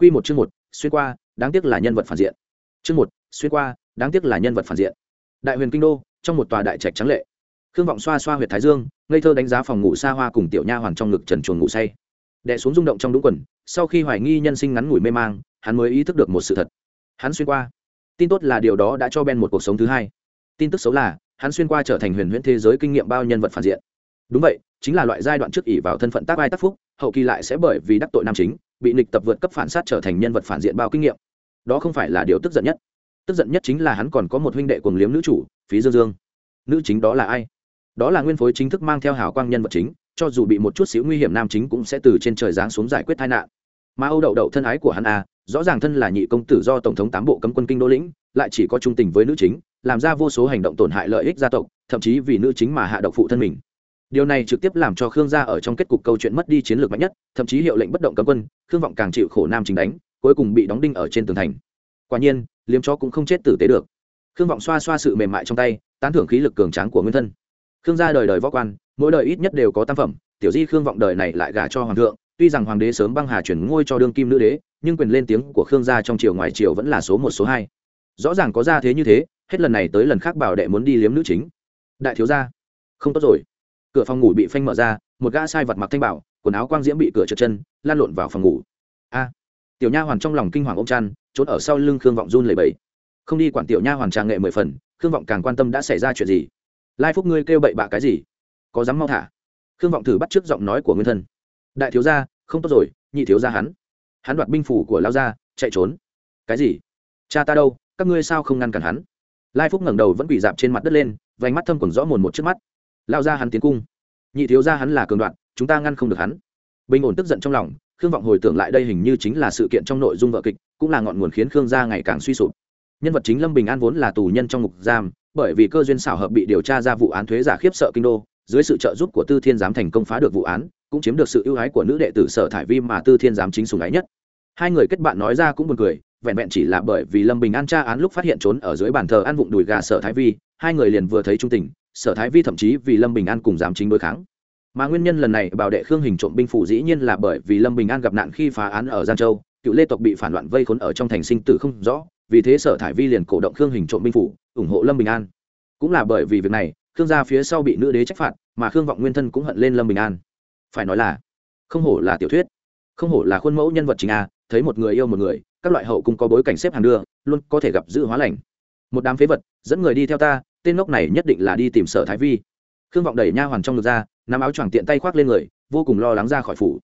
Quy một chương một, xuyên qua, đáng tiếc là nhân vật phản diện. Chương một, xuyên qua, đáng tiếc là nhân vật phản diện. Đại Huyền Kinh đô, trong một tòa đại trạch trắng lệ. Khương Vọng xoa xoa huyệt thái dương, ngây thơ đánh giá phòng ngủ xa hoa cùng tiểu nha hoàn trong ngực trần truồng ngủ say. Đè xuống rung động trong đúng quần, sau khi hoài nghi nhân sinh ngắn ngủi mê mang, hắn mới ý thức được một sự thật. Hắn xuyên qua. Tin tốt là điều đó đã cho Ben một cuộc sống thứ hai. Tin tức xấu là, hắn xuyên qua trở thành huyền huyễn thế giới kinh nghiệm bao nhân vật phản diện. Đúng vậy, chính là loại giai đoạn trước ỷ vào thân phận tác ai tác phúc, hậu kỳ lại sẽ bởi vì đắc tội nam chính, bị nịch tập vượt cấp phản sát trở thành nhân vật phản diện bao kinh nghiệm. Đó không phải là điều tức giận nhất. Tức giận nhất chính là hắn còn có một huynh đệ cuồng liếm nữ chủ, phí dương dương. Nữ chính đó là ai? Đó là nguyên phối chính thức mang theo hào quang nhân vật chính, cho dù bị một chút xíu nguy hiểm nam chính cũng sẽ từ trên trời giáng xuống giải quyết tai nạn. Mà âu đậu đậu thân ái của hắn a rõ ràng thân là nhị công tử do tổng thống tám bộ cấm quân kinh đô lĩnh, lại chỉ có trung tình với nữ chính, làm ra vô số hành động tổn hại lợi ích gia tộc, thậm chí vì nữ chính mà hạ độc phụ thân mình điều này trực tiếp làm cho khương gia ở trong kết cục câu chuyện mất đi chiến lược mạnh nhất, thậm chí hiệu lệnh bất động cấm quân, khương vọng càng chịu khổ nam chính đánh, cuối cùng bị đóng đinh ở trên tường thành. Quả nhiên, liếm chó cũng không chết tử tế được. Khương vọng xoa xoa sự mềm mại trong tay, tán thưởng khí lực cường tráng của nguyên thân. Khương gia đời đời võ quan, mỗi đời ít nhất đều có tam phẩm, tiểu di khương vọng đời này lại gả cho hoàng thượng, tuy rằng hoàng đế sớm băng hà chuyển ngôi cho đương kim nữ đế, nhưng quyền lên tiếng của khương gia trong triều ngoài triều vẫn là số một, số hai. Rõ ràng có ra thế như thế, hết lần này tới lần khác bảo đệ muốn đi liếm nữ chính. Đại thiếu gia, không tốt rồi cửa phòng ngủ bị phanh mở ra, một gã sai vật mặc thanh bảo, quần áo quang diễm bị cửa trượt chân lan lộn vào phòng ngủ. A, tiểu nha hoàn trong lòng kinh hoàng ôm chăn, trốn ở sau lưng khương vọng run lầy bẫy không đi quản tiểu nha hoàn trang nghệ mười phần, khương vọng càng quan tâm đã xảy ra chuyện gì. Lai phúc ngươi kêu bậy bạ cái gì? Có dám mau thả? Khương vọng thử bắt trước giọng nói của nguyên thân. Đại thiếu gia, không tốt rồi, nhị thiếu gia hắn. Hắn đoạt binh phủ của lao gia, chạy trốn. Cái gì? Cha ta đâu, các ngươi sao không ngăn cản hắn? Lai phúc ngẩng đầu vẫn bị dạp trên mặt đất lên, vành mắt thâm quần rõ mồn một trước mắt lao ra hắn tiến cung. Nhị thiếu ra hắn là cường đoạn chúng ta ngăn không được hắn. Bình ổn tức giận trong lòng, khương vọng hồi tưởng lại đây hình như chính là sự kiện trong nội dung vợ kịch, cũng là ngọn nguồn khiến khương gia ngày càng suy sụp. Nhân vật chính lâm bình an vốn là tù nhân trong ngục giam, bởi vì cơ duyên xảo hợp bị điều tra ra vụ án thuế giả khiếp sợ kinh đô, dưới sự trợ giúp của tư thiên giám thành công phá được vụ án, cũng chiếm được sự ưu ái của nữ đệ tử sở thải vi mà tư thiên giám chính sùng ái nhất. Hai người kết bạn nói ra cũng buồn cười, vẹn vẹn chỉ là bởi vì lâm bình an tra án lúc phát hiện trốn ở dưới bàn thờ ăn vụng đùi gà sở thái vi, hai người liền vừa thấy trung tình sở thái vi thậm chí vì lâm bình an cùng giám chính đối kháng. Mà nguyên nhân lần này, bảo đệ khương hình trộm binh phủ dĩ nhiên là bởi vì lâm bình an gặp nạn khi phá án ở giang châu, cựu lê tộc bị phản loạn vây khốn ở trong thành sinh tử không rõ, vì thế sở thải vi liền cổ động khương hình trộm binh phủ, ủng hộ lâm bình an. Cũng là bởi vì việc này, khương gia phía sau bị nữ đế trách phạt, mà khương vọng nguyên thân cũng hận lên lâm bình an. Phải nói là, không hổ là tiểu thuyết, không hổ là khuôn mẫu nhân vật chính a, thấy một người yêu một người, các loại hậu cũng có bối cảnh xếp hàng đưa, luôn có thể gặp giữ hóa lành. Một đám phế vật, dẫn người đi theo ta tên ngốc này nhất định là đi tìm sở thái vi. Khương vọng đẩy nha hoàn trong ngực ra, nắm áo choàng tiện tay khoác lên người, vô cùng lo lắng ra khỏi phủ.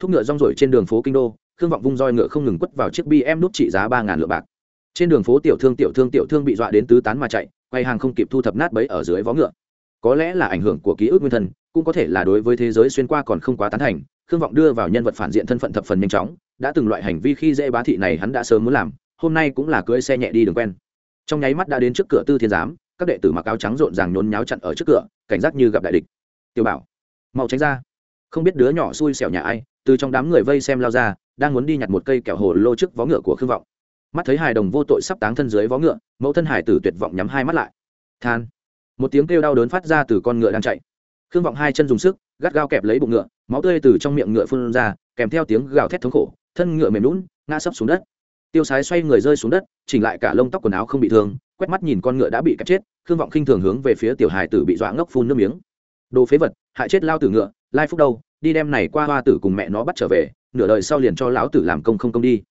Thúc ngựa rong rổi trên đường phố kinh đô, khương vọng vung roi ngựa không ngừng quất vào chiếc bi em nút trị giá ba ngàn lượng bạc. Trên đường phố tiểu thương tiểu thương tiểu thương bị dọa đến tứ tán mà chạy, quay hàng không kịp thu thập nát bấy ở dưới vó ngựa. Có lẽ là ảnh hưởng của ký ức nguyên thần, cũng có thể là đối với thế giới xuyên qua còn không quá tán thành, khương vọng đưa vào nhân vật phản diện thân phận thập phần nhanh chóng, đã từng loại hành vi khi dễ bá thị này hắn đã sớm muốn làm, hôm nay cũng là cưỡi xe nhẹ đi đường quen. Trong nháy mắt đã đến trước cửa tư thiên giám các đệ tử mặc áo trắng rộn ràng nhốn nháo chặn ở trước cửa, cảnh giác như gặp đại địch. Tiểu bảo, mau tránh ra. Không biết đứa nhỏ xui xẻo nhà ai, từ trong đám người vây xem lao ra, đang muốn đi nhặt một cây kẹo hồ lô trước vó ngựa của khương vọng. Mắt thấy hài đồng vô tội sắp táng thân dưới vó ngựa, mẫu thân hải tử tuyệt vọng nhắm hai mắt lại. Than. Một tiếng kêu đau đớn phát ra từ con ngựa đang chạy. Khương vọng hai chân dùng sức, gắt gao kẹp lấy bụng ngựa, máu tươi từ trong miệng ngựa phun ra, kèm theo tiếng gào thét thống khổ, thân ngựa mềm lún ngã sấp xuống đất. Tiêu sái xoay người rơi xuống đất, chỉnh lại cả lông tóc quần áo không bị thương quét mắt nhìn con ngựa đã bị cắt chết, khương vọng khinh thường hướng về phía tiểu hài tử bị dọa ngốc phun nước miếng. Đồ phế vật, hại chết lao tử ngựa, lai phúc đâu, đi đem này qua hoa tử cùng mẹ nó bắt trở về, nửa đời sau liền cho lão tử làm công không công đi.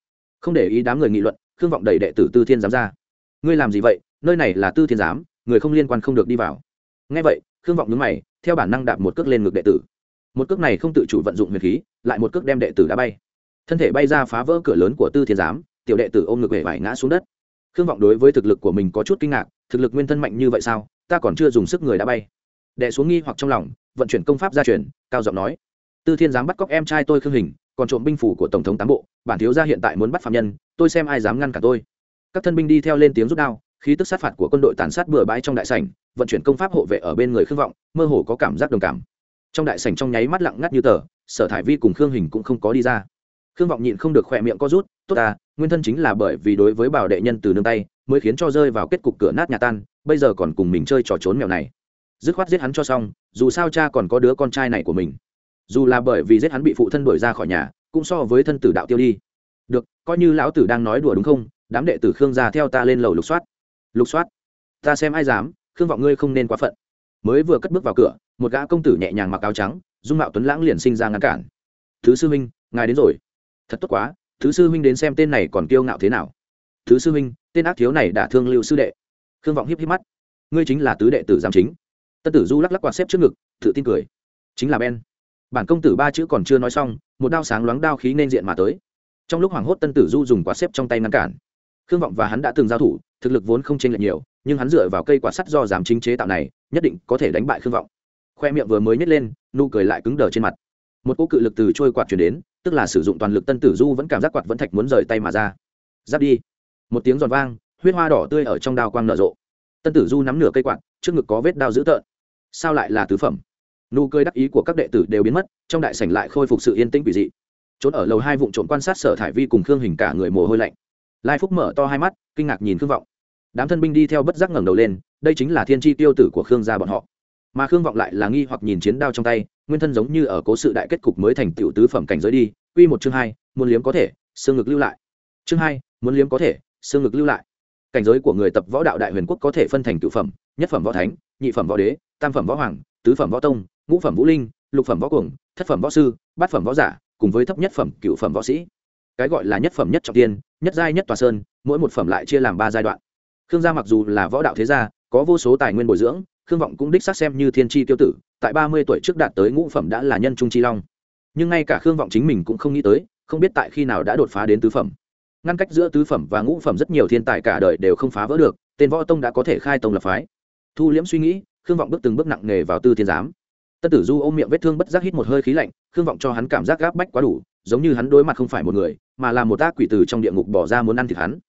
Không để ý đám người nghị luận, khương vọng đẩy đệ tử tư thiên giám ra. Ngươi làm gì vậy? Nơi này là tư thiên giám, người không liên quan không được đi vào. Ngay vậy, khương vọng nhướng mày, theo bản năng đạp một cước lên ngực đệ tử. Một cước này không tự chủ vận dụng huyền khí, lại một cước đem đệ tử đã bay. Thân thể bay ra phá vỡ cửa lớn của tư thiên giám, tiểu đệ tử ôm ngực hề vải ngã xuống đất khương vọng đối với thực lực của mình có chút kinh ngạc, thực lực nguyên thân mạnh như vậy sao? Ta còn chưa dùng sức người đã bay. Đệ xuống nghi hoặc trong lòng, vận chuyển công pháp gia truyền, cao giọng nói. Tư thiên dám bắt cóc em trai tôi khương hình, còn trộm binh phủ của tổng thống tám bộ, bản thiếu gia hiện tại muốn bắt phạm nhân, tôi xem ai dám ngăn cả tôi. Các thân binh đi theo lên tiếng rút đao, khí tức sát phạt của quân đội tàn sát bừa bãi trong đại sảnh, vận chuyển công pháp hộ vệ ở bên người khương vọng, mơ hồ có cảm giác đồng cảm. Trong đại sảnh trong nháy mắt lặng ngắt như tờ, sở thải vi cùng khương hình cũng không có đi ra. Khương vọng nhịn không được khỏe miệng co rút tốt ta nguyên thân chính là bởi vì đối với bảo đệ nhân từ nương tay mới khiến cho rơi vào kết cục cửa nát nhà tan bây giờ còn cùng mình chơi trò trốn mèo này. Dứt khoát giết hắn cho xong dù sao cha còn có đứa con trai này của mình. Dù là bởi vì giết hắn bị phụ thân đuổi ra khỏi nhà cũng so với thân tử đạo tiêu đi. Được coi như lão tử đang nói đùa đúng không? Đám đệ tử khương gia theo ta lên lầu lục soát. Lục soát? Ta xem ai dám khương vọng ngươi không nên quá phận. Mới vừa cất bước vào cửa một gã công tử nhẹ nhàng mặc áo trắng dung mạo tuấn lãng liền sinh ra ngăn cản. Thứ sư minh, ngài đến rồi. Thật tốt quá thứ sư huynh đến xem tên này còn kiêu ngạo thế nào? Thứ sư huynh, tên ác thiếu này đã thương lưu sư đệ. Khương vọng hiếp hiếp mắt. Ngươi chính là tứ đệ tử giám chính. Tân tử du lắc lắc quạt xếp trước ngực, tự tin cười. Chính là ben. Bản công tử ba chữ còn chưa nói xong, một đao sáng loáng đao khí nên diện mà tới. Trong lúc hoảng hốt tân tử du dùng quạt xếp trong tay ngăn cản. Khương vọng và hắn đã từng giao thủ, thực lực vốn không chênh lệch nhiều, nhưng hắn dựa vào cây quạt sắt do giám chính chế tạo này, nhất định có thể đánh bại khương vọng. Khoe miệng vừa mới nhét lên, nụ cười lại cứng đờ trên mặt một cỗ cự lực từ trôi quạt chuyển đến, tức là sử dụng toàn lực tân tử du vẫn cảm giác quạt vẫn thạch muốn rời tay mà ra. Giáp đi. Một tiếng giòn vang, huyết hoa đỏ tươi ở trong đao quang nở rộ. Tân tử du nắm nửa cây quạt, trước ngực có vết đao dữ tợn. Sao lại là tứ phẩm? Nụ cười đắc ý của các đệ tử đều biến mất, trong đại sảnh lại khôi phục sự yên tĩnh quỷ dị. Trốn ở lầu hai vụ trộm quan sát sở thải vi cùng khương hình cả người mồ hôi lạnh. Lai phúc mở to hai mắt, kinh ngạc nhìn khương vọng. Đám thân binh đi theo bất giác ngẩng đầu lên, đây chính là thiên tri tiêu tử của khương gia bọn họ. Mà khương vọng lại là nghi hoặc nhìn chiến đao trong tay nguyên thân giống như ở cố sự đại kết cục mới thành tiểu tứ phẩm cảnh giới đi, quy một chương hai, muốn liếm có thể, xương ngực lưu lại. Chương hai, muốn liếm có thể, xương ngực lưu lại. Cảnh giới của người tập võ đạo đại huyền quốc có thể phân thành cựu phẩm, nhất phẩm võ thánh, nhị phẩm võ đế, tam phẩm võ hoàng, tứ phẩm võ tông, ngũ phẩm vũ linh, lục phẩm võ cuồng, thất phẩm võ sư, bát phẩm võ giả, cùng với thấp nhất phẩm cựu phẩm võ sĩ. Cái gọi là nhất phẩm nhất trọng tiên, nhất giai nhất tòa sơn, mỗi một phẩm lại chia làm ba giai đoạn. Khương gia mặc dù là võ đạo thế gia, có vô số tài nguyên bồi dưỡng, khương vọng cũng đích xác xem như thiên tri tiêu tử tại ba mươi tuổi trước đạt tới ngũ phẩm đã là nhân trung chi long. Nhưng ngay cả khương vọng chính mình cũng không nghĩ tới, không biết tại khi nào đã đột phá đến tứ phẩm. Ngăn cách giữa tứ phẩm và ngũ phẩm rất nhiều thiên tài cả đời đều không phá vỡ được, tên võ tông đã có thể khai tông lập phái. Thu liễm suy nghĩ, khương vọng bước từng bước nặng nề vào tư thiên giám. Tân tử du ôm miệng vết thương bất giác hít một hơi khí lạnh, khương vọng cho hắn cảm giác gáp bách quá đủ, giống như hắn đối mặt không phải một người, mà là một ác quỷ từ trong địa ngục bỏ ra muốn ăn thịt hắn.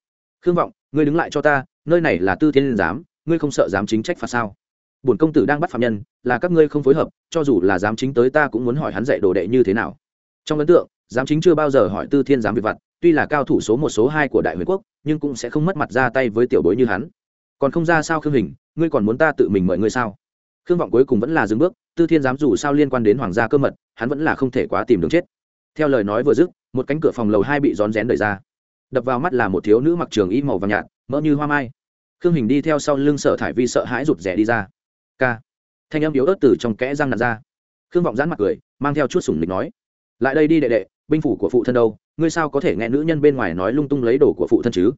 Khương vọng, ngươi đứng lại cho ta, nơi này là tư thiên giám, ngươi không sợ dám chính trách phạt sao? Bổn công tử đang bắt phạm nhân, là các ngươi không phối hợp, cho dù là giám chính tới ta cũng muốn hỏi hắn dạy đồ đệ như thế nào. Trong ấn tượng, giám chính chưa bao giờ hỏi tư thiên giám việc vặt, tuy là cao thủ số một, số hai của đại huyền quốc, nhưng cũng sẽ không mất mặt ra tay với tiểu bối như hắn. Còn không ra sao khương hình, ngươi còn muốn ta tự mình mời ngươi sao? Khương vọng cuối cùng vẫn là dừng bước, tư thiên giám dù sao liên quan đến hoàng gia cơ mật, hắn vẫn là không thể quá tìm đường chết. Theo lời nói vừa dứt, một cánh cửa phòng lầu hai bị rón rén đẩy ra. Đập vào mắt là một thiếu nữ mặc trường y màu vàng nhạt, mỡ như hoa mai. Khương hình đi theo sau lưng sợ thải vi sợ hãi rụt rè đi ra k thanh âm yếu ớt từ trong kẽ răng nặn ra. Khương vọng dán mặt cười, mang theo chút sủng lịch nói. Lại đây đi đệ đệ, binh phủ của phụ thân đâu? Ngươi sao có thể nghe nữ nhân bên ngoài nói lung tung lấy đồ của phụ thân chứ?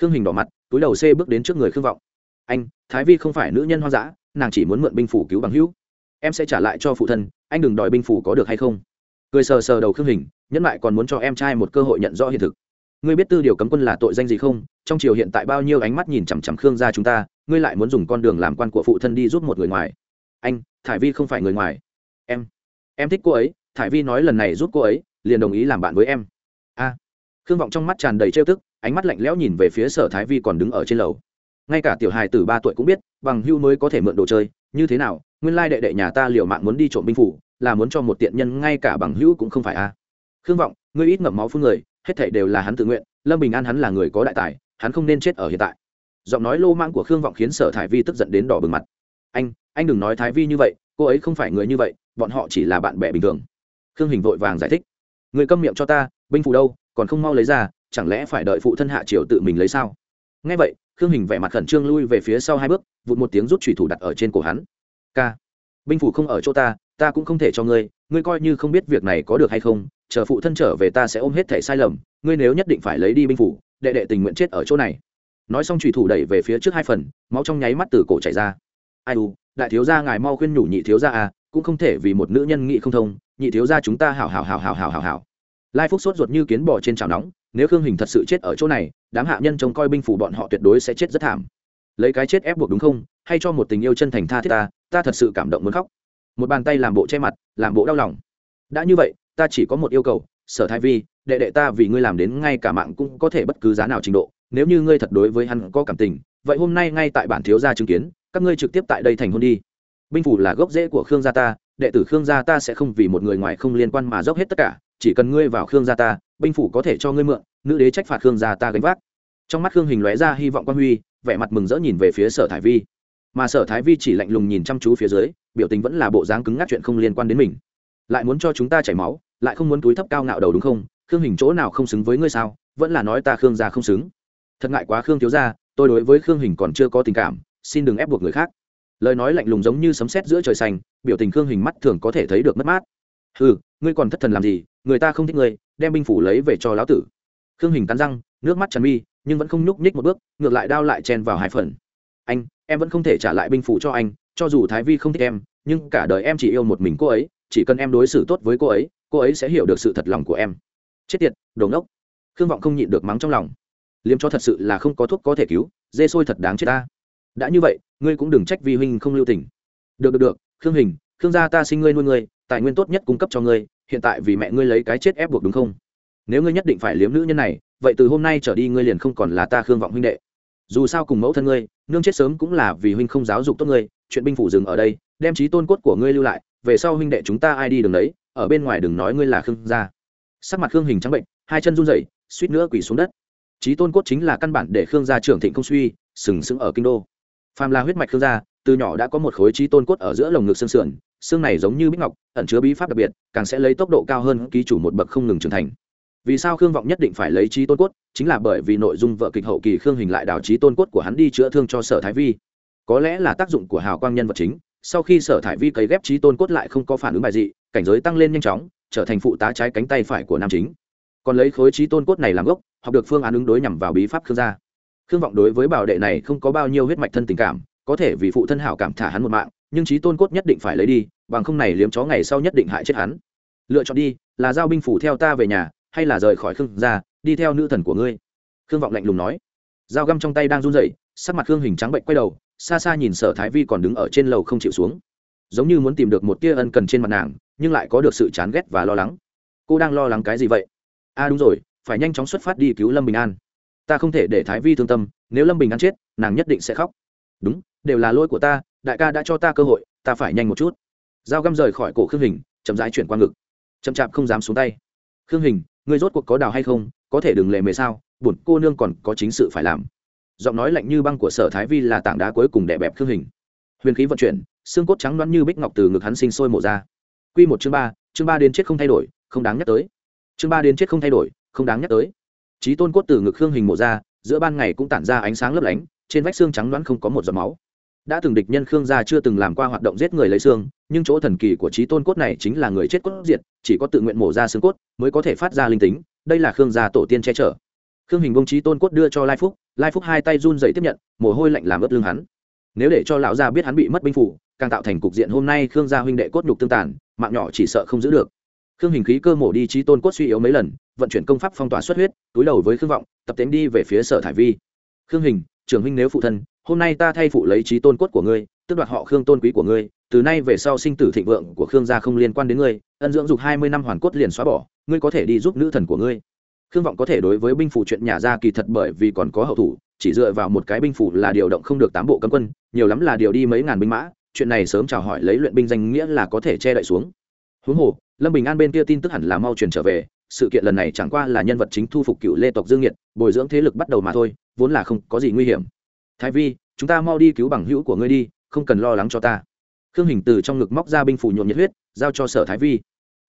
Khương hình đỏ mặt, túi đầu xê bước đến trước người khương vọng. Anh, thái vi không phải nữ nhân hoang dã, nàng chỉ muốn mượn binh phủ cứu bằng hữu. Em sẽ trả lại cho phụ thân, anh đừng đòi binh phủ có được hay không? Cười sờ sờ đầu khương hình, nhẫn lại còn muốn cho em trai một cơ hội nhận rõ hiện thực. Ngươi biết tư điều cấm quân là tội danh gì không? Trong triều hiện tại bao nhiêu ánh mắt nhìn chằm chằm khương gia chúng ta ngươi lại muốn dùng con đường làm quan của phụ thân đi giúp một người ngoài. Anh, thải vi không phải người ngoài. Em em thích cô ấy, thải vi nói lần này giúp cô ấy, liền đồng ý làm bạn với em. A. Khương vọng trong mắt tràn đầy trêu tức, ánh mắt lạnh lẽo nhìn về phía sở thái vi còn đứng ở trên lầu. Ngay cả tiểu hài từ ba tuổi cũng biết, bằng hưu mới có thể mượn đồ chơi, như thế nào, nguyên lai đệ đệ nhà ta liều mạng muốn đi trộm binh phủ, là muốn cho một tiện nhân ngay cả bằng hữu cũng không phải a. Khương vọng, ngươi ít ngậm máu phương người, hết thảy đều là hắn tự nguyện, lâm bình an hắn là người có đại tài, hắn không nên chết ở hiện tại giọng nói lô mang của khương vọng khiến sở thái vi tức giận đến đỏ bừng mặt. Anh anh đừng nói thái vi như vậy, cô ấy không phải người như vậy, bọn họ chỉ là bạn bè bình thường. Khương hình vội vàng giải thích. Người câm miệng cho ta, binh phủ đâu, còn không mau lấy ra, chẳng lẽ phải đợi phụ thân hạ triều tự mình lấy sao? Ngay vậy, khương hình vẻ mặt khẩn trương lui về phía sau hai bước, vụt một tiếng rút thủy thủ đặt ở trên cổ hắn. K, binh phủ không ở chỗ ta ta cũng không thể cho ngươi ngươi coi như không biết việc này có được hay không, chờ phụ thân trở về ta sẽ ôm hết thẻ sai lầm, ngươi nếu nhất định phải lấy đi binh phủ đệ đệ tình nguyện chết ở chỗ này nói xong trùy thủ đẩy về phía trước hai phần, máu trong nháy mắt từ cổ chảy ra. Ai u, đại thiếu gia ngài mau khuyên nhủ nhị thiếu gia à cũng không thể vì một nữ nhân nghị không thông, nhị thiếu gia chúng ta hảo hảo hảo hảo hảo hảo hảo. Lai phúc sốt ruột như kiến bò trên chảo nóng, nếu khương hình thật sự chết ở chỗ này, đám hạ nhân trông coi binh phủ bọn họ tuyệt đối sẽ chết rất thảm. Lấy cái chết ép buộc đúng không? Hay cho một tình yêu chân thành tha thiết ta ta thật sự cảm động muốn khóc. Một bàn tay làm bộ che mặt, làm bộ đau lòng. Đã như vậy, ta chỉ có một yêu cầu, sở thái vi, đệ đệ ta vì ngươi làm đến ngay cả mạng cũng có thể bất cứ giá nào trình độ nếu như ngươi thật đối với hắn có cảm tình, vậy hôm nay ngay tại bản thiếu gia chứng kiến, các ngươi trực tiếp tại đây thành hôn đi. Binh phủ là gốc rễ của khương gia ta, đệ tử khương gia ta sẽ không vì một người ngoài không liên quan mà dốc hết tất cả, chỉ cần ngươi vào khương gia ta, binh phủ có thể cho ngươi mượn, nữ đế trách phạt khương gia ta gánh vác. Trong mắt khương hình lóe ra hy vọng quan huy, vẻ mặt mừng rỡ nhìn về phía sở thái vi. Mà sở thái vi chỉ lạnh lùng nhìn chăm chú phía dưới, biểu tình vẫn là bộ dáng cứng ngắc chuyện không liên quan đến mình. Lại muốn cho chúng ta chảy máu, lại không muốn túi thấp cao ngạo đầu đúng không? Khương hình chỗ nào không xứng với ngươi sao? Vẫn là nói ta khương gia không xứng thật ngại quá khương thiếu gia, tôi đối với khương hình còn chưa có tình cảm, xin đừng ép buộc người khác. Lời nói lạnh lùng giống như sấm sét giữa trời xanh, biểu tình khương hình mắt thường có thể thấy được mất mát. Ừ ngươi còn thất thần làm gì, người ta không thích ngươi, đem binh phủ lấy về cho lão tử. Khương hình cắn răng, nước mắt tràn mi, nhưng vẫn không nhúc nhích một bước, ngược lại đao lại chen vào hai phần. Anh, em vẫn không thể trả lại binh phủ cho anh, cho dù thái vi không thích em, nhưng cả đời em chỉ yêu một mình cô ấy, chỉ cần em đối xử tốt với cô ấy cô ấy sẽ hiểu được sự thật lòng của em. Chết tiệt, đồ ngốc. Khương vọng không nhịn được mắng trong lòng liêm cho thật sự là không có thuốc có thể cứu, dê sôi thật đáng chết ta. Đã như vậy, ngươi cũng đừng trách vi huynh không lưu tình. Được được được, khương hình, khương gia ta sinh ngươi nuôi ngươi, tài nguyên tốt nhất cung cấp cho ngươi, hiện tại vì mẹ ngươi lấy cái chết ép buộc đúng không? Nếu ngươi nhất định phải liếm nữ nhân này, vậy từ hôm nay trở đi ngươi liền không còn là ta khương vọng huynh đệ. Dù sao cùng mẫu thân ngươi, nương chết sớm cũng là vì huynh không giáo dục tốt ngươi, chuyện binh phủ dừng ở đây, đem trí tôn cốt của ngươi lưu lại, về sau huynh đệ chúng ta ai đi đường đấy, ở bên ngoài đừng nói ngươi là khương gia. Sắc mặt khương hình trắng bệnh, hai chân run rẩy, suýt nữa quỳ xuống đất trí tôn cốt chính là căn bản để khương gia trưởng thịnh không suy, sừng sững ở kinh đô. Phàm là huyết mạch khương gia, từ nhỏ đã có một khối trí tôn cốt ở giữa lồng ngực xương sườn, xương này giống như bích ngọc, ẩn chứa bí pháp đặc biệt, càng sẽ lấy tốc độ cao hơn ký chủ một bậc không ngừng trưởng thành. Vì sao khương vọng nhất định phải lấy trí tôn cốt? Chính là bởi vì nội dung vợ kịch hậu kỳ khương hình lại đào trí tôn cốt của hắn đi chữa thương cho sở thái vi. Có lẽ là tác dụng của hào quang nhân vật chính, sau khi sở Thái vi cấy ghép trí tôn cốt lại không có phản ứng bài dị, cảnh giới tăng lên nhanh chóng, trở thành phụ tá trái cánh tay phải của nam chính còn lấy khối trí tôn cốt này làm gốc, học được phương án ứng đối nhằm vào bí pháp khương gia. Khương vọng đối với bảo đệ này không có bao nhiêu huyết mạch thân tình cảm, có thể vì phụ thân hảo cảm thả hắn một mạng, nhưng trí tôn cốt nhất định phải lấy đi, bằng không này liếm chó ngày sau nhất định hại chết hắn. Lựa chọn đi, là giao binh phủ theo ta về nhà, hay là rời khỏi khương gia, đi theo nữ thần của ngươi? Khương vọng lạnh lùng nói. Dao găm trong tay đang run rẩy, sắc mặt khương hình trắng bệnh quay đầu, xa xa nhìn sở thái vi còn đứng ở trên lầu không chịu xuống. Giống như muốn tìm được một tia ân cần trên mặt nàng, nhưng lại có được sự chán ghét và lo lắng. Cô đang lo lắng cái gì vậy? A à đúng rồi, phải nhanh chóng xuất phát đi cứu lâm bình an. Ta không thể để thái vi thương tâm, nếu lâm bình an chết, nàng nhất định sẽ khóc. Đúng, đều là lỗi của ta, đại ca đã cho ta cơ hội, ta phải nhanh một chút. Dao găm rời khỏi cổ khương hình, chậm rãi chuyển qua ngực. Chậm chạp không dám xuống tay. Khương hình người rốt cuộc có đào hay không, có thể đừng lề mề sao bổn cô nương còn có chính sự phải làm. Giọng nói lạnh như băng của sở thái vi là tảng đá cuối cùng đè bẹp khương hình. Huyền khí vận chuyển, xương cốt trắng loãng như bích ngọc từ ngực hắn sinh sôi mổ ra. Quy một chương ba chương ba đến chết không thay đổi, không đáng nhắc tới chương ba đến chết không thay đổi, không đáng nhắc tới. Trí tôn cốt từ ngực khương hình mộ ra, giữa ban ngày cũng tản ra ánh sáng lấp lánh, trên vách xương trắng đoán không có một giọt máu. Đã từng địch nhân khương gia chưa từng làm qua hoạt động giết người lấy xương, nhưng chỗ thần kỳ của trí tôn cốt này chính là người chết cốt diệt, chỉ có tự nguyện mổ ra xương cốt mới có thể phát ra linh tính, đây là khương gia tổ tiên che chở. Khương hình bông trí tôn cốt đưa cho lai phúc lai phúc hai tay run dậy tiếp nhận, mồ hôi lạnh làm ướt lưng hắn. Nếu để cho lão gia biết hắn bị mất binh phủ, càng tạo thành cục diện hôm nay khương gia huynh đệ cốt nhục tương tàn, mạng nhỏ chỉ sợ không giữ được khương hình khí cơ mổ đi trí tôn cốt suy yếu mấy lần, vận chuyển công pháp phong tỏa xuất huyết, túi đầu với khương vọng, tập tính đi về phía sở thải vi. Khương hình trường huynh nếu phụ thân, hôm nay ta thay phụ lấy trí tôn cốt của ngươi tức đoạt họ khương tôn quý của ngươi, từ nay về sau sinh tử thịnh vượng của khương gia không liên quan đến ngươi, ân dưỡng dục hai mươi năm hoàn cốt liền xóa bỏ, ngươi có thể đi giúp nữ thần của ngươi. Khương vọng có thể đối với binh phủ chuyện nhà ra kỳ thật bởi vì còn có hậu thủ, chỉ dựa vào một cái binh phủ là điều động không được tám bộ cấm quân, nhiều lắm là điều đi mấy ngàn binh mã, chuyện này sớm chào hỏi lấy luyện binh danh nghĩa là có thể che đậy xuống huống hồ, lâm bình an bên kia tin tức hẳn là mau truyền trở về, sự kiện lần này chẳng qua là nhân vật chính thu phục cựu lê tộc dương nhiệt bồi dưỡng thế lực bắt đầu mà thôi, vốn là không có gì nguy hiểm. Thái vi, chúng ta mau đi cứu bằng hữu của ngươi đi, không cần lo lắng cho ta. Khương hình từ trong ngực móc ra binh phủ nhuộm nhiệt huyết, giao cho sở thái vi.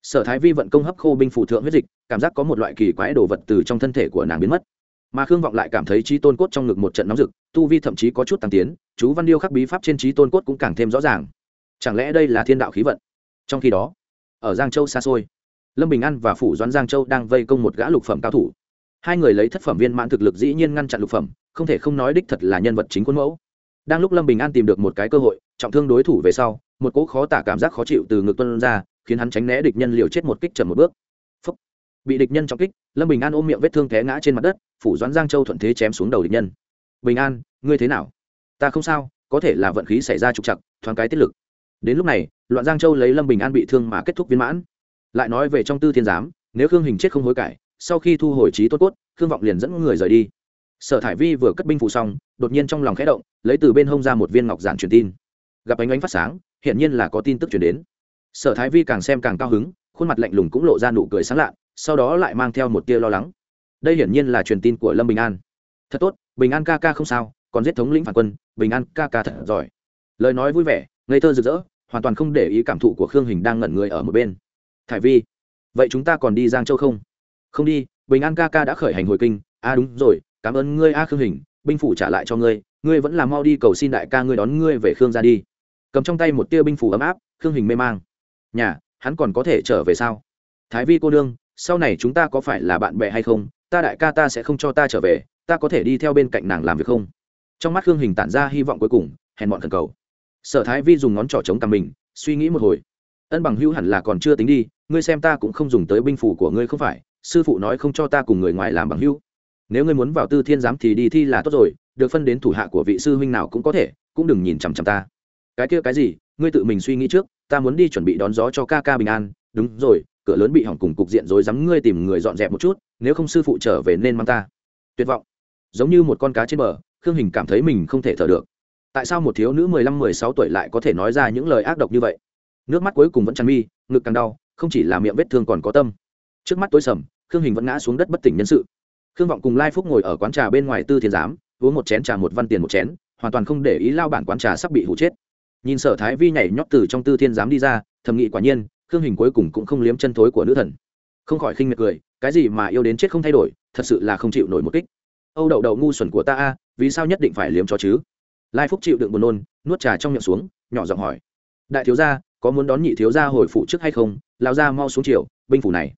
Sở thái vi vận công hấp khô binh phủ thượng huyết dịch, cảm giác có một loại kỳ quái đồ vật từ trong thân thể của nàng biến mất. Mà khương vọng lại cảm thấy trí tôn cốt trong ngực một trận nóng rực, tu vi thậm chí có chút tăng tiến, chú văn điêu khắc bí pháp trên trí tôn cốt cũng càng thêm rõ ràng. Chẳng lẽ đây là thiên đạo khí vận? Trong khi đó ở giang châu xa xôi. Lâm bình an và phủ doãn giang châu đang vây công một gã lục phẩm cao thủ. Hai người lấy thất phẩm viên mãn thực lực dĩ nhiên ngăn chặn lục phẩm, không thể không nói đích thật là nhân vật chính quân mẫu. Đang lúc lâm bình an tìm được một cái cơ hội, trọng thương đối thủ về sau, một cỗ khó tả cảm giác khó chịu từ ngực tuân ra, khiến hắn tránh né địch nhân liều chết một kích chậm một bước. Phúc. bị địch nhân trọng kích, lâm bình an ôm miệng vết thương té ngã trên mặt đất, phủ doãn giang châu thuận thế chém xuống đầu địch nhân. Bình an, ngươi thế nào? Ta không sao, có thể là vận khí xảy ra trục chặt thoáng cái tiết lực đến lúc này, loạn giang châu lấy lâm bình an bị thương mà kết thúc viên mãn. Lại nói về trong tư thiên giám, nếu khương hình chết không hối cải, sau khi thu hồi trí tốt cốt, khương vọng liền dẫn người rời đi. Sở thải vi vừa cất binh phụ xong, đột nhiên trong lòng khẽ động, lấy từ bên hông ra một viên ngọc giản truyền tin. Gặp ánh ánh phát sáng, hiển nhiên là có tin tức chuyển đến. Sở thái vi càng xem càng cao hứng, khuôn mặt lạnh lùng cũng lộ ra nụ cười sáng lạ sau đó lại mang theo một tia lo lắng. Đây hiển nhiên là truyền tin của lâm bình an. Thật tốt, bình an ca ca không sao, còn giết thống lĩnh phản quân, bình an ca ca thật giỏi. Lời nói vui vẻ, ngây thơ rực rỡ hoàn toàn không để ý cảm thụ của khương hình đang ngẩn người ở một bên. Thải vi, vậy chúng ta còn đi giang châu không? Không đi, bình an ca ca đã khởi hành hồi kinh. A, đúng rồi, cảm ơn ngươi a khương hình, binh phủ trả lại cho ngươi ngươi vẫn là mau đi cầu xin đại ca ngươi đón ngươi về khương ra đi. Cầm trong tay một tia binh phủ ấm áp, khương hình mê mang. Nhà, hắn còn có thể trở về sao? Thái vi cô nương, sau này chúng ta có phải là bạn bè hay không? Ta đại ca ta sẽ không cho ta trở về, ta có thể đi theo bên cạnh nàng làm việc không? Trong mắt khương hình tản ra hy vọng cuối cùng, hèn bọn thần cầu sở thái vi dùng ngón trỏ chống cằm mình, suy nghĩ một hồi. Ân bằng hữu hẳn là còn chưa tính đi, ngươi xem ta cũng không dùng tới binh phủ của ngươi không phải, sư phụ nói không cho ta cùng người ngoài làm bằng hữu. Nếu ngươi muốn vào tư thiên giám thì đi thi là tốt rồi, được phân đến thủ hạ của vị sư huynh nào cũng có thể, cũng đừng nhìn chằm chằm ta. Cái kia cái gì, ngươi tự mình suy nghĩ trước, ta muốn đi chuẩn bị đón gió cho ca ca bình an. Đúng rồi, cửa lớn bị hỏng cùng cục diện rồi dám ngươi tìm người dọn dẹp một chút, nếu không sư phụ trở về nên mang ta. Tuyệt vọng. Giống như một con cá trên bờ, khương hình cảm thấy mình không thể thở được tại sao một thiếu nữ mười lăm, mười sáu tuổi lại có thể nói ra những lời ác độc như vậy? Nước mắt cuối cùng vẫn chăn mi, ngực càng đau, không chỉ là miệng vết thương còn có tâm. Trước mắt tối sầm, khương hình vẫn ngã xuống đất bất tỉnh nhân sự. Khương vọng cùng lai phúc ngồi ở quán trà bên ngoài tư thiên giám, uống một chén trà một văn tiền một chén, hoàn toàn không để ý lao bản quán trà sắp bị hụ chết. Nhìn sở thái vi nhảy nhót từ trong tư thiên giám đi ra, thầm nghĩ quả nhiên, khương hình cuối cùng cũng không liếm chân thối của nữ thần. Không khỏi khinh miệt cười, cái gì mà yêu đến chết không thay đổi, thật sự là không chịu nổi một kích. Âu đậu đậu ngu xuẩn của ta a, vì sao nhất định phải liếm cho chứ? Lai phúc chịu đựng buồn nôn, nuốt trà trong miệng xuống, nhỏ giọng hỏi. Đại thiếu gia, có muốn đón nhị thiếu gia hồi phụ trước hay không? Lao ra mau xuống chiều binh phủ này.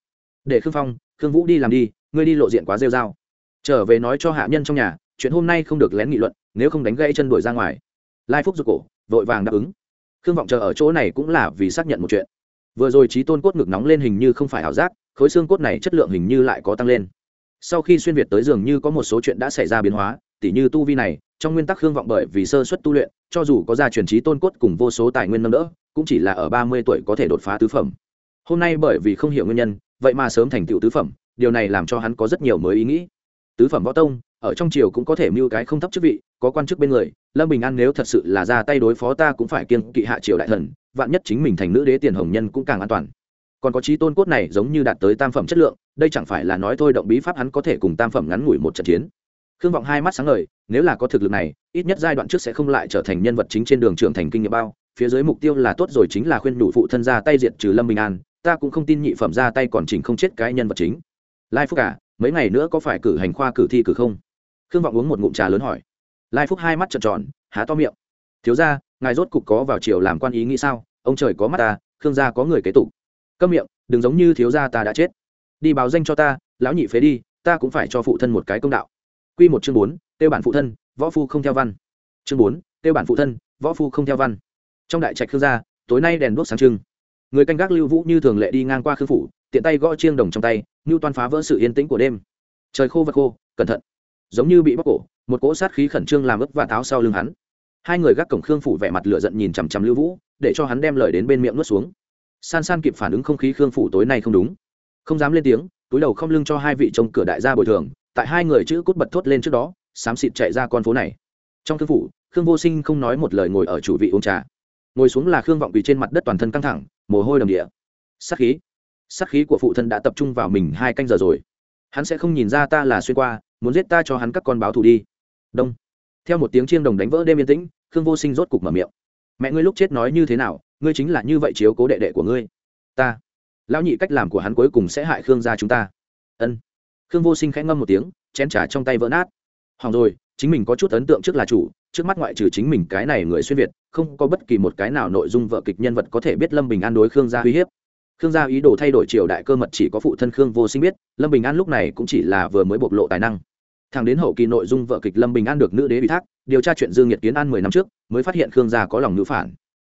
Để khương phong, khương vũ đi làm đi, ngươi đi lộ diện quá rêu r a o trở về nói cho hạ nhân trong nhà, chuyện hôm nay không được lén nghị luận, nếu không đánh gãy chân đuổi ra ngoài. Lai phúc giục cổ, vội vàng đáp ứng. Khương vọng chờ ở chỗ này cũng là vì xác nhận một chuyện. Vừa rồi trí tôn cốt ngực nóng lên hình như không phải ảo giác, khối xương cốt này chất lượng hình như lại có tăng lên. Sau khi xuyên việt tới dường như có một số chuyện đã xảy ra biến hóa, tỉ như tu vi này trong nguyên tắc khương vọng bởi vì sơ xuất tu luyện, cho dù có gia truyền trí tôn cốt cùng vô số tài nguyên nâng đỡ, cũng chỉ là ở ba mươi tuổi có thể đột phá tứ phẩm. Hôm nay bởi vì không hiểu nguyên nhân, vậy mà sớm thành tựu tứ phẩm, điều này làm cho hắn có rất nhiều mới ý nghĩ. Tứ phẩm võ tông, ở trong triều cũng có thể mưu cái không thấp chức vị, có quan chức bên người, lâm bình an nếu thật sự là ra tay đối phó ta cũng phải kiên kỵ hạ triều đại thần, vạn nhất chính mình thành nữ đế tiền hồng nhân cũng càng an toàn. Còn có trí tôn cốt này giống như đạt tới tam phẩm chất lượng, đây chẳng phải là nói thôi động bí pháp hắn có thể cùng tam phẩm ngắn ngủi một trận chiến khương vọng hai mắt sáng ngời nếu là có thực lực này ít nhất giai đoạn trước sẽ không lại trở thành nhân vật chính trên đường trưởng thành kinh nghiệm bao. Phía dưới mục tiêu là tốt rồi chính là khuyên đủ phụ thân ra tay diệt trừ lâm bình an ta cũng không tin nhị phẩm ra tay còn chỉnh không chết cái nhân vật chính. Lai phúc à, mấy ngày nữa có phải cử hành khoa cử thi cử không? Khương vọng uống một ngụm trà lớn hỏi. Lai phúc hai mắt trợn tròn há to miệng. Thiếu ra ngài rốt cục có vào triều làm quan ý nghĩ sao? Ông trời có mắt ta khương gia có người kế tục. Câm miệng đừng giống như thiếu gia ta đã chết. Đi báo danh cho ta lão nhị phế đi ta cũng phải cho phụ thân một cái công đạo. Quy một chương bốn, tiêu bản phụ thân, võ phu không theo văn. Chương bốn, tiêu bản phụ thân, võ phu không theo văn. Trong đại trạch khương gia, tối nay đèn đuốc sáng trưng. Người canh gác lưu vũ như thường lệ đi ngang qua khương phủ, tiện tay gõ chiêng đồng trong tay như toan phá vỡ sự yên tĩnh của đêm. Trời khô vật khô, cẩn thận. Giống như bị bóc cổ, một cỗ sát khí khẩn trương làm ướt và táo sau lưng hắn. Hai người gác cổng khương phủ vẻ mặt lửa giận nhìn chằm chằm lưu vũ, để cho hắn đem lời đến bên miệng nuốt xuống. San san kịp phản ứng không khí khương phủ tối nay không đúng. Không dám lên tiếng, túi đầu không lưng cho hai vị trông cửa đại gia bồi thường tại hai người chữ cút bật thốt lên trước đó, xám xịt chạy ra con phố này. Trong thư phủ, khương vô sinh không nói một lời ngồi ở chủ vị uống trà. Ngồi xuống là khương vọng vì trên mặt đất toàn thân căng thẳng, mồ hôi đầm địa sắc khí. Sắc khí của phụ thân đã tập trung vào mình hai canh giờ rồi. Hắn sẽ không nhìn ra ta là xuyên qua, muốn giết ta cho hắn các con báo thù đi. Đông. Theo một tiếng chiêng đồng đánh vỡ đêm yên tĩnh, khương vô sinh rốt cục mở miệng. Mẹ ngươi lúc chết nói như thế nào, ngươi chính là như vậy chiếu cố đệ đệ của ngươi. Ta. Lão nhị cách làm của hắn cuối cùng sẽ hại khương gia chúng ta. Ân khương vô sinh khẽ ngâm một tiếng, chén trà trong tay vỡ nát. Hỏng rồi, chính mình có chút ấn tượng trước là chủ, trước mắt ngoại trừ chính mình cái này người xuyên việt, không có bất kỳ một cái nào nội dung vợ kịch nhân vật có thể biết lâm bình an đối khương gia uy hiếp. Khương gia ý đồ thay đổi triều đại cơ mật chỉ có phụ thân khương vô sinh biết, lâm bình an lúc này cũng chỉ là vừa mới bộc lộ tài năng. Thằng đến hậu kỳ nội dung vợ kịch lâm bình an được nữ đế ủy thác, điều tra chuyện dương nhiệt kiến an mười năm trước, mới phát hiện khương gia có lòng nữ phản.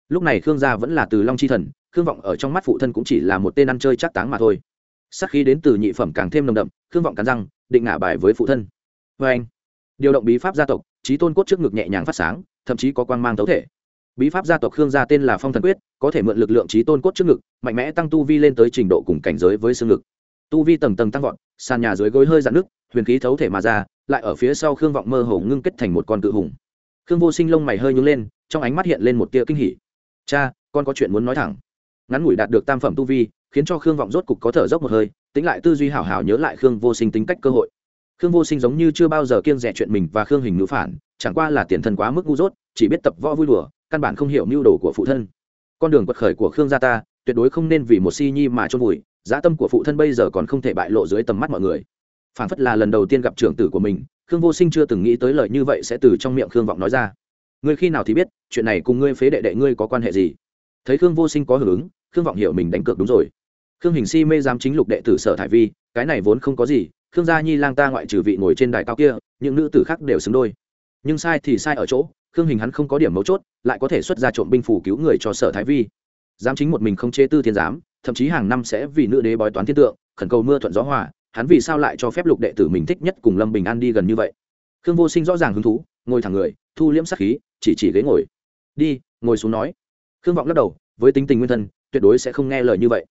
Lúc này khương gia vẫn là từ long chi thần, khương vọng ở trong mắt phụ thân cũng chỉ là một tên ăn chơi chắc táng mà thôi sắc khí đến từ nhị phẩm càng thêm nồng đậm thương vọng cắn răng, định ngả bài với phụ thân. Vê anh, điều động bí pháp gia tộc trí tôn cốt trước ngực nhẹ nhàng phát sáng, thậm chí có quang mang tấu thể. Bí pháp gia tộc khương gia tên là phong thần quyết, có thể mượn lực lượng trí tôn cốt trước ngực, mạnh mẽ tăng tu vi lên tới trình độ cùng cảnh giới với xương ngực. Tu vi tầng tầng tăng vọt, sàn nhà dưới gối hơi dạn nước huyền khí thấu thể mà ra, lại ở phía sau khương vọng mơ hồ ngưng kết thành một con cự hùng. Khương vô sinh lông mày hơi nhướng lên, trong ánh mắt hiện lên một tia kinh hỉ. Cha, con có chuyện muốn nói thẳng ngắn ngủi đạt được tam phẩm tu vi, khiến cho khương vọng rốt cục có thở dốc một hơi, tính lại tư duy hảo hảo nhớ lại khương vô sinh tính cách cơ hội. Khương vô sinh giống như chưa bao giờ kiêng rẻ chuyện mình và khương hình ngữ phản, chẳng qua là tiền thân quá mức ngu dốt, chỉ biết tập võ vui đùa, căn bản không hiểu mưu đồ của phụ thân. Con đường quật khởi của khương gia ta, tuyệt đối không nên vì một si nhi mà trôn vùi dã tâm của phụ thân bây giờ còn không thể bại lộ dưới tầm mắt mọi người. Phản phất là lần đầu tiên gặp trưởng tử của mình, khương vô sinh chưa từng nghĩ tới lời như vậy sẽ từ trong miệng khương vọng nói ra. Ngươi khi nào thì biết, chuyện này cùng ngươi phế đệ đệ ngươi có quan hệ gì? Thấy khương vô sinh có hưởng ứng khương vọng hiểu mình đánh cược đúng rồi. Khương hình si mê giám chính lục đệ tử sở thải vi, cái này vốn không có gì, khương gia nhi lang ta ngoại trừ vị ngồi trên đài cao kia, những nữ tử khác đều xứng đôi. Nhưng sai thì sai ở chỗ, khương hình hắn không có điểm mấu chốt, lại có thể xuất ra trộm binh phủ cứu người cho sở thái vi. Giám chính một mình không chế tư thiên giám, thậm chí hàng năm sẽ vì nữ đế bói toán thiên tượng, khẩn cầu mưa thuận gió hòa, hắn vì sao lại cho phép lục đệ tử mình thích nhất cùng lâm bình an đi gần như vậy? Khương vô sinh rõ ràng hứng thú, ngồi thẳng người, thu liễm sắc khí, chỉ chỉ ghế ngồi. Đi, ngồi xuống nói. Khương vọng lắc đầu, với tính tình nguyên thân tuyệt đối sẽ không nghe lời như vậy.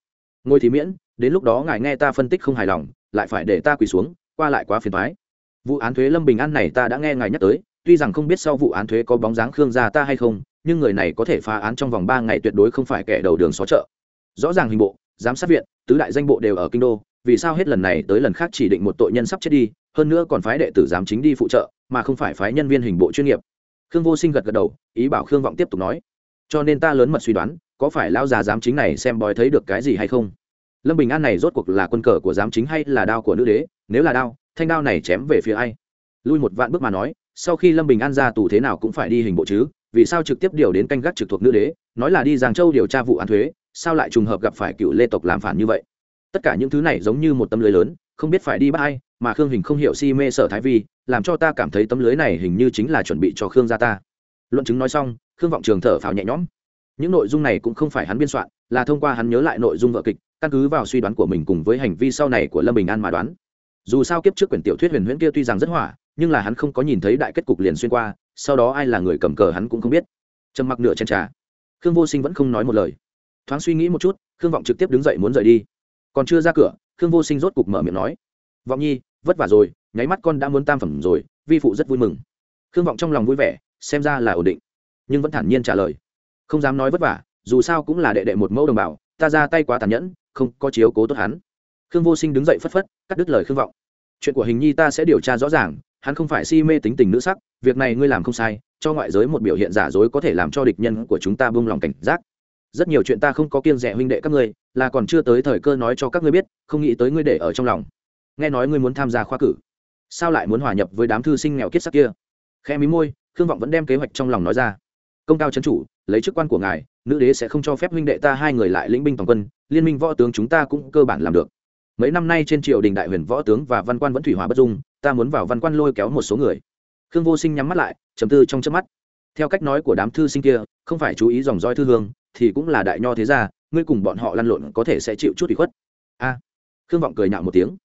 Ngồi thì miễn, đến lúc đó ngài nghe ta phân tích không hài lòng, lại phải để ta quỳ xuống, qua lại quá phiền thoái vụ án thuế lâm bình an này ta đã nghe ngài nhắc tới, tuy rằng không biết sau vụ án thuế có bóng dáng khương gia ta hay không, nhưng người này có thể phá án trong vòng ba ngày tuyệt đối không phải kẻ đầu đường xó chợ. Rõ ràng hình bộ, giám sát viện, tứ đại danh bộ đều ở kinh đô, vì sao hết lần này tới lần khác chỉ định một tội nhân sắp chết đi, hơn nữa còn phái đệ tử giám chính đi phụ trợ, mà không phải phái nhân viên hình bộ chuyên nghiệp. Khương vô sinh gật gật đầu, ý bảo khương vọng tiếp tục nói cho nên ta lớn mật suy đoán, có phải lão già giám chính này xem bói thấy được cái gì hay không? Lâm bình an này rốt cuộc là quân cờ của giám chính hay là đao của nữ đế? Nếu là đao, thanh đao này chém về phía ai? Lui một vạn bước mà nói, sau khi lâm bình an ra tù thế nào cũng phải đi hình bộ chứ, vì sao trực tiếp điều đến canh gác trực thuộc nữ đế? Nói là đi giang châu điều tra vụ án thuế, sao lại trùng hợp gặp phải cựu lê tộc làm phản như vậy? Tất cả những thứ này giống như một tấm lưới lớn, không biết phải đi bắt ai, mà khương hình không hiểu si mê sở thái vi, làm cho ta cảm thấy tấm lưới này hình như chính là chuẩn bị cho khương gia ta luận chứng nói xong, khương vọng trường thở phào nhẹ nhõm. Những nội dung này cũng không phải hắn biên soạn, là thông qua hắn nhớ lại nội dung vợ kịch, căn cứ vào suy đoán của mình cùng với hành vi sau này của lâm bình an mà đoán. Dù sao kiếp trước quyển tiểu thuyết huyền huyễn kia tuy rằng rất hỏa, nhưng là hắn không có nhìn thấy đại kết cục liền xuyên qua, sau đó ai là người cầm cờ hắn cũng không biết. Trầm mặc nửa chân trà. Khương vô sinh vẫn không nói một lời. Thoáng suy nghĩ một chút, khương vọng trực tiếp đứng dậy muốn rời đi. Còn chưa ra cửa, khương vô sinh rốt cục mở miệng nói, vọng nhi, vất vả rồi, nháy mắt con đã muốn tam phẩm rồi, vi phụ rất vui mừng. Khương vọng trong lòng vui vẻ xem ra là ổn định. Nhưng vẫn thản nhiên trả lời. Không dám nói vất vả, dù sao cũng là đệ đệ một mẫu đồng bào, ta ra tay quá tàn nhẫn, không có chiếu cố tốt hắn. Khương vô sinh đứng dậy phất phất, cắt đứt lời khương vọng. Chuyện của hình nhi ta sẽ điều tra rõ ràng, hắn không phải si mê tính tình nữ sắc, việc này ngươi làm không sai, cho ngoại giới một biểu hiện giả dối có thể làm cho địch nhân của chúng ta buông lòng cảnh giác. Rất nhiều chuyện ta không có kiêng rẻ huynh đệ các ngươi, là còn chưa tới thời cơ nói cho các ngươi biết, không nghĩ tới ngươi để ở trong lòng. Nghe nói ngươi muốn tham gia khoa cử, sao lại muốn hòa nhập với đám thư sinh nghèo kiết sắc kia? Khe mí môi khương vọng vẫn đem kế hoạch trong lòng nói ra. Công cao c chủ, lấy chức quan của ngài, nữ đế sẽ không cho phép huynh đệ ta hai người lại lĩnh binh toàn quân, liên minh võ tướng chúng ta cũng cơ bản làm được. Mấy năm nay trên triều đình đại huyền võ tướng và văn quan vẫn thủy hòa bất dung, ta muốn vào văn quan lôi kéo một số người. Khương vô sinh nhắm mắt lại chấm tư trong chớp mắt. Theo cách nói của đám thư sinh kia, không phải chú ý dòng roi thư hương, thì cũng là đại nho thế gia, ngươi cùng bọn họ lăn lộn có thể sẽ chịu chút ủy khuất. A. Khương vọng cười nhạo một tiếng.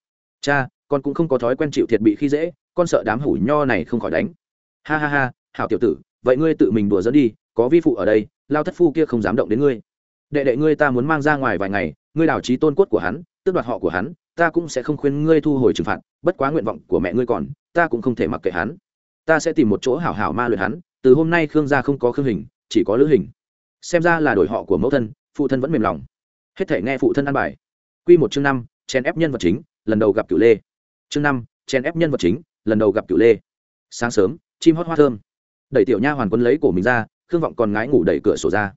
Cha, con cũng không có thói quen chịu thiệt bị khi dễ, con sợ đám hủ nho này không khỏi đánh. Ha ha ha hảo tiểu tử, vậy ngươi tự mình đùa dẫn đi, có vi phụ ở đây, lao thất phu kia không dám động đến ngươi. Đệ đệ ngươi ta muốn mang ra ngoài vài ngày, ngươi đào trí tôn cốt của hắn, tước đoạt họ của hắn, ta cũng sẽ không khuyên ngươi thu hồi trừng phạt, bất quá nguyện vọng của mẹ ngươi còn, ta cũng không thể mặc kệ hắn. Ta sẽ tìm một chỗ hảo hảo ma luyện hắn, từ hôm nay khương gia không có khương hình, chỉ có lữ hình. Xem ra là đổi họ của mẫu thân, phụ thân vẫn mềm lòng. Hết thể nghe phụ thân ăn bài. Q một chương năm chen ép nhân vật chính, lần đầu gặp cựu lê. Chương năm chen ép nhân vật chính, lần đầu gặp cựu lê. Sáng sớm, chim hót hoa thơm đẩy tiểu nha hoàn quân lấy cổ mình ra khương vọng còn ngái ngủ đẩy cửa sổ ra.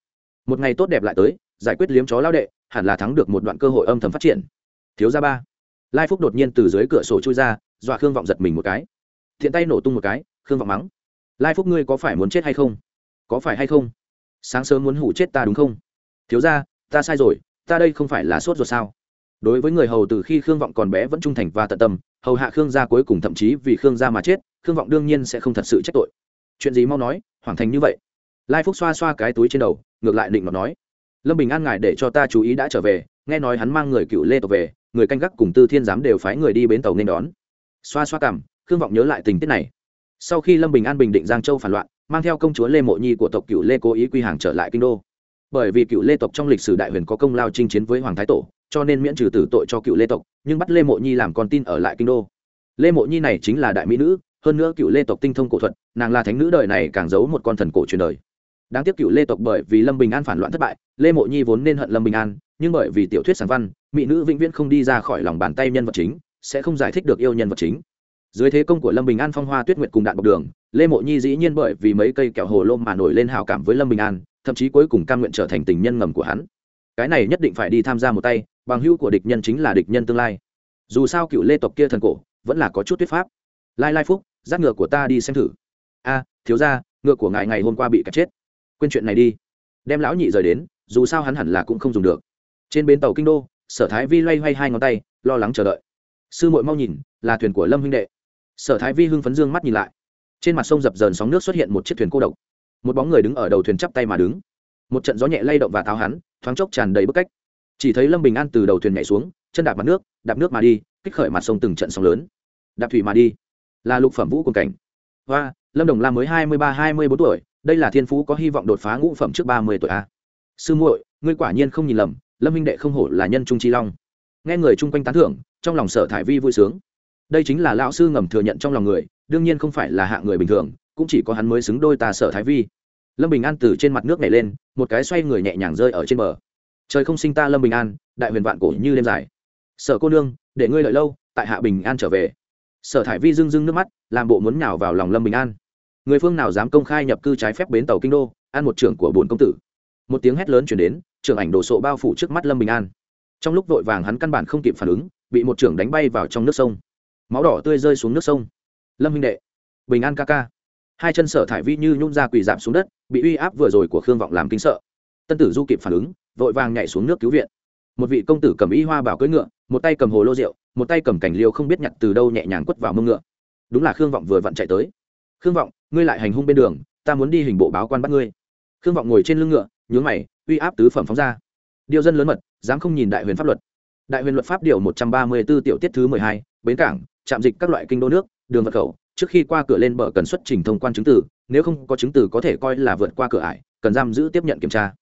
Một ngày tốt đẹp lại tới giải quyết liếm chó lao đệ hẳn là thắng được một đoạn cơ hội âm thầm phát triển. Thiếu gia ba. Lai phúc đột nhiên từ dưới cửa sổ chui ra dọa khương vọng giật mình một cái. Thiện tay nổ tung một cái khương vọng mắng. Lai phúc ngươi có phải muốn chết hay không? Có phải hay không? Sáng sớm muốn hủ chết ta đúng không? Thiếu gia, ta sai rồi ta đây không phải là sốt ruột sao? Đối với người hầu từ khi khương vọng còn bé vẫn trung thành và tận tâm hầu hạ khương gia cuối cùng thậm chí vì khương gia mà chết khương vọng đương nhiên sẽ không thật sự trách tội chuyện gì mau nói hoàn thành như vậy. Lai phúc xoa xoa cái túi trên đầu ngược lại định mà nói. Lâm bình an ngài để cho ta chú ý đã trở về nghe nói hắn mang người cựu lê tộc về người canh gác cùng tư thiên giám đều phái người đi bến tàu nên đón. Xoa xoa cảm, khương vọng nhớ lại tình tiết này. Sau khi lâm bình an bình định giang châu phản loạn mang theo công chúa lê mộ nhi của tộc cựu lê cố ý quy hàng trở lại kinh đô. Bởi vì cựu lê tộc trong lịch sử đại huyền có công lao chinh chiến với hoàng thái tổ cho nên miễn trừ tử tội cho cựu lê tộc nhưng bắt lê mộ nhi làm con tin ở lại kinh đô. Lê mộ nhi này chính là đại mỹ nữ hơn nữa cựu lê tộc tinh thông cổ thuật, nàng là thánh nữ đời này càng giấu một con thần cổ truyền đời. Đáng tiếc cựu lê tộc bởi vì lâm bình an phản loạn thất bại, lê mộ nhi vốn nên hận lâm bình an, nhưng bởi vì tiểu thuyết sáng văn, mỹ nữ vĩnh viễn không đi ra khỏi lòng bàn tay nhân vật chính, sẽ không giải thích được yêu nhân vật chính. Dưới thế công của lâm bình an phong hoa tuyết nguyệt cùng đạn bọc đường, lê mộ nhi dĩ nhiên bởi vì mấy cây kẹo hồ lô mà nổi lên hào cảm với lâm bình an, thậm chí cuối cùng cam nguyện trở thành tình nhân ngầm của hắn. Cái này nhất định phải đi tham gia một tay, bằng hữu của địch nhân chính là địch nhân tương lai. Dù sao cựu lê tộc kia thần cổ vẫn là có chút tuyết pháp. Lai lai phúc dắt ngựa của ta đi xem thử. A, thiếu ra ngựa của ngài ngày hôm qua bị cắt chết. Quên chuyện này đi. Đem lão nhị rời đến, dù sao hắn hẳn là cũng không dùng được. Trên bến tàu kinh đô, sở thái vi loay hoay hai ngón tay, lo lắng chờ đợi. Sư muội mau nhìn, là thuyền của lâm huynh đệ. Sở thái vi hưng phấn dương mắt nhìn lại. Trên mặt sông dập dờn sóng nước xuất hiện một chiếc thuyền cô độc. Một bóng người đứng ở đầu thuyền chắp tay mà đứng. Một trận gió nhẹ lay động và tháo hắn, thoáng chốc tràn đầy bức cách. Chỉ thấy lâm bình an từ đầu thuyền nhảy xuống, chân đạp mặt nước, đạp nước mà đi, kích khởi mặt sông từng trận sóng lớn. Đạp thủy mà đi là lục phẩm vũ quân cảnh. Và lâm đồng la mới hai mươi ba, hai mươi bốn tuổi, đây là thiên phú có hy vọng đột phá ngũ phẩm trước ba mươi tuổi a. Sư muội, ngươi quả nhiên không nhìn lầm, lâm minh đệ không hổ là nhân trung chi long. Nghe người chung quanh tán thưởng, trong lòng sở thải vi vui sướng. Đây chính là lão sư ngầm thừa nhận trong lòng người, đương nhiên không phải là hạ người bình thường, cũng chỉ có hắn mới xứng đôi ta sở thái vi. Lâm bình an từ trên mặt nước nhảy lên, một cái xoay người nhẹ nhàng rơi ở trên bờ. Trời không sinh ta lâm bình an, đại huyền vạn cổ như đêm dài. Sở cô nương, để ngươi lợi lâu, tại hạ bình an trở về sở thải vi rưng rưng nước mắt, làm bộ muốn nhào vào lòng lâm bình an. Người phương nào dám công khai nhập cư trái phép bến tàu kinh đô an một trưởng của bồn công tử. Một tiếng hét lớn chuyển đến, trưởng ảnh đồ sộ bao phủ trước mắt lâm bình an. Trong lúc vội vàng hắn căn bản không kịp phản ứng, bị một trưởng đánh bay vào trong nước sông. Máu đỏ tươi rơi xuống nước sông. Lâm minh đệ, bình an ca ca. Hai chân sở thải vi như nhún ra quỳ giảm xuống đất, bị uy áp vừa rồi của khương vọng làm kinh sợ. Tân tử du kịp phản ứng, vội vàng nhảy xuống nước cứu viện một vị công tử cầm y hoa bảo cưỡi ngựa, một tay cầm hồ lô rượu, một tay cầm cảnh liêu không biết nhặt từ đâu nhẹ nhàng quất vào mông ngựa. Đúng là khương vọng vừa vặn chạy tới. Khương vọng, ngươi lại hành hung bên đường, ta muốn đi hình bộ báo quan bắt ngươi. Khương vọng ngồi trên lưng ngựa, nhướng mày, uy áp tứ phẩm phóng ra. Điều dân lớn mật, dám không nhìn đại huyền pháp luật. Đại huyền luật pháp điều một trăm ba mươi 134 tiểu tiết thứ mười hai, bến cảng, trạm dịch các loại kinh đô nước, đường vật khẩu, trước khi qua cửa lên bờ cần xuất trình thông quan chứng từ, nếu không có chứng từ có thể coi là vượt qua cửa ải, cần giam giữ tiếp nhận kiểm tra.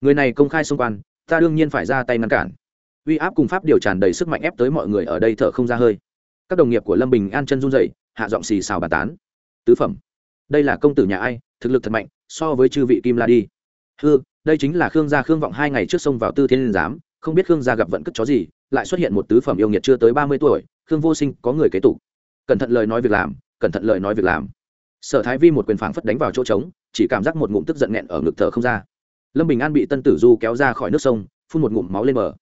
Người này công khai xung quan ta đương nhiên phải ra tay ngăn cản. Uy áp cùng pháp điều tràn đầy sức mạnh ép tới mọi người ở đây thở không ra hơi. Các đồng nghiệp của lâm bình an chân run dậy hạ giọng xì xào bàn tán. Tứ phẩm. Đây là công tử nhà ai, thực lực thật mạnh, so với chư vị kim la đi. Hư, đây chính là khương gia khương vọng hai ngày trước sông vào tư thiên liên giám, không biết khương gia gặp vận cất chó gì, lại xuất hiện một tứ phẩm yêu nghiệt chưa tới ba mươi tuổi, khương vô sinh có người kế tục. Cẩn thận lời nói việc làm, cẩn thận lời nói việc làm. Sở thái vi một quyền phảng phất đánh vào chỗ trống, chỉ cảm giác một ngụm tức giận nghẹn ở ngực thở không ra lâm bình an bị tân tử du kéo ra khỏi nước sông, phun một ngụm máu lên bờ.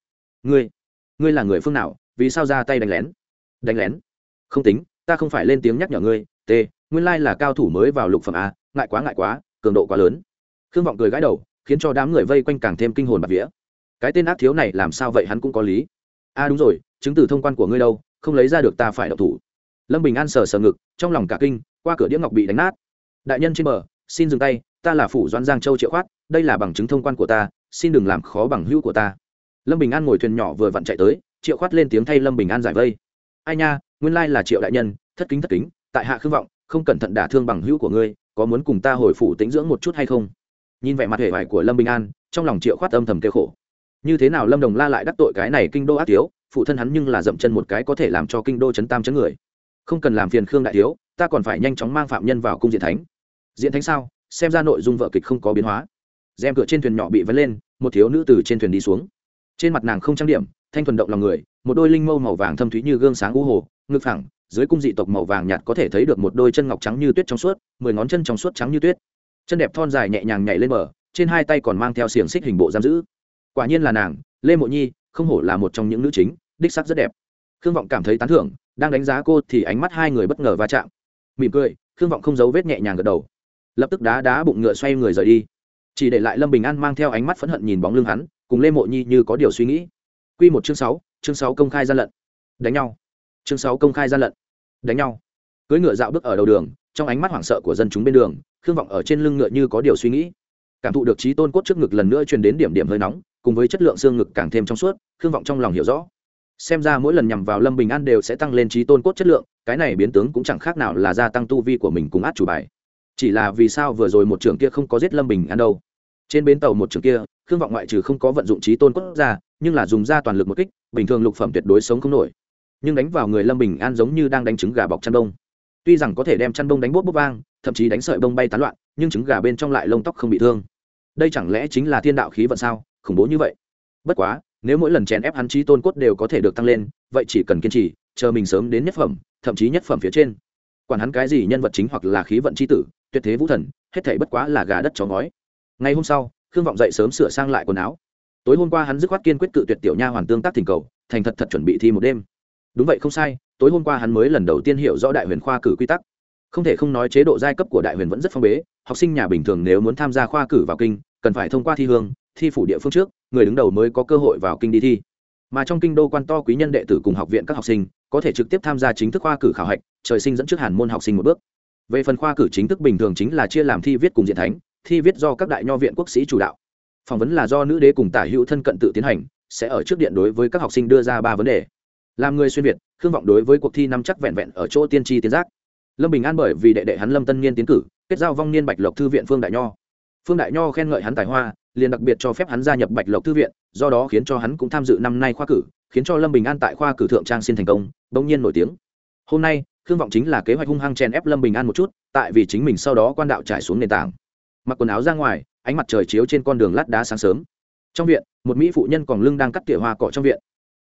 Ngươi ngươi là người phương nào, vì sao ra tay đánh lén? Đánh lén? Không tính, ta không phải lên tiếng nhắc nhở ngươi t nguyên lai là cao thủ mới vào lục phẩm a, ngại quá ngại quá, cường độ quá lớn. Khương vọng cười gãi đầu, khiến cho đám người vây quanh càng thêm kinh hồn bạc vía. Cái tên ác thiếu này làm sao vậy hắn cũng có lý. A, đúng rồi, chứng từ thông quan của ngươi đâu, không lấy ra được ta phải đậu thủ. Lâm bình an sờ sờ ngực, trong lòng cả kinh, qua cửa đĩa ngọc bị đánh nát. Đại nhân trên bờ, xin dừng tay ta là phủ doan giang châu triệu khoát, đây là bằng chứng thông quan của ta, xin đừng làm khó bằng hữu của ta. Lâm bình an ngồi thuyền nhỏ vừa vặn chạy tới, triệu khoát lên tiếng thay lâm bình an giải vây. Ai nha, nguyên lai là triệu đại nhân, thất kính thất kính, tại hạ khương vọng, không cẩn thận đả thương bằng hữu của ngươi, có muốn cùng ta hồi phủ tính dưỡng một chút hay không? Nhìn vẻ mặt hề vải của lâm bình an, trong lòng triệu khoát âm thầm kêu khổ. Như thế nào lâm đồng la lại đắc tội cái này kinh đô ác thiếu, phụ thân hắn nhưng là dậm chân một cái có thể làm cho kinh đô chấn tam chấn người. Không cần làm phiền khương đại thiếu, ta còn phải nhanh chóng mang phạm nhân vào cung diện thánh. Diện thánh sao? Xem ra nội dung vợ kịch không có biến hóa. Rèm cửa trên thuyền nhỏ bị vấn lên, một thiếu nữ từ trên thuyền đi xuống. Trên mặt nàng không trang điểm, thanh thuần động lòng người, một đôi linh mâu màu vàng thâm thúy như gương sáng u hồ, ngực phẳng, dưới cung dị tộc màu vàng nhạt có thể thấy được một đôi chân ngọc trắng như tuyết trong suốt, mười ngón chân trong suốt trắng như tuyết. Chân đẹp thon dài nhẹ nhàng nhảy lên bờ, trên hai tay còn mang theo xiềng xích hình bộ giam giữ. Quả nhiên là nàng, lê mộ nhi, không hổ là một trong những nữ chính, đích sắc rất đẹp. Khương vọng cảm thấy tán thưởng, đang đánh giá cô thì ánh mắt hai người bất ngờ va chạm. Mỉm cười, khương vọng không giấu vết nhẹ nhàng gật đầu lập tức đá đá bụng ngựa xoay người rời đi. Chỉ để lại lâm bình an mang theo ánh mắt phẫn hận nhìn bóng lưng hắn, cùng lê mộ nhi như có điều suy nghĩ. Q một chương sáu chương sáu công khai gian lận. Đánh nhau. Chương sáu công khai gian lận. Đánh nhau. Cưới ngựa dạo bước ở đầu đường, trong ánh mắt hoảng sợ của dân chúng bên đường, khương vọng ở trên lưng ngựa như có điều suy nghĩ. Cảm thụ được trí tôn cốt trước ngực lần nữa truyền đến điểm điểm hơi nóng, cùng với chất lượng xương ngực càng thêm trong suốt, khương vọng trong lòng hiểu rõ. Xem ra mỗi lần nhằm vào lâm bình an đều sẽ tăng lên trí tôn cốt chất lượng, cái này biến tướng cũng chẳng khác nào là gia tăng tu vi của mình cùng át chủ bài chỉ là vì sao vừa rồi một trường kia không có giết lâm bình an đâu. Trên bến tàu một trường kia, khương vọng ngoại trừ không có vận dụng trí tôn cốt ra, nhưng là dùng ra toàn lực một kích, bình thường lục phẩm tuyệt đối sống không nổi. Nhưng đánh vào người lâm bình an giống như đang đánh trứng gà bọc chăn đông tuy rằng có thể đem chăn đông đánh bốt bốc vang, thậm chí đánh sợi bông bay tán loạn, nhưng trứng gà bên trong lại lông tóc không bị thương. Đây chẳng lẽ chính là thiên đạo khí vận sao? Khủng bố như vậy. Bất quá, nếu mỗi lần chèn ép hắn trí tôn cốt đều có thể được tăng lên, vậy chỉ cần kiên trì, chờ mình sớm đến nhất phẩm, thậm chí nhất phẩm phía trên. Quản hắn cái gì nhân vật chính hoặc là khí vận c h i tử tuyệt thế vũ thần, hết thảy bất quá là gà đất chó ngói. Ngày hôm sau, khương vọng dậy sớm sửa sang lại quần áo. Tối hôm qua hắn dứt khoát kiên quyết cự tuyệt tiểu nha hoàn tương tác thỉnh cầu, thành thật thật chuẩn bị thi một đêm. Đúng vậy không sai, tối hôm qua hắn mới lần đầu tiên hiểu rõ đại huyền khoa cử quy tắc. Không thể không nói chế độ giai cấp của đại huyền vẫn rất phong bế, học sinh nhà bình thường nếu muốn tham gia khoa cử vào kinh, cần phải thông qua thi hương, thi phủ địa phương trước, người đứng đầu mới có cơ hội vào kinh đi thi. Mà trong kinh đô quan to quý nhân đệ tử cùng học viện các học sinh, có thể trực tiếp tham gia chính thức khoa cử khảo hạch, trời sinh dẫn trước hàn môn học sinh một bước về phần khoa cử chính thức bình thường chính là chia làm thi viết cùng diện thánh, thi viết do các đại nho viện quốc sĩ chủ đạo. Phỏng vấn là do nữ đế cùng tả hữu thân cận tự tiến hành, sẽ ở trước điện đối với các học sinh đưa ra ba vấn đề. Làm người xuyên việt, khương vọng đối với cuộc thi năm chắc vẹn vẹn ở chỗ tiên tri tiến giác. Lâm bình an bởi vì đệ đệ hắn lâm tân niên tiến cử, kết giao vong niên bạch lộc thư viện phương đại nho. Phương đại nho khen ngợi hắn tài hoa, liền đặc biệt cho phép hắn gia nhập bạch lộc thư viện, do đó khiến cho hắn cũng tham dự năm nay khoa cử, khiến cho lâm bình an tại khoa cử thượng trang xin thành công, bỗng nhiên nổi tiếng. Hôm nay khương vọng chính là kế hoạch hung hăng chèn ép lâm bình an một chút tại vì chính mình sau đó quan đạo trải xuống nền tảng mặc quần áo ra ngoài ánh mặt trời chiếu trên con đường lát đá sáng sớm trong viện một mỹ phụ nhân còn lưng đang cắt tỉa hoa cỏ trong viện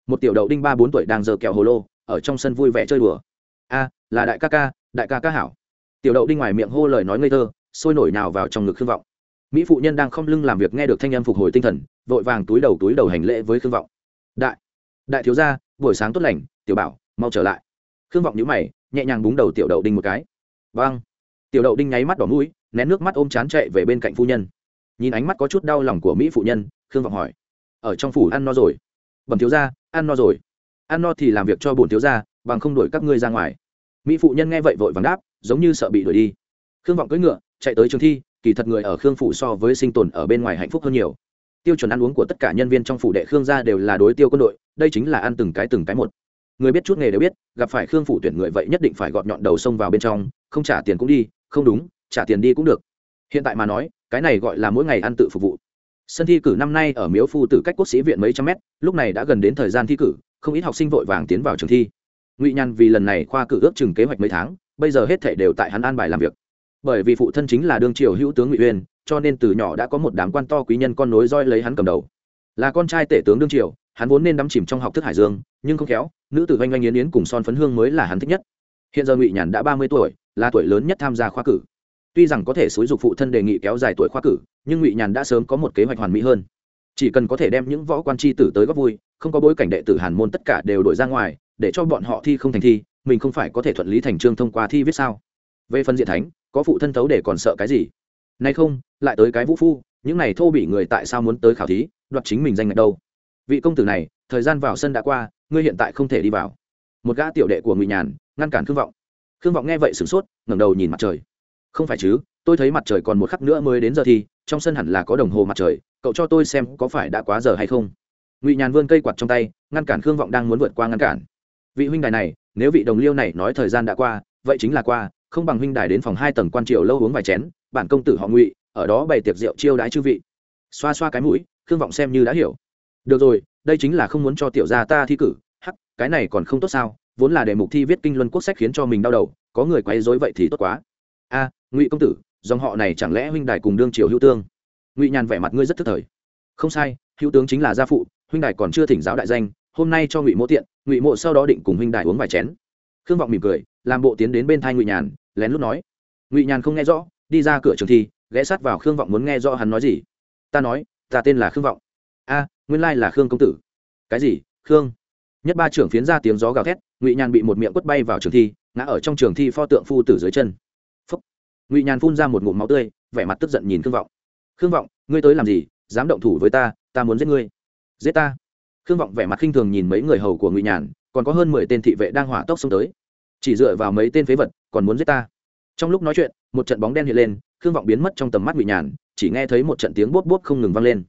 một tiểu đậu đinh ba bốn tuổi đang giờ kẹo hồ lô ở trong sân vui vẻ chơi đùa a à, là đại ca ca đại ca ca hảo tiểu đậu đinh ngoài miệng hô lời nói ngây thơ sôi nổi nào vào trong ngực khương vọng mỹ phụ nhân đang không lưng làm việc nghe được thanh âm phục hồi tinh thần vội vàng túi đầu túi đầu hành lễ với khương vọng đại đại thiếu gia buổi sáng tốt lành tiểu bảo mau trở lại khương vọng nhíu mày nhẹ nhàng búng đầu tiểu đậu đinh một cái. Vâng. Tiểu đậu đinh nháy mắt đỏ mũi, nén nước mắt ôm chán chạy về bên cạnh phu nhân. Nhìn ánh mắt có chút đau lòng của mỹ phụ nhân, khương vọng hỏi, ở trong phủ ăn no rồi? Bẩm thiếu gia, ăn no rồi. Ăn no thì làm việc cho bổn thiếu gia, bằng không đuổi các ngươi ra ngoài. Mỹ phụ nhân nghe vậy vội vàng đáp, giống như sợ bị đuổi đi. Khương vọng cưỡi ngựa, chạy tới trường thi, kỳ thật người ở khương phủ so với sinh tồn ở bên ngoài hạnh phúc hơn nhiều. Tiêu chuẩn ăn uống của tất cả nhân viên trong phủ đệ khương gia đều là đối tiêu quân đội, đây chính là ăn từng cái từng cái một người biết chút nghề đều biết, gặp phải khương phủ tuyển người vậy nhất định phải gọt nhọn đầu sông vào bên trong, không trả tiền cũng đi, không đúng, trả tiền đi cũng được. Hiện tại mà nói, cái này gọi là mỗi ngày ăn tự phục vụ. Sân thi cử năm nay ở miếu phu tử cách quốc sĩ viện mấy trăm mét, lúc này đã gần đến thời gian thi cử, không ít học sinh vội vàng tiến vào trường thi. Ngụy nhàn vì lần này khoa cử ước chừng kế hoạch mấy tháng, bây giờ hết thể đều tại hắn an bài làm việc. Bởi vì phụ thân chính là đương triều hữu tướng ngụy uyên, cho nên từ nhỏ đã có một đám quan to quý nhân con nối roi lấy hắn cầm đầu. Là con trai tể tướng đương triều hắn vốn nên đắm chìm trong học thức hải dương, nhưng không khéo, nữ tử oanh oanh yến yến cùng son phấn hương mới là hắn thích nhất. Hiện giờ ngụy nhàn đã ba mươi tuổi, là tuổi lớn nhất tham gia khoa cử. Tuy rằng có thể xúi dục phụ thân đề nghị kéo dài tuổi khoa cử, nhưng ngụy nhàn đã sớm có một kế hoạch hoàn mỹ hơn. Chỉ cần có thể đem những võ quan tri tử tới góp vui, không có bối cảnh đệ tử hàn môn tất cả đều đổi ra ngoài, để cho bọn họ thi không thành thi, mình không phải có thể thuận lý thành trương thông qua thi viết sao? Về phần diện thánh, có phụ thân thấu để còn sợ cái gì? Nay không, lại tới cái vũ phu, những này thô bị người tại sao muốn tới khảo thí, đoạt chính mình danh ngạch đâu? Vị công tử này, thời gian vào sân đã qua, ngươi hiện tại không thể đi vào. Một gã tiểu đệ của ngụy nhàn, ngăn cản khương vọng. Khương vọng nghe vậy sửng sốt, ngẩng đầu nhìn mặt trời. Không phải chứ, tôi thấy mặt trời còn một khắc nữa mới đến giờ thì, trong sân hẳn là có đồng hồ mặt trời, cậu cho tôi xem có phải đã quá giờ hay không. Ngụy nhàn vươn cây quạt trong tay, ngăn cản khương vọng đang muốn vượt qua ngăn cản. Vị huynh đài này, nếu vị đồng liêu này nói thời gian đã qua, vậy chính là qua, không bằng huynh đài đến phòng hai tầng quan triều lâu uống vài chén, bản công tử họ ngụy, ở đó bày tiệc rượu chiêu đãi chư vị. Xoa xoa cái mũi, khương vọng xem như đã hiểu được rồi, đây chính là không muốn cho tiểu gia ta thi cử. Hắc, cái này còn không tốt sao? Vốn là đề mục thi viết kinh luân quốc sách khiến cho mình đau đầu, có người quấy rối vậy thì tốt quá. A, ngụy công tử, dòng họ này chẳng lẽ huynh đài cùng đương triều hữu tương? Ngụy nhàn vẻ mặt ngươi rất thức thời. Không sai, hữu tướng chính là gia phụ, huynh đài còn chưa thỉnh giáo đại danh, hôm nay cho ngụy mộ tiện, ngụy mộ sau đó định cùng huynh đài uống vài chén. Khương vọng mỉm cười, làm bộ tiến đến bên thai ngụy nhàn, lén lút nói. Ngụy nhàn không nghe rõ, đi ra cửa trường thi, ghé sát vào khương vọng muốn nghe rõ hắn nói gì. Ta nói, ta tên là khương vọng. A nguyên lai là khương công tử cái gì khương nhất ba trưởng phiến ra tiếng gió gào thét ngụy nhàn bị một miệng quất bay vào trường thi ngã ở trong trường thi pho tượng phu tử dưới chân phúc. ngụy nhàn phun ra một ngụm máu tươi vẻ mặt tức giận nhìn khương vọng khương vọng ngươi tới làm gì dám động thủ với ta ta muốn giết ngươi giết ta khương vọng vẻ mặt khinh thường nhìn mấy người hầu của ngụy nhàn còn có hơn mười tên thị vệ đang hỏa tốc xông tới chỉ dựa vào mấy tên phế vật còn muốn giết ta trong lúc nói chuyện một trận bóng đen hiện lên khương vọng biến mất trong tầm mắt ngụy nhàn chỉ nghe thấy một trận tiếng bốp bốp không ngừng vang lên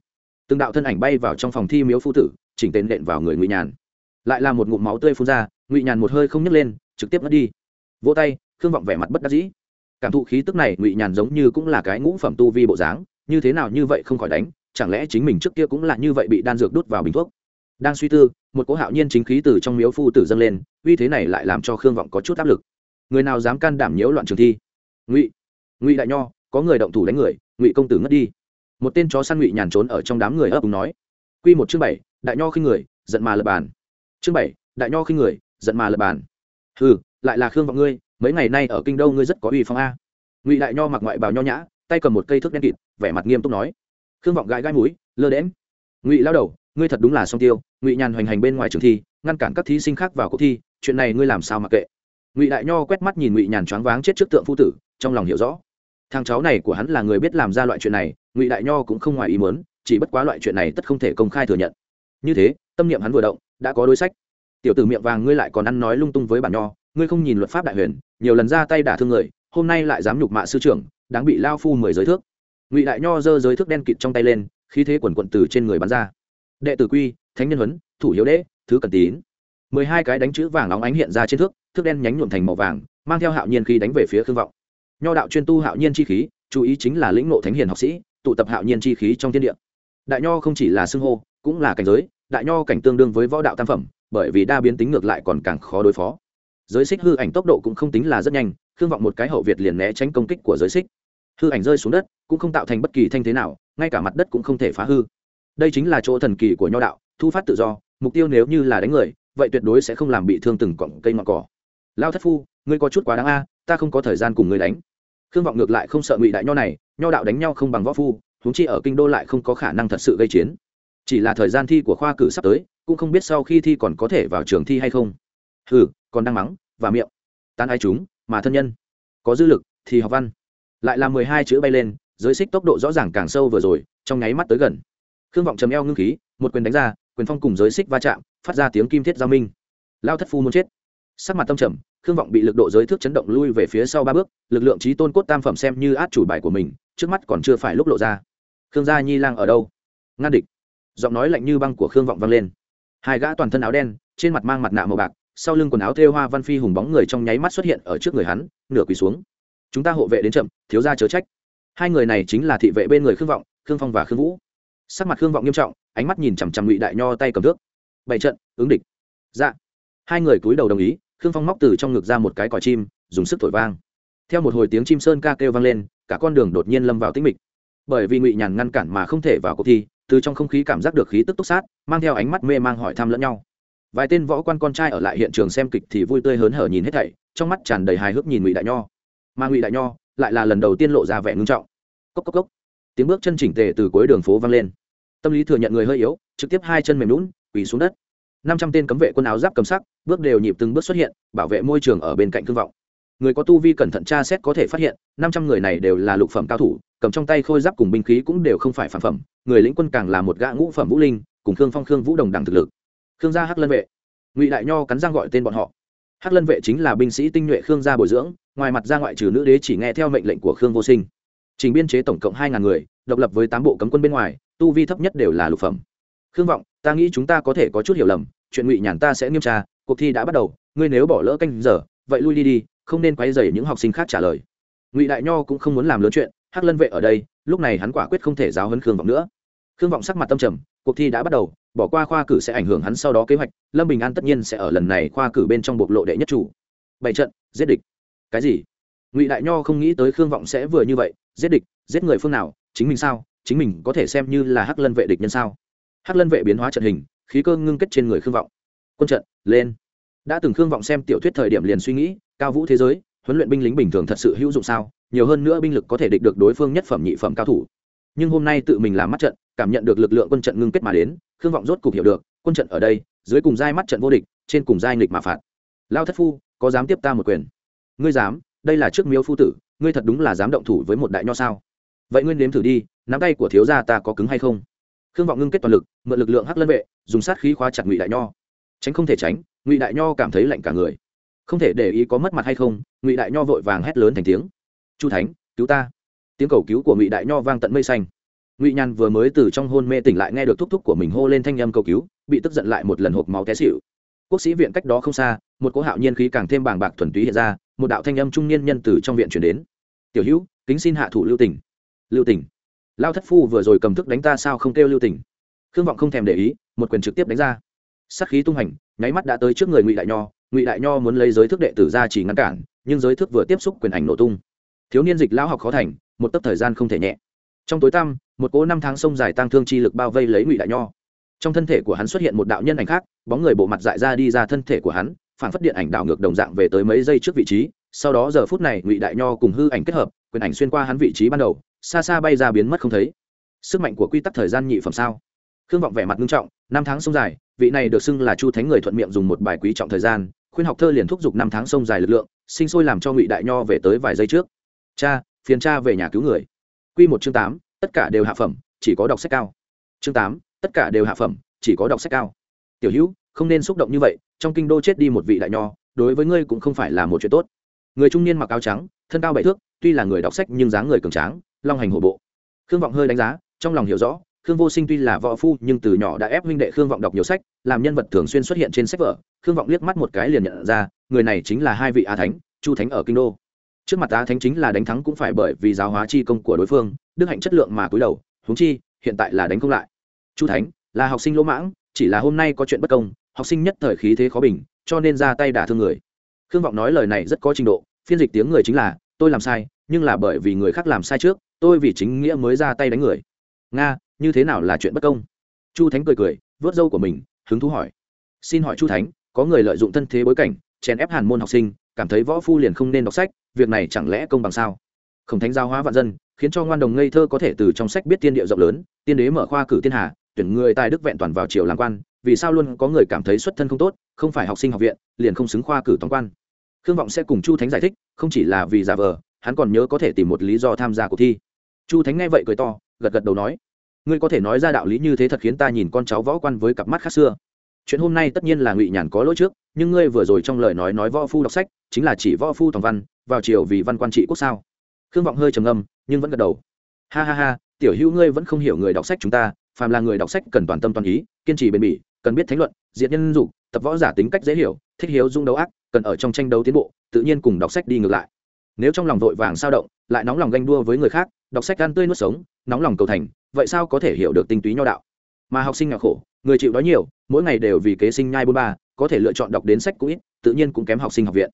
từng đạo thân ảnh bay vào trong phòng thi miếu phu tử, chỉnh tên nện vào người ngụy nhàn. Lại là một ngụm máu tươi phun ra, ngụy nhàn một hơi không nhấc lên, trực tiếp mất đi. Vỗ tay, khương vọng vẻ mặt bất đắc dĩ. Cảm thụ khí tức này, ngụy nhàn giống như cũng là cái ngũ phẩm tu vi bộ dáng, như thế nào như vậy không khỏi đánh, chẳng lẽ chính mình trước kia cũng là như vậy bị đan dược đút vào bình thuốc? Đang suy tư, một cỗ hạo nhiên chính khí từ trong miếu phu tử dâng lên, uy thế này lại làm cho khương vọng có chút áp lực. Người nào dám can đảm nhiễu loạn trường thi? Ngụy ngụy đại nho, có người động thủ đánh người, ngụy công tử ngất đi một tên chó săn ngụy nhàn trốn ở trong đám người ấp úng nói. Q một chương bảy, đại nho khi người, giận mà lập bàn. Chương bảy, đại nho khi người, giận mà lập bàn. Ừ lại là khương vọng ngươi, mấy ngày nay ở kinh đô ngươi rất có uy phong a. Ngụy đại nho mặc ngoại bào nho nhã, tay cầm một cây thước đen kịt, vẻ mặt nghiêm túc nói. Khương vọng gãi gãi mũi, lơ đễm ngụy lao đầu, ngươi thật đúng là song tiêu, ngụy nhàn hoành hành bên ngoài trường thi, ngăn cản các thí sinh khác vào cuộc thi, chuyện này ngươi làm sao mặc kệ. Ngụy đại nho quét mắt nhìn ngụy nhàn choáng váng chết trước tượng phu tử, trong lòng hiểu rõ thằng cháu này của hắn là người biết làm ra loại chuyện này, ngụy đại nho cũng không ngoài ý mớn chỉ bất quá loại chuyện này tất không thể công khai thừa nhận. Như thế, tâm niệm hắn vừa động, đã có đối sách. Tiểu tử miệng vàng ngươi lại còn ăn nói lung tung với bản nho, ngươi không nhìn luật pháp đại huyền, nhiều lần ra tay đả thương người, hôm nay lại dám nhục mạ sư trưởng, đáng bị lao phu mười giới thước. Ngụy đại nho giơ giới thước đen kịt trong tay lên, khí thế quần quận từ trên người bắn ra. Đệ tử quy, thánh nhân huấn, thủ hiếu đế, thứ cần tín. Mười hai cái đánh chữ vàng óng ánh hiện ra trên thước thước đen nhánh nhuộm thành màu vàng, mang theo hạo nhiên khi đánh về phía khương vọng nho đạo chuyên tu hạo nhiên chi khí, chú ý chính là lĩnh ngộ thánh hiền học sĩ, tụ tập hạo nhiên chi khí trong thiên địa. Đại nho không chỉ là xưng hô, cũng là cảnh giới, đại nho cảnh tương đương với võ đạo tam phẩm, bởi vì đa biến tính ngược lại còn càng khó đối phó. Giới xích hư ảnh tốc độ cũng không tính là rất nhanh, khương vọng một cái hậu việt liền né tránh công kích của giới xích. Hư ảnh rơi xuống đất, cũng không tạo thành bất kỳ thanh thế nào, ngay cả mặt đất cũng không thể phá hư. Đây chính là chỗ thần kỳ của nho đạo, thu phát tự do, mục tiêu nếu như là đánh người, vậy tuyệt đối sẽ không làm bị thương từng cọng cây ngọn cỏ. Lao thất phu, ngươi có chút quá đáng a, ta không có thời gian cùng ngươi đánh khương vọng ngược lại không sợ ngụy đại nho này, nho đạo đánh nhau không bằng võ phu, huống chi ở kinh đô lại không có khả năng thật sự gây chiến. Chỉ là thời gian thi của khoa cử sắp tới, cũng không biết sau khi thi còn có thể vào trường thi hay không. Ừ còn đang mắng, và miệng. Tan ai chúng, mà thân nhân. Có dư lực, thì học văn. Lại là mười hai chữ bay lên, giới xích tốc độ rõ ràng càng sâu vừa rồi, trong nháy mắt tới gần. Khương vọng chấm eo ngưng khí, một quyền đánh ra, quyền phong cùng giới xích va chạm, phát ra tiếng kim thiết giao minh. Lao thất phu muốn chết. Sắc mặt tâm trầm khương vọng bị lực độ giới thước chấn động lui về phía sau ba bước, lực lượng trí tôn cốt tam phẩm xem như át chủ bài của mình, trước mắt còn chưa phải lúc lộ ra. Khương gia nhi lang ở đâu? Ngăn địch. Giọng nói lạnh như băng của khương vọng vang lên. Hai gã toàn thân áo đen, trên mặt mang mặt nạ màu bạc, sau lưng quần áo thêu hoa văn phi hùng bóng người trong nháy mắt xuất hiện ở trước người hắn, nửa quỳ xuống. Chúng ta hộ vệ đến chậm, thiếu gia chớ trách. Hai người này chính là thị vệ bên người khương vọng, khương phong và khương vũ. Sắc mặt khương vọng nghiêm trọng, ánh mắt nhìn chằm chằm ngụy đại nho tay cầm thước. Bảy trận, ứng địch. Dạ. Hai người cúi đầu đồng ý khương phong móc từ trong ngực ra một cái còi chim, dùng sức thổi vang. Theo một hồi tiếng chim sơn ca kêu vang lên, cả con đường đột nhiên lâm vào tĩnh mịch. Bởi vì ngụy nhàn ngăn cản mà không thể vào cuộc thi, từ trong không khí cảm giác được khí tức túc sát, mang theo ánh mắt mê mang hỏi thăm lẫn nhau. Vài tên võ quan con trai ở lại hiện trường xem kịch thì vui tươi hớn hở nhìn hết thảy, trong mắt tràn đầy hài hước nhìn ngụy đại nho. Mà ngụy đại nho lại là lần đầu tiên lộ ra vẻ ngưng trọng. Cốc cốc cốc. Tiếng bước chân chỉnh tề từ cuối đường phố vang lên. Tâm lý thừa nhận người hơi yếu, trực tiếp hai chân mềm lún quỳ xuống đất năm trăm tên cấm vệ quân áo giáp cầm sắc, bước đều nhịp từng bước xuất hiện, bảo vệ môi trường ở bên cạnh thương vọng. Người có tu vi cẩn thận tra xét có thể phát hiện, năm trăm người này đều là lục phẩm cao thủ, cầm trong tay khôi giáp cùng binh khí cũng đều không phải phản phẩm, người lĩnh quân càng là một gã ngũ phẩm vũ linh, cùng khương phong, khương vũ đồng đẳng thực lực. Khương gia hắc lân vệ. Ngụy đại nho cắn răng gọi tên bọn họ. Hắc lân vệ chính là binh sĩ tinh nhuệ khương gia bồi dưỡng, ngoài mặt ra ngoại trừ nữ đế chỉ nghe theo mệnh lệnh của khương vô sinh. Trình biên chế tổng cộng hai ngàn người, độc lập với tám bộ cấm quân bên ngoài, tu vi thấp nhất đều là lục phẩm. Khương vọng ta nghĩ chúng ta có thể có chút hiểu lầm, chuyện ngụy nhàn ta sẽ nghiêm tra, cuộc thi đã bắt đầu, ngươi nếu bỏ lỡ canh giờ, vậy lui đi đi, không nên quay dày những học sinh khác trả lời. Ngụy đại nho cũng không muốn làm lớn chuyện, hắc lân vệ ở đây, lúc này hắn quả quyết không thể giáo hấn khương vọng nữa. Khương vọng sắc mặt tâm trầm, cuộc thi đã bắt đầu, bỏ qua khoa cử sẽ ảnh hưởng hắn sau đó kế hoạch, lâm bình an tất nhiên sẽ ở lần này khoa cử bên trong bộc lộ đệ nhất chủ. Bảy trận, giết địch. Cái gì? Ngụy đại nho không nghĩ tới khương vọng sẽ vừa như vậy, giết địch, giết người phương nào, chính mình sao? Chính mình có thể xem như là hắc lân vệ địch nhân sao? Hắc lân vệ biến hóa trận hình, khí cơ ngưng kết trên người khương vọng. Quân trận, lên. Đã từng khương vọng xem tiểu thuyết thời điểm liền suy nghĩ, cao vũ thế giới, huấn luyện binh lính bình thường thật sự hữu dụng sao? Nhiều hơn nữa binh lực có thể địch được đối phương nhất phẩm, nhị phẩm cao thủ. Nhưng hôm nay tự mình làm mắt trận, cảm nhận được lực lượng quân trận ngưng kết mà đến, khương vọng rốt cục hiểu được, quân trận ở đây, dưới cùng giai mắt trận vô địch, trên cùng giai nghịch mà phạt. Lao thất phu, có dám tiếp ta một quyền? Ngươi dám, đây là trước miếu phu tử, ngươi thật đúng là dám động thủ với một đại nho sao? Vậy ngươi nếm thử đi, nắm tay của thiếu gia ta có cứng hay không? Khương vọng ngưng kết toàn lực, mượn lực lượng hắc lân vệ, dùng sát khí khóa chặt ngụy đại nho. Tránh không thể tránh, ngụy đại nho cảm thấy lạnh cả người. Không thể để ý có mất mặt hay không, ngụy đại nho vội vàng hét lớn thành tiếng. Chu thánh, cứu ta. Tiếng cầu cứu của ngụy đại nho vang tận mây xanh. Ngụy nhàn vừa mới từ trong hôn mê tỉnh lại nghe được thúc thúc của mình hô lên thanh â m cầu cứu, bị tức giận lại một lần hộp máu té xịu quốc sĩ viện cách đó không xa, một cỗ hạo nhiên khí càng thêm bàng bạc thuần túy hiện ra, một đạo thanh âm trung niên nhân từ trong viện chuyển đến. Tiểu hữu, kính xin hạ thủ lưu tỉnh. Lưu tỉnh? Lao thất phu vừa rồi cầm thức đánh ta sao không kêu lưu tỉnh khương vọng không thèm để ý, một quyền trực tiếp đánh ra. Sắc khí tung hành, nháy mắt đã tới trước người ngụy đại nho. Ngụy đại nho muốn lấy giới thức đệ tử ra chỉ ngăn cản, nhưng giới thức vừa tiếp xúc quyền ảnh nổ tung. Thiếu niên dịch lão học khó thành, một tấc thời gian không thể nhẹ. Trong tối tăm, một cỗ năm tháng sông dài tăng thương chi lực bao vây lấy ngụy đại nho. Trong thân thể của hắn xuất hiện một đạo nhân ảnh khác, bóng người bộ mặt dại ra đi ra thân thể của hắn phản phất điện ảnh đảo ngược đồng dạng về tới mấy giây trước vị trí. Sau đó giờ phút này, ngụy đại nho cùng hư ảnh kết hợp, quyền ảnh xuyên qua hắn vị trí ban đầu xa xa bay ra biến mất không thấy. Sức mạnh của quy tắc thời gian nhị phẩm sao? Khương vọng vẻ mặt nghiêm trọng, năm tháng sông dài, vị này được xưng là chu thánh người thuận miệng dùng một bài quý trọng thời gian, khuyên học thơ liền thúc giục năm tháng sông dài lực lượng, sinh sôi làm cho ngụy đại nho về tới vài giây trước. Cha, phiền cha về nhà cứu người. Q một chương tám, tất cả đều hạ phẩm, chỉ có đọc sách cao. Chương tám, tất cả đều hạ phẩm, chỉ có đọc sách cao. Tiểu hữu, không nên xúc động như vậy, trong kinh đô chết đi một vị đại nho, đối với ngươi cũng không phải là một chuyện tốt. Người trung niên mặc áo trắng, thân cao bảy thước tuy là người đọc sách nhưng dáng người cường tráng, long hành hổ bộ. Khương vọng hơi đánh giá, trong lòng hiểu rõ, khương vô sinh tuy là võ phu nhưng từ nhỏ đã ép huynh đệ khương vọng đọc nhiều sách, làm nhân vật thường xuyên xuất hiện trên sách vở, khương vọng liếc mắt một cái liền nhận ra, người này chính là hai vị a thánh, chu thánh ở kinh đô. Trước mặt a thánh chính là đánh thắng cũng phải bởi vì giáo hóa chi công của đối phương, đức hạnh chất lượng mà cúi đầu, huống chi, hiện tại là đánh không lại. Chu thánh, là học sinh lỗ mãng, chỉ là hôm nay có chuyện bất công, học sinh nhất thời khí thế khó bình, cho nên ra tay đả thương người. Khương vọng nói lời này rất có trình độ, phiên dịch tiếng người chính là tôi làm sai, nhưng là bởi vì người khác làm sai trước, tôi vì chính nghĩa mới ra tay đánh người. Nga, như thế nào là chuyện bất công? Chu thánh cười cười vớt râu của mình, hứng thú hỏi. Xin hỏi chu thánh, có người lợi dụng thân thế bối cảnh, chèn ép hàn môn học sinh, cảm thấy võ phu liền không nên đọc sách, việc này chẳng lẽ công bằng sao? Khổng thánh giao hóa vạn dân, khiến cho ngoan đồng ngây thơ có thể từ trong sách biết tiên địa rộng lớn, tiên đế mở khoa cử tiên hà, tuyển người tài đức vẹn toàn vào triều làm quan, vì sao luôn có người cảm thấy xuất thân không tốt, không phải học sinh học viện, liền không xứng khoa cử toàn quan? Khương vọng sẽ cùng chu thánh giải thích, không chỉ là vì giả vờ, hắn còn nhớ có thể tìm một lý do tham gia cuộc thi. Chu thánh nghe vậy cười to, gật gật đầu nói, ngươi có thể nói ra đạo lý như thế thật khiến ta nhìn con cháu võ quan với cặp mắt khác xưa. Chuyện hôm nay tất nhiên là ngụy nhàn có lỗi trước, nhưng ngươi vừa rồi trong lời nói nói võ phu đọc sách, chính là chỉ võ phu toàn văn, vào chiều vì văn quan trị quốc sao? Khương vọng hơi trầm âm nhưng vẫn gật đầu. Ha ha ha, tiểu hữu ngươi vẫn không hiểu người đọc sách chúng ta, phàm là người đọc sách cần toàn tâm toàn ý, kiên trì bền bỉ, cần biết thánh luận, diện nhân dục tập võ giả tính cách dễ hiểu, thích hiếu dung đấu ác, cần ở trong tranh đấu tiến bộ, tự nhiên cùng đọc sách đi ngược lại. Nếu trong lòng vội vàng sao động, lại nóng lòng ganh đua với người khác, đọc sách ăn tươi nuốt sống, nóng lòng cầu thành, vậy sao có thể hiểu được tinh túy nho đạo? Mà học sinh nghèo khổ, người chịu đói nhiều, mỗi ngày đều vì kế sinh nhai bôn ba, có thể lựa chọn đọc đến sách cũng ít, tự nhiên cũng kém học sinh học viện.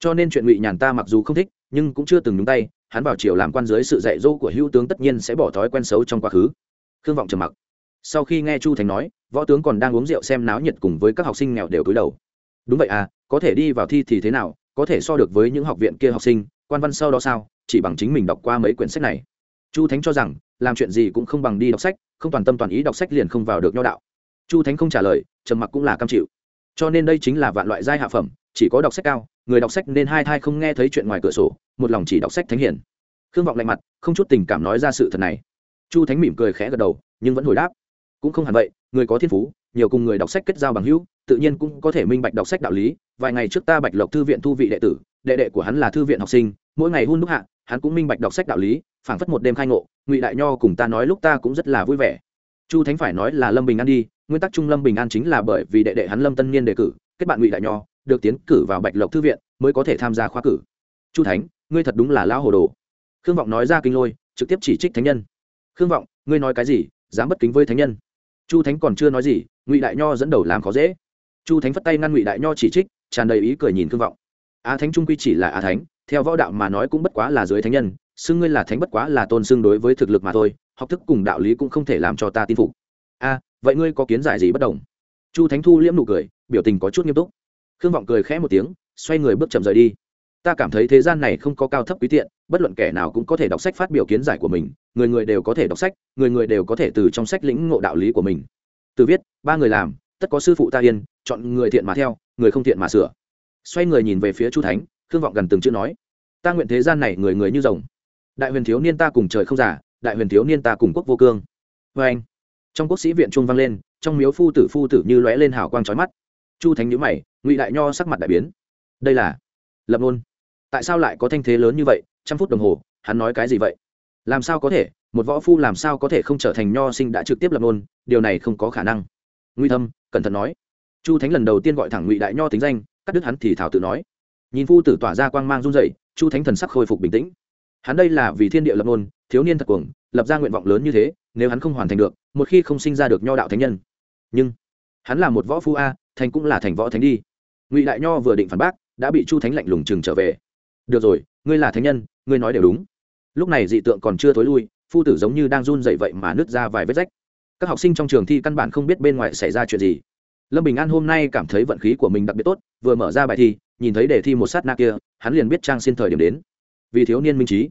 Cho nên chuyện ngụy nhàn ta mặc dù không thích, nhưng cũng chưa từng nhúng tay, hắn vào chiều làm quan dưới sự dạy dỗ của hữu tướng tất nhiên sẽ bỏ thói quen xấu trong quá khứ. Khương vọng trầm mặc. Sau khi nghe chu thành nói võ tướng còn đang uống rượu xem náo nhiệt cùng với các học sinh nghèo đều cúi đầu. Đúng vậy à có thể đi vào thi thì thế nào, có thể so được với những học viện kia học sinh, quan văn sau đó sao, chỉ bằng chính mình đọc qua mấy quyển sách này. Chu thánh cho rằng, làm chuyện gì cũng không bằng đi đọc sách, không toàn tâm toàn ý đọc sách liền không vào được nho đạo. Chu thánh không trả lời, trầm mặc cũng là cam chịu. Cho nên đây chính là vạn loại giai hạ phẩm, chỉ có đọc sách cao, người đọc sách nên hai thai không nghe thấy chuyện ngoài cửa sổ, một lòng chỉ đọc sách thánh hiển khương vọng lạnh mặt, không chút tình cảm nói ra sự thật này. Chu thánh mỉm cười khẽ gật đầu, nhưng vẫn hồi đáp cũng không hẳn vậy, người có thiên phú, nhiều cùng người đọc sách kết giao bằng hữu, tự nhiên cũng có thể minh bạch đọc sách đạo lý. Vài ngày trước ta bạch lộc thư viện thu vị đệ tử, đệ đệ của hắn là thư viện học sinh, mỗi ngày hun đúc hạ, hắn cũng minh bạch đọc sách đạo lý, phảng phất một đêm khai ngộ. Ngụy đại nho cùng ta nói lúc ta cũng rất là vui vẻ. Chu thánh phải nói là lâm bình an đi, nguyên tắc trung lâm bình an chính là bởi vì đệ đệ hắn lâm tân niên đề cử, kết bạn ngụy đại nho, được tiến cử vào bạch lộc thư viện, mới có thể tham gia khoa cử. Chu thánh, ngươi thật đúng là lão hồ đồ. Khương vọng nói ra kinh lôi, trực tiếp chỉ trích thánh nhân. Khương vọng, ngươi nói cái gì, dám bất kính với thánh nhân? Chu thánh còn chưa nói gì, ngụy đại nho dẫn đầu làm khó dễ. Chu thánh phất tay ngăn ngụy đại nho chỉ trích, tràn đầy ý cười nhìn thương vọng. A thánh trung quy chỉ là a thánh, theo võ đạo mà nói cũng bất quá là dưới thánh nhân, xưng ngươi là thánh bất quá là tôn xưng đối với thực lực mà thôi, học thức cùng đạo lý cũng không thể làm cho ta tin phục. A, vậy ngươi có kiến giải gì bất đồng? Chu thánh thu liễm nụ cười, biểu tình có chút nghiêm túc. Khương vọng cười khẽ một tiếng, xoay người bước chậm rời đi ta cảm thấy thế gian này không có cao thấp quý tiện, bất luận kẻ nào cũng có thể đọc sách phát biểu kiến giải của mình, người người đều có thể đọc sách, người người đều có thể từ trong sách lĩnh ngộ đạo lý của mình. Từ viết, ba người làm, tất có sư phụ ta yên, chọn người thiện mà theo, người không thiện mà sửa. Xoay người nhìn về phía chu thánh, khương vọng gần từng chữ nói, ta nguyện thế gian này người người như rồng. Đại huyền thiếu niên ta cùng trời không giả đại huyền thiếu niên ta cùng quốc vô cương. Vê anh, trong quốc sĩ viện trung vang lên, trong miếu phu tử phu tử như lóe lên hào quang trói mắt. Chu thánh nhữ mày, ngụy đại nho sắc mặt đại biến. Đây là lập ngôn tại sao lại có thanh thế lớn như vậy, trăm phút đồng hồ, hắn nói cái gì vậy? Làm sao có thể, một võ phu làm sao có thể không trở thành nho sinh đã trực tiếp lập ngôn, điều này không có khả năng. Nguy thâm, cẩn thận nói. Chu thánh lần đầu tiên gọi thẳng ngụy đại nho tính danh, cắt đứt hắn thì thảo tự nói. Nhìn phu tử tỏa ra quang mang run dậy chu thánh thần sắc khôi phục bình tĩnh. Hắn đây là vì thiên địa lập ngôn, thiếu niên thật cuồng, lập ra nguyện vọng lớn như thế, nếu hắn không hoàn thành được, một khi không sinh ra được nho đạo thánh nhân. Nhưng, hắn là một võ phu a, thành cũng là thành võ thánh đi. Ngụy đại nho vừa định phản bác, đã bị chu thánh lạnh lùng chừng trở về được rồi, ngươi là thánh nhân, ngươi nói đều đúng. Lúc này dị tượng còn chưa thối lui, phu tử giống như đang run dậy vậy mà nứt ra vài vết rách. Các học sinh trong trường thi căn bản không biết bên ngoài xảy ra chuyện gì. Lâm bình an hôm nay cảm thấy vận khí của mình đặc biệt tốt, vừa mở ra bài thi, nhìn thấy đề thi một sát na kia, hắn liền biết trang xin thời điểm đến. Vì thiếu niên minh trí.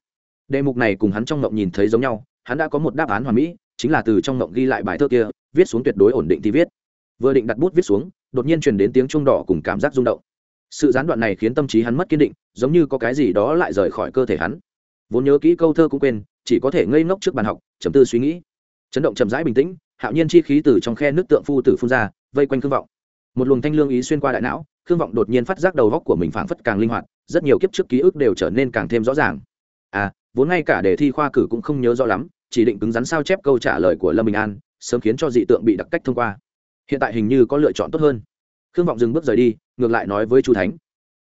Đề mục này cùng hắn trong ngộng nhìn thấy giống nhau, hắn đã có một đáp án hoàn mỹ, chính là từ trong ngộng ghi lại bài thơ kia, viết xuống tuyệt đối ổn định thì viết. Vừa định đặt bút viết xuống, đột nhiên truyền đến tiếng chuông đỏ cùng cảm giác rung động sự gián đoạn này khiến tâm trí hắn mất kiên định, giống như có cái gì đó lại rời khỏi cơ thể hắn. Vốn nhớ kỹ câu thơ cũng quên, chỉ có thể ngây ngốc trước bàn học, chấm tư suy nghĩ. Chấn động chậm rãi bình tĩnh, hạo nhiên chi khí từ trong khe nước tượng phu tử phun ra, vây quanh khương vọng. Một luồng thanh lương ý xuyên qua đại não, khương vọng đột nhiên phát giác đầu góc của mình phảng phất càng linh hoạt, rất nhiều kiếp trước ký ức đều trở nên càng thêm rõ ràng. À vốn ngay cả đề thi khoa cử cũng không nhớ rõ lắm, chỉ định cứng rắn sao chép câu trả lời của lâm bình an, sớm khiến cho dị tượng bị đặc cách thông qua. Hiện tại hình như có lựa chọn tốt hơn. Khương vọng dừng bước rời đi ngược lại nói với chu thánh.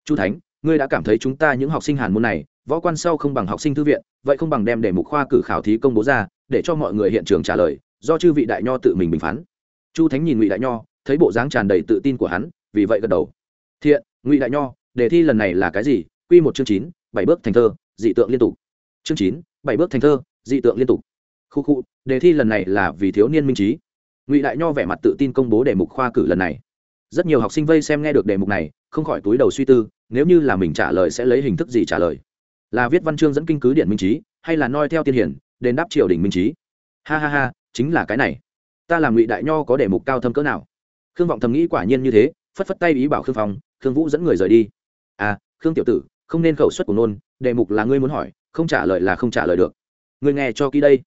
Chu thánh, ngươi đã cảm thấy chúng ta những học sinh hàn môn này, võ quan sau không bằng học sinh thư viện, vậy không bằng đem để mục khoa cử khảo thí công bố ra, để cho mọi người hiện trường trả lời, do chư vị đại nho tự mình bình phán. Chu thánh nhìn ngụy đại nho, thấy bộ dáng tràn đầy tự tin của hắn, vì vậy gật đầu. Thiện, ngụy đại nho, đề thi lần này là cái gì? Q một chương chín, bảy bước thành thơ, dị tượng liên tục. Chương chín, bảy bước thành thơ, dị tượng liên tục. Khu khu, đề thi lần này là vì thiếu niên minh trí. Ngụy đại nho vẻ mặt tự tin công bố đề mục khoa cử lần này rất nhiều học sinh vây xem nghe được đề mục này, không khỏi túi đầu suy tư, nếu như là mình trả lời sẽ lấy hình thức gì trả lời? Là viết văn chương dẫn kinh cứ điện minh trí, hay là noi theo tiên hiển, đền đáp triều đình minh trí? Ha ha ha, chính là cái này. Ta làm ngụy đại nho có đề mục cao thâm cỡ nào? Khương vọng thầm nghĩ quả nhiên như thế, phất phất tay ý bảo khương phong, khương vũ dẫn người rời đi. À khương tiểu tử, không nên khẩu suất của nôn, đề mục là ngươi muốn hỏi, không trả lời là không trả lời được. Ngươi nghe cho kỹ đây.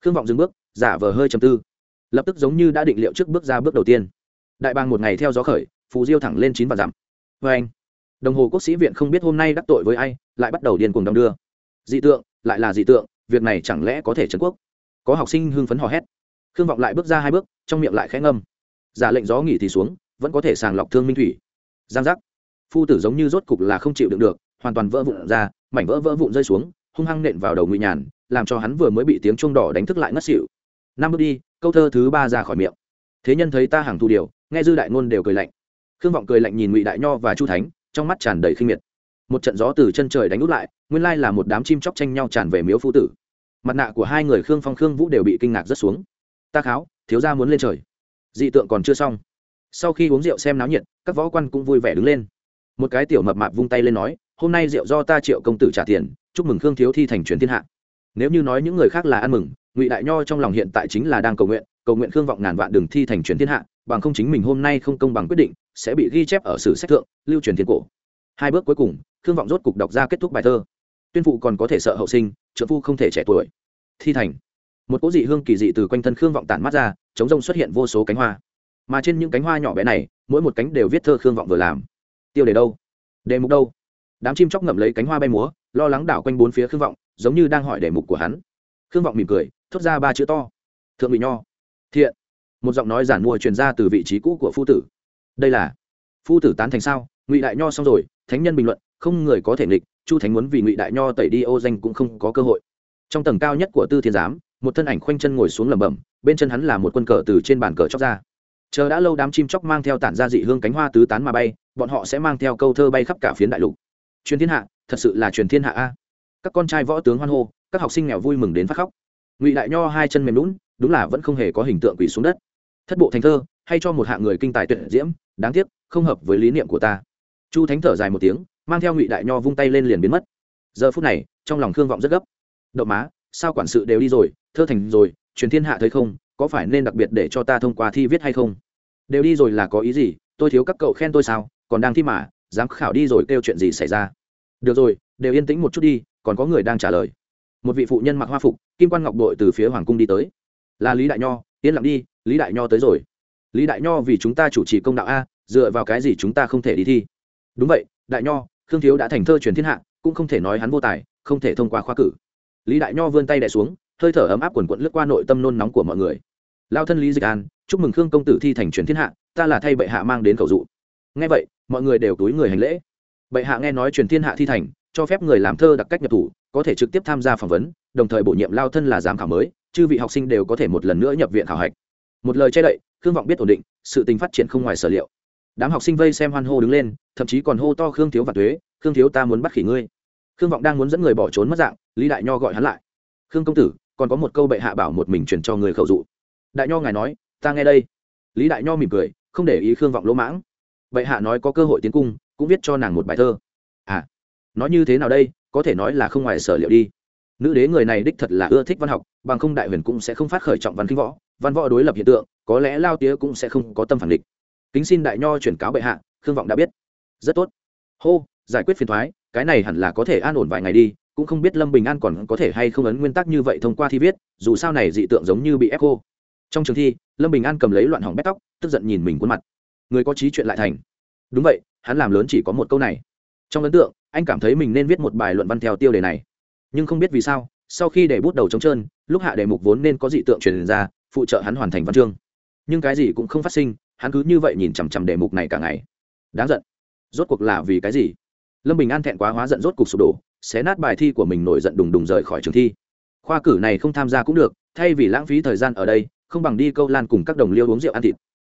Khương vọng dừng bước, giả vờ hơi chầm tư, lập tức giống như đã định liệu trước bước ra bước đầu tiên đại bang một ngày theo gió khởi, phù diêu thẳng lên chín và dặm. Vê anh, đồng hồ quốc sĩ viện không biết hôm nay đắc tội với ai, lại bắt đầu điên cuồng đong đưa. Dị tượng, lại là dị tượng, việc này chẳng lẽ có thể trấn quốc? Có học sinh hưng phấn hò hét. Khương vọng lại bước ra hai bước, trong miệng lại khẽ ngâm. Giả lệnh gió nghỉ thì xuống, vẫn có thể sàng lọc thương minh thủy. Giang giác. Phu tử giống như rốt cục là không chịu đựng được, hoàn toàn vỡ vụn ra, mảnh vỡ vỡ vụn rơi xuống, hung hăng nện vào đầu ngụy nhàn, làm cho hắn vừa mới bị tiếng chuông đỏ đánh thức lại ngất xỉu. Năm bước đi, câu thơ thứ ba ra khỏi miệng. Thế nhân thấy ta hàng thu điều nghe dư đại ngôn đều cười lạnh. Khương vọng cười lạnh nhìn ngụy đại nho và chu thánh, trong mắt tràn đầy khinh miệt. Một trận gió từ chân trời đánh út lại, nguyên lai là một đám chim chóc tranh nhau tràn về miếu phu tử. Mặt nạ của hai người khương phong, khương vũ đều bị kinh ngạc rất xuống. Ta kháo, thiếu gia muốn lên trời. Dị tượng còn chưa xong. Sau khi uống rượu xem náo nhiệt, các võ quan cũng vui vẻ đứng lên. Một cái tiểu mập mạp vung tay lên nói, hôm nay rượu do ta triệu công tử trả tiền, chúc mừng khương thiếu thi thành truyền thiên hạ. Nếu như nói những người khác là ăn mừng, ngụy đại nho trong lòng hiện tại chính là đang cầu nguyện cầu nguyện khương vọng ngàn vạn đường thi thành truyền thiên hạ, bằng không chính mình hôm nay không công bằng quyết định, sẽ bị ghi chép ở sử sách thượng, lưu truyền thiên cổ. Hai bước cuối cùng, khương vọng rốt cục đọc ra kết thúc bài thơ. Tuyên phụ còn có thể sợ hậu sinh trợ phu không thể trẻ tuổi. Thi thành. Một cỗ dị hương kỳ dị từ quanh thân khương vọng tản mắt ra, chống rông xuất hiện vô số cánh hoa. Mà trên những cánh hoa nhỏ bé này, mỗi một cánh đều viết thơ khương vọng vừa làm. Tiêu đề đâu? Đề mục đâu? Đám chim chóc ngậm lấy cánh hoa bay múa, lo lắng đảo quanh bốn phía khương vọng, giống như đang hỏi đề mục của hắn. Khương vọng mỉm cười, thốt ra ba chữ to. Thượng vị nho thiện. Một giọng nói giản mua truyền ra từ vị trí cũ của phu tử. Đây là, phu tử tán thành sao? Ngụy đại nho xong rồi, thánh nhân bình luận, không người có thể nghịch, chu thánh muốn vì ngụy đại nho tẩy đi ô danh cũng không có cơ hội. Trong tầng cao nhất của tư thiên giám, một thân ảnh khoanh chân ngồi xuống lẩm bẩm, bên chân hắn là một quân cờ từ trên bàn cờ chóc ra. Chờ đã lâu đám chim chóc mang theo tản ra dị hương cánh hoa tứ tán mà bay, bọn họ sẽ mang theo câu thơ bay khắp cả phiến đại lục. Truyền thiên hạ, thật sự là truyền thiên hạ a. Các con trai võ tướng hoan hô, các học sinh nghèo vui mừng đến phát khóc. Ngụy đại nho hai chân mềm lún đúng là vẫn không hề có hình tượng quỷ xuống đất. Thất bộ thành thơ, hay cho một hạng người kinh tài tuyệt diễm, đáng tiếc, không hợp với lý niệm của ta. Chu thánh thở dài một tiếng, mang theo ngụy đại nho vung tay lên liền biến mất. Giờ phút này, trong lòng khương vọng rất gấp. Đậu má, sao quản sự đều đi rồi, thơ thành rồi, truyền thiên hạ thấy không, có phải nên đặc biệt để cho ta thông qua thi viết hay không? Đều đi rồi là có ý gì, tôi thiếu các cậu khen tôi sao, còn đang thi mà, dám khảo đi rồi kêu chuyện gì xảy ra? Được rồi, đều yên tĩnh một chút đi, còn có người đang trả lời. Một vị phụ nhân mặc hoa phục, kim quan ngọc đội từ phía hoàng cung đi tới là lý đại nho, yên lặng đi, lý đại nho tới rồi. Lý đại nho vì chúng ta chủ trì công đạo a, dựa vào cái gì chúng ta không thể đi thi? Đúng vậy, đại nho, khương thiếu đã thành thơ truyền thiên hạ, cũng không thể nói hắn vô tài, không thể thông qua khoa cử. Lý đại nho vươn tay đẻ xuống, hơi thở ấm áp quần quận lướt qua nội tâm nôn nóng của mọi người. Lao thân lý dịch an, chúc mừng khương công tử thi thành truyền thiên hạ, ta là thay bệ hạ mang đến cầu dụ. Nghe vậy, mọi người đều túi người hành lễ. Bệ hạ nghe nói truyền thiên hạ thi thành, cho phép người làm thơ đặc cách nhập thủ, có thể trực tiếp tham gia phỏng vấn, đồng thời bổ nhiệm lao thân là giám khảo mới chư vị học sinh đều có thể một lần nữa nhập viện khảo hạch. Một lời che đậy, khương vọng biết ổn định, sự tình phát triển không ngoài sở liệu. Đám học sinh vây xem hoan hô đứng lên, thậm chí còn hô to khương thiếu và thuế khương thiếu ta muốn bắt khỉ ngươi. Khương vọng đang muốn dẫn người bỏ trốn mất dạng, lý đại nho gọi hắn lại. Khương công tử, còn có một câu bệ hạ bảo một mình truyền cho người khẩu dụ. Đại nho ngài nói, ta nghe đây. Lý đại nho mỉm cười, không để ý khương vọng lỗ mãng. Bệ hạ nói có cơ hội tiến cung, cũng viết cho nàng một bài thơ. À nói như thế nào đây, có thể nói là không ngoài sở liệu đi nữ đế người này đích thật là ưa thích văn học, bằng không đại huyền cũng sẽ không phát khởi trọng văn kinh võ, văn võ đối lập hiện tượng, có lẽ lao tía cũng sẽ không có tâm phản địch kính xin đại nho chuyển cáo bệ hạ, khương vọng đã biết. Rất tốt. Hô, giải quyết phiền thoái, cái này hẳn là có thể an ổn vài ngày đi, cũng không biết lâm bình an còn có thể hay không ấn nguyên tắc như vậy thông qua thi viết, dù sao này dị tượng giống như bị ép cô trong trường thi, lâm bình an cầm lấy loạn hỏng bét tóc, tức giận nhìn mình khuôn mặt. Người có trí chuyện lại thành. Đúng vậy, hắn làm lớn chỉ có một câu này. Trong ấn tượng, anh cảm thấy mình nên viết một bài luận văn theo tiêu đề này nhưng không biết vì sao, sau khi để bút đầu trống trơn, lúc hạ đề mục vốn nên có dị tượng truyền ra, phụ trợ hắn hoàn thành văn chương. Nhưng cái gì cũng không phát sinh, hắn cứ như vậy nhìn chằm chằm đề mục này cả ngày. Đáng giận. Rốt cuộc là vì cái gì? Lâm bình an thẹn quá hóa giận rốt cuộc sụp đổ, xé nát bài thi của mình nổi giận đùng đùng rời khỏi trường thi. Khoa cử này không tham gia cũng được, thay vì lãng phí thời gian ở đây, không bằng đi câu lan cùng các đồng liêu uống rượu ăn thịt.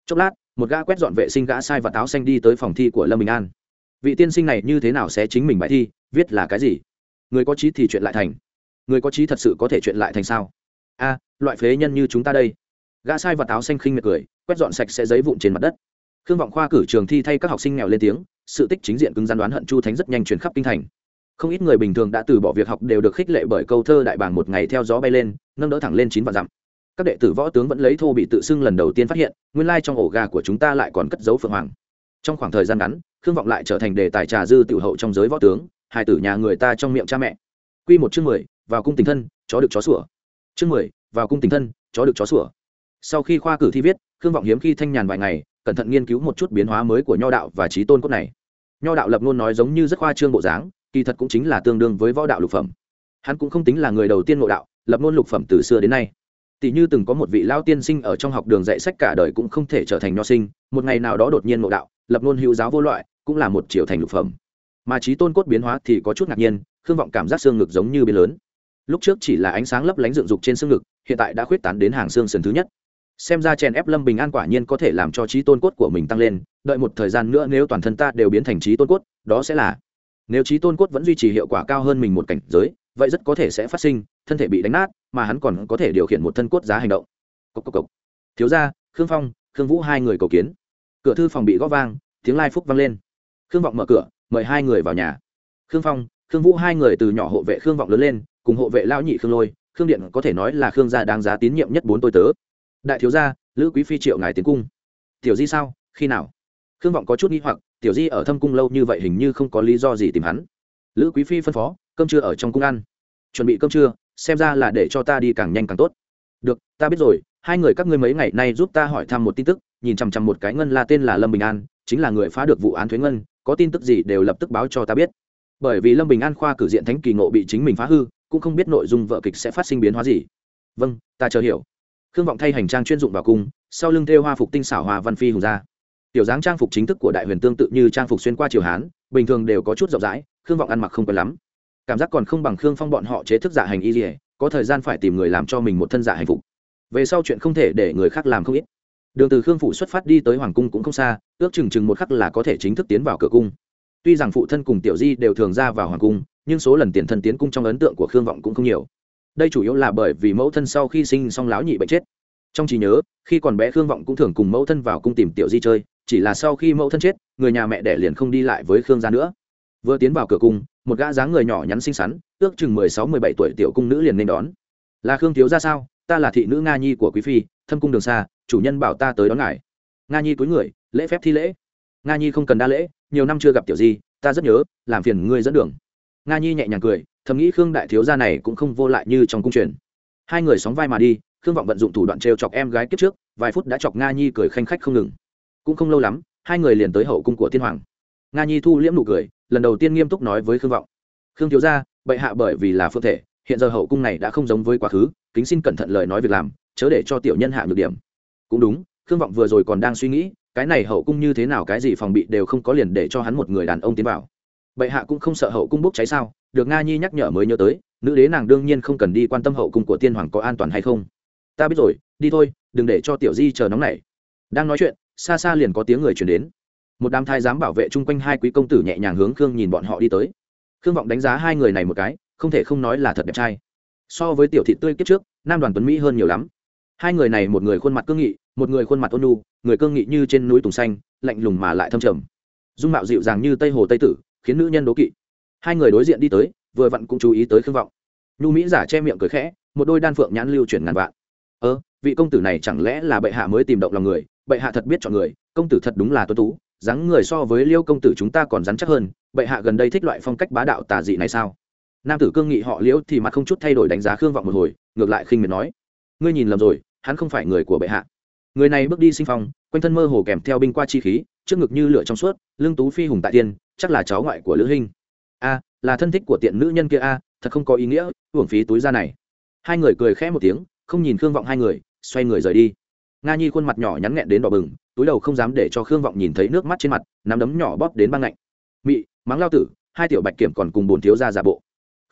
Chốc lát, một gã quét dọn vệ sinh gã sai và táo xanh đi tới phòng thi của lâm bình an. Vị tiên sinh này như thế nào sẽ chính mình bài thi, viết là cái gì? Người có trí thì chuyện lại thành. Người có trí thật sự có thể chuyện lại thành sao? A, loại phế nhân như chúng ta đây. Gã sai và táo xanh khinh miệt cười, quét dọn sạch sẽ giấy vụn trên mặt đất. Khương vọng khoa cử trường thi thay các học sinh nghèo lên tiếng, sự tích chính diện cứng gian đoán hận chu thánh rất nhanh truyền khắp kinh thành. Không ít người bình thường đã từ bỏ việc học đều được khích lệ bởi câu thơ đại bàng một ngày theo gió bay lên, nâng đỡ thẳng lên chín vạn dặm. Các đệ tử võ tướng vẫn lấy thô bị tự xưng lần đầu tiên phát hiện, nguyên lai trong ổ gà của chúng ta lại còn cất dấu phượng hoàng. Trong khoảng thời gian ngắn, khương vọng lại trở thành đề tài trà dư tiểu hậu trong giới võ tướng hài tử nhà người ta trong miệng cha mẹ. Quy một chương mười, vào cung tình thân, chó được chó sủa. Chương mười, vào cung tình thân, chó được chó sủa. Sau khi khoa cử thi viết, khương vọng hiếm khi thanh nhàn vài ngày, cẩn thận nghiên cứu một chút biến hóa mới của nho đạo và trí tôn cốt này. Nho đạo lập luôn nói giống như rất khoa trương bộ dáng, kỳ thật cũng chính là tương đương với võ đạo lục phẩm. Hắn cũng không tính là người đầu tiên ngộ đạo, lập luôn lục phẩm từ xưa đến nay. Tỷ như từng có một vị lao tiên sinh ở trong học đường dạy sách cả đời cũng không thể trở thành nho sinh, một ngày nào đó đột nhiên ngộ đạo, lập luôn hữu giáo vô loại, cũng là một triệu thành lục phẩm mà trí tôn cốt biến hóa thì có chút ngạc nhiên, khương vọng cảm giác xương ngực giống như biến lớn. Lúc trước chỉ là ánh sáng lấp lánh dựng dục trên xương ngực, hiện tại đã khuyết tán đến hàng xương sườn thứ nhất. Xem ra chèn ép lâm bình an quả nhiên có thể làm cho trí tôn cốt của mình tăng lên, đợi một thời gian nữa nếu toàn thân ta đều biến thành trí tôn cốt, đó sẽ là nếu trí tôn cốt vẫn duy trì hiệu quả cao hơn mình một cảnh giới, vậy rất có thể sẽ phát sinh, thân thể bị đánh nát, mà hắn còn có thể điều khiển một thân cốt giá hành động. Cốc cốc cốc. thiếu gia, khương phong, khương vũ hai người cầu kiến. Cửa thư phòng bị gõ vang, tiếng lai phúc vang lên. Khương vọng mở cửa mời hai người vào nhà. Khương phong, khương vũ hai người từ nhỏ hộ vệ khương vọng lớn lên, cùng hộ vệ lão nhị khương lôi, khương điện có thể nói là khương gia đáng giá tín nhiệm nhất bốn tôi tớ. Đại thiếu gia, lữ quý phi triệu ngài tiến cung. Tiểu di sao, khi nào? Khương vọng có chút nghi hoặc, tiểu di ở thâm cung lâu như vậy hình như không có lý do gì tìm hắn. Lữ quý phi phân phó, cơm trưa ở trong cung ăn. Chuẩn bị cơm trưa, xem ra là để cho ta đi càng nhanh càng tốt. Được, ta biết rồi, hai người các ngươi mấy ngày nay giúp ta hỏi thăm một tin tức, nhìn chằm chằm một cái ngân la tên là lâm bình an chính là người phá được vụ án thuế ngân, có tin tức gì đều lập tức báo cho ta biết. Bởi vì lâm bình an khoa cử diện thánh kỳ ngộ bị chính mình phá hư, cũng không biết nội dung vợ kịch sẽ phát sinh biến hóa gì. Vâng ta chờ hiểu. Khương vọng thay hành trang chuyên dụng vào cung, sau lưng thêu hoa phục tinh xảo hoa văn phi hùng ra. Tiểu dáng trang phục chính thức của đại huyền tương tự như trang phục xuyên qua triều hán, bình thường đều có chút rộng rãi, khương vọng ăn mặc không quen lắm. Cảm giác còn không bằng khương phong bọn họ chế thức giả hành y dỉa có thời gian phải tìm người làm cho mình một thân giả hành phục. Về sau chuyện không thể để người khác làm không ít đường từ khương phủ xuất phát đi tới hoàng cung cũng không xa, ước chừng chừng một khắc là có thể chính thức tiến vào cửa cung. Tuy rằng phụ thân cùng tiểu di đều thường ra vào hoàng cung, nhưng số lần tiền thân tiến cung trong ấn tượng của khương vọng cũng không nhiều. Đây chủ yếu là bởi vì mẫu thân sau khi sinh xong láo nhị bệnh chết. Trong trí nhớ, khi còn bé khương vọng cũng thường cùng mẫu thân vào cung tìm tiểu di chơi, chỉ là sau khi mẫu thân chết, người nhà mẹ đẻ liền không đi lại với khương gia nữa. Vừa tiến vào cửa cung, một gã dáng người nhỏ nhắn xinh xắn, ước chừng mười sáu, mười bảy tuổi tiểu cung nữ liền nên đón. Là khương thiếu ra sao? Ta là thị nữ nga nhi của quý phi, thâm cung đường xa chủ nhân bảo ta tới đón ngài. Nga nhi cúi người, lễ phép thi lễ. Nga nhi không cần đa lễ, nhiều năm chưa gặp tiểu di, ta rất nhớ, làm phiền ngươi dẫn đường. Nga nhi nhẹ nhàng cười, thầm nghĩ khương đại thiếu gia này cũng không vô lại như trong cung truyền. Hai người sóng vai mà đi, khương vọng vận dụng thủ đoạn trêu chọc em gái kiếp trước, vài phút đã chọc nga nhi cười khanh khách không ngừng. Cũng không lâu lắm, hai người liền tới hậu cung của tiên hoàng. Nga nhi thu liễm nụ cười, lần đầu tiên nghiêm túc nói với khương vọng. Khương thiếu gia, bệ hạ bởi vì là phương thể, hiện giờ hậu cung này đã không giống với quá khứ, kính xin cẩn thận lời nói việc làm, chớ để cho tiểu nhân hạ nhược điểm cũng đúng, khương vọng vừa rồi còn đang suy nghĩ, cái này hậu cung như thế nào, cái gì phòng bị đều không có liền để cho hắn một người đàn ông tiến vào. Bệ hạ cũng không sợ hậu cung bốc cháy sao? Được nga nhi nhắc nhở mới nhớ tới, nữ đế nàng đương nhiên không cần đi quan tâm hậu cung của tiên hoàng có an toàn hay không. Ta biết rồi, đi thôi, đừng để cho tiểu di chờ nóng này đang nói chuyện, xa xa liền có tiếng người chuyển đến. Một đám thái giám bảo vệ chung quanh hai quý công tử nhẹ nhàng hướng khương nhìn bọn họ đi tới. Khương vọng đánh giá hai người này một cái, không thể không nói là thật đẹp trai. So với tiểu thị tươi kiếp trước, nam đoàn tuấn mỹ hơn nhiều lắm hai người này một người khuôn mặt cương nghị, một người khuôn mặt ôn nu người cương nghị như trên núi tùng xanh, lạnh lùng mà lại thâm trầm. Dung mạo dịu dàng như tây hồ tây tử, khiến nữ nhân đố kỵ. Hai người đối diện đi tới, vừa vặn cũng chú ý tới khương vọng. Nhu mỹ giả che miệng cười khẽ, một đôi đan phượng nhãn lưu chuyển ngàn vạn. Ơ, vị công tử này chẳng lẽ là bệ hạ mới tìm động lòng người? Bệ hạ thật biết chọn người, công tử thật đúng là tuấn tú, dáng người so với liêu công tử chúng ta còn rắn chắc hơn, bệ hạ gần đây thích loại phong cách bá đạo tà dị này sao? Nam tử cương nghị họ liễu thì mặt không chút thay đổi đánh giá khương vọng một hồi, ngược lại khinh miệt nói, ngươi nhìn lầm rồi hắn không phải người của bệ hạ. Người này bước đi sinh phong, quanh thân mơ hồ kèm theo binh qua chi khí, trước ngực như lửa trong suốt lương tú phi hùng tại tiên, chắc là cháu ngoại của lữ hinh. A, là thân thích của tiện nữ nhân kia a, thật không có ý nghĩa hưởng phí túi ra này. Hai người cười khẽ một tiếng, không nhìn khương vọng hai người, xoay người rời đi. Nga nhi khuôn mặt nhỏ nhắn nghẹn đến đỏ bừng, túi đầu không dám để cho khương vọng nhìn thấy nước mắt trên mặt, nắm đấm nhỏ bóp đến băng lạnh mị, mắng lao tử, hai tiểu bạch kiểm còn cùng bồn thiếu ra giả bộ.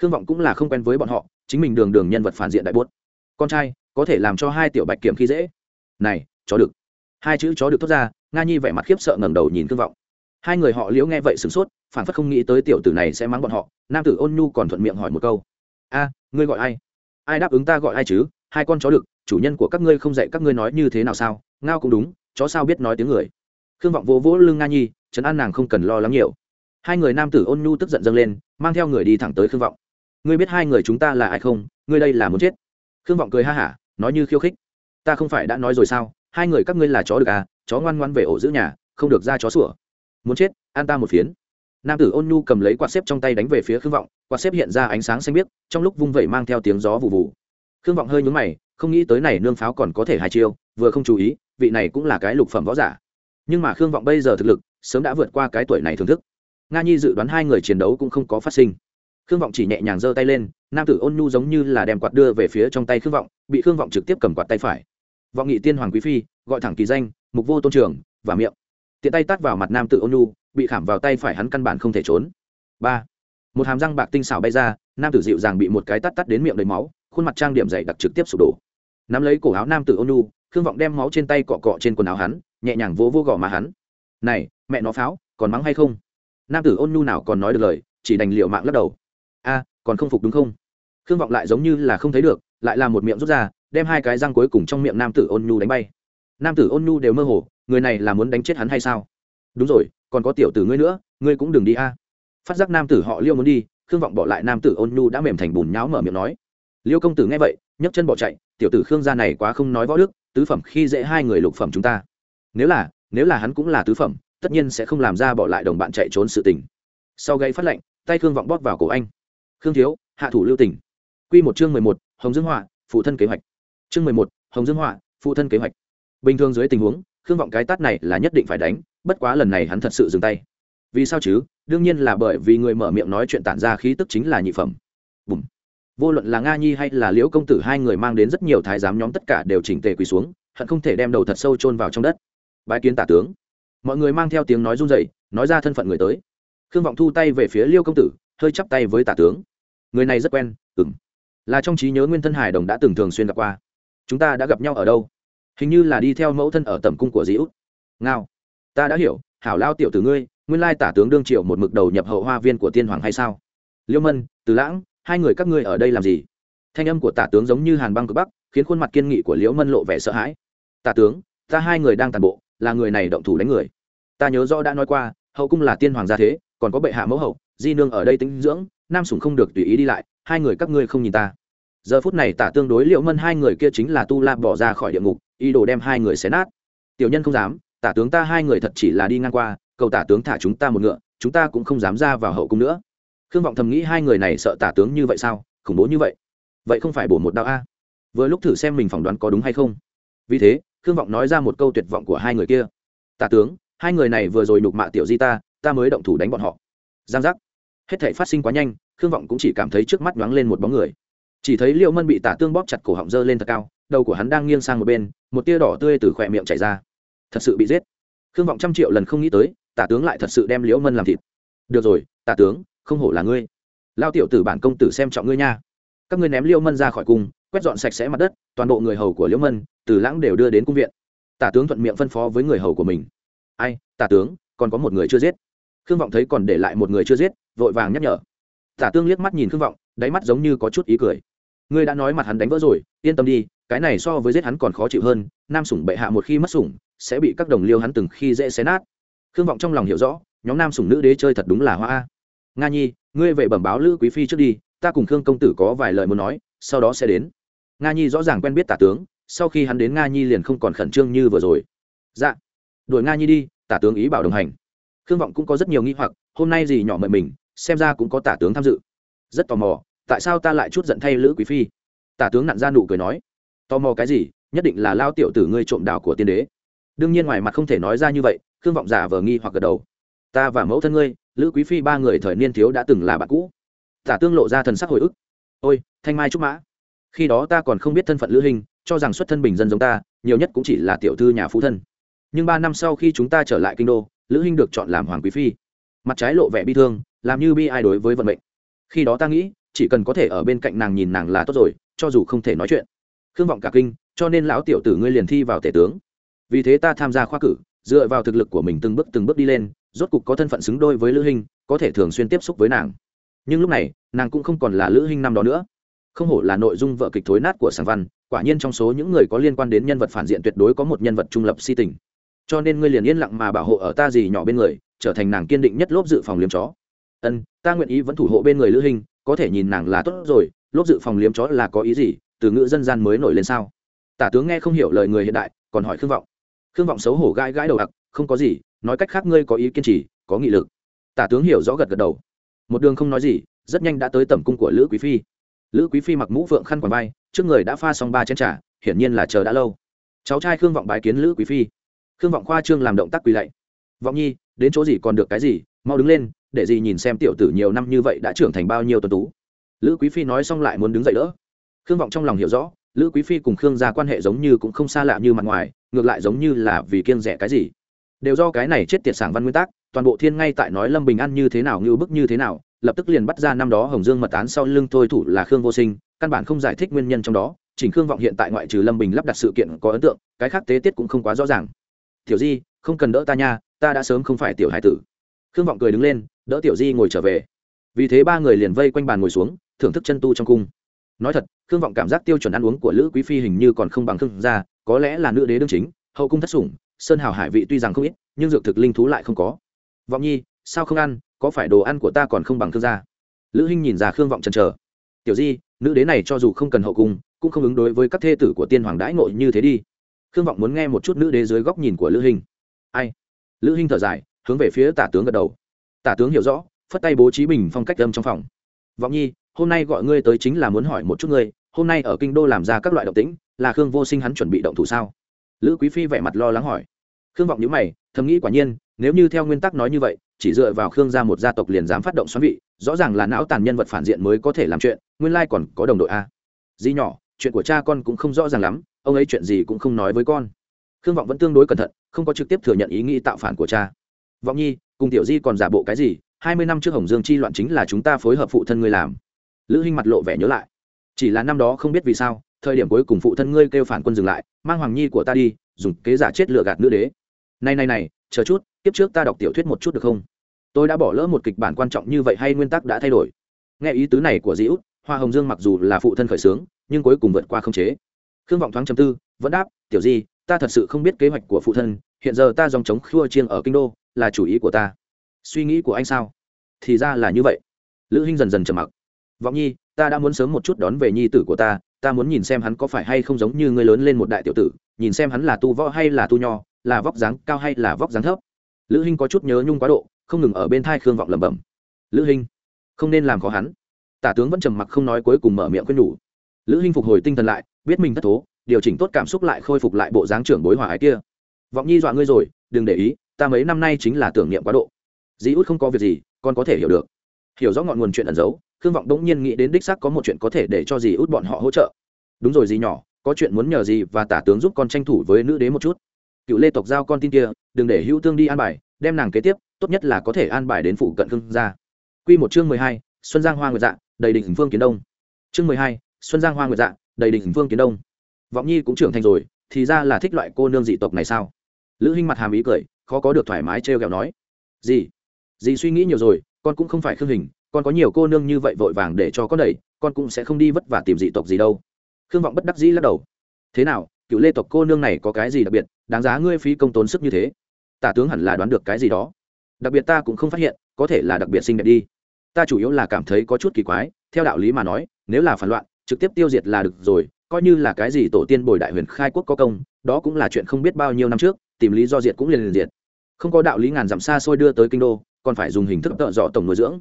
Khương vọng cũng là không quen với bọn họ, chính mình đường đường nhân vật phản diện đại bốt. Con trai có thể làm cho hai tiểu bạch kiểm khi dễ. Này, chó được hai chữ chó được thốt ra, nga nhi vẻ mặt khiếp sợ ngẩng đầu nhìn khương vọng. Hai người họ liễu nghe vậy sửng sốt phản phất không nghĩ tới tiểu tử này sẽ mắng bọn họ, nam tử ôn nhu còn thuận miệng hỏi một câu. A, ngươi gọi ai? Ai đáp ứng ta gọi ai chứ? Hai con chó được chủ nhân của các ngươi không dạy các ngươi nói như thế nào sao? Ngao cũng đúng, chó sao biết nói tiếng người? Khương vọng vỗ vỗ lưng nga nhi, trấn an nàng không cần lo lắng nhiều. Hai người nam tử ôn nhu tức giận dâng lên, mang theo người đi thẳng tới khương vọng. Ngươi biết hai người chúng ta là ai không? Ngươi đây là muốn chết. Khương vọng cười ha hả nói như khiêu khích. Ta không phải đã nói rồi sao? Hai người các ngươi là chó được à? Chó ngoan ngoan về ổ giữ nhà, không được ra chó sủa. Muốn chết, an ta một phiến. Nam tử ôn nhu cầm lấy quạt xếp trong tay đánh về phía khương vọng. Quạt xếp hiện ra ánh sáng xanh biếc, trong lúc vung vẩy mang theo tiếng gió vụ vụ khương vọng hơi nhúng mày, không nghĩ tới này nương pháo còn có thể hai chiêu, vừa không chú ý, vị này cũng là cái lục phẩm võ giả. Nhưng mà khương vọng bây giờ thực lực, sớm đã vượt qua cái tuổi này thưởng thức. Nga nhi dự đoán hai người chiến đấu cũng không có phát sinh khương vọng chỉ nhẹ nhàng giơ tay lên, nam tử ôn nhu giống như là đem quạt đưa về phía trong tay khương vọng, bị khương vọng trực tiếp cầm quạt tay phải. Vọng nghị tiên hoàng quý phi, gọi thẳng kỳ danh, mục vô tôn trường, và miệng. Tiện tay tắt vào mặt nam tử ôn nhu, bị khảm vào tay phải hắn căn bản không thể trốn. Ba. Một hàm răng bạc tinh xảo bay ra, nam tử dịu dàng bị một cái tắt tắt đến miệng đầy máu, khuôn mặt trang điểm dày đặc trực tiếp sụp đổ. Nắm lấy cổ áo nam tử ôn nhu, khương vọng đem máu trên tay cọ cọ trên quần áo hắn, nhẹ nhàng vỗ vô gò má hắn. Này, mẹ nó pháo, còn mắng hay không? Nam tử ôn nhu nào còn nói được lời, chỉ đành liệu mạng lắc đầu còn không phục đúng không? Khương vọng lại giống như là không thấy được, lại là một miệng rút ra, đem hai cái răng cuối cùng trong miệng nam tử ôn nhu đánh bay. Nam tử ôn nhu đều mơ hồ, người này là muốn đánh chết hắn hay sao? Đúng rồi, còn có tiểu tử ngươi nữa, ngươi cũng đừng đi a. Phát giác nam tử họ liêu muốn đi, khương vọng bỏ lại nam tử ôn nhu đã mềm thành bùn nháo mở miệng nói. Liêu công tử nghe vậy, nhấc chân bỏ chạy, tiểu tử khương gia này quá không nói võ đức, tứ phẩm khi dễ hai người lục phẩm chúng ta. Nếu là nếu là hắn cũng là tứ phẩm, tất nhiên sẽ không làm ra bỏ lại đồng bạn chạy trốn sự tình. Sau gây phát lệnh, tay khương vọng bóp vào cổ anh khương thiếu, hạ thủ lưu tỉnh q một chương mười một, hồng dương họa, phụ thân kế hoạch. Chương mười một, hồng dương họa, phụ thân kế hoạch. Bình thường dưới tình huống, khương vọng cái tát này là nhất định phải đánh, bất quá lần này hắn thật sự dừng tay. Vì sao chứ? Đương nhiên là bởi vì người mở miệng nói chuyện tản ra khí tức chính là nhị phẩm. Bùm. vô luận là nga nhi hay là liễu công tử, hai người mang đến rất nhiều thái giám nhóm tất cả đều chỉnh tề quỳ xuống, hận không thể đem đầu thật sâu chôn vào trong đất. Bái kiến tả tướng. Mọi người mang theo tiếng nói run rẩy, nói ra thân phận người tới. Khương vọng thu tay về phía liêu công tử hơi chắp tay với tả tướng. Người này rất quen ừng là trong trí nhớ nguyên thân hải đồng đã từng thường xuyên gặp qua. Chúng ta đã gặp nhau ở đâu? Hình như là đi theo mẫu thân ở tầm cung của dĩ út. Ngao, ta đã hiểu, hảo lao tiểu tử ngươi, nguyên lai tả tướng đương triệu một mực đầu nhập hậu hoa viên của tiên hoàng hay sao? Liêu mân, từ lãng, hai người các ngươi ở đây làm gì? Thanh âm của tả tướng giống như hàn băng cực bắc, khiến khuôn mặt kiên nghị của liễu mân lộ vẻ sợ hãi. Tả tướng, ta hai người đang tàn bộ, là người này động thủ đánh người. Ta nhớ rõ đã nói qua, hậu cung là tiên hoàng gia thế, còn có bệ hạ mẫu hậu di nương ở đây tính dưỡng, nam sủng không được tùy ý đi lại, hai người các ngươi không nhìn ta. Giờ phút này tả tương đối liệu mân hai người kia chính là tu la bỏ ra khỏi địa ngục, ý đồ đem hai người xé nát. Tiểu nhân không dám, tả tướng ta hai người thật chỉ là đi ngang qua, cầu tả tướng thả chúng ta một ngựa, chúng ta cũng không dám ra vào hậu cung nữa. Khương vọng thầm nghĩ hai người này sợ tả tướng như vậy sao, khủng bố như vậy. Vậy không phải bổ một đạo a. Vừa lúc thử xem mình phỏng đoán có đúng hay không. Vì thế, khương vọng nói ra một câu tuyệt vọng của hai người kia. Tả tướng, hai người này vừa rồi đục mạ tiểu di ta ta mới động thủ đánh bọn họ. Giang giác hết thể phát sinh quá nhanh, khương vọng cũng chỉ cảm thấy trước mắt nhoáng lên một bóng người. Chỉ thấy liệu mân bị tả tương bóp chặt cổ họng dơ lên thật cao, đầu của hắn đang nghiêng sang một bên, một tia đỏ tươi từ khỏe miệng chảy ra. Thật sự bị giết. Khương vọng trăm triệu lần không nghĩ tới, tả tướng lại thật sự đem liễu mân làm thịt. Được rồi, tả tướng, không hổ là ngươi. Lao tiểu tử bản công tử xem trọng ngươi nha. Các ngươi ném liễu mân ra khỏi cung, quét dọn sạch sẽ mặt đất, toàn bộ người hầu của liễu mân, từ lãng đều đưa đến cung viện. Tả tướng thuận miệng phân phó với người hầu của mình. Ai, tả tướng, còn có một người chưa giết. Khương vọng thấy còn để lại một người chưa giết vội vàng nhắc nhở. Tả tương liếc mắt nhìn khương vọng, đáy mắt giống như có chút ý cười. Ngươi đã nói mặt hắn đánh vỡ rồi, yên tâm đi, cái này so với giết hắn còn khó chịu hơn, nam sủng bệ hạ một khi mất sủng, sẽ bị các đồng liêu hắn từng khi dễ xé nát. Khương vọng trong lòng hiểu rõ, nhóm nam sủng nữ đế chơi thật đúng là hoa. A nga nhi, ngươi về bẩm báo lữ quý phi trước đi, ta cùng khương công tử có vài lời muốn nói, sau đó sẽ đến. Nga nhi rõ ràng quen biết tả tướng, sau khi hắn đến nga nhi liền không còn khẩn trương như vừa rồi. Dạ. Đuổi nga nhi đi, tả tướng ý bảo đồng hành. Khương vọng cũng có rất nhiều nghi hoặc, hôm nay gì nhỏ mời mình xem ra cũng có tả tướng tham dự. Rất tò mò, tại sao ta lại chút giận thay lữ quý phi? Tả tướng nặn ra nụ cười nói, tò mò cái gì? Nhất định là lao tiểu tử ngươi trộm đào của tiên đế. Đương nhiên ngoài mặt không thể nói ra như vậy, khương vọng giả vờ nghi hoặc gật đầu. Ta và mẫu thân ngươi, lữ quý phi ba người thời niên thiếu đã từng là bạn cũ. Tả tương lộ ra thần sắc hồi ức. Ôi, thanh mai trúc mã, khi đó ta còn không biết thân phận lữ hình, cho rằng xuất thân bình dân giống ta, nhiều nhất cũng chỉ là tiểu thư nhà phú thân. Nhưng ba năm sau khi chúng ta trở lại kinh đô, lữ hình được chọn làm hoàng quý phi. Mặt trái lộ vẻ bi thương làm như bi ai đối với vận mệnh. Khi đó ta nghĩ, chỉ cần có thể ở bên cạnh nàng nhìn nàng là tốt rồi, cho dù không thể nói chuyện. Khương vọng cả kinh, cho nên lão tiểu tử ngươi liền thi vào tể tướng. Vì thế ta tham gia khoa cử, dựa vào thực lực của mình từng bước từng bước đi lên, rốt cục có thân phận xứng đôi với lữ hình có thể thường xuyên tiếp xúc với nàng. Nhưng lúc này, nàng cũng không còn là lữ hình năm đó nữa. Không hổ là nội dung vợ kịch thối nát của sản văn, quả nhiên trong số những người có liên quan đến nhân vật phản diện tuyệt đối có một nhân vật trung lập si tình. Cho nên ngươi liền yên lặng mà bảo hộ ở ta gì nhỏ bên người, trở thành nàng kiên định nhất lốp dự phòng liếm chó ân ta nguyện ý vẫn thủ hộ bên người lữ hình có thể nhìn nàng là tốt rồi lốp dự phòng liếm chó là có ý gì từ ngữ dân gian mới nổi lên sao? Tả tướng nghe không hiểu lời người hiện đại còn hỏi khương vọng. Khương vọng xấu hổ gãi gãi đầu đặc, không có gì nói cách khác ngươi có ý kiên trì có nghị lực. Tả tướng hiểu rõ gật gật đầu. Một đường không nói gì rất nhanh đã tới tẩm cung của lữ quý phi. Lữ quý phi mặc mũ phượng khăn quàng vai trước người đã pha xong ba chén t r à hiển nhiên là chờ đã lâu. Cháu trai khương vọng bái kiến lữ quý phi. Khương vọng khoa trương làm động tác quỳ lạy. Vọng nhi đến chỗ gì còn được cái gì mau đứng lên để gì nhìn xem tiểu tử nhiều năm như vậy đã trưởng thành bao nhiêu tuần tú. Lữ quý phi nói xong lại muốn đứng dậy đỡ. Khương vọng trong lòng hiểu rõ, lữ quý phi cùng khương gia quan hệ giống như cũng không xa lạ như mặt ngoài, ngược lại giống như là vì kiêng rẻ cái gì. Đều do cái này chết tiệt sảng văn nguyên tắc toàn bộ thiên ngay tại nói lâm bình an như thế nào như bức như thế nào, lập tức liền bắt ra năm đó hồng dương mật án sau lưng thôi thủ là khương vô sinh, căn bản không giải thích nguyên nhân trong đó, chỉnh khương vọng hiện tại ngoại trừ lâm bình lắp đặt sự kiện có ấn tượng, cái khác tế tiết cũng không quá rõ ràng. Tiểu di, không cần đỡ ta nha, ta đã sớm không phải tiểu hải tử khương vọng cười đứng lên, đỡ tiểu di ngồi trở về. Vì thế ba người liền vây quanh bàn ngồi xuống, thưởng thức chân tu trong cung. Nói thật, khương vọng cảm giác tiêu chuẩn ăn uống của lữ quý phi hình như còn không bằng khương gia, có lẽ là nữ đế đương chính, hậu cung thất sủng, sơn hào hải vị tuy rằng không ít, nhưng dược thực linh thú lại không có. Vọng nhi, sao không ăn, có phải đồ ăn của ta còn không bằng khương gia? Lữ hinh nhìn ra khương vọng chần chờ. Tiểu di, nữ đế này cho dù không cần hậu cung, cũng không ứng đối với các thê tử của tiên hoàng đãi ngộ như thế đi. Khương vọng muốn nghe một chút nữ đế dưới góc nhìn của lữ hinh. Ai? Lữ hinh thở dài hướng về phía tả tướng gật đầu. Tả tướng hiểu rõ, phất tay bố trí bình phong cách âm trong phòng. Vọng nhi, hôm nay gọi ngươi tới chính là muốn hỏi một chút ngươi, hôm nay ở kinh đô làm ra các loại động tĩnh, là khương vô sinh hắn chuẩn bị động thủ sao? Lữ quý phi vẻ mặt lo lắng hỏi. Khương vọng nhữ mày, thầm nghĩ quả nhiên, nếu như theo nguyên tắc nói như vậy, chỉ dựa vào khương gia một gia tộc liền dám phát động xoắn vị, rõ ràng là não tàn nhân vật phản diện mới có thể làm chuyện, nguyên lai còn có đồng đội a. Di nhỏ, chuyện của cha con cũng không rõ ràng lắm, ông ấy chuyện gì cũng không nói với con. Khương vọng vẫn tương đối cẩn thận, không có trực tiếp thừa nhận ý nghĩ tạo phản của cha vọng nhi, cùng tiểu di còn giả bộ cái gì? Hai mươi năm trước hồng dương chi loạn chính là chúng ta phối hợp phụ thân ngươi làm. Lữ hinh mặt lộ vẻ nhớ lại. Chỉ là năm đó không biết vì sao, thời điểm cuối cùng phụ thân ngươi kêu phản quân dừng lại, mang hoàng nhi của ta đi, dùng kế giả chết lựa gạt nữ đế. Này này này, chờ chút tiếp trước ta đọc tiểu thuyết một chút được không? Tôi đã bỏ lỡ một kịch bản quan trọng như vậy hay nguyên tắc đã thay đổi? Nghe ý tứ này của dĩ út, hoa hồng dương mặc dù là phụ thân khởi xướng, nhưng cuối cùng vượt qua không chế. Khương vọng thoáng chấm tư, vẫn đáp, tiểu di, ta thật sự không biết kế hoạch của phụ thân, hiện giờ ta dòng chống khua chiêng ở kinh đô là chủ ý của ta. Suy nghĩ của anh sao? Thì ra là như vậy. Lữ hinh dần dần trầm mặc. Vọng nhi, ta đã muốn sớm một chút đón về nhi tử của ta ta muốn nhìn xem hắn có phải hay không giống như ngươi lớn lên một đại tiểu tử, nhìn xem hắn là tu võ hay là tu nho, là vóc dáng cao hay là vóc dáng thấp. Lữ hinh có chút nhớ nhung quá độ, không ngừng ở bên thai khương vọng lẩm bẩm. Lữ hinh, không nên làm khó hắn. Tả tướng vẫn trầm mặc không nói cuối cùng mở miệng khuyên nhủ. Lữ hinh phục hồi tinh thần lại, biết mình thất thố, điều chỉnh tốt cảm xúc lại khôi phục lại bộ dáng trưởng bối hòa ái kia. Vọng nhi dọa ngươi rồi, đừng để ý ta mấy năm nay chính là tưởng niệm quá độ. Dĩ út không có việc gì, con có thể hiểu được. Hiểu rõ ngọn nguồn chuyện ẩn giấu, khương vọng bỗng nhiên nghĩ đến đích xác có một chuyện có thể để cho dì út bọn họ hỗ trợ. Đúng rồi dì nhỏ, có chuyện muốn nhờ dì và tả tướng giúp con tranh thủ với nữ đế một chút. Cựu lê tộc giao con tin kia, đừng để hữu tương đi an bài, đem nàng kế tiếp, tốt nhất là có thể an bài đến phụ cận khương gia. Q một chương mười hai, xuân giang hoa nguyệt dạ đầy đỉnh phương kiến đông. Chương mười hai, xuân giang hoa nguyệt dạ đầy đỉnh phương kiến đông. Vọng nhi cũng trưởng thành rồi, thì ra là thích loại cô nương dị tộc này sao? Lữ hinh mặt hàm ý cười khó có được thoải mái trêu ghẹo nói. Gì? Gì suy nghĩ nhiều rồi, con cũng không phải khương hình, con có nhiều cô nương như vậy vội vàng để cho con đẩy, con cũng sẽ không đi vất vả tìm dị tộc gì đâu. Khương vọng bất đắc dĩ lắc đầu. Thế nào, cựu lê tộc cô nương này có cái gì đặc biệt, đáng giá ngươi phí công tốn sức như thế? Tả tướng hẳn là đoán được cái gì đó. Đặc biệt ta cũng không phát hiện, có thể là đặc biệt xinh đẹp đi. Ta chủ yếu là cảm thấy có chút kỳ quái, theo đạo lý mà nói, nếu là phản loạn, trực tiếp tiêu diệt là được rồi, coi như là cái gì tổ tiên bồi đại huyền khai quốc có công, đó cũng là chuyện không biết bao nhiêu năm trước, tìm lý do diệt cũng liền liền diệt không có đạo lý ngàn dặm xa xôi đưa tới kinh đô, còn phải dùng hình thức tợ dọ tổng nuôi dưỡng.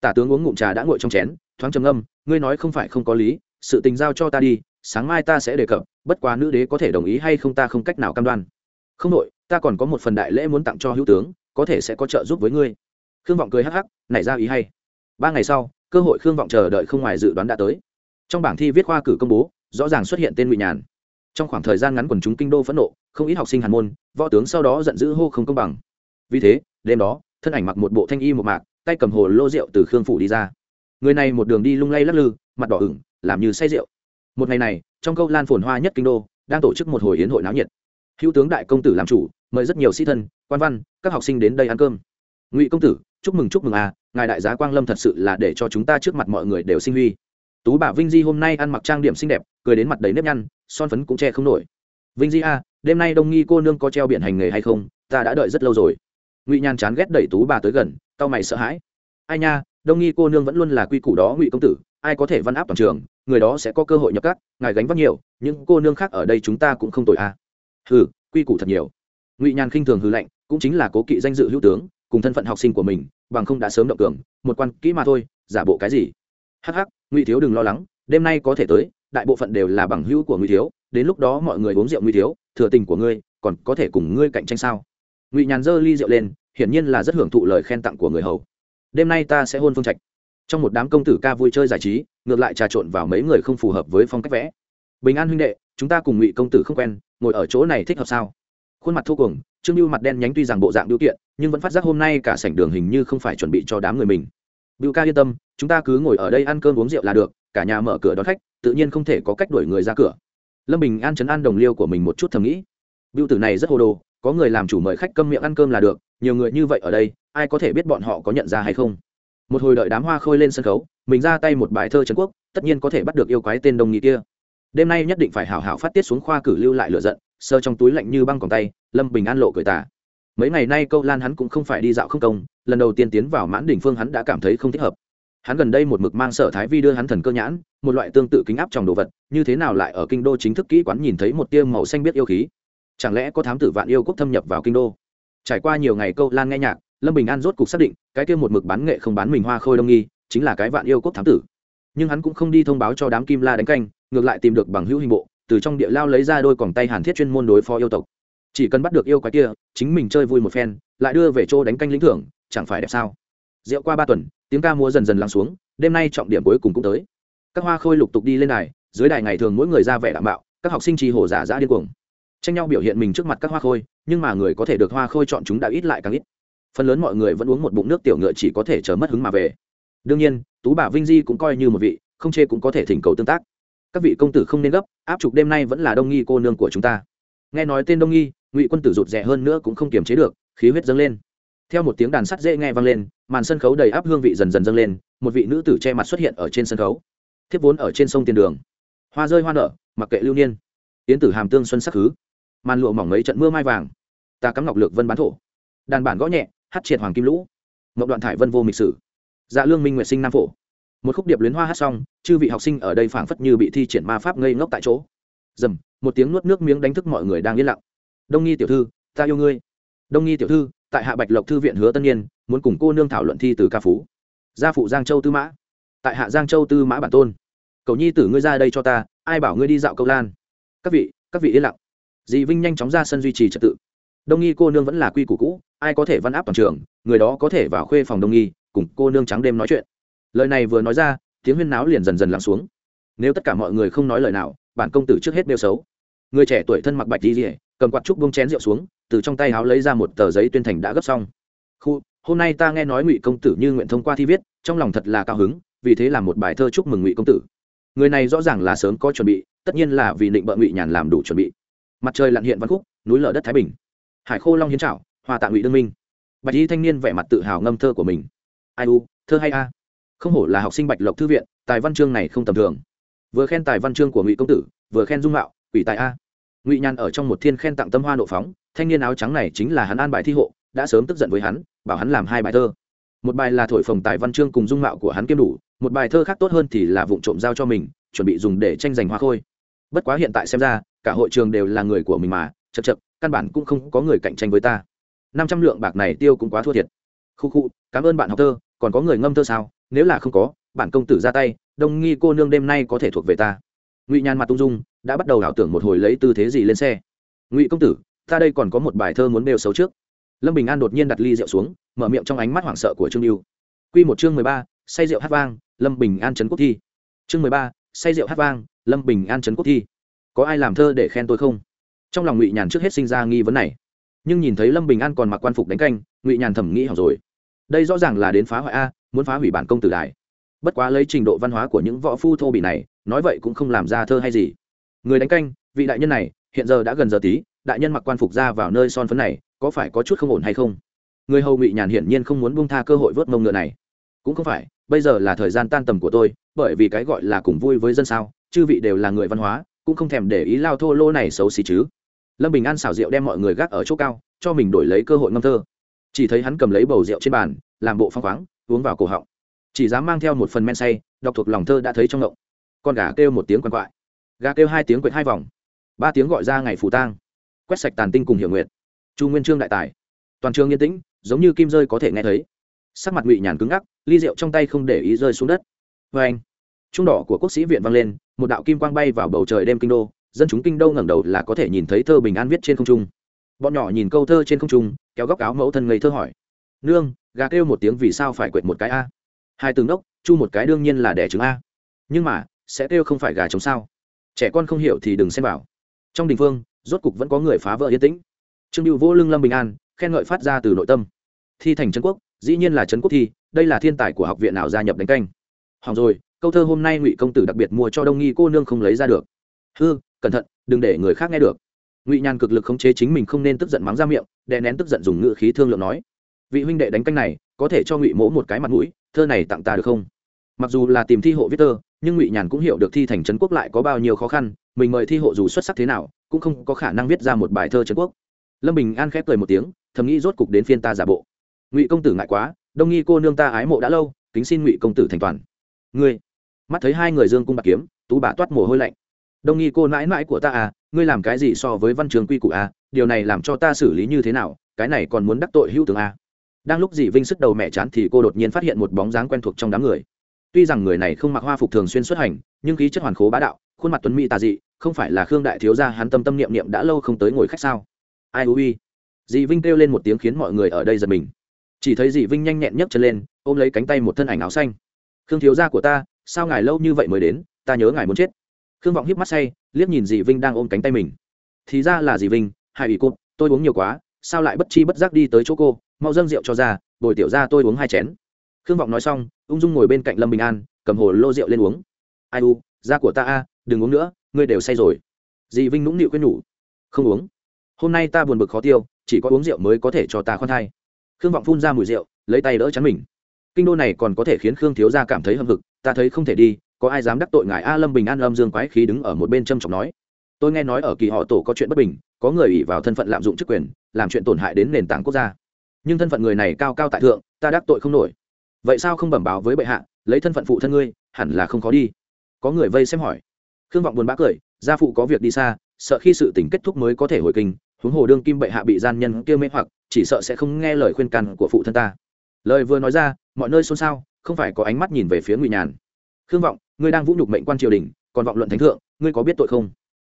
Tả tướng uống ngụm trà đã ngồi trong chén, thoáng trầm âm ngươi nói không phải không có lý, sự tình giao cho ta đi, sáng mai ta sẽ đề cập, bất quá nữ đế có thể đồng ý hay không ta không cách nào cam đoan. Không nội, ta còn có một phần đại lễ muốn tặng cho hữu tướng, có thể sẽ có trợ giúp với ngươi. Khương vọng cười hắc hắc, nảy ra ý hay. Ba ngày sau, cơ hội khương vọng chờ đợi không ngoài dự đoán đã tới. Trong bảng thi viết khoa cử công bố, rõ ràng xuất hiện tên ngụy nhàn trong khoảng thời gian ngắn quần chúng kinh đô phẫn nộ, không ít học sinh hàn môn, võ tướng sau đó giận dữ hô không công bằng. Vì thế, đêm đó, thân ảnh mặc một bộ thanh y một mạc, tay cầm hồ lô rượu từ khương phủ đi ra. Người này một đường đi lung lay lắc lư, mặt đỏ ửng, làm như say rượu. Một ngày này, trong câu lan phồn hoa nhất kinh đô, đang tổ chức một hồi hiến hội náo nhiệt. Hữu tướng đại công tử làm chủ, mời rất nhiều sĩ thân, quan văn, các học sinh đến đây ăn cơm. Ngụy công tử, chúc mừng chúc mừng à ngài đại giá quang lâm thật sự là để cho chúng ta trước mặt mọi người đều sinh huy tú bà vinh di hôm nay ăn mặc trang điểm xinh đẹp, cười đến mặt đầy nếp nhăn, son phấn cũng che không nổi. Vinh di à đêm nay đông nghi cô nương có treo biển hành nghề hay không? Ta đã đợi rất lâu rồi. Ngụy nhan chán ghét đẩy tú bà tới gần tao mày sợ hãi. Ai nha, đông nghi cô nương vẫn luôn là quy củ đó, ngụy công tử, ai có thể văn áp toàn trường, người đó sẽ có cơ hội nhập các, ngài gánh vác nhiều, những cô nương khác ở đây chúng ta cũng không tội a. À. hừ, quy củ thật nhiều. Ngụy nhàn khinh thường hư lệnh cũng chính là cố kỵ danh dự hữu tướng, cùng thân phận học sinh của mình, bằng không đã sớm động cường, một quan kỹ mà thôi, giả bộ cái gì? Hắc hắc ngụy thiếu đừng lo lắng, đêm nay có thể tới, đại bộ phận đều là bằng hữu của ngụy thiếu, đến lúc đó mọi người uống rượu ngụy thiếu, thừa tình của ngươi, còn có thể cùng ngươi cạnh tranh sao? Ngụy nhàn dơ ly rượu lên, hiển nhiên là rất hưởng thụ lời khen tặng của người hầu. Đêm nay ta sẽ hôn phương trạch. Trong một đám công tử ca vui chơi giải trí, ngược lại trà trộn vào mấy người không phù hợp với phong cách vẽ. Bình an huynh đệ, chúng ta cùng ngụy công tử không quen, ngồi ở chỗ này thích hợp sao? Khuôn mặt thô cuồng, trương lưu mặt đen nhánh tuy rằng bộ dạng điều kiện, nhưng vẫn phát giác hôm nay cả sảnh đường hình như không phải chuẩn bị cho đám người mình bưu ca yên tâm, chúng ta cứ ngồi ở đây ăn cơm uống rượu là được, cả nhà mở cửa đón khách, tự nhiên không thể có cách đuổi người ra cửa. Lâm bình an chấn an đồng liêu của mình một chút thầm nghĩ. Bưu tử này rất hồ đồ, có người làm chủ mời khách câm miệng ăn cơm là được, nhiều người như vậy ở đây, ai có thể biết bọn họ có nhận ra hay không? Một hồi đợi đám hoa khôi lên sân khấu, mình ra tay một bài thơ trấn quốc, tất nhiên có thể bắt được yêu quái tên đông nghị kia. Đêm nay nhất định phải hảo hảo phát tiết xuống khoa cử lưu lại lựa giận sơ trong túi lạnh như băng còn tay, lâm bình an lộ cười tả mấy ngày nay câu lan hắn cũng không phải đi dạo không công, lần đầu tiên tiến vào mãn đỉnh phương hắn đã cảm thấy không thích hợp. Hắn gần đây một mực mang sở thái vi đưa hắn thần cơ nhãn, một loại tương tự kính áp trong đồ vật, như thế nào lại ở kinh đô chính thức kỹ quán nhìn thấy một tiêm màu xanh biết yêu khí? Chẳng lẽ có thám tử vạn yêu quốc thâm nhập vào kinh đô? Trải qua nhiều ngày câu lan nghe nhạc, lâm bình an rốt cục xác định, cái kia một mực bán nghệ không bán mình hoa khôi đông nghi, chính là cái vạn yêu quốc thám tử. Nhưng hắn cũng không đi thông báo cho đám kim la đánh canh, ngược lại tìm được bằng hữu hình bộ, từ trong địa lao lấy ra đôi còng tay hàn thiết chuyên môn đối phó yêu tộc chỉ cần bắt được yêu quái kia, chính mình chơi vui một phen, lại đưa về chỗ đánh canh lĩnh thưởng, chẳng phải đẹp sao? Rượu qua ba tuần, tiếng ca múa dần dần lắng xuống, đêm nay trọng điểm cuối cùng cũng tới. Các hoa khôi lục tục đi lên đài, dưới đài ngày thường mỗi người ra vẻ đảm bảo, các học sinh trì hồ giả dã điên cuồng. Tranh nhau biểu hiện mình trước mặt các hoa khôi, nhưng mà người có thể được hoa khôi chọn chúng đã ít lại càng ít. Phần lớn mọi người vẫn uống một bụng nước tiểu ngựa chỉ có thể chờ mất hứng mà về. Đương nhiên, tú bà vinh di cũng coi như một vị, không chê cũng có thể thỉnh cầu tương tác. Các vị công tử không nên gấp, áp trục đêm nay vẫn là đông nghi cô nương của chúng ta. Nghe nói tên đông nghi ngụy quân tử rụt rè hơn nữa cũng không kiềm chế được, khí huyết dâng lên. Theo một tiếng đàn sắt dễ nghe vang lên, màn sân khấu đầy áp hương vị dần dần dâng lên, một vị nữ tử che mặt xuất hiện ở trên sân khấu. Thiếp vốn ở trên sông tiền đường. Hoa rơi hoa nở, mặc kệ lưu niên. Yến tử hàm tương xuân sắc khứ màn lụa mỏng mấy trận mưa mai vàng. Ta cắm ngọc lược vân bán thổ. Đàn bản gõ nhẹ, hát triệt hoàng kim lũ. Mộng đoạn thải vân vô mịch sử. Dạ lương minh nguyệt sinh nam phổ. Một khúc điệp luyến hoa hát xong, chư vị học sinh ở đây phảng phất như bị thi triển ma pháp ngây ngốc tại chỗ. Dầm, một tiếng nuốt nước miếng đánh thức mọi người đang yên lặng đông nghi tiểu thư, ta yêu ngươi. Đông nghi tiểu thư, tại hạ bạch lộc thư viện hứa tân niên, muốn cùng cô nương thảo luận thi từ ca phú. Gia phụ giang châu tư mã. Tại hạ giang châu tư mã bản tôn. Cầu nhi tử ngươi ra đây cho ta, ai bảo ngươi đi dạo câu lan. Các vị các vị yên lặng. Dị vinh nhanh chóng ra sân duy trì trật tự. Đông nghi cô nương vẫn là quy củ cũ, ai có thể văn áp toàn trường, người đó có thể vào khuê phòng đông nghi, cùng cô nương trắng đêm nói chuyện. Lời này vừa nói ra, tiếng huyên náo liền dần dần lắng xuống. Nếu tất cả mọi người không nói lời nào, bản công tử trước hết nêu xấu. Người trẻ tuổi thân mặc bạch đi rỉa cầm quạt trúc bông chén rượu xuống, từ trong tay háo lấy ra một tờ giấy tuyên thành đã gấp xong. Khu, hôm nay ta nghe nói ngụy công tử như nguyện thông qua thi viết, trong lòng thật là cao hứng, vì thế làm một bài thơ chúc mừng ngụy công tử. Người này rõ ràng là sớm có chuẩn bị, tất nhiên là vì định bợ ngụy nhàn làm đủ chuẩn bị. Mặt trời lặn hiện văn khúc, núi lở đất thái bình. Hải khô long hiến trảo hòa tạ ngụy đương minh. Bạch y thanh niên vẻ mặt tự hào ngâm thơ của mình. Ai u, thơ hay a. Không hổ là học sinh bạch lộc thư viện, tài văn chương này không tầm thường. Vừa khen tài văn chương của ngụy công tử, vừa khen dung mạo ủy tài a ngụy nhàn ở trong một thiên khen tặng tâm hoa nộ phóng, thanh niên áo trắng này chính là hắn an bài thi hộ, đã sớm tức giận với hắn, bảo hắn làm hai bài thơ. Một bài là thổi phồng tài văn chương cùng dung mạo của hắn kiêm đủ, một bài thơ khác tốt hơn thì là vụ trộm giao cho mình, chuẩn bị dùng để tranh giành hoa khôi. Bất quá hiện tại xem ra, cả hội trường đều là người của mình mà, chật chật, căn bản cũng không có người cạnh tranh với ta. Năm trăm lượng bạc này tiêu cũng quá thua thiệt. Khu khu, cảm ơn bạn học thơ, còn có người ngâm thơ sao? Nếu là không có bản công tử ra tay đông nghi cô nương đêm nay có thể thuộc về ta. Ngụy nhàn mặt tung dung đã bắt đầu ảo tưởng một hồi lấy tư thế gì lên xe. Ngụy công tử, ta đây còn có một bài thơ muốn đều xấu trước. Lâm bình an đột nhiên đặt ly rượu xuống, mở miệng trong ánh mắt hoảng sợ của trương lưu q một chương mười ba, say rượu hát vang, lâm bình an trấn quốc thi. Chương mười ba, say rượu hát vang, lâm bình an trấn quốc thi. Có ai làm thơ để khen tôi không? Trong lòng ngụy nhàn trước hết sinh ra nghi vấn này. Nhưng nhìn thấy lâm bình an còn mặc quan phục đánh canh, ngụy nhàn thẩm nghĩ hỏng rồi. Đây rõ ràng là đến phá hoại a, muốn phá hủy bản công tử đài. Bất quá lấy trình độ văn hóa của những võ phu thô bị này, nói vậy cũng không làm ra thơ hay gì người đánh canh, vị đại nhân này, hiện giờ đã gần giờ tí, đại nhân mặc quan phục ra vào nơi son phấn này, có phải có chút không ổn hay không? Người hầu ngụy nhàn hiển nhiên không muốn buông tha cơ hội vớt mông ngựa này. Cũng không phải, bây giờ là thời gian tan tầm của tôi, bởi vì cái gọi là cùng vui với dân sao, chư vị đều là người văn hóa, cũng không thèm để ý lao thô lô này xấu xí chứ. Lâm bình an xảo rượu đem mọi người gác ở chỗ cao, cho mình đổi lấy cơ hội ngâm thơ. Chỉ thấy hắn cầm lấy bầu rượu trên bàn, làm bộ phong khoáng, uống vào cổ họng. Chỉ dám mang theo một phần men say, đọc thuộc lòng thơ đã thấy trong ngộng. Con gà kêu một tiếng quằn quại gà kêu hai tiếng quệt hai vòng. Ba tiếng gọi ra ngày phủ tang. Quét sạch tàn tinh cùng hiểu nguyện chu nguyên trương đại tài. Toàn trường yên tĩnh, giống như kim rơi có thể nghe thấy. Sắc mặt ngụy nhàn cứng ngắc, ly rượu trong tay không để ý rơi xuống đất. Vê anh, trung đỏ của quốc sĩ viện vang lên, một đạo kim quang bay vào bầu trời đêm kinh đô. Dân chúng kinh đô ngẩng đầu là có thể nhìn thấy thơ bình an viết trên không trung. Bọn nhỏ nhìn câu thơ trên không trung, kéo góc áo mẫu thân ngây thơ hỏi. Nương, gà kêu một tiếng vì sao phải quệt một cái a? Hai từng đốc, chu một cái đương nhiên là đẻ trứng a. Nhưng mà, sẽ kêu không phải gà trống sao? Trẻ con không hiểu thì đừng xem vào. Trong đình phương, rốt cục vẫn có người phá vỡ yên tĩnh. Trương lưu vô lương lâm bình an, khen ngợi phát ra từ nội tâm. Thi thành trấn quốc, dĩ nhiên là trấn quốc thi, đây là thiên tài của học viện nào gia nhập đánh canh. Hỏng rồi, câu thơ hôm nay ngụy công tử đặc biệt mua cho đông nghi cô nương không lấy ra được. Hư, cẩn thận, đừng để người khác nghe được. Ngụy nhàn cực lực khống chế chính mình không nên tức giận mắng ra miệng, đè nén tức giận dùng ngự khí thương lượng nói. Vị huynh đệ đánh canh này, có thể cho ngụy mỗ một cái mặt mũi, thơ này tặng ta được không? Mặc dù là tìm thi hộ viết tơ nhưng ngụy nhàn cũng hiểu được thi thành trấn quốc lại có bao nhiêu khó khăn, mình mời thi hộ dù xuất sắc thế nào, cũng không có khả năng viết ra một bài thơ trấn quốc. Lâm bình an khép cười một tiếng, thầm nghĩ rốt cục đến phiên ta giả bộ. Ngụy công tử ngại quá, đông nghi cô nương ta ái mộ đã lâu, kính xin ngụy công tử thành toàn. Ngươi, mắt thấy hai người dương cung bạc kiếm, tú bà toát mồ hôi lạnh. Đông nghi cô mãi mãi của ta à ngươi làm cái gì so với văn trường quy củ à điều này làm cho ta xử lý như thế nào, cái này còn muốn đắc tội hữu tướng à. Đang lúc dì vinh sức đầu mẹ chán thì cô đột nhiên phát hiện một bóng dáng quen thuộc trong đám người tuy rằng người này không mặc hoa phục thường xuyên xuất hành, nhưng khí chất hoàn khố bá đạo, khuôn mặt tuấn mỹ tà dị, không phải là khương đại thiếu gia hắn tâm tâm niệm niệm đã lâu không tới ngồi khách sao? Ai ui dị vinh kêu lên một tiếng khiến mọi người ở đây giật mình. Chỉ thấy Dị vinh nhanh nhẹn nhấc chân lên, ôm lấy cánh tay một thân ảnh áo xanh. Khương thiếu gia của ta, sao ngài lâu như vậy mới đến? Ta nhớ ngài muốn chết. Khương vọng hiếp mắt say, liếc nhìn Dị vinh đang ôm cánh tay mình. Thì ra là Dị vinh, hai ủy cô tôi uống nhiều quá, sao lại bất chi bất giác đi tới chỗ cô? Mau dâng rượu cho ra, bồi tiểu ra tôi uống hai chén khương vọng nói xong, ung dung ngồi bên cạnh lâm bình an, cầm hồ lô rượu lên uống. Ai u, da của ta a, đừng uống nữa, ngươi đều say rồi. Dì vinh nũng nịu quyết nhủ. Không uống. Hôm nay ta buồn bực khó tiêu, chỉ có uống rượu mới có thể cho ta khoan thai. Khương vọng phun ra mùi rượu, lấy tay đỡ chắn mình. Kinh đô này còn có thể khiến khương thiếu gia cảm thấy hâm hực, ta thấy không thể đi, có ai dám đắc tội ngài a? Lâm bình an lâm dương quái khí đứng ở một bên trâm trọng nói. Tôi nghe nói ở kỳ họ tổ có chuyện bất bình, có người ủy vào thân phận lạm dụng chức quyền, làm chuyện tổn hại đến nền tảng quốc gia. Nhưng thân phận người này cao cao tại thượng, ta đắc tội không nổi vậy sao không bẩm báo với bệ hạ, lấy thân phận phụ thân ngươi, hẳn là không khó đi. Có người vây xem hỏi. Khương vọng buồn bã cười, gia phụ có việc đi xa, sợ khi sự tỉnh kết thúc mới có thể hồi kinh, huống hồ đương kim bệ hạ bị gian nhân kia mê hoặc, chỉ sợ sẽ không nghe lời khuyên can của phụ thân ta. Lời vừa nói ra, mọi nơi xôn xao, không phải có ánh mắt nhìn về phía ngụy nhàn. Khương vọng, ngươi đang vũ nhục mệnh quan triều đình, còn vọng luận thánh thượng, ngươi có biết tội không?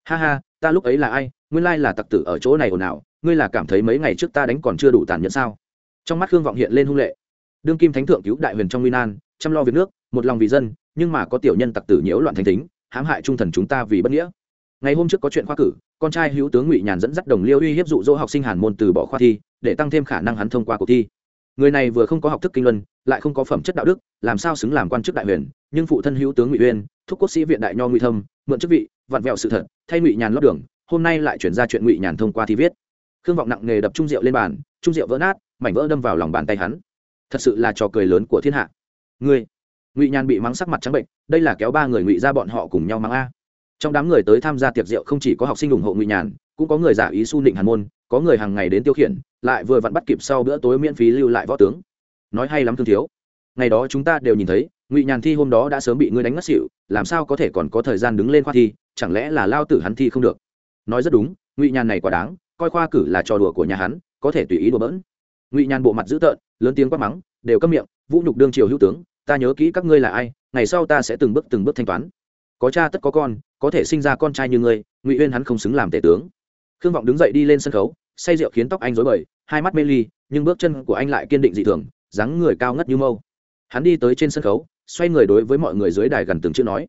Ha ha, ta lúc ấy là ai, nguyên lai là tặc tử ở chỗ này ồn ào, ngươi là cảm thấy mấy ngày trước ta đánh còn chưa đủ tàn nhẫn sao? Trong mắt khương vọng hiện lên hung lệ đương kim thánh thượng cứu đại huyền trong nguy nan, chăm lo việc nước, một lòng vì dân, nhưng mà có tiểu nhân tặc tử nhiễu loạn thành tính hãm hại trung thần chúng ta vì bất nghĩa. Ngày hôm trước có chuyện khoa cử, con trai hữu tướng ngụy nhàn dẫn dắt đồng liêu uy hiếp dụ dỗ học sinh hàn môn từ bỏ khoa thi, để tăng thêm khả năng hắn thông qua cuộc thi. Người này vừa không có học thức kinh luân, lại không có phẩm chất đạo đức, làm sao xứng làm quan chức đại huyền, nhưng phụ thân hữu tướng ngụy uyên, thúc quốc sĩ viện đại nho ngụy thâm, mượn chức vị, vặn vẹo sự thật, thay ngụy nhàn lót đường, hôm nay lại chuyển ra chuyện ngụy nhàn thông qua thi viết. Khương vọng nặng nghề đập trung rượu lên bàn trung rượu vỡ nát, mảnh vỡ đâm vào lòng bàn tay hắn thật sự là trò cười lớn của thiên hạ. Ngươi, ngụy nhàn bị mắng sắc mặt trắng bệnh, đây là kéo ba người ngụy ra bọn họ cùng nhau mắng a. Trong đám người tới tham gia tiệc rượu không chỉ có học sinh ủng hộ ngụy nhàn, cũng có người giả ý su nịnh hàn môn, có người hàng ngày đến tiêu khiển, lại vừa vặn bắt kịp sau bữa tối miễn phí lưu lại võ tướng. Nói hay lắm thương thiếu. Ngày đó chúng ta đều nhìn thấy, ngụy nhàn thi hôm đó đã sớm bị ngươi đánh ngất xỉu, làm sao có thể còn có thời gian đứng lên khoa thi, chẳng lẽ là lao tử hắn thi không được? Nói rất đúng, ngụy nhàn này quả đáng, coi khoa cử là trò đùa của nhà hắn, có thể tùy ý đùa bỡn ngụy nhàn bộ mặt dữ tợn, lớn tiếng quát mắng, đều câm miệng, vũ nhục đương triều hữu tướng, ta nhớ kỹ các ngươi là ai, ngày sau ta sẽ từng bước từng bước thanh toán. Có cha tất có con, có thể sinh ra con trai như ngươi, ngụy uyên hắn không xứng làm tể tướng. Khương vọng đứng dậy đi lên sân khấu, say rượu khiến tóc anh rối bời, hai mắt mê ly, nhưng bước chân của anh lại kiên định dị thường, dáng người cao ngất như mâu. Hắn đi tới trên sân khấu, xoay người đối với mọi người dưới đài gần từng chữ nói,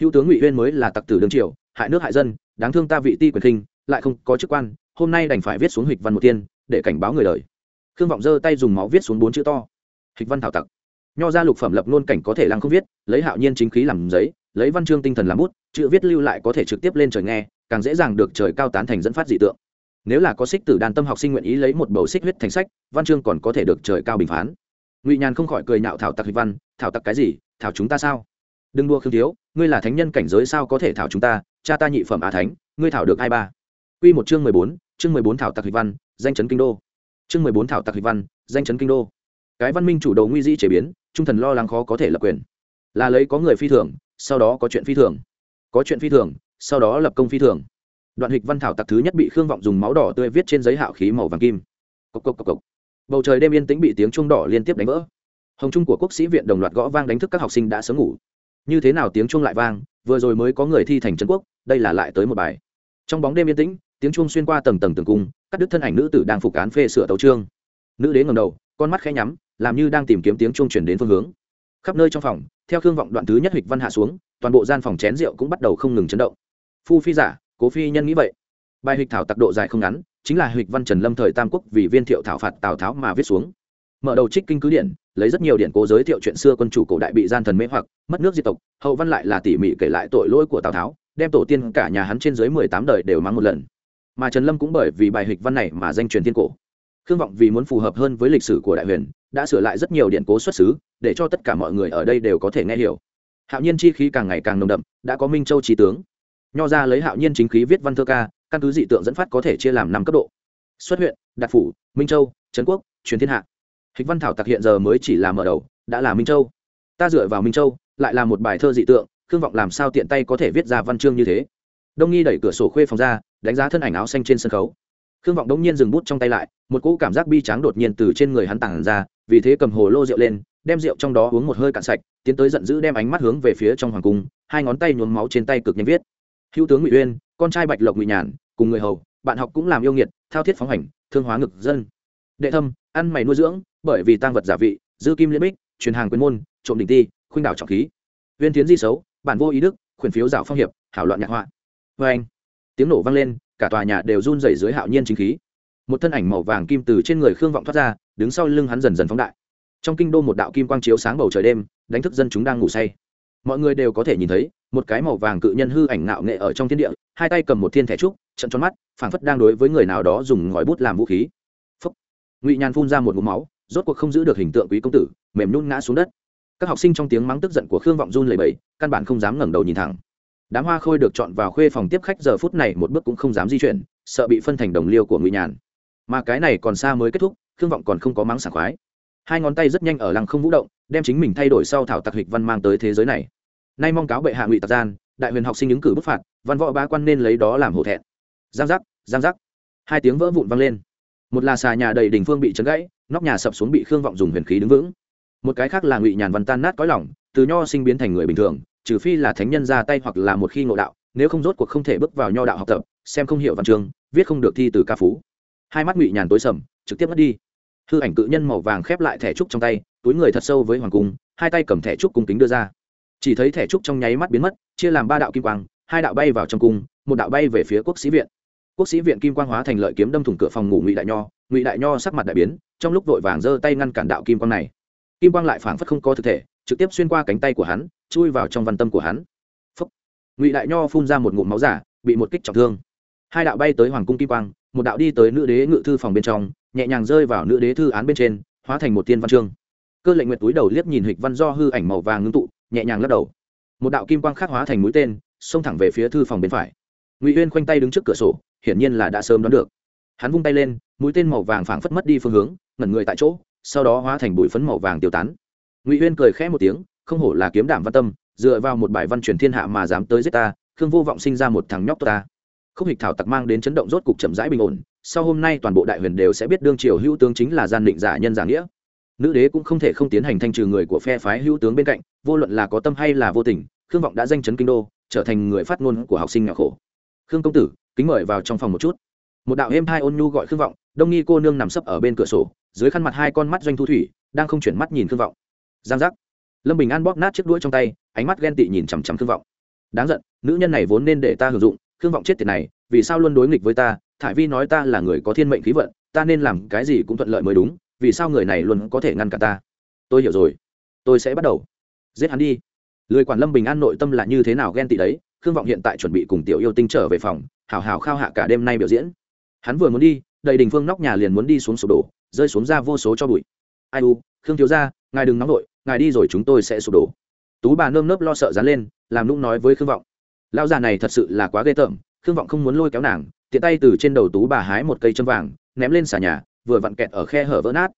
hữu tướng ngụy uyên mới là tặc tử đương triều, hại nước hại dân, đáng thương ta vị ti quyền khinh, lại không có chức quan, hôm nay đành phải viết xuống hịch văn một tiên, để cảnh báo người đời khương vọng giơ tay dùng máu viết xuống bốn chữ to. Hịch văn thảo tặc. Nho ra lục phẩm lập luôn cảnh có thể lăng không viết, lấy hạo nhiên chính khí làm giấy, lấy văn chương tinh thần làm bút, chữ viết lưu lại có thể trực tiếp lên trời nghe, càng dễ dàng được trời cao tán thành dẫn phát dị tượng. Nếu là có xích tử đàn tâm học sinh nguyện ý lấy một bầu xích huyết thành sách, văn chương còn có thể được trời cao bình phán. Ngụy nhàn không khỏi cười nhạo thảo tặc hịch văn, thảo tặc cái gì? Thảo chúng ta sao? Đừng đua khương thiếu, ngươi là thánh nhân cảnh giới sao có thể thảo chúng ta? Cha ta nhị phẩm á thánh, ngươi thảo được hai ba? Quy một chương mười bốn, chương mười bốn thảo tặc hịch văn, danh chấn kinh đô chương mười bốn thảo tặc hịch văn, danh chấn kinh đô. Cái văn minh chủ đầu nguy dĩ chế biến, trung thần lo lắng khó có thể lập quyền. Là lấy có người phi thường, sau đó có chuyện phi thường. Có chuyện phi thường, sau đó lập công phi thường. Đoạn hịch văn thảo tặc thứ nhất bị khương vọng dùng máu đỏ tươi viết trên giấy hạo khí màu vàng kim. Cốc cốc cốc cốc. bầu trời đêm yên tĩnh bị tiếng chuông đỏ liên tiếp đánh vỡ. Hồng trung của quốc sĩ viện đồng loạt gõ vang đánh thức các học sinh đã sớm ngủ. Như thế nào tiếng chuông lại vang, vừa rồi mới có người thi thành trấn quốc, đây là lại tới một bài. Trong bóng đêm yên tĩnh tiếng chuông xuyên qua tầng tầng tường cung, cắt đứt thân ảnh nữ tử đang phục án phê sửa tấu trương nữ đế ngầm đầu, con mắt khẽ nhắm, làm như đang tìm kiếm tiếng chuông chuyển đến phương hướng. Khắp nơi trong phòng, theo khương vọng đoạn thứ nhất hịch văn hạ xuống, toàn bộ gian phòng chén rượu cũng bắt đầu không ngừng chấn động. Phu phi giả, cố phi nhân nghĩ vậy. Bài hịch thảo tặc độ dài không ngắn, chính là hịch văn trần lâm thời tam quốc vì viên thiệu thảo phạt tào tháo mà viết xuống. Mở đầu trích kinh cứ điển, lấy rất nhiều điển cố giới thiệu chuyện xưa quân chủ cổ đại bị gian thần mê hoặc, mất nước diệt tộc, hậu văn lại là tỉ mỉ kể lại tội lỗi của tào tháo, đem tổ tiên cả nhà hắn trên dưới mười tám đời đều mang một lần mà trần lâm cũng bởi vì bài hịch văn này mà danh truyền thiên cổ. Khương vọng vì muốn phù hợp hơn với lịch sử của đại huyền, đã sửa lại rất nhiều điện cố xuất xứ, để cho tất cả mọi người ở đây đều có thể nghe hiểu. Hạo nhiên chi khí càng ngày càng nồng đậm, đã có minh châu trí tướng. Nho ra lấy hạo nhiên chính khí viết văn thơ ca, căn cứ dị tượng dẫn phát có thể chia làm năm cấp độ. Xuất huyện đạt phủ, minh châu, trấn quốc, truyền thiên hạ. Hịch văn thảo tặc hiện giờ mới chỉ là mở đầu, đã là minh châu. Ta dựa vào minh châu, lại là một bài thơ dị tượng, khương vọng làm sao tiện tay có thể viết ra văn chương như thế? Đông nghi đẩy cửa sổ khuê phòng ra đánh giá thân ảnh áo xanh trên sân khấu. Khương vọng đông nhiên dừng bút trong tay lại, một cỗ cảm giác bi tráng đột nhiên từ trên người hắn tàng ra, vì thế cầm hồ lô rượu lên, đem rượu trong đó uống một hơi cạn sạch, tiến tới giận dữ đem ánh mắt hướng về phía trong hoàng cung, hai ngón tay nhuốm máu trên tay cực nhanh viết. Hữu tướng ngụy uyên, con trai bạch lộc ngụy nhàn, cùng người hầu, bạn học cũng làm yêu nghiệt, thao thiết phóng hành, thương hóa ngực dân. Đệ thâm, ăn mày nuôi dưỡng, bởi vì tăng vật giả vị, dư kim liên bích, truyền hàng quyền môn, trộm đỉnh ti, khuynh đảo trọng khí. Viên tiến di xấu, bản vô ý đức, khuyển phiếu rào phong hiệp, hảo loạn nhạc họa. Vê anh tiếng nổ vang lên, cả tòa nhà đều run rẩy dưới hạo nhiên chính khí. Một thân ảnh màu vàng kim từ trên người khương vọng thoát ra, đứng sau lưng hắn dần dần phóng đại. Trong kinh đô một đạo kim quang chiếu sáng bầu trời đêm, đánh thức dân chúng đang ngủ say. Mọi người đều có thể nhìn thấy, một cái màu vàng cự nhân hư ảnh ngạo nghệ ở trong thiên địa, hai tay cầm một thiên thẻ trúc, trận tròn mắt, phảng phất đang đối với người nào đó dùng ngòi bút làm vũ khí. Phúc. ngụy nhàn phun ra một mũ máu, rốt cuộc không giữ được hình tượng quý công tử, mềm nhún ngã xuống đất. Các học sinh trong tiếng mắng tức giận của khương vọng run lầy bẫy căn bản không dám ngẩng đầu nhìn thẳng đám hoa khôi được chọn vào khuê phòng tiếp khách giờ phút này một bước cũng không dám di chuyển, sợ bị phân thành đồng liêu của ngụy nhàn. Mà cái này còn xa mới kết thúc, khương vọng còn không có mắng sảng khoái. Hai ngón tay rất nhanh ở lăng không vũ động, đem chính mình thay đổi sau thảo tặc hịch văn mang tới thế giới này. Nay mong cáo bệ hạ ngụy tặc gian, đại huyền học sinh ứng cử bức phạt, văn võ ba quan nên lấy đó làm hổ thẹn. Giang giác giang giác. Hai tiếng vỡ vụn vang lên. Một là xà nhà đầy đình phương bị chấn gãy, nóc nhà sập xuống bị khương vọng dùng huyền khí đứng vững. Một cái khác là ngụy nhàn văn tan nát cõi lỏng từ nho sinh biến thành người bình thường trừ phi là thánh nhân ra tay hoặc là một khi ngộ đạo, nếu không rốt cuộc không thể bước vào nho đạo học tập, xem không hiểu văn chương, viết không được thi từ ca phú. Hai mắt ngụy nhàn tối sầm, trực tiếp mất đi. Hư ảnh cự nhân màu vàng khép lại thẻ trúc trong tay, túi người thật sâu với hoàng cung, hai tay cầm thẻ trúc cung kính đưa ra. Chỉ thấy thẻ trúc trong nháy mắt biến mất, chia làm ba đạo kim quang, hai đạo bay vào trong cung, một đạo bay về phía quốc sĩ viện. Quốc sĩ viện kim quang hóa thành lợi kiếm đâm thủng cửa phòng ngủ ngụy đại nho, ngụy đại nho sắc mặt đại biến, trong lúc vội vàng giơ tay ngăn cản đạo kim quang này. Kim quang lại phảng phất không có thực thể trực tiếp xuyên qua cánh tay của hắn, chui vào trong văn tâm của hắn. Phúc. ngụy đại nho phun ra một ngụm máu giả, bị một kích trọng thương. Hai đạo bay tới hoàng cung kim quang, một đạo đi tới nữ đế ngự thư phòng bên trong, nhẹ nhàng rơi vào nữ đế thư án bên trên, hóa thành một tiên văn chương. Cơ lệnh nguyệt túi đầu liếc nhìn hịch văn do hư ảnh màu vàng ngưng tụ, nhẹ nhàng lắc đầu. Một đạo kim quang khắc hóa thành mũi tên, xông thẳng về phía thư phòng bên phải. Ngụy uyên khoanh tay đứng trước cửa sổ, hiển nhiên là đã sớm đoán được. Hắn vung tay lên, mũi tên màu vàng phảng phất mất đi phương hướng, ngẩn người tại chỗ, sau đó hóa thành bụi phấn màu vàng tiêu tán ngụy uyên cười khẽ một tiếng, không hổ là kiếm đảm văn tâm, dựa vào một bài văn truyền thiên hạ mà dám tới giết ta, khương vô vọng sinh ra một thằng nhóc ta. Khúc hịch thảo tặc mang đến chấn động rốt cục chậm rãi bình ổn, sau hôm nay toàn bộ đại huyền đều sẽ biết đương triều hữu tướng chính là gian định giả nhân giả nghĩa. Nữ đế cũng không thể không tiến hành thanh trừ người của phe phái hữu tướng bên cạnh, vô luận là có tâm hay là vô tình, khương vọng đã danh chấn kinh đô, trở thành người phát ngôn của học sinh nghèo khổ. Khương công tử, kính mời vào trong phòng một chút. Một đạo êm hai ôn nhu gọi khương vọng, đông nghi cô nương nằm sấp ở bên cửa sổ, dưới khăn mặt hai con mắt doanh thu thủy, đang không chuyển mắt nhìn khương vọng giang giác. Lâm bình an bóp nát chiếc đuôi trong tay, ánh mắt ghen tị nhìn chằm chằm khương vọng. Đáng giận, nữ nhân này vốn nên để ta hưởng dụng, khương vọng chết tiệt này, vì sao luôn đối nghịch với ta? Thải vi nói ta là người có thiên mệnh khí vận, ta nên làm cái gì cũng thuận lợi mới đúng, vì sao người này luôn có thể ngăn cả ta? Tôi hiểu rồi, tôi sẽ bắt đầu. Giết hắn đi. Lười quản lâm bình an nội tâm là như thế nào ghen tị đấy, khương vọng hiện tại chuẩn bị cùng tiểu yêu tinh trở về phòng, hào hào khao hạ cả đêm nay biểu diễn. Hắn vừa muốn đi, đầy đình phương nóc nhà liền muốn đi xuống sụp đổ, rơi xuống ra vô số cho bụi. Ai u, khương thiếu ra ngài đừng nóng nổi ngài đi rồi chúng tôi sẽ sụp đổ. Tú bà nơm nớp lo sợ dán lên, làm nũng nói với khương vọng. Lão già này thật sự là quá ghê tởm, khương vọng không muốn lôi kéo nàng, tiện tay từ trên đầu tú bà hái một cây châm vàng, ném lên xà nhà, vừa vặn kẹt ở khe hở vỡ nát.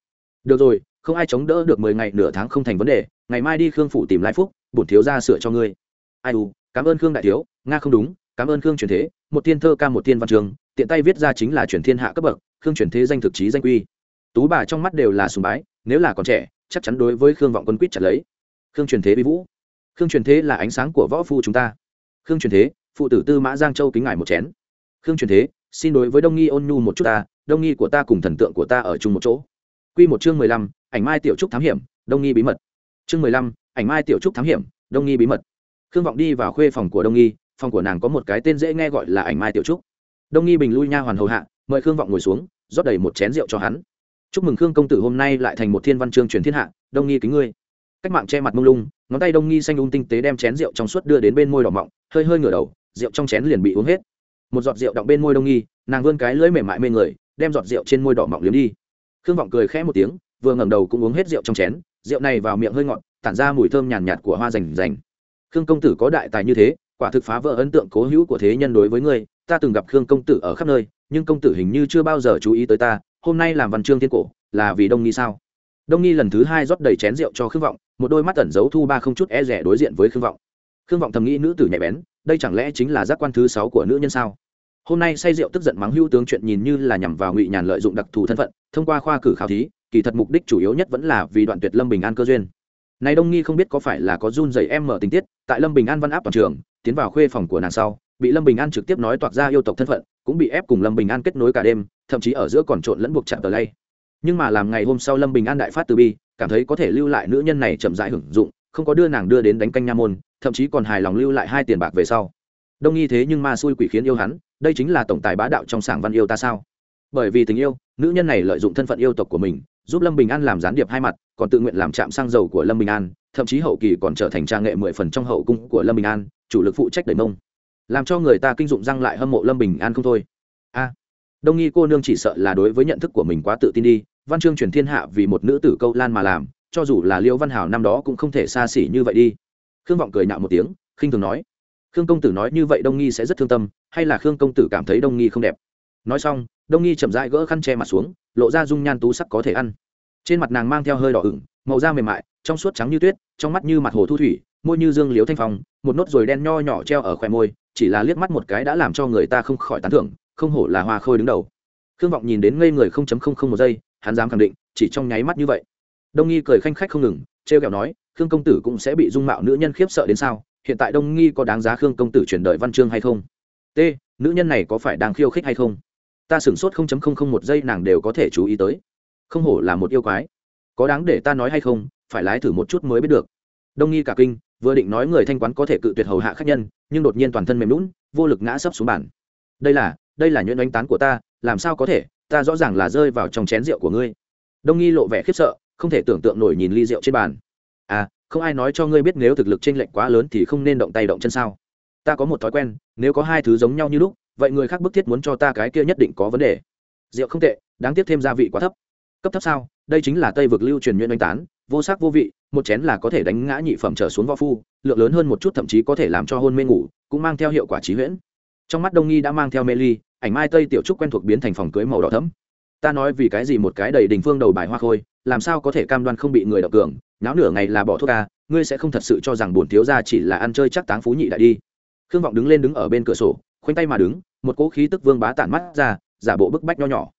Được rồi, không ai chống đỡ được mười ngày nửa tháng không thành vấn đề, ngày mai đi khương phủ tìm lai phúc, bổn thiếu ra sửa cho ngươi. Ai u, cảm ơn khương đại thiếu, nga không đúng, cảm ơn khương truyền thế, một thiên thơ ca một thiên văn trường, tiện tay viết ra chính là truyền thiên hạ cấp bậc, khương truyền thế danh thực chí danh quy. Tú bà trong mắt đều là sùng bái, nếu là còn trẻ chắc chắn đối với khương vọng quân quýt chặt lấy. Khương truyền thế vi vũ. Khương truyền thế là ánh sáng của võ phu chúng ta. Khương truyền thế, phụ tử tư mã giang châu kính ngài một chén. Khương truyền thế, xin đối với đông nghi ôn nhu một chút ta, đông nghi của ta cùng thần tượng của ta ở chung một chỗ. Q một chương mười lăm, ảnh mai tiểu trúc thám hiểm, đông nghi bí mật. Chương mười lăm, ảnh mai tiểu trúc thám hiểm, đông nghi bí mật. Khương vọng đi vào khuê phòng của đông nghi, phòng của nàng có một cái tên dễ nghe gọi là ảnh mai tiểu trúc. Đông nghi bình lui nha hoàn hầu hạ, mời khương vọng ngồi xuống, rót đầy một chén rượu cho hắn chúc mừng khương công tử hôm nay lại thành một thiên văn chương truyền thiên hạ đông nghi kính ngươi. Cách mạng che mặt mông lung ngón tay đông nghi xanh ung tinh tế đem chén rượu trong suốt đưa đến bên môi đỏ mọng hơi hơi ngửa đầu rượu trong chén liền bị uống hết. Một giọt rượu đọng bên môi đông nghi nàng vươn cái lưỡi mềm mại mê người đem giọt rượu trên môi đỏ mọng liếm đi. Khương vọng cười khẽ một tiếng vừa ngẩng đầu cũng uống hết rượu trong chén rượu này vào miệng hơi ngọt tản ra mùi thơm nhàn nhạt, của hoa rành rành. Khương công tử có đại tài như thế quả thực phá vỡ ấn tượng cố hữu của thế nhân đối với ngươi ta từng gặp khương công tử ở khắp nơi nhưng công tử hình như chưa bao giờ chú ý tới ta hôm nay làm văn chương thiên cổ, là vì đông nghi sao? Đông nghi lần thứ hai rót đầy chén rượu cho khương vọng, một đôi mắt tẩn giấu thu ba không chút e rẻ đối diện với khương vọng. Khương vọng thầm nghĩ nữ tử nhạy bén, đây chẳng lẽ chính là giác quan thứ sáu của nữ nhân sao? Hôm nay say rượu tức giận mắng hữu tướng chuyện nhìn như là nhằm vào ngụy nhàn lợi dụng đặc thù thân phận, thông qua khoa cử khảo thí, kỳ thật mục đích chủ yếu nhất vẫn là vì đoạn tuyệt lâm bình an cơ duyên. Này đông nghi không biết có phải là có run dày em mở tình tiết, tại lâm bình an văn áp toàn trường, tiến vào khuê phòng của nàng sau, bị lâm bình an trực tiếp nói toạc ra yêu tộc thân phận cũng bị ép cùng lâm bình an kết nối cả đêm, thậm chí ở giữa còn trộn lẫn buộc chạm tờ lay. Nhưng mà làm ngày hôm sau lâm bình an đại phát từ bi, cảm thấy có thể lưu lại nữ nhân này chậm rãi hưởng dụng, không có đưa nàng đưa đến đánh canh nha môn, thậm chí còn hài lòng lưu lại hai tiền bạc về sau. Đông nghi thế nhưng ma xui quỷ khiến yêu hắn, đây chính là tổng tài bá đạo trong sảng văn yêu ta sao? Bởi vì tình yêu, nữ nhân này lợi dụng thân phận yêu tộc của mình, giúp lâm bình an làm gián điệp hai mặt, còn tự nguyện làm chạm sang dầu của lâm bình an, thậm chí hậu kỳ còn trở thành trang nghệ mười phần trong hậu cung của lâm bình an, chủ lực phụ trách đẩy mông làm cho người ta kinh dụng răng lại hâm mộ lâm bình an không thôi. A, đông nghi cô nương chỉ sợ là đối với nhận thức của mình quá tự tin đi, văn chương truyền thiên hạ vì một nữ tử câu lan mà làm, cho dù là liêu văn hảo năm đó cũng không thể xa xỉ như vậy đi. Khương vọng cười nạo một tiếng, khinh thường nói, khương công tử nói như vậy đông nghi sẽ rất thương tâm, hay là khương công tử cảm thấy đông nghi không đẹp? Nói xong, đông nghi chậm rãi gỡ khăn che mặt xuống, lộ ra dung nhan tú sắc có thể ăn. Trên mặt nàng mang theo hơi đỏ ửng, màu da mềm mại, trong suốt trắng như tuyết, trong mắt như mặt hồ thu thủy, môi như dương liếu thanh phong, một nốt ruồi đen nho nhỏ treo ở khoe môi chỉ là liếc mắt một cái đã làm cho người ta không khỏi tán thưởng, không hổ là hoa khôi đứng đầu. Khương vọng nhìn đến ngây người không chấm không không một giây, hắn dám khẳng định, chỉ trong nháy mắt như vậy. Đông nghi cười khanh khách không ngừng, trêu kẹo nói, khương công tử cũng sẽ bị dung mạo nữ nhân khiếp sợ đến sao? Hiện tại đông nghi có đáng giá khương công tử chuyển đời văn chương hay không? T, nữ nhân này có phải đang khiêu khích hay không? Ta sửng sốt không chấm không không một giây nàng đều có thể chú ý tới. Không hổ là một yêu quái. Có đáng để ta nói hay không? Phải lái thử một chút mới biết được. Đông nghi cả kinh vừa định nói người thanh quán có thể cự tuyệt hầu hạ khách nhân, nhưng đột nhiên toàn thân mềm lún vô lực ngã sấp xuống bàn. Đây là đây là nhuyễn đánh tán của ta, làm sao có thể? Ta rõ ràng là rơi vào trong chén rượu của ngươi. Đông nghi lộ vẻ khiếp sợ, không thể tưởng tượng nổi nhìn ly rượu trên bàn. À không ai nói cho ngươi biết nếu thực lực trên lệnh lệch quá lớn thì không nên động tay động chân sao? Ta có một thói quen, nếu có hai thứ giống nhau như lúc, vậy người khác bức thiết muốn cho ta cái kia nhất định có vấn đề. Rượu không tệ, đáng tiếc thêm gia vị quá thấp. Cấp thấp sao? Đây chính là tây vực lưu truyền nhuyễn oanh tán, vô sắc vô vị một chén là có thể đánh ngã nhị phẩm trở xuống võ phu, lượng lớn hơn một chút thậm chí có thể làm cho hôn mê ngủ, cũng mang theo hiệu quả trí huyễn. Trong mắt đông nghi đã mang theo mê ly, ảnh mai tây tiểu trúc quen thuộc biến thành phòng cưới màu đỏ thấm ta nói vì cái gì một cái đầy đình phương đầu bài hoa khôi, làm sao có thể cam đoan không bị người đọc cường, náo nửa ngày là bỏ thuốc ca, ngươi sẽ không thật sự cho rằng bổn thiếu gia chỉ là ăn chơi chắc táng phú nhị đại đi. Khương vọng đứng lên đứng ở bên cửa sổ, khoanh tay mà đứng, một cỗ khí tức vương bá tản mắt ra, giả bộ bức bách nho nhỏ.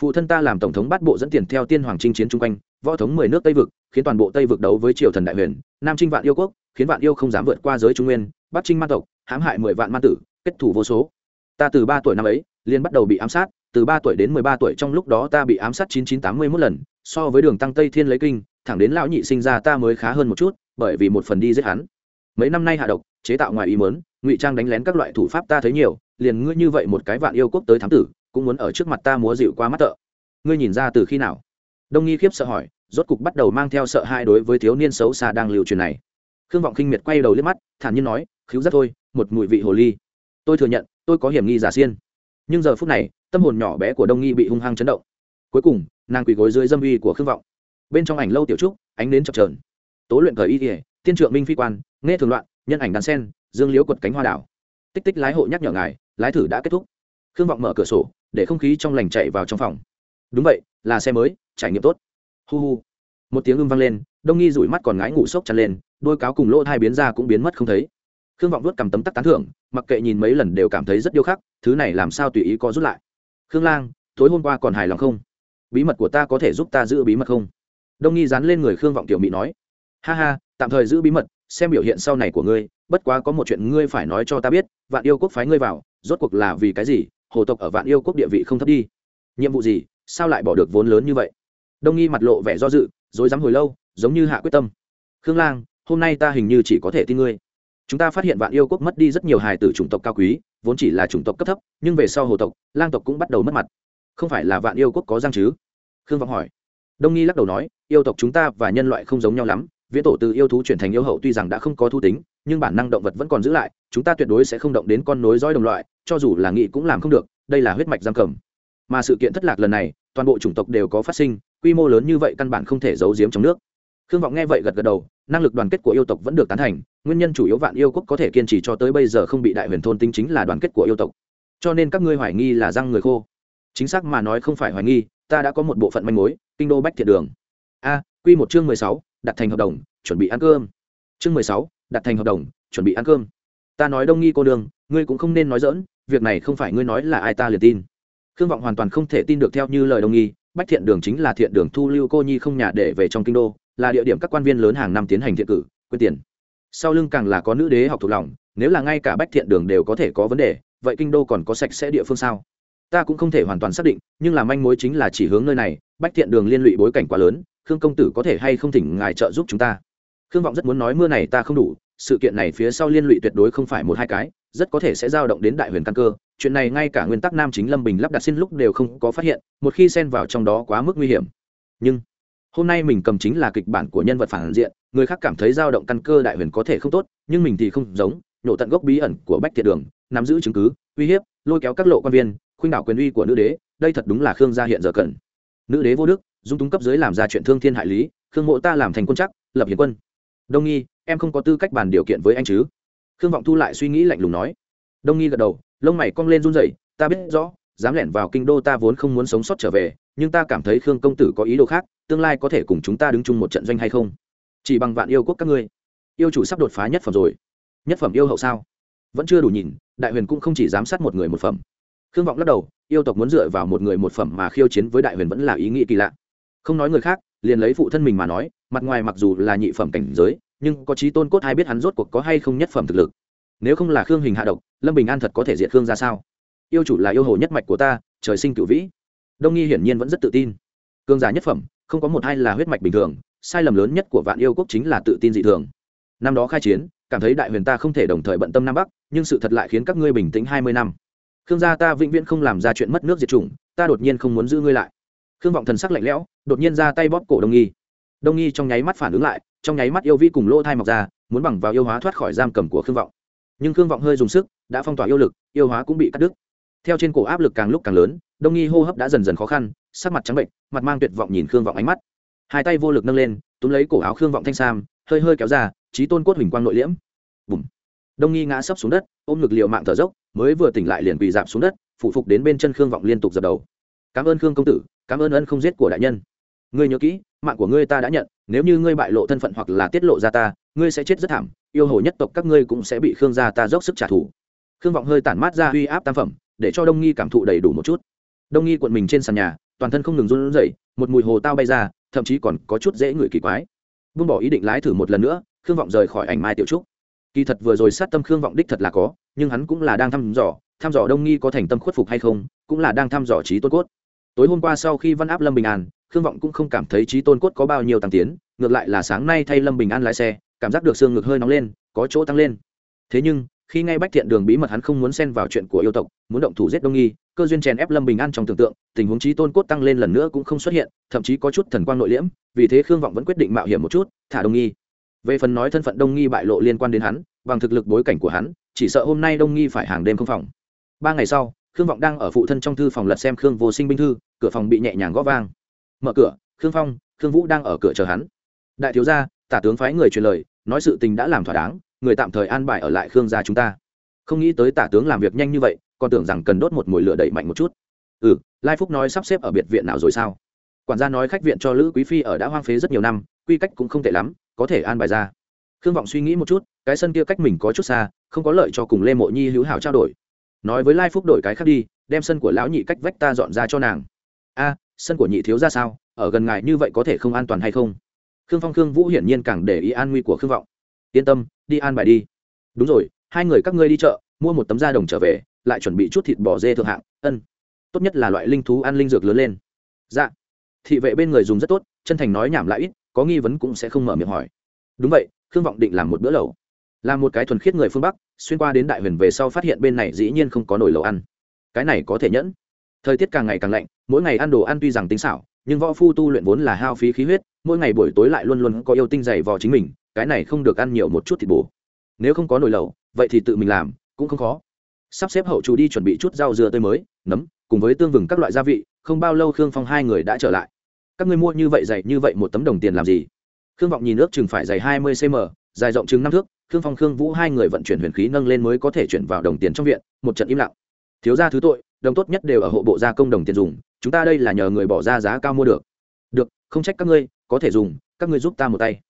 Phụ thân ta làm tổng thống bắt bộ dẫn tiền theo tiên hoàng chinh chiến chung quanh võ thống mười nước tây vực, khiến toàn bộ tây vực đấu với triều thần đại huyền, nam trinh vạn yêu quốc, khiến vạn yêu không dám vượt qua giới trung nguyên, bắc trinh man tộc, hãm hại mười vạn man tử, kết thủ vô số. Ta từ ba tuổi năm ấy liên bắt đầu bị ám sát, từ ba tuổi đến mười ba tuổi trong lúc đó ta bị ám sát chín chín tám mươi mốt lần, so với đường tăng tây thiên lấy kinh, thẳng đến lão nhị sinh ra ta mới khá hơn một chút, bởi vì một phần đi giết hắn. Mấy năm nay hạ độc, chế tạo ngoài ý mớn ngụy trang đánh lén các loại thủ pháp ta thấy nhiều, liền ngươi như vậy một cái vạn yêu quốc tới thám tử, cũng muốn ở trước mặt ta múa dịu qua mắt tợ ngươi nhìn ra từ khi nào? Đông nghi khiếp sợ hỏi, rốt cục bắt đầu mang theo sợ hãi đối với thiếu niên xấu xa đang lưu truyền này. Khương vọng kinh miệt quay đầu liếc mắt, thản nhiên nói khiếu rất thôi, một mùi vị hồ ly. Tôi thừa nhận, tôi có hiểm nghi giả xiên. Nhưng giờ phút này, tâm hồn nhỏ bé của đông nghi bị hung hăng chấn động. Cuối cùng, nàng quỳ gối dưới dâm uy của khương vọng. Bên trong ảnh lâu tiểu trúc, ánh đến chập trờn tố luyện thời y kỉa tiên trượng minh phi quan, nghe thường loạn, nhân ảnh đàn sen, dương liễu quật cánh hoa đảo. Tích tích lái hộ nhắc nhở ngài, lái thử đã kết thúc. Khương vọng mở cửa sổ, để không khí trong lành chạy vào trong phòng. Đúng vậy là xe mới, trải nghiệm tốt. Hu hu. Một tiếng ưng vang lên, đông nghi rủi mắt còn ngái ngủ sốc chăn lên, đôi cáo cùng lỗ hai biến ra cũng biến mất không thấy. Khương vọng vuốt cầm tấm tắc tán thưởng, mặc kệ nhìn mấy lần đều cảm thấy rất điêu khắc, thứ này làm sao tùy ý có rút lại. Khương lang, tối hôm qua còn hài lòng không? Bí mật của ta có thể giúp ta giữ bí mật không? Đông nghi dán lên người khương vọng tiểu mỹ nói. Ha ha, tạm thời giữ bí mật, xem biểu hiện sau này của ngươi, bất quá có một chuyện ngươi phải nói cho ta biết, vạn yêu quốc phái ngươi vào, rốt cuộc là vì cái gì? Hồ tộc ở vạn yêu quốc địa vị không thấp đi. Nhiệm vụ gì? Sao lại bỏ được vốn lớn như vậy? Đông nghi mặt lộ vẻ do dự, dối dám hồi lâu, giống như hạ quyết tâm. Khương lang, hôm nay ta hình như chỉ có thể tin ngươi. Chúng ta phát hiện vạn yêu quốc mất đi rất nhiều hài tử chủng tộc cao quý, vốn chỉ là chủng tộc cấp thấp, nhưng về sau hồ tộc, lang tộc cũng bắt đầu mất mặt. Không phải là vạn yêu quốc có giang chứ? Khương vọng hỏi. Đông nghi lắc đầu nói, yêu tộc chúng ta và nhân loại không giống nhau lắm, viễn tổ từ yêu thú chuyển thành yêu hậu tuy rằng đã không có thu tính, nhưng bản năng động vật vẫn còn giữ lại, chúng ta tuyệt đối sẽ không động đến con nối dõi đồng loại, cho dù là nghị cũng làm không được, đây là huyết mạch giam cầm mà sự kiện thất lạc lần này, toàn bộ chủng tộc đều có phát sinh, quy mô lớn như vậy căn bản không thể giấu giếm trong nước. Khương vọng nghe vậy gật gật đầu, năng lực đoàn kết của yêu tộc vẫn được tán thành, nguyên nhân chủ yếu vạn yêu quốc có thể kiên trì cho tới bây giờ không bị đại huyền thôn tính chính là đoàn kết của yêu tộc. Cho nên các ngươi hoài nghi là răng người khô. Chính xác mà nói không phải hoài nghi, ta đã có một bộ phận manh mối, kinh đô bách thiện đường. A, quy một chương mười sáu, đặt thành hợp đồng, chuẩn bị ăn cơm. Chương mười sáu, đặt thành hợp đồng, chuẩn bị ăn cơm. Ta nói đông nghi cô đường ngươi cũng không nên nói dỡn việc này không phải ngươi nói là ai ta liền tin khương vọng hoàn toàn không thể tin được theo như lời đông nghi, bách thiện đường chính là thiện đường thu lưu cô nhi không nhà để về trong kinh đô, là địa điểm các quan viên lớn hàng năm tiến hành thiện cử, quyên tiền. Sau lưng càng là có nữ đế học thuộc lòng, nếu là ngay cả bách thiện đường đều có thể có vấn đề, vậy kinh đô còn có sạch sẽ địa phương sao? Ta cũng không thể hoàn toàn xác định, nhưng là manh mối chính là chỉ hướng nơi này, bách thiện đường liên lụy bối cảnh quá lớn, khương công tử có thể hay không thỉnh ngài trợ giúp chúng ta? Khương vọng rất muốn nói mưa này ta không đủ, sự kiện này phía sau liên lụy tuyệt đối không phải một hai cái, rất có thể sẽ giao động đến đại huyền căn cơ chuyện này ngay cả nguyên tắc nam chính lâm bình lắp đặt xin lúc đều không có phát hiện, một khi xen vào trong đó quá mức nguy hiểm. Nhưng, hôm nay mình cầm chính là kịch bản của nhân vật phản diện, người khác cảm thấy dao động căn cơ đại huyền có thể không tốt, nhưng mình thì không giống nhổ tận gốc bí ẩn của bách thiệt đường, nắm giữ chứng cứ, uy hiếp, lôi kéo các lộ quan viên, khuynh đảo quyền uy của nữ đế, đây thật đúng là khương gia hiện giờ cần. Nữ đế vô đức, dung túng cấp dưới làm ra chuyện thương thiên hại lý, khương mộ ta làm thành quân chắc, lập hiến quân. Đông nghi, em không có tư cách bàn điều kiện với anh chứ? Khương vọng thu lại suy nghĩ lạnh lùng nói. Đông nghi gật đầu lông mày cong lên run rẩy, ta biết rõ, dám lẻn vào kinh đô ta vốn không muốn sống sót trở về, nhưng ta cảm thấy khương công tử có ý đồ khác, tương lai có thể cùng chúng ta đứng chung một trận doanh hay không? Chỉ bằng vạn yêu quốc các ngươi. Yêu chủ sắp đột phá nhất phẩm rồi. Nhất phẩm yêu hậu sao? Vẫn chưa đủ nhìn, đại huyền cũng không chỉ giám sát một người một phẩm. Khương vọng lắc đầu, yêu tộc muốn dựa vào một người một phẩm mà khiêu chiến với đại huyền vẫn là ý nghĩ kỳ lạ. Không nói người khác, liền lấy phụ thân mình mà nói, mặt ngoài mặc dù là nhị phẩm cảnh giới, nhưng có trí tôn cốt hay biết hắn rốt cuộc có hay không nhất phẩm thực lực. Nếu không là khương hình hạ độc lâm bình an thật có thể diệt khương ra sao? Yêu chủ là yêu hồ nhất mạch của ta, trời sinh cửu vĩ. Đông nghi hiển nhiên vẫn rất tự tin. Cương giả nhất phẩm, không có một hai là huyết mạch bình thường, sai lầm lớn nhất của vạn yêu quốc chính là tự tin dị thường. Năm đó khai chiến, cảm thấy đại huyền ta không thể đồng thời bận tâm nam bắc, nhưng sự thật lại khiến các ngươi bình tĩnh hai mươi năm. Khương gia ta vĩnh viễn không làm ra chuyện mất nước diệt chủng, ta đột nhiên không muốn giữ ngươi lại. Khương vọng thần sắc lạnh lẽo, đột nhiên ra tay bóp cổ đông nghi. Đông nghi trong nháy mắt phản ứng lại, trong nháy mắt yêu vi cùng lỗ thai mọc ra, muốn bằng vào yêu hóa thoát khỏi giam cầm của khương vọng nhưng khương vọng hơi dùng sức, đã phong tỏa yêu lực, yêu hóa cũng bị cắt đứt. Theo trên cổ áp lực càng lúc càng lớn, đông nghi hô hấp đã dần dần khó khăn, sắc mặt trắng bệnh, mặt mang tuyệt vọng nhìn khương vọng ánh mắt. Hai tay vô lực nâng lên, túm lấy cổ áo khương vọng thanh sam, hơi hơi kéo ra trí tôn cốt huỳnh quang nội liễm. Bùm. Đông nghi ngã sấp xuống đất, ôm ngực liệu mạng thở dốc, mới vừa tỉnh lại liền quỳ dạp xuống đất phụ phục đến bên chân khương vọng liên tục dập đầu. Cảm ơn khương công tử, cảm ơn ân không giết của đại nhân. Ngươi nhớ kỹ, mạng của ngươi ta đã nhận, nếu như ngươi bại lộ thân phận hoặc là tiết lộ ra ta ngươi sẽ chết rất thảm, yêu hồ nhất tộc các ngươi cũng sẽ bị khương gia ta dốc sức trả thù. Khương vọng hơi tản mát ra uy áp tam phẩm, để cho đông nghi cảm thụ đầy đủ một chút. Đông nghi cuộn mình trên sàn nhà, toàn thân không ngừng run rẩy, một mùi hồ tao bay ra, thậm chí còn có chút dễ ngửi kỳ quái. Buông bỏ ý định lái thử một lần nữa, khương vọng rời khỏi ảnh mai tiểu trúc. Kỳ thật vừa rồi sát tâm khương vọng đích thật là có, nhưng hắn cũng là đang thăm dò thăm dò đông nghi có thành tâm khuất phục hay không, cũng là đang thăm dò trí tôn cốt. Tối hôm qua sau khi văn áp lâm bình an, khương vọng cũng không cảm thấy trí tôn cốt có bao nhiêu tăng tiến, ngược lại là sáng nay thay lâm bình an lái xe cảm giác được xương ngực hơi nóng lên, có chỗ tăng lên. Thế nhưng, khi ngay bách thiện đường bí mật hắn không muốn xen vào chuyện của yêu tộc, muốn động thủ giết đông nghi, cơ duyên chèn ép lâm bình an trong tưởng tượng, tình huống trí tôn cốt tăng lên lần nữa cũng không xuất hiện, thậm chí có chút thần quang nội liễm, vì thế khương vọng vẫn quyết định mạo hiểm một chút, thả đông nghi. Về phần nói thân phận đông nghi bại lộ liên quan đến hắn, bằng thực lực bối cảnh của hắn, chỉ sợ hôm nay đông nghi phải hàng đêm không phòng. Ba ngày sau, khương vọng đang ở phụ thân trong thư phòng lật xem khương vô sinh binh thư, cửa phòng bị nhẹ nhàng gõ vang. Mở cửa, khương phong, khương vũ đang ở cửa chờ hắn. Đại thiếu gia tả tướng phái người truyền lời, nói sự tình đã làm thỏa đáng, người tạm thời an bài ở lại khương gia chúng ta. Không nghĩ tới tả tướng làm việc nhanh như vậy, còn tưởng rằng cần đốt một mồi lửa đẩy mạnh một chút. Ừ lai phúc nói sắp xếp ở biệt viện nào rồi sao? Quản gia nói khách viện cho lữ quý phi ở đã hoang phế rất nhiều năm, quy cách cũng không tệ lắm, có thể an bài ra. Khương vọng suy nghĩ một chút, cái sân kia cách mình có chút xa, không có lợi cho cùng lê mộ nhi hữu hảo trao đổi. Nói với lai phúc đổi cái khác đi, đem sân của lão nhị cách vách ta dọn ra cho nàng. A, sân của nhị thiếu ra sao? Ở gần ngài như vậy có thể không an toàn hay không? Khương phong, khương vũ hiển nhiên càng để ý an nguy của khương vọng. Yên tâm, đi an bài đi. Đúng rồi, hai người các ngươi đi chợ, mua một tấm da đồng trở về, lại chuẩn bị chút thịt bò dê thượng hạng, ân. Tốt nhất là loại linh thú ăn linh dược lớn lên. Dạ. Thị vệ bên người dùng rất tốt, chân thành nói nhảm lại ít, có nghi vấn cũng sẽ không mở miệng hỏi. Đúng vậy, khương vọng định làm một bữa lẩu. Là một cái thuần khiết người phương bắc, xuyên qua đến đại huyền về sau phát hiện bên này dĩ nhiên không có nồi lẩu ăn. Cái này có thể nhẫn. Thời tiết càng ngày càng lạnh, mỗi ngày ăn đồ ăn tuy rằng tính xảo nhưng võ phu tu luyện vốn là hao phí khí huyết, mỗi ngày buổi tối lại luôn luôn có yêu tinh dày vò chính mình, cái này không được ăn nhiều một chút thịt bổ. Nếu không có nồi lẩu, vậy thì tự mình làm, cũng không khó. Sắp xếp hậu chủ đi chuẩn bị chút rau dưa tươi mới, nấm, cùng với tương vừng các loại gia vị, không bao lâu khương phong hai người đã trở lại. Các ngươi mua như vậy dày như vậy một tấm đồng tiền làm gì? Khương vọng nhìn ước chừng phải dày hai mươi cm dài rộng chừng năm thước, khương phong, khương vũ hai người vận chuyển huyền khí nâng lên mới có thể chuyển vào đồng tiền trong viện, một trận im lặng. Thiếu ra thứ tội, đồng tốt nhất đều ở hộ bộ gia công đồng tiền dùng chúng ta đây là nhờ người bỏ ra giá cao mua được. Được, không trách các ngươi, có thể dùng, các ngươi giúp ta một tay.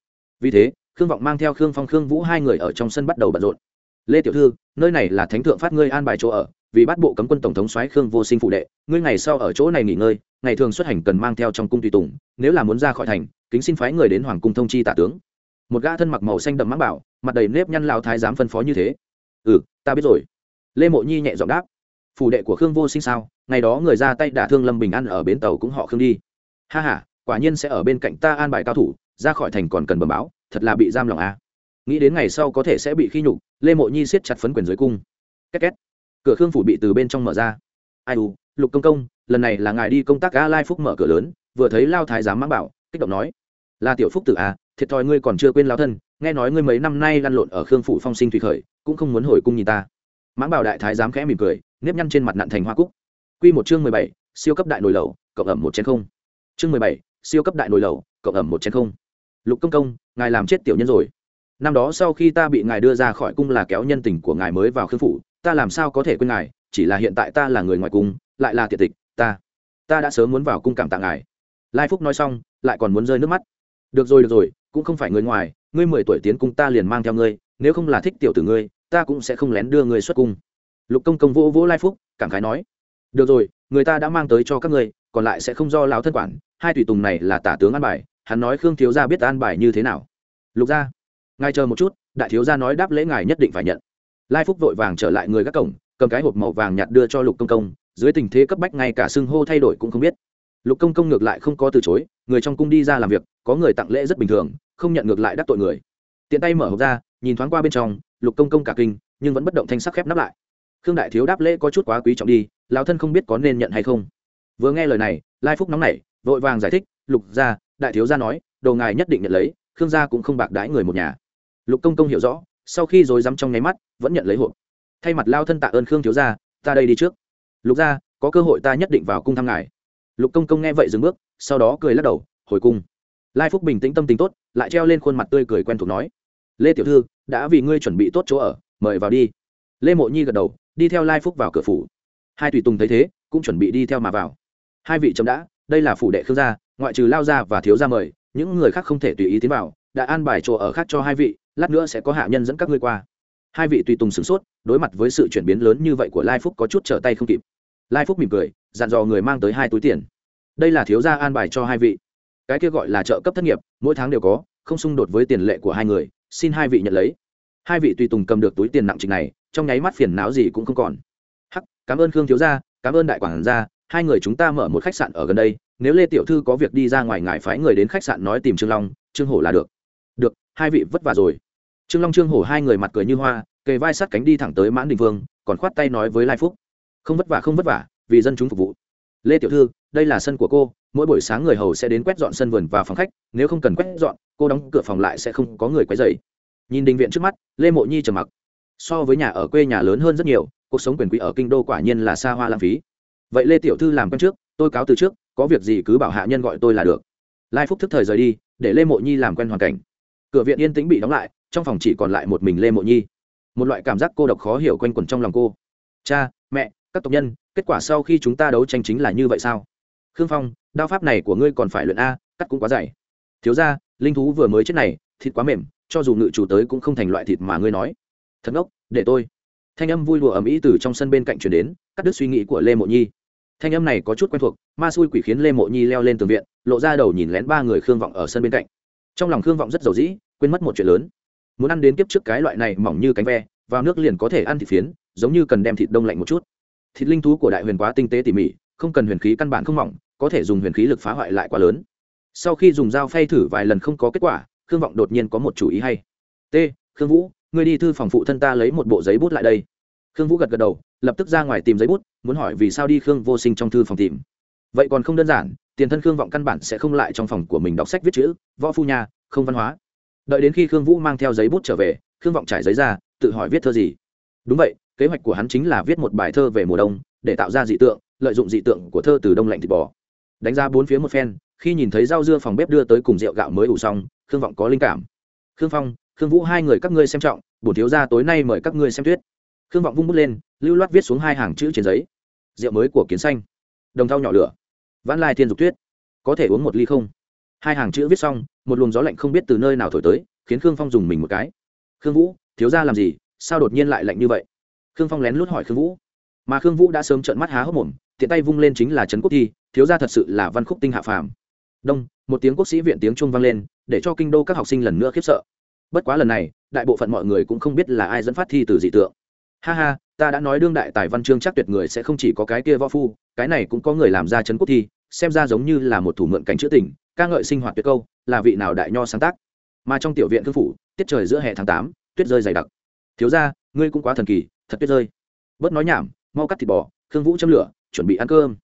Vì thế, khương vọng mang theo khương phong, khương vũ hai người ở trong sân bắt đầu bận rộn. Lê tiểu thư, nơi này là thánh thượng phát ngươi an bài chỗ ở, vì bắt bộ cấm quân tổng thống soái khương vô sinh phụ đệ, ngươi ngày sau ở chỗ này nghỉ ngơi, ngày thường xuất hành cần mang theo trong cung tùy tùng, nếu là muốn ra khỏi thành, kính xin phái người đến hoàng cung thông chi tả tướng. Một gã thân mặc màu xanh đậm mãng bảo, mặt đầy nếp nhăn lao thái giám phân phó như thế. Ừ ta biết rồi. Lê mộ nhi nhẹ giọng đáp phủ đệ của khương vô sinh sao? Ngày đó người ra tay đả thương lâm bình an ở bến tàu cũng họ khương đi. Ha h a quả nhiên sẽ ở bên cạnh ta an bài cao thủ, ra khỏi thành còn cần bẩm báo, thật là bị giam lòng à. nghĩ đến ngày sau có thể sẽ bị khi nhục, lê mộ nhi siết chặt phấn quyền dưới cung. Két két. Cửa khương phủ bị từ bên trong mở ra. Ai u, lục công công, lần này là ngài đi công tác a lai phúc mở cửa lớn, vừa thấy lao thái giám mãng bảo, kích động nói. Là tiểu phúc tử à thiệt thòi ngươi còn chưa quên lao thân, nghe nói ngươi mấy năm nay lăn lộn ở khương phủ phong sinh thủy khởi, cũng không muốn hồi cung nhìn ta. Mãng bảo đại thái giám khẽ mỉm cười nếp nhăn trên mặt nặn thành hoa cúc. Q một chương mười bảy, siêu cấp đại nồi lẩu, cộng ẩm một chén không. Chương mười bảy, siêu cấp đại nồi lẩu, cộng ẩm một chén không. Lục công công, ngài làm chết tiểu nhân rồi. Năm đó sau khi ta bị ngài đưa ra khỏi cung là kéo nhân tình của ngài mới vào khương phủ, ta làm sao có thể quên ngài, chỉ là hiện tại ta là người ngoài cung, lại là tiệt tịch, ta ta đã sớm muốn vào cung cảm tạ ngài. Lai phúc nói xong, lại còn muốn rơi nước mắt. Được rồi được rồi, cũng không phải người ngoài, ngươi mười tuổi tiến cung ta liền mang theo ngươi, nếu không là thích tiểu tử ngươi, ta cũng sẽ không lén đưa ngươi xuất cung lục công công vỗ vỗ lai phúc, cảm khái nói, được rồi, người ta đã mang tới cho các ngươi, còn lại sẽ không do lão thân quản, hai tùy tùng này là tả tướng an bài, hắn nói khương thiếu gia biết an bài như thế nào. Lục gia, ngài chờ một chút, đại thiếu gia nói đáp lễ ngài nhất định phải nhận. Lai phúc vội vàng trở lại người các cổng, cầm cái hộp màu vàng nhạt đưa cho lục công công, dưới tình thế cấp bách ngay cả xưng hô thay đổi cũng không biết. Lục công công ngược lại không có từ chối, người trong cung đi ra làm việc, có người tặng lễ rất bình thường, không nhận ngược lại đắc tội người. Tiện tay mở hộp ra, nhìn thoáng qua bên trong, lục công công cả kinh, nhưng vẫn bất động thanh sắc khép nắp lại khương đại thiếu đáp lễ có chút quá quý trọng đi, lão thân không biết có nên nhận hay không. Vừa nghe lời này, lai phúc nóng nảy, vội vàng giải thích, lục gia, đại thiếu gia nói, đồ ngài nhất định nhận lấy, khương gia cũng không bạc đãi người một nhà. Lục công công hiểu rõ, sau khi rồi dám trong nháy mắt, vẫn nhận lấy hộp. Thay mặt lao thân tạ ơn khương thiếu gia, ta đây đi trước. Lục gia, có cơ hội ta nhất định vào cung thăm ngài. Lục công công nghe vậy dừng bước, sau đó cười lắc đầu, hồi cung. Lai phúc bình tĩnh tâm tính tốt, lại treo lên khuôn mặt tươi cười quen thuộc nói, lê tiểu thư, đã vì ngươi chuẩn bị tốt chỗ ở, mời vào đi. Lê mộ nhi gật đầu đi theo lai phúc vào cửa phủ. Hai tùy tùng thấy thế, cũng chuẩn bị đi theo mà vào. Hai vị chấm đã, đây là phủ đệ khương gia, ngoại trừ lao gia và thiếu gia mời, những người khác không thể tùy ý tiến vào, đã an bài chỗ ở khác cho hai vị, lát nữa sẽ có hạ nhân dẫn các ngươi qua. Hai vị tùy tùng sửng sốt, đối mặt với sự chuyển biến lớn như vậy của lai phúc có chút trở tay không kịp. Lai phúc mỉm cười, dặn dò người mang tới hai túi tiền. Đây là thiếu gia an bài cho hai vị. Cái kia gọi là trợ cấp thất nghiệp, mỗi tháng đều có, không xung đột với tiền lệ của hai người, xin hai vị nhận lấy hai vị tùy tùng cầm được túi tiền nặng trịch này, trong nháy mắt phiền não gì cũng không còn. Hắc, cảm ơn khương thiếu gia, cảm ơn đại quản gia, hai người chúng ta mở một khách sạn ở gần đây, nếu lê tiểu thư có việc đi ra ngoài ngài phái người đến khách sạn nói tìm trương long, trương hổ là được. Được, hai vị vất vả rồi. Trương long, trương hổ hai người mặt cười như hoa, kề vai sát cánh đi thẳng tới mãn đình vương, còn khoát tay nói với lai phúc. Không vất vả, không vất vả, vì dân chúng phục vụ. Lê tiểu thư, đây là sân của cô, mỗi buổi sáng người hầu sẽ đến quét dọn sân vườn và phòng khách, nếu không cần quét dọn, cô đóng cửa phòng lại sẽ không có người quấy dày nhìn đình viện trước mắt, lê mộ nhi trầm mặc. So với nhà ở quê nhà lớn hơn rất nhiều, cuộc sống quyền quý ở kinh đô quả nhiên là xa hoa lãng phí. Vậy lê tiểu thư làm quen trước, tôi cáo từ trước, có việc gì cứ bảo hạ nhân gọi tôi là được. Lai phúc thức thời rời đi, để lê mộ nhi làm quen hoàn cảnh. Cửa viện yên tĩnh bị đóng lại, trong phòng chỉ còn lại một mình lê mộ nhi. Một loại cảm giác cô độc khó hiểu quanh quẩn trong lòng cô. Cha, mẹ, các tộc nhân, kết quả sau khi chúng ta đấu tranh chính là như vậy sao? Khương phong, đao pháp này của ngươi còn phải luyện a, cắt cũng quá dày. Thiếu ra linh thú vừa mới chết này, thịt quá mềm cho dù ngự chủ tới cũng không thành loại thịt mà ngươi nói. Thật ngốc, để tôi. Thanh âm vui đùa ầm ĩ từ trong sân bên cạnh chuyển đến, cắt đứt suy nghĩ của lê mộ nhi. Thanh âm này có chút quen thuộc, ma xui quỷ khiến lê mộ nhi leo lên tường viện, lộ ra đầu nhìn lén ba người khương vọng ở sân bên cạnh. Trong lòng khương vọng rất giàu dĩ, quên mất một chuyện lớn. Muốn ăn đến kiếp trước cái loại này mỏng như cánh ve, vào nước liền có thể ăn thịt phiến, giống như cần đem thịt đông lạnh một chút. Thịt linh thú của đại huyền quá tinh tế tỉ mỉ, không cần huyền khí căn bản không mỏng, có thể dùng huyền khí lực phá hoại lại quá lớn. Sau khi dùng dao phay thử vài lần không có kết quả khương vọng đột nhiên có một chủ ý hay. T, khương vũ, ngươi đi thư phòng phụ thân ta lấy một bộ giấy bút lại đây. Khương vũ gật gật đầu, lập tức ra ngoài tìm giấy bút, muốn hỏi vì sao đi khương vô sinh trong thư phòng tìm. Vậy còn không đơn giản, tiền thân khương vọng căn bản sẽ không lại trong phòng của mình đọc sách viết chữ, võ phu nhà không văn hóa. Đợi đến khi khương vũ mang theo giấy bút trở về, khương vọng trải giấy ra, tự hỏi viết thơ gì. Đúng vậy, kế hoạch của hắn chính là viết một bài thơ về mùa đông, để tạo ra dị tượng, lợi dụng dị tượng của thơ từ đông lạnh thịt bò. Đánh ra bốn phía một phen, khi nhìn thấy rau dưa phòng bếp đưa tới cùng rượu gạo mới ủ xong khương vọng có linh cảm. Khương phong, khương vũ hai người các ngươi xem trọng, bổn thiếu gia tối nay mời các ngươi xem tuyết khương vọng vung bút lên, lưu loát viết xuống hai hàng chữ trên giấy. Rượu mới của kiến xanh. Đồng thau nhỏ lửa. Vãn lai thiên dục tuyết. Có thể uống một ly không? Hai hàng chữ viết xong, một luồng gió lạnh không biết từ nơi nào thổi tới, khiến khương phong dùng mình một cái. Khương vũ, thiếu gia làm gì? Sao đột nhiên lại lạnh như vậy? Khương phong lén lút hỏi khương vũ. Mà khương vũ đã sớm trợn mắt há hốc mồm, tiện tay vung lên chính là trấn quốc thi, thiếu gia thật sự là văn khúc tinh hạ phàm đông, một tiếng quốc sĩ viện tiếng trung vang lên, để cho kinh đô các học sinh lần nữa khiếp sợ. Bất quá lần này, đại bộ phận mọi người cũng không biết là ai dẫn phát thi từ dị tượng. Ha ha, ta đã nói đương đại tài văn chương chắc tuyệt người sẽ không chỉ có cái kia võ phu, cái này cũng có người làm ra trấn quốc thi, xem ra giống như là một thủ mượn cảnh chữ tình, ca ngợi sinh hoạt tuyệt câu, là vị nào đại nho sáng tác. Mà trong tiểu viện thương phủ, tiết trời giữa hè tháng tám, tuyết rơi dày đặc. Thiếu ra ngươi cũng quá thần kỳ, thật tuyết rơi. Bớt nói nhảm, mau cắt thịt bò, khương vũ châm lửa, chuẩn bị ăn cơm.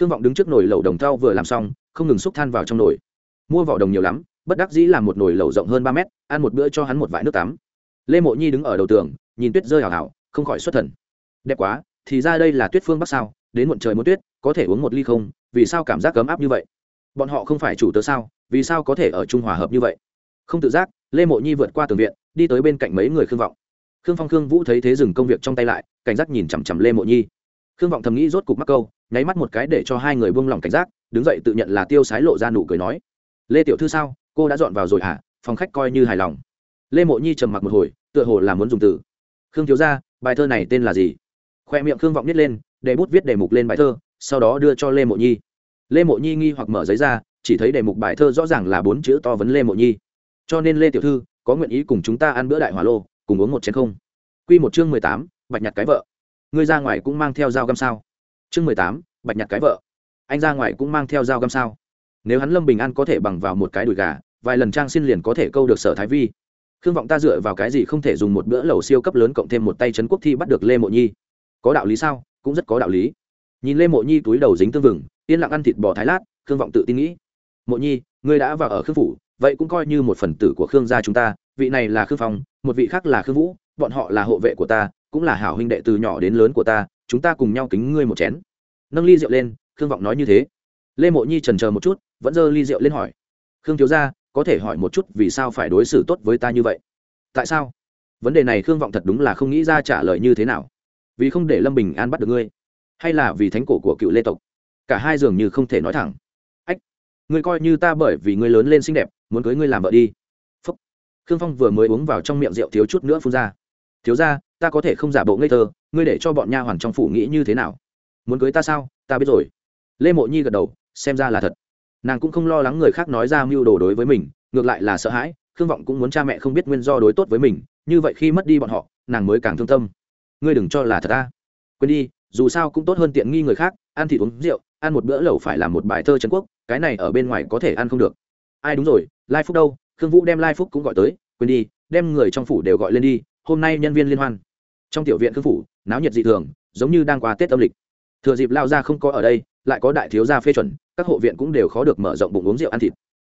Khương vọng đứng trước nồi lẩu đồng thau vừa làm xong không ngừng xúc than vào trong nồi. Mua vỏ đồng nhiều lắm, bất đắc dĩ làm một nồi lẩu rộng hơn ba mét, ăn một bữa cho hắn một vại nước tắm. Lê mộ nhi đứng ở đầu tường, nhìn tuyết rơi hào hào, không khỏi xuất thần. Đẹp quá, thì ra đây là tuyết phương bắc sao? Đến muộn trời muốn tuyết, có thể uống một ly không? Vì sao cảm giác ấm áp như vậy? Bọn họ không phải chủ tớ sao? Vì sao có thể ở trung hòa hợp như vậy? Không tự giác, lê mộ nhi vượt qua tường viện, đi tới bên cạnh mấy người khương vọng. Khương phong khương vũ thấy thế dừng công việc trong tay lại, cảnh giác nhìn chằm chằm lê mộ nhi. Khương vọng thầm nghĩ rốt cục mắc câu nháy mắt một cái để cho hai người buông lỏng cảnh giác, đứng dậy tự nhận là tiêu sái lộ ra nụ cười nói, lê tiểu thư sao? Cô đã dọn vào rồi hả? À? phòng khách coi như hài lòng. Lê mộ nhi trầm mặc một hồi, tựa hồ là muốn dùng từ. Khương thiếu ra bài thơ này tên là gì? Khoe miệng khương vọng nhét lên, để bút viết đề mục lên bài thơ, sau đó đưa cho lê mộ nhi. Lê mộ nhi nghi hoặc mở giấy ra, chỉ thấy đề mục bài thơ rõ ràng là bốn chữ to vấn lê mộ nhi. Cho nên lê tiểu thư, có nguyện ý cùng chúng ta ăn bữa đại hỏa lô, cùng uống một chén không? Q một chương mười tám, bạch nhặt cái vợ. Ngươi ra ngoài cũng mang theo dao găm sao? Chương mười tám, bạch nhặt cái vợ. Anh ra ngoài cũng mang theo dao găm sao. Nếu hắn lâm bình an có thể bằng vào một cái đùi gà, vài lần trang xin liền có thể câu được sở thái vi. Khương vọng ta dựa vào cái gì không thể dùng một bữa lẩu siêu cấp lớn cộng thêm một tay trấn quốc thi bắt được lê mộ nhi? Có đạo lý sao? Cũng rất có đạo lý. Nhìn lê mộ nhi túi đầu dính tương vừng, yên lặng ăn thịt bò thái lát, khương vọng tự tin nghĩ. Mộ nhi, ngươi đã vào ở khương phủ, vậy cũng coi như một phần tử của khương gia chúng ta, vị này là khương phong, một vị khác là khương vũ, bọn họ là hộ vệ của ta, cũng là hảo huynh đệ từ nhỏ đến lớn của ta chúng ta cùng nhau kính ngươi một chén. Nâng ly rượu lên, khương vọng nói như thế. Lê mộ nhi trần chờ một chút, vẫn giơ ly rượu lên hỏi. Khương thiếu gia, có thể hỏi một chút vì sao phải đối xử tốt với ta như vậy? Tại sao? Vấn đề này khương vọng thật đúng là không nghĩ ra trả lời như thế nào. Vì không để lâm bình an bắt được ngươi, hay là vì thánh cổ của cựu lê tộc? Cả hai dường như không thể nói thẳng. Ách, ngươi coi như ta bởi vì ngươi lớn lên xinh đẹp, muốn cưới ngươi làm vợ đi. Phúc. Khương phong vừa mới uống vào trong miệng rượu thiếu chút nữa phun ra. Thiếu ra ta có thể không giả bộ ngây thơ ngươi để cho bọn nha hoàn trong phủ nghĩ như thế nào? Muốn cưới ta sao? Ta biết rồi. Lê mộ nhi gật đầu, xem ra là thật. Nàng cũng không lo lắng người khác nói ra mưu đồ đối với mình, ngược lại là sợ hãi, khương vọng cũng muốn cha mẹ không biết nguyên do đối tốt với mình, như vậy khi mất đi bọn họ, nàng mới càng thương tâm. Ngươi đừng cho là thật ta. Quên đi, dù sao cũng tốt hơn tiện nghi người khác, ăn thịt uống rượu, ăn một bữa lẩu phải làm một bài thơ trần quốc, cái này ở bên ngoài có thể ăn không được. Ai đúng rồi, lai phúc đâu? Khương vũ đem lai phúc cũng gọi tới, quên đi, đem người trong phủ đều gọi lên đi, hôm nay nhân viên liên hoan. Trong tiểu viện khương phủ náo nhiệt dị thường, giống như đang qua tết âm lịch. Thừa dịp lao ra không có ở đây, lại có đại thiếu gia phê chuẩn, các hộ viện cũng đều khó được mở rộng bụng uống rượu ăn thịt.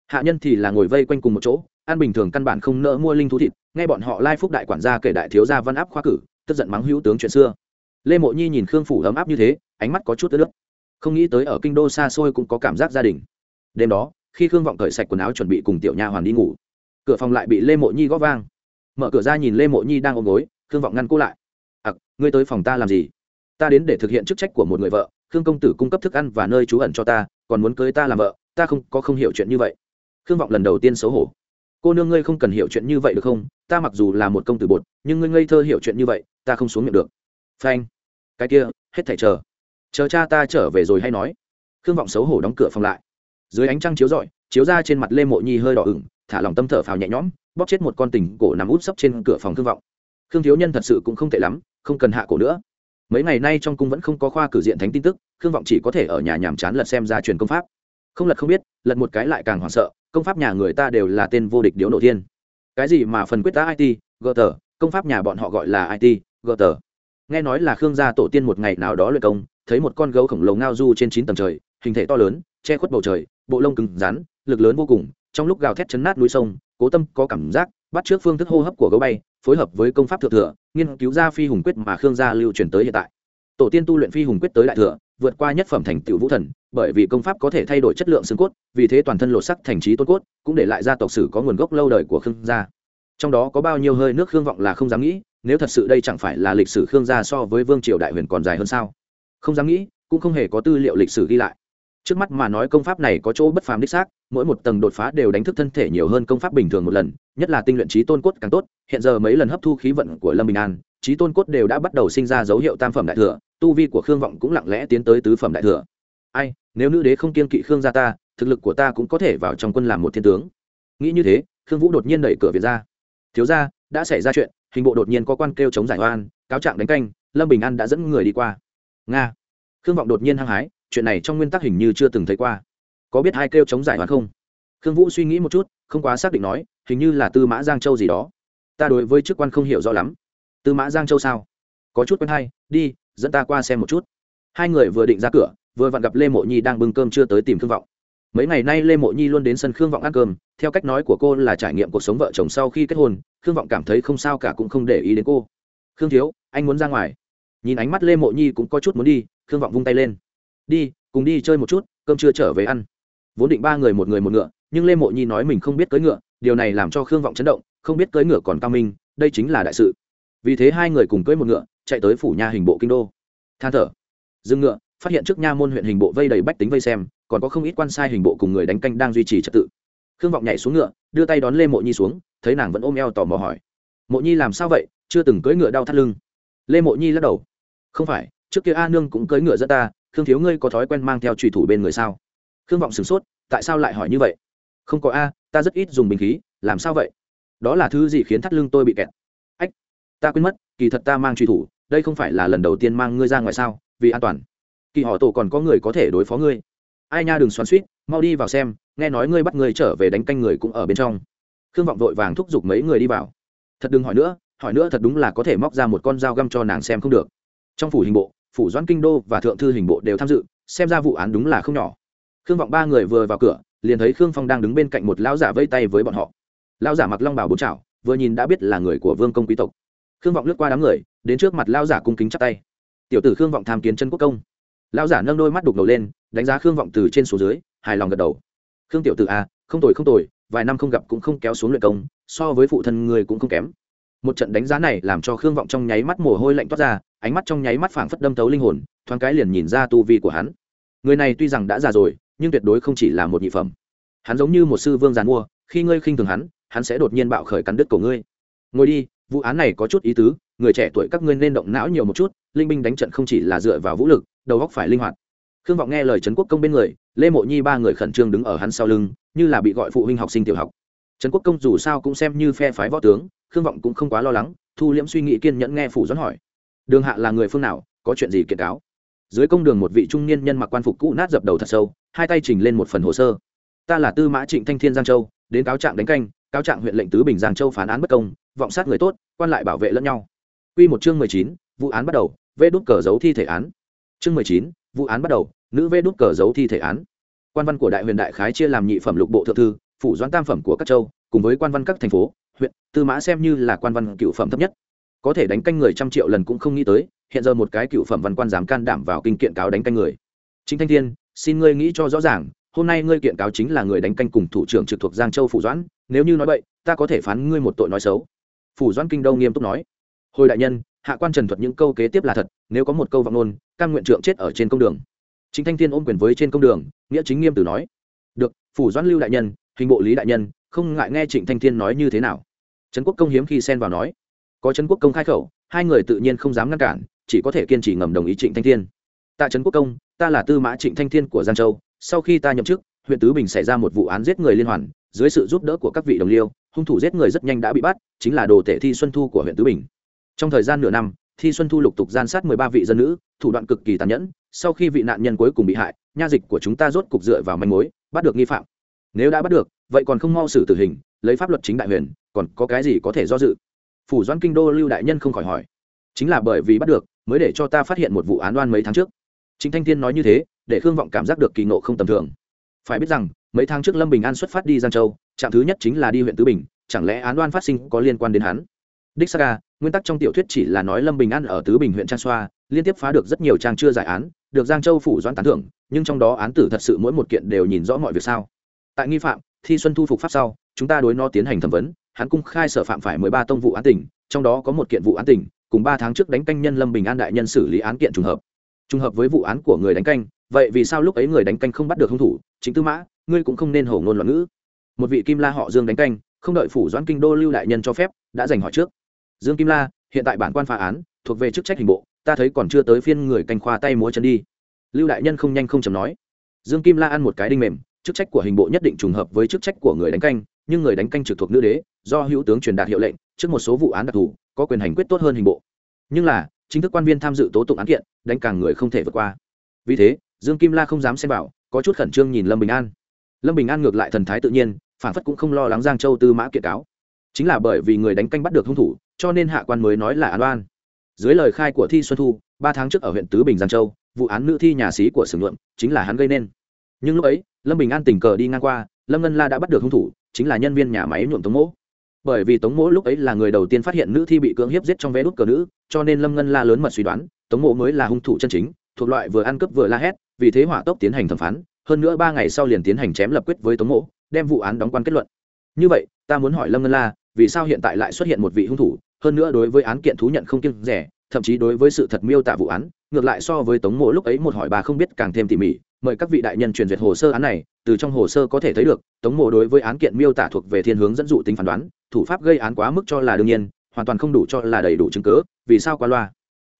Hạ nhân thì là ngồi vây quanh cùng một chỗ, ăn bình thường căn bản không nỡ mua linh thú thịt, nghe bọn họ lai phúc đại quản gia kể đại thiếu gia văn áp khoa cử, tức giận mắng hữu tướng chuyện xưa. Lê mộ nhi nhìn khương phủ ấm áp như thế, ánh mắt có chút ướt nước. Không nghĩ tới ở kinh đô xa xôi cũng có cảm giác gia đình. Đêm đó, khi khương vọng cởi sạch quần áo chuẩn bị cùng tiểu nha hoàn đi ngủ, cửa phòng lại bị lê mộ nhi góp vang. Mở cửa ra nhìn lê mộ nhi đang ôm gối, khương vọng ngăn cô lại ngươi tới phòng ta làm gì? Ta đến để thực hiện chức trách của một người vợ, khương công tử cung cấp thức ăn và nơi trú ẩn cho ta, còn muốn cưới ta làm vợ, ta không, có không hiểu chuyện như vậy. Khương vọng lần đầu tiên xấu hổ. Cô nương ngươi không cần hiểu chuyện như vậy được không? Ta mặc dù là một công tử bột, nhưng ngươi ngây thơ hiểu chuyện như vậy, ta không xuống miệng được. Phanh. Cái kia, hết thảy chờ. Chờ cha ta trở về rồi hay nói. Khương vọng xấu hổ đóng cửa phòng lại. Dưới ánh trăng chiếu rọi, chiếu ra trên mặt lê mộ nhi hơi đỏ ửng, thả lòng tâm thở phào nhẹ nhõm, bóp chết một con tình cổ nằm út sấp trên cửa phòng khương vọng khương thiếu nhân thật sự cũng không tệ lắm, không cần hạ cổ nữa. Mấy ngày nay trong cung vẫn không có khoa cử diện thánh tin tức, khương vọng chỉ có thể ở nhà nhàm chán lật xem ra truyền công pháp. Không lật không biết, lật một cái lại càng hoảng sợ, công pháp nhà người ta đều là tên vô địch điếu nổ thiên. Cái gì mà phần quyết tá it gờ tờ công pháp nhà bọn họ gọi là it gờ tờ nghe nói là khương gia tổ tiên một ngày nào đó luyện công, thấy một con gấu khổng lồ ngao du trên chín tầng trời, hình thể to lớn, che khuất bầu trời, bộ lông cứng rắn, lực lớn vô cùng, trong lúc gào thét chấn nát núi sông, cố tâm có cảm giác, bắt trước phương thức hô hấp của gấu bay phối hợp với công pháp thượng thừa, nghiên cứu ra phi hùng quyết mà khương gia lưu truyền tới hiện tại. Tổ tiên tu luyện phi hùng quyết tới đại thừa, vượt qua nhất phẩm thành tựu vũ thần, bởi vì công pháp có thể thay đổi chất lượng xương cốt, vì thế toàn thân lột sắc thành trí tôn cốt, cũng để lại gia tộc sử có nguồn gốc lâu đời của khương gia. Trong đó có bao nhiêu hơi nước khương vọng là không dám nghĩ, nếu thật sự đây chẳng phải là lịch sử khương gia so với vương triều đại huyền còn dài hơn sao? Không dám nghĩ, cũng không hề có tư liệu lịch sử ghi lại trước mắt mà nói công pháp này có chỗ bất phàm đích xác, mỗi một tầng đột phá đều đánh thức thân thể nhiều hơn công pháp bình thường một lần, nhất là tinh luyện trí tôn cốt càng tốt. Hiện giờ mấy lần hấp thu khí vận của lâm bình an, trí tôn cốt đều đã bắt đầu sinh ra dấu hiệu tam phẩm đại thừa, tu vi của khương vọng cũng lặng lẽ tiến tới tứ phẩm đại thừa. Ai, nếu nữ đế không kiên kỵ khương gia ta, thực lực của ta cũng có thể vào trong quân làm một thiên tướng. Nghĩ như thế, khương vũ đột nhiên đẩy cửa viện ra. Thiếu ra đã xảy ra chuyện, hình bộ đột nhiên có quan kêu chống giải oan, cáo trạng đánh canh, lâm bình an đã dẫn người đi qua. Nga. Khương vọng đột nhiên hăng hái chuyện này trong nguyên tắc hình như chưa từng thấy qua. Có biết ai kêu chống giải oan không? Khương vũ suy nghĩ một chút, không quá xác định nói, hình như là tư mã giang châu gì đó. Ta đối với chức quan không hiểu rõ lắm. Tư mã giang châu sao? Có chút quen hay, đi, dẫn ta qua xem một chút. Hai người vừa định ra cửa, vừa vặn gặp lê mộ nhi đang bưng cơm chưa tới tìm khương vọng. Mấy ngày nay lê mộ nhi luôn đến sân khương vọng ăn cơm, theo cách nói của cô là trải nghiệm cuộc sống vợ chồng sau khi kết hôn, khương vọng cảm thấy không sao cả cũng không để ý đến cô. Khương thiếu, anh muốn ra ngoài. Nhìn ánh mắt lê mộ nhi cũng có chút muốn đi, khương vọng vung tay lên đi, cùng đi chơi một chút, cơm chưa trở về ăn. Vốn định ba người một người một ngựa, nhưng lê mộ nhi nói mình không biết cưỡi ngựa, điều này làm cho khương vọng chấn động, không biết cưỡi ngựa còn cao minh, đây chính là đại sự. Vì thế hai người cùng cưỡi một ngựa, chạy tới phủ nha hình bộ kinh đô. Than thở. Dừng ngựa, phát hiện trước nha môn huyện hình bộ vây đầy bách tính vây xem, còn có không ít quan sai hình bộ cùng người đánh canh đang duy trì trật tự. Khương vọng nhảy xuống ngựa, đưa tay đón lê mộ nhi xuống, thấy nàng vẫn ôm eo tò mò hỏi. Mộ nhi làm sao vậy? Chưa từng cưỡi ngựa đau thắt lưng. Lê mộ nhi lắc đầu. Không phải, trước kia a nương cũng cưỡi ngựa dẫn ta khương thiếu ngươi có thói quen mang theo trùy thủ bên người sao? Khương vọng sửng sốt, tại sao lại hỏi như vậy? Không có a, ta rất ít dùng bình khí, làm sao vậy? Đó là thứ gì khiến thắt lưng tôi bị kẹt? Ách, ta quên mất, kỳ thật ta mang trùy thủ, đây không phải là lần đầu tiên mang ngươi ra ngoài sao, vì an toàn. Kỳ họ tổ còn có người có thể đối phó ngươi. Ai nha, đừng xoắn suýt mau đi vào xem, nghe nói ngươi bắt người trở về đánh canh người cũng ở bên trong. Khương vọng vội vàng thúc giục mấy người đi vào. Thật đừng hỏi nữa hỏi nữa thật đúng là có thể móc ra một con dao găm cho nàng xem không được. Trong phủ hình bộ phủ doãn kinh đô và thượng thư hình bộ đều tham dự xem ra vụ án đúng là không nhỏ. Khương vọng ba người vừa vào cửa liền thấy khương phong đang đứng bên cạnh một lão giả vây tay với bọn họ. Lão giả mặc long bào bốn chảo vừa nhìn đã biết là người của vương công quý tộc. Khương vọng lướt qua đám người đến trước mặt lão giả cung kính chắp tay. Tiểu tử khương vọng tham kiến chân quốc công. Lão giả nâng đôi mắt đục đầu lên đánh giá khương vọng từ trên xuống dưới hài lòng gật đầu. Khương tiểu tử a à, không tồi không tồi vài năm không gặp cũng không kéo xuống luyện công so với phụ thân người cũng không kém. Một trận đánh giá này làm cho khương vọng trong nháy mắt mồ hôi lạnh toát ra ánh mắt trong nháy mắt phảng phất đâm thấu linh hồn, thoáng cái liền nhìn ra tu vi của hắn. Người này tuy rằng đã già rồi, nhưng tuyệt đối không chỉ là một nhị phẩm. Hắn giống như một sư vương giàn mua, khi ngươi khinh thường hắn hắn sẽ đột nhiên bạo khởi cắn đứt cổ ngươi. Ngồi đi, vụ án này có chút ý tứ, người trẻ tuổi các ngươi nên động não nhiều một chút, linh binh đánh trận không chỉ là dựa vào vũ lực, đầu góc phải linh hoạt. Khương vọng nghe lời trấn quốc công bên người, lê mộ nhi ba người khẩn trương đứng ở hắn sau lưng, như là bị gọi phụ huynh học sinh tiểu học. Trấn quốc công dù sao cũng xem như phe phái võ tướng, khương vọng cũng không quá lo lắng, thu liễm suy nghĩ kiên nhẫn nghe phủ doãn hỏi đường hạ là người phương nào có chuyện gì kiện cáo dưới công đường một vị trung niên nhân mặc quan phục cũ nát dập đầu thật sâu hai tay trình lên một phần hồ sơ ta là tư mã trịnh thanh thiên giang châu đến cáo trạng đánh canh cáo trạng huyện lệnh tứ bình giang châu phán án bất công vọng sát người tốt quan lại bảo vệ lẫn nhau Quy một chương mười chín, vụ án bắt đầu, vê đút cờ giấu thi thể án. Chương mười chín, vụ án bắt đầu, nữ vê đút cờ giấu thi thể án. Quan văn của đại huyền đại khái chia làm nhị phẩm lục bộ thượng thư, phủ doãn tam phẩm của các châu, cùng với quan văn các thành phố, huyện, tư mã xem như là quan văn cựu phẩm thấp nhất. Có thể đánh canh người trăm triệu lần cũng không nghĩ tới, hiện giờ một cái cựu phẩm văn quan dám can đảm vào kinh kiện cáo đánh canh người. Chính Thanh Thiên, xin ngươi nghĩ cho rõ ràng, hôm nay ngươi kiện cáo chính là người đánh canh cùng thủ trưởng trực thuộc Giang Châu phủ doãn, nếu như nói vậy, ta có thể phán ngươi một tội nói xấu. Phủ doãn kinh đâu nghiêm túc nói. Hồi đại nhân hạ quan trần thuật những câu kế tiếp là thật nếu có một câu vọng ngôn căn nguyện trượng chết ở trên công đường. Chính thanh thiên ôm quyền với trên công đường nghĩa chính nghiêm tử nói. Được phủ doãn lưu đại nhân hình bộ lý đại nhân không ngại nghe trịnh thanh thiên nói như thế nào. Trấn quốc công hiếm khi xen vào nói có trấn quốc công khai khẩu, hai người tự nhiên không dám ngăn cản, chỉ có thể kiên trì ngầm đồng ý trịnh thanh thiên. Tại trấn quốc công, ta là tư mã trịnh thanh thiên của giang châu, sau khi ta nhậm chức, huyện tứ bình xảy ra một vụ án giết người liên hoàn, dưới sự giúp đỡ của các vị đồng liêu, hung thủ giết người rất nhanh đã bị bắt, chính là đồ tể thi xuân thu của huyện tứ bình. Trong thời gian nửa năm, thi xuân thu lục tục gian sát mười ba vị dân nữ, thủ đoạn cực kỳ tàn nhẫn, sau khi vị nạn nhân cuối cùng bị hại, nha dịch của chúng ta rốt cục dựa vào manh mối, bắt được nghi phạm. Nếu đã bắt được, vậy còn không mau xử tử hình, lấy pháp luật chính đại huyền, còn có cái gì có thể do dự? Phủ doãn kinh đô lưu đại nhân không khỏi hỏi. Chính là bởi vì bắt được, mới để cho ta phát hiện một vụ án đoan mấy tháng trước. Chính thanh thiên nói như thế, để khương vọng cảm giác được kỳ nộ không tầm thường. Phải biết rằng, mấy tháng trước lâm bình an xuất phát đi giang châu, trạm thứ nhất chính là đi huyện tứ bình, chẳng lẽ án đoan phát sinh có liên quan đến hắn? Đích saka nguyên tắc trong tiểu thuyết chỉ là nói lâm bình an ở tứ bình huyện trang xoa, liên tiếp phá được rất nhiều trang chưa giải án, được giang châu phủ doãn tán thưởng, nhưng trong đó án tử thật sự mỗi một kiện đều nhìn rõ mọi việc sao. Tại nghi phạm, thi xuân thu phục pháp sau, chúng ta đối nó tiến hành thẩm vấn hắn cung khai sở phạm phải mười ba tông vụ án tỉnh, trong đó có một kiện vụ án tỉnh, cùng ba tháng trước đánh canh nhân lâm bình an đại nhân xử lý án kiện trùng hợp. Trùng hợp với vụ án của người đánh canh, vậy vì sao lúc ấy người đánh canh không bắt được hung thủ? Chính tư mã, ngươi cũng không nên hổ ngôn loạn ngữ. Một vị kim la họ dương đánh canh, không đợi phủ doãn kinh đô lưu đại nhân cho phép, đã giành hỏi trước. Dương kim la, hiện tại bản quan phá án, thuộc về chức trách hình bộ, ta thấy còn chưa tới phiên người canh khoa tay múa chân đi. Lưu đại nhân không nhanh không chầm nói. Dương kim la ăn một cái đinh mềm, chức trách của hình bộ nhất định trùng hợp với chức trách của người đánh canh nhưng người đánh canh trực thuộc nữ đế do hữu tướng truyền đạt hiệu lệnh trước một số vụ án đặc thù, có quyền hành quyết tốt hơn hình bộ. Nhưng là, chính thức quan viên tham dự tố tụng án kiện, đánh càng người không thể vượt qua. Vì thế, dương kim la không dám xem bảo có chút khẩn trương nhìn lâm bình an. Lâm bình an ngược lại thần thái tự nhiên, phản phất cũng không lo lắng giang châu tư mã kiện cáo. Chính là bởi vì người đánh canh bắt được hung thủ, cho nên hạ quan mới nói là an oan. Dưới lời khai của thi xuân thu, ba tháng trước ở huyện tứ bình, giang châu, vụ án nữ thi nhà sĩ của sử nhuộm chính là hắn gây nên. Nhưng lúc ấy, lâm bình an tình cờ đi ngang qua lâm ngân la đã bắt được hung thủ chính là nhân viên nhà máy nhuộm tống mỗ bởi vì tống mỗ lúc ấy là người đầu tiên phát hiện nữ thi bị cưỡng hiếp giết trong vé đút cờ nữ cho nên lâm ngân la lớn mật suy đoán tống mỗ mới là hung thủ chân chính thuộc loại vừa ăn cướp vừa la hét vì thế hỏa tốc tiến hành thẩm phán hơn nữa ba ngày sau liền tiến hành chém lập quyết với tống mỗ đem vụ án đóng quan kết luận như vậy ta muốn hỏi lâm ngân la vì sao hiện tại lại xuất hiện một vị hung thủ hơn nữa đối với án kiện thú nhận không kiêng rẻ thậm chí đối với sự thật miêu tả vụ án ngược lại so với tống mỗ lúc ấy một hỏi bà không biết càng thêm tỉ mỉ mời các vị đại nhân truyền duyệt hồ sơ án này, từ trong hồ sơ có thể thấy được, tống mộ đối với án kiện miêu tả thuộc về thiên hướng dẫn dụ tính phán đoán, thủ pháp gây án quá mức cho là đương nhiên, hoàn toàn không đủ cho là đầy đủ chứng cứ, vì sao qua loa?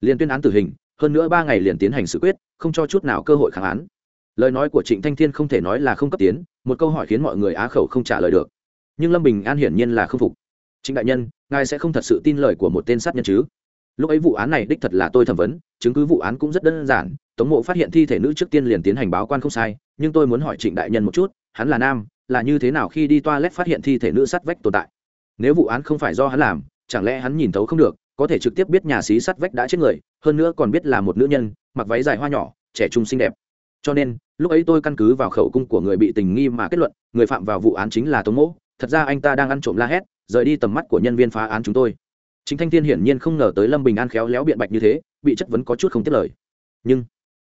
Liền tuyên án tử hình, hơn nữa ba ngày liền tiến hành xử quyết, không cho chút nào cơ hội kháng án. Lời nói của trịnh thanh thiên không thể nói là không cấp tiến, một câu hỏi khiến mọi người á khẩu không trả lời được. Nhưng lâm bình an hiển nhiên là không phục. Trịnh đại nhân, ngài sẽ không thật sự tin lời của một tên sát nhân chứ? Lúc ấy vụ án này đích thật là tôi thẩm vấn, chứng cứ vụ án cũng rất đơn giản tống mộ phát hiện thi thể nữ trước tiên liền tiến hành báo quan không sai, nhưng tôi muốn hỏi trịnh đại nhân một chút, hắn là nam, là như thế nào khi đi toilet phát hiện thi thể nữ sắt vách tồn tại? Nếu vụ án không phải do hắn làm, chẳng lẽ hắn nhìn thấu không được, có thể trực tiếp biết nhà xí sắt vách đã chết người, hơn nữa còn biết là một nữ nhân, mặc váy dài hoa nhỏ, trẻ trung xinh đẹp. Cho nên, lúc ấy tôi căn cứ vào khẩu cung của người bị tình nghi mà kết luận, người phạm vào vụ án chính là tống mỗ thật ra anh ta đang ăn trộm la hét, rời đi tầm mắt của nhân viên phá án chúng tôi. Chính thanh thiên hiển nhiên không ngờ tới lâm bình an khéo léo biện bạch như thế, bị chất vấn có chút không tiết lời. Nhưng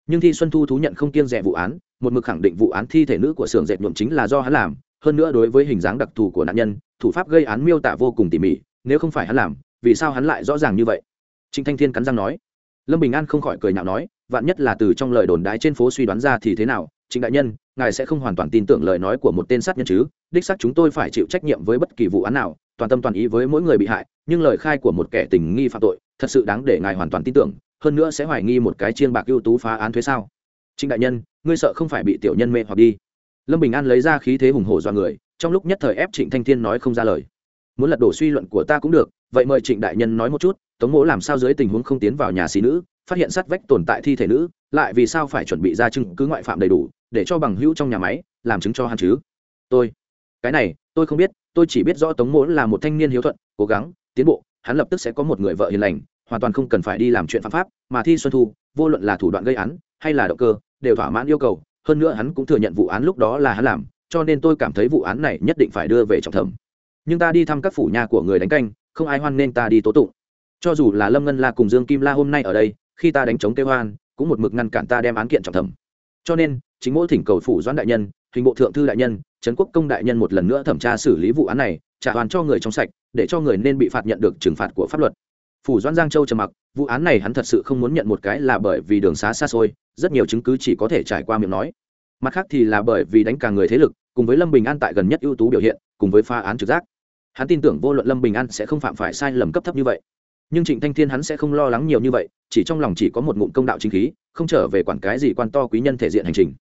nhưng thi xuân thu thú nhận không kiêng rẻ vụ án, một mực khẳng định vụ án thi thể nữ của xưởng dệt nhuộm chính là do hắn làm, hơn nữa đối với hình dáng đặc thù của nạn nhân, thủ pháp gây án miêu tả vô cùng tỉ mỉ, nếu không phải hắn làm, vì sao hắn lại rõ ràng như vậy? Trịnh thanh thiên cắn răng nói. Lâm bình an không khỏi cười nhạo nói, vạn nhất là từ trong lời đồn đái trên phố suy đoán ra thì thế nào? Trịnh đại nhân, ngài sẽ không hoàn toàn tin tưởng lời nói của một tên sát nhân chứ? Đích xác chúng tôi phải chịu trách nhiệm với bất kỳ vụ án nào, toàn tâm toàn ý với mỗi người bị hại, nhưng lời khai của một kẻ tình nghi phạm tội, thật sự đáng để ngài hoàn toàn tin tưởng hơn nữa sẽ hoài nghi một cái chiên bạc ưu tú phá án thuế sao? Trịnh đại nhân, ngươi sợ không phải bị tiểu nhân mê hoặc đi. Lâm bình an lấy ra khí thế hùng hổ do người, trong lúc nhất thời ép trịnh thanh thiên nói không ra lời. Muốn lật đổ suy luận của ta cũng được, vậy mời trịnh đại nhân nói một chút, tống mỗ làm sao dưới tình huống không tiến vào nhà xí nữ, phát hiện sát vách tồn tại thi thể nữ, lại vì sao phải chuẩn bị ra chứng cứ ngoại phạm đầy đủ, để cho bằng hữu trong nhà máy làm chứng cho hắn chứ? Tôi, cái này, tôi không biết, tôi chỉ biết rõ tống mỗ là một thanh niên hiếu thuận, cố gắng, tiến bộ, hắn lập tức sẽ có một người vợ hiền lành hoàn toàn không cần phải đi làm chuyện phạm pháp, mà thi xuân thu, vô luận là thủ đoạn gây án hay là động cơ, đều thỏa mãn yêu cầu, hơn nữa hắn cũng thừa nhận vụ án lúc đó là hắn làm, cho nên tôi cảm thấy vụ án này nhất định phải đưa về trọng thẩm. Nhưng ta đi thăm các phủ nhà của người đánh canh, không ai hoan nên ta đi tố tụng. Cho dù là lâm ngân la cùng dương kim la hôm nay ở đây, khi ta đánh chống kêu hoan, cũng một mực ngăn cản ta đem án kiện trọng thẩm. Cho nên, chính mỗi thỉnh cầu phủ doãn đại nhân, hình bộ thượng thư đại nhân, trấn quốc công đại nhân một lần nữa thẩm tra xử lý vụ án này, trả hoàn cho người trong sạch, để cho người nên bị phạt nhận được trừng phạt của pháp luật phủ doãn giang châu trầm mặc, vụ án này hắn thật sự không muốn nhận một cái là bởi vì đường xá xa xôi, rất nhiều chứng cứ chỉ có thể trải qua miệng nói. Mặt khác thì là bởi vì đánh cả người thế lực, cùng với lâm bình an tại gần nhất ưu tú biểu hiện, cùng với pha án trực giác. Hắn tin tưởng vô luận lâm bình an sẽ không phạm phải sai lầm cấp thấp như vậy. Nhưng trịnh thanh thiên hắn sẽ không lo lắng nhiều như vậy, chỉ trong lòng chỉ có một ngụm công đạo chính khí, không trở về quản cái gì quan to quý nhân thể diện hành trình.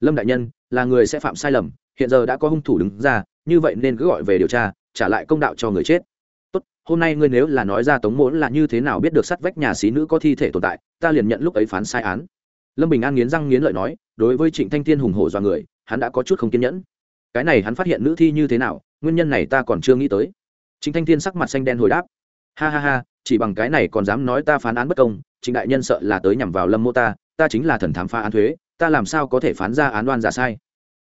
Lâm đại nhân, là người sẽ phạm sai lầm, hiện giờ đã có hung thủ đứng ra, như vậy nên cứ gọi về điều tra, trả lại công đạo cho người chết hôm nay ngươi nếu là nói ra tống muốn là như thế nào biết được sắt vách nhà xí nữ có thi thể tồn tại, ta liền nhận lúc ấy phán sai án. Lâm bình an nghiến răng nghiến lợi nói, đối với trịnh thanh thiên hùng hổ do người, hắn đã có chút không kiên nhẫn. Cái này hắn phát hiện nữ thi như thế nào, nguyên nhân này ta còn chưa nghĩ tới. Trịnh thanh thiên sắc mặt xanh đen hồi đáp, ha ha ha, chỉ bằng cái này còn dám nói ta phán án bất công, trịnh đại nhân sợ là tới nhằm vào lâm mô ta ta chính là thần thám phá án thuế, ta làm sao có thể phán ra án đoan giả sai?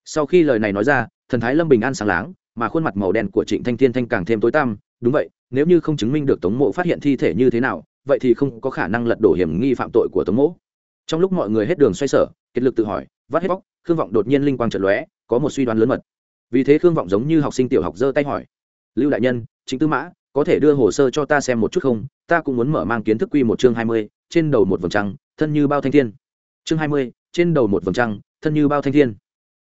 Sau khi lời này nói ra, thần thái lâm bình an sáng láng, mà khuôn mặt màu đen của trịnh thanh thiên thanh càng thêm tối tăm đúng vậy, nếu như không chứng minh được tống mộ phát hiện thi thể như thế nào, vậy thì không có khả năng lật đổ hiểm nghi phạm tội của tống mộ. Trong lúc mọi người hết đường xoay sở, kiệt lực tự hỏi, vắt hết bóc, khương vọng đột nhiên linh quang trận lóe, có một suy đoán lớn mật. Vì thế khương vọng giống như học sinh tiểu học giơ tay hỏi, lưu đại nhân chính tư mã, có thể đưa hồ sơ cho ta xem một chút không? Ta cũng muốn mở mang kiến thức quy một chương hai mươi, trên đầu một vầng trăng, thân như bao thanh thiên. Chương hai mươi, trên đầu một vầng trăng, thân như bao thanh thiên.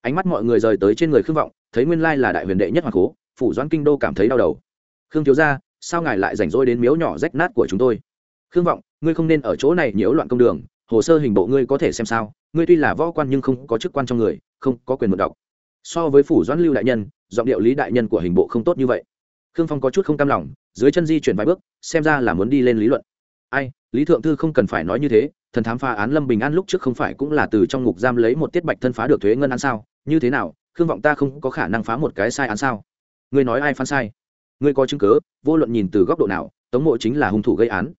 Ánh mắt mọi người rời tới trên người khương vọng, thấy nguyên lai là đại huyền đệ nhất hoàng cố, phủ doãn kinh đô cảm thấy đau đầu khương thiếu ra sao ngài lại rảnh rỗi đến miếu nhỏ rách nát của chúng tôi? Khương vọng, ngươi không nên ở chỗ này nhiễu loạn công đường, hồ sơ hình bộ ngươi có thể xem sao, ngươi tuy là võ quan nhưng không có chức quan trong người, không có quyền mượn đọc. So với phủ doãn lưu đại nhân, giọng điệu lý đại nhân của hình bộ không tốt như vậy. Khương phong có chút không cam lòng, dưới chân di chuyển vài bước, xem ra là muốn đi lên lý luận. Ai, lý thượng thư không cần phải nói như thế, thần thám phá án lâm bình an lúc trước không phải cũng là từ trong ngục giam lấy một tiết bạch thân phá được thuế ngân án sao? Như thế nào, khương vọng ta không có khả năng phá một cái sai án sao? Ngươi nói ai phán sai? Ngươi có chứng cứ, vô luận nhìn từ góc độ nào tống mộ chính là hung thủ gây án.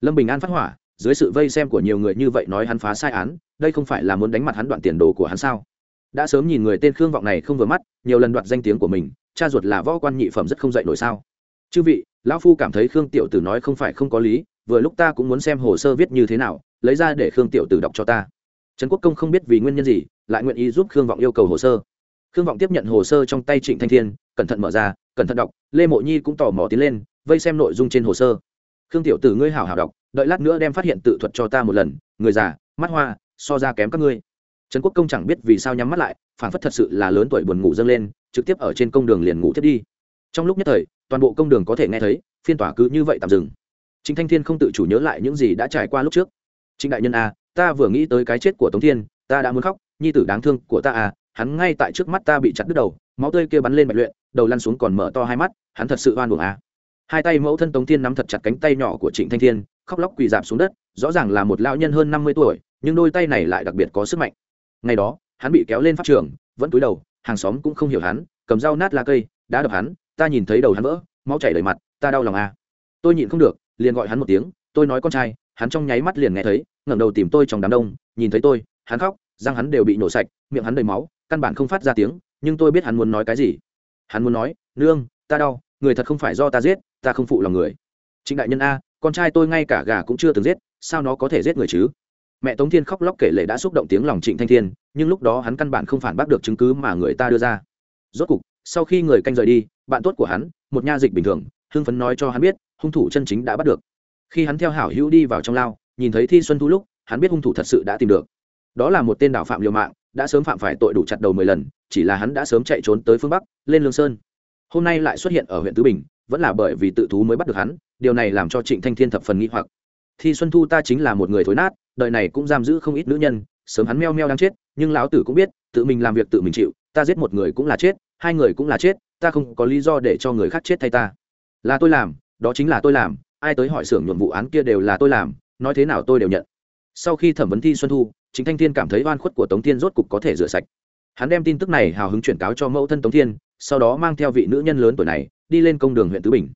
Lâm bình an phát hỏa dưới sự vây xem của nhiều người như vậy nói hắn phá sai án đây không phải là muốn đánh mặt hắn đoạn tiền đồ của hắn sao? Đã sớm nhìn người tên khương vọng này không vừa mắt nhiều lần đoạt danh tiếng của mình cha ruột là võ quan nhị phẩm rất không dạy nổi sao? Chư vị lão phu cảm thấy khương tiểu tử nói không phải không có lý vừa lúc ta cũng muốn xem hồ sơ viết như thế nào lấy ra để khương tiểu tử đọc cho ta. Trần quốc công không biết vì nguyên nhân gì lại nguyện ý giúp khương vọng yêu cầu hồ sơ. Khương vọng tiếp nhận hồ sơ trong tay trịnh thanh thiên cẩn thận mở ra cẩn thận đọc, lê mộ nhi cũng tò mò tiến lên, vây xem nội dung trên hồ sơ. Khương tiểu tử ngươi hảo hảo đọc, đợi lát nữa đem phát hiện tự thuật cho ta một lần, người già, mắt hoa, so ra kém các ngươi. Trần quốc công chẳng biết vì sao nhắm mắt lại phản phất thật sự là lớn tuổi buồn ngủ dâng lên, trực tiếp ở trên công đường liền ngủ thiết đi. Trong lúc nhất thời, toàn bộ công đường có thể nghe thấy, phiên tỏa cứ như vậy tạm dừng. Chính thanh thiên không tự chủ nhớ lại những gì đã trải qua lúc trước. Chính đại nhân a ta vừa nghĩ tới cái chết của tống thiên, ta đã muốn khóc, nhi tử đáng thương của ta à hắn ngay tại trước mắt ta bị chặt đứt đầu máu tươi kia bắn lên bạch luyện, đầu lăn xuống còn mở to hai mắt, hắn thật sự oan uổng à. Hai tay mẫu thân tống thiên nắm thật chặt cánh tay nhỏ của trịnh thanh thiên, khóc lóc quỳ dạp xuống đất, rõ ràng là một lão nhân hơn năm mươi tuổi, nhưng đôi tay này lại đặc biệt có sức mạnh. Ngày đó, hắn bị kéo lên pháp trường, vẫn túi đầu, hàng xóm cũng không hiểu hắn, cầm dao nát lá cây, đã đập hắn, ta nhìn thấy đầu hắn vỡ, máu chảy đầy mặt, ta đau lòng à. Tôi nhịn không được, liền gọi hắn một tiếng, tôi nói con trai, hắn trong nháy mắt liền nghe thấy, ngẩng đầu tìm tôi trong đám đông, nhìn thấy tôi, hắn khóc, răng hắn đều bị nổ sạch, miệng hắn đầy máu, căn bản không phát ra tiếng nhưng tôi biết hắn muốn nói cái gì. Hắn muốn nói, nương, ta đau, người thật không phải do ta giết, ta không phụ lòng người. Trịnh đại nhân a, con trai tôi ngay cả gà cũng chưa từng giết, sao nó có thể giết người chứ? Mẹ tống thiên khóc lóc kể lệ đã xúc động tiếng lòng trịnh thanh thiên, nhưng lúc đó hắn căn bản không phản bác được chứng cứ mà người ta đưa ra. Rốt cục, sau khi người canh rời đi, bạn tốt của hắn, một nha dịch bình thường, hưng phấn nói cho hắn biết, hung thủ chân chính đã bắt được. Khi hắn theo hảo hữu đi vào trong lao, nhìn thấy thi xuân thu lúc, hắn biết hung thủ thật sự đã tìm được. Đó là một tên đạo phạm liều mạng đã sớm phạm phải tội đủ chặt đầu mười lần, chỉ là hắn đã sớm chạy trốn tới phương bắc, lên lương sơn. Hôm nay lại xuất hiện ở huyện tứ bình, vẫn là bởi vì tự thú mới bắt được hắn, điều này làm cho trịnh thanh thiên thập phần nghi hoặc. Thi xuân thu ta chính là một người thối nát, đời này cũng giam giữ không ít nữ nhân, sớm hắn meo meo đang chết, nhưng lão tử cũng biết, tự mình làm việc tự mình chịu, ta giết một người cũng là chết, hai người cũng là chết, ta không có lý do để cho người khác chết thay ta. Là tôi làm, đó chính là tôi làm, ai tới hỏi xưởng nhuộm vụ án kia đều là tôi làm, nói thế nào tôi đều nhận. Sau khi thẩm vấn thi xuân thu chính thanh thiên cảm thấy oan khuất của tống thiên rốt cục có thể rửa sạch. Hắn đem tin tức này hào hứng chuyển cáo cho mẫu thân tống thiên, sau đó mang theo vị nữ nhân lớn tuổi này, đi lên công đường huyện tứ bình.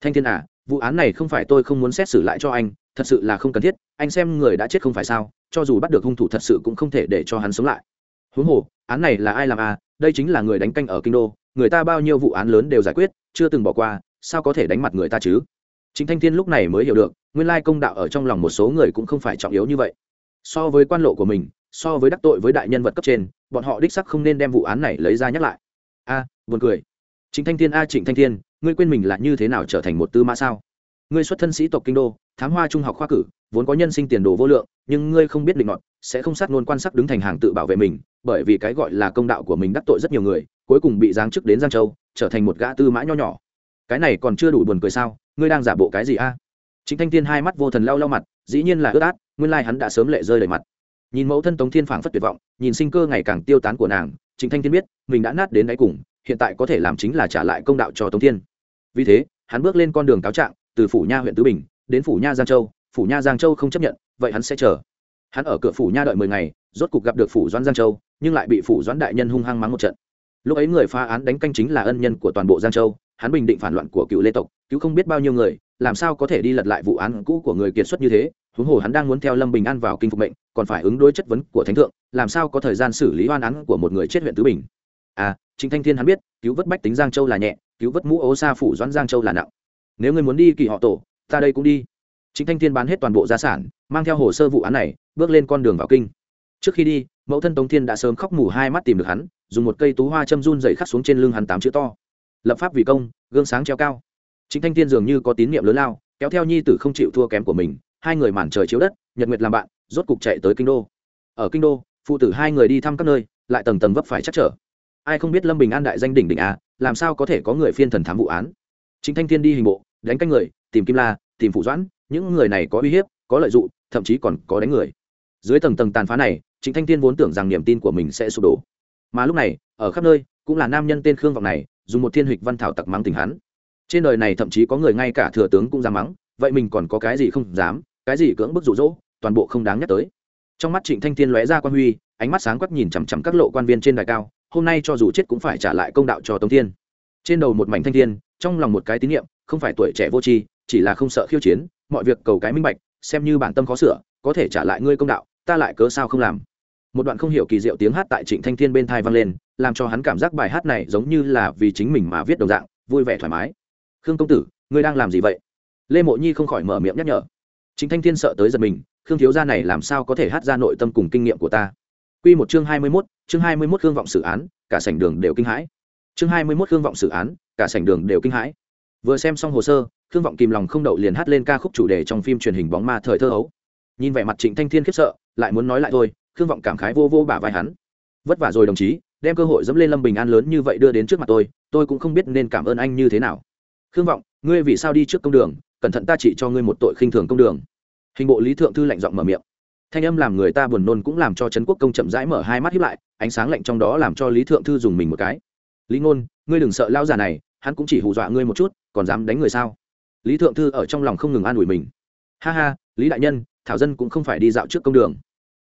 Thanh thiên à vụ án này không phải tôi không muốn xét xử lại cho anh, thật sự là không cần thiết, anh xem người đã chết không phải sao, cho dù bắt được hung thủ thật sự cũng không thể để cho hắn sống lại. Huống hồ, án này là ai làm à đây chính là người đánh canh ở kinh đô, người ta bao nhiêu vụ án lớn đều giải quyết, chưa từng bỏ qua, sao có thể đánh mặt người ta chứ? Chính thanh thiên lúc này mới hiểu được, nguyên lai công đạo ở trong lòng một số người cũng không phải trọng yếu như vậy so với quan lộ của mình, so với đắc tội với đại nhân vật cấp trên, bọn họ đích sắc không nên đem vụ án này lấy ra nhắc lại. A, buồn cười. Trịnh thanh thiên, a, trịnh thanh thiên, ngươi quên mình là như thế nào trở thành một tư mã sao? Ngươi xuất thân sĩ tộc kinh đô, thám hoa trung học khoa cử, vốn có nhân sinh tiền đồ vô lượng, nhưng ngươi không biết định ngọn sẽ không sát ngôn quan sắc đứng thành hàng tự bảo vệ mình, bởi vì cái gọi là công đạo của mình đắc tội rất nhiều người, cuối cùng bị giáng chức đến giang châu, trở thành một gã tư mã nho nhỏ. Cái này còn chưa đủ buồn cười sao? Ngươi đang giả bộ cái gì a? Chính thanh thiên hai mắt vô thần lau lau mặt, dĩ nhiên là ướt át nguyên lai hắn đã sớm lệ rơi đầy mặt. Nhìn mẫu thân tống thiên phảng phất tuyệt vọng, nhìn sinh cơ ngày càng tiêu tán của nàng, Trình thanh thiên biết, mình đã nát đến đáy cùng, hiện tại có thể làm chính là trả lại công đạo cho tống thiên. Vì thế, hắn bước lên con đường cáo trạng, từ phủ nha huyện tứ bình, đến phủ nha giang châu, phủ nha giang châu không chấp nhận, vậy hắn sẽ chờ. Hắn ở cửa phủ nha đợi mười ngày, rốt cục gặp được phủ doãn giang châu, nhưng lại bị phủ doãn đại nhân hung hăng mắng một trận. Lúc ấy người phá án đánh canh chính là ân nhân của toàn bộ giang châu hắn bình định phản loạn của cựu lê tộc, cứu không biết bao nhiêu người, làm sao có thể đi lật lại vụ án cũ của người kiệt xuất như thế? Huống hồ hắn đang muốn theo lâm bình an vào kinh phục mệnh, còn phải ứng đối chất vấn của thánh thượng, làm sao có thời gian xử lý oan án của một người chết huyện tứ bình? À chính thanh thiên hắn biết, cứu vớt bách tính giang châu là nhẹ, cứu vớt mũ ố sa phủ doãn giang châu là nặng. Nếu ngươi muốn đi kỳ họ tổ, ta đây cũng đi. Chính thanh thiên bán hết toàn bộ gia sản, mang theo hồ sơ vụ án này, bước lên con đường vào kinh. Trước khi đi, mẫu thân tống thiên đã sớm khóc mù hai mắt tìm được hắn, dùng một cây tú hoa châm run dày khắc xuống trên lưng hắn tám chữ to lập pháp vì công, gương sáng treo cao. Chính thanh thiên dường như có tín nhiệm lớn lao, kéo theo nhi tử không chịu thua kém của mình, hai người màn trời chiếu đất, nhật nguyệt làm bạn, rốt cục chạy tới kinh đô. Ở kinh đô, phụ tử hai người đi thăm các nơi, lại tầng tầng vấp phải chắc trở. Ai không biết lâm bình an đại danh đỉnh đỉnh à làm sao có thể có người phiên thần thám vụ án? Chính thanh thiên đi hình bộ, đánh canh người, tìm kim la, tìm phụ doãn, những người này có uy hiếp, có lợi dụng, thậm chí còn có đánh người. Dưới tầng tầng tàn phá này chính thanh thiên vốn tưởng rằng niềm tin của mình sẽ sụp đổ. Mà lúc này, ở khắp nơi, cũng là nam nhân tên khương vọng này dùng một thiên hịch văn thảo tặc mắng tình hắn. Trên đời này thậm chí có người ngay cả thừa tướng cũng dám mắng, vậy mình còn có cái gì không dám, cái gì cưỡng bức rụ rỗ toàn bộ không đáng nhắc tới. Trong mắt trịnh thanh thiên lóe ra quan huy, ánh mắt sáng quắc nhìn chằm chằm các lộ quan viên trên đài cao, hôm nay cho dù chết cũng phải trả lại công đạo cho tống thiên. Trên đầu một mảnh thanh thiên, trong lòng một cái tín nhiệm không phải tuổi trẻ vô tri, chỉ là không sợ khiêu chiến, mọi việc cầu cái minh bạch, xem như bản tâm khó sửa, có thể trả lại ngươi công đạo, ta lại cớ sao không làm. Một đoạn không hiểu kỳ diệu tiếng hát tại trịnh thanh thiên bên thai vang lên làm cho hắn cảm giác bài hát này giống như là vì chính mình mà viết đồng dạng vui vẻ thoải mái khương công tử ngươi đang làm gì vậy lê mộ nhi không khỏi mở miệng nhắc nhở chính thanh thiên sợ tới giật mình khương thiếu gia này làm sao có thể hát ra nội tâm cùng kinh nghiệm của ta Quy một chương hai mươi mốt chương hai mươi mốt khương vọng xử án, cả sảnh đường đều kinh hãi. Chương hai mươi mốt khương vọng xử án, cả sảnh đường đều kinh hãi. Vừa xem xong hồ sơ, khương vọng kìm lòng không đậu liền hát lên ca khúc chủ đề trong phim truyền hình bóng ma thời thơ ấu. Nhìn vẻ mặt Trịnh Thanh Thiên khiếp sợ, lại muốn nói lại thôi, khương vọng cảm khái vô vô bả vai hắn. Vất vả rồi đồng chí, đem cơ hội dẫm lên Lâm Bình An lớn như vậy đưa đến trước mặt tôi, tôi cũng không biết nên cảm ơn anh như thế nào. Khương vọng, ngươi vì sao đi trước công đường, cẩn thận ta chỉ cho ngươi một tội khinh thường công đường. Hình bộ lý thượng thư lạnh giọng mở miệng. Thanh âm làm người ta buồn nôn cũng làm cho trấn quốc công chậm rãi mở hai mắt hiếp lại ánh sáng lạnh trong đó làm cho lý thượng thư dùng mình một cái. Lý ngôn ngươi đừng sợ lao già này hắn cũng chỉ hù dọa ngươi một chút còn dám đánh người sao? Lý thượng thư ở trong lòng không ngừng an ủi mình. Ha ha lý đại nhân thảo dân cũng không phải đi dạo trước công đường.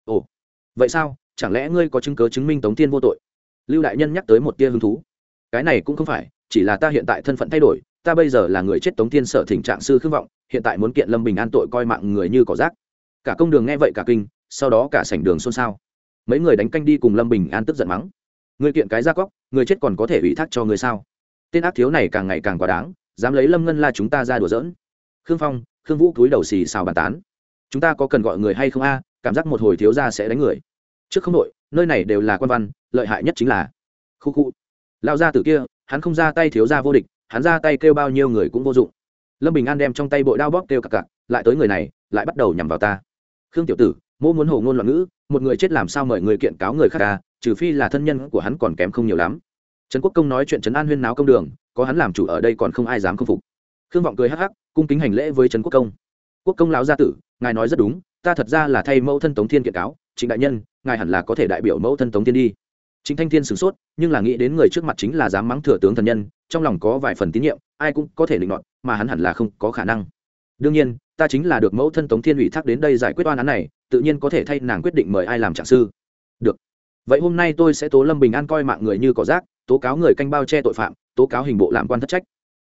Ồ vậy sao? Chẳng lẽ ngươi có chứng cớ chứng minh tống tiên vô tội? Lưu đại nhân nhắc tới một tia hứng thú. Cái này cũng không phải, chỉ là ta hiện tại thân phận thay đổi, ta bây giờ là người chết tống tiên sở thỉnh trạng sư khương vọng, hiện tại muốn kiện lâm bình an tội coi mạng người như cỏ rác. Cả công đường nghe vậy cả kinh, sau đó cả sảnh đường xôn xao. Mấy người đánh canh đi cùng lâm bình an tức giận mắng. Người kiện cái ra cóc người chết còn có thể ủy thác cho người sao? Tên ác thiếu này càng ngày càng quá đáng, dám lấy lâm ngân la chúng ta ra đùa giỡn. Khương phong, khương vũ cúi đầu xì xào bàn tán. Chúng ta có cần gọi người hay không a? Cảm giác một hồi thiếu ra sẽ đánh người. Trước không đội nơi này đều là quan văn lợi hại nhất chính là khu khu. Lao ra từ kia hắn không ra tay thiếu ra vô địch hắn ra tay kêu bao nhiêu người cũng vô dụng. Lâm bình an đem trong tay bội đao bóp kêu cặc cặc lại tới người này lại bắt đầu nhằm vào ta. Khương tiểu tử mô muốn hồ ngôn loạn ngữ một người chết làm sao mời người kiện cáo người khác ca à, trừ phi là thân nhân của hắn còn kém không nhiều lắm. Trần quốc công nói chuyện trấn an huyên náo công đường có hắn làm chủ ở đây còn không ai dám khâm phục. Khương vọng cười hắc hắc cung kính hành lễ với trần quốc công. Quốc công lão gia tử ngài nói rất đúng ta thật ra là thay mẫu thân tống thiên kiện cáo trịnh đại nhân, ngài hẳn là có thể đại biểu mẫu thân tống tiên đi. Chính thanh thiên sửng sốt, nhưng là nghĩ đến người trước mặt chính là dám mắng thừa tướng thần nhân, trong lòng có vài phần tín nhiệm, ai cũng có thể định luận mà hắn hẳn là không có khả năng. Đương nhiên, ta chính là được mẫu thân tống thiên ủy thác đến đây giải quyết oan án này, tự nhiên có thể thay nàng quyết định mời ai làm trạng sư. Được. Vậy hôm nay tôi sẽ tố lâm bình an coi mạng người như cỏ rác, tố cáo người canh bao che tội phạm, tố cáo hình bộ làm quan thất trách.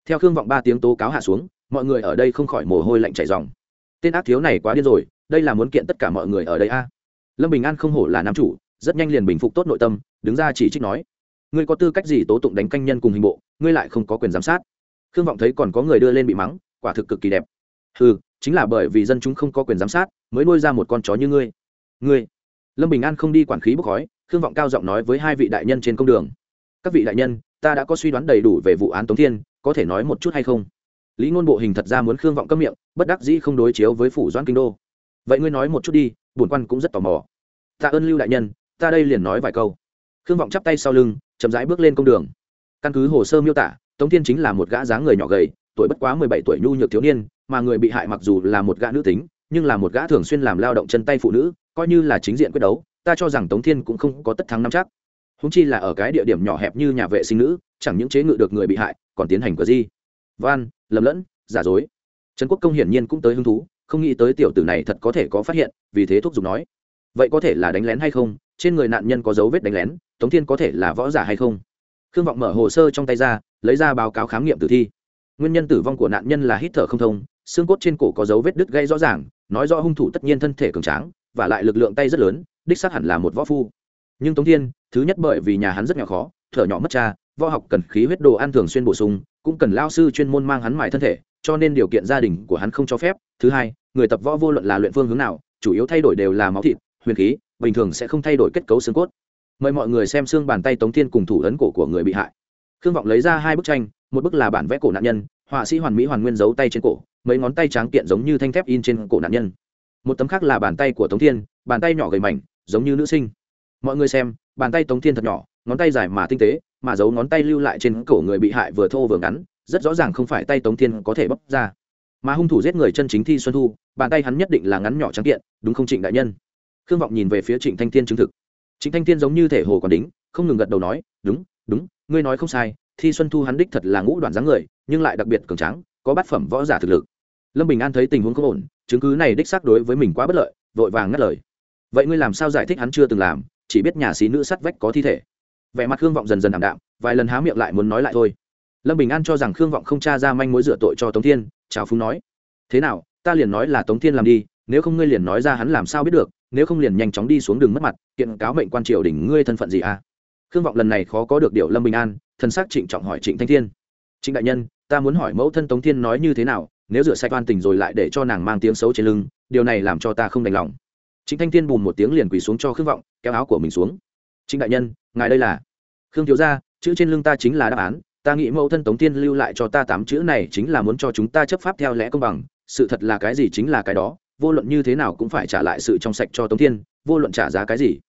Theo khương vọng ba tiếng tố cáo hạ xuống, mọi người ở đây không khỏi mồ hôi lạnh chảy dòng tên ác thiếu này quá điên rồi, đây là muốn kiện tất cả mọi người ở đây a lâm bình an không hổ là nam chủ, rất nhanh liền bình phục tốt nội tâm, đứng ra chỉ trích nói. Ngươi có tư cách gì tố tụng đánh canh nhân cùng hình bộ, ngươi lại không có quyền giám sát. Khương vọng thấy còn có người đưa lên bị mắng, quả thực cực kỳ đẹp. Ừ chính là bởi vì dân chúng không có quyền giám sát, mới nuôi ra một con chó như ngươi. Ngươi. Lâm bình an không đi quản khí bốc khói, khương vọng cao giọng nói với hai vị đại nhân trên công đường. Các vị đại nhân, ta đã có suy đoán đầy đủ về vụ án tống thiên, có thể nói một chút hay không? Lý ngôn bộ hình thật ra muốn khương vọng cấm miệng, bất đắc dĩ không đối chiếu với phủ doãn kinh đô. Vậy ngươi nói một chút đi bổn quan cũng rất tò mò. Tạ ơn lưu đại nhân, ta đây liền nói vài câu. Khương vọng chắp tay sau lưng, chậm rãi bước lên công đường. Căn cứ hồ sơ miêu tả, tống thiên chính là một gã dáng người nhỏ gầy, tuổi bất quá mười bảy tuổi nhu nhược thiếu niên, mà người bị hại mặc dù là một gã nữ tính, nhưng là một gã thường xuyên làm lao động chân tay phụ nữ, coi như là chính diện quyết đấu, ta cho rằng tống thiên cũng không có tất thắng năm chắc. Húng chi là ở cái địa điểm nhỏ hẹp như nhà vệ sinh nữ, chẳng những chế ngự được người bị hại, còn tiến hành cờ di. Van, lầm lẫn, giả dối. Trần quốc công hiển nhiên cũng tới hứng thú không nghĩ tới tiểu tử này thật có thể có phát hiện, vì thế thúc giục nói. Vậy có thể là đánh lén hay không? Trên người nạn nhân có dấu vết đánh lén, tống thiên có thể là võ giả hay không? Khương vọng mở hồ sơ trong tay ra, lấy ra báo cáo khám nghiệm tử thi. Nguyên nhân tử vong của nạn nhân là hít thở không thông, xương cốt trên cổ có dấu vết đứt gây rõ ràng, nói rõ hung thủ tất nhiên thân thể cường tráng, và lại lực lượng tay rất lớn, đích xác hẳn là một võ phu. Nhưng tống thiên, thứ nhất bởi vì nhà hắn rất nhỏ khó, thở nhỏ mất cha, võ học cần khí huyết đồ ăn thường xuyên bổ sung, cũng cần lao sư chuyên môn mang hắn mại thân thể, cho nên điều kiện gia đình của hắn không cho phép. Thứ hai người tập võ vô luận là luyện phương hướng nào, chủ yếu thay đổi đều là máu thịt, huyền khí, bình thường sẽ không thay đổi kết cấu xương cốt. Mời mọi người xem xương bàn tay tống thiên cùng thủ ấn cổ của người bị hại. Khương vọng lấy ra hai bức tranh, một bức là bản vẽ cổ nạn nhân, họa sĩ hoàn mỹ hoàn nguyên giấu tay trên cổ, mấy ngón tay tráng kiện giống như thanh thép in trên cổ nạn nhân. Một tấm khác là bàn tay của tống thiên, bàn tay nhỏ gầy mảnh, giống như nữ sinh. Mọi người xem, bàn tay tống thiên thật nhỏ, ngón tay dài mà tinh tế, mà giấu ngón tay lưu lại trên cổ người bị hại vừa thô vừa ngắn, rất rõ ràng không phải tay tống thiên có thể bóc ra mà hung thủ giết người chân chính thi xuân thu, bàn tay hắn nhất định là ngắn nhỏ trắng kiện, đúng không trịnh đại nhân? Khương vọng nhìn về phía trịnh thanh thiên chứng thực. Trịnh thanh thiên giống như thể hồ còn đính, không ngừng gật đầu nói, đúng đúng, ngươi nói không sai, thi xuân thu hắn đích thật là ngũ đoàn dáng người, nhưng lại đặc biệt cường tráng, có bát phẩm võ giả thực lực. Lâm bình an thấy tình huống không ổn, chứng cứ này đích xác đối với mình quá bất lợi, vội vàng ngắt lời. Vậy ngươi làm sao giải thích hắn chưa từng làm, chỉ biết nhà xí nữ sắt vách có thi thể? Vẻ mặt khương vọng dần dần ảm đạm, vài lần há miệng lại muốn nói lại thôi. Lâm bình an cho rằng khương vọng không tra ra manh mối rửa tội cho tống thiên chào phúng nói. Thế nào, ta liền nói là tống thiên làm đi, nếu không ngươi liền nói ra hắn làm sao biết được, nếu không liền nhanh chóng đi xuống đường mất mặt, kiện cáo mệnh quan triều đỉnh ngươi thân phận gì à? Khương vọng lần này khó có được điều lâm bình an, thân xác trịnh trọng hỏi trịnh thanh thiên. Trịnh đại nhân, ta muốn hỏi mẫu thân tống thiên nói như thế nào, nếu rửa sạch oan tình rồi lại để cho nàng mang tiếng xấu trên lưng, điều này làm cho ta không đành lòng. Trịnh thanh thiên bùn một tiếng liền quỳ xuống cho khương vọng, kéo áo của mình xuống. Trịnh đại nhân, ngài đây là? Khương thiếu gia, chữ trên lưng ta chính là đáp án ta nghĩ mẫu thân tống tiên lưu lại cho ta tám chữ này chính là muốn cho chúng ta chấp pháp theo lẽ công bằng sự thật là cái gì chính là cái đó vô luận như thế nào cũng phải trả lại sự trong sạch cho tống tiên, vô luận trả giá cái gì.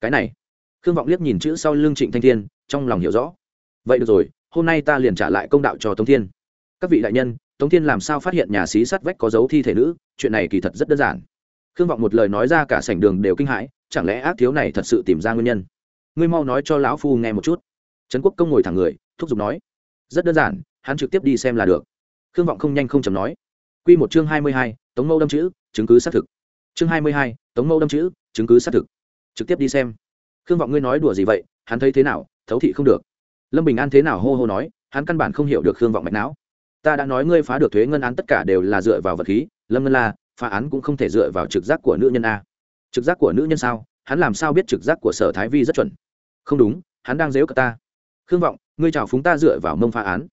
Cái này khương vọng liếc nhìn chữ sau lưng trịnh thanh thiên trong lòng hiểu rõ. Vậy được rồi hôm nay ta liền trả lại công đạo cho tống thiên. Các vị đại nhân tống thiên làm sao phát hiện nhà xí sắt vách có dấu thi thể nữ? Chuyện này kỳ thật rất đơn giản. Khương vọng một lời nói ra cả sảnh đường đều kinh hãi chẳng lẽ ác thiếu này thật sự tìm ra nguyên nhân? Ngươi mau nói cho lão phu nghe một chút. Trấn quốc công ngồi thẳng người thúc giục nói. Rất đơn giản, hắn trực tiếp đi xem là được. Khương vọng không nhanh không chầm nói. Q một chương hai mươi hai, tống mâu đâm chữ, chứng cứ xác thực. Chương hai mươi hai, tống mâu đâm chữ, chứng cứ xác thực. Trực tiếp đi xem. Khương vọng ngươi nói đùa gì vậy? Hắn thấy thế nào? Thấu thị không được. Lâm bình an thế nào hô hô nói, hắn căn bản không hiểu được khương vọng mạch não. Ta đã nói ngươi phá được thuế ngân án tất cả đều là dựa vào vật khí, lâm ngân la, phá án cũng không thể dựa vào trực giác của nữ nhân a. Trực giác của nữ nhân sao? Hắn làm sao biết trực giác của sở thái vi rất chuẩn? Không đúng, hắn đang dếu cả ta. Khương vọng ngươi chào phúng ta dựa vào mông phá án.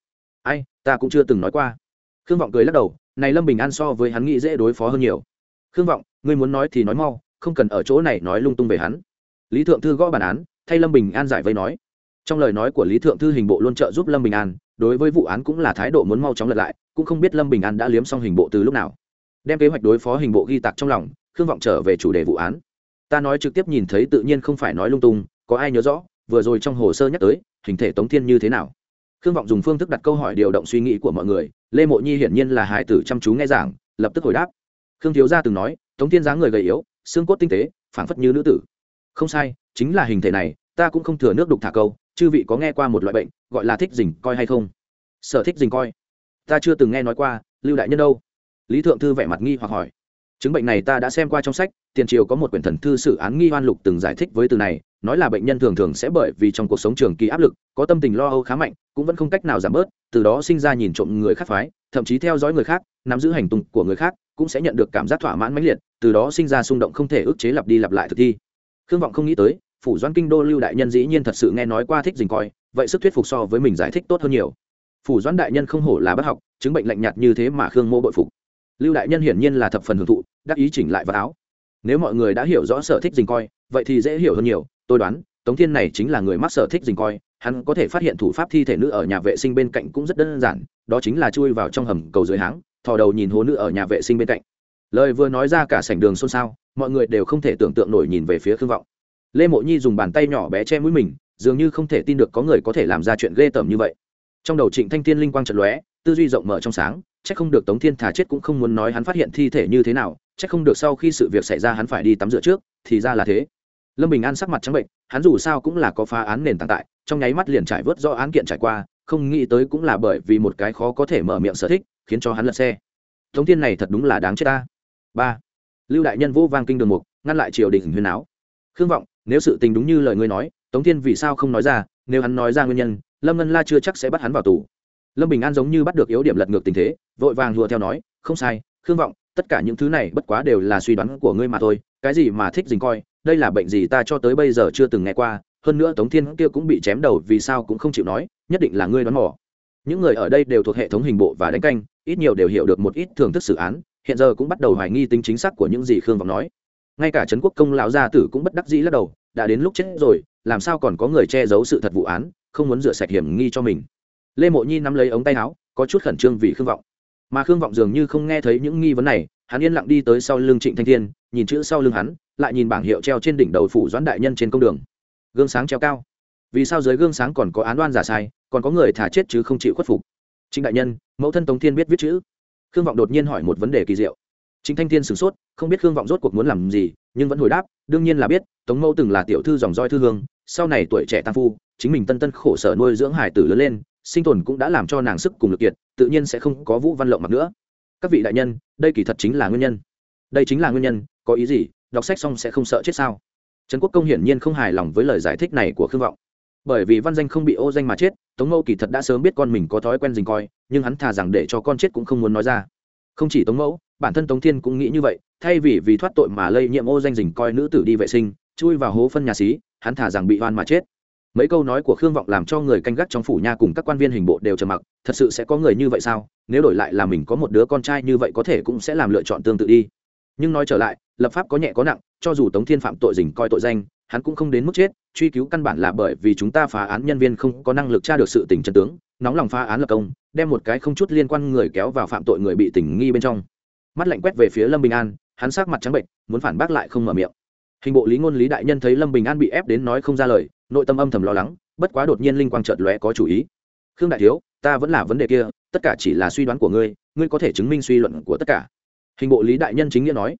Ai, ta cũng chưa từng nói qua. Khương vọng cười lắc đầu, này lâm bình an so với hắn nghĩ dễ đối phó hơn nhiều. Khương vọng, ngươi muốn nói thì nói mau, không cần ở chỗ này nói lung tung về hắn. Lý thượng thư gõ bản án, thay lâm bình an giải vây nói. Trong lời nói của lý thượng thư hình bộ luôn trợ giúp lâm bình an, đối với vụ án cũng là thái độ muốn mau chóng lật lại, cũng không biết lâm bình an đã liếm xong hình bộ từ lúc nào. Đem kế hoạch đối phó hình bộ ghi tạc trong lòng, khương vọng trở về chủ đề vụ án. Ta nói trực tiếp nhìn thấy tự nhiên không phải nói lung tung, có ai nhớ rõ? Vừa rồi trong hồ sơ nhắc tới, hình thể tống thiên như thế nào? Khương vọng dùng phương thức đặt câu hỏi điều động suy nghĩ của mọi người, lê mộ nhi hiển nhiên là hải tử chăm chú nghe giảng, lập tức hồi đáp. Khương thiếu gia từng nói, tống thiên dáng người gầy yếu, xương cốt tinh tế, phảng phất như nữ tử. Không sai, chính là hình thể này, ta cũng không thừa nước đục thả câu, chư vị có nghe qua một loại bệnh, gọi là thích dình coi hay không? Sở thích dình coi. Ta chưa từng nghe nói qua, lưu đại nhân đâu? Lý thượng thư vẻ mặt nghi hoặc hỏi chứng bệnh này ta đã xem qua trong sách, tiền triều có một quyển thần thư xử án nghi hoan lục từng giải thích với từ này, nói là bệnh nhân thường thường sẽ bởi vì trong cuộc sống trường kỳ áp lực, có tâm tình lo âu khá mạnh, cũng vẫn không cách nào giảm bớt, từ đó sinh ra nhìn trộm người khác phái, thậm chí theo dõi người khác, nắm giữ hành tung của người khác, cũng sẽ nhận được cảm giác thỏa mãn mãnh liệt, từ đó sinh ra xung động không thể ức chế lặp đi lặp lại thực thi. Khương vọng không nghĩ tới, phủ doan kinh đô lưu đại nhân dĩ nhiên thật sự nghe nói qua thích dình coi, vậy sức thuyết phục so với mình giải thích tốt hơn nhiều. Phủ doan đại nhân không hổ là bác học, chứng bệnh lạnh nhạt như thế mà khương mô bội phục lưu đại nhân hiển nhiên là thập phần hưởng thụ, đắc ý chỉnh lại vào áo. Nếu mọi người đã hiểu rõ sở thích dình coi, vậy thì dễ hiểu hơn nhiều. Tôi đoán, tống thiên này chính là người mắc sở thích dình coi, hắn có thể phát hiện thủ pháp thi thể nữ ở nhà vệ sinh bên cạnh cũng rất đơn giản, đó chính là chui vào trong hầm cầu dưới háng, thò đầu nhìn hố nữ ở nhà vệ sinh bên cạnh. Lời vừa nói ra cả sảnh đường xôn xao, mọi người đều không thể tưởng tượng nổi nhìn về phía khương vọng. Lê mộ nhi dùng bàn tay nhỏ bé che mũi mình, dường như không thể tin được có người có thể làm ra chuyện ghê tởm như vậy. Trong đầu trịnh thanh Thiên linh quang trận lóe tư duy rộng mở trong sáng, chắc không được tống thiên thả chết cũng không muốn nói hắn phát hiện thi thể như thế nào, chắc không được sau khi sự việc xảy ra hắn phải đi tắm rửa trước, thì ra là thế. Lâm bình an sắc mặt trắng bệnh, hắn dù sao cũng là có phá án nền tảng tại, trong nháy mắt liền trải vớt do án kiện trải qua, không nghĩ tới cũng là bởi vì một cái khó có thể mở miệng sở thích, khiến cho hắn lật xe. Tống thiên này thật đúng là đáng chết ta. Ba. Lưu đại nhân vô vang kinh đường mục, ngăn lại triều đình huyền áo khương vọng, nếu sự tình đúng như lời ngươi nói, tống thiên vì sao không nói ra, nếu hắn nói ra nguyên nhân, lâm ngân la chưa chắc sẽ bắt hắn vào tù lâm bình an giống như bắt được yếu điểm lật ngược tình thế, vội vàng hùa theo nói, không sai, khương vọng, tất cả những thứ này bất quá đều là suy đoán của ngươi mà thôi, cái gì mà thích dình coi, đây là bệnh gì ta cho tới bây giờ chưa từng nghe qua, hơn nữa tống thiên kia cũng bị chém đầu vì sao cũng không chịu nói, nhất định là ngươi đoán mò. Những người ở đây đều thuộc hệ thống hình bộ và đánh canh, ít nhiều đều hiểu được một ít thưởng thức xử án, hiện giờ cũng bắt đầu hoài nghi tính chính xác của những gì khương vọng nói. Ngay cả trấn quốc công lão gia tử cũng bất đắc dĩ lắc đầu, đã đến lúc chết rồi, làm sao còn có người che giấu sự thật vụ án, không muốn rửa sạch hiểm nghi cho mình lê mộ nhi nắm lấy ống tay áo, có chút khẩn trương vì khương vọng. Mà khương vọng dường như không nghe thấy những nghi vấn này, hắn yên lặng đi tới sau lưng trịnh thanh thiên, nhìn chữ sau lưng hắn, lại nhìn bảng hiệu treo trên đỉnh đầu phủ doãn đại nhân trên công đường. Gương sáng treo cao. Vì sao dưới gương sáng còn có án đoan giả sai, còn có người thả chết chứ không chịu khuất phục? Trịnh đại nhân, mẫu thân tống thiên biết viết chữ. Khương vọng đột nhiên hỏi một vấn đề kỳ diệu. Trịnh thanh thiên sửng sốt, không biết khương vọng rốt cuộc muốn làm gì, nhưng vẫn hồi đáp, đương nhiên là biết, tống mẫu từng là tiểu thư dòng roi thư hương, sau này tuổi trẻ tam phu, chính mình tân tân khổ sở nuôi dưỡng hải tử lớn lên sinh tồn cũng đã làm cho nàng sức cùng lực kiệt, tự nhiên sẽ không có vũ văn lộng mặc nữa. Các vị đại nhân, đây kỳ thật chính là nguyên nhân. Đây chính là nguyên nhân, có ý gì, đọc sách xong sẽ không sợ chết sao? Trần quốc công hiển nhiên không hài lòng với lời giải thích này của khương vọng. Bởi vì văn danh không bị ô danh mà chết, tống mẫu kỳ thật đã sớm biết con mình có thói quen dình coi, nhưng hắn thà rằng để cho con chết cũng không muốn nói ra. Không chỉ tống mẫu, bản thân tống thiên cũng nghĩ như vậy, thay vì vì thoát tội mà lây nhiễm ô danh dình coi nữ tử đi vệ sinh, chui vào hố phân nhà xí, hắn thả rằng bị oan mà chết mấy câu nói của khương vọng làm cho người canh gác trong phủ nha cùng các quan viên hình bộ đều trầm mặc, thật sự sẽ có người như vậy sao? Nếu đổi lại là mình có một đứa con trai như vậy có thể cũng sẽ làm lựa chọn tương tự đi. Nhưng nói trở lại, lập pháp có nhẹ có nặng, cho dù tống thiên phạm tội dình coi tội danh, hắn cũng không đến mức chết, truy cứu căn bản là bởi vì chúng ta phá án nhân viên không có năng lực tra được sự tình chân tướng, nóng lòng phá án lập công, đem một cái không chút liên quan người kéo vào phạm tội người bị tình nghi bên trong. Mắt lạnh quét về phía lâm bình an, hắn sắc mặt trắng bệnh muốn phản bác lại không mở miệng hình bộ lý ngôn lý đại nhân thấy lâm bình an bị ép đến nói không ra lời, nội tâm âm thầm lo lắng, bất quá đột nhiên linh quang chợt lóe có chủ ý. Khương đại thiếu, ta vẫn là vấn đề kia, tất cả chỉ là suy đoán của ngươi ngươi có thể chứng minh suy luận của tất cả. Hình bộ lý đại nhân chính nghĩa nói.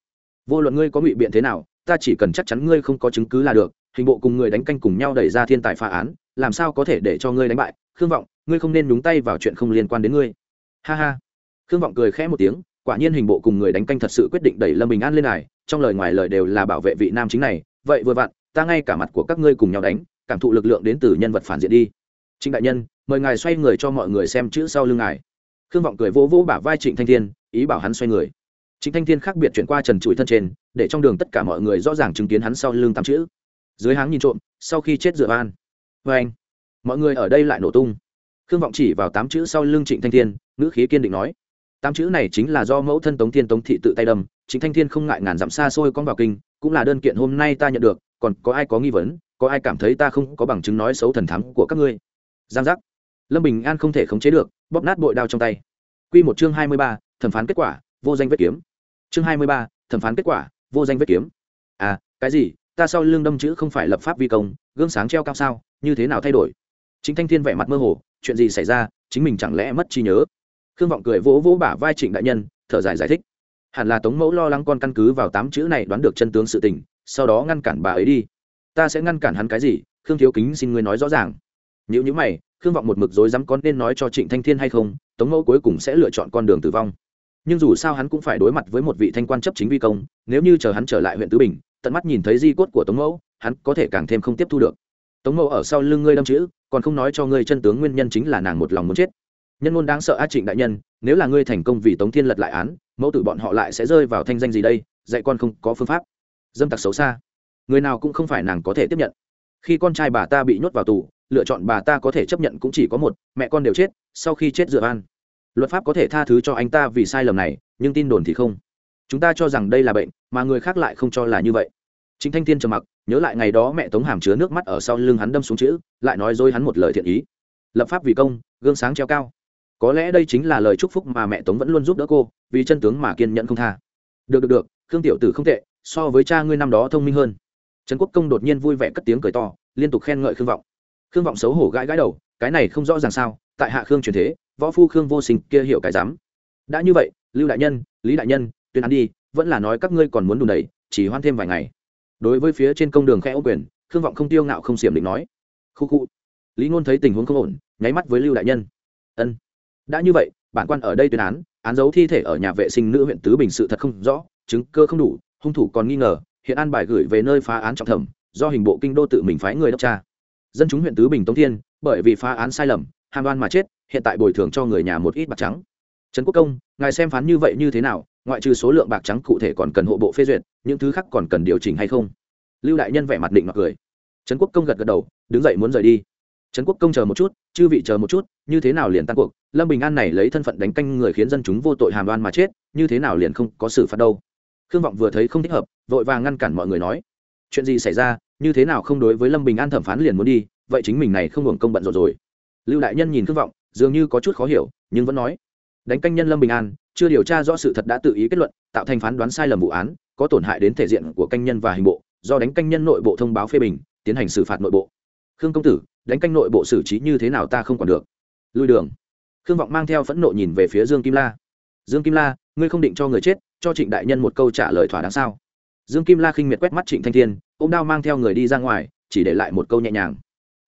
Vô luận ngươi có ngụy biện thế nào, ta chỉ cần chắc chắn ngươi không có chứng cứ là được, hình bộ cùng người đánh canh cùng nhau đẩy ra thiên tài phá án, làm sao có thể để cho ngươi đánh bại? Khương vọng, ngươi không nên nhúng tay vào chuyện không liên quan đến ngươi. Ha ha. Khương vọng cười khẽ một tiếng quả nhiên hình bộ cùng người đánh canh thật sự quyết định đẩy lâm bình an lên này, trong lời ngoài lời đều là bảo vệ vị nam chính này. Vậy vừa vặn, ta ngay cả mặt của các ngươi cùng nhau đánh, cảm thụ lực lượng đến từ nhân vật phản diện đi. Trịnh đại nhân, mời ngài xoay người cho mọi người xem chữ sau lưng ngài. Khương vọng cười vỗ vỗ bả vai trịnh thanh thiên, ý bảo hắn xoay người. Trịnh thanh thiên khác biệt chuyển qua trần trụi thân trên, để trong đường tất cả mọi người rõ ràng chứng kiến hắn sau lưng tám chữ. Dưới háng nhìn trộm, sau khi chết dựa van. Vê anh, mọi người ở đây lại nổ tung. Khương vọng chỉ vào tám chữ sau lưng trịnh thanh thiên, ngữ khí kiên định nói tám chữ này chính là do mẫu thân tống thiên tống thị tự tay đâm, chính thanh thiên không ngại ngàn dặm xa xôi con vào kinh, cũng là đơn kiện hôm nay ta nhận được, còn có ai có nghi vấn, có ai cảm thấy ta không có bằng chứng nói xấu thần thắng của các ngươi. Giang giác. Lâm bình an không thể khống chế được, bóp nát bội đao trong tay. Q một chương hai mươi ba, thẩm phán kết quả, vô danh vết kiếm. Chương hai mươi ba, thẩm phán kết quả, vô danh vết kiếm. À cái gì? Ta sau lương đâm chữ không phải lập pháp vi công, gương sáng treo cao sao, như thế nào thay đổi? Chính thanh thiên vẻ mặt mơ hồ, chuyện gì xảy ra, chính mình chẳng lẽ mất trí nhớ? Khương vọng cười vỗ vỗ bả vai trịnh đại nhân, thở dài giải thích. Hẳn là tống mẫu lo lắng con căn cứ vào tám chữ này đoán được chân tướng sự tình, sau đó ngăn cản bà ấy đi. Ta sẽ ngăn cản hắn cái gì? Khương thiếu kính xin ngươi nói rõ ràng. Nếu như mày, khương vọng một mực dối dám con nên nói cho trịnh thanh thiên hay không, tống mẫu cuối cùng sẽ lựa chọn con đường tử vong. Nhưng dù sao hắn cũng phải đối mặt với một vị thanh quan chấp chính vi công, nếu như chờ hắn trở lại huyện tứ bình, tận mắt nhìn thấy di cốt của tống mẫu, hắn có thể càng thêm không tiếp thu được. Tống mẫu ở sau lưng ngươi đâm chữ, còn không nói cho ngươi chân tướng nguyên nhân chính là nàng một lòng muốn chết nhân ngôn đáng sợ a trịnh đại nhân, nếu là ngươi thành công vì tống thiên lật lại án, mẫu tử bọn họ lại sẽ rơi vào thanh danh gì đây, dạy con không có phương pháp. Dâm tặc xấu xa. Người nào cũng không phải nàng có thể tiếp nhận. Khi con trai bà ta bị nhốt vào tù, lựa chọn bà ta có thể chấp nhận cũng chỉ có một, mẹ con đều chết, sau khi chết dựa an. Luật pháp có thể tha thứ cho anh ta vì sai lầm này, nhưng tin đồn thì không. Chúng ta cho rằng đây là bệnh, mà người khác lại không cho là như vậy. Chính thanh thiên trầm mặc, nhớ lại ngày đó mẹ tống hàm chứa nước mắt ở sau lưng hắn đâm xuống chữ, lại nói dối hắn một lời thiện ý. Lập pháp vì công, gương sáng treo cao có lẽ đây chính là lời chúc phúc mà mẹ tống vẫn luôn giúp đỡ cô, vì chân tướng mà kiên nhẫn không tha. Được được được, khương tiểu tử không tệ, so với cha ngươi năm đó thông minh hơn. Trần quốc công đột nhiên vui vẻ cất tiếng cười to, liên tục khen ngợi khương vọng. Khương vọng xấu hổ gãi gãi đầu, cái này không rõ ràng sao, tại hạ khương truyền thế, võ phu khương vô sinh kia hiểu cái dám. Đã như vậy, lưu đại nhân, lý đại nhân, tuyên án đi, vẫn là nói các ngươi còn muốn đùn đẩy, chỉ hoan thêm vài ngày. Đối với phía trên công đường khẽ ô quyền, khương vọng không tiêu ngạo không xiểm định nói. Khu khu. Lý ngôn thấy tình huống không ổn, nháy mắt với lưu đại nhân. Ân đã như vậy, bản quan ở đây tuyên án án giấu thi thể ở nhà vệ sinh nữ huyện tứ bình sự thật không rõ, chứng cơ không đủ, hung thủ còn nghi ngờ, hiện an bài gửi về nơi phá án trọng thẩm, do hình bộ kinh đô tự mình phái người đốc tra. Dân chúng huyện tứ bình tống thiên, bởi vì phá án sai lầm hàm đoan mà chết, hiện tại bồi thường cho người nhà một ít bạc trắng. Trần quốc công, ngài xem phán như vậy như thế nào, ngoại trừ số lượng bạc trắng cụ thể còn cần hộ bộ phê duyệt, những thứ khác còn cần điều chỉnh hay không? Lưu đại nhân vẻ mặt định mặc cười. Trần quốc công gật gật đầu, đứng dậy muốn rời đi. Trấn quốc công chờ một chút, chư vị chờ một chút, như thế nào liền tan cuộc? Lâm bình an này lấy thân phận đánh canh người khiến dân chúng vô tội hàm đoan mà chết, như thế nào liền không có xử phạt đâu? Khương vọng vừa thấy không thích hợp, vội vàng ngăn cản mọi người nói, chuyện gì xảy ra? Như thế nào không đối với lâm bình an thẩm phán liền muốn đi? Vậy chính mình này không hưởng công bận rồi rồi. Lưu đại nhân nhìn khương vọng, dường như có chút khó hiểu, nhưng vẫn nói, đánh canh nhân lâm bình an, chưa điều tra rõ sự thật đã tự ý kết luận, tạo thành phán đoán sai lầm vụ án, có tổn hại đến thể diện của canh nhân và hình bộ, do đánh canh nhân nội bộ thông báo phê bình, tiến hành xử phạt nội bộ. Khương công tử đánh canh nội bộ xử trí như thế nào ta không còn được. Lui đường. Khương vọng mang theo phẫn nộ nhìn về phía dương kim la. Dương kim la, ngươi không định cho người chết, cho trịnh đại nhân một câu trả lời thỏa đáng sao? Dương kim la khinh miệt quét mắt trịnh thanh thiên ô m đao mang theo người đi ra ngoài, chỉ để lại một câu nhẹ nhàng.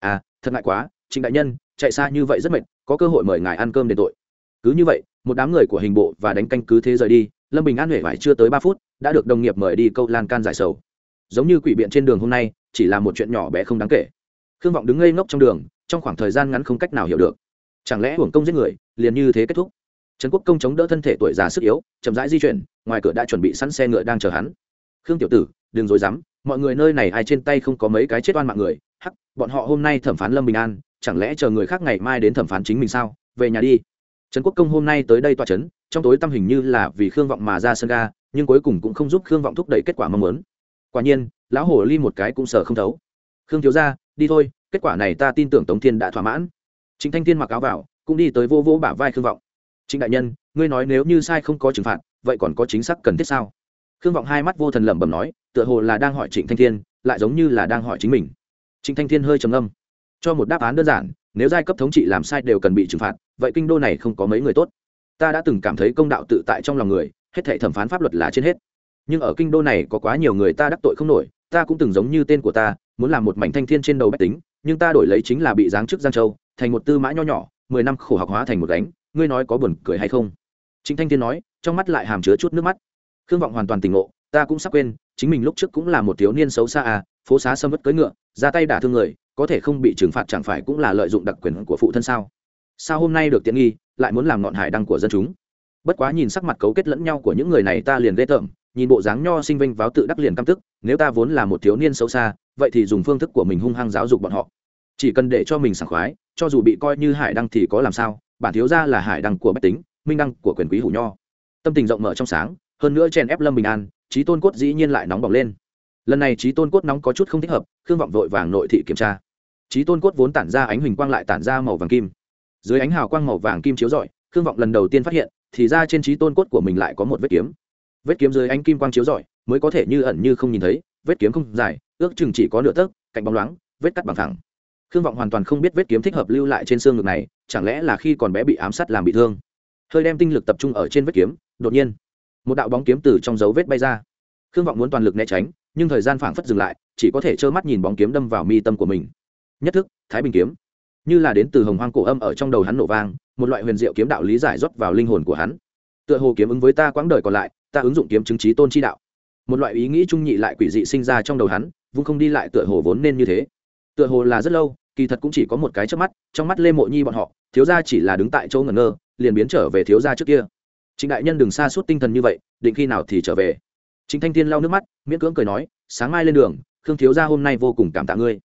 À thật ngại quá, trịnh đại nhân, chạy xa như vậy rất mệt, có cơ hội mời ngài ăn cơm đền tội. Cứ như vậy, một đám người của hình bộ và đánh canh cứ thế rời đi, lâm bình an huệ vải chưa tới ba phút, đã được đồng nghiệp mời đi câu lan can giải sầu. Giống như quỷ biện trên đường hôm nay, chỉ là một chuyện nhỏ bé không đáng kể khương vọng đứng ngây ngốc trong đường, trong khoảng thời gian ngắn không cách nào hiểu được. Chẳng lẽ hưởng công giết người, liền như thế kết thúc? Trần quốc công chống đỡ thân thể tuổi già sức yếu, chậm rãi di chuyển, ngoài cửa đã chuẩn bị sẵn xe ngựa đang chờ hắn. Khương tiểu tử, đừng dối dám, mọi người nơi này ai trên tay không có mấy cái chết oan mạng người. Hắc, bọn họ hôm nay thẩm phán lâm bình an, chẳng lẽ chờ người khác ngày mai đến thẩm phán chính mình sao? Về nhà đi. Trần quốc công hôm nay tới đây tòa trấn trong tối tâm hình như là vì khương vọng mà ra sân ga, nhưng cuối cùng cũng không giúp khương vọng thúc đẩy kết quả mong muốn. Quả nhiên, lão hổ ly một cái cũng sợ không thấu. Khương thiếu ra đi thôi, kết quả này ta tin tưởng tống thiên đã thỏa mãn. Chính thanh thiên mặc áo vào, cũng đi tới vô vô bả vai khương vọng. Chính đại nhân, ngươi nói nếu như sai không có trừng phạt, vậy còn có chính xác cần thiết sao? Khương vọng hai mắt vô thần lẩm bẩm nói, tựa hồ là đang hỏi trịnh thanh thiên, lại giống như là đang hỏi chính mình. Trịnh thanh thiên hơi trầm ngâm. Cho một đáp án đơn giản, nếu giai cấp thống trị làm sai đều cần bị trừng phạt, vậy kinh đô này không có mấy người tốt. Ta đã từng cảm thấy công đạo tự tại trong lòng người, hết thể thẩm phán pháp luật là trên hết. Nhưng ở kinh đô này có quá nhiều người ta đắc tội không nổi, ta cũng từng giống như tên của ta muốn làm một mảnh thanh thiên trên đầu bách tính, nhưng ta đổi lấy chính là bị giáng chức giang châu, thành một tư mã nho nhỏ, mười năm khổ học hóa thành một gánh, ngươi nói có buồn cười hay không? Chính thanh thiên nói, trong mắt lại hàm chứa chút nước mắt. Khương vọng hoàn toàn tỉnh ngộ, ta cũng sắp quên, chính mình lúc trước cũng là một thiếu niên xấu xa à phố xá sâm vất cưỡi ngựa, ra tay đả thương người, có thể không bị trừng phạt chẳng phải cũng là lợi dụng đặc quyền của phụ thân sao? Sao hôm nay được tiện nghi, lại muốn làm ngọn hải đăng của dân chúng? Bất quá nhìn sắc mặt cấu kết lẫn nhau của những người này ta liền ghê tởm nhìn bộ dáng nho sinh vinh váo tự đắc liền căm tức, nếu ta vốn là một thiếu niên xấu xa, vậy thì dùng phương thức của mình hung hăng giáo dục bọn họ. Chỉ cần để cho mình sảng khoái, cho dù bị coi như hải đăng thì có làm sao, bản thiếu ra là hải đăng của bách tính, minh đăng của quyền quý hủ nho. Tâm tình rộng mở trong sáng, hơn nữa chèn ép lâm bình an trí tôn cốt dĩ nhiên lại nóng bỏng lên. Lần này trí tôn cốt nóng có chút không thích hợp, khương vọng vội vàng nội thị kiểm tra. Trí tôn cốt vốn tản ra ánh huỳnh quang lại tản ra màu vàng kim. Dưới ánh hào quang màu vàng kim chiếu rọi, khương vọng lần đầu tiên phát hiện, thì ra trên trí tôn cốt của mình lại có một vết kiếm vết kiếm dưới ánh kim quang chiếu rọi, mới có thể như ẩn như không nhìn thấy, vết kiếm không dài, ước chừng chỉ có nửa tấc, cạnh bóng loáng, vết cắt bằng thẳng. Khương vọng hoàn toàn không biết vết kiếm thích hợp lưu lại trên xương ngực này, chẳng lẽ là khi còn bé bị ám sát làm bị thương. Hơi đem tinh lực tập trung ở trên vết kiếm, đột nhiên, một đạo bóng kiếm từ trong dấu vết bay ra. Khương vọng muốn toàn lực né tránh, nhưng thời gian phảng phất dừng lại, chỉ có thể trơ mắt nhìn bóng kiếm đâm vào mi tâm của mình. Nhất thức, thái bình kiếm. Như là đến từ hồng hoang cổ âm ở trong đầu hắn nổ vang, một loại huyền diệu kiếm đạo lý giải rót vào linh hồn của hắn. Tựa hồ kiếm ứng với ta quãng đời còn lại ta ứng dụng kiếm chứng trí tôn chi đạo. Một loại ý nghĩ trung nhị lại quỷ dị sinh ra trong đầu hắn vung không đi lại tựa hồ vốn nên như thế. Tựa hồ là rất lâu kỳ thật cũng chỉ có một cái trước mắt trong mắt lê mộ nhi bọn họ thiếu gia chỉ là đứng tại chỗ ngẩn ngơ liền biến trở về thiếu gia trước kia. Trịnh đại nhân đừng xa suốt tinh thần như vậy định khi nào thì trở về. Trịnh thanh thiên lau nước mắt miễn cưỡng cười nói sáng mai lên đường khương thiếu gia hôm nay vô cùng cảm tạ ngươi.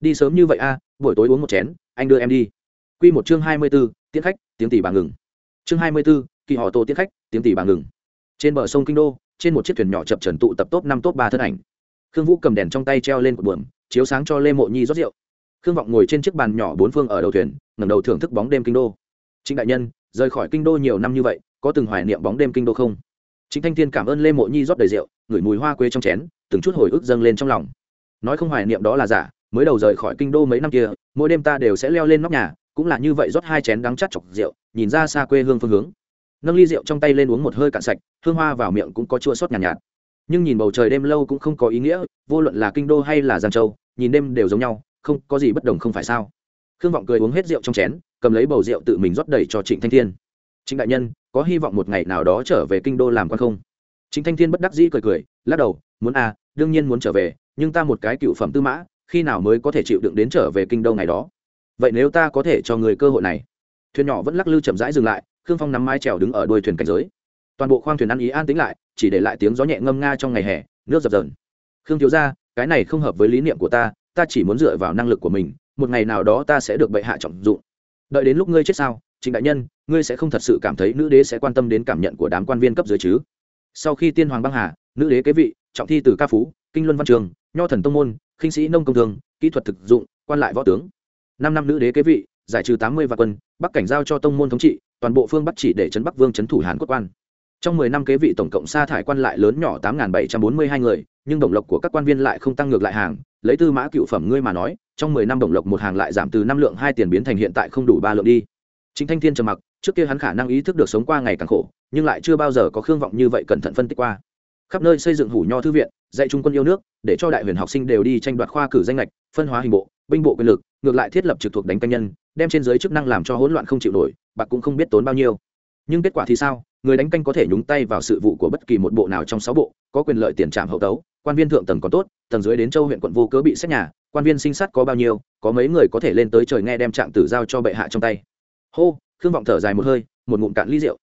Đi sớm như vậy a buổi tối uống một chén anh đưa em đi. Quy một chương hai mươi 24, tiễn khách, tiếng tỷ bà ngừng. Chương hai mươi 24, kỳ họ tô tiễn khách, tiếng tỷ bà ngừng. Trên bờ sông Kinh Đô, trên một chiếc thuyền nhỏ chập trần tụ tập top năm top ba thân ảnh. Khương Vũ cầm đèn trong tay treo lên cột buồm, chiếu sáng cho Lê Mộ Nhi rót rượu. Khương Vọng ngồi trên chiếc bàn nhỏ bốn phương ở đầu thuyền, ngẩng đầu thưởng thức bóng đêm kinh đô. Trịnh đại nhân, rời khỏi kinh đô nhiều năm như vậy, có từng hoài niệm bóng đêm kinh đô không? Trịnh Thanh Thiên cảm ơn Lê Mộ Nhi rót đầy rượu, ngửi mùi hoa quế trong chén, từng chút hồi ức dâng lên trong lòng. Nói không hoài niệm đó là giả, mới đầu rời khỏi kinh đô mấy năm kia, mỗi đêm ta đều sẽ leo lên nóc nhà, cũng là như vậy rót hai chén đắng chát chọc rượu nhìn ra xa quê hương phương hướng nâng ly rượu trong tay lên uống một hơi cạn sạch hương hoa vào miệng cũng có chua sót nhàn nhạt, nhạt. Nhưng nhìn bầu trời đêm lâu cũng không có ý nghĩa vô luận là kinh đô hay là giang châu nhìn đêm đều giống nhau không có gì bất đồng không phải sao? Khương vọng cười uống hết rượu trong chén cầm lấy bầu rượu tự mình rót đầy cho trịnh thanh thiên. Trịnh đại nhân có hy vọng một ngày nào đó trở về kinh đô làm quan không? Trịnh thanh thiên bất đắc dĩ cười cười lắc đầu muốn à đương nhiên muốn trở về nhưng ta một cái cựu phẩm tư mã khi nào mới có thể chịu đựng đến trở về kinh đô ngày đó? Vậy nếu ta có thể cho người cơ hội này? Thuyền nhỏ vẫn lắc lư chậm rãi dừng lại khương phong nắm mái trèo đứng ở đuôi thuyền cảnh giới. Toàn bộ khoang thuyền ăn ý an tính lại, chỉ để lại tiếng gió nhẹ ngâm nga trong ngày hè, nước dập dờn. Khương thiếu ra cái này không hợp với lý niệm của ta ta chỉ muốn dựa vào năng lực của mình, một ngày nào đó ta sẽ được bệ hạ trọng dụng. Đợi đến lúc ngươi chết sao, trịnh đại nhân, ngươi sẽ không thật sự cảm thấy nữ đế sẽ quan tâm đến cảm nhận của đám quan viên cấp dưới chứ? Sau khi tiên hoàng băng hà, nữ đế kế vị, trọng thi từ ca phú, kinh luân văn trường, nho thần tông môn, khinh sĩ nông công thường kỹ thuật thực dụng, quan lại võ tướng. Năm năm nữ đế kế vị, giải trừ tám mươi vạn quân, bắc cảnh giao cho tông môn thống trị toàn bộ phương bắc chỉ để trấn bắc vương trấn thủ hàn quốc quan. Trong mười năm kế vị tổng cộng sa thải quan lại lớn nhỏ tám bảy trăm bốn mươi hai người, nhưng đồng lộc của các quan viên lại không tăng ngược lại hàng. Lấy tư mã cựu phẩm ngươi mà nói, trong mười năm đồng lộc một hàng lại giảm từ năm lượng hai tiền biến thành hiện tại không đủ ba lượng đi. Chính thanh thiên trầm mặc, trước kia hắn khả năng ý thức được sống qua ngày càng khổ, nhưng lại chưa bao giờ có khương vọng như vậy cẩn thận phân tích qua. Khắp nơi xây dựng hủ nho thư viện, dạy trung quân yêu nước, để cho đại huyền học sinh đều đi tranh đoạt khoa cử danh lệch phân hóa hình bộ, binh bộ quyền lực ngược lại thiết lập trực thuộc đánh canh nhân, đem trên giới chức năng làm cho hỗn loạn không chịu nổi bạc cũng không biết tốn bao nhiêu. Nhưng kết quả thì sao? Người đánh canh có thể nhúng tay vào sự vụ của bất kỳ một bộ nào trong sáu bộ, có quyền lợi tiền trạm hậu tấu, quan viên thượng tầng còn tốt, tầng dưới đến châu huyện quận vô cớ bị xét nhà, quan viên sinh sát có bao nhiêu, có mấy người có thể lên tới trời nghe đem trạng tử giao cho bệ hạ trong tay. Hô, khương vọng thở dài một hơi, một ngụm cạn ly rượu.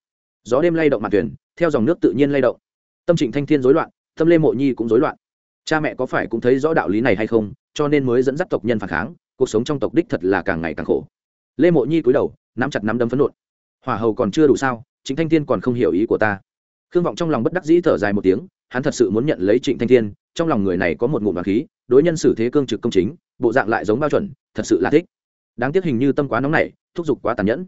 Gió đêm lay động mặt thuyền, theo dòng nước tự nhiên lay động. Tâm trịnh thanh thiên rối loạn, tâm lê mộ nhi cũng rối loạn. Cha mẹ có phải cũng thấy rõ đạo lý này hay không, cho nên mới dẫn dắt tộc nhân phản kháng cuộc sống trong tộc đích thật là càng ngày càng khổ. Lê mộ nhi cúi đầu, nắm chặt nắm đấm phấn nộn. Hỏa hầu còn chưa đủ sao chính thanh thiên còn không hiểu ý của ta. Khương vọng trong lòng bất đắc dĩ thở dài một tiếng, hắn thật sự muốn nhận lấy trịnh thanh thiên, trong lòng người này có một ngụm vàng khí, đối nhân xử thế cương trực công chính, bộ dạng lại giống bao chuẩn, thật sự là thích. Đáng tiếc hình như tâm quá nóng nảy, thúc giục quá tàn nhẫn.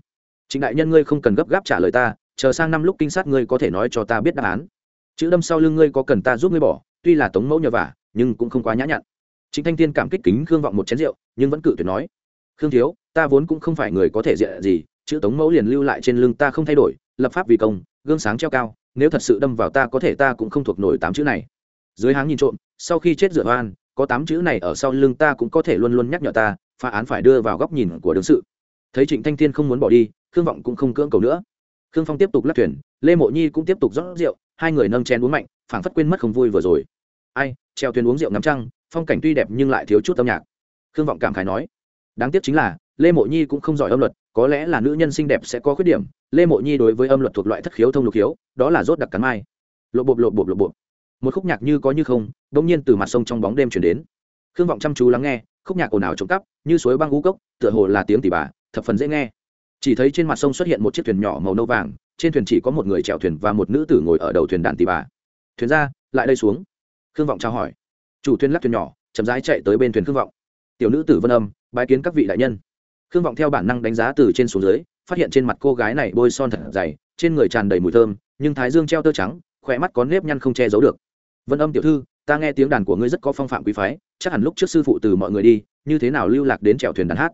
Trịnh đại nhân ngươi không cần gấp gáp trả lời ta, chờ sang năm lúc kinh sát ngươi có thể nói cho ta biết đáp án. Chữ đâm sau lưng ngươi có cần ta giúp ngươi bỏ, tuy là tống mẫu nhờ vả, nhưng cũng không quá nhã nhặn chính thanh thiên cảm kích kính khương vọng một chén rượu, nhưng vẫn cự tuyệt nói, khương thiếu, ta vốn cũng không phải người có thể diện gì, chữ tống mẫu liền lưu lại trên lưng ta không thay đổi, lập pháp vì công, gương sáng treo cao, nếu thật sự đâm vào ta có thể ta cũng không thuộc nổi tám chữ này. Dưới háng nhìn trộm, sau khi chết dựa oan, có tám chữ này ở sau lưng ta cũng có thể luôn luôn nhắc nhở ta, phá án phải đưa vào góc nhìn của đương sự. Thấy trịnh thanh thiên không muốn bỏ đi, khương vọng cũng không cưỡng cầu nữa. Khương phong tiếp tục lắc thuyền, lê mộ nhi cũng tiếp tục rót rượu, hai người nâng chén uống mạnh, phảng phất quên mất không vui vừa rồi. Ai, treo thuyền uống rượu ngắm trăng phong cảnh tuy đẹp nhưng lại thiếu chút âm nhạc. Khương vọng cảm khái nói, đáng tiếc chính là, lê mộ nhi cũng không giỏi âm luật, có lẽ là nữ nhân xinh đẹp sẽ có khuyết điểm, lê mộ nhi đối với âm luật thuộc loại thất khiếu thông lục khiếu đó là rốt đặc cắn mai. Lộ bộp lộ bộp lộ bộp. Một khúc nhạc như có như không đ ỗ n g nhiên từ mặt sông trong bóng đêm chuyển đến. Khương vọng chăm chú lắng nghe, khúc nhạc ồn ào trộm cắp, như suối băng ngũ cốc, tựa hồ là tiếng tỉ bà, thập phần dễ nghe. Chỉ thấy trên mặt sông xuất hiện một chiếc thuyền nhỏ màu nâu vàng, trên thuyền chỉ có một người chèo thuyền và một nữ tử ngồi ở đầu thuyền đàn tỉ bà. Thuyền ra, lại đây xuống. Khương vọng trao hỏi chủ thuyền lắc thuyền nhỏ, chậm rãi chạy tới bên thuyền khương vọng. Tiểu nữ tử vân âm, bái kiến các vị đại nhân. Khương vọng theo bản năng đánh giá từ trên xuống dưới, phát hiện trên mặt cô gái này bôi son thật dày, trên người tràn đầy mùi thơm, nhưng thái dương treo tơ trắng, khỏe mắt có nếp nhăn không che giấu được. Vân âm tiểu thư, ta nghe tiếng đàn của ngươi rất có phong phạm quý phái, chắc hẳn lúc trước sư phụ từ mọi người đi, như thế nào lưu lạc đến chèo thuyền đàn hát?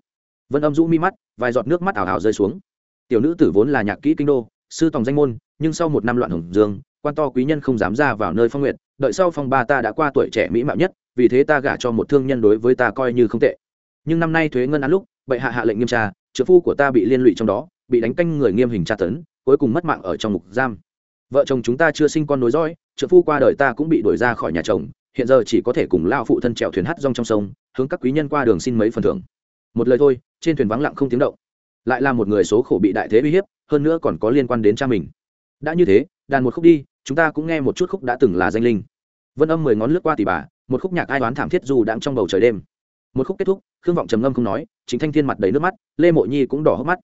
Vân âm rũ mi mắt, vài giọt nước mắt ảo ảo rơi xuống. Tiểu nữ tử vốn là nhạc kỹ kinh đô, sư tòng danh môn, nhưng sau một năm loạn hồng dương quan to quý nhân không dám ra vào nơi phong nguyện, đợi sau phong ba ta đã qua tuổi trẻ mỹ mạo nhất, vì thế ta gả cho một thương nhân đối với ta coi như không tệ. Nhưng năm nay thuế ngân án lúc, bệ hạ hạ lệnh nghiêm tra, trợ phu của ta bị liên lụy trong đó, bị đánh canh người nghiêm hình tra tấn, cuối cùng mất mạng ở trong ngục giam. Vợ chồng chúng ta chưa sinh con nối dõi, trợ phu qua đời ta cũng bị đuổi ra khỏi nhà chồng, hiện giờ chỉ có thể cùng lao phụ thân trèo thuyền hát rong trong sông, hướng các quý nhân qua đường xin mấy phần thưởng. Một lời thôi, trên thuyền vắng lặng không tiếng động. Lại là một người số khổ bị đại thế uy hiếp, hơn nữa còn có liên quan đến cha mình đã như thế, đàn một khúc đi, chúng ta cũng nghe một chút khúc đã từng là danh linh. Vân âm mười ngón lướt qua tỷ bà, một khúc nhạc ai đoán thảm thiết dù đang trong bầu trời đêm. Một khúc kết thúc, khương vọng trầm ngâm không nói, chính thanh thiên mặt đầy nước mắt, lê mộ nhi cũng đỏ hốc mắt.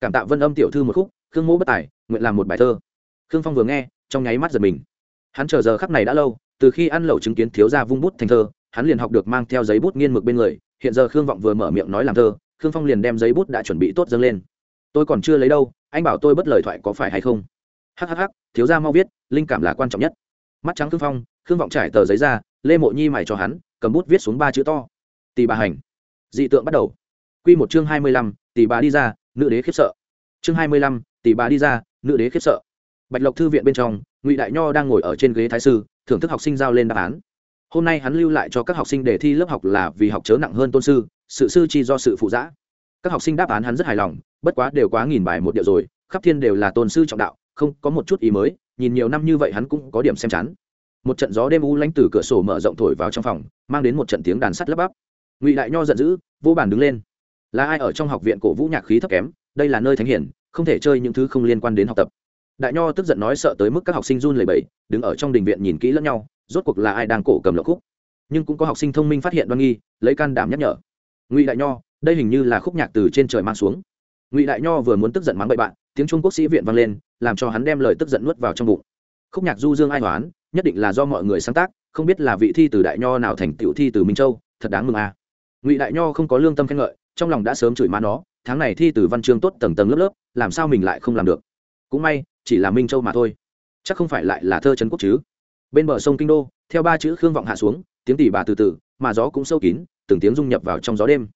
Cảm tạ vân âm tiểu thư một khúc, khương mỗ bất tài, nguyện làm một bài thơ. Khương phong vừa nghe, trong nháy mắt giật mình. Hắn chờ giờ khắc này đã lâu, từ khi ăn lẩu chứng kiến thiếu gia vung bút thành thơ, hắn liền học được mang theo giấy bút nghiên mực bên người, hiện giờ khương vọng vừa mở miệng nói làm thơ, khương phong liền đem giấy bút đã chuẩn bị tốt dâng lên. Tôi còn chưa lấy đâu, anh bảo tôi bất lời thoại có phải hay không? Hhh thiếu gia mau viết, linh cảm là quan trọng nhất. Mắt trắng khương phong, khương vọng trải tờ giấy ra, lê mộ nhi mày cho hắn, cầm bút viết xuống ba chữ to. Tì bà hành. Dị tượng bắt đầu. Q một chương hai mươi lăm, tỷ bà đi ra, nữ đế khiếp sợ. Chương hai mươi lăm, tỷ bà đi ra, nữ đế khiếp sợ. Bạch lộc thư viện bên trong, ngụy đại nho đang ngồi ở trên ghế thái sư, thưởng thức học sinh giao lên đáp án. Hôm nay hắn lưu lại cho các học sinh đề thi lớp học là vì học chớ nặng hơn tôn sư, sự sư chi do sự phụ giã. Các học sinh đáp án hắn rất hài lòng, bất quá đều quá nghìn bài một điệu rồi, khắp thiên đều là tôn sư trọng đạo không có một chút ý mới, nhìn nhiều năm như vậy hắn cũng có điểm xem chán. Một trận gió đêm u lánh từ cửa sổ mở rộng thổi vào trong phòng, mang đến một trận tiếng đàn sắt lấp bắp. Ngụy đại nho giận dữ, vô bản đứng lên. Là ai ở trong học viện cổ vũ nhạc khí thấp kém, đây là nơi thánh hiển, không thể chơi những thứ không liên quan đến học tập. Đại nho tức giận nói sợ tới mức các học sinh run lẩy bẩy, đứng ở trong đình viện nhìn kỹ lẫn nhau, rốt cuộc là ai đang cổ cầm lộc khúc. Nhưng cũng có học sinh thông minh phát hiện đoan nghi, lấy can đảm nhắc nhở. Ngụy đại nho, đây hình như là khúc nhạc từ trên trời mang xuống ngụy đại nho vừa muốn tức giận mắng bậy bạn tiếng trung quốc sĩ viện vang lên làm cho hắn đem lời tức giận nuốt vào trong bụng khúc nhạc du dương ai hoán, nhất định là do mọi người sáng tác không biết là vị thi từ đại nho nào thành tiểu thi từ minh châu thật đáng mừng à. ngụy đại nho không có lương tâm khen ngợi trong lòng đã sớm chửi má nó tháng này thi từ văn chương tốt tầng tầng lớp lớp làm sao mình lại không làm được cũng may chỉ là minh châu mà thôi chắc không phải lại là thơ trấn quốc chứ bên bờ sông kinh đô theo ba chữ khương vọng hạ xuống tiếng tỉ bà từ từ mà gió cũng sâu kín từng tiếng dung nhập vào trong gió đêm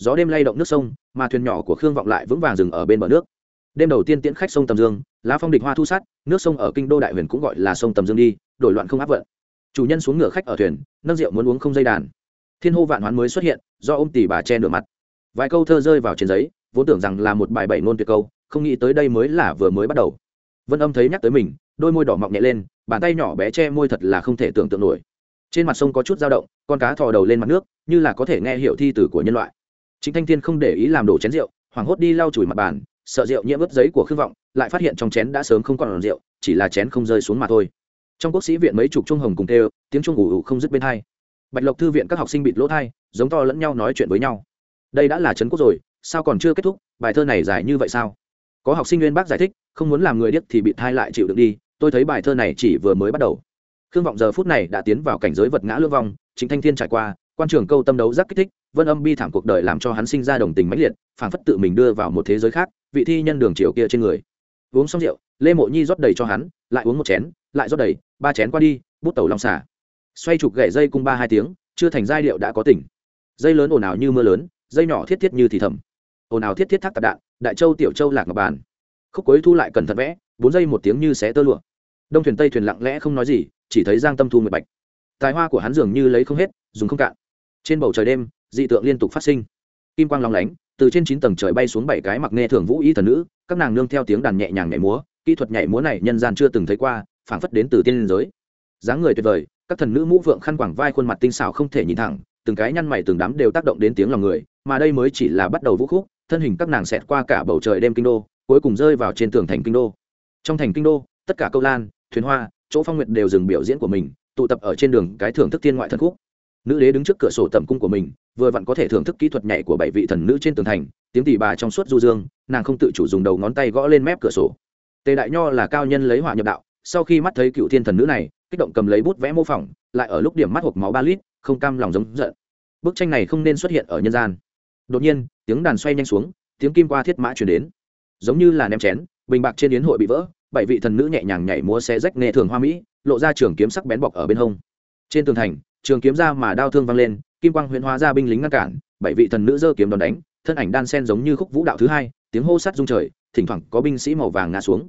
gió đêm lay động nước sông, mà thuyền nhỏ của khương vọng lại vững vàng dừng ở bên bờ nước. Đêm đầu tiên tiễn khách sông tầm dương, lá phong địch hoa thu sát, nước sông ở kinh đô đại huyền cũng gọi là sông tầm dương đi, đổi loạn không áp vận. Chủ nhân xuống ngựa khách ở thuyền, nâng rượu muốn uống không dây đàn. Thiên hô vạn hoán mới xuất hiện, do ôm tỷ bà che nửa mặt. Vài câu thơ rơi vào trên giấy, vốn tưởng rằng là một bài bảy ngôn tuyệt câu, không nghĩ tới đây mới là vừa mới bắt đầu. Vân âm thấy nhắc tới mình, đôi môi đỏ mọng nhẹ lên, bàn tay nhỏ bé che môi thật là không thể tưởng tượng nổi. Trên mặt sông có chút dao động, con cá thò đầu lên mặt nước, như là có thể nghe hiểu thi tử của nhân loại chính thanh thiên không để ý làm đổ chén rượu, hoảng hốt đi lau chùi mặt bàn, sợ rượu nhiễm ướt giấy của khương vọng, lại phát hiện trong chén đã sớm không còn rượu, chỉ là chén không rơi xuống mà thôi. Trong quốc sĩ viện mấy chục trung hồng cùng tê tiếng trung ủ ủ không dứt bên hai. Bạch lộc thư viện các học sinh bịt lỗ thai, giống to lẫn nhau nói chuyện với nhau. Đây đã là trấn quốc rồi, sao còn chưa kết thúc, bài thơ này dài như vậy sao? Có học sinh nguyên bác giải thích, không muốn làm người điếc thì bị thai lại chịu được đi, tôi thấy bài thơ này chỉ vừa mới bắt đầu. Khương vọng giờ phút này đã tiến vào cảnh giới vật ngã lương vong, chính thanh thiên trải qua, quan trường câu tâm đấu giác kích thích vân âm bi thảm cuộc đời làm cho hắn sinh ra đồng tình mãnh liệt, phảng phất tự mình đưa vào một thế giới khác, vị thi nhân đường chiều kia trên người. Uống xong rượu, lê mộ nhi rót đầy cho hắn, lại uống một chén, lại rót đầy, ba chén qua đi, bút tàu long xả xoay chụp gậy dây cung ba hai tiếng, chưa thành giai điệu đã có tỉnh. Dây lớn ồn ào như mưa lớn, dây nhỏ thiết thiết như thì thầm. Ồn ào thiết thiết thác tạp đạn, đại châu, tiểu châu lạc ngọc bàn. Khúc cuối thu lại cẩn thận vẽ, bốn giây một tiếng như xé tơ lụa. Đông thuyền tây thuyền lặng lẽ không nói gì, chỉ thấy giang tâm thu mười bạch. Tài hoa của hắn dường như lấy không hết, dùng không cạn. Trên bầu trời đêm dị tượng liên tục phát sinh. Kim quang long lánh, từ trên chín tầng trời bay xuống bảy cái mặc nghe thường vũ y thần nữ, các nàng nương theo tiếng đàn nhẹ nhàng nhảy múa, kỹ thuật nhảy múa này nhân gian chưa từng thấy qua, phảng phất đến từ tiên liên giới. Dáng người tuyệt vời, các thần nữ mũ vượng khăn quảng vai khuôn mặt tinh xảo không thể nhìn thẳng, từng cái nhăn mày từng đám đều tác động đến tiếng lòng người, mà đây mới chỉ là bắt đầu vũ khúc, thân hình các nàng xẹt qua cả bầu trời đêm kinh đô, cuối cùng rơi vào trên tường thành kinh đô. Trong thành kinh đô, tất cả câu lan, thuyền hoa, chỗ phong nguyệt đều dừng biểu diễn của mình, tụ tập ở trên đường cái thưởng thức thiên ngoại thần khúc nữ đế đứng trước cửa sổ tầm cung của mình, vừa vặn có thể thưởng thức kỹ thuật nhảy của bảy vị thần nữ trên tường thành, tiếng tỉ bà trong suốt du dương, nàng không tự chủ dùng đầu ngón tay gõ lên mép cửa sổ. Tề đại nho là cao nhân lấy họa nhập đạo, sau khi mắt thấy cựu thiên thần nữ này, kích động cầm lấy bút vẽ mô phỏng, lại ở lúc điểm mắt hộp máu ba lít, không cam lòng giống giận. Bức tranh này không nên xuất hiện ở nhân gian. Đột nhiên, tiếng đàn xoay nhanh xuống, tiếng kim qua thiết mã chuyển đến. Giống như là ném chén, bình bạc trên yến hội bị vỡ, bảy vị thần nữ nhẹ nhàng nhảy múa xe rách nghệ thường hoa mỹ, lộ ra trường kiếm sắc bén bọc ở bên hông. Trên tường thành trường kiếm ra mà đao thương văng lên, kim quang huyễn hóa ra binh lính ngăn cản, bảy vị thần nữ giơ kiếm đòn đánh, thân ảnh đan sen giống như khúc vũ đạo thứ hai, tiếng hô sắt rung trời, thỉnh thoảng có binh sĩ màu vàng ngã xuống.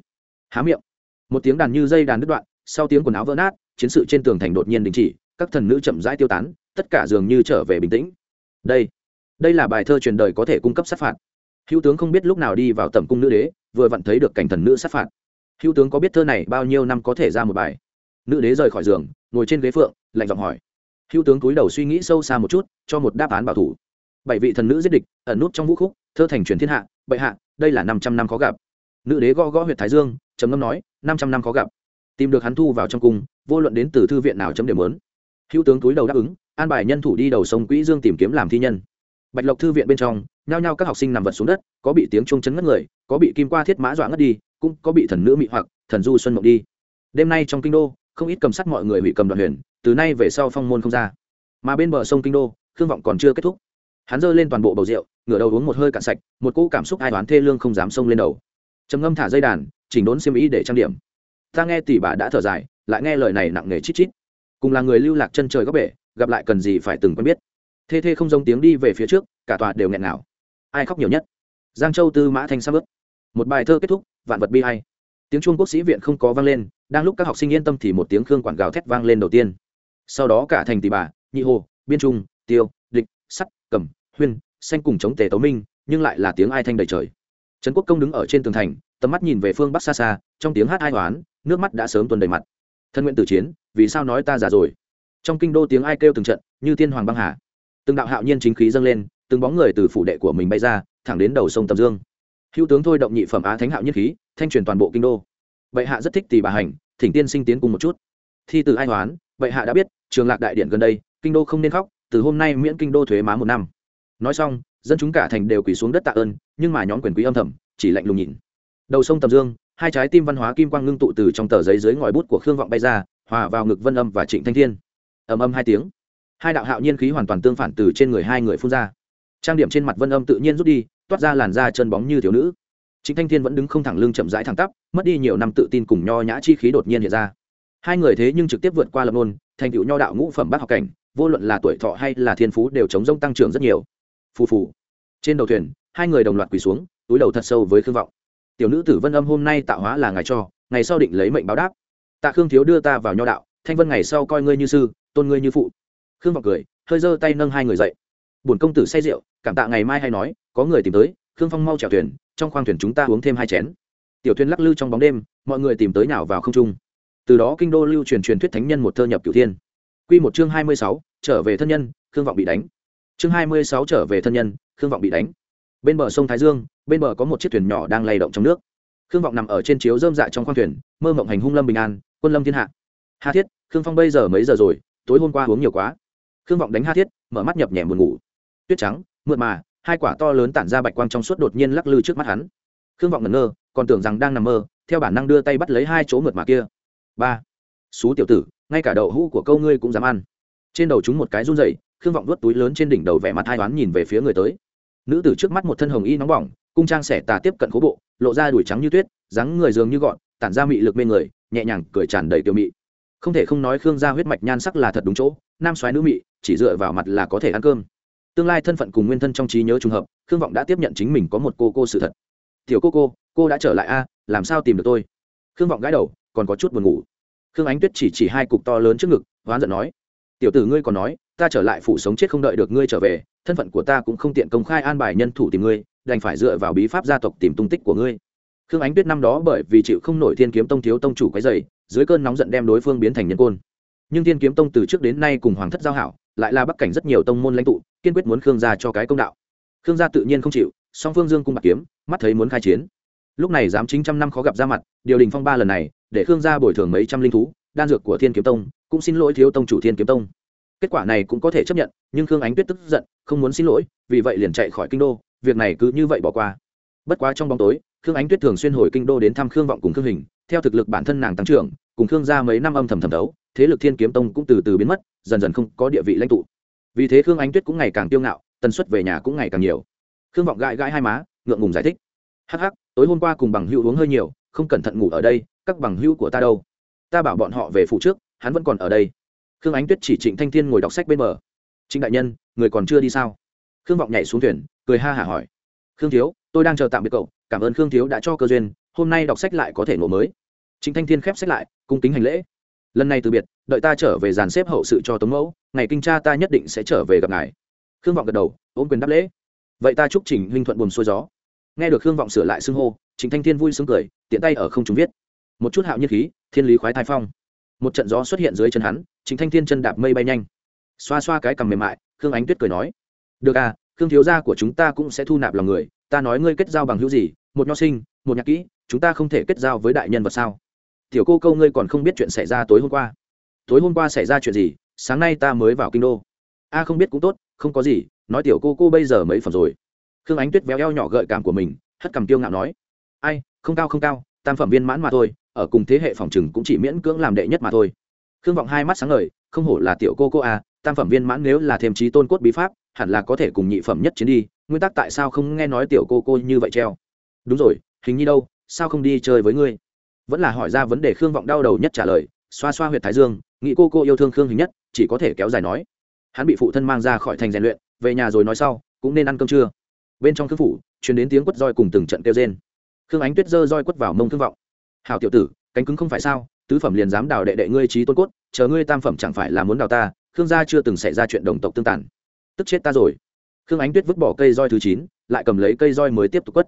Há miệng. Một tiếng đàn như dây đàn đứt đoạn, sau tiếng quần áo vỡ nát, chiến sự trên tường thành đột nhiên đình chỉ, các thần nữ chậm rãi tiêu tán, tất cả dường như trở về bình tĩnh. Đây đây là bài thơ truyền đời có thể cung cấp sát phạt. Hữu tướng không biết lúc nào đi vào tầm cung nữ đế, vừa vặn thấy được cảnh thần nữ sát phạt. Hữu tướng có biết thơ này bao nhiêu năm có thể ra một bài? Nữ đế rời khỏi giường, ngồi trên ghế phượng, lạnh giọng hỏi hữu tướng cúi đầu suy nghĩ sâu xa một chút, cho một đáp án bảo thủ. Bảy vị thần nữ giết địch, ẩn nút trong vũ khúc, thơ thành truyền thiên hạ, bệ hạ, đây là năm trăm năm khó gặp. Nữ đế gõ gõ huyệt thái dương, trầm ngâm nói, năm trăm năm khó gặp. Tìm được hắn thu vào trong cung, vô luận đến từ thư viện nào chấm điểm lớn hữu tướng túi đầu đáp ứng, an bài nhân thủ đi đầu sông quỹ dương tìm kiếm làm thi nhân. Bạch lộc thư viện bên trong, nhao nhao các học sinh nằm vật xuống đất, có bị tiếng chuông chấn ngất người, có bị kim qua thiết mã dọa ngất đi, cũng có bị thần nữ mị hoặc, thần du xuân mộng đi. Đêm nay trong kinh đô không ít cầm sắt mọi người bị cầm đoạn huyền, từ nay về sau phong môn không ra. Mà bên bờ sông kinh đô thương vọng còn chưa kết thúc. Hắn giơ lên toàn bộ bầu rượu, ngửa đầu uống một hơi cạn sạch, một cỗ cảm xúc ai đoán thê lương không dám xông lên đầu. Trầm ngâm thả dây đàn, chỉnh đốn xiêm ý để trang điểm. Ta nghe tỷ bà đã thở dài, lại nghe lời này nặng nề chít chít. Cùng là người lưu lạc chân trời góc bể, gặp lại cần gì phải từng quen biết. Thê thê không giống tiếng đi về phía trước, cả tòa đều nghẹn nào ai khóc nhiều nhất? Giang châu tư mã thanh sa bước một bài thơ kết thúc, vạn vật bi hay tiếng chuông quốc sĩ viện không có vang lên đang lúc các học sinh yên tâm thì một tiếng khương quản gào thét vang lên đầu tiên. Sau đó cả thành tỷ bà, nhị hồ, biên trung, tiêu, địch, sắt cẩm huyên, xanh cùng chống tề tấu minh, nhưng lại là tiếng ai thanh đầy trời. Trấn quốc công đứng ở trên tường thành, tầm mắt nhìn về phương bắc xa xa, trong tiếng hát ai hoán nước mắt đã sớm tuần đầy mặt. Thân nguyện tử chiến, vì sao nói ta già rồi? Trong kinh đô tiếng ai kêu từng trận, như tiên hoàng băng hà. Từng đạo hạo nhiên chính khí dâng lên, từng bóng người từ phủ đệ của mình bay ra, thẳng đến đầu sông tầm dương. Hữu tướng thôi động nhị phẩm á thánh hạo nhiên khí, thanh truyền toàn bộ kinh đô bệ hạ rất thích tỷ bà hành, thỉnh tiên sinh tiến cùng một chút. Thi từ ai hoán, bệ hạ đã biết, trường lạc đại điện gần đây, kinh đô không nên khóc, từ hôm nay miễn kinh đô thuế má một năm. Nói xong, dân chúng cả thành đều quỳ xuống đất tạ ơn, nhưng mà nhóm quyền quý âm thầm, chỉ lạnh lùng nhìn. Đầu sông tầm dương, hai trái tim văn hóa kim quang ngưng tụ từ trong tờ giấy dưới ngòi bút của khương vọng bay ra, hòa vào ngực vân âm và trịnh thanh thiên. Ầm âm hai tiếng. Hai đạo hạo nhiên khí hoàn toàn tương phản từ trên người hai người phun ra. Trang điểm trên mặt vân âm tự nhiên rút đi, toát ra làn da chân bóng như thiếu nữ trịnh thanh thiên vẫn đứng không thẳng lưng chậm rãi thẳng tắp, mất đi nhiều năm tự tin cùng nho nhã chi khí đột nhiên hiện ra. Hai người thế nhưng trực tiếp vượt qua lập nôn, thành tựu nho đạo ngũ phẩm bác học cảnh, vô luận là tuổi thọ hay là thiên phú đều chống rông tăng trưởng rất nhiều. Phù phù. Trên đầu thuyền, hai người đồng loạt quỳ xuống, túi đầu thật sâu với khương vọng. Tiểu nữ tử vân âm, hôm nay tạo hóa là ngài cho, ngày sau định lấy mệnh báo đáp. Tạ khương thiếu đưa ta vào nho đạo, thanh vân ngày sau coi ngươi như sư, tôn ngươi như phụ. Khương vọng cười, hơi giơ tay nâng hai người dậy. Bổn công tử say rượu, cảm tạ ngày mai hay nói, có người tìm tới khương phong mau chèo thuyền, trong khoang thuyền chúng ta uống thêm hai chén. Tiểu thuyền lắc lư trong bóng đêm, mọi người tìm tới nào vào không trung. Từ đó kinh đô lưu truyền truyền thuyết thánh nhân một thơ nhập cửu thiên. Quy một chương hai mươi sáu, trở về thân nhân, khương vọng bị đánh. Chương hai mươi sáu, trở về thân nhân, khương vọng bị đánh. Bên bờ sông thái dương, bên bờ có một chiếc thuyền nhỏ đang lay động trong nước. Khương vọng nằm ở trên chiếu dơm dạ trong khoang thuyền, mơ mộng hành hung lâm bình an, quân lâm thiên hạ. Hà thiết, khương phong bây giờ mấy giờ rồi? Tối hôm qua uống nhiều quá. Khương vọng đánh hà thiết, mở mắt nhập nhẹ buồn ngủ. Tuyết trắng, mượt mà hai quả to lớn tản ra bạch quang trong suốt đột nhiên lắc lư trước mắt hắn. Khương vọng ngẩn ngơ, còn tưởng rằng đang nằm mơ, theo bản năng đưa tay bắt lấy hai chỗ mượt mà kia. Ba. Xú tiểu tử, ngay cả đậu hũ của câu ngươi cũng dám ăn. Trên đầu chúng một cái run dậy khương vọng vớt túi lớn trên đỉnh đầu vẻ mặt hai toán nhìn về phía người tới. Nữ tử trước mắt một thân hồng y nóng bỏng, cung trang xẻ tà tiếp cận khố bộ, lộ ra đùi trắng như tuyết, dáng người dường như gọn, tản ra mị lực mê người, nhẹ nhàng cười tràn đầy tiểu mị. Không thể không nói khương gia huyết mạch nhan sắc là thật đúng chỗ, nam xoáy nữ mị, chỉ dựa vào mặt là có thể ăn cơm tương lai thân phận cùng nguyên thân trong trí nhớ trùng hợp, khương vọng đã tiếp nhận chính mình có một cô cô sự thật. Tiểu cô cô cô đã trở lại a, làm sao tìm được tôi? Khương vọng gãi đầu, còn có chút buồn ngủ. Khương ánh tuyết chỉ chỉ hai cục to lớn trước ngực, hoán giận nói, tiểu tử ngươi còn nói, ta trở lại phủ sống chết không đợi được ngươi trở về, thân phận của ta cũng không tiện công khai an bài nhân thủ tìm ngươi, đành phải dựa vào bí pháp gia tộc tìm tung tích của ngươi. Khương ánh tuyết năm đó bởi vì chịu không nổi thiên kiếm tông thiếu tông chủ cái dày dưới cơn nóng giận đem đối phương biến thành nhân côn. Nhưng thiên kiếm tông từ trước đến nay cùng hoàng thất giao hảo, lại là bắc cảnh rất nhiều tông môn lãnh tụ kiên quyết muốn khương gia cho cái công đạo. Khương gia tự nhiên không chịu, song phương dương cung bạc kiếm, mắt thấy muốn khai chiến. Lúc này dám chính trăm năm khó gặp ra mặt, điều đình phong ba lần này, để khương gia bồi thường mấy trăm linh thú, đan dược của thiên kiếm tông, cũng xin lỗi thiếu tông chủ thiên kiếm tông. Kết quả này cũng có thể chấp nhận, nhưng khương ánh tuyết tức giận, không muốn xin lỗi, vì vậy liền chạy khỏi kinh đô, việc này cứ như vậy bỏ qua. Bất quá trong bóng tối, khương ánh tuyết thường xuyên hồi kinh đô đến thăm khương vọng cùng khương hình, theo thực lực bản thân nàng tăng trưởng, cùng khương gia mấy năm âm thầm thầm đấu thế lực thiên kiếm tông cũng từ từ biến mất, dần dần không có địa vị lãnh tụ vì thế khương ánh tuyết cũng ngày càng tiêu ngạo, tần suất về nhà cũng ngày càng nhiều. Khương vọng gãi gãi hai má, ngượng ngùng giải thích. Hắc hắc, tối hôm qua cùng bằng hữu uống hơi nhiều, không cẩn thận ngủ ở đây, các bằng hữu của ta đâu? Ta bảo bọn họ về phụ trước, hắn vẫn còn ở đây. Khương ánh tuyết chỉ trịnh thanh thiên ngồi đọc sách bên bờ. Trịnh đại nhân, người còn chưa đi sao? Khương vọng nhảy xuống thuyền, cười ha hả hỏi. Khương thiếu, tôi đang chờ tạm biệt cậu, cảm ơn khương thiếu đã cho cơ duyên, hôm nay đọc sách lại có thể nổ mới. Trịnh thanh thiên khép sách lại, cung kính hành lễ lần này từ biệt, đợi ta trở về dàn xếp hậu sự cho tống mẫu, ngày kinh cha ta nhất định sẽ trở về gặp ngài. Khương vọng gật đầu, ôm quyền đáp lễ. Vậy ta chúc trình huynh thuận buồm xuôi gió. Nghe được khương vọng sửa lại xưng hô chính thanh thiên vui sướng cười, tiện tay ở không chúng viết. Một chút hạo nhiên khí, thiên lý khoái thai phong. Một trận gió xuất hiện dưới chân hắn chính thanh thiên chân đạp mây bay nhanh. Xoa xoa cái cằm mềm mại, khương ánh tuyết cười nói. Được à khương thiếu gia của chúng ta cũng sẽ thu nạp lòng người, ta nói ngươi kết giao bằng hữu gì, một nho sinh, một nhạc kỹ, chúng ta không thể kết giao với đại nhân vật sao? Tiểu cô câu ngươi còn không biết chuyện xảy ra tối hôm qua. Tối hôm qua xảy ra chuyện gì? Sáng nay ta mới vào kinh đô. A, không biết cũng tốt, không có gì, nói tiểu cô cô bây giờ mấy phẩm rồi. Khương ánh tuyết véo eo nhỏ gợi cảm của mình, hất cầm tiêu ngạo nói. Ai, không cao không cao, tam phẩm viên mãn mà thôi, ở cùng thế hệ phòng trừng cũng chỉ miễn cưỡng làm đệ nhất mà thôi. Khương vọng hai mắt sáng ngời, không hổ là tiểu cô cô a tam phẩm viên mãn nếu là thêm trí tôn cốt bí pháp, hẳn là có thể cùng nhị phẩm nhất chiến đi, nguyên tắc tại sao không nghe nói tiểu cô cô như vậy treo? Đúng rồi, hình như đâu, sao không đi chơi với ngươi? Vẫn là hỏi ra vấn đề khương vọng đau đầu nhất trả lời, xoa xoa huyệt thái dương, nghĩ cô cô yêu thương khương hình nhất, chỉ có thể kéo dài nói. Hắn bị phụ thân mang ra khỏi thành rèn luyện, về nhà rồi nói sau, cũng nên ăn cơm trưa. Bên trong khương phủ chuyển đến tiếng quất roi cùng từng trận kêu rên. Khương ánh tuyết dơ roi quất vào mông khương vọng. Hào tiểu tử, cánh cứng không phải sao, tứ phẩm liền dám đào đệ đệ ngươi trí tôn cốt, chờ ngươi tam phẩm chẳng phải là muốn đào ta, khương gia chưa từng xảy ra chuyện đồng tộc tương tàn. Tức chết ta rồi. Khương ánh tuyết vứt bỏ cây roi thứ chín, lại cầm lấy cây roi mới tiếp tục quất.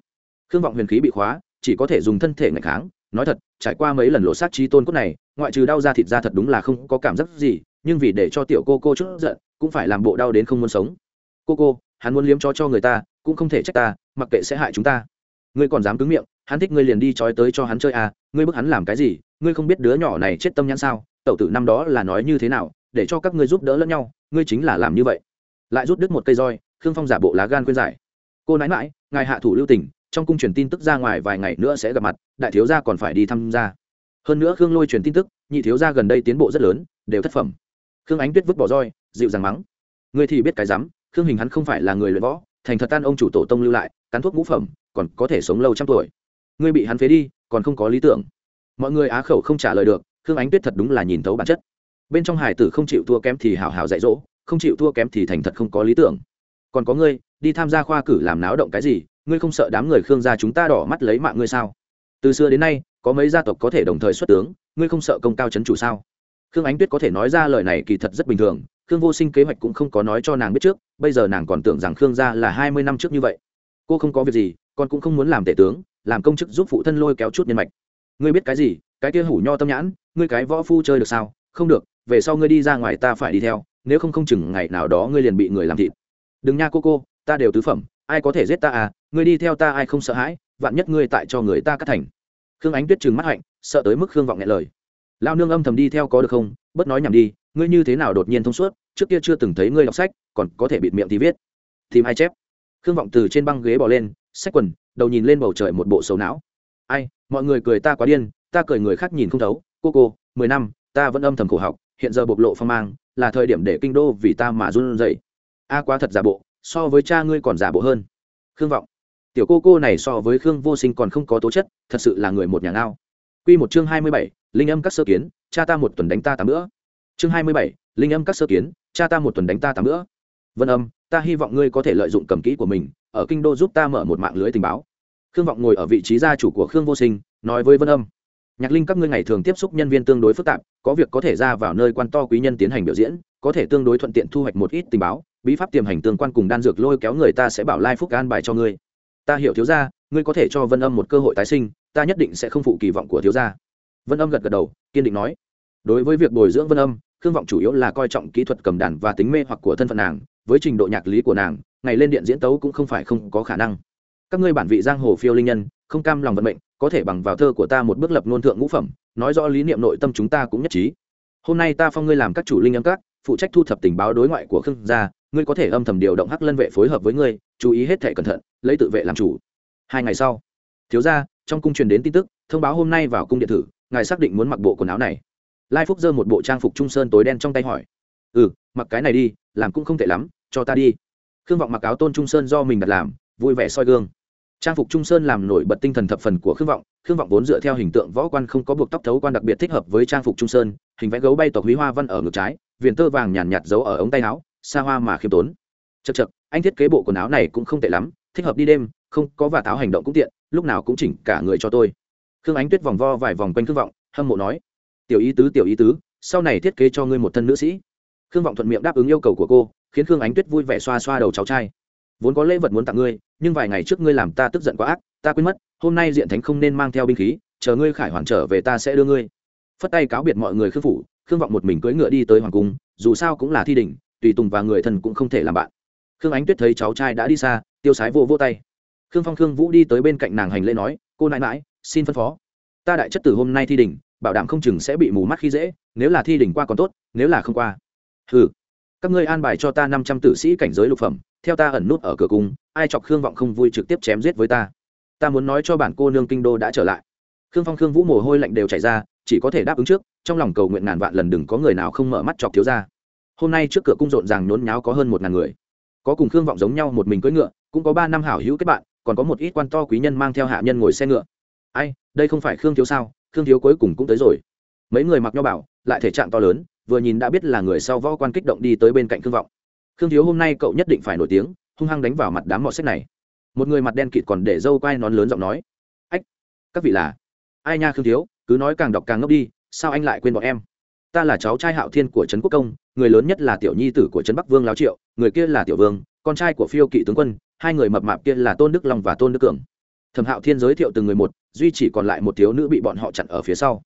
Khương vọng huyền khí bị khóa, chỉ có thể dùng thân thể ngày kháng nói thật, trải qua mấy lần lộ sát trí tôn cốt này, ngoại trừ đau da thịt ra thật đúng là không có cảm giác gì, nhưng vì để cho tiểu cô cô chút giận, cũng phải làm bộ đau đến không muốn sống. Cô cô, hắn muốn liếm cho cho người ta, cũng không thể trách ta, mặc kệ sẽ hại chúng ta. Ngươi còn dám cứng miệng, hắn thích ngươi liền đi trói tới cho hắn chơi à ngươi bức hắn làm cái gì, ngươi không biết đứa nhỏ này chết tâm nhãn sao, tẩu tử năm đó là nói như thế nào, để cho các ngươi giúp đỡ lẫn nhau, ngươi chính là làm như vậy. Lại rút đứt một cây roi, khương phong giả bộ lá gan khuyên giải. Cô nãi mãi ngài hạ thủ lưu tình trong cung truyền tin tức ra ngoài vài ngày nữa sẽ gặp mặt, đại thiếu gia còn phải đi tham gia. Hơn nữa khương lôi truyền tin tức, nhị thiếu gia gần đây tiến bộ rất lớn, đều thất phẩm. Khương ánh tuyết vứt bỏ roi, dịu dàng mắng. Ngươi thì biết cái rắm, khương hình hắn không phải là người luyện võ, thành thật tan ông chủ tổ tông lưu lại, cắn thuốc ngũ phẩm, còn có thể sống lâu trăm tuổi. Ngươi bị hắn phế đi, còn không có lý tưởng. Mọi người á khẩu không trả lời được, khương ánh tuyết thật đúng là nhìn thấu bản chất. Bên trong hải tử không chịu thua kém thì hào hào dạy dỗ, không chịu thua kém thì thành thật không có lý tưởng. Còn có ngươi, đi tham gia khoa cử làm náo động cái gì ngươi không sợ đám người khương gia chúng ta đỏ mắt lấy mạng ngươi sao? Từ xưa đến nay, có mấy gia tộc có thể đồng thời xuất tướng, ngươi không sợ công cao c h ấ n chủ sao? Khương ánh tuyết có thể nói ra lời này kỳ thật rất bình thường, khương vô sinh kế hoạch cũng không có nói cho nàng biết trước, bây giờ nàng còn tưởng rằng khương gia là hai mươi năm trước như vậy. Cô không có việc gì, con cũng không muốn làm tể tướng, làm công chức giúp phụ thân lôi kéo chút nhân mạch. Ngươi biết cái gì, cái kia hủ nho tâm nhãn, ngươi cái võ phu chơi được sao? Không được, về sau ngươi đi ra ngoài ta phải đi theo, nếu không không chừng ngày nào đó ngươi liền bị người làm thịt. Đừng nha cô cô, ta đều tứ phẩm, ai có thể giết ta à? Ngươi đi theo ta ai không sợ hãi, vạn nhất ngươi tại cho người ta cắt thành. Khương ánh tuyết trừng mắt hạnh, sợ tới mức khương vọng nghe lời. Lao nương âm thầm đi theo có được không? Bất nói nhảm đi, ngươi như thế nào đột nhiên thông suốt? Trước kia chưa từng thấy ngươi đọc sách, còn có thể bịt miệng thì viết. Tìm ai chép? Khương vọng từ trên băng ghế bỏ lên sách quần, đầu nhìn lên bầu trời một bộ sầu não. Ai, mọi người cười ta quá điên, ta cười người khác nhìn không thấu. Cô cô, mười năm, ta vẫn âm thầm khổ học, hiện giờ bộc lộ phong mang, là thời điểm để kinh đô vì ta mà run rẩy. A quá thật giả bộ, so với cha ngươi còn giả bộ hơn. Khương vọng tiểu cô cô này so với khương vô sinh còn không có tố chất, thật sự là người một nhà ngao. Q một chương hai mươi bảy, linh âm các sơ kiến, cha ta một tuần đánh ta tám bữa. Chương hai mươi bảy, linh âm các sơ kiến, cha ta một tuần đánh ta tám bữa. Vân âm, ta hy vọng ngươi có thể lợi dụng cầm kỹ của mình, ở kinh đô giúp ta mở một mạng lưới tình báo. Khương vọng ngồi ở vị trí gia chủ của khương vô sinh, nói với vân âm. Nhạc linh, các ngươi ngày thường tiếp xúc nhân viên tương đối phức tạp, có việc có thể ra vào nơi quan to quý nhân tiến hành biểu diễn, có thể tương đối thuận tiện thu hoạch một ít tình báo, bí pháp tiềm hành tương quan cùng đan dược lôi kéo người ta sẽ bảo lai phúc an bài cho ngươi ta hiểu thiếu gia, ngươi có thể cho vân âm một cơ hội tái sinh, ta nhất định sẽ không phụ kỳ vọng của thiếu gia. Vân âm gật gật đầu, kiên định nói. Đối với việc bồi dưỡng vân âm, khương vọng chủ yếu là coi trọng kỹ thuật cầm đàn và tính mê hoặc của thân phận nàng, với trình độ nhạc lý của nàng, ngày lên điện diễn tấu cũng không phải không có khả năng. Các ngươi bản vị giang hồ phiêu linh nhân, không cam lòng vận mệnh, có thể bằng vào thơ của ta một bước lập ngôn thượng ngũ phẩm, nói rõ lý niệm nội tâm chúng ta cũng nhất trí. Hôm nay ta phong ngươi làm các chủ linh âm các, phụ trách thu thập tình báo đối ngoại của khương gia ngươi có thể âm thầm điều động hắc lân vệ phối hợp với ngươi chú ý hết thể cẩn thận lấy tự vệ làm chủ. Hai ngày sau thiếu gia trong cung truyền đến tin tức thông báo hôm nay vào cung điện thử ngài xác định muốn mặc bộ quần áo này. Lai phúc giơ một bộ trang phục trung sơn tối đen trong tay hỏi. Ừ mặc cái này đi làm cũng không tệ lắm cho ta đi. Khương vọng mặc áo tôn trung sơn do mình đặt làm vui vẻ soi gương. Trang phục trung sơn làm nổi bật tinh thần thập phần của khương vọng khương vọng vốn dựa theo hình tượng võ quan không có buộc tóc thấu quan đặc biệt thích hợp với trang phục trung sơn hình vẽ gấu bay tộc húy hoa văn ở ngực trái viền tơ vàng nhàn nhạt, nhạt giấu ở ống tay áo xa hoa mà khiêm tốn. Chật chật anh thiết kế bộ quần áo này cũng không tệ lắm, thích hợp đi đêm, không có và tháo hành động cũng tiện, lúc nào cũng chỉnh cả người cho tôi. Khương ánh tuyết vòng vo vài vòng quanh khương vọng, hâm mộ nói, tiểu ý tứ, tiểu ý tứ, sau này thiết kế cho ngươi một thân nữ sĩ. Khương vọng thuận miệng đáp ứng yêu cầu của cô, khiến khương ánh tuyết vui vẻ xoa xoa đầu cháu trai. Vốn có lễ vật muốn tặng ngươi, nhưng vài ngày trước ngươi làm ta tức giận quá ác, ta quên mất, hôm nay diện thánh không nên mang theo binh khí, chờ ngươi khải hoàn trở về ta sẽ đưa ngươi. Phất tay cáo biệt mọi người khương phủ, khương vọng một mình cưỡi ngựa đi tới hoàng cung, dù sao cũng là thi đình tùy tùng và người thân cũng không thể làm bạn. Khương ánh tuyết thấy cháu trai đã đi xa, tiêu sái vô vô tay. Khương phong, khương vũ đi tới bên cạnh nàng hành lễ nói, cô nãi mãi xin phân phó. Ta đại chất từ hôm nay thi đình bảo đảm không chừng sẽ bị mù mắt khi dễ, nếu là thi đình qua còn tốt, nếu là không qua. Ừ các ngươi an bài cho ta năm trăm tử sĩ cảnh giới lục phẩm, theo ta ẩn nút ở cửa cung, ai chọc khương vọng không vui trực tiếp chém giết với ta. Ta muốn nói cho bản cô nương kinh đô đã trở lại. Khương phong, khương vũ mồ hôi lạnh đều chảy ra, chỉ có thể đáp ứng trước, trong lòng cầu nguyện ngàn vạn lần đừng có người nào không mở mắt chọc thiếu ra hôm nay trước cửa cung rộn ràng nhốn nháo có hơn một ngàn người. Có cùng khương vọng giống nhau một mình cưỡi ngựa, cũng có ba năm hảo hữu kết bạn, còn có một ít quan to quý nhân mang theo hạ nhân ngồi xe ngựa. Ai, đây không phải khương thiếu sao? Khương thiếu cuối cùng cũng tới rồi. Mấy người mặc nho bảo, lại thể trạng to lớn, vừa nhìn đã biết là người sau võ quan kích động đi tới bên cạnh khương vọng. Khương thiếu hôm nay cậu nhất định phải nổi tiếng, hung hăng đánh vào mặt đám mọt sách này. Một người mặt đen kịt còn để dâu quai nón lớn giọng nói, ách, các vị là ai nha khương thiếu? Cứ nói càng đọc càng ngốc đi, sao anh lại quên bọn em? Ta là cháu trai hạo thiên của trấn quốc công, người lớn nhất là tiểu nhi tử của trấn bắc vương lao triệu, người kia là tiểu vương, con trai của phiêu kỵ tướng quân, hai người mập mạp kia là tôn đức long và tôn đức cường. Thẩm hạo thiên giới thiệu từng người một, duy chỉ còn lại một thiếu nữ bị bọn họ chặn ở phía sau.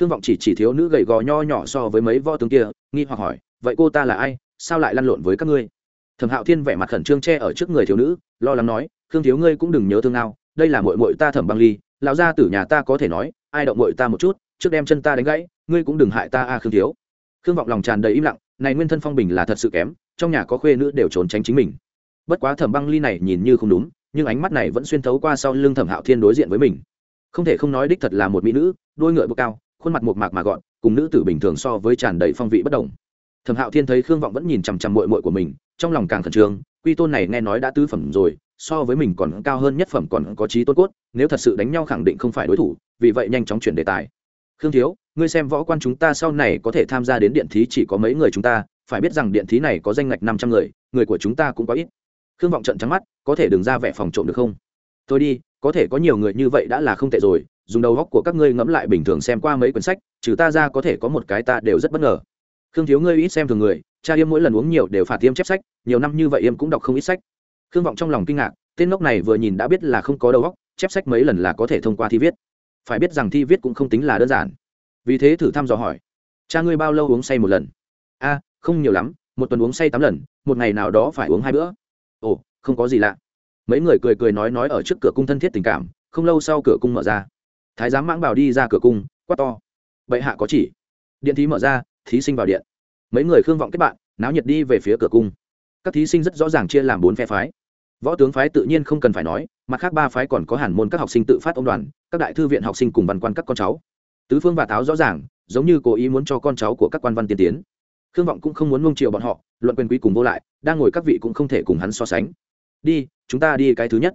Khương vọng chỉ chỉ thiếu nữ gầy gò nho nhỏ so với mấy võ tướng kia, nghi hoặc hỏi, vậy cô ta là ai? Sao lại lăn lộn với các ngươi? Thẩm hạo thiên vẻ mặt khẩn trương che ở trước người thiếu nữ, lo lắng nói, khương thiếu ngươi cũng đừng nhớ thương nào đây là mội mội ta thẩm băng ly, lão gia tử nhà ta có thể nói, ai động mội ta một chút trước đem chân ta đánh gãy, ngươi cũng đừng hại ta a, khương thiếu. Khương vọng lòng tràn đầy im lặng, này nguyên thân phong bình là thật sự kém, trong nhà có khuê nữ đều trốn tránh chính mình. Bất quá thẩm băng ly này nhìn như không đúng, nhưng ánh mắt này vẫn xuyên thấu qua sau lưng thẩm hạo thiên đối diện với mình. Không thể không nói đích thật là một mỹ nữ, đôi ngựa bốc cao, khuôn mặt một mạc mà gọn, cùng nữ tử bình thường so với tràn đầy phong vị bất đồng. Thẩm hạo thiên thấy khương vọng vẫn nhìn chằm chằm mội mội của mình, trong lòng càng khẩn trương, quy tôn này nghe nói đã tứ phẩm rồi, so với mình còn cao hơn nhất phẩm còn có trí tốt cốt, nếu thật sự đánh nhau khẳng định không phải đối thủ, vì vậy nhanh chóng chuyển đề tài khương thiếu, ngươi xem võ quan chúng ta sau này có thể tham gia đến điện thí chỉ có mấy người chúng ta, phải biết rằng điện thí này có danh ngạch năm trăm người người của chúng ta cũng có ít. Khương vọng trận trắng mắt, có thể đừng ra vẻ phòng trộm được không? Thôi đi, có thể có nhiều người như vậy đã là không tệ rồi, dùng đầu góc của các ngươi ngẫm lại bình thường xem qua mấy quyển sách, trừ ta ra có thể có một cái ta đều rất bất ngờ. Khương thiếu ngươi ít xem thường người, cha yêm mỗi lần uống nhiều đều phạt tiêm chép sách, nhiều năm như vậy yêm cũng đọc không ít sách. Khương vọng trong lòng kinh ngạc, tên ngốc này vừa nhìn đã biết là không có đầu góc chép sách mấy lần là có thể thông qua thi viết phải biết rằng thi viết cũng không tính là đơn giản. Vì thế thử thăm dò hỏi. Cha ngươi bao lâu uống say một lần? A, không nhiều lắm, một tuần uống say tám lần, một ngày nào đó phải uống hai bữa. Ồ, không có gì lạ. Mấy người cười cười nói nói ở trước cửa cung thân thiết tình cảm, không lâu sau cửa cung mở ra. Thái giám mãng bảo đi ra cửa cung, quát to. Bệ hạ có chỉ. Điện thí mở ra, thí sinh vào điện. Mấy người khương vọng kết bạn, náo nhiệt đi về phía cửa cung. Các thí sinh rất rõ ràng chia làm bốn phe phái. Võ tướng phái tự nhiên không cần phải nói, mặt khác ba phái còn có hàn môn các học sinh tự phát ông đoàn các đại thư viện học sinh cùng văn quan các con cháu. Tứ phương và tháo rõ ràng, giống như cố ý muốn cho con cháu của các quan văn tiên tiến. Khương vọng cũng không muốn mông chiều bọn họ, luận quyền quý cùng vô lại, đang ngồi các vị cũng không thể cùng hắn so sánh. Đi, chúng ta đi cái thứ nhất.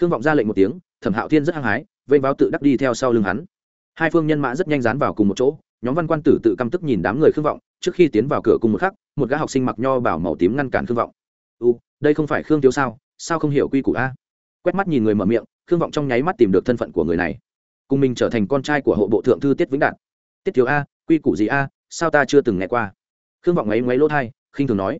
Khương vọng ra lệnh một tiếng, thẩm hạo thiên rất hăng hái, vênh báo tự đắc đi theo sau lưng hắn. Hai phương nhân mã rất nhanh dán vào cùng một chỗ, nhóm văn quan tử tự căm tức nhìn đám người khương vọng, trước khi tiến vào cửa cùng một khắc, một gã học sinh mặc nho bảo màu tím ngăn cản khương vọng. U đây không phải khương thiếu sao? Sao không hiểu quy củ a? Quét mắt nhìn người mở miệng khương vọng trong nháy mắt tìm được thân phận của người này cùng mình trở thành con trai của hộ bộ thượng thư tiết vĩnh đạt tiết thiếu a quy củ gì a sao ta chưa từng nghe qua khương vọng ấy ngoáy lỗ thai khinh thường nói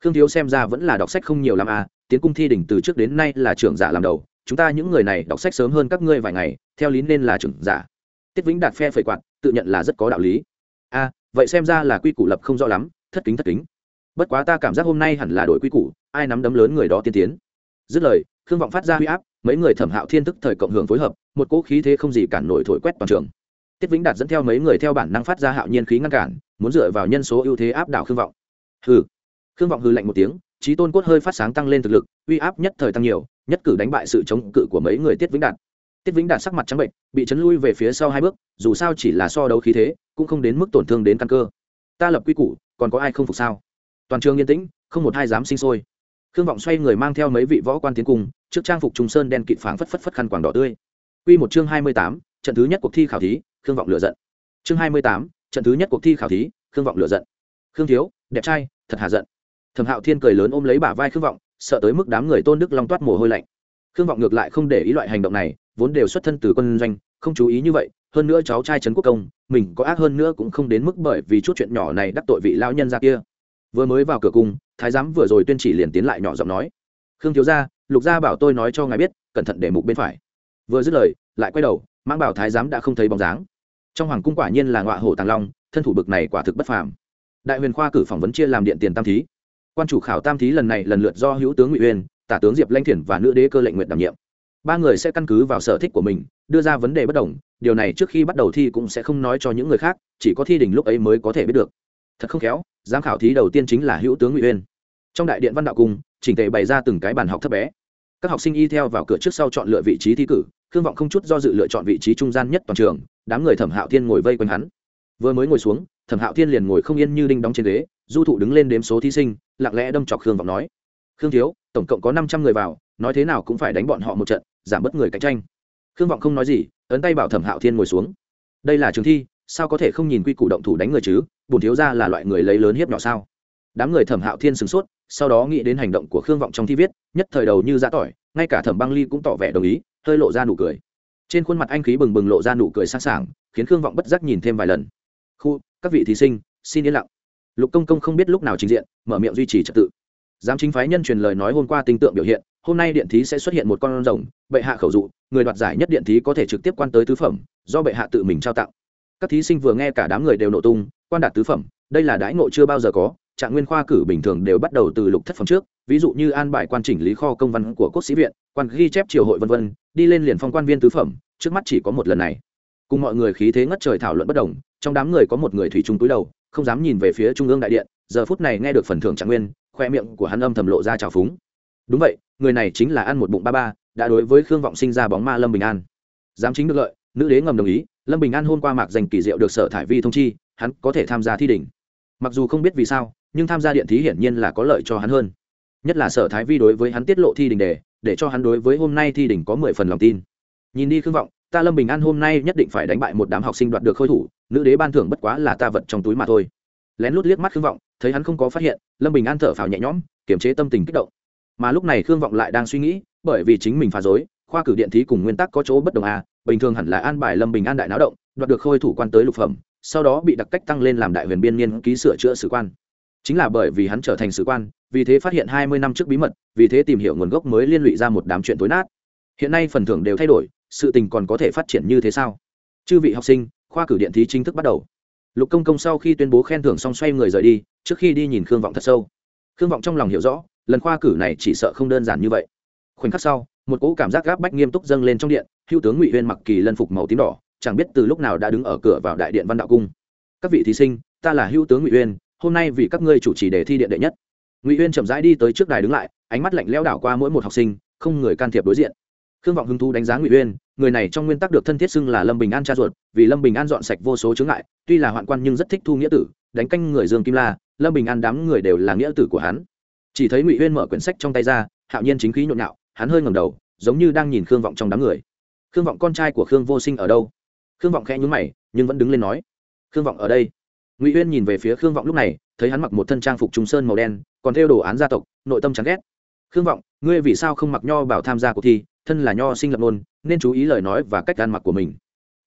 khương thiếu xem ra vẫn là đọc sách không nhiều l a tiến cung thi đỉnh từ trước đến nay là trưởng giả làm đầu chúng ta những người này đọc sách sớm hơn các ngươi vài ngày theo lý nên là trưởng giả tiết vĩnh đạt phe phẩy quạt tự nhận là rất có đạo lý a vậy xem ra là quy củ lập không rõ lắm thất kính thất kính bất quá ta cảm giác hôm nay hẳn là đổi quy củ ai nắm đấm lớn người đó tiên tiến dứt lời khương vọng phát ra huy áp mấy người thẩm hạo thiên tức thời cộng hưởng phối hợp, một cỗ khí thế không gì cản nổi thổi quét toàn trường. Tiết vĩnh đạt dẫn theo mấy người theo bản năng phát ra hạo nhiên khí ngăn cản, muốn dựa vào nhân số ưu thế áp đảo khương vọng. Hừ. Khương vọng hư lạnh một tiếng trí tôn cốt hơi phát sáng tăng lên thực lực, uy áp nhất thời tăng nhiều, nhất cử đánh bại sự chống cự của mấy người tiết vĩnh đạt. Tiết vĩnh đạt sắc mặt trắng bệnh bị chấn lui về phía sau hai bước, dù sao chỉ là so đấu khí thế, cũng không đến mức tổn thương đến căn cơ. Ta lập quy củ, còn có ai không phục sao? Toàn trường yên tĩnh, không một ai dám sinh sôi. Khương vọng xoay người mang theo mấy vị võ quan tiến cùng trước trang phục trùng sơn đen kịt phảng phất phất phất khăn quàng đỏ tươi Quy một chương hai mươi tám, trận thứ nhất cuộc thi khảo thí, Khương vọng lựa giận. Chương hai mươi tám, trận thứ nhất cuộc thi khảo thí, Khương vọng lựa giận. Khương thiếu, đẹp trai, thật hà giận. Thẩm Hạo Thiên cười lớn ôm lấy bả vai Khương vọng, sợ tới mức đám người Tôn Đức Long toát mồ hôi lạnh. Khương vọng ngược lại không để ý loại hành động này, vốn đều xuất thân từ quân doanh, không chú ý như vậy, hơn nữa cháu trai trấn quốc công mình có ác hơn nữa cũng không đến mức bởi vì chút chuyện nhỏ này đắc tội vị lão nhân gia kia vừa mới vào cửa cung thái giám vừa rồi tuyên chỉ liền tiến lại nhỏ giọng nói khương thiếu gia lục gia bảo tôi nói cho ngài biết, cẩn thận để mục bên phải. Vừa dứt lời, lại quay đầu mang bảo thái giám đã không thấy bóng dáng. Trong hoàng cung quả nhiên là ngọa hổ tàng long, thân thủ bực này quả thực bất phàm. Đại huyền khoa cử phỏng vấn chia làm điện tiền tam thí. Quan chủ khảo tam thí lần này lần lượt do hữu tướng ngụy uyên, tả tướng diệp lanh Thiển và nữ đế cơ lệnh nguyện đảm nhiệm. Ba người sẽ căn cứ vào sở thích của mình, đưa ra vấn đề bất đồng, điều này trước khi bắt đầu thi cũng sẽ không nói cho những người khác, chỉ có thi đình lúc ấy mới có thể biết được. Thật không khéo, giám khảo thí đầu tiên chính là hữu tướng ngụy uyên. Trong đại điện văn đạo cung, chỉnh tề bày ra từng cái bàn học thấp bé các học sinh y theo vào cửa trước sau chọn lựa vị trí thi cử, khương vọng không chút do dự lựa chọn vị trí trung gian nhất toàn trường, đám người thẩm hạo thiên ngồi vây quanh hắn. Vừa mới ngồi xuống, thẩm hạo thiên liền ngồi không yên như đinh đóng trên ghế, du thụ đứng lên đếm số thí sinh, lặng lẽ đâm chọc khương vọng nói. Khương thiếu, tổng cộng có năm trăm người vào, nói thế nào cũng phải đánh bọn họ một trận, giảm bớt người cạnh tranh. Khương vọng không nói gì, ấn tay bảo thẩm hạo thiên ngồi xuống. Đây là trường thi, sao có thể không nhìn quy củ động thủ đánh người chứ? Bùn thiếu ra là loại người lấy lớn hiếp nhỏ sao? Đám người thẩm hạo thiên sửng sốt, sau đó nghĩ đến hành động của khương vọng trong thi viết, nhất thời đầu như giã tỏi, ngay cả thẩm băng ly cũng tỏ vẻ đồng ý, hơi lộ ra nụ cười. Trên khuôn mặt anh khí bừng bừng lộ ra nụ cười sẵn sàng khiến khương vọng bất giác nhìn thêm vài lần. Khu, các vị thí sinh, xin yên lặng. Lục công công không biết lúc nào trình diện, mở miệng duy trì trật tự. Giám chính phái nhân truyền lời nói hôm qua tinh tượng biểu hiện, hôm nay điện thí sẽ xuất hiện một con rồng, bệ hạ khẩu dụ, người đoạt giải nhất điện thí có thể trực tiếp quan tới tứ phẩm, do bệ hạ tự mình trao tặng. Các thí sinh vừa nghe cả đám người đều nổ tung, quan đạt tứ phẩm, đây là đãi ngộ chưa bao giờ có trạng nguyên khoa cử bình thường đều bắt đầu từ lục thất phẩm trước, ví dụ như an bài quan chỉnh lý kho công văn của quốc sĩ viện, quan ghi chép triều hội vân vân, đi lên liền phong quan viên tứ phẩm, trước mắt chỉ có một lần này. Cùng mọi người khí thế ngất trời thảo luận bất đồng, trong đám người có một người thủy chung túi đầu, không dám nhìn về phía trung ương đại điện, giờ phút này nghe được phần thưởng trạng nguyên, khoe miệng của hắn âm thầm lộ ra trào phúng. Đúng vậy, người này chính là ăn một bụng ba ba, đã đối với khương vọng sinh ra bóng ma lâm bình an. Dám chính được lợi, nữ đế ngầm đồng ý, lâm bình an hôm qua mạc dành kỳ diệu được sở thải vi thông chi, hắn có thể tham gia thi đỉnh. Mặc dù không biết vì sao nhưng tham gia điện thí hiển nhiên là có lợi cho hắn hơn. Nhất là sở thái vi đối với hắn tiết lộ thi đình đề, để cho hắn đối với hôm nay thi đình có mười phần lòng tin. Nhìn đi khương vọng, ta lâm bình an hôm nay nhất định phải đánh bại một đám học sinh đoạt được khôi thủ, nữ đế ban thưởng bất quá là ta vật trong túi mà thôi. Lén lút liếc mắt khương vọng, thấy hắn không có phát hiện, lâm bình an thở phào nhẹ nhõm, kiềm chế tâm tình kích động. Mà lúc này khương vọng lại đang suy nghĩ, bởi vì chính mình phá dối khoa cử điện thí cùng nguyên tắc có chỗ bất đồng à bình thường hẳn là an bài lâm bình an đại náo động, đoạt được khôi thủ quan tới lục phẩm, sau đó bị đặc cách tăng lên làm đại huyền biên niên ký sửa chữa sử quan chính là bởi vì hắn trở thành sử quan, vì thế phát hiện hai mươi năm trước bí mật, vì thế tìm hiểu nguồn gốc mới liên lụy ra một đám chuyện tối nát. Hiện nay phần thưởng đều thay đổi, sự tình còn có thể phát triển như thế sao? Chư vị học sinh, khoa cử điện thí chính thức bắt đầu. Lục công công sau khi tuyên bố khen thưởng xong xoay người rời đi, trước khi đi nhìn khương vọng thật sâu. Khương vọng trong lòng hiểu rõ, lần khoa cử này chỉ sợ không đơn giản như vậy. Khoảnh khắc sau, một cỗ cảm giác gáp bách nghiêm túc dâng lên trong điện hữu tướng ngụy huyên mặc kỳ lân phục màu tím đỏ, chẳng biết từ lúc nào đã đứng ở cửa vào đại điện văn đạo cung. Các vị thí sinh, ta là hữu tướng ngụy huyên hôm nay vì các ngươi chủ trì đề thi điện đệ nhất. Ngụy Uyên chậm rãi đi tới trước đài đứng lại, ánh mắt lạnh lẽo đảo qua mỗi một học sinh, không người can thiệp đối diện. Khương vọng hứng thú đánh giá ngụy uyên, người này trong nguyên tắc được thân thiết xưng là lâm bình an cha ruột, vì lâm bình an dọn sạch vô số chướng ngại, tuy là hoạn quan nhưng rất thích thu nghĩa tử, đánh canh người dương kim la, lâm bình an đám người đều là nghĩa tử của hắn. Chỉ thấy ngụy uyên mở quyển sách trong tay ra, hạo nhiên chính khí nhộn nhạo, hắn hơi ngầm đầu, giống như đang nhìn khương vọng trong đám người. Khương vọng con trai của khương vô sinh ở đâu? Khương vọng khẽ nhún mày, nhưng vẫn đứng lên nói, khương vọng ở đây ngụy uyên nhìn về phía khương vọng lúc này thấy hắn mặc một thân trang phục trung sơn màu đen còn theo đồ án gia tộc nội tâm chán ghét khương vọng ngươi vì sao không mặc nho bảo tham gia cuộc thi thân là nho sinh lập nôn nên chú ý lời nói và cách ăn mặc của mình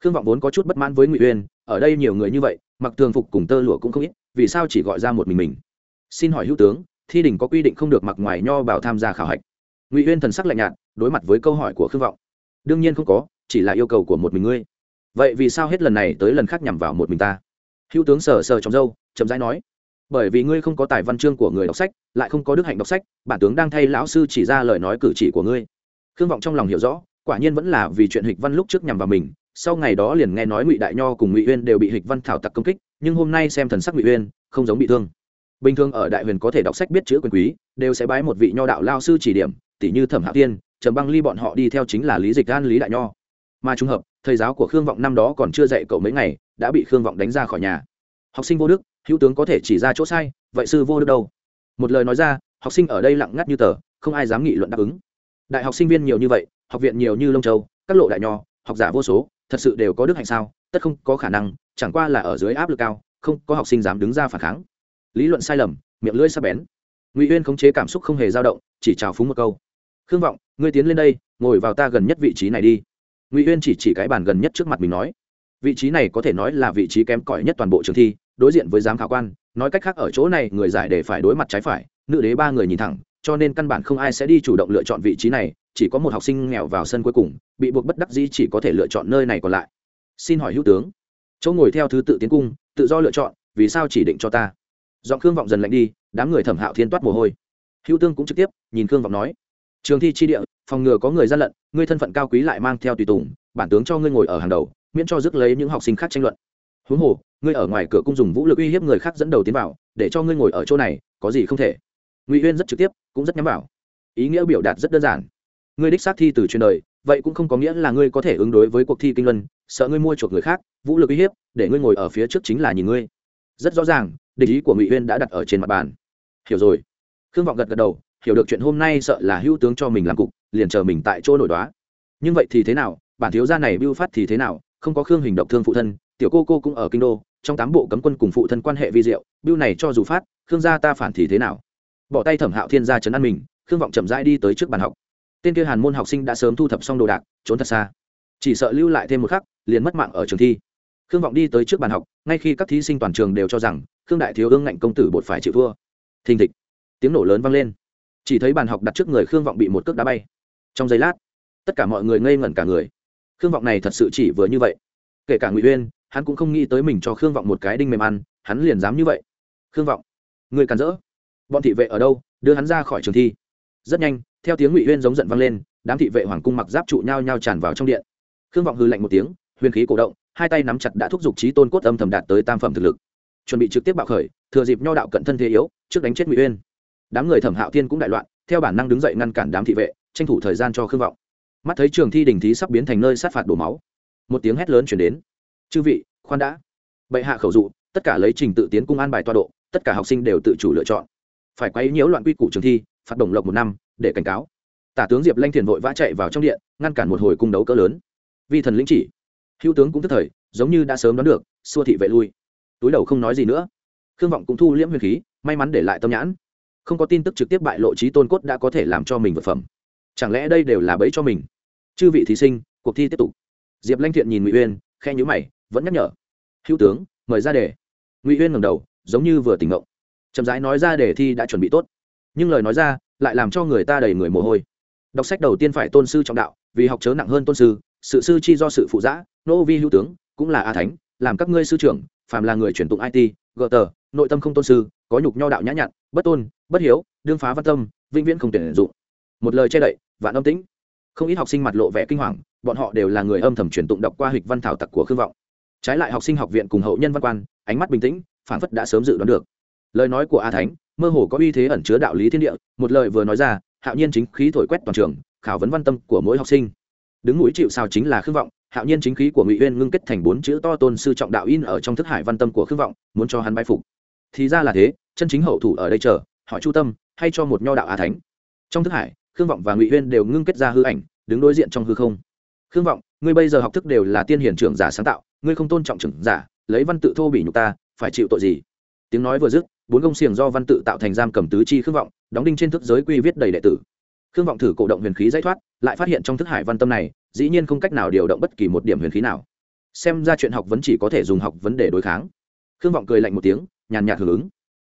khương vọng vốn có chút bất mãn với ngụy uyên ở đây nhiều người như vậy mặc thường phục cùng tơ lụa cũng không ít vì sao chỉ gọi ra một mình mình xin hỏi hữu tướng thi đình có quy định không được mặc ngoài nho bảo tham gia khảo hạch ngụy uyên thần sắc lạnh nhạt đối mặt với câu hỏi của khương vọng đương nhiên không có chỉ là yêu cầu của một mình ngươi vậy vì sao hết lần này tới lần khác nhằm vào một mình ta hữu tướng sờ sờ trong dâu chậm rãi nói, bởi vì ngươi không có tài văn chương của người đọc sách, lại không có đức hạnh đọc sách, bản tướng đang thay lão sư chỉ ra lời nói cử chỉ của ngươi. Khương vọng trong lòng hiểu rõ, quả nhiên vẫn là vì chuyện hịch văn lúc trước nhằm vào mình, sau ngày đó liền nghe nói ngụy đại nho cùng ngụy uyên đều bị hịch văn thảo tặc công kích, nhưng hôm nay xem thần sắc ngụy uyên, không giống bị thương. Bình thường ở đại huyền có thể đọc sách biết chữ quyền quý, đều sẽ bái một vị nho đạo lao sư chỉ điểm tỷ như thẩm hạ tiên, trầm băng ly bọn họ đi theo chính là lý dịch gan lý đại nho. Mà trùng hợp, thầy giáo của khương vọng năm đó còn chưa dạy cậu mấy ngày đã bị khương vọng đánh ra khỏi nhà. Học sinh vô đức, hữu tướng có thể chỉ ra chỗ sai, vậy sư vô đức đâu? Một lời nói ra, học sinh ở đây lặng ngắt như tờ, không ai dám nghị luận đáp ứng. Đại học sinh viên nhiều như vậy, học viện nhiều như lông châu, các lộ đại nho, học giả vô số, thật sự đều có đức hạnh sao? Tất không có khả năng, chẳng qua là ở dưới áp lực cao, không có học sinh dám đứng ra phản kháng. Lý luận sai lầm, miệng lưỡi sắp bén. Ngụy uyên khống chế cảm xúc không hề dao động, chỉ trào phúng một câu. Khương vọng, ngươi tiến lên đây, ngồi vào ta gần nhất vị trí này đi. Ngụy uyên chỉ chỉ cái bàn gần nhất trước mặt mình nói vị trí này có thể nói là vị trí kém cỏi nhất toàn bộ trường thi, đối diện với giám khảo quan, nói cách khác ở chỗ này người giải để phải đối mặt trái phải, nữ đế ba người nhìn thẳng, cho nên căn bản không ai sẽ đi chủ động lựa chọn vị trí này, chỉ có một học sinh nghèo vào sân cuối cùng, bị buộc bất đắc dĩ chỉ có thể lựa chọn nơi này còn lại. Xin hỏi hữu tướng, chỗ ngồi theo thứ tự tiến cung, tự do lựa chọn, vì sao chỉ định cho ta? Giọng khương vọng dần lạnh đi, đám người thẩm hạo thiên toát mồ hôi. Hữu tướng cũng trực tiếp, nhìn khương vọng nói, trường thi chi địa, phòng ngừa có người gian lận, ngươi thân phận cao quý lại mang theo tùy tùng, bản tướng cho ngươi ngồi ở hàng đầu miễn cho dứt lấy những học sinh khác tranh luận. Huống hồ, ngươi ở ngoài cửa cung dùng vũ lực uy hiếp người khác dẫn đầu tiến vào, để cho ngươi ngồi ở chỗ này, có gì không thể. Ngụy Uyên rất trực tiếp, cũng rất nhắm vào. Ý nghĩa biểu đạt rất đơn giản. Ngươi đích xác thi từ chuyên đời, vậy cũng không có nghĩa là ngươi có thể ứng đối với cuộc thi kinh luân, sợ ngươi mua chuộc người khác, vũ lực uy hiếp, để ngươi ngồi ở phía trước chính là nhìn ngươi. Rất rõ ràng định ý của ngụy Uyên đã đặt ở trên mặt bàn. Hiểu rồi. Khương vọng gật gật đầu, hiểu được chuyện hôm nay sợ là hữu tướng cho mình làm cục, liền chờ mình tại chỗ nổi đoá. Nhưng vậy thì thế nào? Bản thiếu gia này bưu phát thì thế nào? Không có khương hình độc thương phụ thân, tiểu cô cô cũng ở kinh đô, trong tám bộ cấm quân cùng phụ thân quan hệ vi diệu bưu này cho dù phát, khương gia ta phản thì thế nào? Bỏ tay thẩm hạo thiên gia chấn an mình, khương vọng chậm rãi đi tới trước bàn học. Tên kia hàn môn học sinh đã sớm thu thập xong đồ đạc, trốn thật xa. Chỉ sợ lưu lại thêm một khắc, liền mất mạng ở trường thi. Khương vọng đi tới trước bàn học, ngay khi các thí sinh toàn trường đều cho rằng, khương đại thiếu ương ngạnh công tử bột phải chịu thua. Thình thịch, tiếng nổ lớn vang lên. Chỉ thấy bàn học đặt trước người khương vọng bị một cước đá bay. Trong giây lát, tất cả mọi người ngây ngẩn cả người khương vọng này thật sự chỉ vừa như vậy. Kể cả ngụy uyên, hắn cũng không nghĩ tới mình cho khương vọng một cái đinh mềm ăn, hắn liền dám như vậy. Khương vọng, người càn rỡ. Bọn thị vệ ở đâu? Đưa hắn ra khỏi trường thi. Rất nhanh, theo tiếng ngụy uyên giống giận vang lên, đám thị vệ hoàng cung mặc giáp trụ nhau nhau tràn vào trong điện. Khương vọng hư lạnh một tiếng, huyền khí cổ động, hai tay nắm chặt đã thúc giục trí tôn cốt âm thầm đạt tới tam phẩm thực lực. Chuẩn bị trực tiếp bạo khởi, thừa dịp nho đạo cận thân thế yếu, trước đánh chết ngụy uyên. Đám người thẩm hạo thiên cũng đại loạn, theo bản năng đứng dậy ngăn cản đám thị vệ, tranh thủ thời gian cho khương vọng mắt thấy trường thi đình thí sắp biến thành nơi sát phạt đổ máu. Một tiếng hét lớn chuyển đến. Chư vị, khoan đã. Bệ hạ khẩu dụ, tất cả lấy trình tự tiến cung an bài toa độ, tất cả học sinh đều tự chủ lựa chọn. Phải quấy nhiễu loạn quy củ trường thi, phạt đồng lộc một năm, để cảnh cáo. Tả tướng diệp lanh thiền vội vã chạy vào trong điện, ngăn cản một hồi cung đấu cỡ lớn. Vi thần lĩnh chỉ. Hữu tướng cũng tức thời, giống như đã sớm đoán được, xua thị vệ lui. Túi đầu không nói gì nữa. Khương vọng cũng thu liễm huyền khí, may mắn để lại tâm nhãn. Không có tin tức trực tiếp bại lộ trí tôn cốt đã có thể làm cho mình vật phẩm. Chẳng lẽ đây đều là bẫy cho mình? Chư vị thí sinh, cuộc thi tiếp tục. Diệp lanh thiện nhìn ngụy uyên khe nhữ mày, vẫn nhắc nhở. Hữu tướng, mời ra đề. Ngụy uyên ngầm đầu, giống như vừa tỉnh ngộng chậm rãi nói ra đề thi đã chuẩn bị tốt. Nhưng lời nói ra lại làm cho người ta đầy người mồ hôi. Đọc sách đầu tiên phải tôn sư trọng đạo, vì học chớ nặng hơn tôn sư, sự sư chi do sự phụ giã, nô vi hữu tướng, cũng là a thánh, làm các ngươi sư trưởng, phàm là người truyền tụng it gờ tờ nội tâm không tôn sư, có nhục nho đạo nhã nhặn, bất tôn, bất hiếu, đương phá văn tâm, vĩnh viễn không tuyển dụng. Một lời che đậy, vạn âm tĩnh không ít học sinh mặt lộ vẻ kinh hoàng, bọn họ đều là người âm thầm truyền tụng đọc qua hịch văn thảo tặc của khương vọng. Trái lại học sinh học viện cùng hậu nhân văn quan, ánh mắt bình tĩnh phản phất đã sớm dự đoán được. Lời nói của a thánh, mơ hồ có uy thế ẩn chứa đạo lý thiên địa, một lời vừa nói ra, hạo nhiên chính khí thổi quét toàn trường, khảo vấn văn tâm của mỗi học sinh. Đứng mũi chịu sao chính là khương vọng, hạo nhiên chính khí của ngụy uyên ngưng kết thành bốn chữ to tôn sư trọng đạo in ở trong thức hải văn tâm của khương vọng, muốn cho hắn bái phục. Thì ra là thế, chân chính hậu thủ ở đây chờ, hỏi chu tâm, hay cho một nho đạo a thánh. Trong thức hải khương vọng và ngụy Huyên đều ngưng kết ra hư ảnh, đứng đối diện trong hư không. Khương vọng, ngươi bây giờ học thức đều là tiên hiển trưởng giả sáng tạo, ngươi không tôn trọng trưởng giả, lấy văn tự thô bỉ nhục ta, phải chịu tội gì? Tiếng nói vừa dứt, bốn công xiềng do văn tự tạo thành giam cầm tứ chi khương vọng, đóng đinh trên thức giới quy viết đầy đệ tử. Khương vọng thử cổ động huyền khí giải thoát, lại phát hiện trong thức hải văn tâm này, dĩ nhiên không cách nào điều động bất kỳ một điểm huyền khí nào. Xem ra chuyện học vẫn chỉ có thể dùng học vấn đề đối kháng. Khương vọng cười lạnh một tiếng, nhàn nhạt hưởng ứng.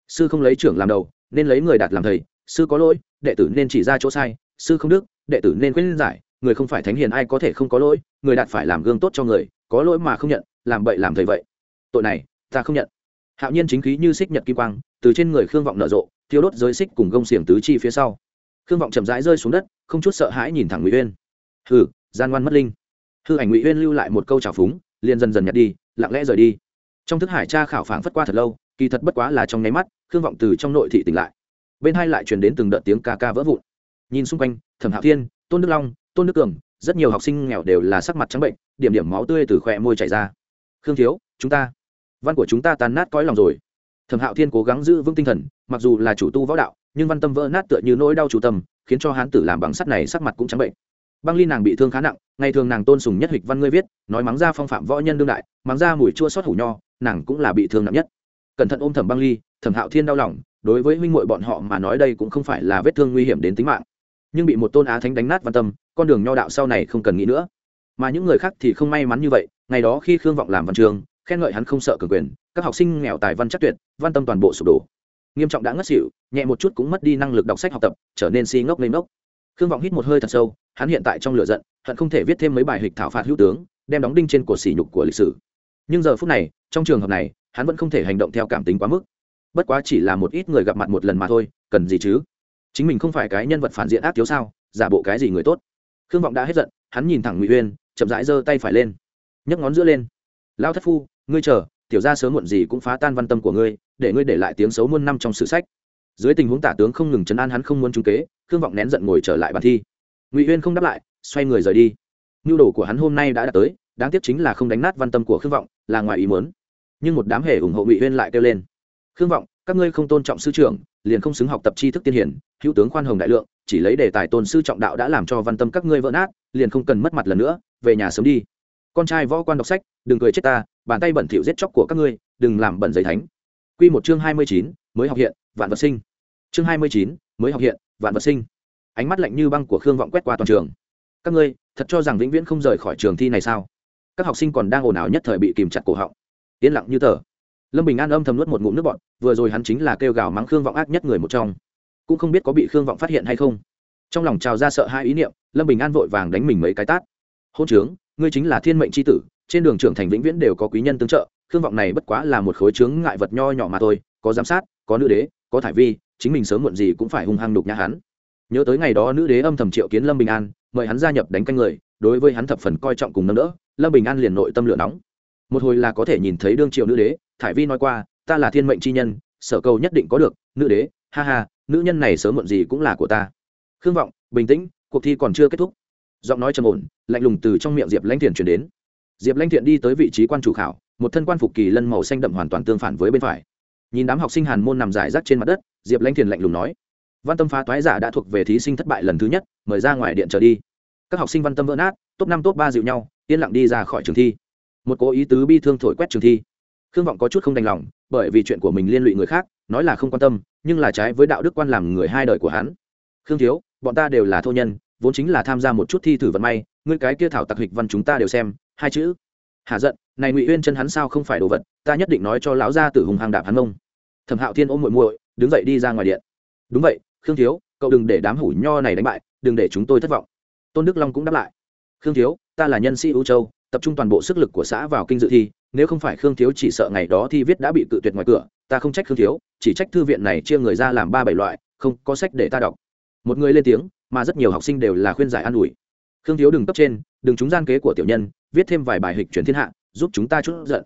Sư không lấy trưởng làm đầu, nên lấy người đạt làm thầy sư có lỗi, đệ tử nên chỉ ra chỗ sai, sư không đức, đệ tử nên khuyên giải, người không phải thánh hiền ai có thể không có lỗi, người đạt phải làm gương tốt cho người, có lỗi mà không nhận, làm bậy làm thầy vậy. Tội này, ta không nhận. Hạo nhiên chính khí như xích nhật kim quang, từ trên người khương vọng nở rộ thiếu đốt giới xích cùng gông xiềng tứ chi phía sau. Khương vọng chậm rãi rơi xuống đất, không chút sợ hãi nhìn thẳng ngụy uyên. Hừ, gian ngoan mất linh. Hư ảnh ngụy uyên lưu lại một câu trào phúng, liền dần dần nhặt đi, lặng lẽ rời đi. Trong thức hải cha khảo phảng phất qua thật lâu, kỳ thật bất quá là trong nháy mắt, khương vọng từ trong nội thị tỉnh lại bên hai lại truyền đến từng đợt tiếng ca ca vỡ vụn. Nhìn xung quanh, thẩm hạo thiên, tôn đức long, tôn đức cường, rất nhiều học sinh nghèo đều là sắc mặt trắng bệnh, điểm điểm máu tươi từ khỏe môi chảy ra. Khương thiếu, chúng ta, văn của chúng ta tàn nát cõi lòng rồi. Thẩm hạo thiên cố gắng giữ vững tinh thần, mặc dù là chủ tu võ đạo, nhưng văn tâm vỡ nát tựa như nỗi đau chủ tâm, khiến cho hán tử làm bằng sắt này sắc mặt cũng trắng bệnh. Băng ly nàng bị thương khá nặng, ngày thường nàng tôn sùng nhất hịch văn ngươi viết, nói mắng ra phong phạm võ nhân đương đại, mắng ra mùi chua xót hủ nho, nàng cũng là bị thương nặng nhất. Cẩn thận ôm thẩm băng ly, thẩm hạo thiên đau lòng đối với huynh muội bọn họ mà nói đây cũng không phải là vết thương nguy hiểm đến tính mạng. Nhưng bị một tôn á thánh đánh nát văn tâm, con đường nho đạo sau này không cần nghĩ nữa. Mà những người khác thì không may mắn như vậy, ngày đó khi khương vọng làm văn trường, khen ngợi hắn không sợ cường quyền, các học sinh nghèo tài văn chắc tuyệt, văn tâm toàn bộ sụp đổ. Nghiêm trọng đã ngất xỉu, nhẹ một chút cũng mất đi năng lực đọc sách học tập, trở nên si ngốc lên ngốc. Khương vọng hít một hơi thật sâu, hắn hiện tại trong lửa giận, hận không thể viết thêm mấy bài hịch thảo phạt hữu tướng, đem đóng đinh trên của sỉ nhục của lịch sử. Nhưng giờ phút này, trong trường hợp này, hắn vẫn không thể hành động theo cảm tính quá mức bất quá chỉ là một ít người gặp mặt một lần mà thôi, cần gì chứ? Chính mình không phải cái nhân vật phản diện ác thiếu sao? Giả bộ cái gì người tốt? Khương vọng đã hết giận, hắn nhìn thẳng ngụy uyên, chậm rãi giơ tay phải lên. Nhấc ngón giữa lên. Lao thất phu, ngươi chờ, tiểu ra sớm muộn gì cũng phá tan văn tâm của ngươi, để ngươi để lại tiếng xấu muôn năm trong sử sách. Dưới tình huống tả tướng không ngừng chấn an hắn không muốn trúng kế, khương vọng nén giận ngồi trở lại bàn thi. Ngụy uyên không đáp lại, xoay người rời đi. Nhu đồ của hắn hôm nay đã đạt tới, đáng tiếc chính là không đánh nát văn tâm của khương vọng, là ngoài ý muốn. Nhưng một đám hề ủng hộ ngụy uyên lại kêu lên khương vọng, các ngươi không tôn trọng sư trưởng, liền không xứng học tập tri thức tiên hiển, hữu tướng khoan hồng đại lượng, chỉ lấy đề tài tôn sư trọng đạo đã làm cho văn tâm các ngươi vỡ nát, liền không cần mất mặt lần nữa, về nhà sớm đi. Con trai võ quan đọc sách, đừng cười chết ta, bàn tay bẩn thỉu giết chóc của các ngươi, đừng làm bẩn giấy thánh. Quy một chương hai mươi chín, mới học hiện, vạn vật sinh. Chương hai mươi chín, mới học hiện, vạn vật sinh. Ánh mắt lạnh như băng của khương vọng quét qua toàn trường. Các ngươi, thật cho rằng vĩnh viễn không rời khỏi trường thi này sao? Các học sinh còn đang ồn ào nhất thời bị kìm chặt cổ họng. Yên lặng như tờ lâm bình an âm thầm nuốt một ngụm nước bọt, vừa rồi hắn chính là kêu gào mắng khương vọng ác nhất người một trong. Cũng không biết có bị khương vọng phát hiện hay không. Trong lòng trào ra sợ hai ý niệm, lâm bình an vội vàng đánh mình mấy cái tát. Hôn trướng, ngươi chính là thiên mệnh c h i tử, trên đường trưởng thành vĩnh viễn đều có quý nhân tương trợ, khương vọng này bất quá là một khối trướng ngại vật nho nhỏ mà thôi, có giám sát, có nữ đế, có thải vi, chính mình sớm muộn gì cũng phải hung hăng đục nhã hắn. Nhớ tới ngày đó nữ đế âm thầm triệu kiến lâm bình an, mời hắn gia nhập đánh canh người, đối với hắn thập phần coi trọng cùng nâng đỡ, lâm bình an liền nội tâm lửa nóng một hồi là có thể nhìn thấy đương triều nữ đế, thải vi nói qua, ta là thiên mệnh chi nhân, sở cầu nhất định có được, nữ đế, ha ha, nữ nhân này sớm muộn gì cũng là của ta. Khương vọng, bình tĩnh, cuộc thi còn chưa kết thúc. Giọng nói trầm ổn, lạnh lùng từ trong miệng diệp lãnh thiện chuyển đến. Diệp lãnh thiện đi tới vị trí quan chủ khảo, một thân quan phục kỳ lân màu xanh đậm hoàn toàn tương phản với bên phải. Nhìn đám học sinh hàn môn nằm giải rác trên mặt đất, diệp lãnh thiện lạnh lùng nói, văn tâm phá toái giả đã thuộc về thí sinh thất bại lần thứ nhất, mời ra ngoài điện trở đi. Các học sinh văn tâm vỡ nát, top năm, top ba dịu nhau, yên lặng đi ra khỏi trường thi một cố ý tứ bi thương thổi quét trường thi. Khương vọng có chút không đành lòng, bởi vì chuyện của mình liên lụy người khác, nói là không quan tâm, nhưng là trái với đạo đức quan làm người hai đời của hắn. Khương thiếu, bọn ta đều là thô nhân, vốn chính là tham gia một chút thi thử vận may, ngươi cái kia thảo tặc hịch văn chúng ta đều xem, hai chữ. Hà giận, này ngụy uyên chân hắn sao không phải đồ vật, ta nhất định nói cho lão gia tử hùng hàng đạp hắn mông. Thẩm hạo thiên ôm muội muội, đứng dậy đi ra ngoài điện. Đúng vậy, khương thiếu, cậu đừng để đám hủ nho này đánh bại, đừng để chúng tôi thất vọng. Tôn đức long cũng đáp lại. Khương thiếu, ta là nhân sĩ ưu châu tập trung toàn bộ sức lực của xã vào kinh dự thi, nếu không phải khương thiếu chỉ sợ ngày đó thi viết đã bị cự tuyệt ngoài cửa, ta không trách khương thiếu, chỉ trách thư viện này chia người ra làm ba bảy loại, không có sách để ta đọc. Một người lên tiếng, mà rất nhiều học sinh đều là khuyên giải an ủi. Khương thiếu đừng cấp trên, đừng trúng gian kế của tiểu nhân, viết thêm vài bài hịch chuyển thiên hạ, giúp chúng ta chút giận.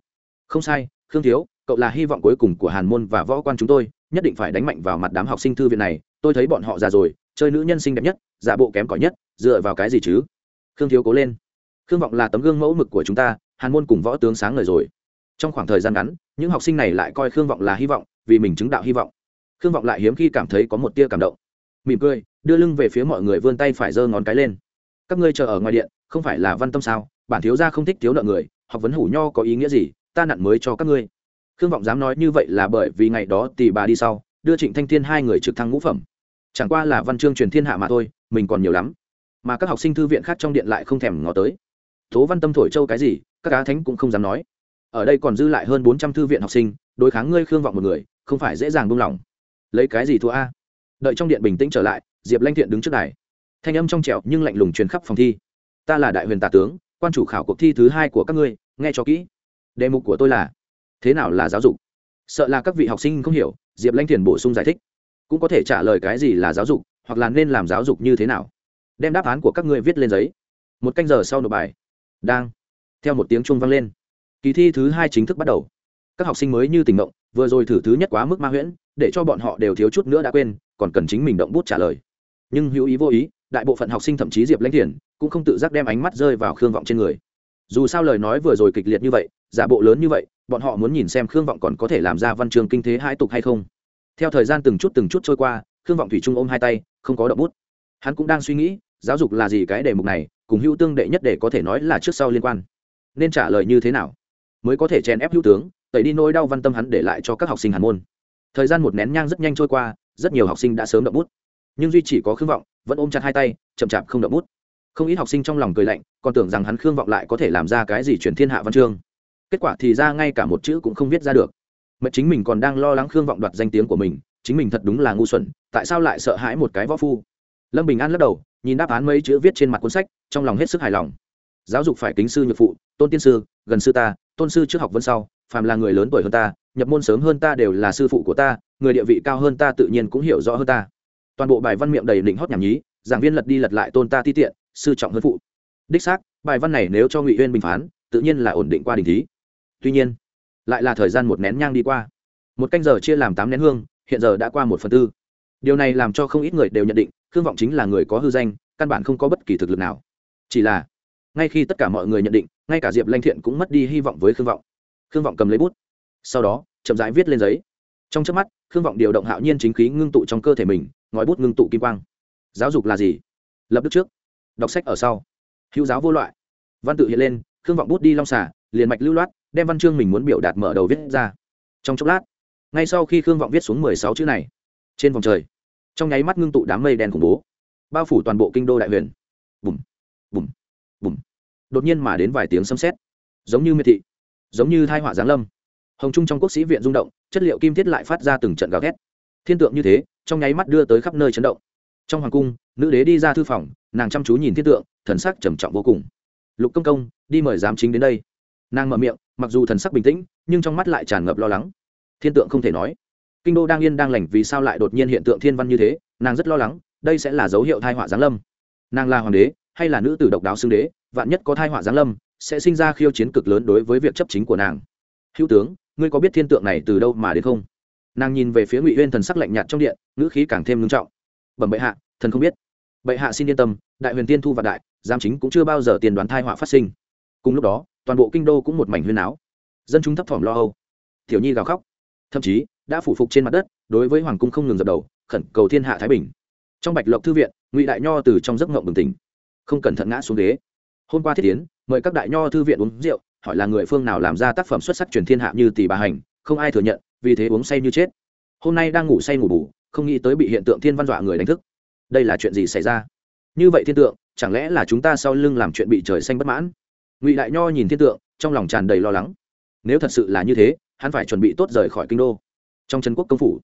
Không sai, khương thiếu, cậu là hy vọng cuối cùng của hàn môn và võ quan chúng tôi, nhất định phải đánh mạnh vào mặt đám học sinh thư viện này, tôi thấy bọn họ già rồi, chơi nữ nhân xinh đẹp nhất, giả bộ kém cỏi nhất, dựa vào cái gì chứ? Khương thiếu cố lên khương vọng là tấm gương mẫu mực của chúng ta, hàn môn cùng võ tướng sáng ngời rồi. Trong khoảng thời gian ngắn, những học sinh này lại coi khương vọng là hy vọng, vì mình chứng đạo hy vọng. Khương vọng lại hiếm khi cảm thấy có một tia cảm động. Mỉm cười, đưa lưng về phía mọi người vươn tay phải giơ ngón cái lên. Các ngươi chờ ở ngoài điện, không phải là văn tâm sao? Bản thiếu gia không thích thiếu nợ người, học vấn hủ nho có ý nghĩa gì? Ta nặn mới cho các ngươi. Khương vọng dám nói như vậy là bởi vì ngày đó tỷ bà đi sau, đưa trịnh thanh thiên hai người trực thăng ngũ phẩm. Chẳng qua là văn chương truyền thiên hạ mà thôi, mình còn nhiều lắm. Mà các học sinh thư viện khác trong điện lại không thèm ngó tới tố văn tâm thổi châu cái gì, các cá thánh cũng không dám nói. Ở đây còn dư lại hơn bốn trăm thư viện học sinh, đối kháng ngươi khương vọng một người, không phải dễ dàng buông lỏng. Lấy cái gì thua a? Đợi trong điện bình tĩnh trở lại, diệp lanh thiện đứng trước đài. Thanh âm trong trẻo nhưng lạnh lùng truyền khắp phòng thi. Ta là đại huyền Tả tướng, quan chủ khảo cuộc thi thứ hai của các ngươi, nghe cho kỹ. Đề mục của tôi là, thế nào là giáo dục? Sợ là các vị học sinh không hiểu, diệp lanh thiền bổ sung giải thích. Cũng có thể trả lời cái gì là giáo dục, hoặc là nên làm giáo dục như thế nào. Đem đáp án của các ngươi viết lên giấy. Một canh giờ sau nộp bài đang. Theo một tiếng chuông vang lên. Kỳ thi thứ hai chính thức bắt đầu. Các học sinh mới như tình mộng vừa rồi thử thứ nhất quá mức ma huyễn, để cho bọn họ đều thiếu chút nữa đã quên, còn cần chính mình động bút trả lời. Nhưng hữu ý vô ý, đại bộ phận học sinh thậm chí diệp lãnh thiền cũng không tự giác đem ánh mắt rơi vào khương vọng trên người. Dù sao lời nói vừa rồi kịch liệt như vậy, giả bộ lớn như vậy, bọn họ muốn nhìn xem khương vọng còn có thể làm ra văn trường kinh thế hai tục hay không. Theo thời gian từng chút từng chút trôi qua, khương vọng thủy trung ôm hai tay, không có động bút. Hắn cũng đang suy nghĩ, giáo dục là gì cái đề mục này cùng hữu tương đệ nhất để có thể nói là trước sau liên quan. Nên trả lời như thế nào? Mới có thể chèn ép hữu tướng, tẩy đi nỗi đau văn tâm hắn để lại cho các học sinh hàn môn. Thời gian một nén nhang rất nhanh trôi qua, rất nhiều học sinh đã sớm đậm bút. Nhưng duy chỉ có khương vọng, vẫn ôm chặt hai tay, chậm chạp không đậm bút. Không ít học sinh trong lòng cười lạnh, còn tưởng rằng hắn khương vọng lại có thể làm ra cái gì chuyển thiên hạ văn chương. Kết quả thì ra ngay cả một chữ cũng không viết ra được. Mà chính mình còn đang lo lắng khương vọng đoạt danh tiếng của mình, chính mình thật đúng là ngu xuẩn, tại sao lại sợ hãi một cái võ phu? Lâm bình an lắc đầu nhìn đáp án mấy chữ viết trên mặt cuốn sách, trong lòng hết sức hài lòng. Giáo dục phải kính sư nhược phụ, tôn tiên sư, gần sư ta, tôn sư trước học vân sau, phàm là người lớn tuổi hơn ta, nhập môn sớm hơn ta đều là sư phụ của ta, người địa vị cao hơn ta tự nhiên cũng hiểu rõ hơn ta. Toàn bộ bài văn miệng đầy định hót nhảm nhí, giảng viên lật đi lật lại tôn ta ti tiện, sư trọng hơn phụ. Đích xác, bài văn này nếu cho ngụy uyên bình phán, tự nhiên là ổn định qua đình thí. Tuy nhiên, lại là thời gian một nén nhang đi qua. Một canh giờ chia làm tám nén hương, hiện giờ đã qua một phần tư. Điều này làm cho không ít người đều nhận định khương vọng chính là người có hư danh, căn bản không có bất kỳ thực lực nào. Chỉ là, ngay khi tất cả mọi người nhận định, ngay cả diệp lanh thiện cũng mất đi hy vọng với khương vọng. Khương vọng cầm lấy bút, sau đó, chậm rãi viết lên giấy. Trong trước mắt, khương vọng điều động hạo nhiên chính khí ngưng tụ trong cơ thể mình ngòi bút ngưng tụ kim quang. Giáo dục là gì? Lập đức trước. Đọc sách ở sau. Hữu giáo vô loại. Văn tự hiện lên, khương vọng bút đi long xả liền mạch lưu loát, đem văn chương mình muốn biểu đạt mở đầu viết ra. Trong chốc lát, ngay sau khi khương vọng viết xuống mười sáu chữ này, trên vòng trời trong nháy mắt ngưng tụ đám mây đen khủng bố, bao phủ toàn bộ kinh đô đại huyền. Bùm bùm bùm. Đột nhiên mà đến vài tiếng sấm sét, giống như miệt thị, giống như thai họa giáng lâm. Hồng trung trong quốc sĩ viện rung động, chất liệu kim thiết lại phát ra từng trận gào thét. Thiên tượng như thế, trong nháy mắt đưa tới khắp nơi chấn động. Trong hoàng cung, nữ đế đi ra thư phòng, nàng chăm chú nhìn thiên tượng, thần sắc trầm trọng vô cùng. Lục công công, đi mời giám chính đến đây. Nàng mở miệng, mặc dù thần sắc bình tĩnh, nhưng trong mắt lại tràn ngập lo lắng. Thiên tượng không thể nói kinh đô đang yên đang lành vì sao lại đột nhiên hiện tượng thiên văn như thế? Nàng rất lo lắng, đây sẽ là dấu hiệu thai họa giáng lâm. Nàng là hoàng đế, hay là nữ tử độc đáo xưng đế, vạn nhất có thai họa giáng lâm, sẽ sinh ra khiêu chiến cực lớn đối với việc chấp chính của nàng. Hữu tướng, ngươi có biết thiên tượng này từ đâu mà đến không? Nàng nhìn về phía ngụy huyên thần sắc lạnh nhạt trong điện, ngữ khí càng thêm ngưng trọng. Bẩm bệ hạ, thần không biết. Bệ hạ xin yên tâm, đại huyền tiên thu và đại, giám chính cũng chưa bao giờ tiền đoán thai họa phát sinh. Cùng lúc đó, toàn bộ kinh đô cũng một mảnh huyên áo dân chúng thấp thỏm lo âu. Tiểu nhi gào khóc. Thậm chí đã phủ phục trên mặt đất, đối với hoàng cung không ngừng dập đầu, khẩn cầu thiên hạ thái bình. Trong bạch lộc thư viện, ngụy đại nho từ trong giấc ngộng bừng tỉnh. Không cẩn thận ngã xuống ghế. Hôm qua thiết tiến mời các đại nho thư viện uống rượu, hỏi là người phương nào làm ra tác phẩm xuất sắc truyền thiên hạ như tỷ bà hành, không ai thừa nhận, vì thế uống say như chết. Hôm nay đang ngủ say ngủ bù, không nghĩ tới bị hiện tượng thiên văn dọa người đánh thức. Đây là chuyện gì xảy ra? Như vậy thiên tượng, chẳng lẽ là chúng ta sau lưng làm chuyện bị trời xanh bất mãn? Ngụy đại nho nhìn thiên tượng, trong lòng tràn đầy lo lắng. Nếu thật sự là như thế, hắn phải chuẩn bị tốt rời khỏi kinh đô trong trấn quốc công phủ.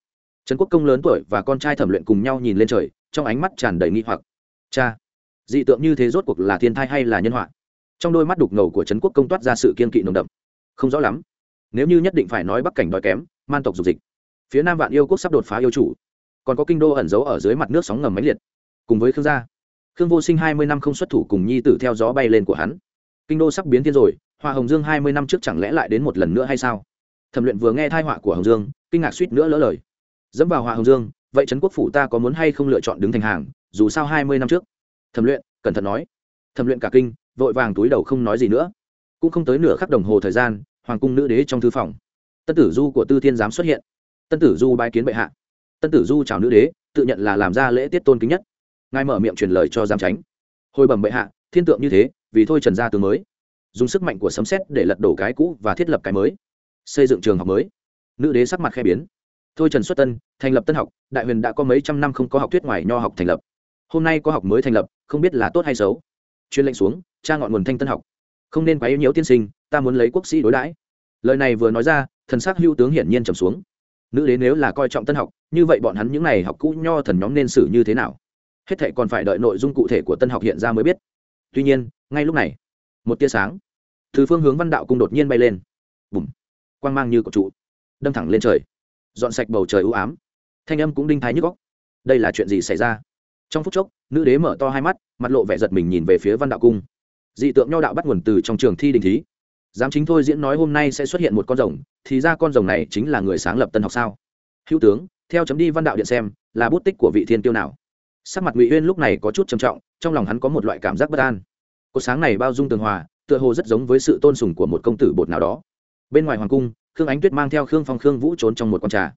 Trấn quốc công lớn tuổi và con trai thẩm luyện cùng nhau nhìn lên trời, trong ánh mắt tràn đầy nghi hoặc. Cha, dị tượng như thế rốt cuộc là thiên thai hay là nhân họa? Trong đôi mắt đục ngầu của trấn quốc công toát ra sự kiên kỵ nồng đậm. Không rõ lắm. Nếu như nhất định phải nói bắc cảnh đói kém, man tộc dục dịch, phía nam vạn yêu quốc sắp đột phá yêu chủ, còn có kinh đô ẩn giấu ở dưới mặt nước sóng ngầm máy liệt. Cùng với khương gia, khương vô sinh hai mươi năm không xuất thủ cùng nhi tử theo gió bay lên của hắn. Kinh đô sắp biến thiên rồi, hoa hồng dương hai mươi năm trước chẳng lẽ lại đến một lần nữa hay sao? Thẩm luyện vừa nghe thai họa của hồng dương kinh ngạc suýt nữa lỡ lời. Dẫm vào hòa hồng dương, vậy trấn quốc phủ ta có muốn hay không lựa chọn đứng thành hàng, dù sao hai mươi năm trước. Thẩm luyện, cẩn thận nói. Thẩm luyện cả kinh, vội vàng túi đầu không nói gì nữa. Cũng không tới nửa khắc đồng hồ thời gian, hoàng cung nữ đế trong thư phòng. Tân tử du của tư thiên giám xuất hiện. Tân tử du bái kiến bệ hạ. Tân tử du chào nữ đế, tự nhận là làm ra lễ tiết tôn kính nhất. Ngài mở miệng truyền lời cho giám tránh hồi bẩm bệ hạ, thiên tượng như thế, vì thôi trần gia tướng mới. Dùng sức mạnh của sấm xét để lật đổ cái cũ và thiết lập cái mới. Xây dựng trường học mới nữ đế sắc mặt khe biến. Thôi trần xuất tân, thành lập tân học, đại huyền đã có mấy trăm năm không có học thuyết ngoài nho học thành lập. Hôm nay có học mới thành lập, không biết là tốt hay xấu. Chuyên lệnh xuống cha ngọn nguồn thanh tân học. Không nên quá yếu nhiễu tiên sinh, ta muốn lấy quốc sĩ đối đãi. Lời này vừa nói ra, thần sắc hữu tướng hiển nhiên trầm xuống. Nữ đế nếu là coi trọng tân học, như vậy bọn hắn những n à y học cũ nho thần nhóm nên xử như thế nào? Hết thệ còn phải đợi nội dung cụ thể của tân học hiện ra mới biết. Tuy nhiên, ngay lúc này, một tia sáng. Từ phương hướng văn đạo cung đột nhiên bay lên. Bùm. Quang mang như cột trụ đâm thẳng lên trời. Dọn sạch bầu trời ưu ám. Thanh âm cũng đinh thái nhức góc đây là chuyện gì xảy ra? Trong phút chốc, nữ đế mở to hai mắt, mặt lộ vẻ giật mình nhìn về phía văn đạo cung. Dị tượng nho đạo bắt nguồn từ trong trường thi đình thí. Giám chính thôi diễn nói hôm nay sẽ xuất hiện một con rồng, thì ra con rồng này chính là người sáng lập tân học sao? Hữu tướng, theo chấm đi văn đạo điện xem, là bút tích của vị thiên tiêu nào? Sắc mặt ngụy huyên lúc này có chút trầm trọng, trong lòng hắn có một loại cảm giác bất an. Cột sáng này bao dung tường hòa, tựa hồ rất giống với sự tôn sùng của một công tử bột nào đó. Bên ngoài hoàng cung khương ánh tuyết mang theo khương phong, khương vũ trốn trong một con trà.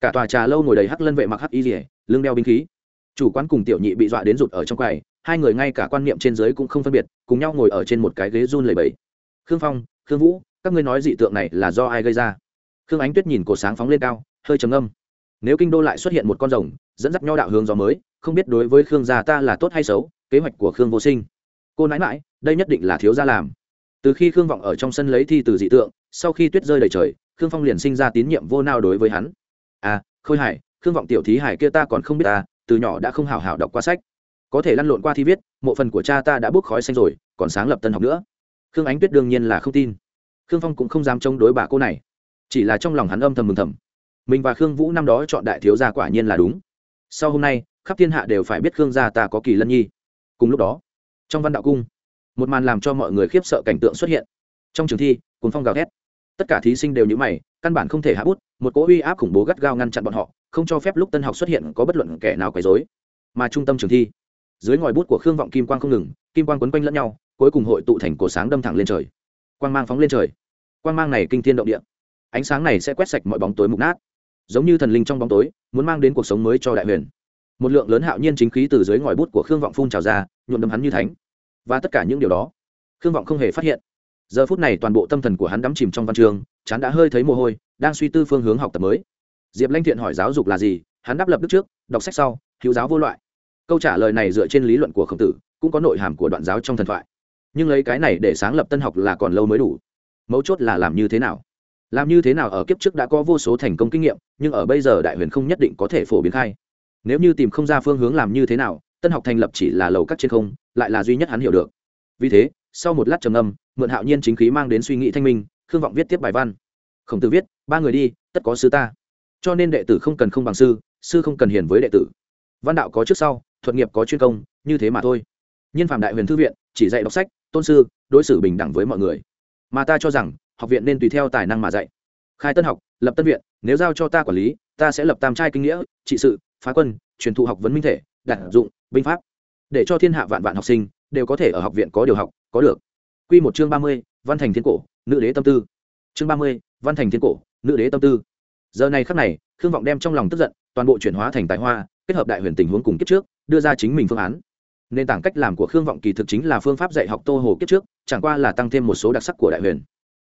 Cả tòa trà lâu ngồi đầy hắc lân vệ mặc hắc y rỉa lưng đeo binh khí. Chủ quán cùng tiểu nhị bị dọa đến rụt ở trong quầy, hai người ngay cả quan niệm trên dưới cũng không phân biệt, cùng nhau ngồi ở trên một cái ghế run lầy bẫy khương phong, khương vũ, các ngươi nói dị tượng này là do ai gây ra? Khương ánh tuyết nhìn cổ sáng phóng lên cao, hơi trầm âm nếu kinh đô lại xuất hiện một con rồng, dẫn dắt nho đạo hướng gió mới, không biết đối với khương gia ta là tốt hay xấu, kế hoạch của khương vô sinh. Cô nãi mãi đây nhất định là thiếu gia làm. Từ khi khương vọng ở trong sân lấy thi từ dị tượng sau khi tuyết rơi đầy trời, khương phong liền sinh ra tín nhiệm vô nao đối với hắn. À khôi hải, khương vọng tiểu thí hải kia ta còn không biết ta, từ nhỏ đã không hào hào đọc qua sách. Có thể lăn lộn qua thi viết, mộ phần của cha ta đã bốc khói xanh rồi, còn sáng lập tân học nữa. Khương ánh tuyết đương nhiên là không tin. Khương phong cũng không dám chống đối bà cô này. Chỉ là trong lòng hắn âm thầm mừng thầm. Mình và khương vũ năm đó chọn đại thiếu gia quả nhiên là đúng. Sau hôm nay, khắp thiên hạ đều phải biết khương gia ta có kỳ lân nhi. Cùng lúc đó, trong văn đạo cung, một màn làm cho mọi người khiếp sợ cảnh tượng xuất hiện. Trong trường thi cuốn phong gào thét tất cả thí sinh đều nhíu mày, căn bản không thể hạ bút, một cỗ uy áp khủng bố gắt gao ngăn chặn bọn họ, không cho phép lúc tân học xuất hiện có bất luận kẻ nào quấy dối mà trung tâm trường thi, dưới ngòi bút của khương vọng kim quang không ngừng, kim quang quấn quanh lẫn nhau, cuối cùng hội tụ thành cổ sáng đâm thẳng lên trời. Quang mang phóng lên trời. Quang mang này kinh thiên động địa. Ánh sáng này sẽ quét sạch mọi bóng tối mục nát. Giống như thần linh trong bóng tối, muốn mang đến cuộc sống mới cho đại huyền. Một lượng lớn hạo nhiên chính khí từ dưới ngòi bút của khương vọng phun trào ra, nhuộm đâm hắn như thánh. Và tất cả những điều đó, khương vọng không hề phát hiện giờ phút này toàn bộ tâm thần của hắn đắm chìm trong văn trường chán đã hơi thấy mồ hôi, đang suy tư phương hướng học tập mới. Diệp lanh thiện hỏi giáo dục là gì, hắn đáp lập đức trước, đọc sách sau, hữu giáo vô loại. Câu trả lời này dựa trên lý luận của khổng tử, cũng có nội hàm của đoạn giáo trong thần thoại. Nhưng lấy cái này để sáng lập tân học là còn lâu mới đủ. Mấu chốt là làm như thế nào? Làm như thế nào ở kiếp trước đã có vô số thành công kinh nghiệm, nhưng ở bây giờ đại huyền không nhất định có thể phổ biến khai. Nếu như tìm không ra phương hướng làm như thế nào, tân học thành lập chỉ là lầu cắt trên không, lại là duy nhất hắn hiểu được. Vì thế sau một lát trầm âm mượn hạo nhiên chính khí mang đến suy nghĩ thanh minh, khương vọng viết tiếp bài văn. Khổng tử viết, ba người đi, tất có sư ta. Cho nên đệ tử không cần không bằng sư sư không cần hiền với đệ tử. Văn đạo có trước sau, thuật nghiệp có chuyên công, như thế mà thôi. Nhân phạm đại huyền thư viện, chỉ dạy đọc sách, tôn sư, đối xử bình đẳng với mọi người. Mà ta cho rằng, học viện nên tùy theo tài năng mà dạy. Khai tân học, lập tân viện, nếu giao cho ta quản lý, ta sẽ lập tam trai kinh nghĩa, trị sự, phá quân, truyền thụ học vấn minh thể, đạt dụng, binh pháp. Để cho thiên hạ vạn vạn học sinh đều có thể ở học viện có điều học, có được. Quy một chương ba mươi, văn thành thiên cổ, nữ đế tâm tư. Chương ba mươi, văn thành thiên cổ, nữ đế tâm tư. Giờ này khắc này, khương vọng đem trong lòng tức giận, toàn bộ chuyển hóa thành tài hoa, kết hợp đại huyền tình huống cùng kiếp trước, đưa ra chính mình phương án. Nền tảng cách làm của khương vọng kỳ thực chính là phương pháp dạy học tô hồ kiếp trước, chẳng qua là tăng thêm một số đặc sắc của đại huyền.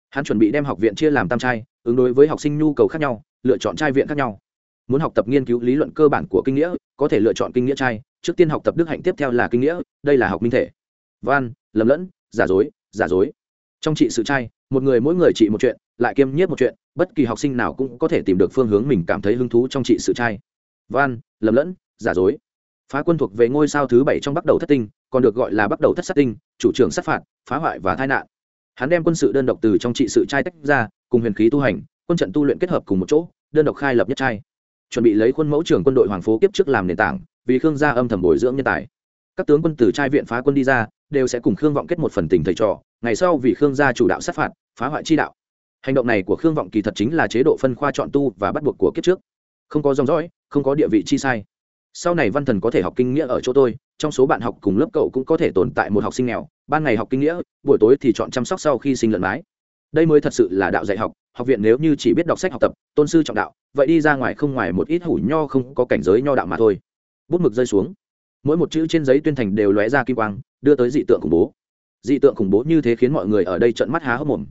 Hắn chuẩn bị đem học viện chia làm tam trai, ứng đối với học sinh nhu cầu khác nhau, lựa chọn trai viện khác nhau. Muốn học tập nghiên cứu lý luận cơ bản của kinh nghĩa, có thể lựa chọn kinh nghĩa trai, trước tiên học tập đức hạnh tiếp theo là kinh nghĩa, đây là học minh thể. Van, lầm lẫn giả dối giả dối. Trong trị sự trai một người mỗi người trị một chuyện lại kiêm nhiếp một chuyện bất kỳ học sinh nào cũng có thể tìm được phương hướng mình cảm thấy hứng thú trong trị sự trai. Van, lầm lẫn giả dối. Phá quân thuộc về ngôi sao thứ bảy trong bắt đầu thất tinh còn được gọi là bắt đầu thất sát tinh chủ trưởng sát phạt phá hoại và tai nạn. Hắn đem quân sự đơn độc từ trong trị sự trai tách ra cùng huyền khí tu hành quân trận tu luyện kết hợp cùng một chỗ đơn độc khai lập nhất trai. Chuẩn bị lấy khuôn mẫu trưởng quân đội hoàng phố kiếp trước làm nền tảng vì khương gia âm thầm bồi dưỡng nhân tài. Các tướng quân từ trai viện phá quân đi ra đều sẽ cùng khương vọng kết một phần tình thầy trò, ngày sau vì khương gia chủ đạo sát phạt, phá hoại chi đạo. Hành động này của khương vọng kỳ thật chính là chế độ phân khoa chọn tu và bắt buộc của kiếp trước. Không có dòng dõi, không có địa vị chi sai. Sau này văn thần có thể học kinh nghĩa ở chỗ tôi, trong số bạn học cùng lớp cậu cũng có thể tồn tại một học sinh nghèo, ban ngày học kinh nghĩa, buổi tối thì chọn chăm sóc sau khi sinh lợn mái. Đây mới thật sự là đạo dạy học học viện nếu như chỉ biết đọc sách học tập, tôn sư trọng đạo, vậy đi ra ngoài không ngoài một ít hủ nho không có cảnh giới nho đạo mà thôi. Bút mực rơi xuống mỗi một chữ trên giấy tuyên thành đều lóe ra kim quang, đưa tới dị tượng khủng bố. Dị tượng khủng bố như thế khiến mọi người ở đây trợn mắt há hốc mồm.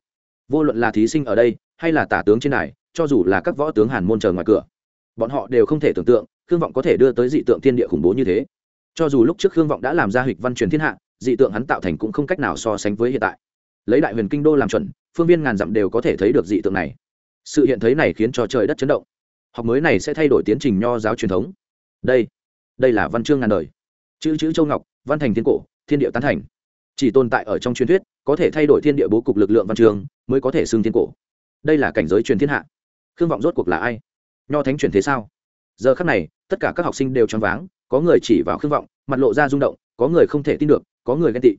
Vô luận là thí sinh ở đây, hay là tả tướng trên đài, cho dù là các võ tướng hàn môn chờ ngoài cửa, bọn họ đều không thể tưởng tượng, khương vọng có thể đưa tới dị tượng thiên địa khủng bố như thế. Cho dù lúc trước khương vọng đã làm ra hịch văn truyền thiên hạ, dị tượng hắn tạo thành cũng không cách nào so sánh với hiện tại. Lấy đại huyền kinh đô làm chuẩn, phương viên ngàn dặm đều có thể thấy được dị tượng này. Sự hiện thấy này khiến cho trời đất chấn động. Học mới này sẽ thay đổi tiến trình nho giáo truyền thống. Đây đây là văn chương ngàn đời chữ chữ châu ngọc, văn thành thiên cổ, thiên địa tán thành. Chỉ tồn tại ở trong truyền thuyết, có thể thay đổi thiên địa bố cục lực lượng văn trường, mới có thể xưng thiên cổ. Đây là cảnh giới truyền thiên hạ. Khương vọng rốt cuộc là ai? Nho thánh truyền thế sao? Giờ khắc này, tất cả các học sinh đều choáng váng, có người chỉ vào khương vọng, mặt lộ ra rung động, có người không thể tin được, có người ghen tị.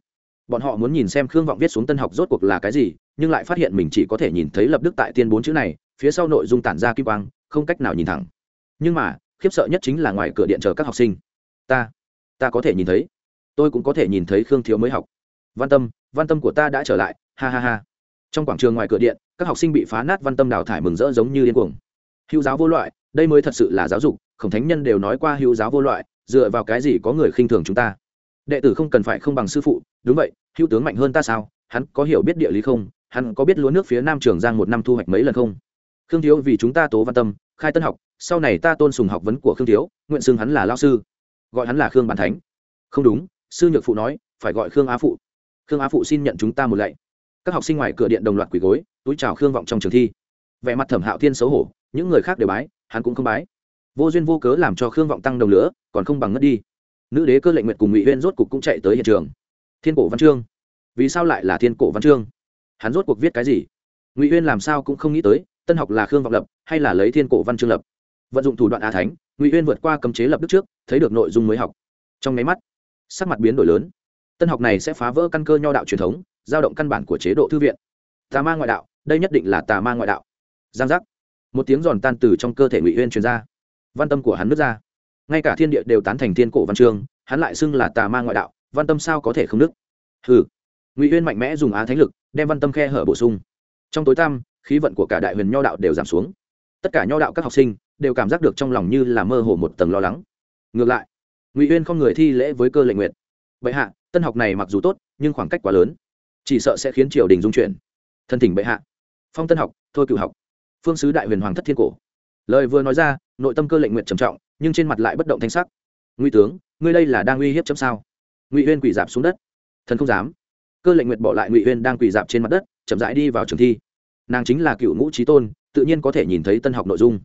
Bọn họ muốn nhìn xem khương vọng viết xuống tân học rốt cuộc là cái gì, nhưng lại phát hiện mình chỉ có thể nhìn thấy lập đức tại tiên bốn chữ này, phía sau nội dung tản ra kim quang, không cách nào nhìn thẳng. Nhưng mà, khiếp sợ nhất chính là ngoài cửa điện chờ các học sinh. Ta ta có thể nhìn thấy. Tôi cũng có thể nhìn thấy khương thiếu mới học. Văn tâm văn tâm của ta đã trở lại, ha ha ha. Trong quảng trường ngoài cửa điện, các học sinh bị phá nát văn tâm đào thải mừng rỡ giống như điên cuồng. Hữu giáo vô loại, đây mới thật sự là giáo dục, khổng thánh nhân đều nói qua hữu giáo vô loại, dựa vào cái gì có người khinh thường chúng ta? Đệ tử không cần phải không bằng sư phụ, đúng vậy, hữu tướng mạnh hơn ta sao? Hắn có hiểu biết địa lý không? Hắn có biết lúa nước phía nam trường giang một năm thu hoạch mấy lần không? Khương thiếu vì chúng ta tố văn tâm, khai tân học, sau này ta tôn sùng học vấn của khương thiếu, nguyện xưng hắn là lao sư gọi hắn là khương bản thánh. Không đúng, sư nhược phụ nói, phải gọi khương á phụ. Khương á phụ xin nhận chúng ta một lạy. Các học sinh ngoài cửa điện đồng loạt quỳ gối, túi chào khương vọng trong trường thi. Vẻ mặt thẩm hạo thiên xấu hổ, những người khác đều bái, hắn cũng không bái. Vô duyên vô cớ làm cho khương vọng tăng đồng lửa, còn không bằng ngất đi. Nữ đế cơ lệnh nguyện cùng ngụy huyên rốt cục cũng chạy tới hiện trường. Thiên cổ văn chương. Vì sao lại là thiên cổ văn chương? Hắn rốt cuộc viết cái gì? Ngụy huyên làm sao cũng không nghĩ tới, tân học là khương vọng lập, hay là lấy thiên cổ văn chương lập? Vận dụng thủ đoạn á thánh, ngụy huyên vượt qua cấm chế lập đức trước thấy được nội dung mới học. Trong máy mắt, sắc mặt biến đổi lớn. Tân học này sẽ phá vỡ căn cơ nho đạo truyền thống, giao động căn bản của chế độ thư viện. Tà ma ngoại đạo, đây nhất định là tà ma ngoại đạo. Giang giác. Một tiếng giòn tan từ trong cơ thể ngụy huyên truyền ra. Văn tâm của hắn nứt ra. Ngay cả thiên địa đều tán thành thiên cổ văn chương, hắn lại xưng là tà ma ngoại đạo, văn tâm sao có thể không nứt? Hừ. Ngụy huyên mạnh mẽ dùng á thánh lực, đem văn tâm khe hở bổ sung. Trong tối tăm, khí vận của cả đại huyền nho đạo đều giảm xuống. Tất cả nho đạo các học sinh đều cảm giác được trong lòng như là mơ hồ một tầng lo lắng ngược lại, ngụy uyên không người thi lễ với cơ lệnh nguyện. Bệ hạ, tân học này mặc dù tốt, nhưng khoảng cách quá lớn. Chỉ sợ sẽ khiến triều đình dung chuyển. Thân thỉnh bệ hạ. Phong tân học, thôi cựu học. Phương sứ đại huyền hoàng thất thiên cổ. Lời vừa nói ra, nội tâm cơ lệnh nguyện trầm trọng, nhưng trên mặt lại bất động thanh sắc. Nguy tướng, ngươi đây là đang uy hiếp chấm sao? Ngụy uyên quỳ dạp xuống đất. Thần không dám. Cơ lệnh nguyện bỏ lại ngụy uyên đang quỳ dạp trên mặt đất, chậm rãi đi vào trường thi. Nàng chính là cựu ngũ trí tôn, tự nhiên có thể nhìn thấy tân học nội dung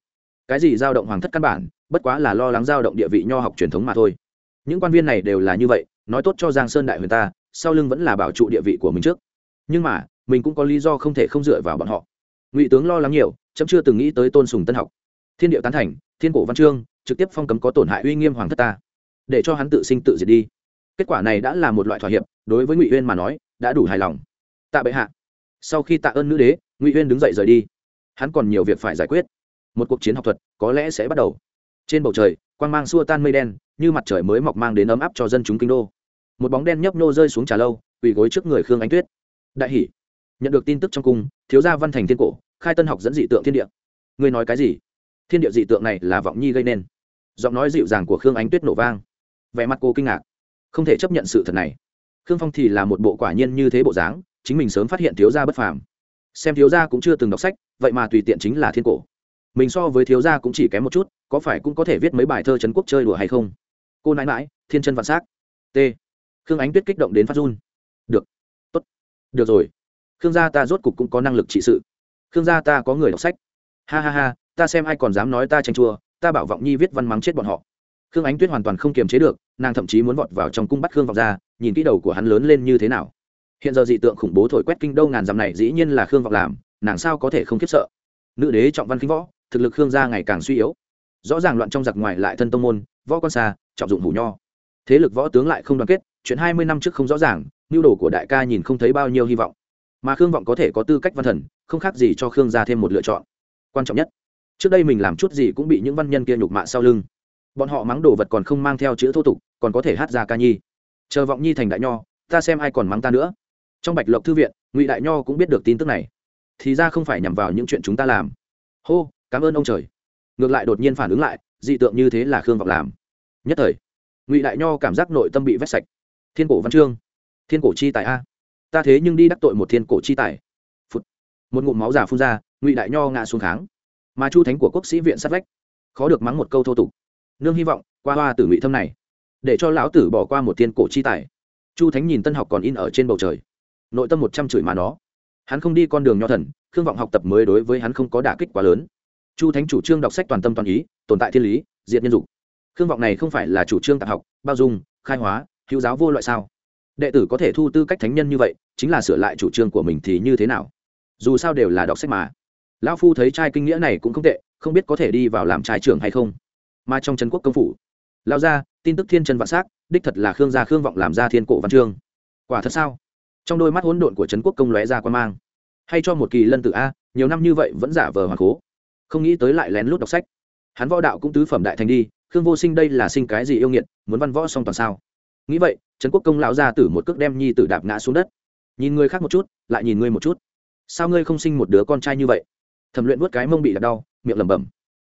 cái gì dao động hoàng thất căn bản, bất quá là lo lắng dao động địa vị nho học truyền thống mà thôi. Những quan viên này đều là như vậy, nói tốt cho giang sơn đại huyền ta, sau lưng vẫn là bảo trụ địa vị của mình trước. Nhưng mà, mình cũng có lý do không thể không dựa vào bọn họ. Ngụy tướng lo lắng nhiều, chấm chưa từng nghĩ tới tôn sùng tân học. Thiên điệu tán thành, thiên cổ văn chương, trực tiếp phong cấm có tổn hại uy nghiêm hoàng thất ta. Để cho hắn tự sinh tự diệt đi. Kết quả này đã là một loại thỏa hiệp, đối với ngụy uyên mà nói, đã đủ hài lòng. Tạ bệ hạ. Sau khi tạ ơn nữ đế, ngụy uyên đứng dậy rời đi. Hắn còn nhiều việc phải giải quyết một cuộc chiến học thuật có lẽ sẽ bắt đầu. Trên bầu trời, quang mang xua tan mây đen, như mặt trời mới mọc mang đến ấm áp cho dân chúng kinh đô. Một bóng đen nhấp nhô rơi xuống trà lâu, quỳ gối trước người khương ánh tuyết. Đại hỷ nhận được tin tức trong cung, thiếu gia văn thành thiên cổ, khai tân học dẫn dị tượng thiên địa. Ngươi nói cái gì? Thiên địa dị tượng này là vọng nhi gây nên. Giọng nói dịu dàng của khương ánh tuyết nổ vang. Vẻ mặt cô kinh ngạc. Không thể chấp nhận sự thật này. Khương phong thì là một bộ quả nhiên như thế bộ dáng, chính mình sớm phát hiện thiếu gia bất phàm. Xem thiếu gia cũng chưa từng đọc sách, vậy mà tùy tiện chính là thiên cổ mình so với thiếu gia cũng chỉ kém một chút, có phải cũng có thể viết mấy bài thơ trấn quốc chơi đùa hay không? Cô nãi mãi thiên chân vạn s á c t. Khương ánh tuyết kích động đến phát run. Được. Tốt. Được rồi. Khương gia ta rốt cục cũng có năng lực trị sự. Khương gia ta có người đọc sách. Ha ha ha, ta xem ai còn dám nói ta tranh chua, ta bảo vọng nhi viết văn mắng chết bọn họ. Khương ánh tuyết hoàn toàn không kiềm chế được, nàng thậm chí muốn vọt vào trong cung bắt khương vọng ra, nhìn kỹ đầu của hắn lớn lên như thế nào. Hiện giờ dị tượng khủng bố thổi quét kinh đô ngàn dặm này dĩ nhiên là khương vọng làm, nàng sao có thể không khiếp sợ? Nữ đế trọng văn khinh võ thực lực khương gia ngày càng suy yếu. Rõ ràng loạn trong giặc ngoài lại thân tông môn, võ con xa, trọng dụng hủ nho. Thế lực võ tướng lại không đoàn kết, chuyện hai mươi năm trước không rõ ràng, mưu đồ của đại ca nhìn không thấy bao nhiêu hy vọng. Mà khương vọng có thể có tư cách văn thần, không khác gì cho khương gia thêm một lựa chọn. Quan trọng nhất, trước đây mình làm chút gì cũng bị những văn nhân kia nhục mạ sau lưng. Bọn họ mắng đồ vật còn không mang theo chữ thô tục, còn có thể hát ra ca nhi. Chờ vọng nhi thành đại nho, ta xem ai còn mắng ta nữa. Trong bạch lộc thư viện, ngụy đại nho cũng biết được tin tức này. Thì ra không phải nhằm vào những chuyện chúng ta làm. Hô cảm ơn ông trời. Ngược lại đột nhiên phản ứng lại, dị tượng như thế là khương vọng làm. Nhất thời, ngụy đại nho cảm giác nội tâm bị vét sạch. Thiên cổ văn chương, thiên cổ chi tài a. Ta thế nhưng đi đắc tội một thiên cổ chi tài. Phụt. một ngụm máu già phun ra, ngụy đại nho ngã xuống kháng. Mà chu thánh của quốc sĩ viện sát vách, khó được mắng một câu thô tục. Nương hy vọng, qua hoa tử ngụy thâm này, để cho lão tử bỏ qua một thiên cổ chi tài. Chu thánh nhìn tân học còn in ở trên bầu trời. Nội tâm một trăm chửi mà nó. Hắn không đi con đường nho thần, khương vọng học tập mới đối với hắn không có đả kích quá lớn chu thánh chủ trương đọc sách toàn tâm toàn ý tồn tại thiên lý diệt nhân dục. Khương vọng này không phải là chủ trương tạp học bao dung khai hóa hữu giáo vô loại sao? Đệ tử có thể thu tư cách thánh nhân như vậy chính là sửa lại chủ trương của mình thì như thế nào? Dù sao đều là đọc sách mà. Lão phu thấy trai kinh nghĩa này cũng không tệ không biết có thể đi vào làm trai trưởng hay không. Mà trong trần quốc công phủ Lão gia, tin tức thiên trần vạn s á c đích thật là khương gia khương vọng làm ra thiên cổ văn chương. Quả thật sao? Trong đôi mắt hỗn độn của trấn quốc công lóe ra quan mang. Hay cho một kỳ lân tự a nhiều năm như vậy vẫn giả vờ hoàng cố không nghĩ tới lại lén lút đọc sách. Hắn võ đạo cũng tứ phẩm đại thành đi, khương vô sinh đây là sinh cái gì yêu nghiệt, muốn văn võ song toàn sao? Nghĩ vậy, trấn quốc công lão ra tử một cước đem nhi tử đạp ngã xuống đất. Nhìn người khác một chút, lại nhìn ngươi một chút. Sao ngươi không sinh một đứa con trai như vậy? Thẩm luyện vuốt cái mông bị đặt đau, miệng lẩm bẩm.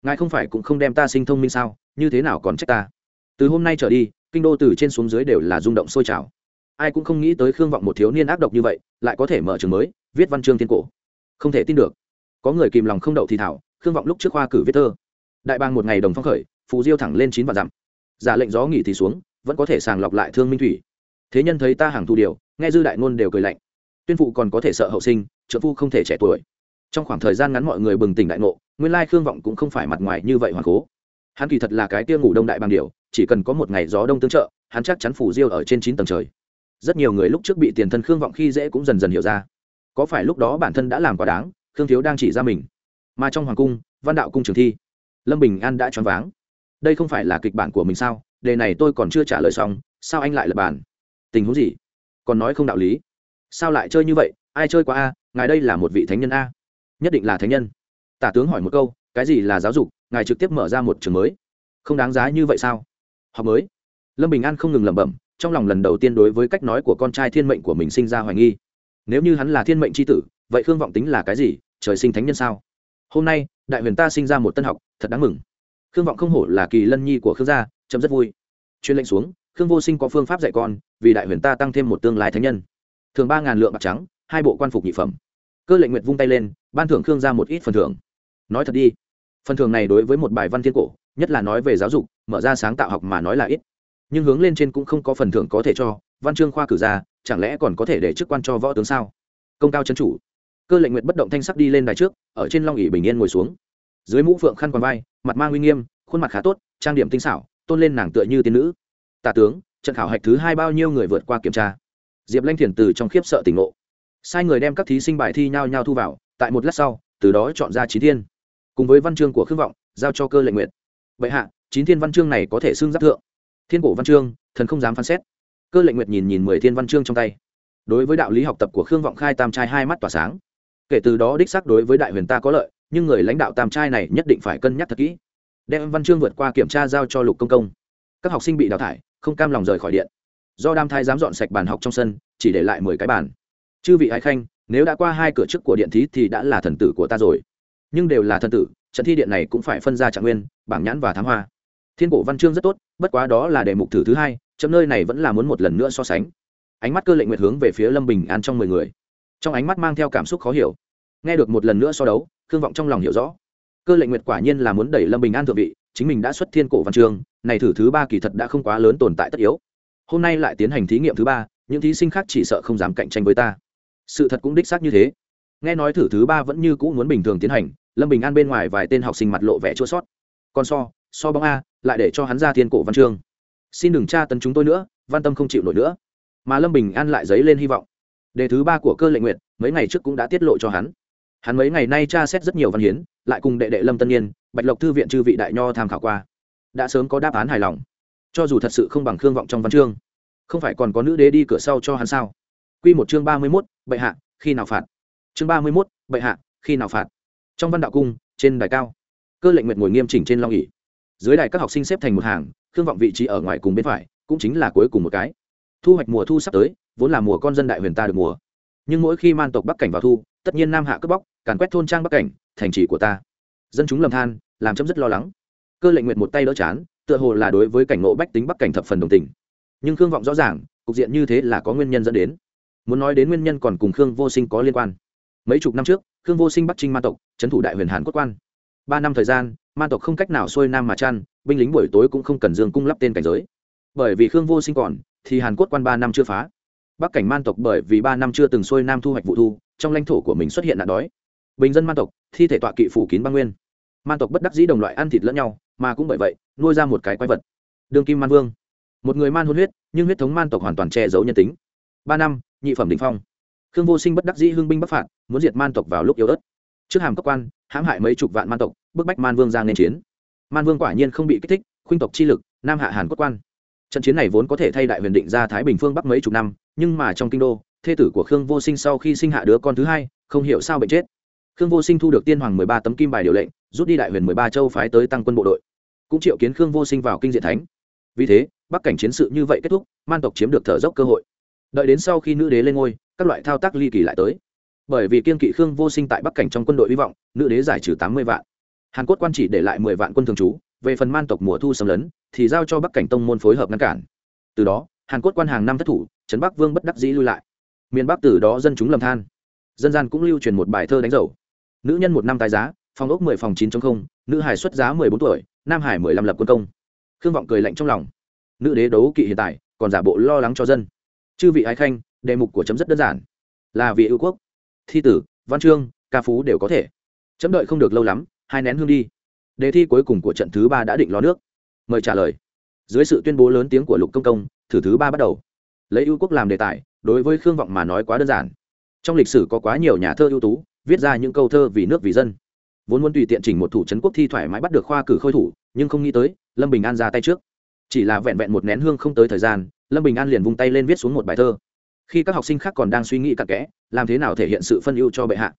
Ngài không phải cũng không đem ta sinh thông minh sao, như thế nào còn trách ta? Từ hôm nay trở đi, kinh đô từ trên xuống dưới đều là rung động sôi trào. Ai cũng không nghĩ tới khương vọng một thiếu niên ác độc như vậy, lại có thể mở trường mới, viết văn chương thiên cổ. Không thể tin được. Có người kìm lòng không đậu thì thảo khương vọng lúc trước khoa cử viết thơ. Đại bang một ngày đồng phong khởi, phù diêu thẳng lên chín vạn dặm. Giả lệnh gió nghỉ thì xuống, vẫn có thể sàng lọc lại thương minh thủy. Thế nhân thấy ta hàng thu điều, nghe dư đại ngôn đều cười lạnh. Tuyên phụ còn có thể sợ hậu sinh, trợ phu không thể trẻ tuổi. Trong khoảng thời gian ngắn mọi người bừng tỉnh đại ngộ, nguyên lai khương vọng cũng không phải mặt ngoài như vậy hoàng cố. Hắn kỳ thật là cái tia ngủ đông đại bằng điều, chỉ cần có một ngày gió đông tương trợ, hắn chắc chắn phủ diêu ở trên chín tầng trời. Rất nhiều người lúc trước bị tiền thân khương vọng khi dễ cũng dần dần hiểu ra. Có phải lúc đó bản thân đã làm quá đáng, khương thiếu đang chỉ ra mình mà trong hoàng cung, văn đạo cung trường thi, lâm bình an đã choáng váng. Đây không phải là kịch bản của mình sao? Đề này tôi còn chưa trả lời xong, sao anh lại lập bản? Tình huống gì? Còn nói không đạo lý. Sao lại chơi như vậy? Ai chơi qua a? Ngài đây là một vị thánh nhân a. Nhất định là thánh nhân. Tả tướng hỏi một câu, cái gì là giáo dục? Ngài trực tiếp mở ra một trường mới. Không đáng giá như vậy sao? Học mới. Lâm bình an không ngừng lẩm bẩm, trong lòng lần đầu tiên đối với cách nói của con trai thiên mệnh của mình sinh ra hoài nghi. Nếu như hắn là thiên mệnh c h i tử, vậy khương vọng tính là cái gì? Trời sinh thánh nhân sao? Hôm nay, đại huyền ta sinh ra một tân học, thật đáng mừng. Khương vọng không hổ là kỳ lân nhi của khương gia, chấm rất vui. Chuyên lệnh xuống, khương vô sinh có phương pháp dạy con, vì đại huyền ta tăng thêm một tương lai thánh nhân. Thường ba ngàn lượng bạc trắng, hai bộ quan phục nhị phẩm. Cơ lệnh nguyệt vung tay lên, ban thưởng khương ra một ít phần thưởng. Nói thật đi, phần thưởng này đối với một bài văn thiên cổ, nhất là nói về giáo dục, mở ra sáng tạo học mà nói là ít. Nhưng hướng lên trên cũng không có phần thưởng có thể cho, văn chương khoa cử ra, chẳng lẽ còn có thể để chức quan cho võ tướng sao? Công cao c chủ cơ lệnh nguyệt bất động thanh sắc đi lên đài trước, ở trên long ỉ bình yên ngồi xuống. Dưới mũ phượng khăn quàng vai, mặt mang uy nghiêm, khuôn mặt khá tốt, trang điểm tinh xảo, tôn lên nàng tựa như tiên nữ. Tả tướng, trận khảo hạch thứ hai bao nhiêu người vượt qua kiểm tra? Diệp lanh thiền từ trong khiếp sợ tỉnh ngộ. Sai người đem các thí sinh bài thi nhao nhao thu vào, tại một lát sau, từ đó chọn ra chín thiên. Cùng với văn chương của khương vọng, giao cho cơ lệnh nguyện vậy hạ, chín thiên văn chương này có thể xưng giáp thượng. Thiên cổ văn chương, thần không dám phán xét. Cơ lệnh nguyệt nhìn nhìn mười thiên văn chương trong tay. Đối với đạo lý học tập của khương vọng khai tam trai hai mắt tỏa sáng kể từ đó đích xác đối với đại huyền ta có lợi, nhưng người lãnh đạo tam trai này nhất định phải cân nhắc thật kỹ. Đem văn chương vượt qua kiểm tra giao cho lục công công. Các học sinh bị đào thải, không cam lòng rời khỏi điện. Do đam thai dám dọn sạch bàn học trong sân, chỉ để lại mười cái bàn. Chư vị hải khanh, nếu đã qua hai cửa trước của điện thí thì đã là thần tử của ta rồi. Nhưng đều là thần tử, trận thi điện này cũng phải phân ra trạng nguyên, bảng nhãn và thám hoa. Thiên cổ văn chương rất tốt, bất quá đó là đề mục thử thứ hai, chấm nơi này vẫn là muốn một lần nữa so sánh. Ánh mắt cơ lệnh nguyệt hướng về phía lâm bình an trong mười người trong ánh mắt mang theo cảm xúc khó hiểu. Nghe được một lần nữa so đấu thương vọng trong lòng hiểu rõ. Cơ lệnh nguyệt quả nhiên là muốn đẩy lâm bình an thượng vị, chính mình đã xuất thiên cổ văn trường, này thử thứ ba kỳ thật đã không quá lớn tồn tại tất yếu. Hôm nay lại tiến hành thí nghiệm thứ ba, những thí sinh khác chỉ sợ không dám cạnh tranh với ta. Sự thật cũng đích xác như thế. Nghe nói thử thứ ba vẫn như cũ muốn bình thường tiến hành, lâm bình an bên ngoài vài tên học sinh mặt lộ vẻ chua sót. Còn so so bóng a, lại để cho hắn ra thiên cổ văn chương xin đừng tra tấn chúng tôi nữa, văn tâm không chịu nổi nữa. Mà lâm bình an lại dấy lên hy vọng đề thứ ba của cơ lệnh nguyện mấy ngày trước cũng đã tiết lộ cho hắn. Hắn mấy ngày nay tra xét rất nhiều văn hiến lại cùng đệ đệ lâm tân niên, bạch lộc thư viện chư vị đại nho tham khảo qua. Đã sớm có đáp án hài lòng. Cho dù thật sự không bằng khương vọng trong văn chương không phải còn có nữ đế đi cửa sau cho hắn sao? Q một chương ba mươi mốt bệ hạ khi nào phạt? Chương ba mươi mốt bệ hạ khi nào phạt? Trong văn đạo cung trên đài cao cơ lệnh nguyện ngồi nghiêm chỉnh trên long ỉ dưới đài các học sinh xếp thành một hàng khương vọng vị trí ở ngoài cùng bên phải cũng chính là cuối cùng một cái thu hoạch mùa thu sắp tới, vốn là mùa con dân đại huyền ta được mùa. Nhưng mỗi khi man tộc bắc cảnh vào thu, tất nhiên nam hạ cướp bóc, càn quét thôn trang bắc cảnh, thành trì của ta. Dân chúng lầm than, làm chấm rất lo lắng. Cơ lệnh nguyện một tay đỡ chán, tựa hồ là đối với cảnh ngộ bách tính bắc cảnh thập phần đồng tình. Nhưng khương vọng rõ ràng, cục diện như thế là có nguyên nhân dẫn đến. Muốn nói đến nguyên nhân còn cùng khương vô sinh có liên quan. Mấy chục năm trước, khương vô sinh bắc trinh ma tộc, trấn thủ đại huyền hàn quốc quan. Ba năm thời gian ma tộc không cách nào xuôi nam mà chăn binh lính buổi tối cũng không cần dương cung lắp tên cảnh giới. Bởi vì khương vô sinh còn thì hàn quốc quan ba năm chưa phá. Bắc cảnh man tộc bởi vì ba năm chưa từng xuôi nam thu hoạch vụ thu, trong lãnh thổ của mình xuất hiện nạn đói. Bình dân man tộc, thi thể tọa kỵ phủ kín băng nguyên. Man tộc bất đắc dĩ đồng loại ăn thịt lẫn nhau, mà cũng bởi vậy, nuôi ra một cái quái vật. Đương kim man vương. Một người man hôn huyết, nhưng huyết thống man tộc hoàn toàn che giấu nhân tính. Ba năm, nhị phẩm đình phong. Khương vô sinh bất đắc dĩ hưng binh bắc phạt, muốn diệt man tộc vào lúc yếu ớt. Trước hàm cấp quan, hãm hại mấy chục vạn man tộc, bức bách man vương ra nên chiến. Man vương quả nhiên không bị kích thích, khuynh tộc chi lực, nam hạ hàn quốc quan trận chiến này vốn có thể thay đại huyền định ra thái bình phương bắc mấy chục năm, nhưng mà trong kinh đô, thê tử của khương vô sinh sau khi sinh hạ đứa con thứ hai, không hiểu sao bệnh chết. Khương vô sinh thu được tiên hoàng mười ba tấm kim bài điều lệnh, rút đi đại huyền mười ba châu phái tới tăng quân bộ đội. Cũng triệu kiến khương vô sinh vào kinh diện thánh. Vì thế, bắc cảnh chiến sự như vậy kết thúc, man tộc chiếm được thở dốc cơ hội. Đợi đến sau khi nữ đế lên ngôi, các loại thao tác ly kỳ lại tới. Bởi vì kiên kỵ khương vô sinh tại bắc cảnh trong quân đội hy vọng, nữ đế giải trừ tám mươi vạn. Hàn quốc quan chỉ để lại mười vạn quân thường trú, về phần man tộc mùa thu xâm lấn thì giao cho bắc cảnh tông môn phối hợp ngăn cản. Từ đó, hàn Cốt quan hàng năm thất thủ, trấn bắc vương bất đắc dĩ lui lại. Miền bắc từ đó dân chúng lầm than. Dân gian cũng lưu truyền một bài thơ đánh dầu. Nữ nhân một năm tài giá, phòng ốc mười phòng chín trong không, nữ hải xuất giá mười bốn tuổi, nam hải mười lăm lập quân công. Khương vọng cười lạnh trong lòng. Nữ đế đấu kỵ hiện tại, còn giả bộ lo lắng cho dân. Chư vị ái khanh, đề mục của chấm rất đơn giản. Là vì ưu quốc. Thi tử, văn chương, ca phú đều có thể. Chấm đợi không được lâu lắm, hai nén hương đi. Đề thi cuối cùng của trận thứ ba đã định lo nước mời trả lời. Dưới sự tuyên bố lớn tiếng của lục công công, thử thứ ba bắt đầu. Lấy ưu quốc làm đề tài, đối với khương vọng mà nói quá đơn giản. Trong lịch sử có quá nhiều nhà thơ ưu tú, viết ra những câu thơ vì nước vì dân. Vốn muốn tùy tiện chỉnh một thủ trấn quốc thi thoải mái bắt được khoa cử khôi thủ, nhưng không nghĩ tới, lâm bình an ra tay trước. Chỉ là vẹn vẹn một nén hương không tới thời gian, lâm bình an liền vung tay lên viết xuống một bài thơ. Khi các học sinh khác còn đang suy nghĩ cặn kẽ, làm thế nào thể hiện sự phân ưu cho bệ hạ?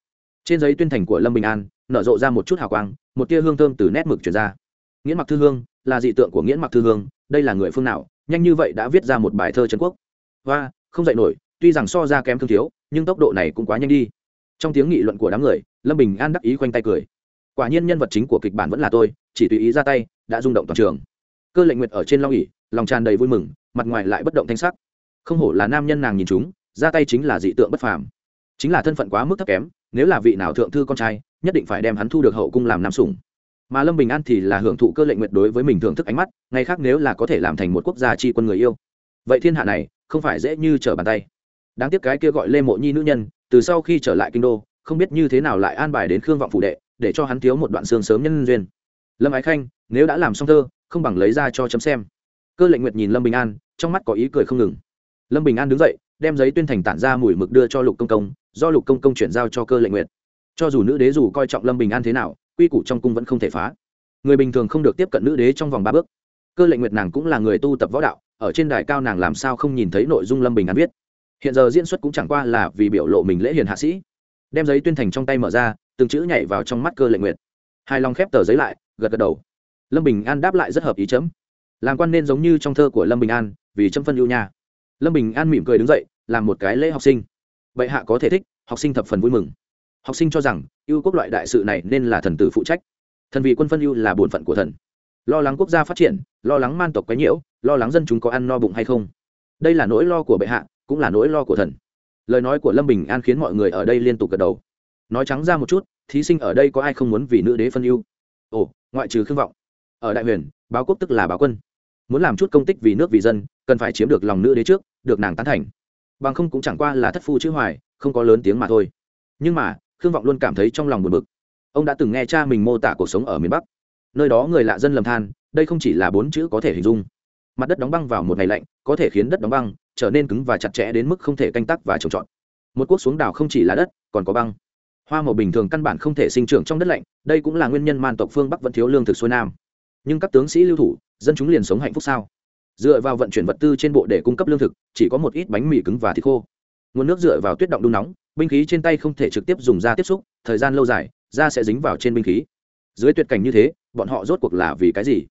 Trên giấy tuyên thành của lâm bình an, nở rộ ra một chút hào quang, một tia hương thơm từ nét mực chuyển ra nghiễn mặc thư hương là dị tượng của nghiễn mặc thư hương, đây là người phương nào, nhanh như vậy đã viết ra một bài thơ trấn quốc. Và, không dạy nổi, tuy rằng so ra kém thương thiếu, nhưng tốc độ này cũng quá nhanh đi. Trong tiếng nghị luận của đám người, lâm bình an đắc ý khoanh tay cười. Quả nhiên nhân vật chính của kịch bản vẫn là tôi, chỉ tùy ý ra tay, đã rung động toàn trường. Cơ lệnh nguyệt ở trên long ỉ lòng tràn đầy vui mừng, mặt ngoài lại bất động thanh sắc. Không hổ là nam nhân nàng nhìn chúng, ra tay chính là dị tượng bất phàm. Chính là thân phận quá mức thấp kém, nếu là vị nào thượng thư con trai, nhất định phải đem hắn thu được hậu cung làm nam sủng mà lâm bình an thì là hưởng thụ cơ lệnh nguyệt đối với mình thưởng thức ánh mắt, ngày khác nếu là có thể làm thành một quốc gia tri quân người yêu. Vậy thiên hạ này, không phải dễ như trở bàn tay. Đáng tiếc cái kia gọi lê mộ nhi nữ nhân, từ sau khi trở lại kinh đô, không biết như thế nào lại an bài đến khương vọng phụ đệ, để cho hắn thiếu một đoạn xương sớm nhân duyên. Lâm ái khanh, nếu đã làm xong thơ, không bằng lấy ra cho chấm xem. Cơ lệnh nguyệt nhìn lâm bình an, trong mắt có ý cười không ngừng. Lâm bình an đứng dậy, đem giấy tuyên thành tản ra mùi mực đưa cho lục công công, do lục công công chuyển giao cho cơ lệnh nguyệt. Cho dù nữ đế dù coi trọng lâm bình an thế nào quy củ trong cung vẫn không thể phá. Người bình thường không được tiếp cận nữ đế trong vòng ba bước. Cơ lệnh nguyệt nàng cũng là người tu tập võ đạo, ở trên đài cao nàng làm sao không nhìn thấy nội dung lâm bình an viết. Hiện giờ diễn xuất cũng chẳng qua là vì biểu lộ mình lễ hiền hạ sĩ. Đem giấy tuyên thành trong tay mở ra, từng chữ nhảy vào trong mắt cơ lệnh nguyệt. Hai lòng khép tờ giấy lại, gật gật đầu. Lâm bình an đáp lại rất hợp ý chấm. Làm quan nên giống như trong thơ của lâm bình an, vì chấm phân ưu nha. Lâm bình an mỉm cười đứng dậy, làm một cái lễ học sinh. Bệ hạ có thể thích, học sinh thập phần vui mừng học sinh cho rằng, ưu quốc loại đại sự này nên là thần tử phụ trách. Thần vì quân phân ưu là bổn phận của thần. Lo lắng quốc gia phát triển, lo lắng man tộc quấy nhiễu, lo lắng dân chúng có ăn no bụng hay không. Đây là nỗi lo của bệ hạ, cũng là nỗi lo của thần. Lời nói của lâm bình an khiến mọi người ở đây liên tục gật đầu. Nói trắng ra một chút, thí sinh ở đây có ai không muốn vì nữ đế phân ưu? Ồ, ngoại trừ khương vọng. Ở đại huyền, báo quốc tức là báo quân. Muốn làm chút công tích vì nước vì dân, cần phải chiếm được lòng nữ đế trước, được nàng tán thành. Bằng không cũng chẳng qua là thất phu chữ hoài, không có lớn tiếng mà thôi. Nhưng mà khương vọng luôn cảm thấy trong lòng buồn bực. Ông đã từng nghe cha mình mô tả cuộc sống ở miền bắc. Nơi đó người lạ dân lầm than, đây không chỉ là bốn chữ có thể hình dung. Mặt đất đóng băng vào một ngày lạnh, có thể khiến đất đóng băng, trở nên cứng và chặt chẽ đến mức không thể canh tác và trồng trọt. Một quốc xuống đảo không chỉ là đất, còn có băng. Hoa màu bình thường căn bản không thể sinh trưởng trong đất lạnh, đây cũng là nguyên nhân man tộc phương bắc vẫn thiếu lương thực xuôi nam. Nhưng các tướng sĩ lưu thủ, dân chúng liền sống hạnh phúc sao? Dựa vào vận chuyển vật tư trên bộ để cung cấp lương thực, chỉ có một ít bánh mì cứng và thịt khô. Nguồn nước dựa vào tuyết động đun nóng binh khí trên tay không thể trực tiếp dùng da tiếp xúc, thời gian lâu dài, da sẽ dính vào trên binh khí. Dưới tuyệt cảnh như thế, bọn họ rốt cuộc là vì cái gì?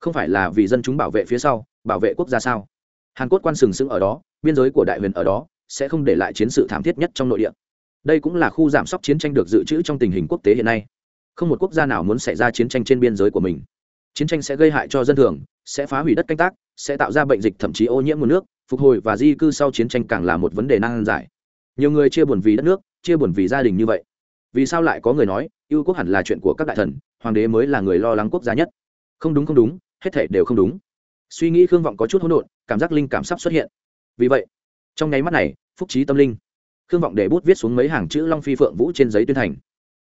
Không phải là vì dân chúng bảo vệ phía sau, bảo vệ quốc gia sao? Hàn quốc quan sừng sững ở đó, biên giới của đại huyền ở đó, sẽ không để lại chiến sự thảm thiết nhất trong nội địa. Đây cũng là khu giảm sóc chiến tranh được dự trữ trong tình hình quốc tế hiện nay. Không một quốc gia nào muốn xảy ra chiến tranh trên biên giới của mình. Chiến tranh sẽ gây hại cho dân thường, sẽ phá hủy đất canh tác, sẽ tạo ra bệnh dịch thậm chí ô nhiễm nguồn nước, phục hồi và di cư sau chiến tranh càng là một vấn đề nan giải nhiều người chia buồn vì đất nước, chia buồn vì gia đình như vậy. Vì sao lại có người nói, yêu quốc hẳn là chuyện của các đại thần, hoàng đế mới là người lo lắng quốc gia nhất? Không đúng không đúng, hết thể đều không đúng. Suy nghĩ khương vọng có chút hỗn độn, cảm giác linh cảm sắp xuất hiện. Vì vậy, trong nháy mắt này, phúc trí tâm linh, khương vọng để bút viết xuống mấy hàng chữ long phi phượng vũ trên giấy tuyên thành.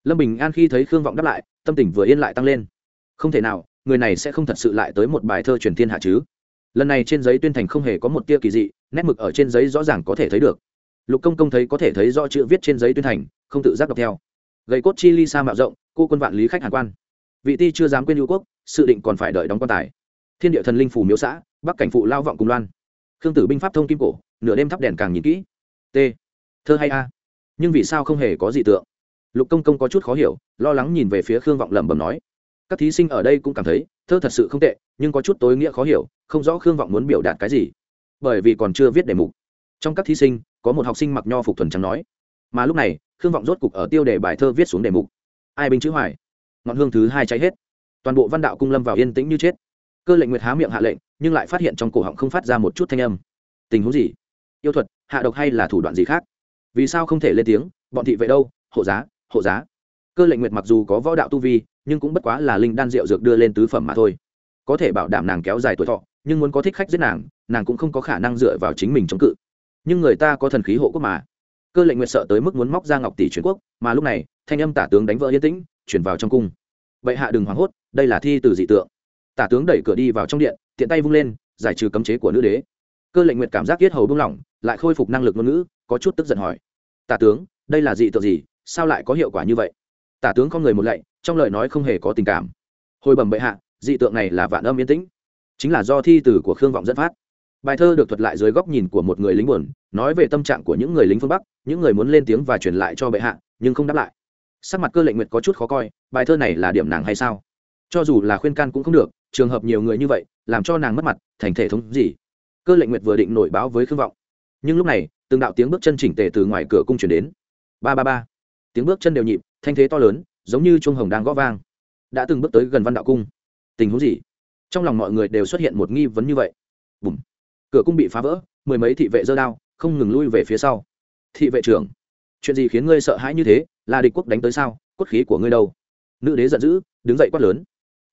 Lâm bình an khi thấy khương vọng đáp lại, tâm tình vừa yên lại tăng lên. Không thể nào, người này sẽ không thật sự lại tới một bài thơ truyền thiên hạ chứ? Lần này trên giấy tuyên thành không hề có một tia kỳ dị, nét mực ở trên giấy rõ ràng có thể thấy được lục công công thấy có thể thấy rõ chữ viết trên giấy tuyên thành, không tự giác đọc theo. Gầy cốt chi ly sa mạo rộng, cô quân vạn lý khách hàn quan. Vị ti chưa dám quên hữu quốc, sự định còn phải đợi đóng quan tài. Thiên địa thần linh phủ miếu xã, bắc cảnh phụ lao vọng cùng loan. Khương tử binh pháp thông kim cổ, nửa đêm thắp đèn càng nhìn kỹ. T. Thơ hay a. Nhưng vì sao không hề có gì tượng? Lục công công có chút khó hiểu, lo lắng nhìn về phía khương vọng lẩm bẩm nói. Các thí sinh ở đây cũng cảm thấy, thơ thật sự không tệ, nhưng có chút tối nghĩa khó hiểu, không rõ khương vọng muốn biểu đạt cái gì. Bởi vì còn chưa viết đề mục trong các thí sinh, có một học sinh mặc nho phục thuần trắng nói, mà lúc này, khương vọng rốt cục ở tiêu đề bài thơ viết xuống đề mục. Ai binh chữ hoài? Ngọn hương thứ hai cháy hết. Toàn bộ văn đạo cung lâm vào yên tĩnh như chết. Cơ lệnh nguyệt há miệng hạ lệnh, nhưng lại phát hiện trong cổ họng không phát ra một chút thanh âm. Tình huống gì? Yêu thuật, hạ độc hay là thủ đoạn gì khác? Vì sao không thể lên tiếng? Bọn thị vệ đâu? Hộ giá hộ giá. Cơ lệnh nguyệt mặc dù có võ đạo tu vi, nhưng cũng bất quá là linh đan rượu dược đưa lên tứ phẩm mà thôi. Có thể bảo đảm nàng kéo dài tuổi thọ, nhưng muốn có thích khách giết nàng nàng cũng không có khả năng dựa vào chính mình chống cự nhưng người ta có thần khí hộ quốc mà. Cơ lệnh nguyệt sợ tới mức muốn móc ra ngọc tỷ truyền quốc, mà lúc này, thanh âm tả tướng đánh vỡ yên tĩnh, chuyển vào trong cung. Vậy hạ đừng hoảng hốt, đây là thi từ dị tượng. Tả tướng đẩy cửa đi vào trong điện, tiện tay vung lên, giải trừ cấm chế của nữ đế. Cơ lệnh nguyệt cảm giác yết hầu buông lỏng, lại khôi phục năng lực ngôn ngữ, có chút tức giận hỏi. Tả tướng, đây là dị tượng gì, sao lại có hiệu quả như vậy? Tả tướng con người một lạy, trong lời nói không hề có tình cảm. Hồi bẩm bệ hạ, dị tượng này là vạn âm yên tĩnh. Chính là do thi từ của khương vọng dẫn phát bài thơ được thuật lại dưới góc nhìn của một người lính buồn, nói về tâm trạng của những người lính phương bắc, những người muốn lên tiếng và truyền lại cho bệ hạ, nhưng không đáp lại. Sắc mặt cơ lệnh nguyệt có chút khó coi, bài thơ này là điểm nàng hay sao? Cho dù là khuyên can cũng không được, trường hợp nhiều người như vậy, làm cho nàng mất mặt, thành thể thống gì? Cơ lệnh nguyệt vừa định nổi báo với khương vọng. Nhưng lúc này, từng đạo tiếng bước chân chỉnh tề từ ngoài cửa cung chuyển đến. Ba ba ba. Tiếng bước chân đều nhịp, thanh thế to lớn, giống như chuông hồng đang gõ vang. Đã từng bước tới gần văn đạo cung. Tình huống gì? Trong lòng mọi người đều xuất hiện một nghi vấn như vậy. Bùm cửa cung bị phá vỡ, mười mấy thị vệ dơ đao, không ngừng lui về phía sau. Thị vệ trưởng, chuyện gì khiến ngươi sợ hãi như thế? Là địch quốc đánh tới sao? Cốt khí của ngươi đâu? Nữ đế giận dữ, đứng dậy quát lớn.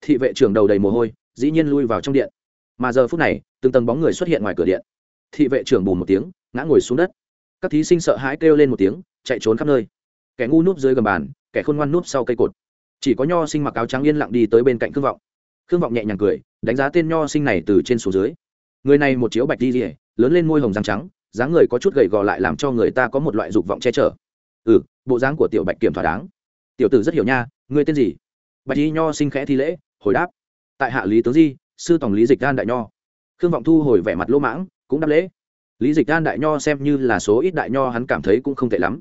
Thị vệ trưởng đầu đầy mồ hôi, dĩ nhiên lui vào trong điện. Mà giờ phút này, từng tầng bóng người xuất hiện ngoài cửa điện. Thị vệ trưởng bùn một tiếng, ngã ngồi xuống đất. Các thí sinh sợ hãi kêu lên một tiếng, chạy trốn khắp nơi. Kẻ ngu núp dưới gầm bàn, kẻ khôn ngoan núp sau cây cột. Chỉ có nho sinh mặc áo trắng yên lặng đi tới bên cạnh khương vọng. Khương vọng nhẹ nhàng cười, đánh giá tên nho sinh này từ trên xuống dưới người này một chiếu bạch đi rỉa lớn lên môi hồng răng trắng, dáng người có chút gầy gò lại làm cho người ta có một loại dục vọng che chở. Ừ bộ dáng của tiểu bạch kiểm thỏa đáng. Tiểu tử rất hiểu nha ngươi tên gì? Bạch y nho sinh khẽ thi lễ, hồi đáp. Tại hạ lý tướng di, sư tổng lý dịch gan đại nho. Khương vọng thu hồi vẻ mặt lỗ mãng, cũng đáp lễ. Lý dịch gan đại nho xem như là số ít đại nho hắn cảm thấy cũng không tệ lắm.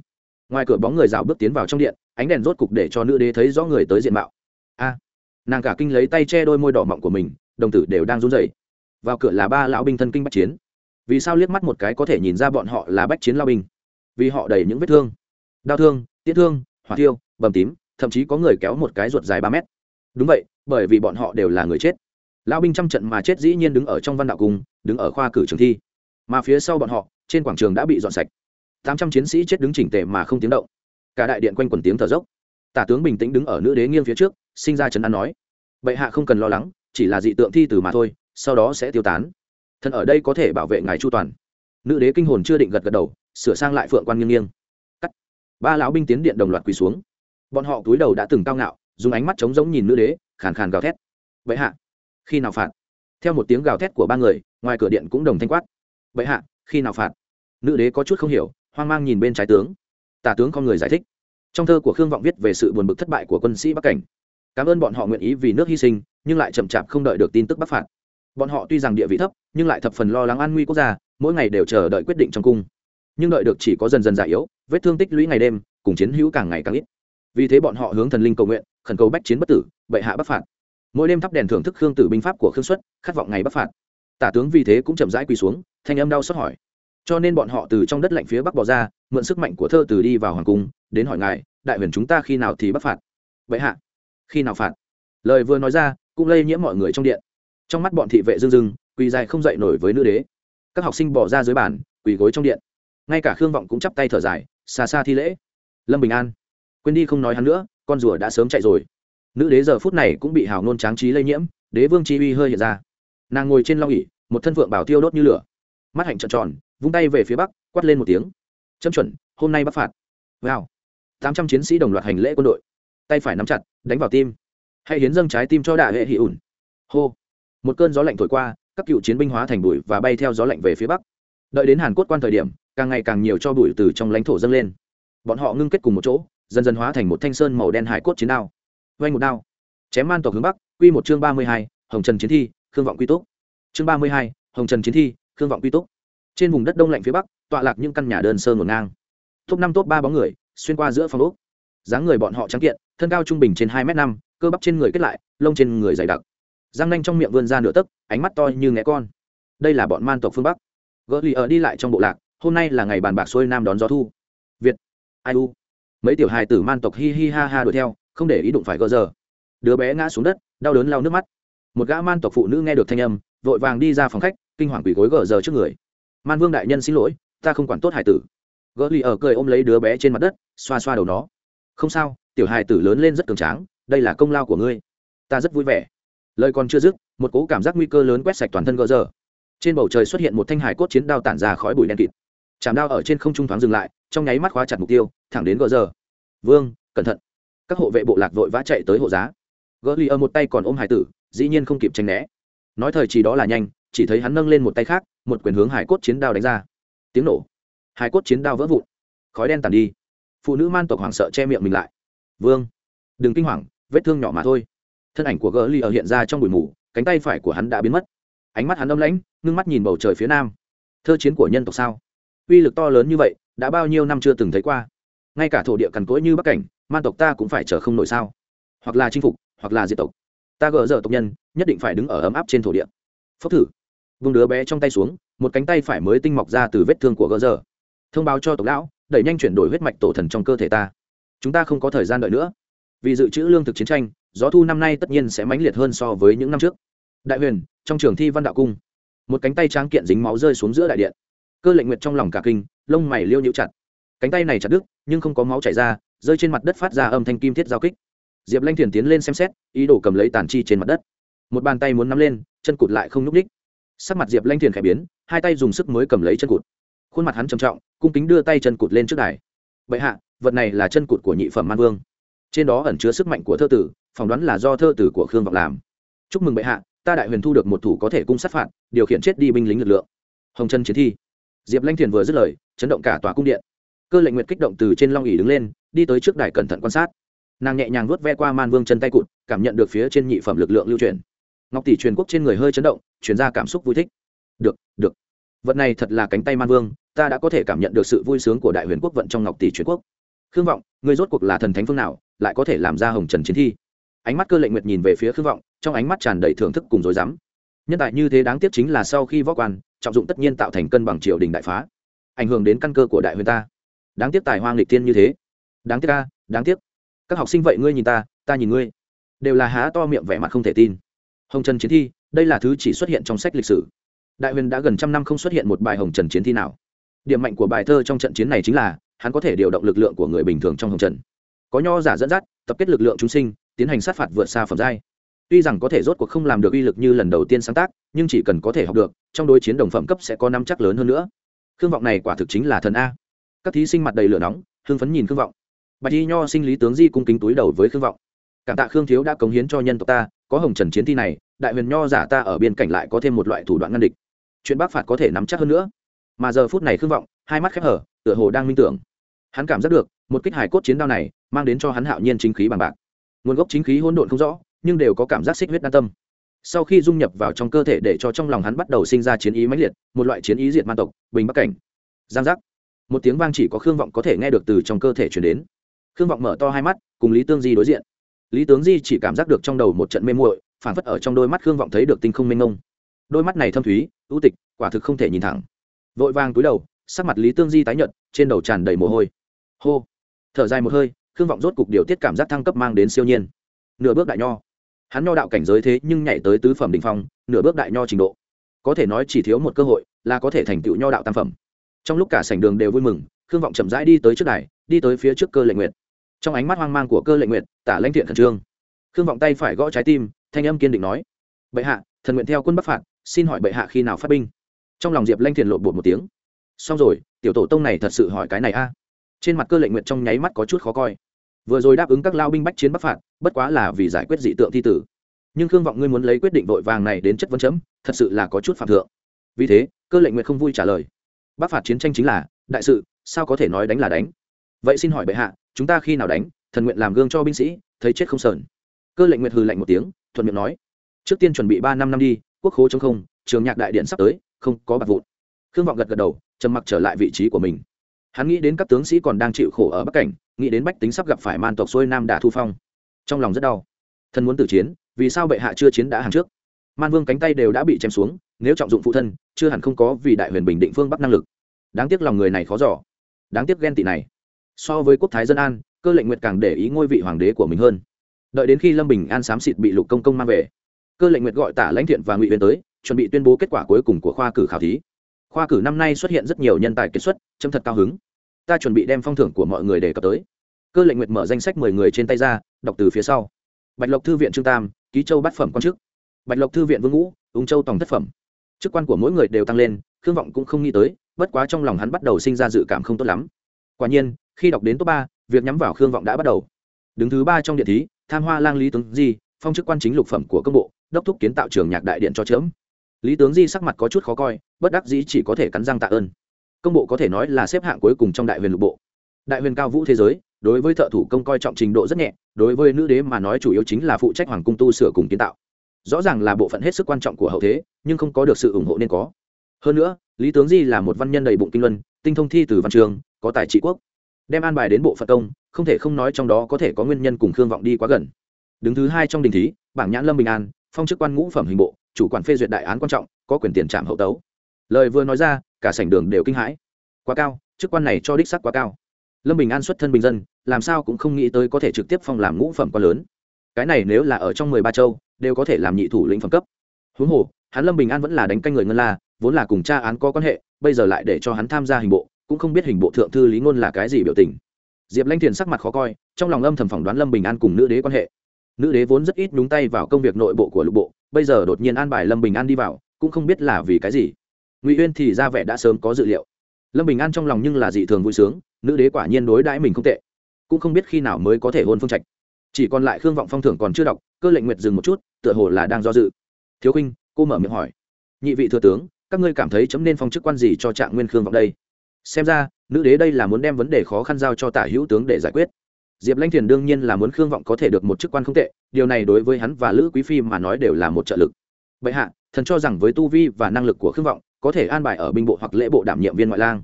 Ngoài cửa bóng người rào bước tiến vào trong điện, ánh đèn rốt cục để cho nữ đế thấy rõ người tới diện mạo. A, nàng cả kinh lấy tay che đôi môi đỏ mọng của mình, đồng tử đều đang run rẩy vào cửa là ba lão binh thân kinh bách chiến. Vì sao liếc mắt một cái có thể nhìn ra bọn họ là bách chiến lao binh? Vì họ đầy những vết thương. Đau thương tiết thương, hỏa tiêu bầm tím, thậm chí có người kéo một cái ruột dài ba mét. Đúng vậy, bởi vì bọn họ đều là người chết. Lao binh trăm trận mà chết dĩ nhiên đứng ở trong văn đạo cung, đứng ở khoa cử trường thi. Mà phía sau bọn họ, trên quảng trường đã bị dọn sạch. Tám trăm chiến sĩ chết đứng chỉnh tề mà không tiếng động. Cả đại điện quanh quần tiếng thở dốc. Tả tướng bình tĩnh đứng ở nữ đế nghiêng phía trước, sinh ra trấn an nói. Bệ hạ không cần lo lắng, chỉ là dị tượng thi từ mà thôi sau đó sẽ tiêu tán. Thần ở đây có thể bảo vệ ngài chu toàn. Nữ đế kinh hồn chưa định gật gật đầu, sửa sang lại phượng quan nghiêng nghiêng. Cắt. Ba lão binh tiến điện đồng loạt quỳ xuống. Bọn họ túi đầu đã từng cao ngạo, dùng ánh mắt trống giống nhìn nữ đế, khàn khàn gào thét. Vậy hạ, khi nào phạt? Theo một tiếng gào thét của ba người, ngoài cửa điện cũng đồng thanh quát. Vậy hạ, khi nào phạt? Nữ đế có chút không hiểu, hoang mang nhìn bên trái tướng. Tả tướng con người giải thích. Trong thơ của khương vọng viết về sự buồn bực thất bại của quân sĩ bắc cảnh. Cảm ơn bọn họ nguyện ý vì nước hy sinh, nhưng lại chậm chạp không đợi được tin tức bắc phạt bọn họ tuy rằng địa vị thấp, nhưng lại thập phần lo lắng an nguy quốc gia, mỗi ngày đều chờ đợi quyết định trong cung. Nhưng đợi được chỉ có dần dần già yếu, vết thương tích lũy ngày đêm, cùng chiến hữu càng ngày càng ít. Vì thế bọn họ hướng thần linh cầu nguyện, khẩn cầu bách chiến bất tử, bệ hạ bắc phạt. Mỗi đêm thắp đèn thưởng thức khương tử binh pháp của khương xuất, khát vọng ngày bắc phạt. Tả tướng vì thế cũng chậm rãi quỳ xuống, thanh âm đau xót hỏi. Cho nên bọn họ từ trong đất lạnh phía bắc bỏ ra, mượn sức mạnh của thơ từ đi vào hoàng cung, đến hỏi ngài, đại huyền chúng ta khi nào thì bắc phạt? Vậy hạ, khi nào phạt? Lời vừa nói ra, cũng lây nhiễm mọi người trong điện trong mắt bọn thị vệ dưng dưng quỳ dài không dậy nổi với nữ đế. Các học sinh bỏ ra dưới bàn, quỳ gối trong điện. Ngay cả khương vọng cũng chắp tay thở dài, xa xa thi lễ. Lâm bình an, quên đi không nói hắn nữa, con rùa đã sớm chạy rồi. Nữ đế giờ phút này cũng bị hào nôn tráng trí lây nhiễm, đế vương chi uy hơi hiện ra. Nàng ngồi trên long ỉ một thân vượng bảo tiêu đốt như lửa. Mắt hạnh trợn tròn, vung tay về phía bắc, quát lên một tiếng. Châm chuẩn, hôm nay bắc phạt. Vào. tám trăm chiến sĩ đồng loạt hành lễ quân đội. Tay phải nắm chặt, đánh vào tim. Hãy hiến dâng trái tim cho đại hệ hỷ ủn. Hô một cơn gió lạnh thổi qua, các cựu chiến binh hóa thành bụi và bay theo gió lạnh về phía bắc. Đợi đến hàn quốc quan thời điểm, càng ngày càng nhiều cho bụi từ trong lãnh thổ dâng lên. Bọn họ ngưng kết cùng một chỗ, dần dần hóa thành một thanh sơn màu đen hải cốt chiến đao. Vay một đao, chém man tộc hướng bắc, quy một chương ba mươi hai, hồng trần chiến thi, khương vọng quy túc. Chương ba mươi hai, hồng trần chiến thi, khương vọng quy túc. Trên vùng đất đông lạnh phía bắc, tọa lạc những căn nhà đơn sơ ngổn ngang. Top năm top ba bóng người, xuyên qua giữa phòng úc dáng người bọn họ trắng kiện, thân cao trung bình trên hai m năm, cơ bắp trên người kết lại, lông trên người dày đặc răng nanh trong miệng vươn ra nửa tấc, ánh mắt to như ngẻ con. Đây là bọn man tộc phương bắc. Gỡ lì ở đi lại trong bộ lạc, hôm nay là ngày bàn bạc xuôi nam đón gió thu. Việt. Ai u. Mấy tiểu hài tử man tộc hi hi ha ha đuổi theo, không để ý đụng phải gỡ giờ. Đứa bé ngã xuống đất, đau đớn lau nước mắt. Một gã man tộc phụ nữ nghe được thanh âm, vội vàng đi ra phòng khách, kinh hoàng quỷ gối gỡ giờ trước người. Man vương đại nhân xin lỗi, ta không quản tốt hải tử. Gỡ lì ở cười ôm lấy đứa bé trên mặt đất, xoa xoa đầu nó. Không sao, tiểu hài tử lớn lên rất cường tráng, đây là công lao của ngươi. Ta rất vui vẻ lời còn chưa dứt, một cố cảm giác nguy cơ lớn quét sạch toàn thân gỡ giờ trên bầu trời xuất hiện một thanh hải cốt chiến đao tản ra khói bụi đen kịt. Chạm đao ở trên không trung thoáng dừng lại, trong nháy mắt khóa chặt mục tiêu, thẳng đến gỡ giờ vương, cẩn thận. Các hộ vệ bộ lạc vội vã chạy tới hộ giá. Gỡ ly ở một tay còn ôm hải tử, dĩ nhiên không kịp tranh né. Nói thời chỉ đó là nhanh, chỉ thấy hắn nâng lên một tay khác, một quyền hướng hải cốt chiến đao đánh ra. Tiếng nổ. Hải cốt chiến đao vỡ vụn. Khói đen tàn đi. Phụ nữ man tộc hoảng sợ che miệng mình lại. Vương, đừng kinh hoàng, vết thương nhỏ mà thôi thân ảnh của gỡ ly ở hiện ra trong bụi mù, cánh tay phải của hắn đã biến mất. Ánh mắt hắn âm lãnh, ngưng mắt nhìn bầu trời phía nam. Thơ chiến của nhân tộc sao? Uy lực to lớn như vậy, đã bao nhiêu năm chưa từng thấy qua. Ngay cả thổ địa cằn cỗi như bắc cảnh, man tộc ta cũng phải chờ không nổi sao? Hoặc là chinh phục, hoặc là diệt tộc. Ta gỡ dở tộc nhân, nhất định phải đứng ở ấm áp trên thổ địa. Phốc thử. Vùng đứa bé trong tay xuống, một cánh tay phải mới tinh mọc ra từ vết thương của gỡ dở. Thông báo cho tộc lão, đẩy nhanh chuyển đổi huyết mạch tổ thần trong cơ thể ta. Chúng ta không có thời gian đợi nữa. Vì dự trữ lương thực chiến tranh gió thu năm nay tất nhiên sẽ mãnh liệt hơn so với những năm trước. Đại huyền, trong trường thi văn đạo cung, một cánh tay tráng kiện dính máu rơi xuống giữa đại điện. Cơ lệnh nguyệt trong lòng cả kinh, lông mày liêu nhịu chặt. Cánh tay này chặt đứt, nhưng không có máu chảy ra, rơi trên mặt đất phát ra âm thanh kim thiết giao kích. Diệp lanh thiền tiến lên xem xét, ý đồ cầm lấy tàn chi trên mặt đất. Một bàn tay muốn nắm lên, chân cụt lại không n ú c ních sắc mặt diệp lanh thiền khẽ biến, hai tay dùng sức mới cầm lấy chân cụt. Khuôn mặt hắn trầm trọng, cung kính đưa tay chân cụt lên trước đài. Bệ hạ, vật này là chân cụt của nhị phẩm man vương trên đó ẩn chứa sức mạnh của thơ tử, phỏng đoán là do thơ tử của khương vọng làm. Chúc mừng bệ hạ, ta đại huyền thu được một thủ có thể cung sát phạt, điều khiển chết đi binh lính lực lượng. Hồng chân chiến thi. Diệp lanh thiền vừa dứt lời, chấn động cả tòa cung điện. Cơ lệnh nguyệt kích động từ trên long ỉ đứng lên, đi tới trước đài cẩn thận quan sát. Nàng nhẹ nhàng vuốt ve qua man vương chân tay cụt, cảm nhận được phía trên nhị phẩm lực lượng lưu truyền. Ngọc tỷ truyền quốc trên người hơi chấn động, truyền ra cảm xúc vui thích. Được được. Vật này thật là cánh tay man vương, ta đã có thể cảm nhận được sự vui sướng của đại huyền quốc vận trong ngọc tỷ truyền quốc. Khương vọng người rốt cuộc là thần thánh phương nào? Lại có thể làm ra hồng trần chiến thi. Ánh mắt cơ lệnh nguyệt nhìn về phía khương vọng, trong ánh mắt tràn đầy thưởng thức cùng dối rắm. Nhân tài như thế đáng tiếc chính là sau khi võ quan, trọng dụng tất nhiên tạo thành cân bằng triều đình đại phá, ảnh hưởng đến căn cơ của đại huyền ta. Đáng tiếc tài hoang lịch tiên như thế. Đáng tiếc ca, đáng tiếc. Các học sinh vậy ngươi nhìn ta ta nhìn ngươi. Đều là há to miệng vẻ mặt không thể tin. Hồng trần chiến thi, đây là thứ chỉ xuất hiện trong sách lịch sử. Đại huyền đã gần trăm năm không xuất hiện một bài hồng trần chiến thi nào. Điểm mạnh của bài thơ trong trận chiến này chính là, hắn có thể điều động lực lượng của người bình thường trong hồng trần có nho giả dẫn dắt, tập kết lực lượng chúng sinh, tiến hành sát phạt vượt xa phẩm giai. Tuy rằng có thể rốt cuộc không làm được uy lực như lần đầu tiên sáng tác, nhưng chỉ cần có thể học được, trong đối chiến đồng phẩm cấp sẽ có năm chắc lớn hơn nữa. Khương vọng này quả thực chính là thần a. Các thí sinh mặt đầy lửa nóng, hưng phấn nhìn khương vọng. Bạch y nho sinh lý tướng di cung kính túi đầu với khương vọng. Cảm tạ khương thiếu đã cống hiến cho nhân tộc ta, có hồng trần chiến thi này, đại huyền nho giả ta ở biên cảnh lại có thêm một loại thủ đoạn ngăn địch. Chuyện bác phạt có thể nắm chắc hơn nữa. Mà giờ phút này khương vọng, hai mắt khép hở, tựa hồ đang minh tưởng hắn cảm giác được, một kích hải cốt chiến đao này mang đến cho hắn hạo nhiên chính khí bằng bạc. Nguồn gốc chính khí hỗn độn không rõ, nhưng đều có cảm giác xích huyết đan tâm. Sau khi dung nhập vào trong cơ thể để cho trong lòng hắn bắt đầu sinh ra chiến ý mãnh liệt, một loại chiến ý diệt man tộc, bình bắc cảnh. Giang giác. Một tiếng vang chỉ có khương vọng có thể nghe được từ trong cơ thể chuyển đến. Khương vọng mở to hai mắt, cùng lý tương di đối diện. Lý tướng di chỉ cảm giác được trong đầu một trận mê muội phản phất ở trong đôi mắt khương vọng thấy được tinh không mênh mông. Đôi mắt này thâm thúy, ưu tịch, quả thực không thể nhìn thẳng. Vội vàng túi đầu, sắc mặt lý tương di tái nhợt, trên đầu tràn đầy mồ hôi hô. Thở dài một hơi, khương vọng rốt cục điều tiết cảm giác thăng cấp mang đến siêu nhiên. Nửa bước đại nho. Hắn nho đạo cảnh giới thế nhưng nhảy tới tứ phẩm đ ỉ n h phong, nửa bước đại nho trình độ. Có thể nói chỉ thiếu một cơ hội là có thể thành tựu nho đạo tam phẩm. Trong lúc cả sảnh đường đều vui mừng, khương vọng chậm rãi đi tới trước đài, đi tới phía trước cơ lệnh nguyệt. Trong ánh mắt hoang mang của cơ lệnh nguyệt, tả lãnh thiện khẩn trương. Khương vọng tay phải gõ trái tim, thanh âm kiên định nói, bệ hạ, thần nguyện theo quân bắc phạt, xin hỏi bệ hạ khi nào phát binh? Trong lòng diệp lanh thiện lộn bột một tiếng. Xong rồi, tiểu tổ tông này thật sự hỏi cái này a trên mặt cơ lệnh nguyện trong nháy mắt có chút khó coi. Vừa rồi đáp ứng các lao binh bách chiến bắc phạt, bất quá là vì giải quyết dị tượng thi tử. Nhưng khương vọng ngươi muốn lấy quyết định vội vàng này đến chất vấn chấm, thật sự là có chút phạm thượng. Vì thế, cơ lệnh nguyện không vui trả lời. Bắc phạt chiến tranh chính là, đại sự, sao có thể nói đánh là đánh? Vậy xin hỏi bệ hạ, chúng ta khi nào đánh, thần nguyện làm gương cho binh sĩ, thấy chết không sờn. Cơ lệnh nguyện hừ lạnh một tiếng, thuận miệng nói. Trước tiên chuẩn bị ba năm năm đi, quốc khố chống không, trường nhạc đại điện sắp tới, không có bạc vụn. Khương vọng gật gật đầu, trầm mặc trở lại vị trí của mình hắn nghĩ đến các tướng sĩ còn đang chịu khổ ở bắc cảnh, nghĩ đến bách tính sắp gặp phải man tộc xuôi nam đà thu phong. Trong lòng rất đau. Thân muốn tử chiến, vì sao bệ hạ chưa chiến đã hàng trước? Man vương cánh tay đều đã bị chém xuống, nếu trọng dụng phụ thân, chưa hẳn không có vì đại huyền bình định phương bắc năng lực. Đáng tiếc lòng người này khó giỏ đáng tiếc ghen tị này. So với quốc thái dân an, cơ lệnh nguyệt càng để ý ngôi vị hoàng đế của mình hơn. Đợi đến khi lâm bình an xám xịt bị lục công công mang về, cơ lệnh nguyệt gọi tả lãnh thiện và ngụy viên tới, chuẩn bị tuyên bố kết quả cuối cùng của khoa cử khảo thí khoa cử năm nay xuất hiện rất nhiều nhân tài kết xuất châm thật cao hứng. Ta chuẩn bị đem phong thưởng của mọi người đề cập tới. Cơ lệnh nguyệt mở danh sách mười người trên tay ra, đọc từ phía sau. Bạch lộc thư viện trương tam, ký châu bát phẩm quan chức. Bạch lộc thư viện vương ngũ ung châu Tổng thất phẩm. Chức quan của mỗi người đều tăng lên, khương vọng cũng không nghĩ tới, bất quá trong lòng hắn bắt đầu sinh ra dự cảm không tốt lắm. Quả nhiên, khi đọc đến top ba, việc nhắm vào khương vọng đã bắt đầu. Đứng thứ ba trong điện thí, tham hoa lang lý tướng di, phong chức quan chính lục phẩm của công bộ, đốc thúc kiến tạo trường nhạc đại điện cho chớm lý tướng di sắc mặt có chút khó coi, bất đắc dĩ chỉ có thể cắn răng tạ ơn. Công bộ có thể nói là xếp hạng cuối cùng trong đại huyền lục bộ. Đại huyền cao vũ thế giới, đối với thợ thủ công coi trọng trình độ rất nhẹ, đối với nữ đế mà nói chủ yếu chính là phụ trách hoàng cung tu sửa cùng kiến tạo. Rõ ràng là bộ phận hết sức quan trọng của hậu thế, nhưng không có được sự ủng hộ nên có. Hơn nữa, lý tướng di là một văn nhân đầy bụng kinh luân, tinh thông thi từ văn trường, có tài trị quốc. Đem an bài đến bộ phận công, không thể không nói trong đó có thể có nguyên nhân cùng khương vọng đi quá gần. Đứng thứ hai trong đình thí, bảng nhãn lâm bình an, phong chức quan ngũ phẩm hình bộ chủ quản phê duyệt đại án quan trọng, có quyền tiền trạm hậu tấu. Lời vừa nói ra, cả sảnh đường đều kinh hãi. Quá cao, chức quan này cho đích sắc quá cao. Lâm bình an xuất thân bình dân, làm sao cũng không nghĩ tới có thể trực tiếp phong làm ngũ phẩm quan lớn. Cái này nếu là ở trong mười ba châu, đều có thể làm nhị thủ lĩnh phẩm cấp. Huống hồ, hắn lâm bình an vẫn là đánh canh người ngân la, vốn là cùng cha án có quan hệ, bây giờ lại để cho hắn tham gia hình bộ, cũng không biết hình bộ thượng thư lý ngôn là cái gì biểu tình. Diệp lanh thiền sắc mặt khó coi, trong lòng âm thầm phỏng đoán lâm bình an cùng nữ đế quan hệ nữ đế vốn rất ít nhúng tay vào công việc nội bộ của lục bộ, bây giờ đột nhiên an bài lâm bình an đi vào, cũng không biết là vì cái gì. Ngụy uyên thì ra vẻ đã sớm có dự liệu. Lâm bình an trong lòng nhưng là dị thường vui sướng, nữ đế quả nhiên đối đãi mình không tệ. Cũng không biết khi nào mới có thể hôn phương trạch. Chỉ còn lại khương vọng phong thưởng còn chưa đọc, cơ lệnh nguyệt dừng một chút, tựa hồ là đang do dự. Thiếu khinh cô mở miệng hỏi. Nhị vị thừa tướng, các ngươi cảm thấy chấm nên phong chức quan gì cho trạng nguyên khương vọng đây? Xem ra, nữ đế đây là muốn đem vấn đề khó khăn giao cho tả hữu tướng để giải quyết diệp lanh thiền đương nhiên là muốn khương vọng có thể được một chức quan không tệ, điều này đối với hắn và lữ quý phi mà nói đều là một trợ lực. Bệ hạ, thần cho rằng với tu vi và năng lực của khương vọng, có thể an bài ở binh bộ hoặc lễ bộ đảm nhiệm viên ngoại lang.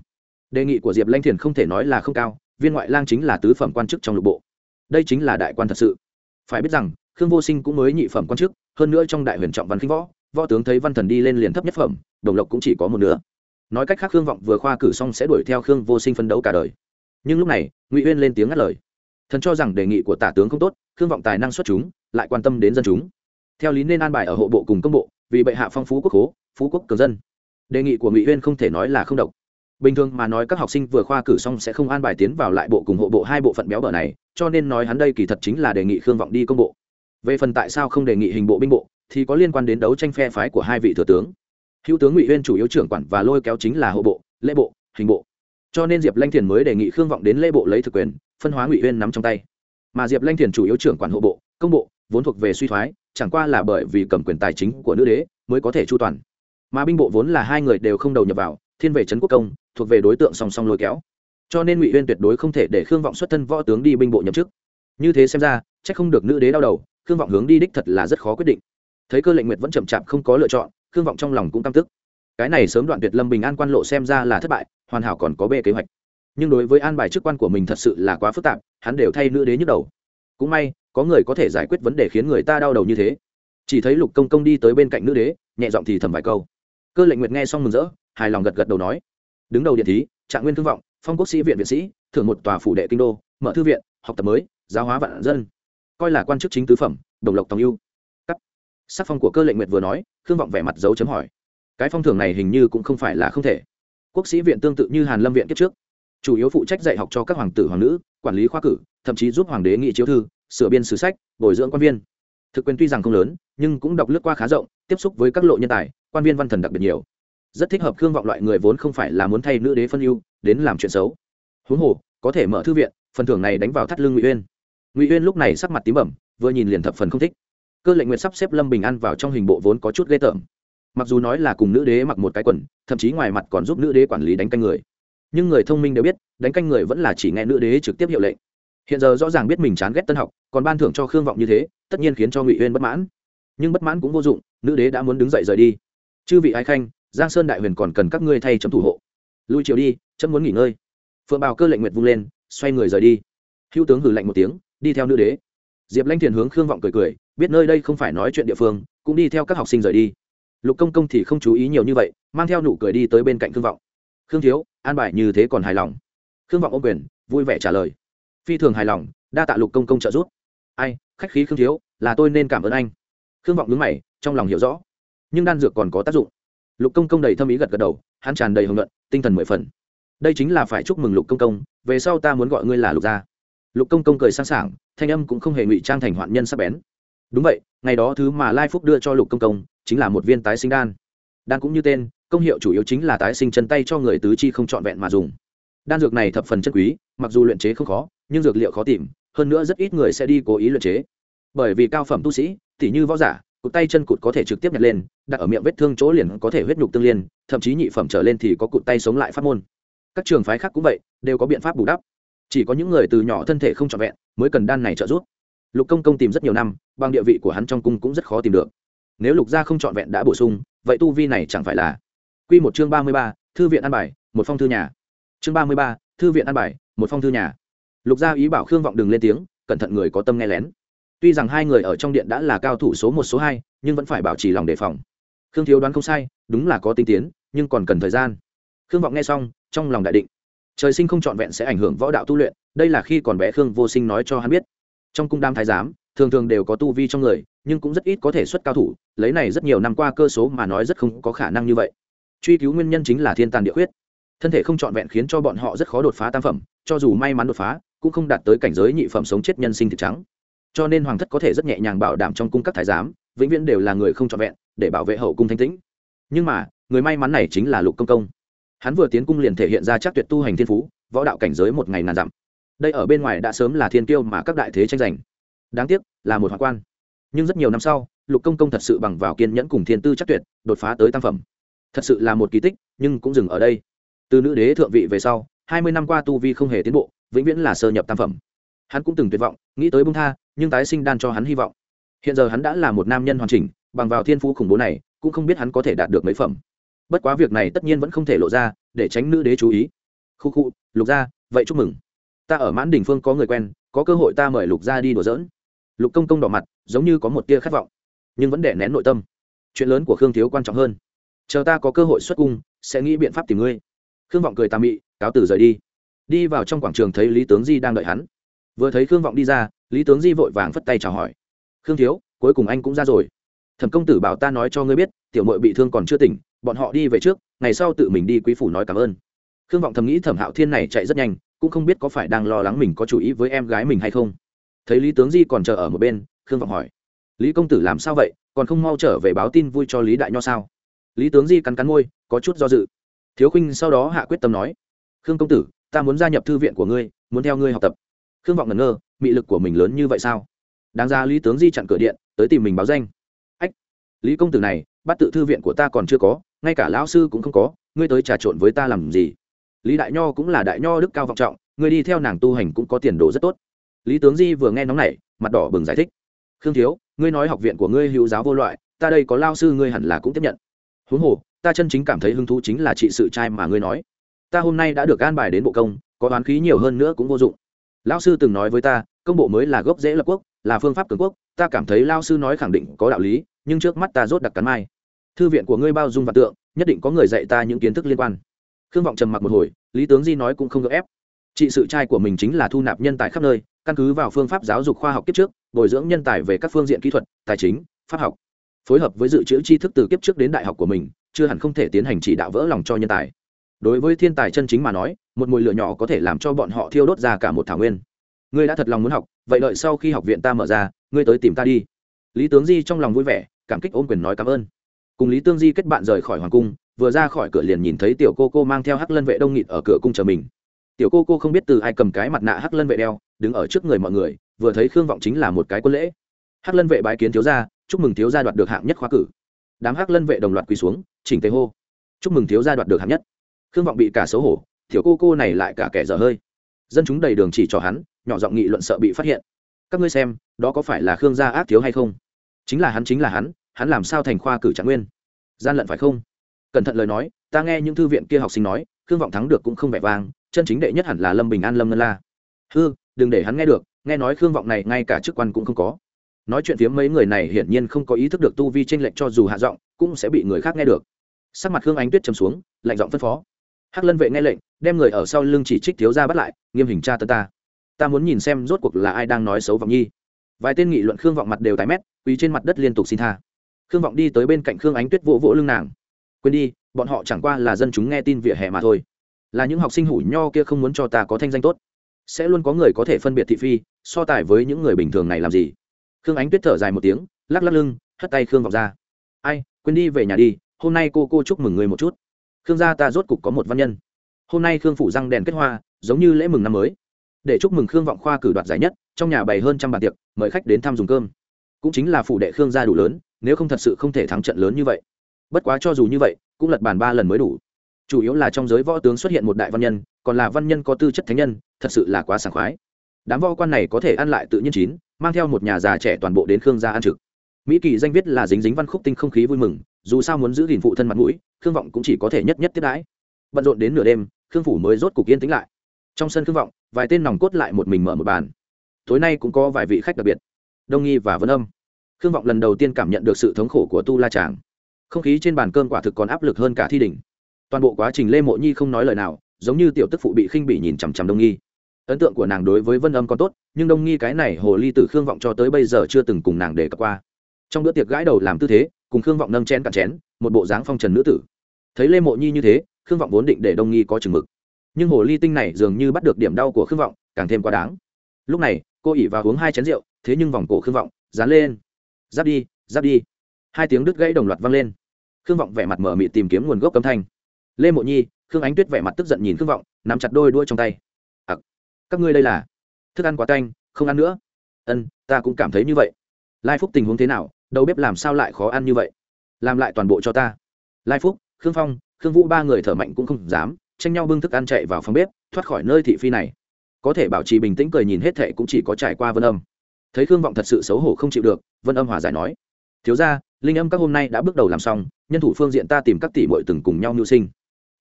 Đề nghị của diệp lanh thiền không thể nói là không cao, viên ngoại lang chính là tứ phẩm quan chức trong lục bộ. Đây chính là đại quan thật sự. Phải biết rằng, khương vô sinh cũng mới nhị phẩm quan chức, hơn nữa trong đại huyền trọng văn khinh võ võ tướng thấy văn thần đi lên liền thấp nhất phẩm, đồng lộc cũng chỉ có một nửa. Nói cách khác, khương vọng vừa khoa cử xong sẽ đuổi theo khương vô sinh phân đấu cả đời. Nhưng lúc này, ngụy uyên lên tiếng ngắt lời thần cho rằng đề nghị của tả tướng không tốt, khương vọng tài năng xuất chúng, lại quan tâm đến dân chúng. Theo lý nên an bài ở hộ bộ cùng công bộ, vì bệ hạ phong phú quốc hố phú quốc cường dân. Đề nghị của ngụy uyên không thể nói là không độc. Bình thường mà nói các học sinh vừa khoa cử xong sẽ không an bài tiến vào lại bộ cùng hộ bộ hai bộ phận béo bở này, cho nên nói hắn đây kỳ thật chính là đề nghị khương vọng đi công bộ. Về phần tại sao không đề nghị hình bộ binh bộ, thì có liên quan đến đấu tranh phe phái của hai vị thừa tướng. Hữu tướng ngụy uyên chủ yếu trưởng quản và lôi kéo chính là hộ bộ, lễ bộ, hình bộ. Cho nên diệp lanh thiền mới đề nghị khương vọng đến lễ bộ lấy thực quyền phân hóa ngụy uyên nắm trong tay. Mà diệp lanh thiền chủ yếu trưởng quản hộ bộ, công bộ, vốn thuộc về suy thoái, chẳng qua là bởi vì cầm quyền tài chính của nữ đế mới có thể chu toàn. Mà binh bộ vốn là hai người đều không đầu nhập vào, thiên về trấn quốc công, thuộc về đối tượng song song lôi kéo. Cho nên ngụy uyên tuyệt đối không thể để khương vọng xuất thân võ tướng đi binh bộ nhậm chức. Như thế xem ra c h ắ c không được nữ đế đau đầu, khương vọng hướng đi đích thật là rất khó quyết định. Thấy cơ lệnh nguyệt vẫn chậm chạp không có lựa chọn, khương vọng trong lòng cũng căm tức. Cái này sớm đoạn tuyệt lâm bình an quan lộ xem ra là thất bại, hoàn hảo còn có bê kế hoạch nhưng đối với an bài chức quan của mình thật sự là quá phức tạp, hắn đều thay nữ đế nhức đầu. Cũng may, có người có thể giải quyết vấn đề khiến người ta đau đầu như thế. Chỉ thấy lục công công đi tới bên cạnh nữ đế, nhẹ giọng thì thầm vài câu. Cơ lệnh nguyệt nghe xong mừng rỡ, hài lòng gật gật đầu nói. Đứng đầu điện thí, trạng nguyên thương vọng, phong quốc sĩ viện viện sĩ, thưởng một tòa phủ đệ kinh đô, mở thư viện, học tập mới, giáo hóa vạn dân. Coi là quan chức chính tứ phẩm, đồng lộc tòng ưu. Cắt. Sắc phong của cơ lệnh nguyệt vừa nói, thương vọng vẻ mặt dấu chấm hỏi. Cái phong thưởng này hình như cũng không phải là không thể. Quốc sĩ viện tương tự như hàn lâm viện kiếp trước chủ yếu phụ trách dạy học cho các hoàng tử hoàng nữ, quản lý khoa cử, thậm chí giúp hoàng đế nghị chiếu thư, sửa biên sử sách, bồi dưỡng quan viên. Thực quyền tuy rằng không lớn, nhưng cũng đọc lướt qua khá rộng, tiếp xúc với các lộ nhân tài, quan viên văn thần đặc biệt nhiều. Rất thích hợp khương vọng loại người vốn không phải là muốn thay nữ đế phân ưu, đến làm chuyện xấu. Huống hồ, có thể mở thư viện, phần thưởng này đánh vào thắt lưng ngụy uyên. Ngụy uyên lúc này sắc mặt tím bẩm, vừa nhìn liền thập phần không thích. Cơ lệnh nguyện sắp xếp lâm bình an vào trong hình bộ vốn có chút ghê tởm. Mặc dù nói là cùng nữ đế mặc một cái quần, thậm chí ngoài mặt còn giúp nữ đế quản lý đánh canh người nhưng người thông minh đều biết, đánh canh người vẫn là chỉ nghe nữ đế trực tiếp hiệu lệnh. Hiện giờ rõ ràng biết mình chán ghét tân học, còn ban thưởng cho khương vọng như thế, tất nhiên khiến cho ngụy uyên bất mãn. Nhưng bất mãn cũng vô dụng, nữ đế đã muốn đứng dậy rời đi. Chư vị ái khanh, giang sơn đại huyền còn cần các ngươi thay chấm thủ hộ. Lui chiều đi, chấm muốn nghỉ ngơi. Phượng bào cơ lệnh nguyệt vung lên, xoay người rời đi. Hữu tướng hử lạnh một tiếng, đi theo nữ đế. Diệp lanh thiền hướng khương vọng cười cười, biết nơi đây không phải nói chuyện địa phương, cũng đi theo các học sinh rời đi. Lục công công thì không chú ý nhiều như vậy, mang theo nụ cười đi tới bên cạnh khương vọng. Khương thiếu an bài như thế còn hài lòng. Khương vọng ô quyền, vui vẻ trả lời. Phi thường hài lòng, đa tạ lục công công trợ giúp. Ai, khách khí khương thiếu, là tôi nên cảm ơn anh. Khương vọng đứng mày, trong lòng hiểu rõ. Nhưng đan dược còn có tác dụng. Lục công công đầy thâm ý gật gật đầu, hắn tràn đầy hưởng luận, tinh thần mười phần. Đây chính là phải chúc mừng lục công công, về sau ta muốn gọi ngươi là lục gia. Lục công công cười sang sảng, thanh âm cũng không hề ngụy trang thành hoạn nhân sắp bén. Đúng vậy, ngày đó thứ mà lai phúc đưa cho lục công công, chính là một viên tái sinh đan. Đan cũng như tên công hiệu chủ yếu chính là tái sinh chân tay cho người tứ chi không trọn vẹn mà dùng. Đan dược này thập phần chân quý, mặc dù luyện chế không khó, nhưng dược liệu khó tìm, hơn nữa rất ít người sẽ đi cố ý luyện chế. Bởi vì cao phẩm tu sĩ, tỉ như võ giả, cụt tay chân cụt có thể trực tiếp nhặt lên, đặt ở miệng vết thương chỗ liền có thể huyết nhục tương liên, thậm chí nhị phẩm trở lên thì có cụt tay sống lại pháp môn. Các trường phái khác cũng vậy, đều có biện pháp bù đắp. Chỉ có những người từ nhỏ thân thể không trọn vẹn mới cần đan này trợ giúp. Lục công công tìm rất nhiều năm, bằng địa vị của hắn trong cung cũng rất khó tìm được. Nếu lục gia không trọn vẹn đã bổ sung, vậy tu vi này chẳng phải là Quy một chương ba mươi ba, thư viện an bài, một phong thư nhà. Chương ba mươi ba, thư viện an bài, một phong thư nhà. Lục gia ý bảo khương vọng đừng lên tiếng, cẩn thận người có tâm nghe lén. Tuy rằng hai người ở trong điện đã là cao thủ số một, số hai, nhưng vẫn phải bảo trì lòng đề phòng. Khương thiếu đoán không sai, đúng là có tinh tiến, nhưng còn cần thời gian. Khương vọng nghe xong, trong lòng đại định. Trời sinh không chọn vẹn sẽ ảnh hưởng võ đạo tu luyện, đây là khi còn bé khương vô sinh nói cho hắn biết. Trong cung đam thái giám, thường thường đều có tu vi trong người, nhưng cũng rất ít có thể xuất cao thủ, lấy này rất nhiều năm qua cơ số mà nói rất không có khả năng như vậy truy cứu nguyên nhân chính là thiên tàn địa huyết thân thể không trọn vẹn khiến cho bọn họ rất khó đột phá tam phẩm, cho dù may mắn đột phá, cũng không đạt tới cảnh giới nhị phẩm sống chết nhân sinh thực trắng. Cho nên hoàng thất có thể rất nhẹ nhàng bảo đảm trong cung các thái giám, vĩnh viễn đều là người không trọn vẹn, để bảo vệ hậu cung thanh tĩnh. Nhưng mà, người may mắn này chính là lục công công. Hắn vừa tiến cung liền thể hiện ra chắc tuyệt tu hành thiên phú, võ đạo cảnh giới một ngày ngàn dặm. Đây ở bên ngoài đã sớm là thiên tiêu mà các đại thế tranh giành. Đáng tiếc, là một hoàng quan. Nhưng rất nhiều năm sau, lục công công thật sự bằng vào kiên nhẫn cùng thiên tư chắc tuyệt, đột phá tới tam phẩm thật sự là một kỳ tích, nhưng cũng dừng ở đây. Từ nữ đế thượng vị về sau, hai mươi năm qua tu vi không hề tiến bộ, vĩnh viễn là sơ nhập tam phẩm. Hắn cũng từng tuyệt vọng, nghĩ tới bung tha, nhưng tái sinh đan cho hắn hy vọng. Hiện giờ hắn đã là một nam nhân hoàn chỉnh, bằng vào thiên phú khủng bố này, cũng không biết hắn có thể đạt được mấy phẩm. Bất quá việc này tất nhiên vẫn không thể lộ ra, để tránh nữ đế chú ý. Khu khu, lục gia, vậy chúc mừng. Ta ở mãn đình phương có người quen, có cơ hội ta mời lục gia đi đùa giỡn. Lục công công đỏ mặt, giống như có một tia khát vọng, nhưng vẫn để nén nội tâm. Chuyện lớn của khương thiếu quan trọng hơn chờ ta có cơ hội xuất cung, sẽ nghĩ biện pháp tìm ngươi. Khương vọng cười tà mị, cáo tử rời đi. Đi vào trong quảng trường thấy lý tướng di đang đợi hắn. Vừa thấy khương vọng đi ra, lý tướng di vội vàng phất tay chào hỏi. Khương thiếu, cuối cùng anh cũng ra rồi. Thẩm công tử bảo ta nói cho ngươi biết, tiểu mội bị thương còn chưa tỉnh, bọn họ đi về trước, ngày sau tự mình đi quý phủ nói cảm ơn. Khương vọng thầm nghĩ thẩm hạo thiên này chạy rất nhanh, cũng không biết có phải đang lo lắng mình có chủ ý với em gái mình hay không. Thấy lý tướng di còn chờ ở một bên, khương vọng hỏi, lý công tử làm sao vậy, còn không mau trở về báo tin vui cho lý đại nho sao? Lý tướng di cắn cắn môi, có chút do dự. Thiếu khinh sau đó hạ quyết tâm nói, khương công tử, ta muốn gia nhập thư viện của ngươi, muốn theo ngươi học tập. Khương vọng ngẩn ngơ, mị lực của mình lớn như vậy sao? Đáng ra lý tướng di chặn cửa điện, tới tìm mình báo danh. Ách, lý công tử này, bắt tự thư viện của ta còn chưa có, ngay cả lão sư cũng không có, ngươi tới trà trộn với ta làm gì? Lý đại nho cũng là đại nho đức cao vọng trọng ngươi đi theo nàng tu hành cũng có tiền đồ rất tốt. Lý tướng di vừa nghe nóng này mặt đỏ bừng giải thích, khương thiếu, ngươi nói học viện của ngươi hữu giáo vô loại, ta đây có lao sư ngươi hẳn là cũng tiếp nhận huống hồ, ta chân chính cảm thấy hứng thú chính là trị sự trai mà ngươi nói. Ta hôm nay đã được an bài đến bộ công, có đoán khí nhiều hơn nữa cũng vô dụng. Lao sư từng nói với ta, công bộ mới là gốc dễ lập quốc, là phương pháp cường quốc, ta cảm thấy lao sư nói khẳng định có đạo lý, nhưng trước mắt ta rốt đặc cắn mai. Thư viện của ngươi bao dung và tượng, nhất định có người dạy ta những kiến thức liên quan. Khương vọng trầm mặc một hồi, lý tướng di nói cũng không gỡ ép. Trị sự trai của mình chính là thu nạp nhân tài khắp nơi, căn cứ vào phương pháp giáo dục khoa học kiếp trước, bồi dưỡng nhân tài về các phương diện kỹ thuật, tài chính, pháp học phối hợp với dự trữ tri thức từ kiếp trước đến đại học của mình, chưa hẳn không thể tiến hành chỉ đạo vỡ lòng cho nhân tài. Đối với thiên tài chân chính mà nói, một mùi lửa nhỏ có thể làm cho bọn họ thiêu đốt ra cả một thảo nguyên. Ngươi đã thật lòng muốn học, vậy đợi sau khi học viện ta mở ra, ngươi tới tìm ta đi. Lý tướng di trong lòng vui vẻ, cảm kích ôm quyền nói cảm ơn. Cùng lý tương di kết bạn rời khỏi hoàng cung, vừa ra khỏi cửa liền nhìn thấy tiểu cô cô mang theo hắc lân vệ đông nghịt ở cửa cung chờ mình. Tiểu cô cô không biết từ ai cầm cái mặt nạ hắc lân vệ đeo, đứng ở trước người mọi người, vừa thấy khương vọng chính là một cái quân lễ. Hắc lân vệ bái kiến thiếu gia chúc mừng thiếu gia đoạt được hạng nhất khóa cử. Đám hắc lân vệ đồng loạt quỳ xuống, chỉnh tề hô. Chúc mừng thiếu gia đoạt được hạng nhất. Khương vọng bị cả xấu hổ thiếu cô cô này lại cả kẻ dở hơi. Dân chúng đầy đường chỉ cho hắn, nhỏ giọng nghị luận sợ bị phát hiện. Các ngươi xem, đó có phải là khương gia ác thiếu hay không? Chính là hắn, chính là hắn hắn làm sao thành khoa cử trạng nguyên? Gian lận phải không? Cẩn thận lời nói, ta nghe những thư viện kia học sinh nói, khương vọng thắng được cũng không vẻ vang, chân chính đệ nhất hẳn là lâm bình an lâm ngân la. Hư, đừng để hắn nghe được, nghe nói khương vọng này ngay cả chức quan cũng không có nói chuyện phía mấy người này hiển nhiên không có ý thức được tu vi tranh lệch cho dù hạ giọng, cũng sẽ bị người khác nghe được. Sắc mặt khương ánh tuyết chầm xuống, lạnh giọng phân phó. Hắc lân vệ nghe lệnh, đem người ở sau lưng chỉ trích thiếu ra bắt lại, nghiêm hình tra tân ta. Ta muốn nhìn xem rốt cuộc là ai đang nói xấu vọng nhi. Vài tên nghị luận khương vọng mặt đều tái mét, quỳ trên mặt đất liên tục xin tha. Khương vọng đi tới bên cạnh khương ánh tuyết vỗ vỗ lưng nàng. Quên đi, bọn họ chẳng qua là dân chúng nghe tin vỉa hè mà thôi. Là những học sinh hủ nho kia không muốn cho ta có thanh danh tốt. Sẽ luôn có người có thể phân biệt thị phi, so tài với những người bình thường này làm gì? Khương ánh tuyết thở dài một tiếng, lắc lắc lưng, hất tay khương vọng ra. Ai, quên đi về nhà đi, hôm nay cô cô chúc mừng người một chút. Khương gia ta rốt cục có một văn nhân. Hôm nay khương phủ răng đèn kết hoa, giống như lễ mừng năm mới. Để chúc mừng khương vọng khoa cử đoạt giải nhất, trong nhà bày hơn trăm bàn tiệc, mời khách đến thăm dùng cơm. Cũng chính là phủ đệ khương gia đủ lớn, nếu không thật sự không thể thắng trận lớn như vậy. Bất quá cho dù như vậy, cũng lật bàn ba lần mới đủ. Chủ yếu là trong giới võ tướng xuất hiện một đại văn nhân, còn là văn nhân có tư chất thánh nhân, thật sự là quá sảng khoái đám võ quan này có thể ăn lại tự nhiên chín, mang theo một nhà già trẻ toàn bộ đến khương gia ăn trực. Mỹ kỳ danh viết là dính dính văn khúc tinh không khí vui mừng, dù sao muốn giữ gìn phụ thân mặt mũi, khương vọng cũng chỉ có thể nhất nhất tiếp đãi. Bận rộn đến nửa đêm, khương phủ mới rốt cục yên tĩnh lại. Trong sân khương vọng, vài tên nòng cốt lại một mình mở một bàn. Tối nay cũng có vài vị khách đặc biệt. Đông nghi và vân âm. Khương vọng lần đầu tiên cảm nhận được sự thống khổ của tu la tràng. Không khí trên bàn cơm quả thực còn áp lực hơn cả thi đình. toàn bộ quá trình lê mộ nhi không nói lời nào, giống như tiểu tức phụ bị khinh bị nhìn chằm chằm đông nghi ấn tượng của nàng đối với vân âm còn tốt, nhưng đông nghi cái này hồ ly tử khương vọng cho tới bây giờ chưa từng cùng nàng để cập qua. Trong bữa tiệc gãi đầu làm tư thế, cùng khương vọng nâng chén cạn chén, một bộ dáng phong trần nữ tử. Thấy lê mộ nhi như thế, khương vọng vốn định để đông nghi có chừng mực. Nhưng hồ ly tinh này dường như bắt được điểm đau của khương vọng, càng thêm quá đáng. Lúc này, cô ỉ vào uống hai chén rượu, thế nhưng vòng cổ khương vọng, dán lên. Giáp đi giáp đi. Hai tiếng đứt gãy đồng loạt vang lên. Khương vọng vẻ mặt mở mị tìm kiếm nguồn gốc âm thanh. Lê mộ nhi, khương ánh tuyết vẻ mặt tức giận nhìn khương vọng, nắm chặt đôi đuôi trong tay các ngươi đây là thức ăn quá canh, không ăn nữa. Ân, ta cũng cảm thấy như vậy. Lai phúc tình huống thế nào? Đầu bếp làm sao lại khó ăn như vậy? Làm lại toàn bộ cho ta. Lai phúc, khương phong, khương vũ ba người thở mạnh cũng không dám, tranh nhau bưng thức ăn chạy vào phòng bếp, thoát khỏi nơi thị phi này. Có thể bảo trì bình tĩnh cười nhìn hết thệ cũng chỉ có trải qua vân âm. Thấy khương vọng thật sự xấu hổ không chịu được, vân âm hòa giải nói, thiếu ra linh âm các hôm nay đã bước đầu làm xong, nhân thủ phương diện ta tìm các tỷ mội từng cùng nhau mưu sinh.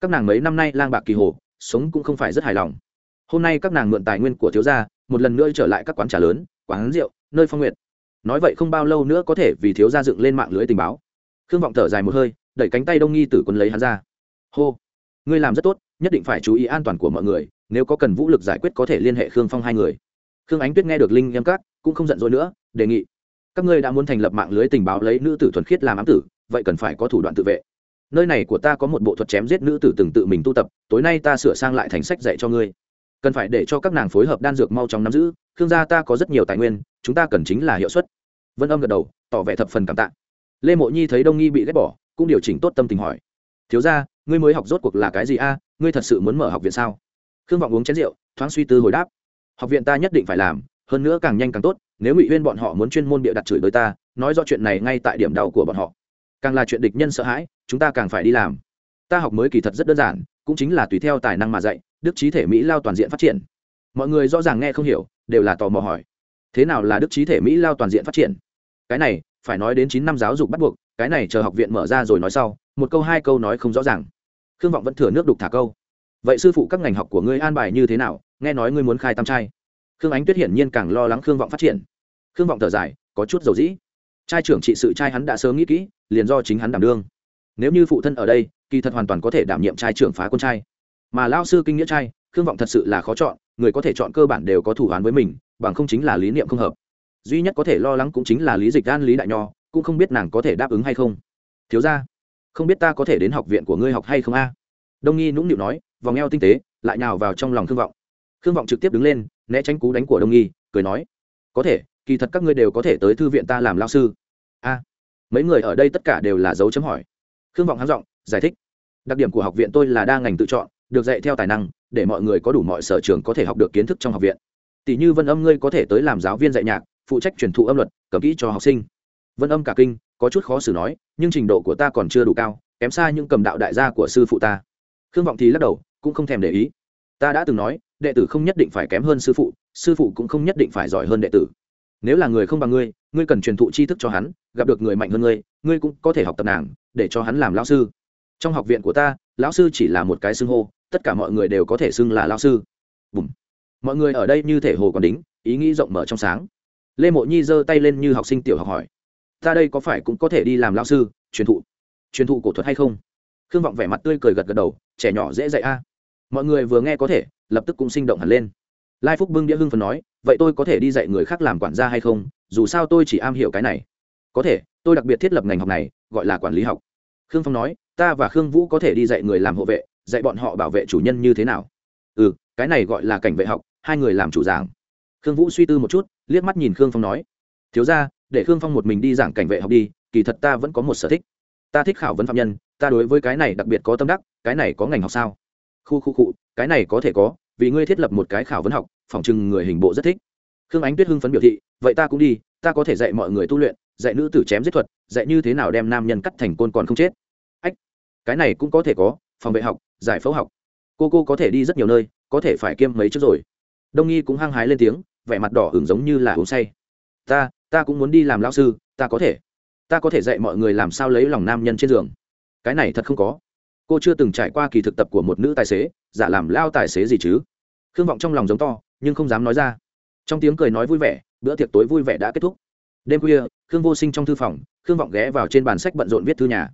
Các nàng mấy năm nay lang bạc kỳ hồ, sống cũng không phải rất hài lòng hôm nay các nàng mượn tài nguyên của thiếu gia một lần nữa trở lại các quán trà lớn quán rượu nơi phong nguyện nói vậy không bao lâu nữa có thể vì thiếu gia dựng lên mạng lưới tình báo. Khương vọng thở dài một hơi đẩy cánh tay đông nghi tử quân lấy hắn ra. Hô ngươi làm rất tốt nhất định phải chú ý an toàn của mọi người nếu có cần vũ lực giải quyết có thể liên hệ khương phong hai người. Khương ánh tuyết nghe được linh em các, cũng không giận dỗi nữa đề nghị. Các ngươi đã muốn thành lập mạng lưới tình báo lấy nữ tử thuần khiết làm ám tử vậy cần phải có thủ đoạn tự vệ. Nơi này của ta có một bộ thuật chém giết nữ tử từng tự mình tu tập tối nay ta sửa sang lại thành sách dạy cho ngươi cần phải để cho các nàng phối hợp đan dược mau chóng nắm giữ thương gia ta có rất nhiều tài nguyên, chúng ta cần chính là hiệu suất. Vân âm gật đầu, tỏ vẻ thập phần cảm tạ. Lê mộ nhi thấy đông nghi bị ghét bỏ, cũng điều chỉnh tốt tâm tình hỏi, thiếu ra ngươi mới học rốt cuộc là cái gì a? Ngươi thật sự muốn mở học viện sao? Khương vọng uống chén rượu, thoáng suy tư hồi đáp, học viện ta nhất định phải làm, hơn nữa càng nhanh càng tốt, nếu ngụy huyên bọn họ muốn chuyên môn bịa đặt chửi tới ta, nói do chuyện này ngay tại điểm đau của bọn họ. Càng là chuyện địch nhân sợ hãi, chúng ta càng phải đi làm. Ta học mới kỳ thật rất đơn giản cũng chính là tùy theo tài năng mà dạy, đức trí thể mỹ lao toàn diện phát triển. Mọi người rõ ràng nghe không hiểu, đều là tò mò hỏi, thế nào là đức trí thể mỹ lao toàn diện phát triển? Cái này, phải nói đến chín năm giáo dục bắt buộc, cái này chờ học viện mở ra rồi nói sau, một câu hai câu nói không rõ ràng. Khương vọng vẫn thừa nước đục thả câu. Vậy sư phụ các ngành học của ngươi an bài như thế nào? Nghe nói ngươi muốn khai tam trai. Khương ánh tuyết hiển nhiên càng lo lắng khương vọng phát triển. Khương vọng thở dài, có chút dầu dĩ. Trai trưởng trị sự trai hắn đã sớm nghĩ kỹ, liền do chính hắn đảm đương nếu như phụ thân ở đây, kỳ thật hoàn toàn có thể đảm nhiệm trai trưởng phá quân trai. Mà lao sư kinh nghĩa trai, khương vọng thật sự là khó chọn, người có thể chọn cơ bản đều có thủ án với mình, bằng không chính là lý niệm không hợp. Duy nhất có thể lo lắng cũng chính là lý dịch gan lý đại nho, cũng không biết nàng có thể đáp ứng hay không. Thiếu ra không biết ta có thể đến học viện của ngươi học hay không a? Đông nghi nũng nịu nói, vòng eo tinh tế, lại nhào vào trong lòng khương vọng. Khương vọng trực tiếp đứng lên, né tránh cú đánh của đông nghi, cười nói, có thể, kỳ thật các ngươi đều có thể tới thư viện ta làm lao sư. A. Mấy người ở đây tất cả đều là dấu chấm hỏi khương vọng háng giọng, giải thích. Đặc điểm của học viện tôi là đa ngành tự chọn, được dạy theo tài năng, để mọi người có đủ mọi sở trường có thể học được kiến thức trong học viện. Tỷ như vân âm, ngươi có thể tới làm giáo viên dạy nhạc, phụ trách truyền thụ âm luật, cầm kỹ cho học sinh. Vân âm cả kinh, có chút khó xử nói, nhưng trình độ của ta còn chưa đủ cao, kém xa những cầm đạo đại gia của sư phụ ta. Khương vọng thì lắc đầu, cũng không thèm để ý. Ta đã từng nói, đệ tử không nhất định phải kém hơn sư phụ sư phụ cũng không nhất định phải giỏi hơn đệ tử nếu là người không bằng ngươi ngươi cần truyền thụ tri thức cho hắn, gặp được người mạnh hơn ngươi ngươi cũng có thể học tập nàng, để cho hắn làm lao sư. Trong học viện của ta, lão sư chỉ là một cái xưng hô, tất cả mọi người đều có thể xưng là lao sư. Bùm. mọi người ở đây như thể hồ còn đính, ý nghĩ rộng mở trong sáng. Lê mộ nhi giơ tay lên như học sinh tiểu học hỏi. Ta đây có phải cũng có thể đi làm lao sư, truyền thụ? Truyền thụ cổ thuật hay không? Khương vọng vẻ mặt tươi cười gật gật đầu, trẻ nhỏ dễ dạy a. Mọi người vừa nghe có thể, lập tức cũng sinh động hẳn lên lai phúc bưng đĩa hưng phần nói, vậy tôi có thể đi dạy người khác làm quản gia hay không? Dù sao tôi chỉ am hiểu cái này. Có thể, tôi đặc biệt thiết lập ngành học này, gọi là quản lý học. Khương phong nói, ta và khương vũ có thể đi dạy người làm hộ vệ, dạy bọn họ bảo vệ chủ nhân như thế nào? Ừ cái này gọi là cảnh vệ học, hai người làm chủ giảng. Khương vũ suy tư một chút, liếc mắt nhìn khương phong nói, thiếu ra để khương phong một mình đi giảng cảnh vệ học đi, kỳ thật ta vẫn có một sở thích. Ta thích khảo vấn phạm nhân, ta đối với cái này đặc biệt có tâm đắc, cái này có ngành học sao? Khu khu cụ cái này có thể có vì ngươi thiết lập một cái khảo vấn học, phòng chừng người hình bộ rất thích. Khương ánh tuyết hưng phấn biểu thị, vậy ta cũng đi, ta có thể dạy mọi người tu luyện, dạy nữ tử chém giết thuật, dạy như thế nào đem nam nhân cắt thành côn còn không chết. Ách, cái này cũng có thể có, phòng vệ học, giải phẫu học. Cô cô có thể đi rất nhiều nơi, có thể phải kiêm mấy trước rồi. Đông nghi cũng hăng hái lên tiếng, vẻ mặt đỏ hưởng giống như là uống say. Ta ta cũng muốn đi làm lao sư, ta có thể. Ta có thể dạy mọi người làm sao lấy lòng nam nhân trên giường. Cái này thật không có. Cô chưa từng trải qua kỳ thực tập của một nữ tài xế giả làm lao tài xế gì chứ? Khương vọng trong lòng giống to, nhưng không dám nói ra. Trong tiếng cười nói vui vẻ, bữa tiệc tối vui vẻ đã kết thúc. Đêm khuya, khương vô sinh trong thư phòng, khương vọng ghé vào trên bàn sách bận rộn viết thư nhà.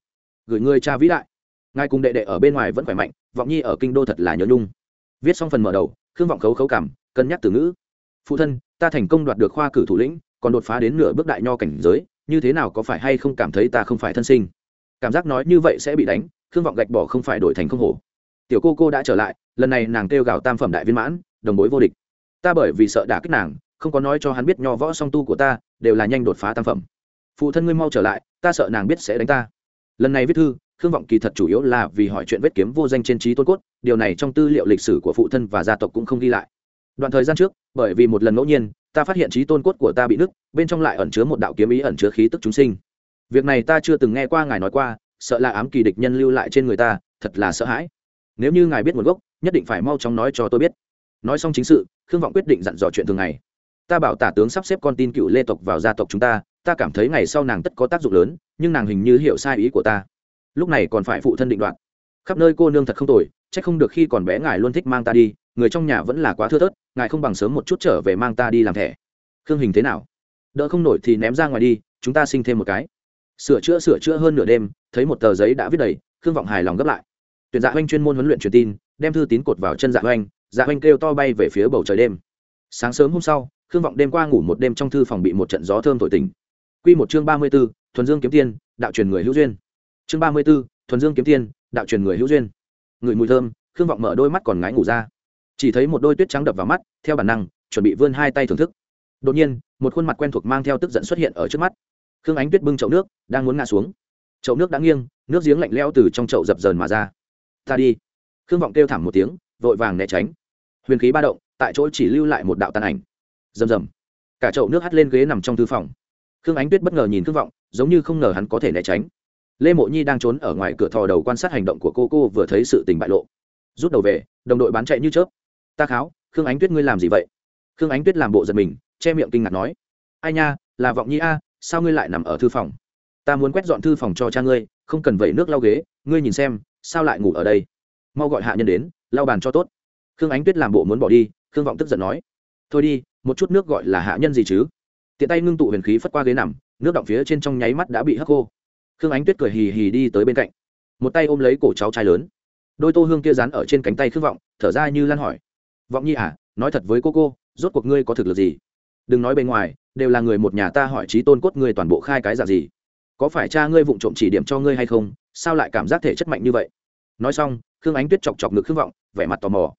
Gửi người cha vĩ đại. Ngài cùng đệ đệ ở bên ngoài vẫn khỏe mạnh, vọng nhi ở kinh đô thật là nhớ nhung. Viết xong phần mở đầu, khương vọng khấu khấu cảm, cân nhắc từ ngữ. Phụ thân, ta thành công đoạt được khoa cử thủ lĩnh, còn đột phá đến nửa bước đại nho cảnh giới, như thế nào có phải hay không cảm thấy ta không phải thân sinh? Cảm giác nói như vậy sẽ bị đánh, khương vọng gạch bỏ không phải đổi thành không hổ tiểu cô cô đã trở lại, lần này nàng kêu gào tam phẩm đại viên mãn, đồng bối vô địch. Ta bởi vì sợ đả kích nàng, không có nói cho hắn biết nho võ song tu của ta, đều là nhanh đột phá tam phẩm. Phụ thân ngươi mau trở lại, ta sợ nàng biết sẽ đánh ta. Lần này viết thư, khương vọng kỳ thật chủ yếu là vì hỏi chuyện vết kiếm vô danh trên trí tôn cốt, điều này trong tư liệu lịch sử của phụ thân và gia tộc cũng không ghi lại. Đoạn thời gian trước, bởi vì một lần ngẫu nhiên, ta phát hiện trí tôn cốt của ta bị nứt, bên trong lại ẩn chứa một đạo kiếm ý ẩn chứa khí tức chúng sinh. Việc này ta chưa từng nghe qua ngài nói qua, sợ là ám kỳ địch nhân lưu lại trên người ta, thật là sợ hãi nếu như ngài biết nguồn gốc, nhất định phải mau chóng nói cho tôi biết. Nói xong chính sự, khương vọng quyết định dặn dò chuyện thường ngày. Ta bảo tả tướng sắp xếp con tin cựu lê tộc vào gia tộc chúng ta ta cảm thấy ngày sau nàng tất có tác dụng lớn, nhưng nàng hình như hiểu sai ý của ta. Lúc này còn phải phụ thân định đoạt. Khắp nơi cô nương thật không tồi c h ắ c không được khi còn bé ngài luôn thích mang ta đi, người trong nhà vẫn là quá thưa thớt, ngài không bằng sớm một chút trở về mang ta đi làm thẻ. Khương hình thế nào? Đỡ không nổi thì ném ra ngoài đi, chúng ta sinh thêm một cái. Sửa chữa sửa chữa hơn nửa đêm, thấy một tờ giấy đã viết đầy, khương vọng hài lòng gấp lại tuyển dạ oanh chuyên môn huấn luyện truyền tin, đem thư tín cột vào chân dạ oanh dạ oanh kêu to bay về phía bầu trời đêm. Sáng sớm hôm sau, khương vọng đêm qua ngủ một đêm trong thư phòng bị một trận gió thơm thổi tỉnh. Q một chương ba mươi b ố thuần dương kiếm tiên, đạo truyền người hữu duyên. Chương ba mươi b ố thuần dương kiếm tiên, đạo truyền người hữu duyên. Người mùi thơm, khương vọng mở đôi mắt còn ngái ngủ ra. Chỉ thấy một đôi tuyết trắng đập vào mắt, theo bản năng, chuẩn bị vươn hai tay thưởng thức. Đột nhiên, một khuôn mặt quen thuộc mang theo tức giận xuất hiện ở trước mắt. Khương ánh tuyết bưng chậu nước, đang muốn ngã xuống. Chậu nước đã nghiêng, nước giếng lạnh leo từ trong chậu dập dờn mà ra ta đi. Khương vọng kêu thảm một tiếng, vội vàng né tránh. Huyền khí ba động, tại chỗ chỉ lưu lại một đạo tàn ảnh. Rầm rầm. Cả chậu nước hắt lên ghế nằm trong thư phòng. Khương ánh tuyết bất ngờ nhìn khương vọng, giống như không ngờ hắn có thể né tránh. Lê mộ nhi đang trốn ở ngoài cửa thò đầu quan sát hành động của cô cô vừa thấy sự tình bại lộ. Rút đầu về, đồng đội bán chạy như chớp. Ta kháo, khương ánh tuyết ngươi làm gì vậy? Khương ánh tuyết làm bộ giật mình, che miệng kinh ngạc nói. Ai nha, là vọng nhi a, sao ngươi lại nằm ở thư phòng? Ta muốn quét dọn thư phòng cho cha ngươi, không cần vẩy nước lau ghế, ngươi nhìn xem sao lại ngủ ở đây? Mau gọi hạ nhân đến, lau bàn cho tốt. Khương ánh tuyết làm bộ muốn bỏ đi, khương vọng tức giận nói. Thôi đi, một chút nước gọi là hạ nhân gì chứ? Tiện tay ngưng tụ huyền khí phất qua ghế nằm, nước động phía trên trong nháy mắt đã bị hấp khô. Khương ánh tuyết cười hì hì đi tới bên cạnh. Một tay ôm lấy cổ cháu trai lớn. Đôi tô hương kia dán ở trên cánh tay khương vọng, thở ra như lan hỏi. Vọng nhi à nói thật với cô cô, rốt cuộc ngươi có thực lực gì? Đừng nói bên ngoài, đều là người một nhà ta hỏi trí tôn cốt ngươi toàn bộ khai cái giả gì? Có phải cha ngươi vụng trộm chỉ điểm cho ngươi hay không? Sao lại cảm giác thể chất mạnh như vậy? Nói xong, khương ánh tuyết chọc chọc ngực khương vọng, vẻ mặt tò mò.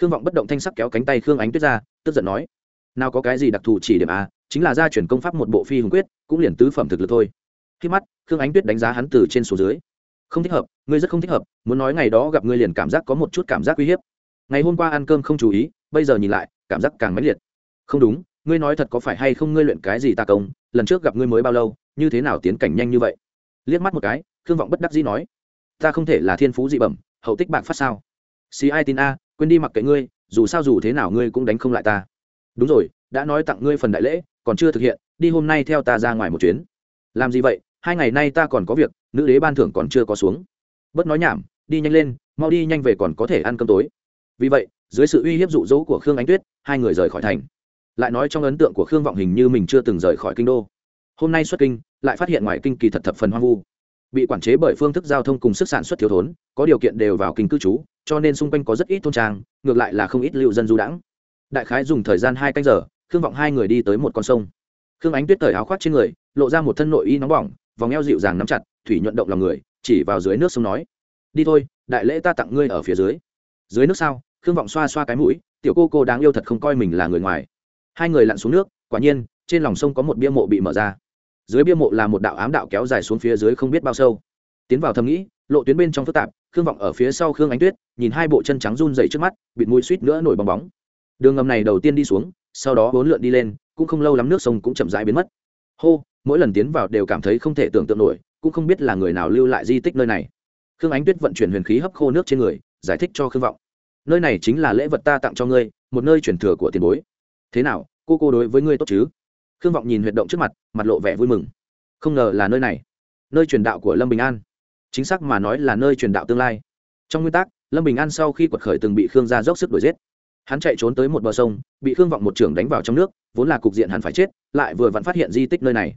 Khương vọng bất động thanh sắc kéo cánh tay khương ánh tuyết ra, tức giận nói, nào có cái gì đặc thù chỉ điểm à chính là gia chuyển công pháp một bộ phi hùng quyết, cũng liền tứ phẩm thực lực thôi. Khi mắt, khương ánh tuyết đánh giá hắn từ trên xuống dưới. Không thích hợp, ngươi rất không thích hợp, muốn nói ngày đó gặp ngươi liền cảm giác có một chút cảm giác uy hiếp. Ngày hôm qua ăn cơm không chú ý, bây giờ nhìn lại, cảm giác càng mãnh liệt. Không đúng, ngươi nói thật có phải hay không ngươi luyện cái gì ta công, lần trước gặp ngươi mới bao lâu, như thế nào tiến cảnh nhanh như vậy? Liếc mắt một cái khương vọng bất đắc dĩ nói, ta không thể là thiên phú dị bẩm, hậu tích bạc phát sao? Xì ai tin a, quên đi mặc kệ ngươi, dù sao dù thế nào ngươi cũng đánh không lại ta. Đúng rồi, đã nói tặng ngươi phần đại lễ, còn chưa thực hiện, đi hôm nay theo ta ra ngoài một chuyến. Làm gì vậy? Hai ngày nay ta còn có việc, nữ đế ban thưởng còn chưa có xuống. Bớt nói nhảm, đi nhanh lên, mau đi nhanh về còn có thể ăn cơm tối. Vì vậy, dưới sự uy hiếp rụ rỗ của khương ánh tuyết, hai người rời khỏi thành. Lại nói trong ấn tượng của khương vọng hình như mình chưa từng rời khỏi kinh đô. Hôm nay xuất kinh, lại phát hiện ngoài kinh kỳ thật thập phần hoang vu bị quản chế bởi phương thức giao thông cùng sức sản xuất thiếu thốn, có điều kiện đều vào kinh cư trú, cho nên xung quanh có rất ít thôn trang, ngược lại là không ít lưu dân du đãng. Đại khái dùng thời gian hai canh giờ, khương vọng hai người đi tới một con sông. Khương ánh tuyết thời áo khoác trên người, lộ ra một thân nội y nóng bỏng, vòng eo dịu dàng nắm chặt, thủy nhuận động lòng người, chỉ vào dưới nước sông nói, đi thôi, đại lễ ta tặng ngươi ở phía dưới. Dưới nước sao? Khương vọng xoa xoa cái mũi, tiểu cô cô đáng yêu thật không coi mình là người ngoài. Hai người lặn xuống nước, quả nhiên, trên lòng sông có một bia mộ bị mở ra dưới bia mộ là một đạo ám đạo kéo dài xuống phía dưới không biết bao sâu. Tiến vào thầm nghĩ, lộ tuyến bên trong phức tạp, khương vọng ở phía sau khương ánh tuyết, nhìn hai bộ chân trắng run dậy trước mắt, bịt mũi suýt nữa nổi bong bóng. Đường ngầm này đầu tiên đi xuống, sau đó bốn lượn đi lên, cũng không lâu lắm nước sông cũng chậm rãi biến mất. Hô, mỗi lần tiến vào đều cảm thấy không thể tưởng tượng nổi, cũng không biết là người nào lưu lại di tích nơi này. Khương ánh tuyết vận chuyển huyền khí hấp khô nước trên người, giải thích cho khương vọng. Nơi này chính là lễ vật ta tặng cho ngươi, một nơi truyền thừa của tiền bối. Thế nào, cô cô đối với ngươi tốt chứ? Khương vọng nhìn huyệt động trước mặt mặt lộ vẻ vui mừng. Không ngờ là nơi này. Nơi truyền đạo của lâm bình an. Chính xác mà nói là nơi truyền đạo tương lai. Trong nguyên tắc, lâm bình an sau khi quật khởi từng bị khương gia dốc sức đuổi giết. Hắn chạy trốn tới một bờ sông, bị khương vọng một trưởng đánh vào trong nước, vốn là cục diện hắn phải chết, lại vừa vặn phát hiện di tích nơi này.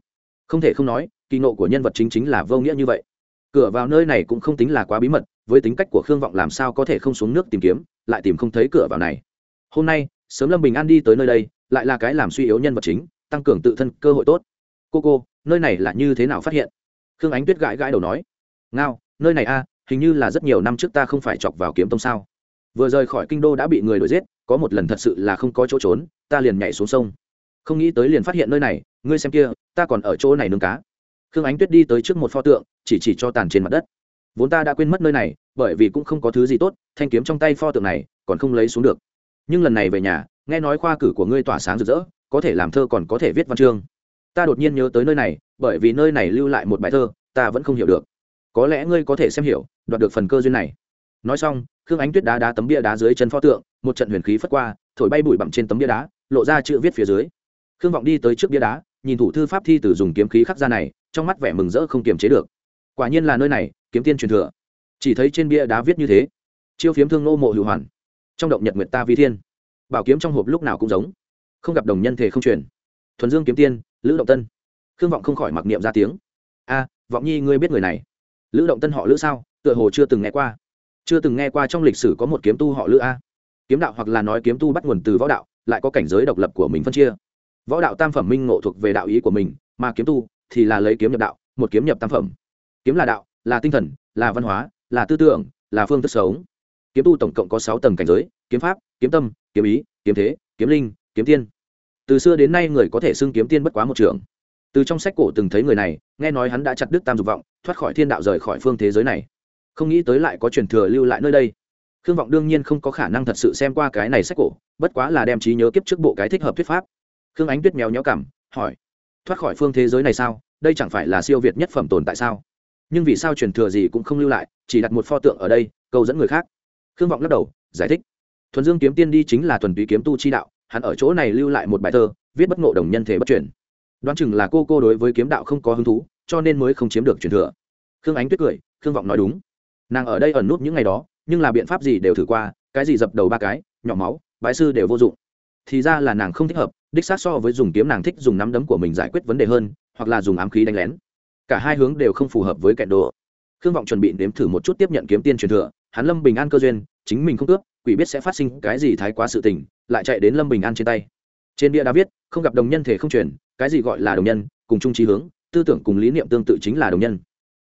Không thể không nói, kỳ nộ của nhân vật chính chính là vô nghĩa như vậy. Cửa vào nơi này cũng không tính là quá bí mật, với tính cách của khương vọng làm sao có thể không xuống nước tìm kiếm, lại tìm không thấy cửa vào này. Hôm nay, sớm lâm bình an đi tới nơi đây, lại là cái làm suy yếu nhân vật chính tăng cường tự thân cơ hội tốt. Cô cô, nơi này là như thế nào phát hiện? Khương ánh tuyết gãi gãi đầu nói. Ngao, nơi này a hình như là rất nhiều năm trước ta không phải chọc vào kiếm tông sao? Vừa rời khỏi kinh đô đã bị người đuổi giết, có một lần thật sự là không có chỗ trốn, ta liền nhảy xuống sông. Không nghĩ tới liền phát hiện nơi này, ngươi xem kia, ta còn ở chỗ này nướng cá. Khương ánh tuyết đi tới trước một pho tượng, chỉ chỉ cho tàn trên mặt đất. Vốn ta đã quên mất nơi này, bởi vì cũng không có thứ gì tốt, thanh kiếm trong tay pho tượng này, còn không lấy xuống được. Nhưng lần này về nhà, nghe nói khoa cử của ngươi tỏa sáng rực rỡ có thể làm thơ còn có thể viết văn chương. Ta đột nhiên nhớ tới nơi này, bởi vì nơi này lưu lại một bài thơ, ta vẫn không hiểu được. Có lẽ ngươi có thể xem hiểu, đoạt được phần cơ duyên này. Nói xong, khương ánh tuyết đá đá tấm bia đá dưới chân pho tượng, một trận huyền khí phất qua, thổi bay bụi bặm trên tấm bia đá, lộ ra chữ viết phía dưới. Khương vọng đi tới trước bia đá, nhìn thủ thư pháp thi từ dùng kiếm khí khắc ra này, trong mắt vẻ mừng rỡ không kiềm chế được. Quả nhiên là nơi này, kiếm tiên truyền thừa. Chỉ thấy trên bia đá viết như thế. Chiêu phiếm thương nô mộ hữu hoàn. Trong động nhật nguyệt ta vi thiên. Bảo kiếm trong hộp lúc nào cũng giống không gặp đồng nhân thể không truyền. Thuần dương kiếm tiên, lữ động tân. Khương vọng không khỏi mặc niệm ra tiếng. A, vọng nhi ngươi biết người này? Lữ động tân họ lữ sao? Tựa hồ chưa từng nghe qua. Chưa từng nghe qua trong lịch sử có một kiếm tu họ lữ a. Kiếm đạo hoặc là nói kiếm tu bắt nguồn từ võ đạo, lại có cảnh giới độc lập của mình phân chia. Võ đạo tam phẩm minh ngộ thuộc về đạo ý của mình, mà kiếm tu thì là lấy kiếm nhập đạo, một kiếm nhập tam phẩm. Kiếm là đạo, là tinh thần, là văn hóa, là tư tưởng, là phương thức sống. Kiếm tu tổng cộng có sáu tầng cảnh giới, kiếm pháp, kiếm tâm, kiếm ý, kiếm thế, kiếm linh kiếm tiên. Từ xưa đến nay người có thể xưng kiếm tiên bất quá một trường. Từ trong sách cổ từng thấy người này, nghe nói hắn đã chặt đứt tam dục vọng, thoát khỏi thiên đạo rời khỏi phương thế giới này. Không nghĩ tới lại có truyền thừa lưu lại nơi đây. Khương vọng đương nhiên không có khả năng thật sự xem qua cái này sách cổ, bất quá là đem trí nhớ kiếp trước bộ cái thích hợp thuyết pháp. Khương ánh tuyết mèo nhó cảm hỏi, thoát khỏi phương thế giới này sao? Đây chẳng phải là siêu việt nhất phẩm tồn tại sao? Nhưng vì sao truyền thừa gì cũng không lưu lại, chỉ đặt một pho tượng ở đây câu dẫn người khác? Khương vọng lắc đầu, giải thích, thuần dương kiếm tiên đi chính là thuần túy kiếm tu chi đạo hắn ở chỗ này lưu lại một bài thơ, viết bất ngộ đồng nhân thể bất chuyển đoán chừng là cô cô đối với kiếm đạo không có hứng thú, cho nên mới không chiếm được truyền thừa. Khương ánh tuyết cười, khương vọng nói đúng. Nàng ở đây ẩn nút những ngày đó, nhưng là biện pháp gì đều thử qua, cái gì dập đầu ba cái, nhỏ máu, bãi sư đều vô dụng. Thì ra là nàng không thích hợp, đích xác so với dùng kiếm nàng thích dùng nắm đấm của mình giải quyết vấn đề hơn, hoặc là dùng ám khí đánh lén. Cả hai hướng đều không phù hợp với kẻ đồ. Khương vọng chuẩn bị nếm thử một chút tiếp nhận kiếm tiên truyền thừa, hắn lâm bình an cơ duyên, chính mình không cướp, quỷ biết sẽ phát sinh cái gì thái quá sự tình lại chạy đến lâm bình an trên tay. Trên bia đã viết, không gặp đồng nhân thể không truyền, cái gì gọi là đồng nhân, cùng chung trí hướng, tư tưởng cùng lý niệm tương tự chính là đồng nhân.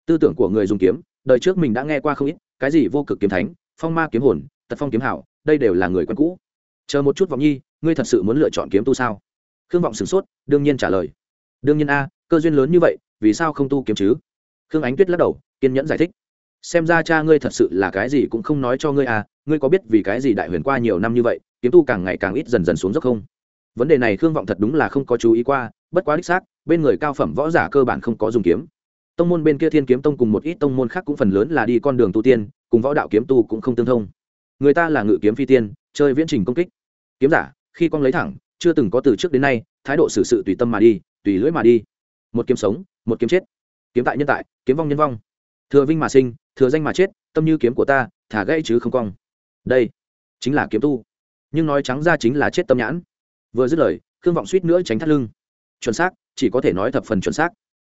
Tư tưởng của người dùng kiếm, đời trước mình đã nghe qua không ít, cái gì vô cực kiếm thánh, phong ma kiếm hồn, tật phong kiếm hảo, đây đều là người quen cũ. Chờ một chút vọng nhi, ngươi thật sự muốn lựa chọn kiếm tu sao? Khương vọng sửng sốt, đương nhiên trả lời. Đương nhiên a, cơ duyên lớn như vậy, vì sao không tu kiếm chứ? Khương ánh tuyết lắc đầu, kiên nhẫn giải thích. Xem ra cha ngươi thật sự là cái gì cũng không nói cho ngươi à ngươi có biết vì cái gì đại huyền qua nhiều năm như vậy kiếm tu càng ngày càng ít dần dần xuống dốc không? Vấn đề này khương vọng thật đúng là không có chú ý qua, bất quá đích xác, bên người cao phẩm võ giả cơ bản không có dùng kiếm. Tông môn bên kia thiên kiếm tông cùng một ít tông môn khác cũng phần lớn là đi con đường tu tiên, cùng võ đạo kiếm tu cũng không tương thông. Người ta là ngự kiếm phi tiên, chơi viễn trình công kích. Kiếm giả, khi con lấy thẳng, chưa từng có từ trước đến nay, thái độ xử sự tùy tâm mà đi, tùy lưỡi mà đi. Một kiếm sống, một kiếm chết. Kiếm tại nhân tại, kiếm vong nhân vong. Thừa vinh mà sinh, thừa danh mà chết, tâm như kiếm của ta, thả gãy chứ không cong. Đây chính là kiếm tu nhưng nói trắng ra chính là chết tâm nhãn. Vừa dứt lời, khương vọng suýt nữa tránh thắt lưng. Chuẩn xác, chỉ có thể nói thập phần chuẩn xác.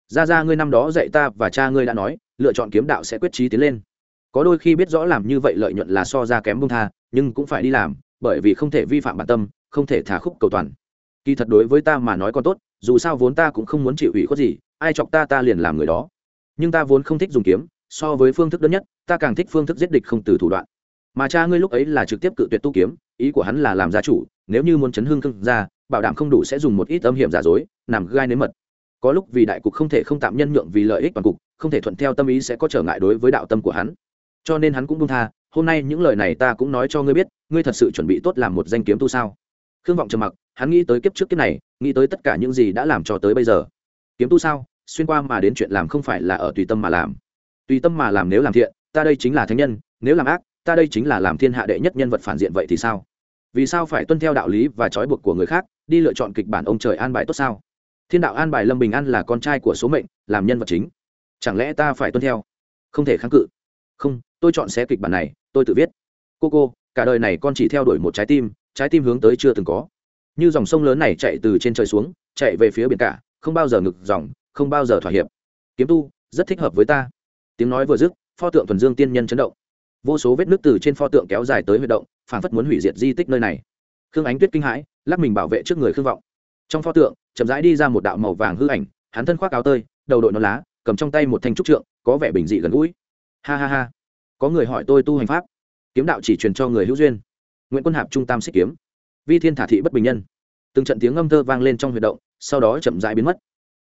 Ra ra ngươi năm đó dạy ta và cha ngươi đã nói, lựa chọn kiếm đạo sẽ quyết trí tiến lên. Có đôi khi biết rõ làm như vậy lợi nhuận là so ra kém bông tha, nhưng cũng phải đi làm, bởi vì không thể vi phạm bản tâm, không thể thả khúc cầu toàn. Kỳ thật đối với ta mà nói còn tốt, dù sao vốn ta cũng không muốn chịu ủy khuất gì, ai chọc ta ta liền làm người đó. Nhưng ta vốn không thích dùng kiếm, so với phương thức đơn nhất, ta càng thích phương thức giết địch không từ thủ đoạn mà cha ngươi lúc ấy là trực tiếp cự tuyệt tu kiếm, ý của hắn là làm gia chủ, nếu như muốn chấn hương khương ra bảo đảm không đủ sẽ dùng một ít âm hiểm giả dối, nằm gai nếm mật. Có lúc vì đại cục không thể không tạm nhân nhượng vì lợi ích toàn cục, không thể thuận theo tâm ý sẽ có trở ngại đối với đạo tâm của hắn. Cho nên hắn cũng buông tha, hôm nay những lời này ta cũng nói cho ngươi biết, ngươi thật sự chuẩn bị tốt làm một danh kiếm tu sao? Khương vọng trầm mặc, hắn nghĩ tới kiếp trước kiếp này, nghĩ tới tất cả những gì đã làm cho tới bây giờ. Kiếm tu sao? Xuyên qua mà đến chuyện làm không phải là ở tùy tâm mà làm. Tùy tâm mà làm nếu làm thiện, ta đây chính là thánh nhân, nếu làm ác ta đây chính là làm thiên hạ đệ nhất nhân vật phản diện vậy thì sao? Vì sao phải tuân theo đạo lý và trói buộc của người khác, đi lựa chọn kịch bản ông trời an bài tốt sao? Thiên đạo an bài lâm bình an là con trai của số mệnh, làm nhân vật chính. Chẳng lẽ ta phải tuân theo? Không thể kháng cự. Không, tôi chọn xé kịch bản này, tôi tự viết. Cô cô, cả đời này con chỉ theo đuổi một trái tim trái tim hướng tới chưa từng có. Như dòng sông lớn này chạy từ trên trời xuống, chạy về phía biển cả, không bao giờ ngực dòng, không bao giờ thỏa hiệp. Kiếm tu, rất thích hợp với ta. Tiếng nói vừa dứt, pho tượng thuần dương tiên nhân chấn động vô số vết nước từ trên pho tượng kéo dài tới huy động phản phất muốn hủy diệt di tích nơi này. Khương ánh tuyết kinh hãi, lắc mình bảo vệ trước người khương vọng. Trong pho tượng, chậm rãi đi ra một đạo màu vàng hư ảnh, hắn thân khoác áo tơi, đầu đội non lá, cầm trong tay một thanh trúc trượng, có vẻ bình dị gần gũi. Ha ha ha. Có người hỏi tôi tu hành pháp. Kiếm đạo chỉ truyền cho người hữu duyên. Nguyễn quân hạp trung tam xích kiếm. Vi thiên thả thị bất bình nhân. Từng trận tiếng ngâm thơ vang lên trong huy động, sau đó chậm rãi biến mất.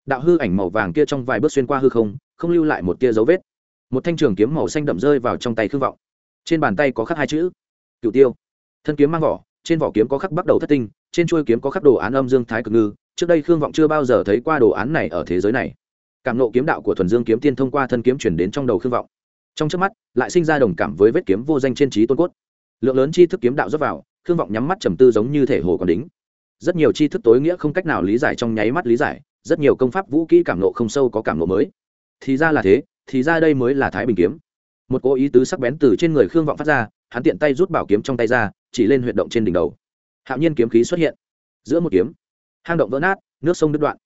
Đạo hư ảnh màu vàng kia trong vài bước xuyên qua hư không không lưu lại một tia dấu vết. Một thanh trường kiếm màu xanh đậm rơi vào trong tay khương vọng trên bàn tay có khắc hai chữ cựu tiêu. Thân kiếm mang vỏ, trên vỏ kiếm có khắc bắt đầu thất tinh, trên chuôi kiếm có khắc đồ án âm dương thái cực ngư. Trước đây khương vọng chưa bao giờ thấy qua đồ án này ở thế giới này. Cảm nộ kiếm đạo của thuần dương kiếm tiên thông qua thân kiếm chuyển đến trong đầu khương vọng. Trong trước mắt, lại sinh ra đồng cảm với vết kiếm vô danh trên trí tôn cốt. Lượng lớn tri thức kiếm đạo dốc vào, khương vọng nhắm mắt trầm tư giống như thể hồ còn đính. Rất nhiều tri thức tối nghĩa không cách nào lý giải trong nháy mắt lý giải, rất nhiều công pháp vũ kỹ cảm nộ không sâu có cảm nộ mới. Thì ra là thế, thì ra đây mới là thái bình kiếm một cố ý tứ sắc bén từ trên người khương vọng phát ra, hắn tiện tay rút bảo kiếm trong tay ra, chỉ lên huyệt động trên đỉnh đầu. Hạo nhiên kiếm khí xuất hiện. Giữa một kiếm, hang động vỡ nát, nước sông đứt đoạn.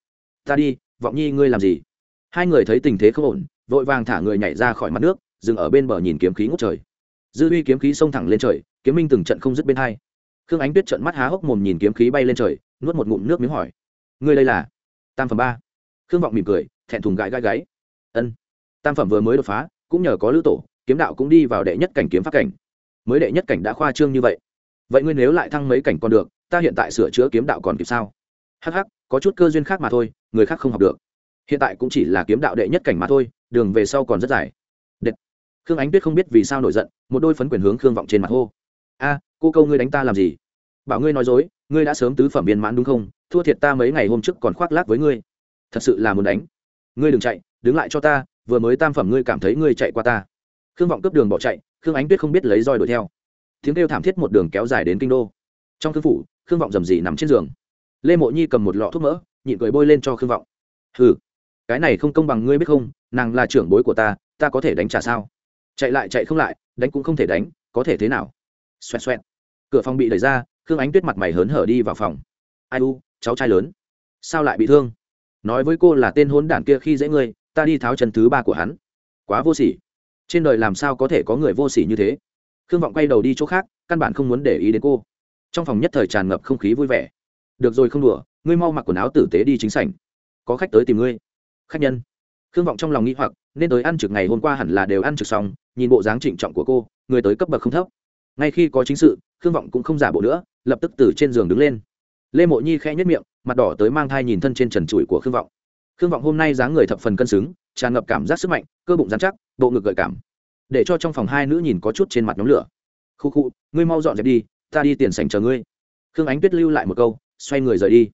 Ta đi, vọng nhi ngươi làm gì? Hai người thấy tình thế không ổn, vội vàng thả người nhảy ra khỏi mặt nước, dừng ở bên bờ nhìn kiếm khí ngút trời. Dư uy kiếm khí xông thẳng lên trời, kiếm minh từng trận không dứt bên hai. Khương ánh tuyết trận mắt há hốc mồm nhìn kiếm khí bay lên trời, nuốt một ngụm nước miếng hỏi, ngươi đây là? Tam phẩm ba. Khương vọng mỉm cười, thẹn thùng gãi gãi gáy ân, tam phẩm vừa mới đột phá, cũng nhờ có lữ tổ kiếm đạo cũng đi vào đệ nhất cảnh kiếm pháp cảnh. Mới đệ nhất cảnh đã khoa trương như vậy. Vậy ngươi nếu lại thăng mấy cảnh còn được, ta hiện tại sửa chữa kiếm đạo còn kịp sao? Hh có chút cơ duyên khác mà thôi, người khác không học được. Hiện tại cũng chỉ là kiếm đạo đệ nhất cảnh mà thôi, đường về sau còn rất dài. Đệt. khương ánh tuyết không biết vì sao nổi giận, một đôi phấn quyền hướng khương vọng trên mặt hô. A, cô câu ngươi đánh ta làm gì? Bảo ngươi nói dối, ngươi đã sớm tứ phẩm viên mãn đúng không? Thua thiệt ta mấy ngày hôm trước còn khoác lác với ngươi. Thật sự là muốn đánh. Ngươi đừng chạy, đứng lại cho ta, vừa mới tam phẩm ngươi cảm thấy ngươi chạy qua ta khương vọng cướp đường bỏ chạy, khương ánh tuyết không biết lấy roi đuổi theo. Tiếng kêu thảm thiết một đường kéo dài đến kinh đô. Trong khương phủ, khương vọng rầm rì nằm trên giường. Lê mộ nhi cầm một lọ thuốc mỡ, nhịn cười bôi lên cho khương vọng. Hừ, cái này không công bằng ngươi biết không, nàng là trưởng bối của ta ta có thể đánh trả sao? Chạy lại chạy không lại, đánh cũng không thể đánh, có thể thế nào? Xoẹt xoẹt. Cửa phòng bị đẩy ra, khương ánh tuyết mặt mày hớn hở đi vào phòng. Ai u, cháu trai lớn, sao lại bị thương? Nói với cô là tên hốn đản kia khi dễ ngươi, ta đi tháo chân thứ ba của hắn. Quá vô sỉ trên đời làm sao có thể có người vô sỉ như thế? Khương vọng quay đầu đi chỗ khác, căn bản không muốn để ý đến cô. Trong phòng nhất thời tràn ngập không khí vui vẻ. Được rồi không đùa, ngươi mau mặc quần áo tử tế đi chính sảnh. Có khách tới tìm ngươi. Khách nhân. Khương vọng trong lòng nghĩ hoặc, nên tới ăn trực ngày hôm qua hẳn là đều ăn trực xong, nhìn bộ dáng trịnh trọng của cô, người tới cấp bậc không thấp. Ngay khi có chính sự, khương vọng cũng không giả bộ nữa, lập tức từ trên giường đứng lên. Lê mộ nhi khẽ nhất miệng, mặt đỏ tới mang thai nhìn thân trên trần trụi của khương vọng. Khương vọng hôm nay dáng người thập phần cân xứng, tràn ngập cảm giác sức mạnh, cơ bụng dán chắc bộ ngực gợi cảm để cho trong phòng hai nữ nhìn có chút trên mặt nhóm lửa. Khu khu ngươi mau dọn dẹp đi ta đi tiền sành chờ ngươi. Khương ánh tuyết lưu lại một câu xoay người rời đi.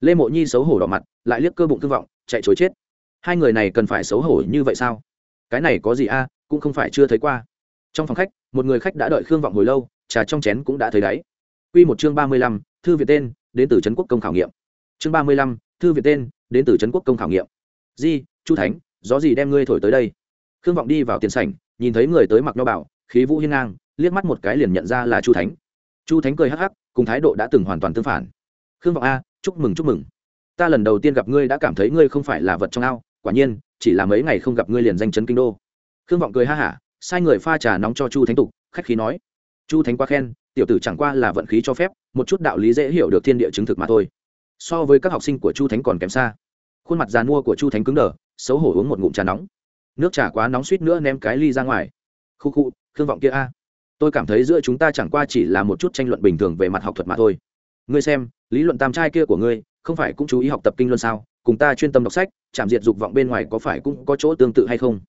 Lê mộ nhi xấu hổ đỏ mặt lại liếc cơ bụng thương vọng chạy chối chết. Hai người này cần phải xấu hổ như vậy sao? Cái này có gì a cũng không phải chưa thấy qua. Trong phòng khách một người khách đã đợi khương vọng hồi lâu trà trong chén cũng đã thấy đáy Quy một chương ba mươi lăm, thư viện tên, đến từ trấn quốc công khảo nghiệm. Chương ba mươi lăm, thư viện tên, đến từ trấn quốc công khảo nghiệm. Di, Chu Thánh, gió gì đem ngươi thổi tới đây? Khương vọng đi vào tiền sảnh, nhìn thấy người tới mặc nho bảo, khí vũ hiên ngang, liếc mắt một cái liền nhận ra là Chu Thánh. Chu Thánh cười hắc hắc, cùng thái độ đã từng hoàn toàn tương phản. Khương vọng a, chúc mừng chúc mừng. Ta lần đầu tiên gặp ngươi đã cảm thấy ngươi không phải là vật trong ao, quả nhiên, chỉ là mấy ngày không gặp ngươi liền danh chấn kinh đô. Khương vọng cười ha hả, sai người pha trà nóng cho Chu Thánh tục, khách khí nói. Chu Thánh quá khen, tiểu tử chẳng qua là vận khí cho phép một chút đạo lý dễ hiểu được thiên địa chứng thực mà thôi so với các học sinh của chu thánh còn kém xa khuôn mặt già mua của chu thánh cứng đờ xấu hổ uống một ngụm trà nóng nước trà quá nóng suýt nữa ném cái ly ra ngoài. Khu khu, khương vọng kia a. Tôi cảm thấy giữa chúng ta chẳng qua chỉ là một chút tranh luận bình thường về mặt học thuật mà thôi. Ngươi xem, lý luận tam trai kia của ngươi, không phải cũng chú ý học tập kinh luân sao? Cùng ta chuyên tâm đọc sách, chạm diệt dục vọng bên ngoài có phải cũng có chỗ tương tự hay không?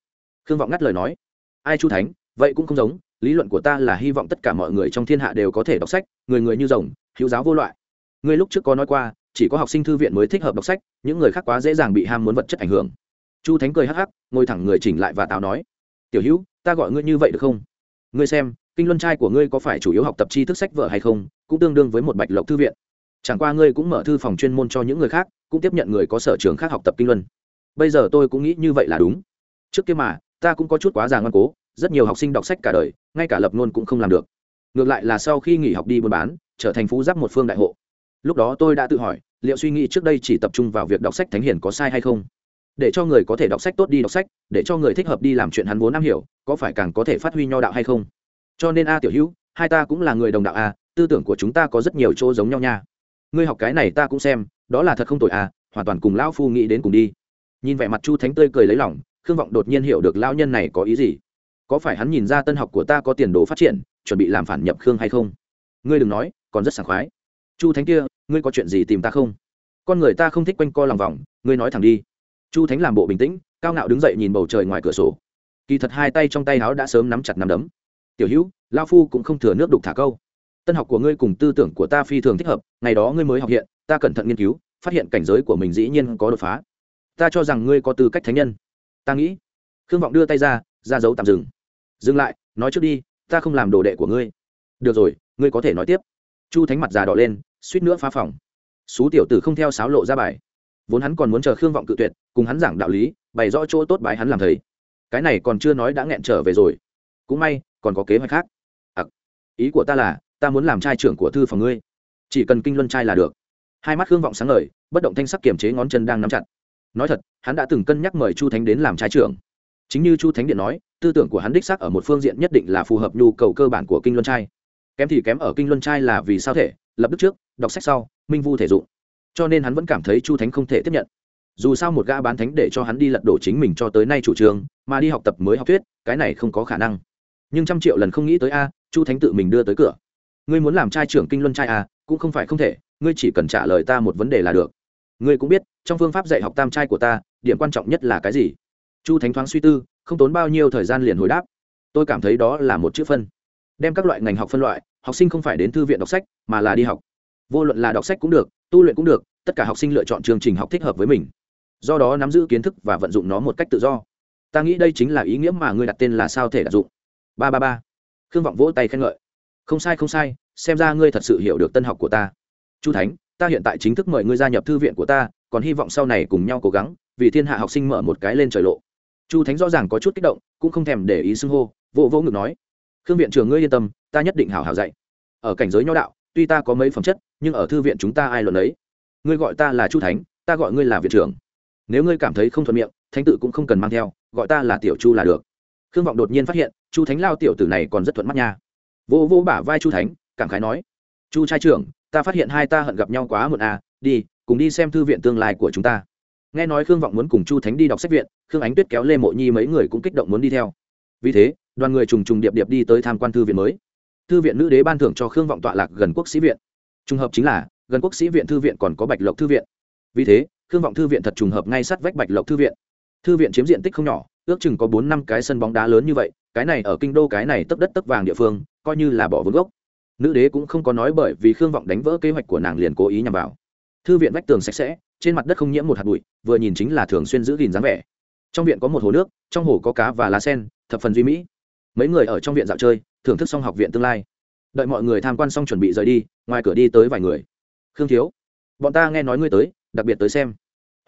Khương vọng ngắt lời nói. Ai chu thánh, vậy cũng không giống. Lý luận của ta là hy vọng tất cả mọi người trong thiên hạ đều có thể đọc sách, người người như rồng hữu giáo vô loại. Ngươi lúc trước có nói qua, chỉ có học sinh thư viện mới thích hợp đọc sách, những người khác quá dễ dàng bị ham muốn vật chất ảnh hưởng chu thánh cười hắc hắc, ngồi thẳng người chỉnh lại và tào nói, tiểu hữu, ta gọi ngươi như vậy được không? Ngươi xem, kinh luân trai của ngươi có phải chủ yếu học tập tri thức sách vở hay không, cũng tương đương với một bạch lộc thư viện. Chẳng qua ngươi cũng mở thư phòng chuyên môn cho những người khác, cũng tiếp nhận người có sở trường khác học tập kinh luân. Bây giờ tôi cũng nghĩ như vậy là đúng. Trước kia mà, ta cũng có chút quá già ngoan cố, rất nhiều học sinh đọc sách cả đời, ngay cả lập ngôn cũng không làm được. Ngược lại là sau khi nghỉ học đi buôn bán, trở thành phú giáp một phương đại hộ. Lúc đó tôi đã tự hỏi, liệu suy nghĩ trước đây chỉ tập trung vào việc đọc sách thánh hiền có sai hay không? Để cho người có thể đọc sách tốt đi đọc sách, để cho người thích hợp đi làm chuyện hắn vốn am hiểu, có phải càng có thể phát huy nho đạo hay không? Cho nên a tiểu hữu, hai ta cũng là người đồng đạo a, tư tưởng của chúng ta có rất nhiều chỗ giống nhau nha. Ngươi học cái này ta cũng xem, đó là thật không tội a, hoàn toàn cùng lão phu nghĩ đến cùng đi. Nhìn vẻ mặt chu thánh tươi cười lấy lòng, khương vọng đột nhiên hiểu được lão nhân này có ý gì. Có phải hắn nhìn ra tân học của ta có tiền đồ phát triển, chuẩn bị làm phản nhập khương hay không? Ngươi đừng nói, còn rất sảng khoái. Chu thánh kia, ngươi có chuyện gì tìm ta không? Con người ta không thích quanh co lòng vòng, ngươi nói thẳng đi chu thánh làm bộ bình tĩnh, cao ngạo đứng dậy nhìn bầu trời ngoài cửa sổ. Kỳ thật hai tay trong tay áo đã sớm nắm chặt nắm đấm. Tiểu hữu lao phu cũng không thừa nước đục thả câu. Tân học của ngươi cùng tư tưởng của ta phi thường thích hợp, ngày đó ngươi mới học hiện, ta cẩn thận nghiên cứu, phát hiện cảnh giới của mình dĩ nhiên có đột phá. Ta cho rằng ngươi có tư cách thánh nhân. Ta nghĩ. Khương vọng đưa tay ra ra dấu tạm dừng. Dừng lại, nói trước đi, ta không làm đồ đệ của ngươi. Được rồi, ngươi có thể nói tiếp. Chu thánh mặt già đỏ lên, suýt nữa phá phòng. Xú tiểu tử không theo sáo lộ ra bài vốn hắn còn muốn chờ khương vọng cự tuyệt cùng hắn giảng đạo lý bày rõ chỗ tốt bái hắn làm thầy. Cái này còn chưa nói đã nghẹn trở về rồi. Cũng may còn có kế hoạch khác. À, ý của ta là ta muốn làm trai trưởng của thư phòng ngươi. Chỉ cần kinh luân trai là được. Hai mắt khương vọng sáng ngời bất động thanh sắc kiềm chế ngón chân đang nắm chặt. Nói thật hắn đã từng cân nhắc mời chu thánh đến làm trai trưởng. Chính như chu thánh điện nói tư tưởng của hắn đích xác ở một phương diện nhất định là phù hợp nhu cầu cơ bản của kinh luân trai. Kém thì kém ở kinh luân trai là vì sao thể lập đức trước đọc sách sau minh vu thể dụng cho nên hắn vẫn cảm thấy chu thánh không thể tiếp nhận. Dù sao một gã bán thánh để cho hắn đi lật đổ chính mình cho tới nay chủ trương, mà đi học tập mới học thuyết, cái này không có khả năng. Nhưng trăm triệu lần không nghĩ tới a, chu thánh tự mình đưa tới cửa. Ngươi muốn làm trai trưởng kinh luân trai a cũng không phải không thể, ngươi chỉ cần trả lời ta một vấn đề là được. Ngươi cũng biết, trong phương pháp dạy học tam trai của ta, điểm quan trọng nhất là cái gì? Chu thánh thoáng suy tư, không tốn bao nhiêu thời gian liền hồi đáp. Tôi cảm thấy đó là một chữ phân. Đem các loại ngành học phân loại, học sinh không phải đến thư viện đọc sách, mà là đi học. Vô luận là đọc sách cũng được tu luyện cũng được, tất cả học sinh lựa chọn chương trình học thích hợp với mình. Do đó nắm giữ kiến thức và vận dụng nó một cách tự do. Ta nghĩ đây chính là ý nghĩa mà ngươi đặt tên là sao thể đặt dụng. Ba ba ba. Khương vọng vỗ tay khen ngợi. Không sai không sai, xem ra ngươi thật sự hiểu được tân học của ta. Chu thánh, ta hiện tại chính thức mời ngươi gia nhập thư viện của ta, còn hy vọng sau này cùng nhau cố gắng, vì thiên hạ học sinh mở một cái lên trời lộ. Chu thánh rõ ràng có chút kích động, cũng không thèm để ý xưng hô, vỗ vỗ ngực nói. Khương viện trưởng ngươi yên tâm, ta nhất định hảo hảo dạy. Ở cảnh giới nho đạo, tuy ta có mấy phẩm chất nhưng ở thư viện chúng ta ai luận đấy ngươi gọi ta là chu thánh, ta gọi ngươi là viện trưởng. Nếu ngươi cảm thấy không thuận miệng, thánh tự cũng không cần mang theo, gọi ta là tiểu chu là được. Khương vọng đột nhiên phát hiện, chu thánh lao tiểu tử này còn rất thuận mắt nha. Vô vô bả vai chu thánh, cảm khái nói, chu trai trưởng, ta phát hiện hai ta hận gặp nhau quá muộn à đi, cùng đi xem thư viện tương lai của chúng ta. Nghe nói khương vọng muốn cùng chu thánh đi đọc sách viện, khương ánh tuyết kéo lê mộ nhi mấy người cũng kích động muốn đi theo. Vì thế, đoàn người trùng trùng điệp điệp đi tới tham quan thư viện mới. Thư viện nữ đế ban thưởng cho khương vọng tọa lạc gần quốc sĩ viện trùng hợp chính là, gần quốc sĩ viện thư viện còn có bạch lộc thư viện. Vì thế, khương vọng thư viện thật trùng hợp ngay sát vách bạch lộc thư viện. Thư viện chiếm diện tích không nhỏ, ước chừng có bốn năm cái sân bóng đá lớn như vậy, cái này ở kinh đô cái này tấp đất tấp vàng địa phương, coi như là bỏ vốn gốc. Nữ đế cũng không có nói bởi vì khương vọng đánh vỡ kế hoạch của nàng liền cố ý nhằm vào. Thư viện vách tường sạch sẽ, trên mặt đất không nhiễm một hạt bụi, vừa nhìn chính là thường xuyên giữ gìn dáng vẻ. Trong viện có một hồ nước, trong hồ có cá và lá sen, thập phần duy mỹ. Mấy người ở trong viện dạo chơi, thưởng thức xong học viện tương lai. Đợi mọi người tham quan xong chuẩn bị rời đi ngoài cửa đi tới vài người. Khương thiếu, bọn ta nghe nói ngươi tới, đặc biệt tới xem.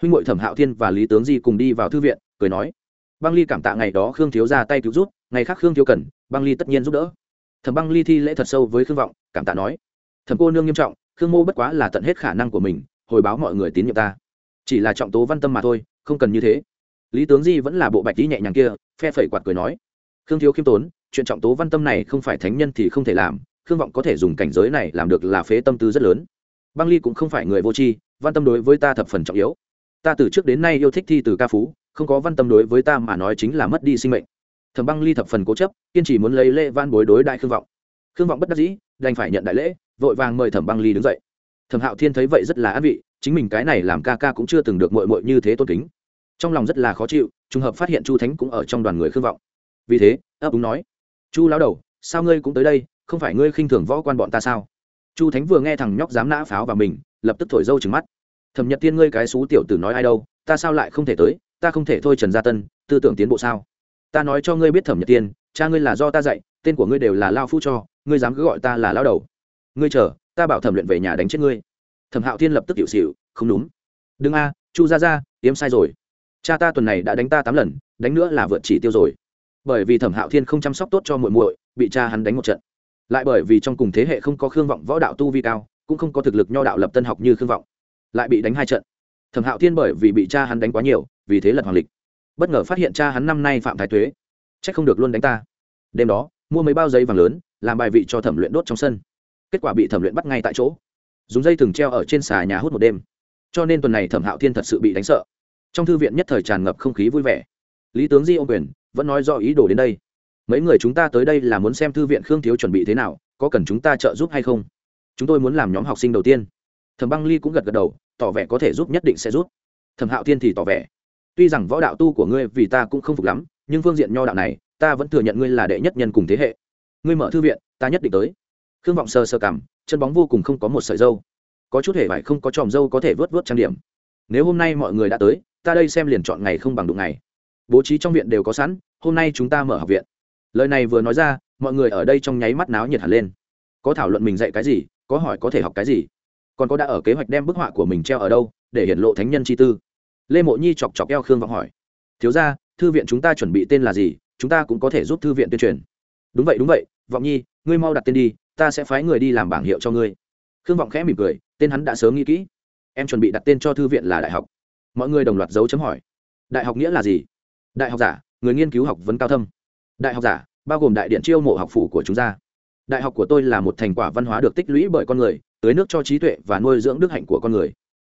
Huynh ngội thẩm hạo thiên và lý tướng di cùng đi vào thư viện, cười nói. Băng ly cảm tạ ngày đó khương thiếu ra tay cứu rút ngày khác khương thiếu cần, băng ly tất nhiên giúp đỡ. Thẩm băng ly thi lễ thật sâu với khương vọng, cảm tạ nói. Thẩm cô nương nghiêm trọng, khương mô bất quá là tận hết khả năng của mình, hồi báo mọi người tín nhiệm ta. Chỉ là trọng tố văn tâm mà thôi, không cần như thế. Lý tướng di vẫn là bộ bạch tí nhẹ nhàng kia, phe phẩy quạt cười nói. Khương thiếu khiêm tốn, chuyện trọng tố văn tâm này không phải thánh nhân thì không thể làm khương vọng có thể dùng cảnh giới này làm được là phế tâm tư rất lớn. Băng ly cũng không phải người vô tri, văn tâm đối với ta thập phần trọng yếu. Ta từ trước đến nay yêu thích thi từ ca phú, không có văn tâm đối với ta mà nói chính là mất đi sinh mệnh. Thẩm băng ly thập phần cố chấp, kiên trì muốn lấy lễ van bối đối đại khương vọng. Khương vọng bất đắc dĩ, đành phải nhận đại lễ, vội vàng mời thẩm băng ly đứng dậy. Thẩm hạo thiên thấy vậy rất là an vị, chính mình cái này làm ca ca cũng chưa từng được mội mội như thế tôn kính. Trong lòng rất là khó chịu, trùng hợp phát hiện chu thánh cũng ở trong đoàn người khương vọng. Vì thế, ấp úng nói, chu lão đầu, sao ngươi cũng tới đây không phải ngươi khinh thường võ quan bọn ta sao? Chu thánh vừa nghe thằng nhóc dám nã pháo vào mình, lập tức thổi dâu trừng mắt. Thẩm nhật tiên ngươi cái xú tiểu tử nói ai đâu, ta sao lại không thể tới, ta không thể thôi trần gia tân, tư tưởng tiến bộ sao? Ta nói cho ngươi biết thẩm nhật tiên cha ngươi là do ta dạy, tên của ngươi đều là lao phu cho, ngươi dám cứ gọi ta là lao đầu. Ngươi chờ, ta bảo thẩm luyện về nhà đánh chết ngươi. Thẩm hạo thiên lập tức hiệu xịu không đúng. Đừng a, chu ra ra yếm sai rồi. Cha ta tuần này đã đánh ta tám lần, đánh nữa là vượt chỉ tiêu rồi. Bởi vì thẩm hạo thiên không chăm sóc tốt cho muội muội, bị cha hắn đánh một trận lại bởi vì trong cùng thế hệ không có khương vọng võ đạo tu vi cao, cũng không có thực lực nho đạo lập tân học như khương vọng. Lại bị đánh hai trận. Thẩm hạo thiên bởi vì bị cha hắn đánh quá nhiều, vì thế lật hoàng lịch. Bất ngờ phát hiện cha hắn năm nay phạm thái tuế. C h ắ c không được luôn đánh ta. Đêm đó, mua mấy bao giấy vàng lớn, làm bài vị cho thẩm luyện đốt trong sân. Kết quả bị thẩm luyện bắt ngay tại chỗ. Dùng dây thừng treo ở trên xà nhà hút một đêm. Cho nên tuần này thẩm hạo thiên thật sự bị đánh sợ. Trong thư viện nhất thời tràn ngập không khí vui vẻ. Lý tướng di ô quyền vẫn nói do ý đồ đến đây mấy người chúng ta tới đây là muốn xem thư viện khương thiếu chuẩn bị thế nào, có cần chúng ta trợ giúp hay không? Chúng tôi muốn làm nhóm học sinh đầu tiên. Thẩm băng ly cũng gật gật đầu, tỏ vẻ có thể giúp nhất định sẽ giúp. Thẩm hạo thiên thì tỏ vẻ, tuy rằng võ đạo tu của ngươi vì ta cũng không phục lắm, nhưng phương diện nho đạo này, ta vẫn thừa nhận ngươi là đệ nhất nhân cùng thế hệ. Ngươi mở thư viện, ta nhất định tới. Khương vọng sơ sơ cảm, chân bóng vô cùng không có một sợi dâu. Có chút hề vải không có tròm dâu có thể vớt vớt trang điểm. Nếu hôm nay mọi người đã tới, ta đây xem liền chọn ngày không bằng đụng ngày. Bố trí trong viện đều có sẵn, hôm nay chúng ta mở học viện lời này vừa nói ra, mọi người ở đây trong nháy mắt náo nhiệt hẳn lên. Có thảo luận mình dạy cái gì, có hỏi có thể học cái gì, còn có đã ở kế hoạch đem bức họa của mình treo ở đâu, để hiển lộ thánh nhân chi tư. Lê mộ nhi chọc chọc eo khương vọng hỏi, thiếu ra thư viện chúng ta chuẩn bị tên là gì? Chúng ta cũng có thể giúp thư viện tuyên truyền. Đúng vậy đúng vậy, vọng nhi, ngươi mau đặt tên đi, ta sẽ phái người đi làm bảng hiệu cho ngươi. Khương vọng khẽ mỉm cười, tên hắn đã sớm nghĩ kỹ. Em chuẩn bị đặt tên cho thư viện là đại học. Mọi người đồng loạt dấu chấm hỏi, đại học nghĩa là gì? Đại học giả, người nghiên cứu học vấn cao thâm. Đại học giả bao gồm đại điện chiêu mộ học phủ của chúng ta. Đại học của tôi là một thành quả văn hóa được tích lũy bởi con người, tưới nước cho trí tuệ và nuôi dưỡng đức hạnh của con người.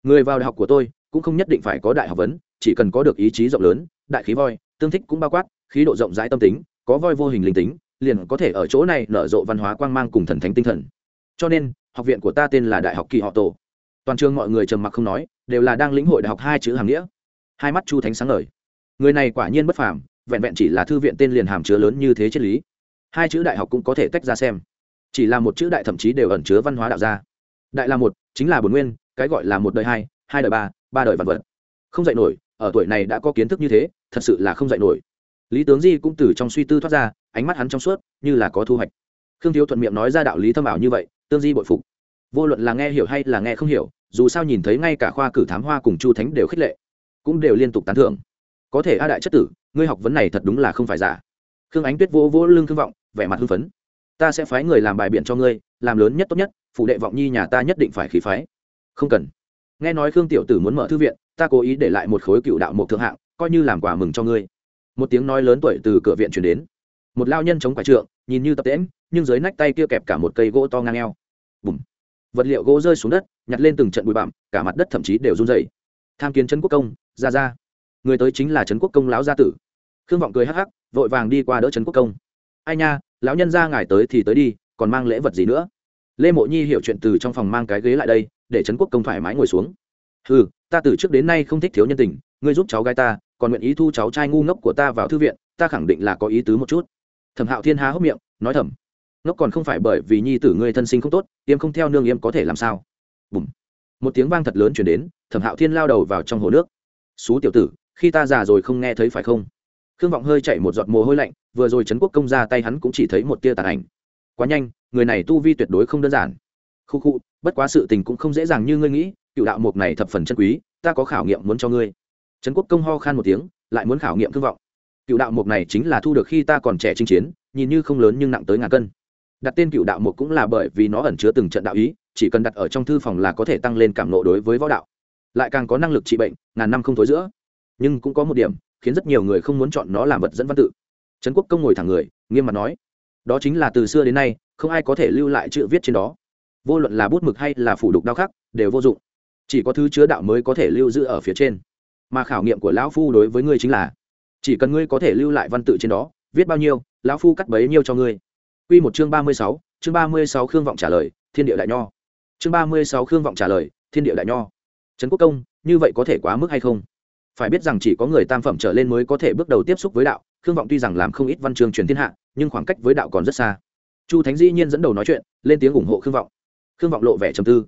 Người vào đại học của tôi cũng không nhất định phải có đại học vấn, chỉ cần có được ý chí rộng lớn, đại khí voi, tương thích cũng bao quát, khí độ rộng rãi tâm tính, có voi vô hình linh tính, liền có thể ở chỗ này nở rộ văn hóa quang mang cùng thần thánh tinh thần. Cho nên, học viện của ta tên là đại học kỳ họ tổ. Toàn trường mọi người trầm mặc không nói, đều là đang lĩnh hội đại học hai chữ hàm nghĩa. Hai mắt chu thánh sáng ngời. Người này quả nhiên bất phàm vẹn vẹn chỉ là thư viện tên liền hàm chứa lớn như thế triết lý. Hai chữ đại học cũng có thể tách ra xem. Chỉ là một chữ đại thậm chí đều ẩn chứa văn hóa đạo gia. Đại là một, chính là bồn nguyên, cái gọi là một đời hai hai đời ba ba đời vạn vật. Không dạy nổi, ở tuổi này đã có kiến thức như thế, thật sự là không dạy nổi. Lý tướng di cũng từ trong suy tư thoát ra, ánh mắt hắn trong suốt, như là có thu hoạch. Khương thiếu thuận miệng nói ra đạo lý thâm ảo như vậy, tương di bội phục. Vô luận là nghe hiểu hay là nghe không hiểu, dù sao nhìn thấy ngay cả khoa cử thám hoa cùng chu thánh đều khích lệ, cũng đều liên tục tán thưởng. Có thể a đại chất tử ngươi học vấn này thật đúng là không phải giả. Khương ánh tuyết vô vỗ lưng thương vọng, vẻ mặt hưng phấn. Ta sẽ phái người làm bài biện cho ngươi, làm lớn nhất tốt nhất, phụ đệ vọng nhi nhà ta nhất định phải khí phái. Không cần. Nghe nói khương tiểu tử muốn mở thư viện, ta cố ý để lại một khối cựu đạo một thượng hạng, coi như làm quà mừng cho ngươi. Một tiếng nói lớn tuổi từ cửa viện chuyển đến. Một lao nhân chống quả trượng, nhìn như tập tễm nhưng dưới nách tay kia kẹp cả một cây gỗ to ngang eo. Bùm. Vật liệu gỗ rơi xuống đất, nhặt lên từng trận bụi bặm, cả mặt đất thậm chí đều run dày tham kiến trấn quốc công, ra ra người tới chính là trấn quốc công lão gia tử. Khương vọng cười hắc hắc, vội vàng đi qua đỡ trấn quốc công. Ai nha, lão nhân ra ngài tới thì tới đi, còn mang lễ vật gì nữa? Lê mộ nhi hiểu chuyện từ trong phòng mang cái ghế lại đây, để trấn quốc công thoải mái ngồi xuống. Ừ ta từ trước đến nay không thích thiếu nhân tình, ngươi giúp cháu gái ta, còn nguyện ý thu cháu trai ngu ngốc của ta vào thư viện, ta khẳng định là có ý tứ một chút. Thẩm hạo thiên há hốc miệng, nói thầm. Ngốc còn không phải bởi vì nhi tử ngươi thân sinh không tốt yêm không theo nương yêm có thể làm sao? Bùm. Một tiếng vang thật lớn chuyển đến, thẩm hạo thiên lao đầu vào trong hồ nước. Xú tiểu tử khi ta già rồi không nghe thấy phải không? Khương vọng hơi chạy một giọt mồ hôi lạnh, vừa rồi trấn quốc công ra tay hắn cũng chỉ thấy một tia tàn ảnh. Quá nhanh, người này tu vi tuyệt đối không đơn giản. Khu khu, bất quá sự tình cũng không dễ dàng như ngươi nghĩ, cựu đạo mục này thập phần chân quý, ta có khảo nghiệm muốn cho ngươi. Trấn quốc công ho khan một tiếng, lại muốn khảo nghiệm thương vọng. Cựu đạo mục này chính là thu được khi ta còn trẻ chinh chiến, nhìn như không lớn nhưng nặng tới ngàn cân. Đặt tên cựu đạo mục cũng là bởi vì nó ẩn chứa từng trận đạo ý, chỉ cần đặt ở trong thư phòng là có thể tăng lên cảm nộ đối với võ đạo. Lại càng có năng lực trị bệnh, ngàn năm không thối giữa nhưng cũng có một điểm, khiến rất nhiều người không muốn chọn nó làm vật dẫn văn tự. Trấn quốc công ngồi thẳng người, nghiêm mặt nói, đó chính là từ xưa đến nay, không ai có thể lưu lại chữ viết trên đó. Vô luận là bút mực hay là phủ đục đao khắc, đều vô dụng. Chỉ có thứ chứa đạo mới có thể lưu giữ ở phía trên. Mà khảo nghiệm của lão phu đối với ngươi chính là, chỉ cần ngươi có thể lưu lại văn tự trên đó, viết bao nhiêu, lão phu cắt bấy nhiêu cho ngươi. Quy một chương ba mươi sáu, chương ba mươi sáu khương vọng trả lời, thiên địa đại nho. Chương ba mươi sáu khương vọng trả lời, thiên địa đại nho. Trấn quốc công, như vậy có thể quá mức hay không? Phải biết rằng chỉ có người tam phẩm trở lên mới có thể bước đầu tiếp xúc với đạo, khương vọng tuy rằng làm không ít văn chương truyền thiên hạ, nhưng khoảng cách với đạo còn rất xa. Chu thánh dĩ nhiên dẫn đầu nói chuyện, lên tiếng ủng hộ khương vọng. Khương vọng lộ vẻ trầm tư.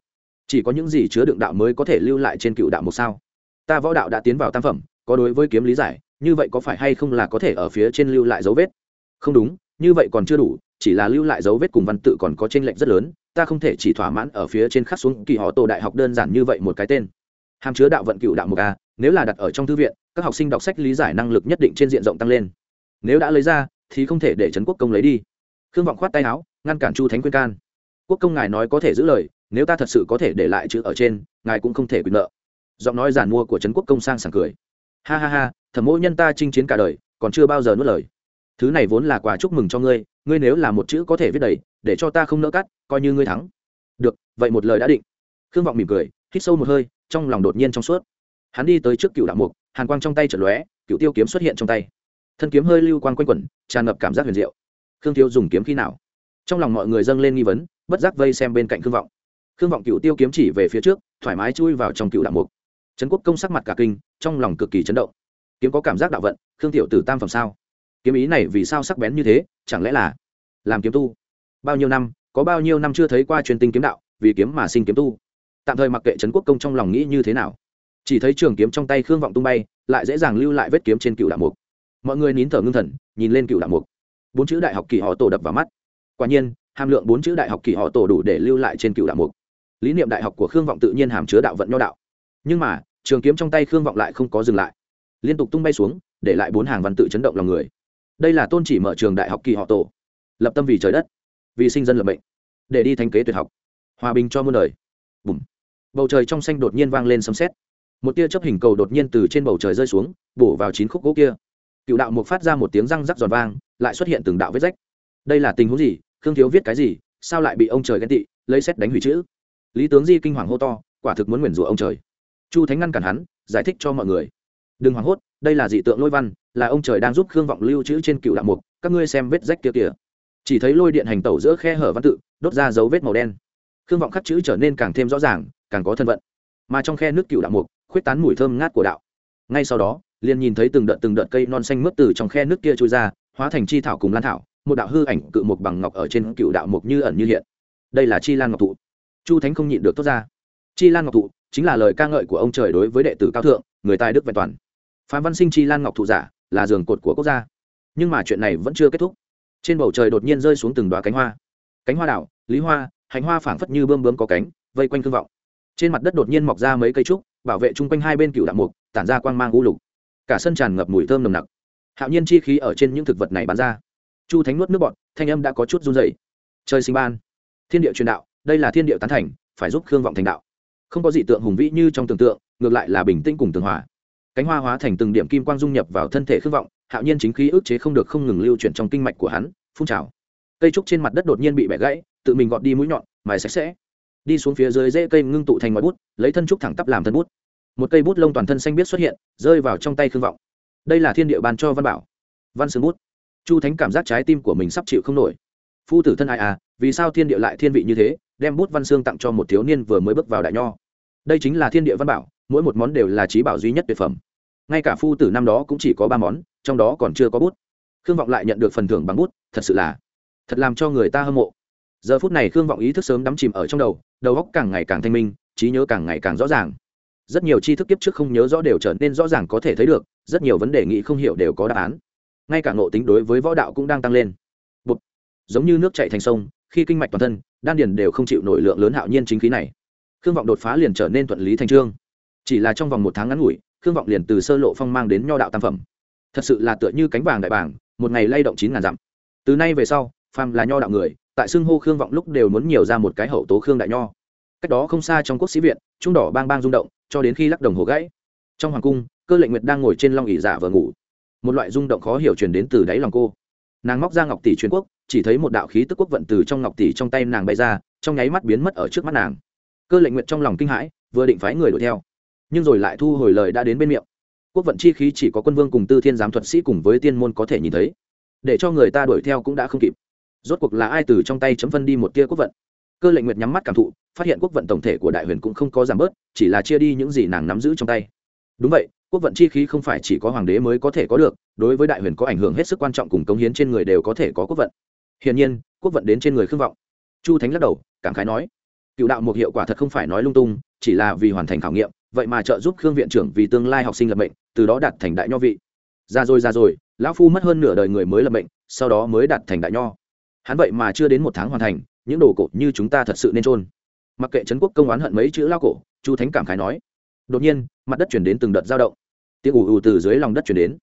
Chỉ có những gì chứa đựng đạo mới có thể lưu lại trên cựu đạo một sao? Ta võ đạo đã tiến vào tam phẩm, có đối với kiếm lý giải, như vậy có phải hay không là có thể ở phía trên lưu lại dấu vết? Không đúng, như vậy còn chưa đủ, chỉ là lưu lại dấu vết cùng văn tự còn có tranh lệch rất lớn, ta không thể chỉ thỏa mãn ở phía trên khắc xuống kỳ họ tổ đại học đơn giản như vậy một cái tên. Hàm chứa đạo vận cựu đạo một a nếu là đặt ở trong thư viện, các học sinh đọc sách lý giải năng lực nhất định trên diện rộng tăng lên. Nếu đã lấy ra, thì không thể để trấn quốc công lấy đi. Khương vọng khoát tay áo, ngăn cản chu thánh quyên can. Quốc công ngài nói có thể giữ lời, nếu ta thật sự có thể để lại chữ ở trên, ngài cũng không thể quyền nợ. Giọng nói giản mua của trấn quốc công sang sảng cười. Ha ha ha thẩm mỗ nhân ta chinh chiến cả đời, còn chưa bao giờ nuốt lời. Thứ này vốn là quà chúc mừng cho ngươi ngươi nếu là một chữ có thể viết đầy, để cho ta không nỡ cắt, coi như ngươi thắng. Được, vậy một lời đã định. Khương vọng mỉm cười, hít sâu một hơi, trong lòng đột nhiên trong suốt hắn đi tới trước cựu đạo mục, hàn quang trong tay trận lóe, cựu tiêu kiếm xuất hiện trong tay. Thân kiếm hơi lưu quang quanh quẩn, tràn ngập cảm giác huyền diệu. Khương thiếu dùng kiếm khi nào? Trong lòng mọi người dâng lên nghi vấn, bất giác vây xem bên cạnh khương vọng. Khương vọng cựu tiêu kiếm chỉ về phía trước, thoải mái chui vào trong cựu đạo mục. Trấn quốc công sắc mặt cả kinh, trong lòng cực kỳ chấn động. Kiếm có cảm giác đạo vận, khương tiểu tử tam phẩm sao? Kiếm ý này vì sao sắc bén như thế, chẳng lẽ là làm kiếm tu? Bao nhiêu năm, có bao nhiêu năm chưa thấy qua truyền tinh kiếm đạo, vì kiếm mà sinh kiếm tu. Tạm thời mặc kệ trấn quốc công trong lòng nghĩ như thế nào chỉ thấy trường kiếm trong tay khương vọng tung bay, lại dễ dàng lưu lại vết kiếm trên cựu đạo mục. Mọi người nín thở ngưng thần, nhìn lên cựu đạo mục. Bốn chữ đại học kỳ họ tổ đập vào mắt. Quả nhiên, hàm lượng bốn chữ đại học kỳ họ tổ đủ để lưu lại trên cựu đạo mục. Lý niệm đại học của khương vọng tự nhiên hàm chứa đạo vận nho đạo. Nhưng mà, trường kiếm trong tay khương vọng lại không có dừng lại. Liên tục tung bay xuống, để lại bốn hàng văn tự chấn động lòng người. Đây là tôn chỉ mở trường đại học kỳ họ tổ. Lập tâm vì trời đất, vì sinh dân lập mệnh, để đi thanh kế tuyệt học. Hòa bình cho muôn đời. Bùm. Bầu trời trong xanh đột nhiên vang lên sấm sét một tia chấp hình cầu đột nhiên từ trên bầu trời rơi xuống, bổ vào chín khúc gỗ kia. Cựu đạo mục phát ra một tiếng răng rắc giòn vang, lại xuất hiện từng đạo vết rách. Đây là tình huống gì? Khương thiếu viết cái gì? Sao lại bị ông trời ghen tị, lấy xét đánh hủy chữ? Lý tướng di kinh hoàng hô to, quả thực muốn nguyền rủa ông trời. Chu thánh ngăn cản hắn, giải thích cho mọi người. Đừng hoảng hốt, đây là dị tượng lôi văn, là ông trời đang giúp khương vọng lưu trữ trên cựu đạo mục, các ngươi xem vết rách kia kìa. Chỉ thấy lôi điện hành tẩu giữa khe hở văn tự, đốt ra dấu vết màu đen. Khương vọng khắc chữ trở nên càng thêm rõ ràng, càng có thân vận mà trong khe nước cựu đạo mục khuyết tán mùi thơm ngát của đạo. Ngay sau đó, liền nhìn thấy từng đợt từng đợt cây non xanh mướt từ trong khe nước kia trôi ra, hóa thành chi thảo cùng lan thảo, một đạo hư ảnh cự mục bằng ngọc ở trên cựu đạo mục như ẩn như hiện. Đây là chi lan ngọc thụ. Chu thánh không nhịn được thốt ra. Chi lan ngọc thụ chính là lời ca ngợi của ông trời đối với đệ tử cao thượng, người tài đức vẹn toàn. Phạm văn sinh chi lan ngọc thụ giả, là giường cột của quốc gia. Nhưng mà chuyện này vẫn chưa kết thúc. Trên bầu trời đột nhiên rơi xuống từng đoá cánh hoa. Cánh hoa đảo, lý hoa, hành hoa phảng phất như bơm bướm có cánh, vây quanh thương vọng. Trên mặt đất đột nhiên mọc ra mấy cây trúc bảo vệ chung quanh hai bên cựu đạo mục, tản ra quang mang u lục. Cả sân tràn ngập mùi thơm nồng nặc. Hạo nhiên chi khí ở trên những thực vật này bắn ra. Chu thánh nuốt nước bọt, thanh âm đã có chút run dày chơi sinh ban. Thiên địa truyền đạo, đây là thiên địa tán thành, phải giúp khương vọng thành đạo. Không có dị tượng hùng vĩ như trong tưởng tượng, ngược lại là bình tĩnh cùng tường hòa. Cánh hoa hóa thành từng điểm kim quang dung nhập vào thân thể khương vọng, hạo nhiên chính khí ức chế không được không ngừng lưu chuyển trong kinh mạch của hắn, phun trào. Cây trúc trên mặt đất đột nhiên bị bẻ gãy, tự mình gọt đi mũi nhọn, mài sạch sẽ đi xuống phía dưới rễ cây ngưng tụ thành ngòi bút, lấy thân trúc thẳng tắp làm thân bút. Một cây bút lông toàn thân xanh biết xuất hiện, rơi vào trong tay khương vọng. Đây là thiên địa bàn cho văn bảo. Văn xương bút. Chu thánh cảm giác trái tim của mình sắp chịu không nổi. Phu tử thân ai à vì sao thiên địa lại thiên vị như thế, đem bút văn xương tặng cho một thiếu niên vừa mới bước vào đại nho. Đây chính là thiên địa văn bảo, mỗi một món đều là trí bảo duy nhất tuyệt phẩm. Ngay cả phu tử năm đó cũng chỉ có ba món, trong đó còn chưa có bút. Khương vọng lại nhận được phần thưởng bằng bút, thật sự là, thật làm cho người ta hâm mộ giờ phút này khương vọng ý thức sớm đắm chìm ở trong đầu đầu óc càng ngày càng thanh minh, trí nhớ càng ngày càng rõ ràng. Rất nhiều tri thức kiếp trước không nhớ rõ đều trở nên rõ ràng có thể thấy được, rất nhiều vấn đề nghĩ không hiểu đều có đáp án. Ngay cả ngộ tính đối với võ đạo cũng đang tăng lên. Bụt. giống như nước chạy thành sông, khi kinh mạch toàn thân, đan điền đều không chịu nổi lượng lớn hạo nhiên chính khí này. Khương vọng đột phá liền trở nên thuận lý thành trương. Chỉ là trong vòng một tháng ngắn ngủi, khương vọng liền từ sơ lộ phong mang đến nho đạo tam phẩm. Thật sự là tựa như cánh vàng đại bảng một ngày lay động chín ngàn dặm. Từ nay về sau, phàm là nho đạo người tại xưng hô khương vọng lúc đều muốn nhiều ra một cái hậu tố khương đại nho. Cách đó không xa trong quốc sĩ viện, trung đỏ bang bang rung động, cho đến khi lắc đồng hồ gãy. Trong hoàng cung, cơ lệnh nguyệt đang ngồi trên long ỉ giả vờ ngủ. Một loại rung động khó hiểu truyền đến từ đáy lòng cô. Nàng móc ra ngọc tỷ truyền quốc, chỉ thấy một đạo khí tức quốc vận từ trong ngọc tỷ trong tay nàng bay ra, trong nháy mắt biến mất ở trước mắt nàng. Cơ lệnh nguyệt trong lòng kinh hãi, vừa định phái người đuổi theo, nhưng rồi lại thu hồi lời đã đến bên miệng. Quốc vận chi khí chỉ có quân vương cùng tư thiên giám thuật sĩ cùng với tiên môn có thể nhìn thấy, để cho người ta đuổi theo cũng đã không kịp rốt cuộc là ai từ trong tay chấm phân đi một tia quốc vận? Cơ lệnh nguyệt nhắm mắt cảm thụ, phát hiện quốc vận tổng thể của đại huyền cũng không có giảm bớt, chỉ là chia đi những gì nàng nắm giữ trong tay. Đúng vậy, quốc vận chi khí không phải chỉ có hoàng đế mới có thể có được, đối với đại huyền có ảnh hưởng hết sức quan trọng cùng cống hiến trên người đều có thể có quốc vận. Hiển nhiên, quốc vận đến trên người khương vọng. Chu thánh lắc đầu, cảm khái nói, cựu đạo một hiệu quả thật không phải nói lung tung, chỉ là vì hoàn thành khảo nghiệm, vậy mà trợ giúp khương viện trưởng vì tương lai học sinh lập mệnh, từ đó đạt thành đại nho vị. Ra rồi ra rồi, lão phu mất hơn nửa đời người mới lập mệnh, sau đó mới đạt thành đại nho hắn vậy mà chưa đến một tháng hoàn thành, những đồ cổ như chúng ta thật sự nên trôn mặc kệ trấn quốc công oán hận mấy chữ lao cổ, chu thánh cảm khái nói. Đột nhiên, mặt đất chuyển đến từng đợt dao động. Tiếng ù ù từ dưới lòng đất chuyển đến.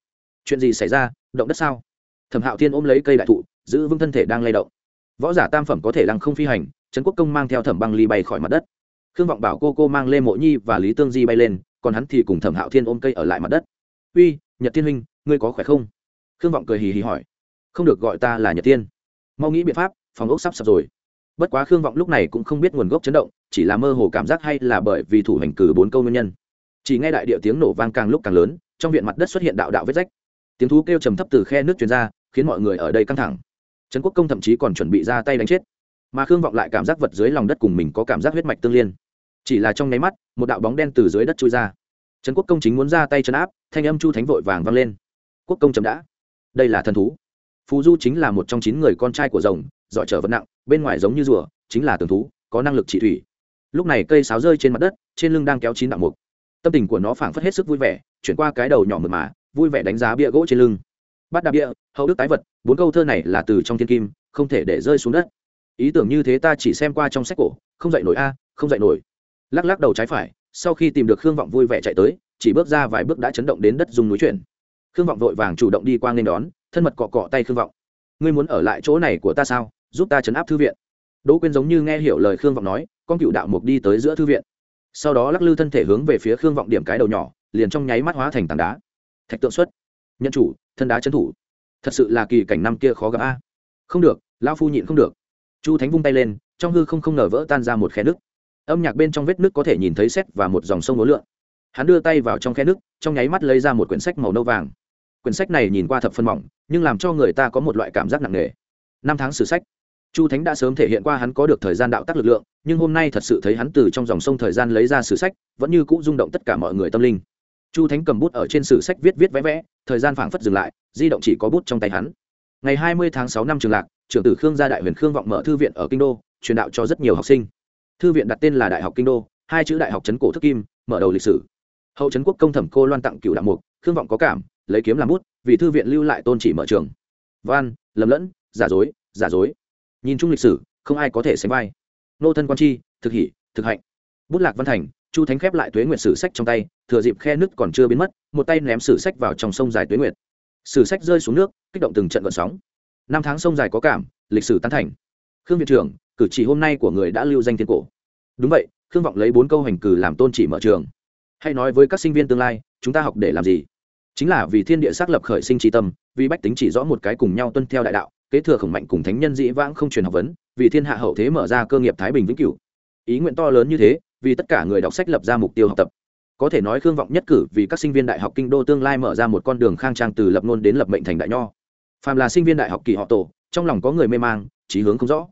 Chuyện gì xảy ra? Động đất sao? Thẩm hạo thiên ôm lấy cây đại thụ, giữ vững thân thể đang lay động. Võ giả tam phẩm có thể lăng không phi hành, trấn quốc công mang theo thẩm băng ly bay khỏi mặt đất. Khương vọng bảo, cô cô mang lê mộ nhi và lý tương di bay lên, còn hắn thì cùng thẩm hạo thiên ôm cây ở lại mặt đất. Uy, nhật thiên huynh, ngươi có khỏe không? Khương vọng cười hì hì hỏi. Không được gọi ta là nhật thiên mau nghĩ biện pháp, phòng ốc sắp sập rồi. Bất quá khương vọng lúc này cũng không biết nguồn gốc chấn động, chỉ là mơ hồ cảm giác hay là bởi vì thủ hành cử bốn câu nguyên nhân. Chỉ nghe đại địa tiếng nổ vang càng lúc càng lớn, trong viện mặt đất xuất hiện đạo đạo vết rách. Tiếng thú kêu trầm thấp từ khe nước truyền ra, khiến mọi người ở đây căng thẳng. Trấn quốc công thậm chí còn chuẩn bị ra tay đánh chết. Mà khương vọng lại cảm giác vật dưới lòng đất cùng mình có cảm giác huyết mạch tương liên. Chỉ là trong nháy mắt, một đạo bóng đen từ dưới đất trôi ra. Trấn quốc công chính muốn ra tay chấn áp, thanh âm chu thánh vội vàng vang lên. Quốc công chấm đã. Đây là thần thú phù du chính là một trong chín người con trai của rồng giỏi trở vật nặng, bên ngoài giống như rùa, chính là tường thú, có năng lực trị thủy. Lúc này cây sáo rơi trên mặt đất, trên lưng đang kéo chín đạo mục. Tâm tình của nó phảng phất hết sức vui vẻ, chuyển qua cái đầu nhỏ mượt mà, vui vẻ đánh giá bia gỗ trên lưng. Bắt đạp bia, hậu đức tái vật, bốn câu thơ này là từ trong thiên kim, không thể để rơi xuống đất. Ý tưởng như thế ta chỉ xem qua trong sách cổ, không dạy nổi a, không dạy nổi. Lắc lắc đầu trái phải, sau khi tìm được khương vọng vui vẻ chạy tới, chỉ bước ra vài bước đã chấn động đến đất dùng núi chuyển. Khương vọng vội vàng chủ động đi qua nên đón thân mật cọ cọ tay khương vọng. Ngươi muốn ở lại chỗ này của ta sao? Giúp ta chấn áp thư viện. Đỗ quyên giống như nghe hiểu lời khương vọng nói, con cựu đạo mục đi tới giữa thư viện. Sau đó lắc lư thân thể hướng về phía khương vọng điểm cái đầu nhỏ, liền trong nháy mắt hóa thành tảng đá. Thạch tượng xuất nhân chủ, thân đá trấn thủ. Thật sự là kỳ cảnh năm kia khó gặp a. Không được lao phu nhịn không được. Chu thánh vung tay lên, trong hư không không nở vỡ tan ra một khe nước. Âm nhạc bên trong vết nước có thể nhìn thấy xét và một dòng sông ngố lượn. Hắn đưa tay vào trong khe nước, trong nháy mắt lấy ra một quyển sách màu nâu vàng quyển sách này nhìn qua thập phân mỏng, nhưng làm cho người ta có một loại cảm giác nặng nề. Năm tháng sử sách, chu thánh đã sớm thể hiện qua hắn có được thời gian đạo tác lực lượng, nhưng hôm nay thật sự thấy hắn từ trong dòng sông thời gian lấy ra sử sách, vẫn như cũ rung động tất cả mọi người tâm linh. Chu thánh cầm bút ở trên sử sách viết viết vẽ vẽ, thời gian phảng phất dừng lại, di động chỉ có bút trong tay hắn. Ngày hai mươi tháng sáu năm trường lạc, trưởng tử khương gia đại huyền khương vọng mở thư viện ở kinh đô, truyền đạo cho rất nhiều học sinh. Thư viện đặt tên là đại học kinh đô, hai chữ đại học trấn cổ thức kim, mở đầu lịch sử. Hậu trấn quốc công thẩm cô loan tặng cựu đạo mục, khương vọng có cảm lấy kiếm làm bút, vì thư viện lưu lại tôn chỉ mở trường. Văn, lầm lẫn, giả dối giả dối. Nhìn chung lịch sử, không ai có thể sánh vai. Nô thân quan chi thực hỷ, thực hạnh. Bút lạc văn thành, chu thánh khép lại tuế nguyệt sử sách trong tay, thừa dịp khe nứt còn chưa biến mất, một tay ném sử sách vào trong sông dài tuế nguyệt. Sử sách rơi xuống nước, kích động từng trận vận sóng. Năm tháng sông dài có cảm, lịch sử tán thành. Khương viện trưởng, cử chỉ hôm nay của người đã lưu danh thiên cổ. Đúng vậy, khương vọng lấy bốn câu hành cử làm tôn chỉ mở trường. Hay nói với các sinh viên tương lai, chúng ta học để làm gì? Chính là vì thiên địa xác lập khởi sinh tri tâm, vì bách tính chỉ rõ một cái cùng nhau tuân theo đại đạo, kế thừa khổng mạnh cùng thánh nhân dĩ vãng không truyền học vấn, vì thiên hạ hậu thế mở ra cơ nghiệp thái bình vĩnh cửu. Ý nguyện to lớn như thế, vì tất cả người đọc sách lập ra mục tiêu học tập. Có thể nói khương vọng nhất cử vì các sinh viên đại học kinh đô tương lai mở ra một con đường khang trang từ lập ngôn đến lập mệnh thành đại nho. Phàm là sinh viên đại học kỳ họ tổ, trong lòng có người mê mang trí hướng không rõ.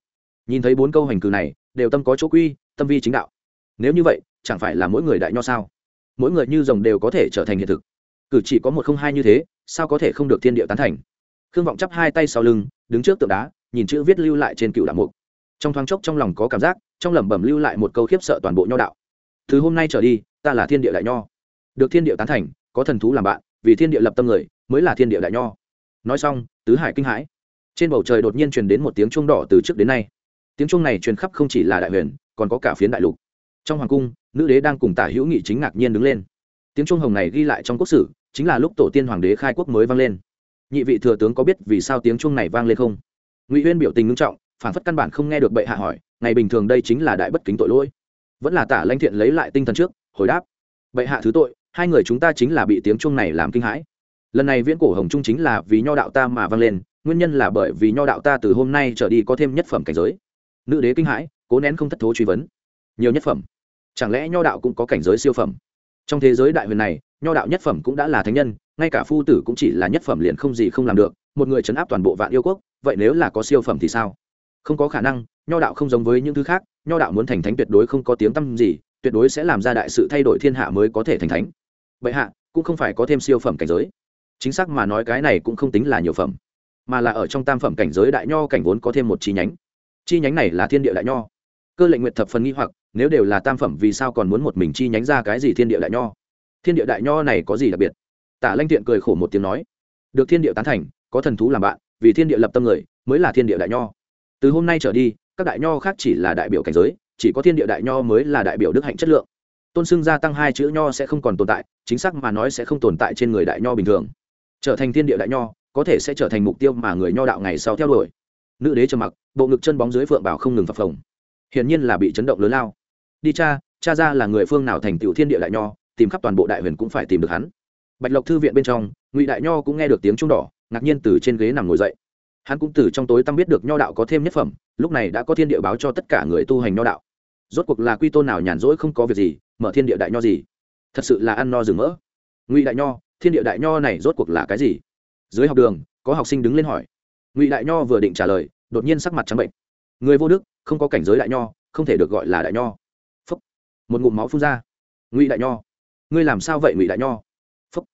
Nhìn thấy bốn câu hành cử này, đều tâm có chỗ quy, tâm vi chính đạo. Nếu như vậy, chẳng phải là mỗi người đại nho sao? Mỗi người như rồng đều có thể trở thành hiện thực cử chỉ có một không hai như thế, sao có thể không được thiên địa tán thành? Khương vọng chắp hai tay sau lưng, đứng trước tượng đá, nhìn chữ viết lưu lại trên cựu đạo mục. Trong thoáng chốc trong lòng có cảm giác, trong lẩm bẩm lưu lại một câu khiếp sợ toàn bộ nho đạo. Từ hôm nay trở đi, ta là thiên địa đại nho. Được thiên địa tán thành, có thần thú làm bạn, vì thiên địa lập tâm người, mới là thiên địa đại nho. Nói xong, tứ hải kinh hãi. Trên bầu trời đột nhiên truyền đến một tiếng chuông đỏ từ trước đến nay. Tiếng chuông này truyền khắp không chỉ là đại huyền, còn có cả phiến đại lục. Trong hoàng cung, nữ đế đang cùng tả hữu nghị chính ngạc nhiên đứng lên tiếng chuông hồng này ghi lại trong quốc sử, chính là lúc tổ tiên hoàng đế khai quốc mới vang lên. Nhị vị thừa tướng có biết vì sao tiếng chuông này vang lên không? Ngụy huyên biểu tình nghiêm trọng, phản phất căn bản không nghe được bệ hạ hỏi, ngày bình thường đây chính là đại bất kính tội lỗi. Vẫn là tả lanh thiện lấy lại tinh thần trước, hồi đáp. Bệ hạ thứ tội, hai người chúng ta chính là bị tiếng chuông này làm kinh hãi. Lần này viễn cổ hồng trung chính là vì nho đạo ta mà vang lên, nguyên nhân là bởi vì nho đạo ta từ hôm nay trở đi có thêm nhất phẩm cảnh giới. Nữ đế kinh hãi, cố nén không thất thố truy vấn. Nhiều nhất phẩm. Chẳng lẽ nho đạo cũng có cảnh giới siêu phẩm? Trong thế giới đại huyền này, nho đạo nhất phẩm cũng đã là thánh nhân, ngay cả phu tử cũng chỉ là nhất phẩm liền không gì không làm được, một người chấn áp toàn bộ vạn yêu quốc, vậy nếu là có siêu phẩm thì sao? Không có khả năng, nho đạo không giống với những thứ khác, nho đạo muốn thành thánh tuyệt đối không có tiếng tăm gì, tuyệt đối sẽ làm ra đại sự thay đổi thiên hạ mới có thể thành thánh. Vậy hạ, cũng không phải có thêm siêu phẩm cảnh giới. Chính xác mà nói cái này cũng không tính là nhiều phẩm, mà là ở trong tam phẩm cảnh giới đại nho cảnh vốn có thêm một chi nhánh. Chi nhánh này là thiên địa đại nho. Cơ lệnh nguyệt thập phần nghi hoặc nếu đều là tam phẩm, vì sao còn muốn một mình chi nhánh ra cái gì thiên địa đại nho? Thiên địa đại nho này có gì đặc biệt? Tả lanh thiện cười khổ một tiếng nói, được thiên địa tán thành, có thần thú làm bạn, vì thiên địa lập tâm người, mới là thiên địa đại nho. Từ hôm nay trở đi, các đại nho khác chỉ là đại biểu cảnh giới, chỉ có thiên địa đại nho mới là đại biểu đức hạnh chất lượng. Tôn xưng gia tăng hai chữ nho sẽ không còn tồn tại, chính xác mà nói sẽ không tồn tại trên người đại nho bình thường. Trở thành thiên địa đại nho, có thể sẽ trở thành mục tiêu mà người nho đạo ngày sau theo đuổi. Nữ đế trầm mặc, bộ ngực chân bóng dưới phượng bảo không ngừng phập phồng. Hiển nhiên là bị chấn động lớn lao đi cha cha ra là người phương nào thành tựu thiên địa đại nho, tìm khắp toàn bộ đại huyền cũng phải tìm được hắn. Bạch lộc thư viện bên trong, ngụy đại nho cũng nghe được tiếng trung đỏ, ngạc nhiên từ trên ghế nằm ngồi dậy. Hắn cũng từ trong tối tăm biết được nho đạo có thêm nhất phẩm, lúc này đã có thiên địa báo cho tất cả người tu hành nho đạo. Rốt cuộc là quy tôn nào nhàn rỗi không có việc gì, mở thiên địa đại nho gì? Thật sự là ăn no rừng mỡ. Ngụy đại nho, thiên địa đại nho này rốt cuộc là cái gì? Dưới học đường, có học sinh đứng lên hỏi. Ngụy đại nho vừa định trả lời, đột nhiên sắc mặt trắng bệnh. Người vô đức, không có cảnh giới đại nho, không thể được gọi là đại nho một ngụm máu phun ra ngụy đại nho, ngươi làm sao vậy, ngụy đại nho Phúc.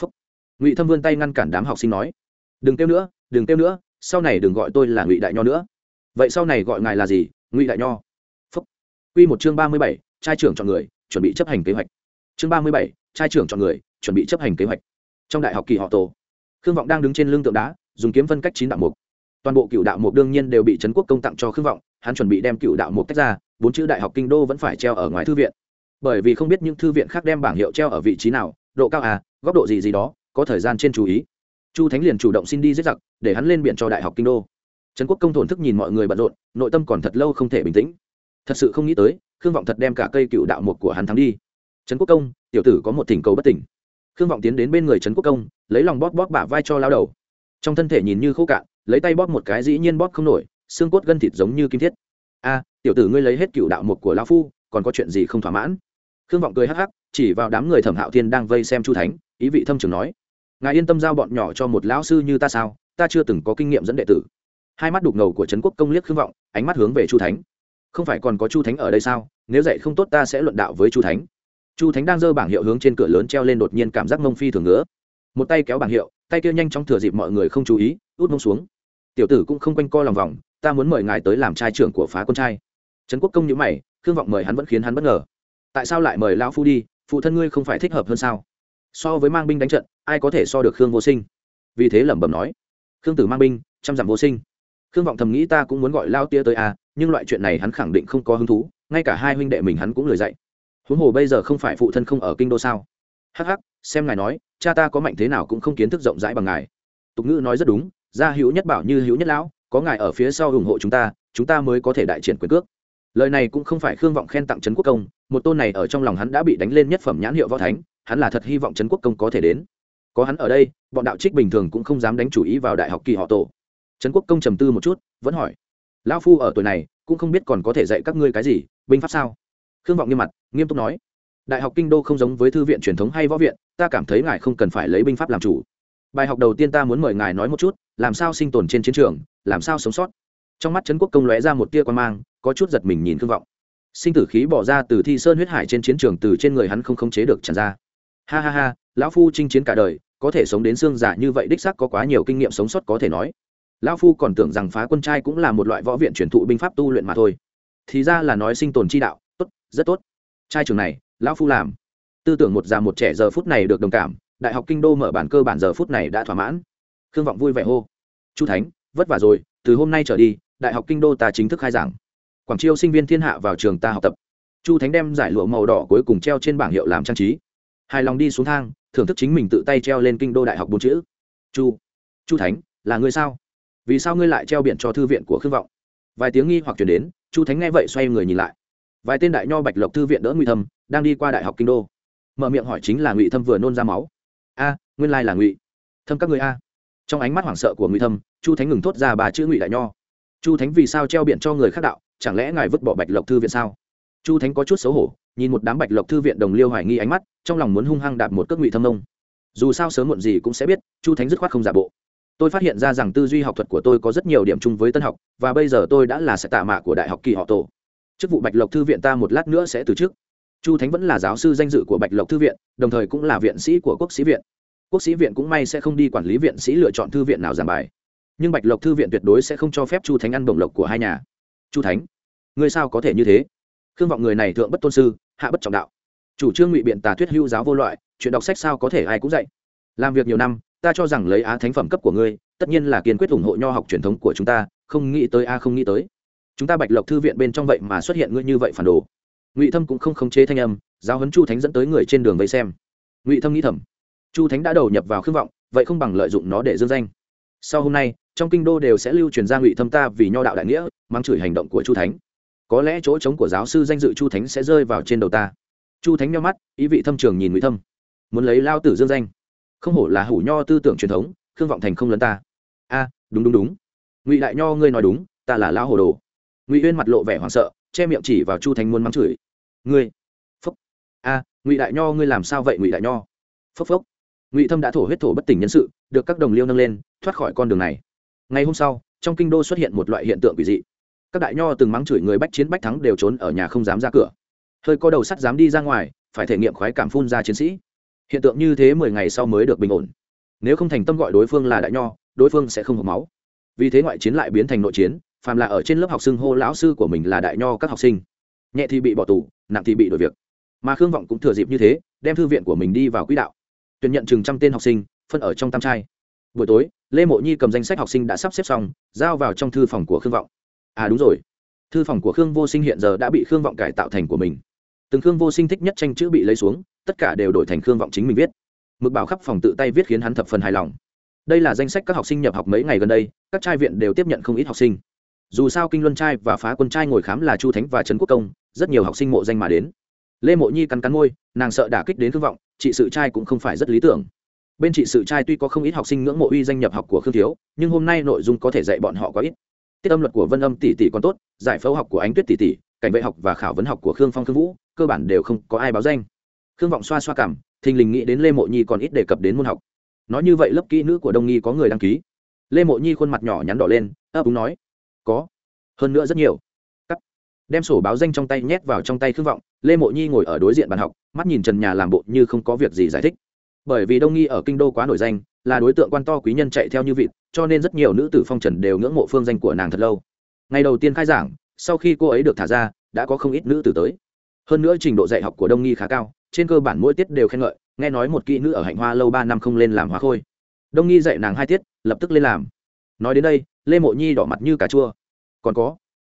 Phúc. ngụy thâm vươn tay ngăn cản đám học sinh nói, đừng kêu nữa, đừng kêu nữa, sau này đừng gọi tôi là ngụy đại nho nữa vậy sau này gọi ngài là gì, ngụy đại nho Phúc. Quy một chương ba mươi bảy, trai trưởng chọn người, chuẩn bị chấp hành kế hoạch chương ba mươi bảy, trai trưởng chọn người, chuẩn bị chấp hành kế hoạch trong đại học kỳ họ tổ khương vọng đang đứng trên lưng tượng đá, dùng kiếm phân cách chín đạo mục toàn bộ cựu đạo mục đương nhiên đều bị trấn quốc công tặng cho khương vọng, hắn chuẩn bị đem cựu đạo mục tách ra bốn chữ đại học kinh đô vẫn phải treo ở ngoài thư viện. Bởi vì không biết những thư viện khác đem bảng hiệu treo ở vị trí nào, độ cao à góc độ gì gì đó, có thời gian trên chú ý. Chu thánh liền chủ động xin đi giết giặc, để hắn lên biển cho đại học kinh đô. Trần quốc công thổn thức nhìn mọi người bận rộn, nội tâm còn thật lâu không thể bình tĩnh. Thật sự không nghĩ tới, khương vọng thật đem cả cây cựu đạo mục của hắn thắng đi. Trần quốc công, tiểu tử có một thỉnh cầu bất tỉnh. Khương vọng tiến đến bên người trần quốc công, lấy lòng bóp bóp bả vai cho lao đầu. Trong thân thể nhìn như khô cạn, lấy tay bóp một cái dĩ nhiên bóp không nổi, xương cốt gân thịt giống như kim thiết a, tiểu tử ngươi lấy hết cựu đạo mục của lão phu, còn có chuyện gì không thỏa mãn? Khương vọng cười hắc hắc, chỉ vào đám người thẩm hạo thiên đang vây xem chu thánh, ý vị thâm trường nói, ngài yên tâm giao bọn nhỏ cho một lão sư như ta sao? Ta chưa từng có kinh nghiệm dẫn đệ tử. Hai mắt đục ngầu của trấn quốc công liếc khương vọng, ánh mắt hướng về chu thánh. Không phải còn có chu thánh ở đây sao? Nếu dạy không tốt ta sẽ luận đạo với chu thánh. Chu thánh đang giơ bảng hiệu hướng trên cửa lớn treo lên đột nhiên cảm giác mông phi thường ngứa. Một tay kéo bảng hiệu, tay kia nhanh chóng thừa dịp mọi người không chú ý, út mông xuống. Tiểu tử cũng không quanh co lòng vòng ta muốn mời ngài tới làm trai trưởng của phá quân trai. Trấn quốc công nhữ mày, khương vọng mời hắn vẫn khiến hắn bất ngờ. Tại sao lại mời lão phu đi? Phụ thân ngươi không phải thích hợp hơn sao? So với mang binh đánh trận, ai có thể so được khương vô sinh? Vì thế lẩm bẩm nói. Khương tử mang binh, trăm dặm vô sinh. Khương vọng thầm nghĩ ta cũng muốn gọi lao tia tới à nhưng loại chuyện này hắn khẳng định không có hứng thú, ngay cả hai huynh đệ mình hắn cũng lười dạy. Huống hồ bây giờ không phải phụ thân không ở kinh đô sao? Hắc hắc, xem ngài nói, cha ta có mạnh thế nào cũng không kiến thức rộng rãi bằng ngài. Tục ngữ nói rất đúng, gia hữu nhất bảo như hữu nhất lão có ngài ở phía sau ủng hộ chúng ta chúng ta mới có thể đại triển quyền cước. Lời này cũng không phải khương vọng khen tặng trấn quốc công, một tôn này ở trong lòng hắn đã bị đánh lên nhất phẩm nhãn hiệu võ thánh, hắn là thật hy vọng trấn quốc công có thể đến. Có hắn ở đây, bọn đạo trích bình thường cũng không dám đánh chủ ý vào đại học kỳ họ tổ. Trấn quốc công trầm tư một chút, vẫn hỏi, lão phu ở tuổi này, cũng không biết còn có thể dạy các ngươi cái gì, binh pháp sao? Khương vọng nghiêm mặt, nghiêm túc nói, đại học kinh đô không giống với thư viện truyền thống hay võ viện, ta cảm thấy ngài không cần phải lấy binh pháp làm chủ bài học đầu tiên ta muốn mời ngài nói một chút, làm sao sinh tồn trên chiến trường, làm sao sống sót. Trong mắt trấn quốc công lóe ra một tia quan mang, có chút giật mình nhìn thương vọng. Sinh tử khí bỏ ra từ thi sơn huyết hải trên chiến trường từ trên người hắn không khống chế được tràn ra. Ha ha ha, lão phu chinh chiến cả đời, có thể sống đến xương giả như vậy đích sắc có quá nhiều kinh nghiệm sống sót có thể nói. Lão phu còn tưởng rằng phá quân trai cũng là một loại võ viện truyền thụ binh pháp tu luyện mà thôi. Thì ra là nói sinh tồn chi đạo, tốt, rất tốt. Trai trường này, lão phu làm. Tư tưởng một già một trẻ giờ phút này được đồng cảm đại học kinh đô mở bản cơ bản giờ phút này đã thỏa mãn. Khương vọng vui vẻ hô, chu thánh, vất vả rồi, từ hôm nay trở đi, đại học kinh đô ta chính thức khai giảng. Quảng chiêu sinh viên thiên hạ vào trường ta học tập. Chu thánh đem giải lụa màu đỏ cuối cùng treo trên bảng hiệu làm trang trí. Hài lòng đi xuống thang, thưởng thức chính mình tự tay treo lên kinh đô đại học bốn chữ. Chu chu thánh, là ngươi sao? Vì sao ngươi lại treo biển cho thư viện của khương vọng? Vài tiếng nghi hoặc chuyển đến, chu thánh nghe vậy xoay người nhìn lại. Vài tên đại nho bạch lộc thư viện đỡ ngụy thâm, đang đi qua đại học kinh đô. Mở miệng hỏi chính là ngụy thâm vừa nôn ra máu a, nguyên lai là ngụy. Thâm các người a. Trong ánh mắt hoảng sợ của ngụy thâm, chu thánh ngừng thốt ra bà chữ ngụy đại nho. Chu thánh vì sao treo biển cho người khác đạo, chẳng lẽ ngài vứt bỏ bạch lộc thư viện sao? Chu thánh có chút xấu hổ, nhìn một đám bạch lộc thư viện đồng liêu hoài nghi ánh mắt, trong lòng muốn hung hăng đạp một cước ngụy thâm ông. dù sao sớm muộn gì cũng sẽ biết, chu thánh dứt khoát không giả bộ. Tôi phát hiện ra rằng tư duy học thuật của tôi có rất nhiều điểm chung với tân học, và bây giờ tôi đã là sẽ tạ mạ của đại học kỳ họ tổ. Chức vụ bạch lộc thư viện ta một lát nữa sẽ từ chức chu thánh vẫn là giáo sư danh dự của bạch lộc thư viện, đồng thời cũng là viện sĩ của quốc sĩ viện. Quốc sĩ viện cũng may sẽ không đi quản lý viện sĩ lựa chọn thư viện nào giảng bài. Nhưng bạch lộc thư viện tuyệt đối sẽ không cho phép chu thánh ăn bổng lộc của hai nhà. Chu thánh, ngươi sao có thể như thế? Khương vọng người này thượng bất tôn sư, hạ bất trọng đạo. Chủ trương ngụy biện tà thuyết hưu giáo vô loại, chuyện đọc sách sao có thể ai cũng dạy? Làm việc nhiều năm, ta cho rằng lấy á thánh phẩm cấp của ngươi, tất nhiên là kiên quyết ủng hộ nho học truyền thống của chúng ta, không nghĩ tới a không nghĩ tới. Chúng ta bạch lộc thư viện bên trong vậy mà xuất hiện ngươi như vậy phản đồ ngụy thâm cũng không khống chế thanh âm, giáo huấn chu thánh dẫn tới người trên đường vây xem. Ngụy thâm nghĩ thầm, chu thánh đã đầu nhập vào khương vọng, vậy không bằng lợi dụng nó để dương danh. Sau hôm nay, trong kinh đô đều sẽ lưu truyền ra ngụy thâm ta vì nho đạo đại nghĩa mang chửi hành động của chu thánh. Có lẽ chỗ trống của giáo sư danh dự chu thánh sẽ rơi vào trên đầu ta. Chu thánh nhau mắt, ý vị thâm trường nhìn ngụy thâm. Muốn lấy lao tử dương danh. Không hổ là hủ nho tư tưởng truyền thống, khương vọng thành không lấn ta. A, đúng đúng đúng. Ngụy đại nho ngươi nói đúng, ta là lao hồ đồ. Ngụy uyên mặt lộ vẻ hoảng sợ, che miệng chỉ vào chu thánh muốn mắng chửi ngươi. Phốc a, ngụy đại nho, ngươi làm sao vậy, ngụy đại nho? Phốc phốc ngụy thâm đã thổ huyết thổ bất tỉnh nhân sự, được các đồng liêu nâng lên, thoát khỏi con đường này. Ngày hôm sau, trong kinh đô xuất hiện một loại hiện tượng quỷ dị. Các đại nho từng mắng chửi người bách chiến bách thắng đều trốn ở nhà không dám ra cửa. Hơi có đầu sắt dám đi ra ngoài, phải thể nghiệm khoái cảm phun ra chiến sĩ. Hiện tượng như thế mười ngày sau mới được bình ổn. Nếu không thành tâm gọi đối phương là đại nho, đối phương sẽ không hộp máu. Vì thế ngoại chiến lại biến thành nội chiến, phàm là ở trên lớp học xưng hô lão sư của mình là đại nho các học sinh nhẹ thì bị bỏ tù, nặng thì bị đổi việc. Mà khương vọng cũng thừa dịp như thế, đem thư viện của mình đi vào quỹ đạo. Tuyển nhận chừng trăm tên học sinh, phân ở trong tam trai. Buổi tối, lê mộ nhi cầm danh sách học sinh đã sắp xếp xong, giao vào trong thư phòng của khương vọng. À đúng rồi. Thư phòng của khương vô sinh hiện giờ đã bị khương vọng cải tạo thành của mình. Từng khương vô sinh thích nhất tranh chữ bị lấy xuống, tất cả đều đổi thành khương vọng chính mình viết. Mực bảo khắp phòng tự tay viết khiến hắn thập phần hài lòng. Đây là danh sách các học sinh nhập học mấy ngày gần đây, các trai viện đều tiếp nhận không ít học sinh. Dù sao kinh luân trai và phá quân trai ngồi khám là chu thánh và trần quốc công rất nhiều học sinh mộ danh mà đến. Lê mộ nhi cắn cắn môi, nàng sợ đả kích đến khương vọng, chị sự trai cũng không phải rất lý tưởng. Bên chị sự trai tuy có không ít học sinh ngưỡng mộ uy danh nhập học của khương thiếu, nhưng hôm nay nội dung có thể dạy bọn họ có ít. Tiết âm luật của vân âm tỷ tỷ còn tốt, giải phẫu học của ánh tuyết tỷ tỷ, cảnh vệ học và khảo vấn học của khương phong khương vũ, cơ bản đều không có ai báo danh. Khương vọng xoa xoa cảm, thình lình nghĩ đến lê mộ nhi còn ít đề cập đến môn học. Nói như vậy lớp kỹ nữ của đông nghi có người đăng ký. Lê mộ nhi khuôn mặt nhỏ nhắn đỏ lên, ấp úng nói, có, hơn nữa rất nhiều đem sổ báo danh trong tay nhét vào trong tay khương vọng, lê mộ nhi ngồi ở đối diện bàn học, mắt nhìn trần nhà làm bộ như không có việc gì giải thích. Bởi vì đông nghi ở kinh đô quá nổi danh, là đối tượng quan to quý nhân chạy theo như vịt, cho nên rất nhiều nữ tử phong trần đều ngưỡng mộ phương danh của nàng thật lâu. Ngày đầu tiên khai giảng, sau khi cô ấy được thả ra, đã có không ít nữ tử tới. Hơn nữa trình độ dạy học của đông nghi khá cao, trên cơ bản mỗi tiết đều khen ngợi, nghe nói một kỹ nữ ở hạnh hoa lâu ba năm không lên làm hoa khôi. Đông nghi dạy nàng hai tiết, lập tức lên làm. Nói đến đây, lê mộ nhi đỏ mặt như cà chua. Còn có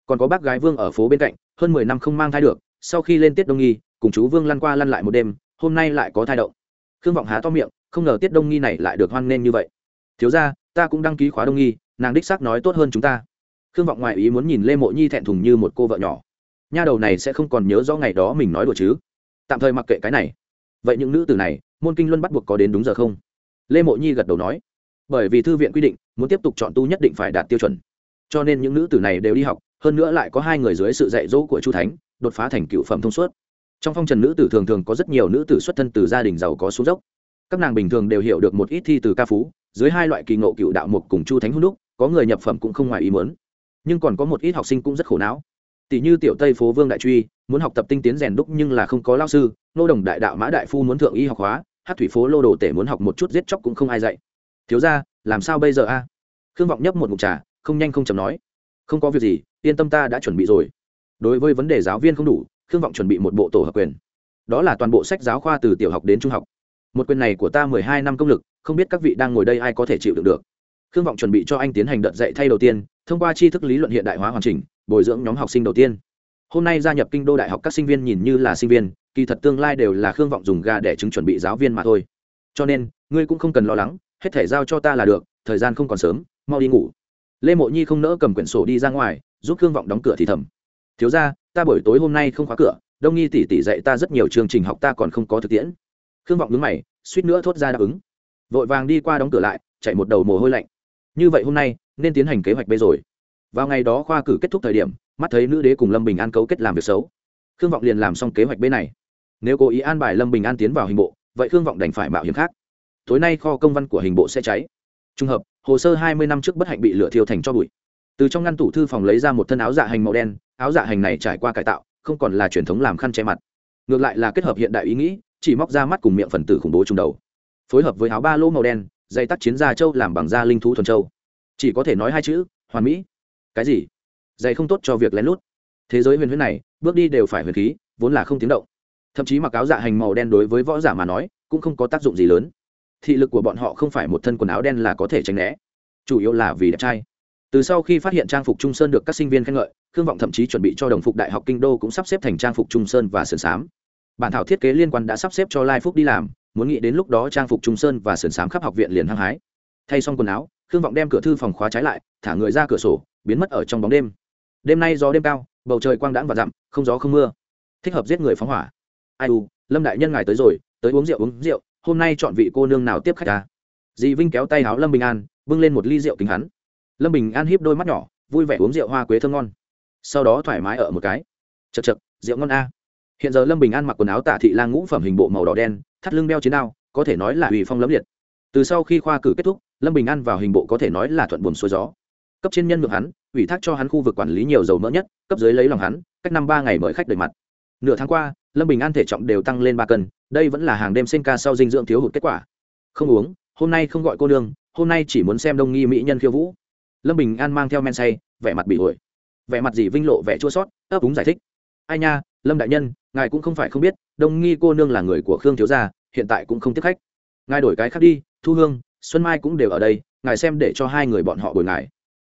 còn có bác gái vương ở phố bên cạnh, hơn mười năm không mang thai được, sau khi lên tiết đông nghi, cùng chú vương lăn qua lăn lại một đêm, hôm nay lại có thai động. Khương vọng há to miệng, không ngờ tiết đông nghi này lại được hoan nghênh như vậy. Thiếu ra ta cũng đăng ký khóa đông nghi, nàng đích xác nói tốt hơn chúng ta. Khương vọng ngoại ý muốn nhìn lê mộ nhi thẹn thùng như một cô vợ nhỏ. Nha đầu này sẽ không còn nhớ rõ ngày đó mình nói đùa chứ? Tạm thời mặc kệ cái này. Vậy những nữ tử này, môn kinh luân bắt buộc có đến đúng giờ không? Lê mộ nhi gật đầu nói. Bởi vì thư viện quy định, muốn tiếp tục chọn tu nhất định phải đạt tiêu chuẩn. Cho nên những nữ tử này đều đi học hơn nữa lại có hai người dưới sự dạy dỗ của chu thánh, đột phá thành cựu phẩm thông suốt. Trong phong trần nữ tử thường thường có rất nhiều nữ tử xuất thân từ gia đình giàu có xuống dốc. Các nàng bình thường đều hiểu được một ít thi từ ca phú, dưới hai loại kỳ ngộ cựu đạo mục cùng chu thánh hữu đúc, có người nhập phẩm cũng không ngoài ý muốn. Nhưng còn có một ít học sinh cũng rất khổ não. Tỷ như tiểu tây phố vương đại truy, muốn học tập tinh tiến rèn đúc nhưng là không có lao sư, nô đồng đại đạo mã đại phu muốn thượng y học hóa hát thủy phố lô đồ tể muốn học một chút giết chóc cũng không ai dạy. Thiếu ra làm sao bây giờ a? Khương vọng nhấp một mục trà, không nhanh không chầm nói. Không có việc gì yên tâm ta đã chuẩn bị rồi. Đối với vấn đề giáo viên không đủ, khương vọng chuẩn bị một bộ tổ hợp quyền. Đó là toàn bộ sách giáo khoa từ tiểu học đến trung học. Một quyền này của ta mười hai năm công lực, không biết các vị đang ngồi đây ai có thể chịu đựng được. Khương vọng chuẩn bị cho anh tiến hành đợt dạy thay đầu tiên, thông qua tri thức lý luận hiện đại hóa hoàn chỉnh, bồi dưỡng nhóm học sinh đầu tiên. Hôm nay gia nhập kinh đô đại học các sinh viên nhìn như là sinh viên, kỳ thật tương lai đều là khương vọng dùng gà để chứng chuẩn bị giáo viên mà thôi. Cho nên, ngươi cũng không cần lo lắng, hết thể giao cho ta là được, thời gian không còn sớm, mau đi ngủ. Lê mộ nhi không nỡ cầm quyển sổ đi ra ngoài giúp khương vọng đóng cửa thì thầm. Thiếu ra ta buổi tối hôm nay không khóa cửa, đông nghi tỷ tỷ dạy ta rất nhiều chương trình học ta còn không có thực tiễn. Khương vọng đứng mày, suýt nữa thốt ra đáp ứng. Vội vàng đi qua đóng cửa lại, chạy một đầu mồ hôi lạnh. Như vậy hôm nay, nên tiến hành kế hoạch b rồi. Vào ngày đó khoa cử kết thúc thời điểm, mắt thấy nữ đế cùng lâm bình an cấu kết làm việc xấu. Khương vọng liền làm xong kế hoạch b này. Nếu cố ý an bài lâm bình an tiến vào hình bộ, vậy khương vọng đành phải mạo hiểm khác. Tối nay kho công văn của hình bộ sẽ cháy. Trùng hợp, hồ sơ hai mươi năm trước bất hạnh bị lửa thiêu thành cho bụi từ trong ngăn tủ thư phòng lấy ra một thân áo dạ hành màu đen, áo dạ hành này trải qua cải tạo, không còn là truyền thống làm khăn che mặt. Ngược lại là kết hợp hiện đại ý nghĩ, chỉ móc ra mắt cùng miệng phần tử khủng bố trùng đầu. Phối hợp với áo ba lỗ màu đen, dây tắt chiến gia châu làm bằng da linh thú thuần châu. Chỉ có thể nói hai chữ, hoàn mỹ. Cái gì? Dày không tốt cho việc lén lút. Thế giới huyền huyết này, bước đi đều phải huyền khí, vốn là không tiếng động. Thậm chí mặc áo dạ hành màu đen đối với võ giả mà nói, cũng không có tác dụng gì lớn. Thị lực của bọn họ không phải một thân quần áo đen là có thể tránh né. Chủ yếu là vì đẹp trai từ sau khi phát hiện trang phục trung sơn được các sinh viên khen ngợi, khương vọng thậm chí chuẩn bị cho đồng phục đại học kinh đô cũng sắp xếp thành trang phục trung sơn và sườn xám. Bản thảo thiết kế liên quan đã sắp xếp cho lai phúc đi làm, muốn nghĩ đến lúc đó trang phục trung sơn và sườn xám khắp học viện liền hăng hái. Thay xong quần áo, khương vọng đem cửa thư phòng khóa trái lại, thả người ra cửa sổ, biến mất ở trong bóng đêm. Đêm nay gió đêm cao, bầu trời quang đãng và dặm, không gió không mưa. Thích hợp giết người phóng hỏa. Ai u, lâm đại nhân ngài tới rồi, tới uống rượu uống rượu, hôm nay chọn vị cô nương nào tiếp khách ta? Dì vinh kéo tay áo lâm bình an, bưng lên một ly rượu kính hắn lâm bình an híp đôi mắt nhỏ, vui vẻ uống rượu hoa quế thơm ngon. Sau đó thoải mái ở một cái. Chật chật rượu ngon a. Hiện giờ lâm bình an mặc quần áo tạ thị lang ngũ phẩm hình bộ màu đỏ đen, thắt lưng đeo chiến đao, có thể nói là ủy phong lấm liệt. Từ sau khi khoa cử kết thúc, lâm bình an vào hình bộ có thể nói là thuận buồm xuôi gió. Cấp trên nhân ngược hắn, ủy thác cho hắn khu vực quản lý nhiều dầu mỡ nhất, cấp dưới lấy lòng hắn, cách năm ba ngày mời khách đời mặt. Nửa tháng qua, lâm bình an thể trọng đều tăng lên ba cân, đây vẫn là hàng đêm sinh ca sau dinh dưỡng thiếu hụt kết quả. Không uống, hôm nay không gọi cô nương, hôm nay chỉ muốn xem đông nghi mỹ nhân khiêu vũ lâm bình an mang theo men say, vẻ mặt bị ổi. Vẻ mặt gì vinh lộ vẻ chua sót, ấp úng giải thích. Ai nha, lâm đại nhân, ngài cũng không phải không biết, đông nghi cô nương là người của khương thiếu gia, hiện tại cũng không tiếp khách. Ngài đổi cái khác đi, thu hương, xuân mai cũng đều ở đây, ngài xem để cho hai người bọn họ bồi ngài.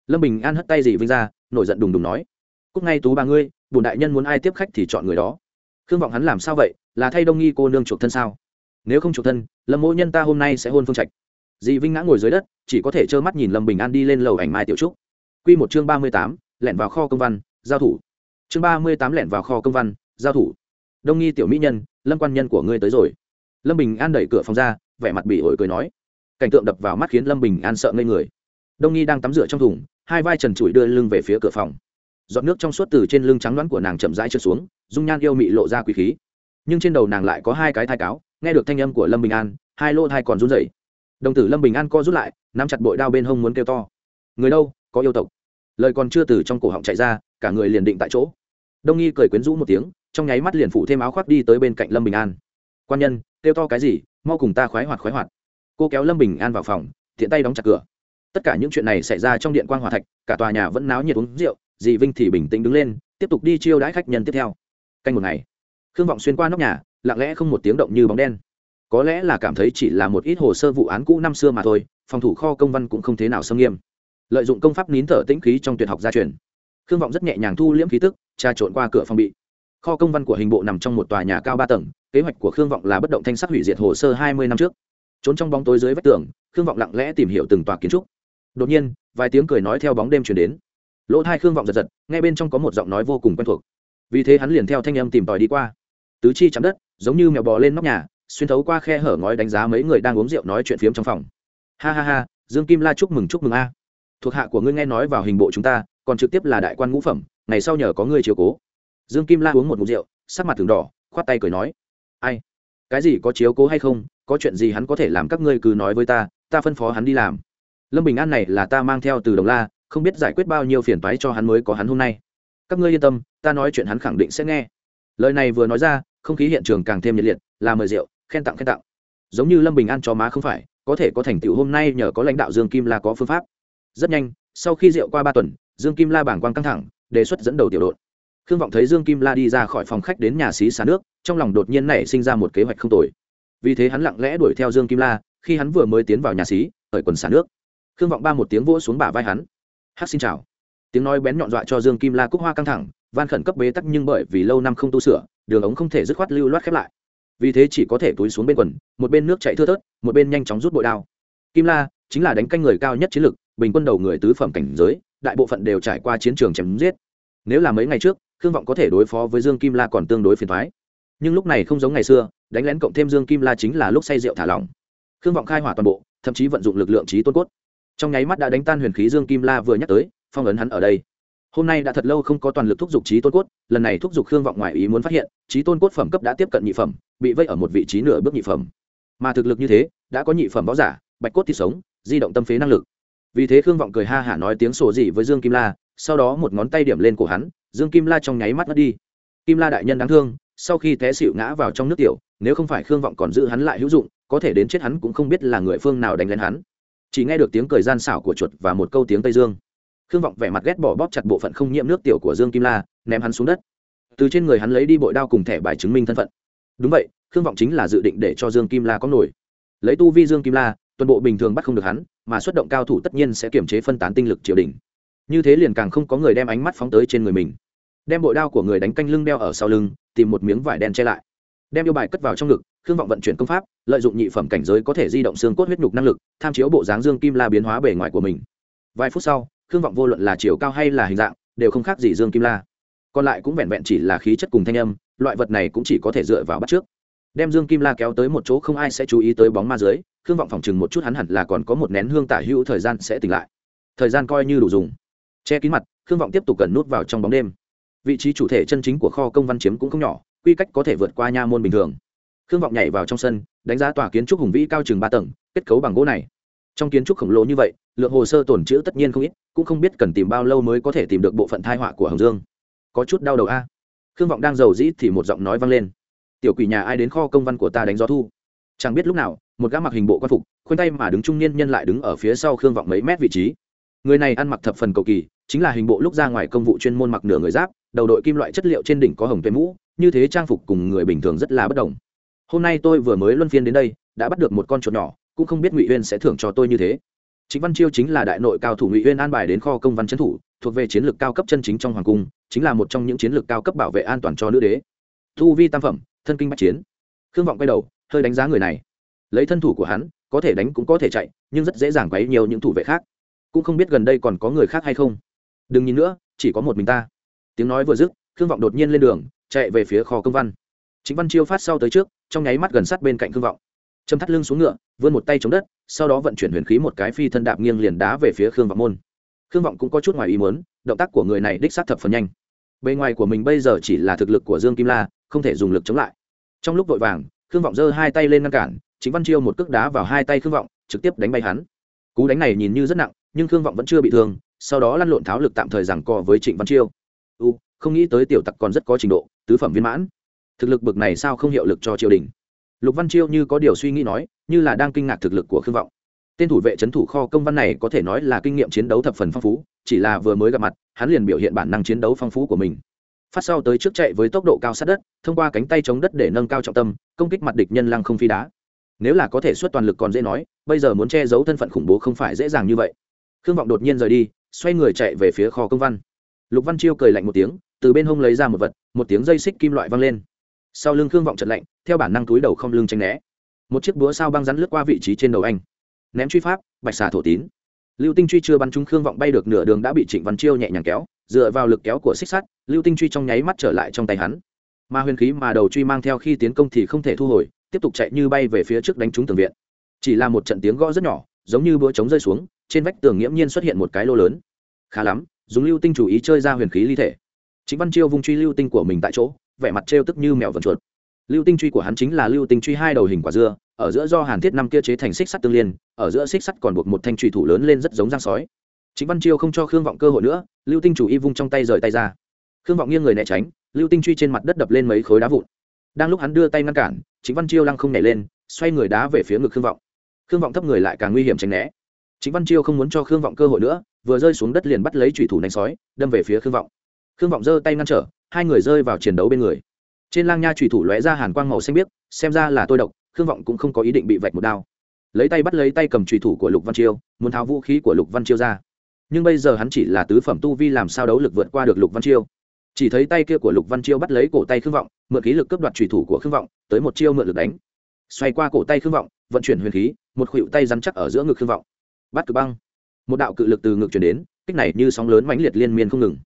Lâm bình an hất tay dì vinh ra, nổi giận đùng đùng nói. Cúc ngay tú ba ngươi bùn đại nhân muốn ai tiếp khách thì chọn người đó. Khương vọng hắn làm sao vậy, là thay đông nghi cô nương chuộc thân sao? Nếu không chuộc thân, lâm mỗi nhân ta hôm nay sẽ hôn phương trạch dì vinh ngã ngồi dưới đất, chỉ có thể trơ mắt nhìn lâm bình an đi lên lầu ảnh mai tiểu trúc. Quy một chương ba mươi tám, lẻn vào kho công văn, giao thủ. Chương ba mươi tám, lẻn vào kho công văn, giao thủ. Đông nghi tiểu mỹ nhân, lâm quan nhân của ngươi tới rồi. Lâm bình an đẩy cửa phòng ra, vẻ mặt bị ổi cười nói. Cảnh tượng đập vào mắt khiến lâm bình an sợ ngây người. Đông nghi đang tắm rửa trong thùng, hai vai trần trụi đưa lưng về phía cửa phòng. Giọt nước trong suốt từ trên lưng trắng đoán của nàng chậm rãi trượt xuống, dung nhan yêu mị lộ ra quý khí. Nhưng trên đầu nàng lại có hai cái thai cáo, nghe được thanh âm của lâm bình an, hai lỗ thai còn run rẩy đồng tử lâm bình an co rút lại nắm chặt bội đao bên hông muốn kêu to người đâu có yêu tộc lời còn chưa từ trong cổ họng chạy ra cả người liền định tại chỗ đông nghi cười quyến rũ một tiếng trong nháy mắt liền phủ thêm áo khoác đi tới bên cạnh lâm bình an quan nhân kêu to cái gì mau cùng ta khoái hoạt khoái hoạt cô kéo lâm bình an vào phòng thiện tay đóng chặt cửa tất cả những chuyện này xảy ra trong điện quan hòa thạch cả tòa nhà vẫn náo nhiệt uống rượu dì vinh thì bình tĩnh đứng lên tiếp tục đi chiêu đãi khách nhân tiếp theo canh một ngày khương vọng xuyên qua nóc nhà lặng lẽ không một tiếng động như bóng đen có lẽ là cảm thấy chỉ là một ít hồ sơ vụ án cũ năm xưa mà thôi, phòng thủ kho công văn cũng không thế nào xâm nghiêm. Lợi dụng công pháp nín thở tĩnh khí trong tuyệt học gia truyền. Khương vọng rất nhẹ nhàng thu liễm khí tức trà trộn qua cửa phòng bị. Kho công văn của hình bộ nằm trong một tòa nhà cao ba tầng, kế hoạch của khương vọng là bất động thanh sắc hủy diệt hồ sơ hai mươi năm trước. Trốn trong bóng tối dưới vách tường, khương vọng lặng lẽ tìm hiểu từng tòa kiến trúc. Đột nhiên, vài tiếng cười nói theo bóng đêm chuyển đến. Lỗ thai khương vọng giật giật ngay bên trong có một giọng nói vô cùng quen thuộc. Vì thế hắn liền theo thanh âm tìm tòi đi qua. Tứ chi chạm đất, giống như mèo bò lên nóc nhà xuyên thấu qua khe hở ngói đánh giá mấy người đang uống rượu nói chuyện phiếm trong phòng. Ha ha ha, dương kim la chúc mừng chúc mừng a. Thuộc hạ của ngươi nghe nói vào hình bộ chúng ta, còn trực tiếp là đại quan ngũ phẩm, ngày sau nhờ có ngươi chiếu cố. Dương kim la uống một ngụ rượu, sắc mặt thường đỏ, khoát tay cười nói. Ai? Cái gì có chiếu cố hay không? Có chuyện gì hắn có thể làm các ngươi cứ nói với ta ta phân phó hắn đi làm. Lâm bình an này là ta mang theo từ đồng la, không biết giải quyết bao nhiêu phiền toái cho hắn mới có hắn hôm nay. Các ngươi yên tâm, ta nói chuyện hắn khẳng định sẽ nghe. Lời này vừa nói ra, không khí hiện trường càng thêm nhiệt liệt, là mời rượu khen tặng khen tặng. Giống như lâm bình an cho má không phải, có thể có thành tựu hôm nay nhờ có lãnh đạo dương kim la có phương pháp. Rất nhanh, sau khi rượu qua ba tuần, dương kim la bảng quang căng thẳng, đề xuất dẫn đầu tiểu đội. Khương vọng thấy dương kim la đi ra khỏi phòng khách đến nhà xí xả nước, trong lòng đột nhiên nảy sinh ra một kế hoạch không tồi. Vì thế hắn lặng lẽ đuổi theo dương kim la, khi hắn vừa mới tiến vào nhà xí ở quần xả nước. Khương vọng ba một tiếng vỗ xuống bả vai hắn. Hát xin chào. Tiếng nói bén nhọn dọa cho dương kim la cúc hoa căng thẳng, van khẩn cấp bế tắc nhưng bởi vì lâu năm không tu sửa, đường ống không thể dứt khoát lưu loát khép lại vì thế chỉ có thể túi xuống bên quần, một bên nước chạy thưa thớt, một bên nhanh chóng rút bội đao. Kim la chính là đánh canh người cao nhất chiến lực bình quân đầu người tứ phẩm cảnh giới, đại bộ phận đều trải qua chiến trường chém giết. Nếu là mấy ngày trước, khương vọng có thể đối phó với dương kim la còn tương đối phiền thoái nhưng lúc này không giống ngày xưa, đánh lén cộng thêm dương kim la chính là lúc say rượu thả lỏng. Khương vọng khai hỏa toàn bộ, thậm chí vận dụng lực lượng trí tôn cốt. Trong nháy mắt đã đánh tan huyền khí dương kim la vừa nhắc tới, phong ấn hắn ở đây hôm nay đã thật lâu không có toàn lực thúc giục trí tôn cốt, lần này thúc giục khương vọng ngoài ý muốn phát hiện trí tôn cốt phẩm cấp đã tiếp cận nhị phẩm, bị vây ở một vị trí nửa bước nhị phẩm. Mà thực lực như thế, đã có nhị phẩm võ giả, bạch cốt thì sống, di động tâm phế năng lực. Vì thế khương vọng cười ha hả nói tiếng sổ gì với dương kim la, sau đó một ngón tay điểm lên cổ hắn, dương kim la trong nháy mắt mất đi. Kim la đại nhân đáng thương, sau khi té xịu ngã vào trong nước tiểu, nếu không phải khương vọng còn giữ hắn lại hữu dụng, có thể đến chết hắn cũng không biết là người phương nào đánh lên hắn. Chỉ nghe được tiếng cười gian xảo của chuột và một câu tiếng tây dương khương vọng vẻ mặt ghét bỏ bóp chặt bộ phận không nhiễm nước tiểu của dương kim la, ném hắn xuống đất. Từ trên người hắn lấy đi bội đao cùng thẻ bài chứng minh thân phận. Đúng vậy, khương vọng chính là dự định để cho dương kim la có nổi. Lấy tu vi dương kim la, toàn bộ bình thường bắt không được hắn, mà xuất động cao thủ tất nhiên sẽ kiểm chế phân tán tinh lực triều đình. Như thế liền càng không có người đem ánh mắt phóng tới trên người mình. Đem bội đao của người đánh canh lưng đeo ở sau lưng, tìm một miếng vải đen che lại. Đem yêu bài cất vào trong ngực, khương vọng vận chuyển công pháp, lợi dụng nhị phẩm cảnh giới có thể di động xương cốt huyết nhục năng lực, tham chiếu bộ dáng dương kim la biến hóa bề ngoài của mình. Vài phút sau khương vọng vô luận là chiều cao hay là hình dạng, đều không khác gì dương kim la. Còn lại cũng vẹn vẹn chỉ là khí chất cùng thanh âm, loại vật này cũng chỉ có thể dựa vào bắt trước. Đem dương kim la kéo tới một chỗ không ai sẽ chú ý tới bóng ma dưới, khương vọng phòng chừng một chút hắn hẳn là còn có một nén hương tả hữu thời gian sẽ tỉnh lại. Thời gian coi như đủ dùng. Che kín mặt, khương vọng tiếp tục cần nút vào trong bóng đêm. Vị trí chủ thể chân chính của kho công văn chiếm cũng không nhỏ, quy cách có thể vượt qua nha môn bình thường. Khương vọng nhảy vào trong sân, đánh giá tòa kiến trúc hùng vĩ cao chừng ba tầng, kết cấu bằng gỗ này. Trong kiến trúc khổng lồ như vậy, lượng hồ sơ tồn chữ tất nhiên không ít cũng không biết cần tìm bao lâu mới có thể tìm được bộ phận thai họa của hồng dương. Có chút đau đầu a. Khương vọng đang giàu dĩ thì một giọng nói vang lên. Tiểu quỷ nhà ai đến kho công văn của ta đánh gió thu? Chẳng biết lúc nào, một gã mặc hình bộ quan phục, khoanh tay mà đứng trung niên nhân lại đứng ở phía sau khương vọng mấy mét vị trí. Người này ăn mặc thập phần cầu kỳ, chính là hình bộ lúc ra ngoài công vụ chuyên môn mặc nửa người giáp, đầu đội kim loại chất liệu trên đỉnh có hồng tuệ mũ, như thế trang phục cùng người bình thường rất là bất đồng. Hôm nay tôi vừa mới luân phiên đến đây, đã bắt được một con chuột nhỏ, cũng không biết ngụy huyên sẽ thưởng cho tôi như thế chính văn chiêu chính là đại nội cao thủ ngụy uyên an bài đến kho công văn trấn thủ, thuộc về chiến lược cao cấp chân chính trong hoàng cung, chính là một trong những chiến lược cao cấp bảo vệ an toàn cho nữ đế. Thu vi tam phẩm, thân kinh bách chiến. Khương vọng quay đầu, hơi đánh giá người này. Lấy thân thủ của hắn, có thể đánh cũng có thể chạy, nhưng rất dễ dàng quấy nhiều những thủ vệ khác. Cũng không biết gần đây còn có người khác hay không. Đừng nhìn nữa, chỉ có một mình ta. Tiếng nói vừa dứt, khương vọng đột nhiên lên đường, chạy về phía kho công văn. Chính văn chiêu phát sau tới trước, trong nháy mắt gần sát bên cạnh khương vọng châm thắt lưng xuống ngựa, vươn một tay chống đất, sau đó vận chuyển huyền khí một cái phi thân đạp nghiêng liền đá về phía khương vọng môn. Khương vọng cũng có chút ngoài ý muốn, động tác của người này đích xác thập phần nhanh. Bề ngoài của mình bây giờ chỉ là thực lực của dương kim la, không thể dùng lực chống lại. Trong lúc vội vàng, khương vọng giơ hai tay lên ngăn cản chính văn chiêu một cước đá vào hai tay khương vọng, trực tiếp đánh bay hắn. Cú đánh này nhìn như rất nặng, nhưng khương vọng vẫn chưa bị thương, sau đó lăn lộn tháo lực tạm thời rằng co với trịnh văn chiêu. U, không nghĩ tới tiểu tặc còn rất có trình độ, tứ phẩm viên mãn. Thực lực bực này sao không hiệu lực cho triều đình? Lục văn chiêu như có điều suy nghĩ nói, như là đang kinh ngạc thực lực của khương vọng. Tên thủ vệ c h ấ n thủ kho công văn này có thể nói là kinh nghiệm chiến đấu thập phần phong phú, chỉ là vừa mới gặp mặt, hắn liền biểu hiện bản năng chiến đấu phong phú của mình. Phát sau tới trước chạy với tốc độ cao sát đất, thông qua cánh tay chống đất để nâng cao trọng tâm, công kích mặt địch nhân lăng không phi đá. Nếu là có thể xuất toàn lực còn dễ nói, bây giờ muốn che giấu thân phận khủng bố không phải dễ dàng như vậy. Khương vọng đột nhiên rời đi, xoay người chạy về phía kho công văn. Lục văn chiêu cười lạnh một tiếng, từ bên hông lấy ra một vật, một tiếng dây xích kim loại văng lên sau lưng khương vọng trận lạnh, theo bản năng túi đầu không lưng tranh né. Một chiếc búa sao băng rắn lướt qua vị trí trên đầu anh. Ném truy pháp, bạch xà thổ tín. Lưu tinh truy chưa bắn trúng khương vọng bay được nửa đường đã bị trịnh văn chiêu nhẹ nhàng kéo, dựa vào lực kéo của xích sắt, lưu tinh truy trong nháy mắt trở lại trong tay hắn. Mà huyền khí mà đầu truy mang theo khi tiến công thì không thể thu hồi, tiếp tục chạy như bay về phía trước đánh trúng tường viện. Chỉ là một trận tiếng gõ rất nhỏ, giống như búa trống rơi xuống, trên vách tường nghiễm nhiên xuất hiện một cái lô lớn. Khá lắm, dùng lưu tinh chủ ý chơi ra huyền khí ly thể. Chính văn chiêu vung truy lưu tinh của mình tại chỗ vẻ mặt trêu tức như mèo vần chuột. Lưu tinh truy của hắn chính là lưu tinh truy hai đầu hình quả dưa, ở giữa do hàn thiết năm kia chế thành xích sắt tương liên, ở giữa xích sắt còn buộc một thanh truy thủ lớn lên rất giống giang sói. Chính văn chiêu không cho khương vọng cơ hội nữa, lưu tinh chủ y vung trong tay rời tay ra. Khương vọng nghiêng người né tránh, lưu tinh truy trên mặt đất đập lên mấy khối đá vụn. Đang lúc hắn đưa tay ngăn cản chính văn chiêu lăng không nhảy lên, xoay người đá về phía ngực khương vọng. Khương vọng thấp người lại càng nguy hiểm tránh né. Chính văn chiêu không muốn cho khương vọng cơ hội nữa, vừa rơi xuống đất liền bắt lấy thủy thủ đánh sói, đâm về phía khương vọng. Khương vọng giơ tay ngăn trở hai người rơi vào chiến đấu bên người. Trên lang nha chủy thủ lóe ra hàn quang màu xanh biếc, xem ra là tôi độc, khương vọng cũng không có ý định bị vạch một đao. Lấy tay bắt lấy tay cầm trùy thủ của lục văn chiêu, muốn tháo vũ khí của lục văn chiêu ra. Nhưng bây giờ hắn chỉ là tứ phẩm tu vi làm sao đấu lực vượt qua được lục văn chiêu. Chỉ thấy tay kia của lục văn chiêu bắt lấy cổ tay khương vọng, mượn khí lực cướp đoạt trùy thủ của khương vọng, tới một chiêu mượn lực đánh. Xoay qua cổ tay khương vọng, vận chuyển huyền khí, một khuỷu tay rắn chắc ở giữa ngực khương vọng. Bắt cự băng. Một đạo cự lực từ ngực chuyển đến, kích này như sóng lớn mãnh liệt liên miên không ngừng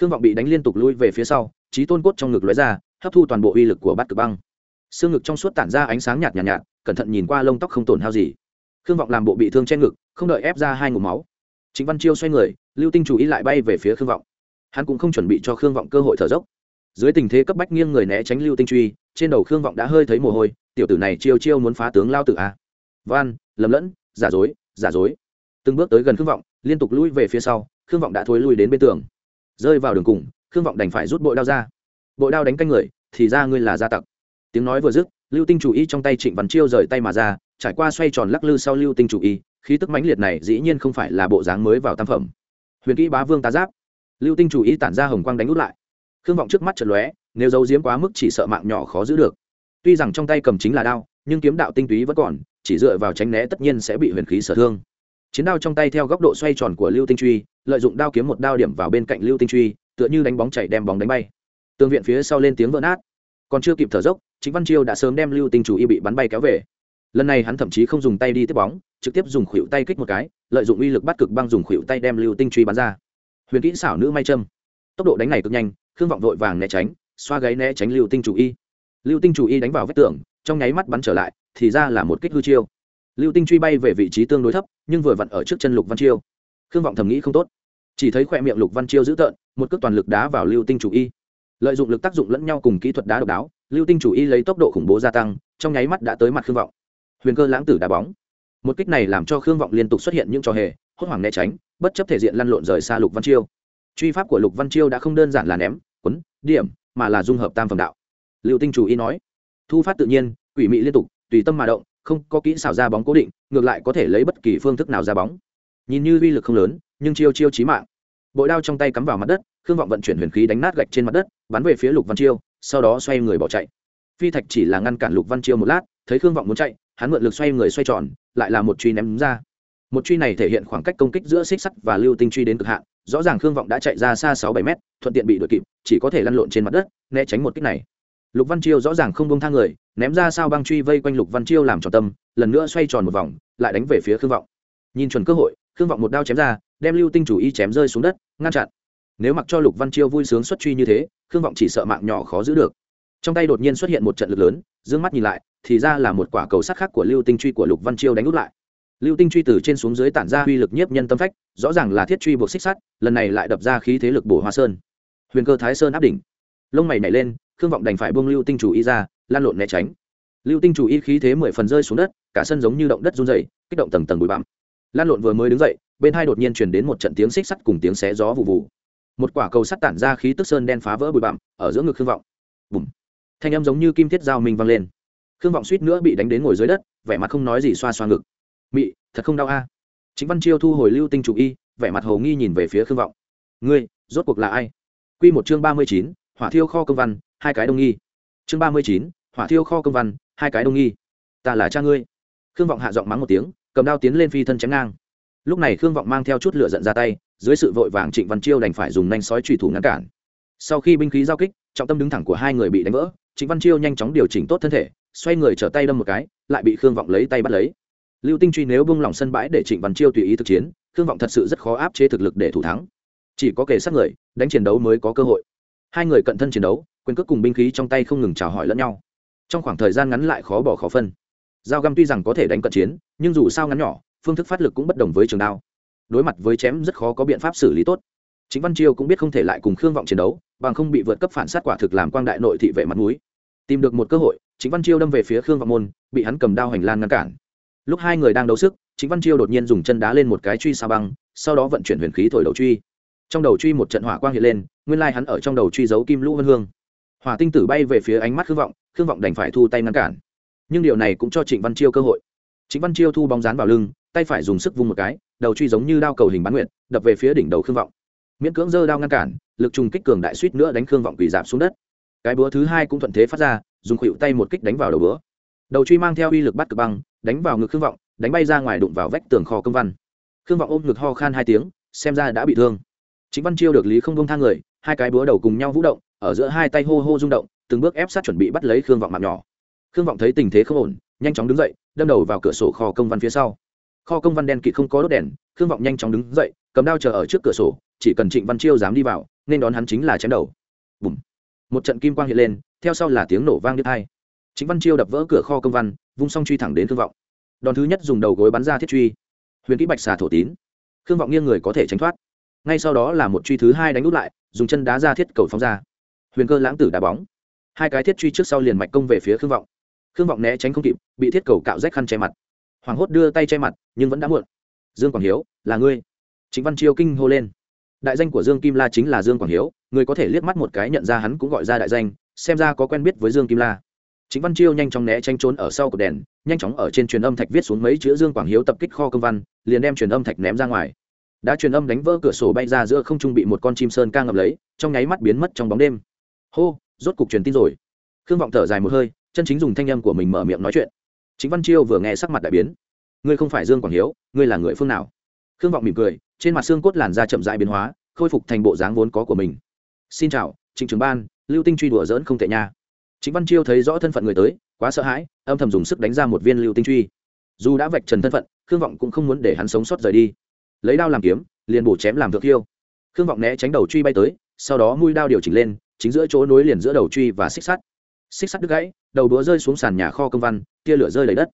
khương vọng bị đánh liên tục lui về phía sau trí tôn cốt trong ngực lóe ra hấp thu toàn bộ uy lực của Bát Cực băng. Xương ngực trong suốt tản ra ánh sáng nhạt nhạt, nhạt cẩn thận nhìn qua lông tóc không tổn hao gì. Khương vọng làm bộ bị thương trên ngực không đợi ép ra hai ngụm máu. Chính văn chiêu xoay người lưu tinh chủ ý lại bay về phía khương vọng. Hắn cũng không chuẩn bị cho khương vọng cơ hội thở dốc. Dưới tình thế cấp bách nghiêng người né tránh lưu tinh truy trên đầu khương vọng đã hơi thấy mồ hôi tiểu tử này chiêu chiêu muốn phá tướng lao tử a à. van lầm lẫn giả dối giả dối. Từng bước tới gần khương vọng liên tục lui về phía sau khương vọng đã thối lui đến bên tường rơi vào đường cùng, khương vọng đành phải rút bội đao ra. Bội đao đánh canh người, thì ra ngươi là gia tặc. Tiếng nói vừa dứt, lưu tinh chủ y trong tay trịnh văn chiêu rời tay mà ra, trải qua xoay tròn lắc lư sau lưu tinh chủ y, khí tức mãnh liệt này dĩ nhiên không phải là bộ dáng mới vào tam phẩm. Huyền kỹ bá vương tá giáp. Lưu tinh chủ y tản ra hồng quang đánh út lại. Khương vọng trước mắt chật lóe, nếu giấu giếm quá mức chỉ sợ mạng nhỏ khó giữ được. Tuy rằng trong tay cầm chính là đao, nhưng kiếm đạo tinh túy vẫn còn, chỉ dựa vào tránh né tất nhiên sẽ bị huyền khí sở thương. Chiến đao trong tay theo góc độ xoay tròn của lưu tinh truy lợi dụng đao kiếm một đao điểm vào bên cạnh lưu tinh truy, tựa như đánh bóng chảy đem bóng đánh bay. Tương viện phía sau lên tiếng vỡ nát. Còn chưa kịp thở dốc chính văn chiêu đã sớm đem lưu tinh chủ y bị bắn bay kéo về. Lần này hắn thậm chí không dùng tay đi tiếp bóng, trực tiếp dùng khuỷu tay kích một cái, lợi dụng uy lực bắt cực băng dùng khuỷu tay đem lưu tinh truy bắn ra. Huyền kỹ xảo nữ may châm. Tốc độ đánh này cực nhanh, khương vọng vội vàng né tránh, xoa gáy né tránh lưu tinh chủ y. Lưu tinh chủ y đánh vào vách tường, trong nháy mắt bắn trở lại, thì ra là một kích hư chiêu. Lưu tinh truy bay về vị trí tương đối thấp, nhưng vừa vặn ở trước chân lục văn chiêu khương vọng thầm nghĩ không tốt. Chỉ thấy khoe miệng lục văn chiêu dữ tợn, một cước toàn lực đá vào lưu tinh chủ y. Lợi dụng lực tác dụng lẫn nhau cùng kỹ thuật đá độc đáo, lưu tinh chủ y lấy tốc độ khủng bố gia tăng, trong nháy mắt đã tới mặt khương vọng. Huyền cơ lãng tử đá bóng. Một kích này làm cho khương vọng liên tục xuất hiện những trò hề, hốt hoảng né tránh, bất chấp thể diện lăn lộn rời xa lục văn chiêu. Truy pháp của lục văn chiêu đã không đơn giản là ném, quấn, điểm, mà là dung hợp tam phẩm đạo. Liệu tinh chủ y nói, thu phát tự nhiên, quỷ mị liên tục, tùy tâm mà động, không có kỹ xảo ra bóng cố định, ngược lại có thể lấy bất kỳ phương thức nào ra bóng nhìn như uy lực không lớn, nhưng chiêu chiêu chí mạng. Bội đao trong tay cắm vào mặt đất, khương vọng vận chuyển huyền khí đánh nát gạch trên mặt đất, bắn về phía lục văn chiêu, sau đó xoay người bỏ chạy. Phi thạch chỉ là ngăn cản lục văn chiêu một lát, thấy khương vọng muốn chạy, hắn mượn lực xoay người xoay tròn, lại là một truy ném ra. Một truy này thể hiện khoảng cách công kích giữa xích sắt và lưu tinh truy đến cực hạn, rõ ràng khương vọng đã chạy ra xa sáu bảy mét, thuận tiện bị đuổi kịp, chỉ có thể lăn lộn trên mặt đất, né tránh một kích này. Lục văn chiêu rõ ràng không bông thang người, ném ra sao băng truy vây quanh lục văn chiêu làm tròn tâm, lần nữa xoay tròn một vòng, lại đánh về phía khương vọng. Nhìn chuẩn cơ hội khương vọng một đao chém ra, đem lưu tinh chủ y chém rơi xuống đất, ngăn chặn. Nếu mặc cho lục văn chiêu vui sướng xuất truy như thế, khương vọng chỉ sợ mạng nhỏ khó giữ được. Trong tay đột nhiên xuất hiện một trận lực lớn d ư ơ n g mắt nhìn lại, thì ra là một quả cầu sắt khác của lưu tinh truy của lục văn chiêu đánh úp lại. Lưu tinh truy từ trên xuống dưới tản ra uy lực nhiếp nhân tâm phách, rõ ràng là thiết truy buộc xích sắt, lần này lại đập ra khí thế lực bổ hoa sơn. Huyền cơ thái sơn áp đỉnh. Lông mày nảy lên, khương vọng đành phải buông lưu tinh chủ y ra, lan lộn né tránh. Lưu tinh chủ y khí thế mười phần rơi xuống đất, cả sân giống như động đất run dày kích động tầng tầng bụi bặm lan lộn vừa mới đứng dậy, bên hai đột nhiên chuyển đến một trận tiếng xích sắt cùng tiếng xé gió vụ vụ. Một quả cầu sắt tản ra khí tức sơn đen phá vỡ bụi bặm, ở giữa ngực khương vọng. Bùm! Thanh âm giống như kim thiết dao mình văng lên. Khương vọng suýt nữa bị đánh đến ngồi dưới đất, vẻ mặt không nói gì xoa xoa ngực. Mị, thật không đau a? Chính văn chiêu thu hồi lưu tinh chủ y, vẻ mặt hồ nghi nhìn về phía khương vọng. Ngươi, rốt cuộc là ai? Q một chương ba mươi chín, hỏa thiêu kho công văn, hai cái đông nghi. Chương ba mươi chín, hỏa thiêu kho công văn, hai cái đông nghi. Ta là cha ngươi. Khương vọng hạ giọng mắng một tiếng cầm đao tiến lên phi thân chém ngang. Lúc này khương vọng mang theo chút lửa giận ra tay, dưới sự vội vàng trịnh văn chiêu đành phải dùng nanh sói trùy thủ ngăn cản. Sau khi binh khí giao kích, trọng tâm đứng thẳng của hai người bị đánh vỡ, trịnh văn chiêu nhanh chóng điều chỉnh tốt thân thể, xoay người trở tay đâm một cái, lại bị khương vọng lấy tay bắt lấy. Lưu tinh truy nếu bung lỏng sân bãi để trịnh văn chiêu tùy ý thực chiến, khương vọng thật sự rất khó áp chế thực lực để thủ thắng. Chỉ có kể sát người, đánh chiến đấu mới có cơ hội. Hai người cận thân chiến đấu, quyền cước cùng binh khí trong tay không ngừng chào hỏi lẫn nhau. Trong khoảng thời gian ngắn lại khó bỏ khó phân dao găm tuy rằng có thể đánh cận chiến, nhưng dù sao ngắn nhỏ, phương thức phát lực cũng bất đồng với trường đao. Đối mặt với chém rất khó có biện pháp xử lý tốt. Chính văn chiêu cũng biết không thể lại cùng khương vọng chiến đấu, bằng không bị vượt cấp phản sát quả thực làm quang đại nội thị vệ mặt núi tìm được một cơ hội chính văn chiêu đâm về phía khương vọng môn, bị hắn cầm đao hành lan ngăn cản. Lúc hai người đang đấu sức chính văn chiêu đột nhiên dùng chân đá lên một cái truy sa băng, sau đó vận chuyển huyền khí thổi đầu truy. Trong đầu truy một trận hỏa quang hiện lên, nguyên lai hắn ở trong đầu truy giấu kim lũ vân hương. Hỏa tinh tử bay về phía ánh mắt khương vọng khương vọng đành phải thu tay ngăn cản nhưng điều này cũng cho trịnh văn chiêu cơ hội. Trịnh văn chiêu thu bóng dán vào lưng, tay phải dùng sức vung một cái, đầu truy giống như đao cầu hình bán nguyện đập về phía đỉnh đầu khương vọng. Miễn cưỡng dơ đao ngăn cản, lực trùng kích cường đại suýt nữa đánh khương vọng quỳ dạp xuống đất. Cái búa thứ hai cũng thuận thế phát ra, dùng khuỵu tay một kích đánh vào đầu búa. Đầu truy mang theo uy lực bắt cực băng, đánh vào ngực khương vọng, đánh bay ra ngoài đụng vào vách tường kho công văn. Khương vọng ôm ngực ho khan hai tiếng, xem ra đã bị thương. Chính văn chiêu được lý không công thang người, hai cái búa đầu cùng nhau vũ động, ở giữa hai tay hô hô rung động, từng bước ép sát chuẩn bị bắt lấy khương vọng mạng nhỏ khương vọng thấy tình thế không ổn, nhanh chóng đứng dậy, đâm đầu vào cửa sổ kho công văn phía sau. Kho công văn đen kịt không có đốt đèn, khương vọng nhanh chóng đứng dậy, cầm đao chờ ở trước cửa sổ, chỉ cần trịnh văn chiêu dám đi vào, nên đón hắn chính là chém đầu. Bùm! Một trận kim quang hiện lên, theo sau là tiếng nổ vang đứt hai. Trịnh văn chiêu đập vỡ cửa kho công văn, vung xong truy thẳng đến khương vọng. Đòn thứ nhất dùng đầu gối bắn ra thiết truy. Huyền kỹ bạch xà thổ tín. Khương vọng nghiêng người có thể tránh thoát. Ngay sau đó là một truy thứ hai đánh út lại, dùng chân đá ra thiết cầu phóng ra. Huyền cơ lãng tử đá bóng. Hai cái thiết truy trước sau liền mạch công về phía khương vọng khương vọng né tránh không kịp, bị thiết cầu cạo rách khăn che mặt. Hoàng hốt đưa tay che mặt, nhưng vẫn đã muộn. Dương quảng hiếu, là ngươi? Chính văn chiêu kinh hô lên. Đại danh của dương kim la chính là dương quảng hiếu người có thể liếc mắt một cái nhận ra hắn cũng gọi ra đại danh, xem ra có quen biết với dương kim la. Chính văn chiêu nhanh chóng né tranh trốn ở sau cột đèn, nhanh chóng ở trên truyền âm thạch viết xuống mấy chữ dương quảng hiếu tập kích kho công văn, liền đem truyền âm thạch ném ra ngoài. Đã truyền âm đánh vỡ cửa sổ bay ra giữa không trung bị một con chim sơn ca ngập lấy, trong nháy mắt biến mất trong bóng đêm. Hô, rốt cục truyền tin rồi. Khương vọng thở dài một hơi chân chính dùng thanh âm của mình mở miệng nói chuyện. Chính văn chiêu vừa nghe sắc mặt đại biến. Ngươi không phải dương quảng hiếu, ngươi là người phương nào? Khương vọng mỉm cười, trên mặt xương cốt làn da chậm dại biến hóa, khôi phục thành bộ dáng vốn có của mình. Xin chào, trịnh trưởng ban, lưu tinh truy đùa dỡn không tệ nha. Chính văn chiêu thấy rõ thân phận người tới, quá sợ hãi, âm thầm dùng sức đánh ra một viên lưu tinh truy. Dù đã vạch trần thân phận, khương vọng cũng không muốn để hắn sống sót rời đi. Lấy đao làm kiếm, liền bổ chém làm thượng thiêu khương vọng né tránh đầu truy bay tới, sau đó mũi đao điều chỉnh lên, chính giữa chỗ nối liền giữa đầu truy và xích sắt. Xích sắt đứt gãy đầu đũa rơi xuống sàn nhà kho công văn, tia lửa rơi lấy đất.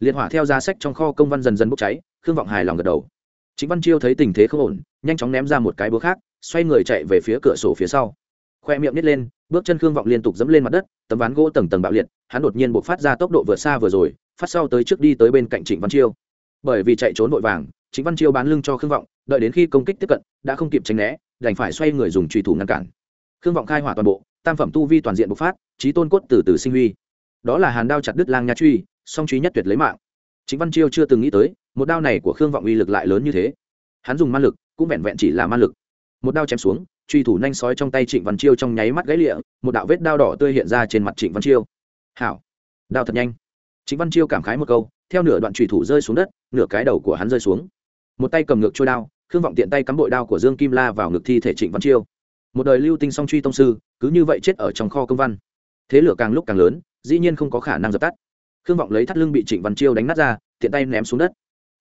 Liệt hỏa theo ra sách trong kho công văn dần dần bốc cháy, khương vọng hài lòng gật đầu. Chính văn chiêu thấy tình thế không ổn, nhanh chóng ném ra một cái búa khác, xoay người chạy về phía cửa sổ phía sau. Khoe miệng nít lên, bước chân khương vọng liên tục dẫm lên mặt đất, tấm ván gỗ tầng tầng bạo liệt, hắn đột nhiên buộc phát ra tốc độ vượt xa vừa rồi, phát sau tới trước đi tới bên cạnh trịnh văn chiêu. Bởi vì chạy trốn vội vàng chính văn chiêu bán lưng cho khương vọng, đợi đến khi công kích tiếp cận, đã không kịp tránh né, đành phải xoay người dùng trùy thủ ngăn cản. Khương vọng khai hỏa toàn bộ, tam phẩm tu vi toàn diện bộc phát trí tôn cốt từ từ sinh huy đó là hàn đao chặt đứt lang nha truy, song truy nhất tuyệt lấy mạng. Chính văn chiêu chưa từng nghĩ tới, một đao này của khương vọng uy lực lại lớn như thế. Hắn dùng man lực, cũng vẹn vẹn chỉ là man lực. Một đao chém xuống, truy thủ nhanh sói trong tay trịnh văn chiêu trong nháy mắt gãy lịa, một đạo vết đao đỏ tươi hiện ra trên mặt trịnh văn chiêu. Hảo. Đao thật nhanh. Trịnh văn chiêu cảm khái một câu, theo nửa đoạn truy thủ rơi xuống đất, nửa cái đầu của hắn rơi xuống. Một tay cầm ngược trôi đao, khương vọng tiện tay cắm bội đao của dương kim la vào ngực thi thể trịnh văn chiêu. Một đời lưu tinh song truy tông sư, cứ như vậy chết ở trong kho công văn. Thế lửa càng lúc càng lớn dĩ nhiên không có khả năng dập tắt. Khương vọng lấy thắt lưng bị trịnh văn chiêu đánh nát ra, tiện tay ném xuống đất.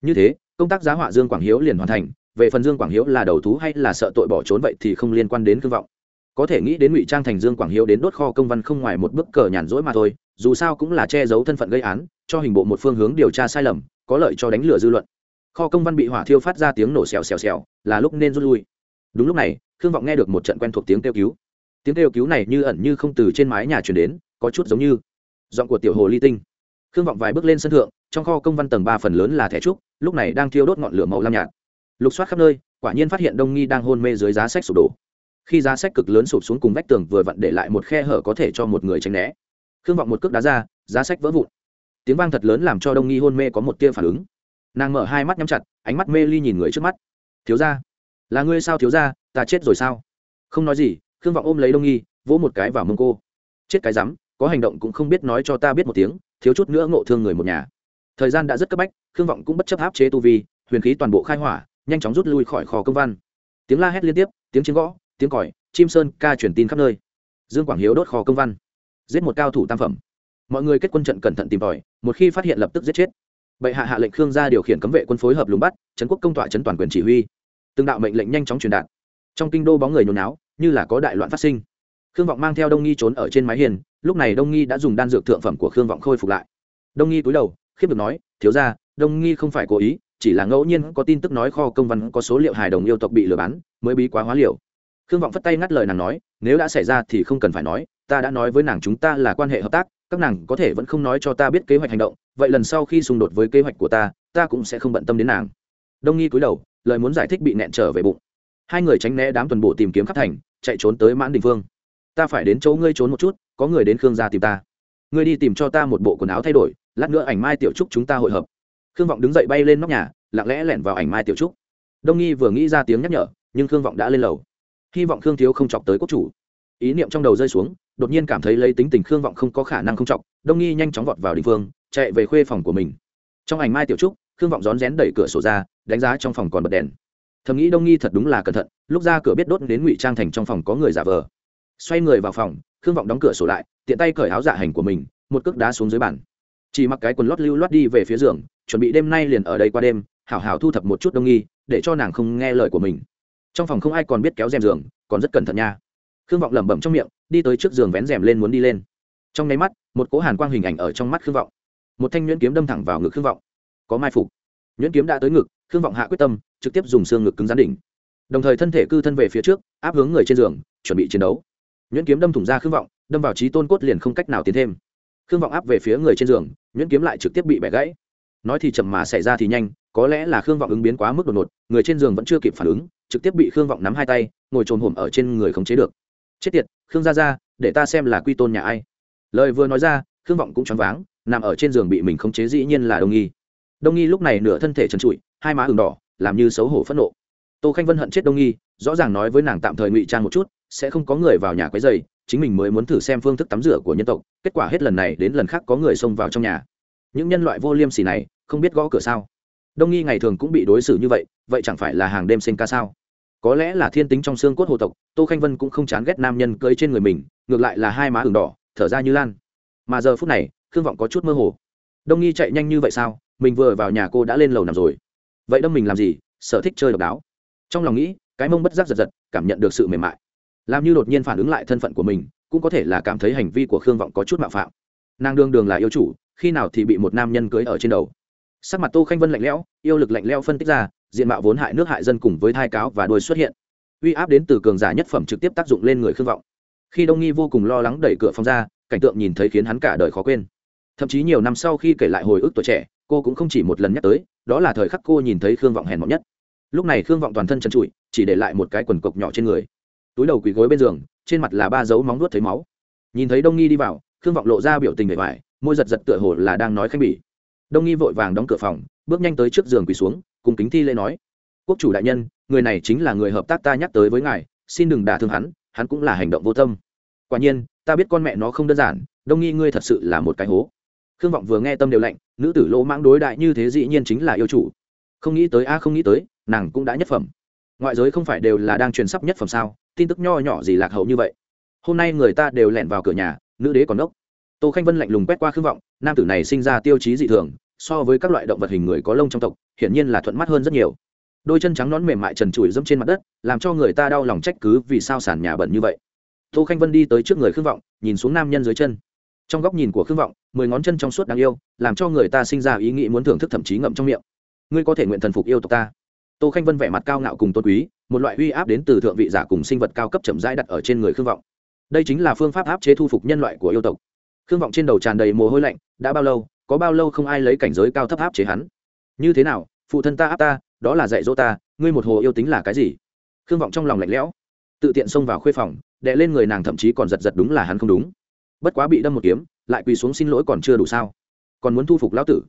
Như thế, công tác giá họa dương quảng hiếu liền hoàn thành, về phần dương quảng hiếu là đầu thú hay là sợ tội bỏ trốn vậy thì không liên quan đến khương vọng. Có thể nghĩ đến ngụy trang thành dương quảng hiếu đến đốt kho công văn không ngoài một bức cờ nhàn rỗi mà thôi, dù sao cũng là che giấu thân phận gây án, cho hình bộ một phương hướng điều tra sai lầm, có lợi cho đánh lừa dư luận. Kho công văn bị hỏa thiêu phát ra tiếng nổ xèo xèo xèo, là lúc nên rút lui. Đúng lúc này, khương vọng nghe được một trận quen thuộc tiếng kêu cứu. Tiếng kêu cứu này như ẩn như không từ trên mái nhà chuyển đến, có chút giống như giọng của tiểu hồ ly tinh. Khương vọng vài bước lên sân thượng, trong kho công văn tầng ba phần lớn là thẻ trúc, lúc này đang thiêu đốt ngọn lửa màu lam nhạt. Lục soát khắp nơi, quả nhiên phát hiện đông nghi đang hôn mê dưới giá sách sụp đổ. Khi giá sách cực lớn sụp xuống cùng vách tường vừa vặn để lại một khe hở có thể cho một người tránh né. Khương vọng một cước đá ra, giá sách vỡ vụn. Tiếng vang thật lớn làm cho đông nghi hôn mê có một tia phản ứng. Nàng mở hai mắt nhắm chặt, ánh mắt mê ly nhìn người trước mắt. Thiếu ra là ngươi sao thiếu ra ta chết rồi sao? Không nói gì. Khương vọng ôm lấy đông nghi, vỗ một cái vào mông cô. Chết cái rắm có hành động cũng không biết nói cho ta biết một tiếng, thiếu chút nữa ngộ thương người một nhà. Thời gian đã rất cấp bách, khương vọng cũng bất chấp áp chế tu vi, huyền khí toàn bộ khai hỏa, nhanh chóng rút lui khỏi kho công văn. Tiếng la hét liên tiếp, tiếng chiến gõ, tiếng còi, chim sơn ca truyền tin khắp nơi. Dương quảng hiếu đốt kho công văn, giết một cao thủ tam phẩm. Mọi người kết quân trận cẩn thận tìm tòi, một khi phát hiện lập tức giết chết. Bệ hạ hạ lệnh khương gia điều khiển cấm vệ quân phối hợp lùng bắt trấn quốc công tọa trấn toàn quyền chỉ huy. Từng đạo mệnh lệnh nhanh chóng truyền đạt. Trong kinh đô bóng người nhốn náo như là có đại loạn phát sinh khương vọng mang theo đông nghi trốn ở trên mái hiền, lúc này đông nghi đã dùng đan dược thượng phẩm của khương vọng khôi phục lại. Đông nghi cúi đầu, khiếp được nói, thiếu ra đông nghi không phải cố ý, chỉ là ngẫu nhiên có tin tức nói kho công văn có số liệu hài đồng yêu tộc bị lừa bán, mới bí quá hóa liệu khương vọng phất tay ngắt lời nàng nói, nếu đã xảy ra thì không cần phải nói, ta đã nói với nàng chúng ta là quan hệ hợp tác, các nàng có thể vẫn không nói cho ta biết kế hoạch hành động, vậy lần sau khi xung đột với kế hoạch của ta ta cũng sẽ không bận tâm đến nàng. Đông nghi cúi đầu, lời muốn giải thích bị nẹn trở về bụng. Hai người tránh né đám tuần bộ tìm kiếm khắp thành, chạy trốn tới mãn đình Vương ta phải đến chỗ ngươi trốn một chút, có người đến khương gia tìm ta. Ngươi đi tìm cho ta một bộ quần áo thay đổi, lát nữa ảnh mai tiểu trúc chúng ta hội hợp. Khương vọng đứng dậy bay lên nóc nhà, lặng lẽ lẻn vào ảnh mai tiểu trúc. Đông nghi vừa nghĩ ra tiếng nhắc nhở, nhưng khương vọng đã lên lầu. Hy vọng khương thiếu không chọc tới quốc chủ. Ý niệm trong đầu rơi xuống, đột nhiên cảm thấy lấy tính tình khương vọng không có khả năng không chọc, đông nghi nhanh chóng vọt vào đình phương, chạy về khuê phòng của mình. Trong ảnh mai tiểu trúc, khương vọng rón rén đẩy cửa sổ ra, đánh giá trong phòng còn bật đèn. Thầm nghĩ đông nghi thật đúng là cẩn thận, lúc ra cửa biết đốt đến ngụy trang thành trong phòng có người giả vờ xoay người vào phòng, khương vọng đóng cửa sổ lại, tiện tay cởi áo dạ hành của mình, một cước đá xuống dưới bàn. Chỉ mặc cái quần lót lưu loát đi về phía giường, chuẩn bị đêm nay liền ở đây qua đêm, hảo hảo thu thập một chút đông nghi, để cho nàng không nghe lời của mình. Trong phòng không ai còn biết kéo rèm giường, còn rất cẩn thận nha. Khương vọng lẩm bẩm trong miệng, đi tới trước giường vén rèm lên muốn đi lên. Trong nháy mắt, một cỗ hàn quang hình ảnh ở trong mắt khương vọng. Một thanh nhuyễn kiếm đâm thẳng vào ngực khương vọng. Có mai phục. Nhuyễn kiếm đã tới ngực, khương vọng hạ quyết tâm, trực tiếp dùng xương ngực cứng gián đỉnh. Đồng thời thân thể cư thân về phía trước, áp hướng người trên giường, chuẩn bị chiến đấu nhuyễn kiếm đâm thủng ra khương vọng, đâm vào trí tôn cốt liền không cách nào tiến thêm. Khương vọng áp về phía người trên giường, nhuyễn kiếm lại trực tiếp bị bẻ gãy. Nói thì chậm mà xảy ra thì nhanh, có lẽ là khương vọng ứng biến quá mức đột ngột, người trên giường vẫn chưa kịp phản ứng, trực tiếp bị khương vọng nắm hai tay, ngồi trồn hổm ở trên người không chế được. Chết tiệt, khương gia ra để ta xem là quy tôn nhà ai. Lời vừa nói ra, khương vọng cũng choáng váng, nằm ở trên giường bị mình khống chế dĩ nhiên là đông nghi. Đông nghi lúc này nửa thân thể trần trụi, hai má ửng đỏ, làm như xấu hổ phẫn nộ. Tô khanh vân hận chết đông nghi, rõ ràng nói với nàng tạm thời ngụy trang một chút sẽ không có người vào nhà quấy dày chính mình mới muốn thử xem phương thức tắm rửa của nhân tộc, kết quả hết lần này đến lần khác có người xông vào trong nhà. Những nhân loại vô liêm sỉ này, không biết gõ cửa sao? Đông nghi ngày thường cũng bị đối xử như vậy vậy chẳng phải là hàng đêm sinh ca sao? Có lẽ là thiên tính trong xương cốt hồ tộc, tô khanh vân cũng không chán ghét nam nhân cưới trên người mình, ngược lại là hai má ửng đỏ, thở ra như lan. Mà giờ phút này, khương vọng có chút mơ hồ. Đông nghi chạy nhanh như vậy sao? Mình vừa vào nhà cô đã lên lầu nằm rồi. Vậy đâm mình làm gì? Sở thích chơi độc đáo. Trong lòng nghĩ, cái mông bất giác giật giật, cảm nhận được sự mềm mại làm như đột nhiên phản ứng lại thân phận của mình, cũng có thể là cảm thấy hành vi của khương vọng có chút mạo phạm. Nàng đương đường là yêu chủ, khi nào thì bị một nam nhân cưới ở trên đầu. Sắc mặt tô khanh vân lạnh lẽo, yêu lực lạnh lẽo phân tích ra, diện mạo vốn hại nước hại dân cùng với thai cáo và đuôi xuất hiện. Uy áp đến từ cường giả nhất phẩm trực tiếp tác dụng lên người khương vọng. Khi đông nghi vô cùng lo lắng đẩy cửa phòng ra, cảnh tượng nhìn thấy khiến hắn cả đời khó quên. Thậm chí nhiều năm sau khi kể lại hồi ức tuổi trẻ, cô cũng không chỉ một lần nhắc tới, đó là thời khắc cô nhìn thấy khương vọng hèn mọn nhất. Lúc này khương vọng toàn thân trần trụi, chỉ để lại một cái quần cộc nhỏ trên người túi đầu quỳ gối bên giường, trên mặt là ba dấu móng nuốt thấy máu. Nhìn thấy đông nghi đi vào, khương vọng lộ ra biểu tình vẻ vải môi giật giật tựa hồ là đang nói khanh bỉ. Đông nghi vội vàng đóng cửa phòng, bước nhanh tới trước giường quỳ xuống, cùng kính thi lễ nói, quốc chủ đại nhân, người này chính là người hợp tác ta nhắc tới với ngài, xin đừng đả thương hắn hắn cũng là hành động vô tâm. Quả nhiên, ta biết con mẹ nó không đơn giản, đông nghi ngươi thật sự là một cái hố. Khương vọng vừa nghe tâm đều lạnh, nữ tử lỗ mãng đối đại như thế dĩ nhiên chính là yêu chủ. Không nghĩ tới, a không nghĩ tới, nàng cũng đã nhất phẩm ngoại giới không phải đều là đang truyền sắp nhất phẩm sao? Tin tức nho nhỏ gì lạc hậu như vậy? Hôm nay người ta đều lẻn vào cửa nhà, nữ đế còn nốc. tô khanh vân lạnh lùng quét qua khương vọng, nam tử này sinh ra tiêu chí dị thường, so với các loại động vật hình người có lông trong tộc, hiển nhiên là thuận mắt hơn rất nhiều. Đôi chân trắng nón mềm mại trần trụi dẫm trên mặt đất, làm cho người ta đau lòng trách cứ vì sao sàn nhà bẩn như vậy. Tô khanh vân đi tới trước người khương vọng, nhìn xuống nam nhân dưới chân. Trong góc nhìn của khương vọng, mười ngón chân trong suốt đáng yêu, làm cho người ta sinh ra ý nghĩ muốn thưởng thức thậm chí ngậm trong miệng. Ngươi có thể nguyện thần phục yêu tộc ta tô khanh vân vẻ mặt cao ngạo cùng tôn quý, một loại uy áp đến từ thượng vị giả cùng sinh vật cao cấp chậm rãi đặt ở trên người khương vọng. Đây chính là phương pháp áp chế thu phục nhân loại của yêu tộc. Khương vọng trên đầu tràn đầy mồ hôi lạnh, đã bao lâu, có bao lâu không ai lấy cảnh giới cao thấp áp chế hắn? Như thế nào, phụ thân ta áp ta, đó là dạy dỗ ta, ngươi một hồ yêu tính là cái gì? Khương vọng trong lòng lạnh lẽo, tự tiện xông vào khuê phòng đệ lên người nàng thậm chí còn giật giật đúng là hắn không đúng. Bất quá bị đâm một kiếm, lại quỳ xuống xin lỗi còn chưa đủ sao? Còn muốn thu phục lão tử?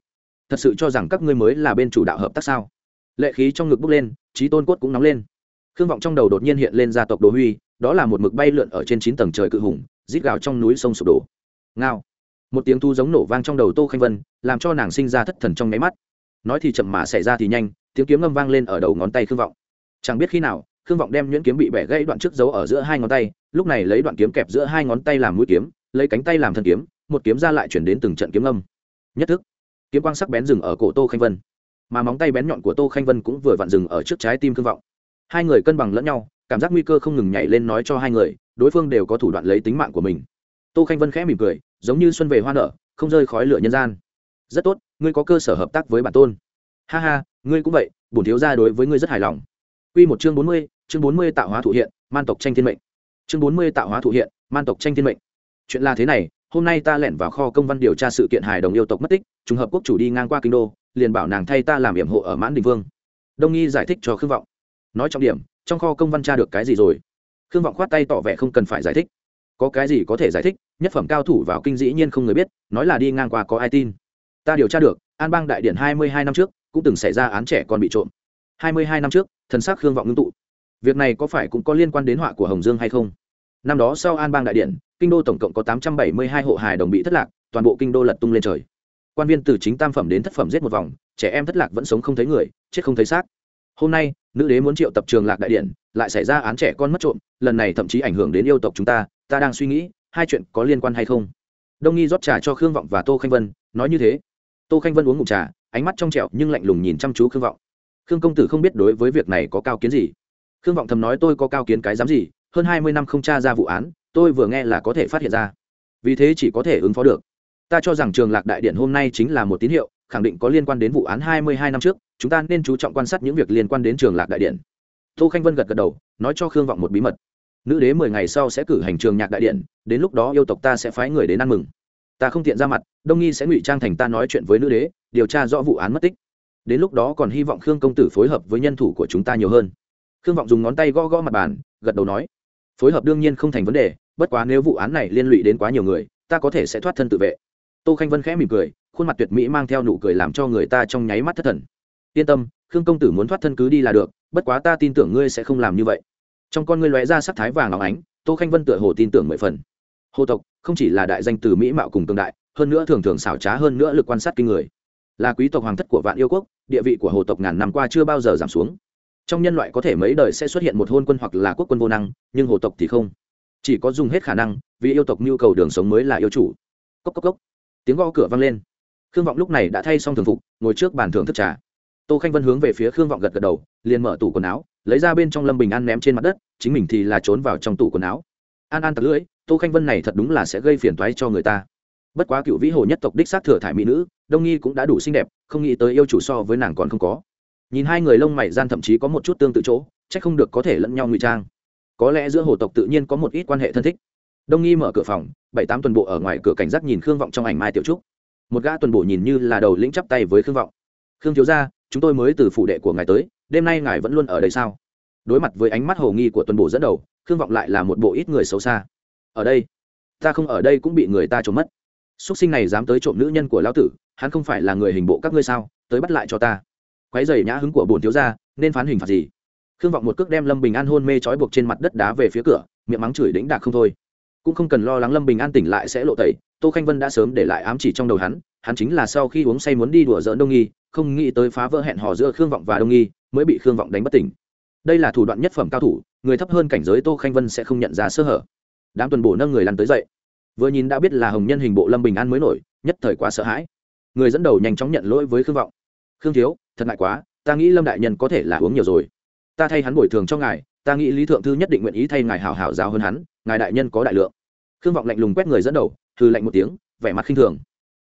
Thật sự cho rằng các ngươi mới là bên chủ đạo hợp tác sao? Lệ khí trong ngực bốc lên, trí tôn cốt cũng nóng lên. Khương vọng trong đầu đột nhiên hiện lên gia tộc đồ huy, đó là một mực bay lượn ở trên chín tầng trời cự hùng, rít gào trong núi sông sụp đổ. Ngao. Một tiếng thu giống nổ vang trong đầu tô khanh vân, làm cho nàng sinh ra thất thần trong nháy mắt. Nói thì chậm mà xảy ra thì nhanh, tiếng kiếm ngâm vang lên ở đầu ngón tay khương vọng. Chẳng biết khi nào, khương vọng đem nhuyễn kiếm bị bẻ gãy đoạn trước giấu ở giữa hai ngón tay, lúc này lấy đoạn kiếm kẹp giữa hai ngón tay làm mũi kiếm, lấy cánh tay làm thân kiếm, một kiếm ra lại chuyển đến từng trận kiếm âm nhất thức. Kiếm quang sắc bén dừng ở cổ tô khanh vân mà móng tay bén nhọn của tô khanh vân cũng vừa vặn dừng ở trước trái tim khương vọng. Hai người cân bằng lẫn nhau cảm giác nguy cơ không ngừng nhảy lên nói cho hai người đối phương đều có thủ đoạn lấy tính mạng của mình. Tô khanh vân khẽ mỉm cười giống như xuân về hoa nở không rơi khói lửa nhân gian. Rất tốt ngươi có cơ sở hợp tác với bản tôn. Ha ha ngươi cũng vậy bổn thiếu gia đối với ngươi rất hài lòng. Quy một chương bốn mươi, chương bốn mươi tạo hóa thụ hiện, man tộc tranh thiên mệnh. Chương bốn mươi tạo hóa thụ hiện, man tộc tranh thiên mệnh. Chuyện là thế này, hôm nay ta lẻn vào kho công văn điều tra sự kiện hài đồng yêu tộc mất tích, trùng hợp quốc chủ đi ngang qua kinh đô, liền bảo nàng thay ta làm yểm hộ ở Mãn Đình Vương. Đông Nghi giải thích cho Khương Vọng. Nói trọng điểm, trong kho công văn tra được cái gì rồi? Khương Vọng khoát tay tỏ vẻ không cần phải giải thích. Có cái gì có thể giải thích, nhất phẩm cao thủ vào kinh dĩ nhiên không người biết, nói là đi ngang qua có ai tin. Ta điều tra được, An Bang đại điển hai mươi hai năm trước, cũng từng xảy ra án trẻ con bị trộm. hai mươi hai năm trước, thần xác Khương Vọng ngưng tụ. Việc này có phải cũng có liên quan đến họa của Hồng Dương hay không? Năm đó sau An Bang đại điển, kinh đô tổng cộng có tám trăm bảy mươi hai hộ hài đồng bị thất lạc, toàn bộ kinh đô lật tung lên trời quan viên từ chính tam phẩm đến thất phẩm giết một vòng, trẻ em thất lạc vẫn sống không thấy người, chết không thấy xác. Hôm nay, nữ đế muốn triệu tập trường lạc đại điện lại xảy ra án trẻ con mất trộm, lần này thậm chí ảnh hưởng đến yêu tộc chúng ta ta đang suy nghĩ, hai chuyện có liên quan hay không? Đông nghi rót trà cho khương vọng và tô khanh vân, nói như thế. Tô khanh vân uống ngụm trà, ánh mắt trong trẹo nhưng lạnh lùng nhìn chăm chú khương vọng. Khương công tử không biết đối với việc này có cao kiến gì. Khương vọng thầm nói tôi có cao kiến cái dám gì, hơn hai mươi năm không tra ra vụ án, tôi vừa nghe là có thể phát hiện ra. Vì thế chỉ có thể ứng phó được ta cho rằng trường lạc đại điện hôm nay chính là một tín hiệu, khẳng định có liên quan đến vụ án hai mươi hai năm trước, chúng ta nên chú trọng quan sát những việc liên quan đến trường lạc đại điện. Tô khanh vân gật gật đầu, nói cho khương vọng một bí mật. Nữ đế mười ngày sau sẽ cử hành trường nhạc đại điện, đến lúc đó yêu tộc ta sẽ phái người đến ăn mừng. Ta không tiện ra mặt, đông nghi sẽ ngụy trang thành ta nói chuyện với nữ đế, điều tra rõ vụ án mất tích. Đến lúc đó còn hy vọng khương công tử phối hợp với nhân thủ của chúng ta nhiều hơn. Khương vọng dùng ngón tay gõ gõ mặt bàn, gật đầu nói. Phối hợp đương nhiên không thành vấn đề, bất quá nếu vụ án này liên lụy đến quá nhiều người, ta có thể sẽ thoát thân tự vệ tô khanh vân khẽ mỉm cười, khuôn mặt tuyệt mỹ mang theo nụ cười làm cho người ta trong nháy mắt thất thần. Yên tâm, khương công tử muốn thoát thân cứ đi là được, bất quá ta tin tưởng ngươi sẽ không làm như vậy. Trong con ngươi lóe ra sắc thái vàng óng ánh, tô khanh vân tựa hồ tin tưởng mười phần. Hồ tộc, không chỉ là đại danh từ mỹ mạo cùng tương đại, hơn nữa thường thường xảo trá hơn nữa lực quan sát kinh người. Là quý tộc hoàng thất của vạn yêu quốc, địa vị của hồ tộc ngàn năm qua chưa bao giờ giảm xuống. Trong nhân loại có thể mấy đời sẽ xuất hiện một hôn quân hoặc là quốc quân vô năng, nhưng hồ tộc thì không. Chỉ có dùng hết khả năng, vì yêu tộc nhu cầu đường sống mới là yêu chủ. Cốc cốc cốc tiếng gõ cửa vang lên. Khương vọng lúc này đã thay xong thường phục, ngồi trước bàn thưởng thức trà. Tô khanh vân hướng về phía khương vọng gật gật đầu, liền mở tủ quần áo, lấy ra bên trong lâm bình an ném trên mặt đất, chính mình thì là trốn vào trong tủ quần áo. An an tật lưỡi, tô khanh vân này thật đúng là sẽ gây phiền toái cho người ta. Bất quá cựu vĩ hồ nhất tộc đích xác thừa thải mỹ nữ, đông nghi cũng đã đủ xinh đẹp, không nghĩ tới yêu chủ so với nàng còn không có. Nhìn hai người lông mày gian thậm chí có một chút tương tự chỗ c h ắ c không được có thể lẫn nhau ngụy trang. Có lẽ giữa hồ tộc tự nhiên có một ít quan hệ thân thích đông nghi mở cửa phòng, bảy tám tuần bộ ở ngoài cửa cảnh giác nhìn khương vọng trong ảnh mai tiểu trúc. Một gã tuần bộ nhìn như là đầu lĩnh chắp tay với khương vọng. Khương thiếu gia, chúng tôi mới từ phủ đệ của ngài tới, đêm nay ngài vẫn luôn ở đây sao? Đối mặt với ánh mắt hồ nghi của tuần bộ dẫn đầu, khương vọng lại là một bộ ít người xấu xa. Ở đây, ta không ở đây cũng bị người ta trộm mất. X sinh này dám tới trộm nữ nhân của lão tử, hắn không phải là người hình bộ các ngươi sao, tới bắt lại cho ta. Quái dày nhã hứng của bồn thiếu gia, nên phán hình phạt gì? Khương vọng một cước đem lâm bình an hôn mê trói buộc trên mặt đất đá về phía cửa, miệng mắng chửi đĩnh đạc không thôi cũng không cần lo lắng lâm bình an tỉnh lại sẽ lộ tẩy, tô khanh vân đã sớm để lại ám chỉ trong đầu hắn hắn chính là sau khi uống say muốn đi đùa dỡn đông nghi, không nghĩ tới phá vỡ hẹn hò giữa khương vọng và đông nghi, mới bị khương vọng đánh bất tỉnh. Đây là thủ đoạn nhất phẩm cao thủ, người thấp hơn cảnh giới tô khanh vân sẽ không nhận ra sơ hở. Đám tuần bổ nâng người lăn tới dậy. Vừa nhìn đã biết là hồng nhân hình bộ lâm bình an mới nổi, nhất thời quá sợ hãi. Người dẫn đầu nhanh chóng nhận lỗi với khương vọng. Khương thiếu, thật ngại quá, ta nghĩ lâm đại nhân có thể là uống nhiều rồi. Ta thay hắn bồi thường cho ngài, ta nghĩ lý thượng thư nhất định nguyện ý thay ngài hảo hảo giáo hơn hắn, ngài đại nhân có đại lượng khương vọng lạnh lùng quét người dẫn đầu thư lạnh một tiếng, vẻ mặt khinh thường.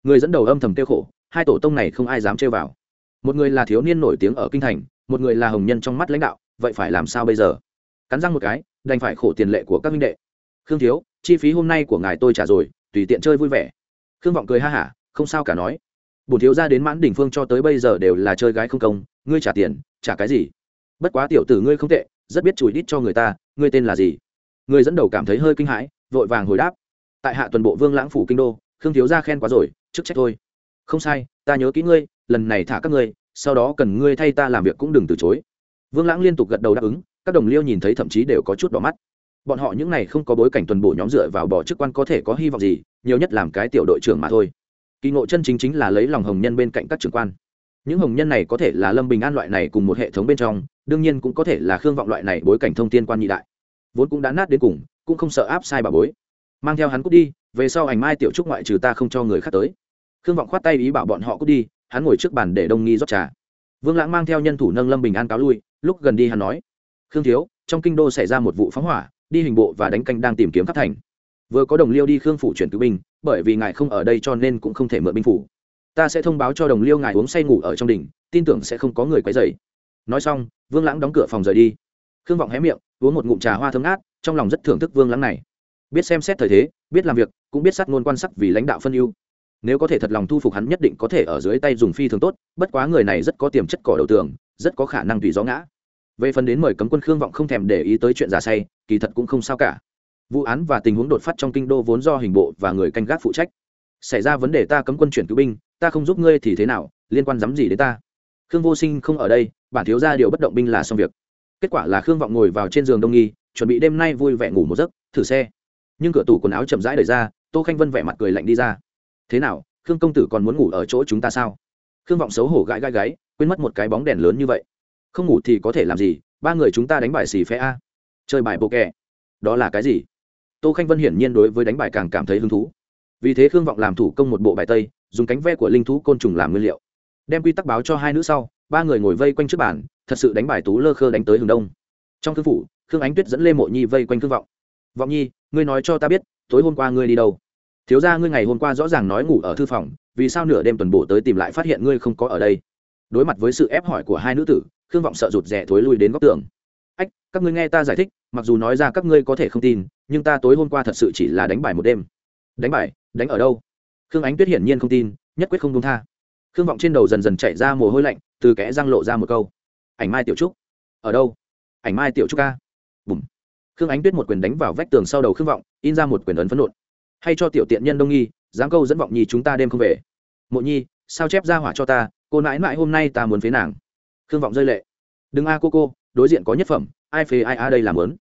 Người dẫn đầu âm thầm tiêu khổ, hai tổ tông này không ai dám trêu vào. Một người là thiếu niên nổi tiếng ở kinh thành, một người là hồng nhân trong mắt lãnh đạo, vậy phải làm sao bây giờ? Cắn răng một cái, đành phải khổ tiền lệ của các minh đệ. Khương thiếu, chi phí hôm nay của ngài tôi trả rồi, tùy tiện chơi vui vẻ. Khương vọng cười ha hả, không sao cả nói. Bổn thiếu ra đến mãn đỉnh phương cho tới bây giờ đều là chơi gái không công, ngươi trả tiền, trả cái gì? Bất quá tiểu tử ngươi không tệ, rất biết chùi đít cho người ta, ngươi tên là gì? Người dẫn đầu cảm thấy hơi kinh hãi, vội vàng hồi đáp. Tại hạ tuần bộ vương lãng phủ kinh đô, khương thiếu gia khen quá rồi, chức trách thôi. Không sai, ta nhớ kỹ ngươi, lần này thả các ngươi, sau đó cần ngươi thay ta làm việc cũng đừng từ chối. Vương lãng liên tục gật đầu đáp ứng, các đồng liêu nhìn thấy thậm chí đều có chút đỏ mắt. Bọn họ những n à y không có bối cảnh tuần bổ nhóm dựa vào bỏ chức quan có thể có hy vọng gì, nhiều nhất làm cái tiểu đội trưởng mà thôi. Kỳ ngộ chân chính chính là lấy lòng hồng nhân bên cạnh các trưởng quan. Những hồng nhân này có thể là lâm bình an loại này cùng một hệ thống bên trong, đương nhiên cũng có thể là khương vọng loại này bối cảnh thông tin quan nhị đại vốn cũng đã nát đến cùng, cũng không sợ áp sai bà bối. Mang theo hắn cút đi, về sau ảnh mai tiểu trúc ngoại trừ ta không cho người khác tới. Khương vọng khoát tay ý bảo bọn họ cút đi, hắn ngồi trước bàn để đông nghi rót trà. Vương lãng mang theo nhân thủ nâng lâm bình an cáo lui, lúc gần đi hắn nói, khương thiếu, trong kinh đô xảy ra một vụ phóng hỏa, đi hình bộ và đánh canh đang tìm kiếm khắp thành. Vừa có đồng liêu đi khương phủ chuyển cứu binh, bởi vì ngài không ở đây cho nên cũng không thể mượn binh phủ. Ta sẽ thông báo cho đồng liêu ngài uống say ngủ ở trong đỉnh, tin tưởng sẽ không có người quấy dày nói xong, vương lãng đóng cửa phòng rời đi khương vọng hé miệng, uống một ngụm trà hoa thơm ngát, trong lòng rất thưởng thức vương lãng này. Biết xem xét thời thế, biết làm việc, cũng biết sát ngôn quan sắc vì lãnh đạo phân ưu. Nếu có thể thật lòng thu phục hắn nhất định có thể ở dưới tay dùng phi thường tốt, bất quá người này rất có tiềm chất cỏ đầu tường, rất có khả năng tùy gió ngã. Về phần đến mời cấm quân khương vọng không thèm để ý tới chuyện giả say, kỳ thật cũng không sao cả. Vụ án và tình huống đột phát trong kinh đô vốn do hình bộ và người canh gác phụ trách. Xảy ra vấn đề ta cấm quân chuyển cứu binh, ta không giúp ngươi thì thế nào, liên quan dám gì đến ta? Khương vô sinh không ở đây, bản thiếu ra điều bất động binh là xong việc kết quả là khương vọng ngồi vào trên giường đông nghi, chuẩn bị đêm nay vui vẻ ngủ một giấc, thử xe. Nhưng cửa tủ quần áo chậm rãi đẩy ra, tô khanh vân vẻ mặt cười lạnh đi ra. Thế nào, khương công tử còn muốn ngủ ở chỗ chúng ta sao? Khương vọng xấu hổ gãi gai gáy, quên mất một cái bóng đèn lớn như vậy. Không ngủ thì có thể làm gì, ba người chúng ta đánh bài xì phe a. Chơi bài bộ kè. Đó là cái gì? Tô khanh vân hiển nhiên đối với đánh bài càng cảm thấy hứng thú. Vì thế khương vọng làm thủ công một bộ bài tây, dùng cánh ve của linh thú côn trùng làm nguyên liệu. Đem quy tắc báo cho hai nữ sau, ba người ngồi vây quanh trước bàn thật sự đánh bài tú lơ khơ đánh tới hướng đông. Trong thư phủ, khương ánh tuyết dẫn lê mộ nhi vây quanh khương vọng. Vọng nhi, ngươi nói cho ta biết, tối hôm qua ngươi đi đâu? Thiếu ra ngươi ngày hôm qua rõ ràng nói ngủ ở thư phòng, vì sao nửa đêm tuần bổ tới tìm lại phát hiện ngươi không có ở đây? Đối mặt với sự ép hỏi của hai nữ tử, khương vọng sợ rụt rè thối lui đến góc tường. Ách, các ngươi nghe ta giải thích, mặc dù nói ra các ngươi có thể không tin, nhưng ta tối hôm qua thật sự chỉ là đánh bài một đêm. Đánh bài? Đánh ở đâu? Khương ánh tuyết hiển nhiên không tin, nhất quyết không đúng tha. Khương vọng trên đầu dần dần chạy ra mồ hôi lạnh, từ kẽ răng lộ ra một câu ảnh mai tiểu trúc. Ở đâu? Ảnh mai tiểu trúc ca. Bùm. Khương ánh tuyết một quyền đánh vào vách tường sau đầu khương vọng, in ra một quyền ấn phấn nộn. Hay cho tiểu tiện nhân đông nghi, dám câu dẫn vọng nhi chúng ta đêm không về. Mộ nhi, sao chép ra hỏa cho ta, cô nãi mãi hôm nay ta muốn phế nàng. Khương vọng rơi lệ. Đừng a cô cô, đối diện có nhất phẩm, ai phế ai a đây làm lớn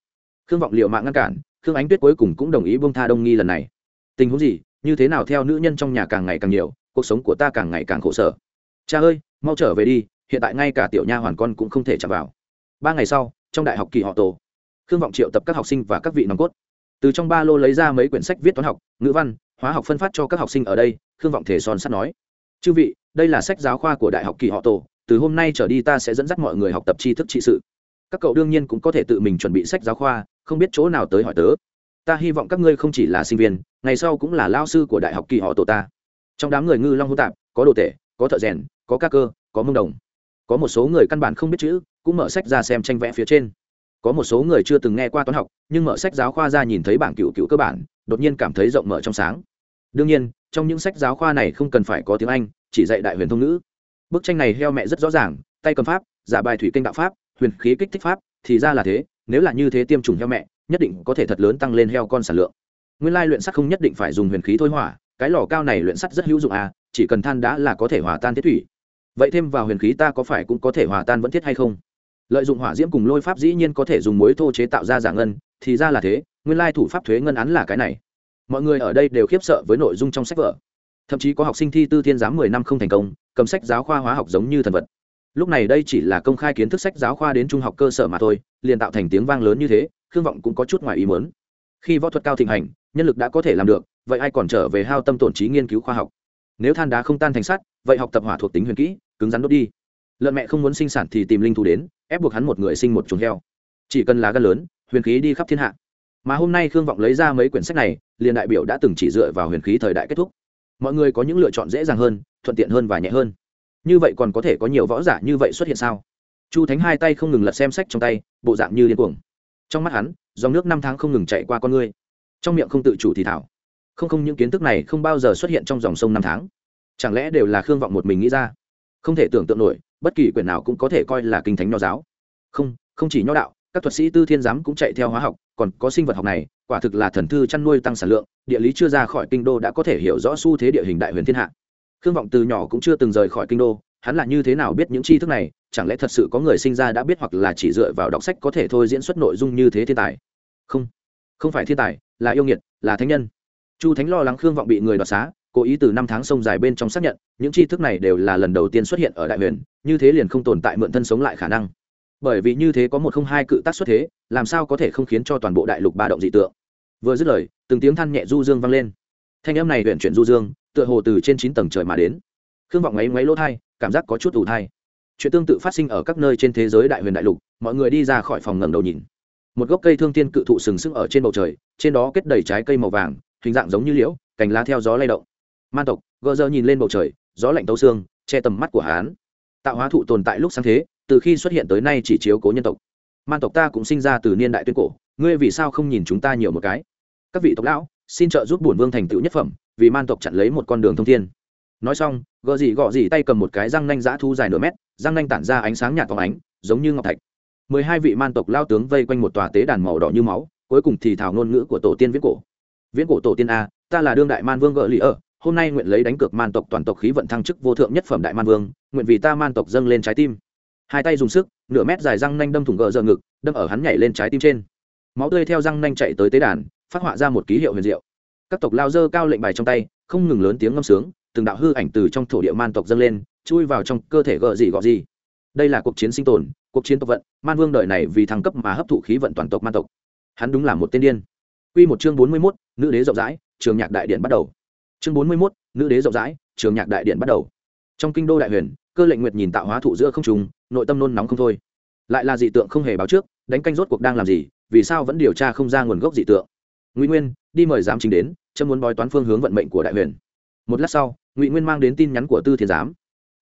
khương vọng liệu mạng ngăn cản, khương ánh tuyết cuối cùng cũng đồng ý bông tha đông nghi lần này. Tình huống gì, như thế nào theo nữ nhân trong nhà càng ngày càng nhiều, cuộc sống của ta càng ngày càng khổ sở. Cha ơi, mau trở về đi hiện tại ngay cả tiểu nha hoàn con cũng không thể chạm vào. Ba ngày sau, trong đại học kỳ họ tổ, khương vọng triệu tập các học sinh và các vị nòng cốt. Từ trong ba lô lấy ra mấy quyển sách viết toán học, ngữ văn, hóa học phân phát cho các học sinh ở đây, khương vọng thể son sắt nói. Chư vị, đây là sách giáo khoa của đại học kỳ họ tổ, từ hôm nay trở đi ta sẽ dẫn dắt mọi người học tập tri thức trị sự. Các cậu đương nhiên cũng có thể tự mình chuẩn bị sách giáo khoa, không biết chỗ nào tới hỏi tớ. Ta hy vọng các ngươi không chỉ là sinh viên, ngày sau cũng là lao sư của đại học kỳ họ tổ ta. Trong đám người ngư long hô tạp, có đồ tể, có thợ rèn, có ca cơ, có mông đồng có một số người căn bản không biết chữ, cũng mở sách ra xem tranh vẽ phía trên. Có một số người chưa từng nghe qua toán học, nhưng mở sách giáo khoa ra nhìn thấy bảng cựu cựu cơ bản, đột nhiên cảm thấy rộng mở trong sáng. Đương nhiên, trong những sách giáo khoa này không cần phải có tiếng anh, chỉ dạy đại huyền thông ngữ. Bức tranh này heo mẹ rất rõ ràng, tay cầm pháp, giả bài thủy kinh đạo pháp, huyền khí kích thích pháp, thì ra là thế, nếu là như thế tiêm chủng heo mẹ, nhất định có thể thật lớn tăng lên heo con sản lượng. Nguyên lai luyện sắt không nhất định phải dùng huyền khí thôi hỏa, cái lò cao này luyện sắt rất hữu dụng à chỉ cần than đá là có thể hòa tan thiết thủy vậy thêm vào huyền khí ta có phải cũng có thể hòa tan vẫn thiết hay không? Lợi dụng hỏa diễm cùng lôi pháp dĩ nhiên có thể dùng muối thô chế tạo ra giả ngân, thì ra là thế, nguyên lai thủ pháp thuế ngân án là cái này. Mọi người ở đây đều khiếp sợ với nội dung trong sách vở. Thậm chí có học sinh thi tư thiên giám mười năm không thành công, cầm sách giáo khoa hóa học giống như thần vật. Lúc này đây chỉ là công khai kiến thức sách giáo khoa đến trung học cơ sở mà thôi, liền tạo thành tiếng vang lớn như thế, khương vọng cũng có chút ngoài ý mớn khi võ thuật cao thịnh hành, nhân lực đã có thể làm được, vậy ai còn trở về hao tâm tổn trí nghiên cứu khoa học? Nếu than đá không tan thành sắt, vậy học tập hỏa thuộc tính huyền kỹ cứng rắn đốt đi. Lợn mẹ không muốn sinh sản thì tìm linh thú đến, ép buộc hắn một người sinh một chuồng heo. Chỉ cần là gan lớn, huyền khí đi khắp thiên hạ. Mà hôm nay khương vọng lấy ra mấy quyển sách này, liền đại biểu đã từng chỉ dựa vào huyền khí thời đại kết thúc. Mọi người có những lựa chọn dễ dàng hơn, thuận tiện hơn và nhẹ hơn. Như vậy còn có thể có nhiều võ giả như vậy xuất hiện sao? Chu thánh hai tay không ngừng lật xem sách trong tay, bộ dạng như điên cuồng. Trong mắt hắn, dòng nước năm tháng không ngừng chạy qua con ngươi trong miệng không tự chủ thì thảo. Không không, những kiến thức này không bao giờ xuất hiện trong dòng sông năm tháng. Chẳng lẽ đều là khương vọng một mình nghĩ ra? Không thể tưởng tượng nổi, bất kỳ quyển nào cũng có thể coi là kinh thánh nho giáo. Không không chỉ nho đạo, các thuật sĩ tư thiên giám cũng chạy theo hóa học, còn có sinh vật học này, quả thực là thần thư chăn nuôi tăng sản lượng, địa lý chưa ra khỏi kinh đô đã có thể hiểu rõ xu thế địa hình đại huyền thiên hạ. Khương vọng từ nhỏ cũng chưa từng rời khỏi kinh đô, hắn là như thế nào biết những tri thức này, chẳng lẽ thật sự có người sinh ra đã biết hoặc là chỉ dựa vào đọc sách có thể thôi diễn xuất nội dung như thế thiên tài? Không không phải thiên tài, là yêu nghiệt, là thánh nhân. Chu thánh lo lắng khương vọng bị người đoạt xá cố ý từ năm tháng sông dài bên trong xác nhận, những tri thức này đều là lần đầu tiên xuất hiện ở đại huyền, như thế liền không tồn tại mượn thân sống lại khả năng. Bởi vì như thế có một không hai cự tác xuất thế, làm sao có thể không khiến cho toàn bộ đại lục ba động dị tượng? Vừa dứt lời, từng tiếng than nhẹ du dương vang lên. Thanh âm này huyện chuyển du dương, tựa hồ từ trên chín tầng trời mà đến. Khương vọng ngáy ngáy lỗ thai, cảm giác có chút ủ thai. Chuyện tương tự phát sinh ở các nơi trên thế giới đại huyền đại lục, mọi người đi ra khỏi phòng ngầm đầu nhìn. Một gốc cây thương tiên cự thụ sừng sững ở trên bầu trời, trên đó kết đầy trái cây màu vàng, hình dạng giống như liễu, cành lá theo gió lay động man tộc, gờ giờ nhìn lên bầu trời, gió lạnh tấu xương, che tầm mắt của hán tạo hóa thụ tồn tại lúc sáng thế, từ khi xuất hiện tới nay chỉ chiếu cố nhân tộc. Man tộc ta cũng sinh ra từ niên đại tuyên cổ, ngươi vì sao không nhìn chúng ta nhiều một cái? Các vị tộc lão, xin trợ giúp bổn vương thành tựu nhất phẩm, vì man tộc chặn lấy một con đường thông thiên. Nói xong, gờ gì gọ gì tay cầm một cái răng nanh giã thu dài nửa mét, răng nanh tản ra ánh sáng nhạt phóng ánh, giống như ngọc thạch. Mười hai vị man tộc lao tướng vây quanh một tòa tế đàn màu đỏ như máu, cuối cùng thì thảo ngôn ngữ của tổ tiên viễn cổ. Viễn cổ tổ tiên a, ta là đương đại man vương gợ lì ở hôm nay nguyện lấy đánh cược man tộc toàn tộc khí vận thăng chức vô thượng nhất phẩm đại man vương nguyện vì ta man tộc dâng lên trái tim. Hai tay dùng sức nửa mét dài răng nanh đâm thủng gờ giờ ngực đâm ở hắn nhảy lên trái tim trên. Máu tươi theo răng nanh chạy tới tế đàn phát họa ra một ký hiệu huyền diệu. Các tộc lao dơ cao lệnh bài trong tay không ngừng lớn tiếng ngâm sướng từng đạo hư ảnh từ trong thổ địa man tộc dâng lên chui vào trong cơ thể gợ gì gọ gì. Đây là cuộc chiến sinh tồn cuộc chiến tộc vận man vương đời này vì thăng cấp mà hấp thụ khí vận toàn tộc man tộc. Hắn đúng là một tên điên. Quy một chương bốn mươi 41, nữ đế rộng rãi, trường nhạc đại điện bắt đầu. Chương bốn mươi 41, nữ đế rộng rãi, trường nhạc đại điện bắt đầu. Trong kinh đô đại huyền, cơ lệnh nguyệt nhìn tạo hóa thụ giữa không trung, nội tâm nôn nóng không thôi. Lại là dị tượng không hề báo trước, đánh canh rốt cuộc đang làm gì, vì sao vẫn điều tra không ra nguồn gốc dị tượng. Ngụy Nguyên, đi mời giám chính đến, chấm muốn bói toán phương hướng vận mệnh của đại huyền. Một lát sau, Ngụy Nguyên mang đến tin nhắn của Tư Thiên giám.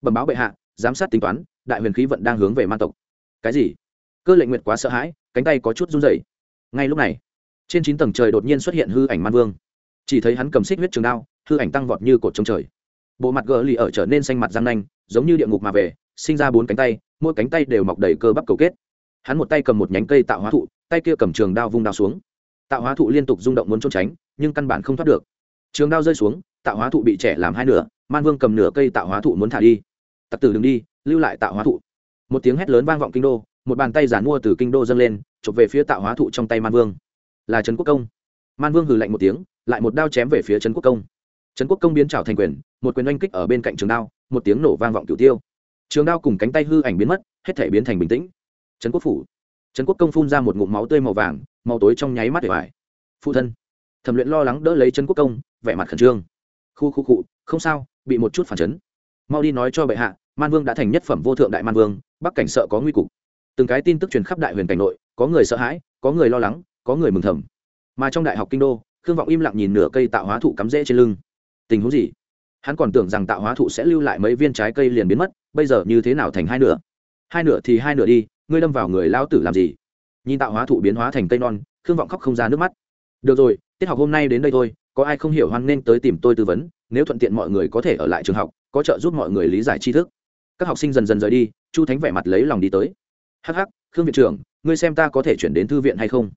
Bẩm báo bệ hạ, giám sát tính toán, đại huyền khí vận đang hướng về man tộc. Cái gì? Cơ lệnh nguyệt quá sợ hãi, cánh tay có chút run rẩy. Ngay lúc này, trên chín tầng trời đột nhiên xuất hiện hư ảnh man vương chỉ thấy hắn cầm xích huyết trường đao hư ảnh tăng vọt như cột trống trời. Bộ mặt gờ lì ở trở nên xanh mặt răng nanh, giống như địa ngục mà về, sinh ra bốn cánh tay, mỗi cánh tay đều mọc đầy cơ bắp cầu kết. Hắn một tay cầm một nhánh cây tạo hóa thụ, tay kia cầm trường đao vung đao xuống. Tạo hóa thụ liên tục rung động muốn trốn tránh, nhưng căn bản không thoát được. Trường đao rơi xuống, tạo hóa thụ bị trẻ làm hai nửa, man vương cầm nửa cây tạo hóa thụ muốn thả đi. Tặc tử đừng đi, lưu lại tạo hóa thụ. Một tiếng hét lớn vang vọng kinh đô, một bàn tay giàn mua từ kinh đô dâng lên, chụp về phía tạo hóa thụ trong tay man vương. Là trần quốc công. Man vương hừ lạnh một tiếng, lại một đao chém về phía trần quốc công trấn quốc công biến trào thành quyền, một quyền oanh kích ở bên cạnh trường đao, một tiếng nổ vang vọng cửu tiêu. Trường đao cùng cánh tay hư ảnh biến mất, hết thể biến thành bình tĩnh. Trấn quốc phủ. Trấn quốc công phun ra một ngụm máu tươi màu vàng, màu tối trong nháy mắt để vải phụ thân. Thẩm luyện lo lắng đỡ lấy trấn quốc công, vẻ mặt khẩn trương. Khu khu cụ không sao, bị một chút phản chấn. Mau đi nói cho bệ hạ, man vương đã thành nhất phẩm vô thượng đại man vương, bắc cảnh sợ có nguy cục. Từng cái tin tức truyền khắp đại huyền cảnh nội, có người sợ hãi, có người lo lắng, có người mừng thầm. Mà trong đại học kinh đô, khương vọng im lặng nhìn nửa cây tạo hóa thụ cắm rễ trên lưng tình huống gì? Hắn còn tưởng rằng tạo hóa thụ sẽ lưu lại mấy viên trái cây liền biến mất, bây giờ như thế nào thành hai nửa? Hai nửa thì hai nửa đi, ngươi đâm vào người lao tử làm gì? Nhìn tạo hóa thụ biến hóa thành cây non, khương vọng khóc không ra nước mắt. Được rồi, tiết học hôm nay đến đây thôi, có ai không hiểu hoan nên tới tìm tôi tư vấn, nếu thuận tiện mọi người có thể ở lại trường học, có trợ giúp mọi người lý giải tri thức. Các học sinh dần dần rời đi, chu thánh vẻ mặt lấy lòng đi tới. Hh khương viện trưởng, ngươi xem ta có thể chuyển đến thư viện hay không?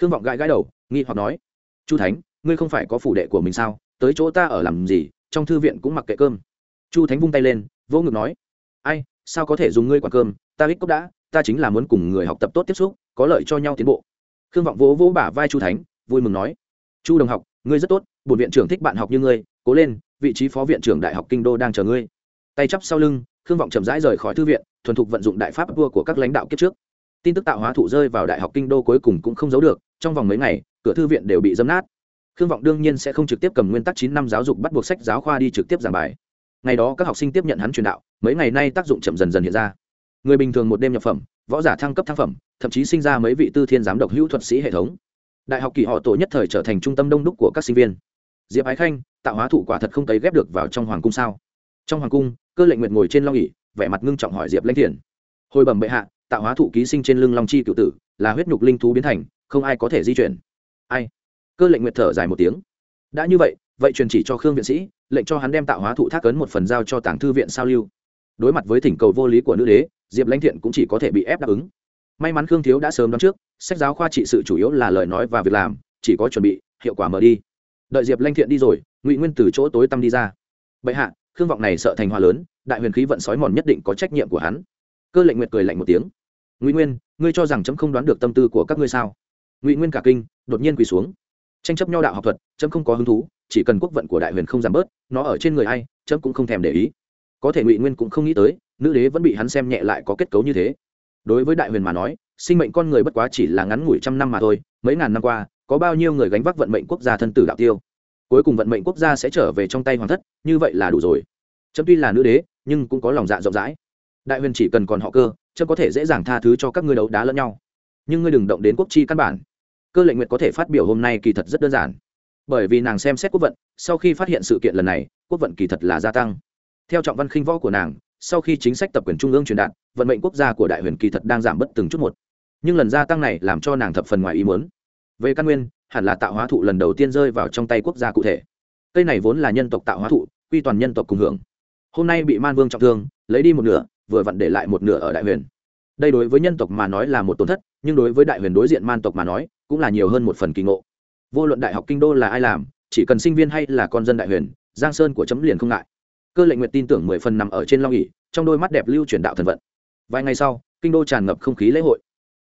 Khương vọng gãi gãi đầu, nghi hoặc nói, chu thánh, ngươi không phải có phủ đệ của mình sao? Tới chỗ ta ở làm gì, trong thư viện cũng mặc kệ cơm. Chu thánh vung tay lên, vỗ ngực nói, ai, sao có thể dùng ngươi quả cơm? Ta biết cốc đã, ta chính là muốn cùng người học tập tốt tiếp xúc, có lợi cho nhau tiến bộ. Khương vọng vỗ vỗ bả vai chu thánh, vui mừng nói, chu đồng học, ngươi rất tốt, bổn viện trưởng thích bạn học như ngươi, cố lên, vị trí phó viện trưởng đại học kinh đô đang chờ ngươi. Tay chắp sau lưng, khương vọng chậm rãi rời khỏi thư viện, thuần thục vận dụng đại pháp vua của các lãnh đạo kiếp trước. Tin tức tạo hóa thụ rơi vào đại học kinh đô cuối cùng cũng không giấu được, trong vòng mấy ngày, cửa thư viện đều bị dâm nát khương vọng đương nhiên sẽ không trực tiếp cầm nguyên tắc chín năm giáo dục bắt buộc sách giáo khoa đi trực tiếp giảng bài. Ngày đó các học sinh tiếp nhận hắn truyền đạo, mấy ngày nay tác dụng chậm dần dần hiện ra. Người bình thường một đêm nhập phẩm, võ giả thăng cấp thăng phẩm, thậm chí sinh ra mấy vị tư thiên giám độc hữu thuật sĩ hệ thống. Đại học kỳ họ tổ nhất thời trở thành trung tâm đông đúc của các sinh viên. Diệp ái khanh, tạo hóa thụ quả thật không cấy ghép được vào trong hoàng cung sao? Trong hoàng cung, cơ lệnh nguyệt ngồi trên long ỉ vẻ mặt ngưng trọng hỏi diệp lãnh thiền hồi bẩm bệ hạ, tạo hóa thụ ký sinh trên lưng long chi cựu tử, là huyết nhục linh thú biến thành, không ai có thể di chuyển. Ai? Cơ lệnh nguyệt thở dài một tiếng. Đã như vậy vậy truyền chỉ cho khương viện sĩ, lệnh cho hắn đem tạo hóa thụ thác ấn một phần giao cho tàng thư viện sao lưu. Đối mặt với thỉnh cầu vô lý của nữ đế, diệp lãnh thiện cũng chỉ có thể bị ép đáp ứng. May mắn khương thiếu đã sớm đón trước, sách giáo khoa trị sự chủ yếu là lời nói và việc làm, chỉ có chuẩn bị, hiệu quả mở đi. Đợi diệp lãnh thiện đi rồi, ngụy nguyên từ chỗ tối tăm đi ra. Bệ hạ, khương vọng này sợ thành hoa lớn, đại huyền khí vận sói mòn nhất định có trách nhiệm của hắn. Cơ lệnh nguyệt cười lạnh một tiếng. Ngụy nguyên, ngươi cho rằng chấm không đoán được tâm tư của các ngươi sao? Ngụy nguyên cả kinh, đột nhiên quỳ xuống tranh chấp nho đạo học thuật, chấm không có hứng thú, chỉ cần quốc vận của đại huyền không giảm bớt, nó ở trên người ai, chấm cũng không thèm để ý. Có thể ngụy nguyên cũng không nghĩ tới, nữ đế vẫn bị hắn xem nhẹ lại có kết cấu như thế. Đối với đại huyền mà nói, sinh mệnh con người bất quá chỉ là ngắn ngủi trăm năm mà thôi, mấy ngàn năm qua, có bao nhiêu người gánh vác vận mệnh quốc gia thân tử đạo tiêu? Cuối cùng vận mệnh quốc gia sẽ trở về trong tay hoàng thất, như vậy là đủ rồi. Trâm tuy là nữ đế, nhưng cũng có lòng dạ rộng rãi. Đại huyền chỉ cần còn họ cơ trâm có thể dễ dàng tha thứ cho các ngươi đấu đá lẫn nhau. Nhưng ngươi đừng động đến quốc chi căn bản cơ lệnh nguyệt có thể phát biểu hôm nay kỳ thật rất đơn giản. Bởi vì nàng xem xét quốc vận, sau khi phát hiện sự kiện lần này, quốc vận kỳ thật là gia tăng. Theo trọng văn khinh võ của nàng, sau khi chính sách tập quyền trung ương truyền đạt, vận mệnh quốc gia của đại huyền kỳ thật đang giảm bớt từng chút một. Nhưng lần gia tăng này làm cho nàng thập phần ngoài ý muốn. Về căn nguyên, hẳn là tạo hóa thụ lần đầu tiên rơi vào trong tay quốc gia cụ thể. Cây này vốn là nhân tộc tạo hóa thụ, quy toàn nhân tộc cùng hưởng. Hôm nay bị man vương trọng thương, lấy đi một nửa, vừa vặn để lại một nửa ở đại huyền. Đây đối với nhân tộc mà nói là một tổn thất, nhưng đối với đại huyền đối diện man tộc mà nói cũng là nhiều hơn một phần kỳ ngộ. Vô luận đại học kinh đô là ai làm, chỉ cần sinh viên hay là con dân đại huyền, giang sơn của chấm liền không ngại. Cơ lệnh nguyện tin tưởng mười phần nằm ở trên long ỉ trong đôi mắt đẹp lưu truyền đạo thần vận. Vài ngày sau, kinh đô tràn ngập không khí lễ hội.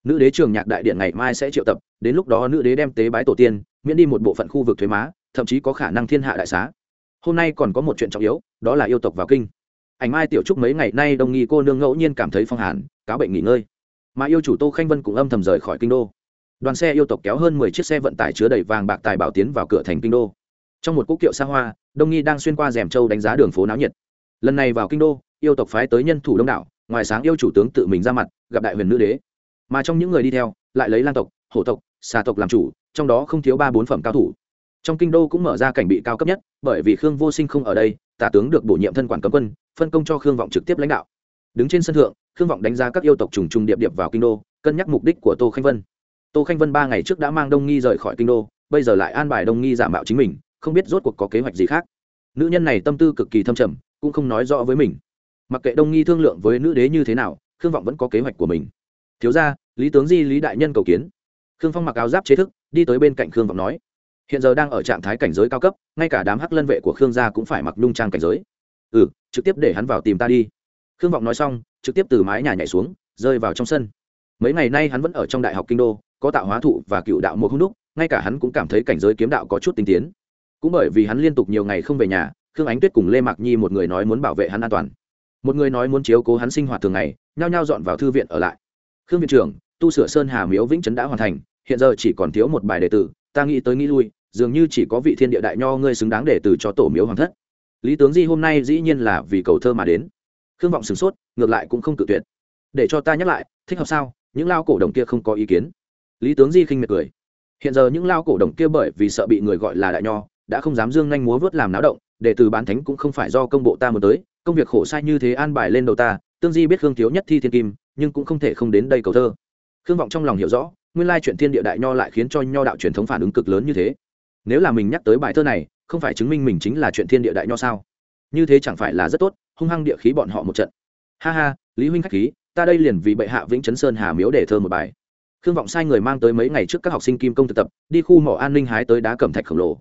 Nữ đế trường nhạc đại điện ngày mai sẽ triệu tập, đến lúc đó nữ đế đem tế bái tổ tiên, miễn đi một bộ phận khu vực thuế má, thậm chí có khả năng thiên hạ đại xá. Hôm nay còn có một chuyện trọng yếu, đó là yêu tộc vào kinh. Ảnh mai tiểu trúc mấy ngày nay đồng nghi cô nương ngẫu nhiên cảm thấy phong hàn, cáo bệnh nghỉ ngơi. Mà yêu chủ tô khanh vân cũng âm thầm rời khỏi kinh đô đoàn xe yêu tộc kéo hơn mười chiếc xe vận tải chứa đầy vàng bạc tài bảo tiến vào cửa thành kinh đô. Trong một cúc kiệu xa hoa, đông nghi đang xuyên qua rèm châu đánh giá đường phố náo nhiệt. Lần này vào kinh đô, yêu tộc phái tới nhân thủ đông đảo, ngoài sáng yêu chủ tướng tự mình ra mặt, gặp đại huyền nữ đế. Mà trong những người đi theo, lại lấy lan tộc, hổ tộc, xà tộc làm chủ, trong đó không thiếu ba bốn phẩm cao thủ. Trong kinh đô cũng mở ra cảnh bị cao cấp nhất, bởi vì khương vô sinh không ở đây, tả tướng được bổ nhiệm thân quản cấm quân, phân công cho khương vọng trực tiếp lãnh đạo. Đứng trên sân thượng, khương vọng đánh giá các yêu tộc trùng trùng điệp điệp vào kinh đô, cân nhắc mục đích của tô khanh vân tô khanh vân ba ngày trước đã mang đông nghi rời khỏi kinh đô, bây giờ lại an bài đông nghi giả mạo chính mình, không biết rốt cuộc có kế hoạch gì khác. Nữ nhân này tâm tư cực kỳ thâm trầm, cũng không nói rõ với mình. Mặc kệ đông nghi thương lượng với nữ đế như thế nào, khương vọng vẫn có kế hoạch của mình. Thiếu ra lý tướng di, lý đại nhân cầu kiến. Khương phong mặc áo giáp chế thức, đi tới bên cạnh khương vọng nói. Hiện giờ đang ở trạng thái cảnh giới cao cấp, ngay cả đám hắc lân vệ của khương gia cũng phải mặc nhung trang cảnh giới. Ừ trực tiếp để hắn vào tìm ta đi. Khương vọng nói xong, trực tiếp từ mái nhà nhảy xuống, rơi vào trong sân. Mấy ngày nay hắn vẫn ở trong đại học kinh đô có tạo hóa thụ và cựu đạo một hung đúc, ngay cả hắn cũng cảm thấy cảnh giới kiếm đạo có chút tinh tiến. Cũng bởi vì hắn liên tục nhiều ngày không về nhà, khương ánh tuyết cùng lê mạc nhi một người nói muốn bảo vệ hắn an toàn. Một người nói muốn chiếu cố hắn sinh hoạt thường ngày, nhao nhao dọn vào thư viện ở lại. Khương viện trưởng, tu sửa sơn hà miếu vĩnh trấn đã hoàn thành, hiện giờ chỉ còn thiếu một bài đệ tử, ta nghĩ tới nghĩ lui, dường như chỉ có vị thiên địa đại nho ngươi xứng đáng đệ tử cho tổ miếu hoàng thất. Lý tướng di hôm nay dĩ nhiên là vì cầu thơ mà đến. Khương vọng sửng sốt, ngược lại cũng không tự tuyệt. Để cho ta nhắc lại, thích hợp sao? Những lao cổ đồng kia không có ý kiến lý tướng di khinh miệt cười. Hiện giờ những lao cổ đồng kia bởi vì sợ bị người gọi là đại nho, đã không dám dương nhanh múa vớt làm náo động, để từ bán thánh cũng không phải do công bộ ta mới tới, công việc khổ sai như thế an bài lên đầu ta, tương di biết khương thiếu nhất thi thiên kim, nhưng cũng không thể không đến đây cầu thơ. Khương vọng trong lòng hiểu rõ, nguyên lai chuyện thiên địa đại nho lại khiến cho nho đạo truyền thống phản ứng cực lớn như thế. Nếu là mình nhắc tới bài thơ này, không phải chứng minh mình chính là chuyện thiên địa đại nho sao? Như thế chẳng phải là rất tốt, hung hăng địa khí bọn họ một trận. Ha ha, lý huynh khách khí, ta đây liền vì bệ hạ vĩnh chấn sơn hà miếu để thơ một bài khương vọng sai người mang tới mấy ngày trước các học sinh kim công thực tập, đi khu mỏ an ninh hái tới đá cẩm thạch khổng lồ.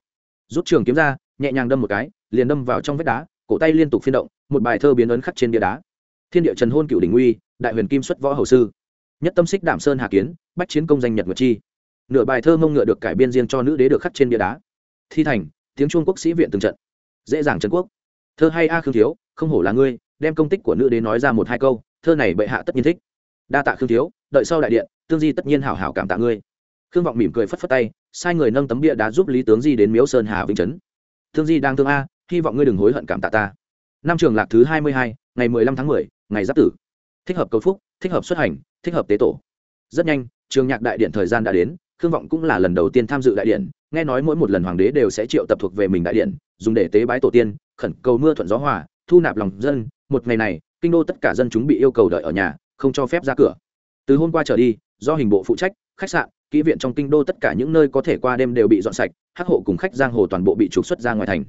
Rút trường kiếm ra, nhẹ nhàng đâm một cái, liền đâm vào trong vách đá, cổ tay liên tục phiên động, một bài thơ biến ấn khắc trên bia đá. Thiên địa trần hôn, cựu đình uy, đại huyền kim xuất võ hầu sư. Nhất tâm xích đảm sơn hà kiến, bách chiến công danh nhật nguyệt chi. Nửa bài thơ mông ngựa được cải biên riêng cho nữ đế được khắc trên bia đá. Thi thành, tiếng trung quốc sĩ viện từng trận. Dễ dàng trần quốc. Thơ hay a khương thiếu, không hổ là ngươi, đem công tích của nữ đế nói ra một hai câu, thơ này bệ hạ tất nhiên thích đa tạ khương thiếu đợi sau đại điện tương di tất nhiên hảo hảo cảm tạ ngươi khương vọng mỉm cười phất phất tay sai người nâng tấm bia đá giúp lý tướng di đến miếu sơn hà vĩnh trấn thương di đang thương a hy vọng ngươi đừng hối hận cảm tạ ta năm trường lạc thứ hai mươi hai, ngày mười lăm tháng mười, ngày giáp tử. Thích hợp cầu phúc, thích hợp xuất hành, thích hợp tế tổ. Rất nhanh, trường nhạc đại điện thời gian đã đến, khương vọng cũng là lần đầu tiên tham dự đại điện, nghe nói mỗi một lần hoàng đế đều sẽ triệu tập thuộc về mình đại điện, dùng để tế bái tổ tiên, khẩn cầu mưa thuận gió hòa, thu nạp lòng dân. Một ngày này, kinh đô tất cả dân chúng bị yêu cầu đợi ở nhà không cho phép ra cửa. Từ hôm qua trở đi, do hình bộ phụ trách, khách sạn, kỹ viện trong kinh đô tất cả những nơi có thể qua đêm đều bị dọn sạch, hắc hộ cùng khách giang hồ toàn bộ bị trục xuất ra ngoài thành.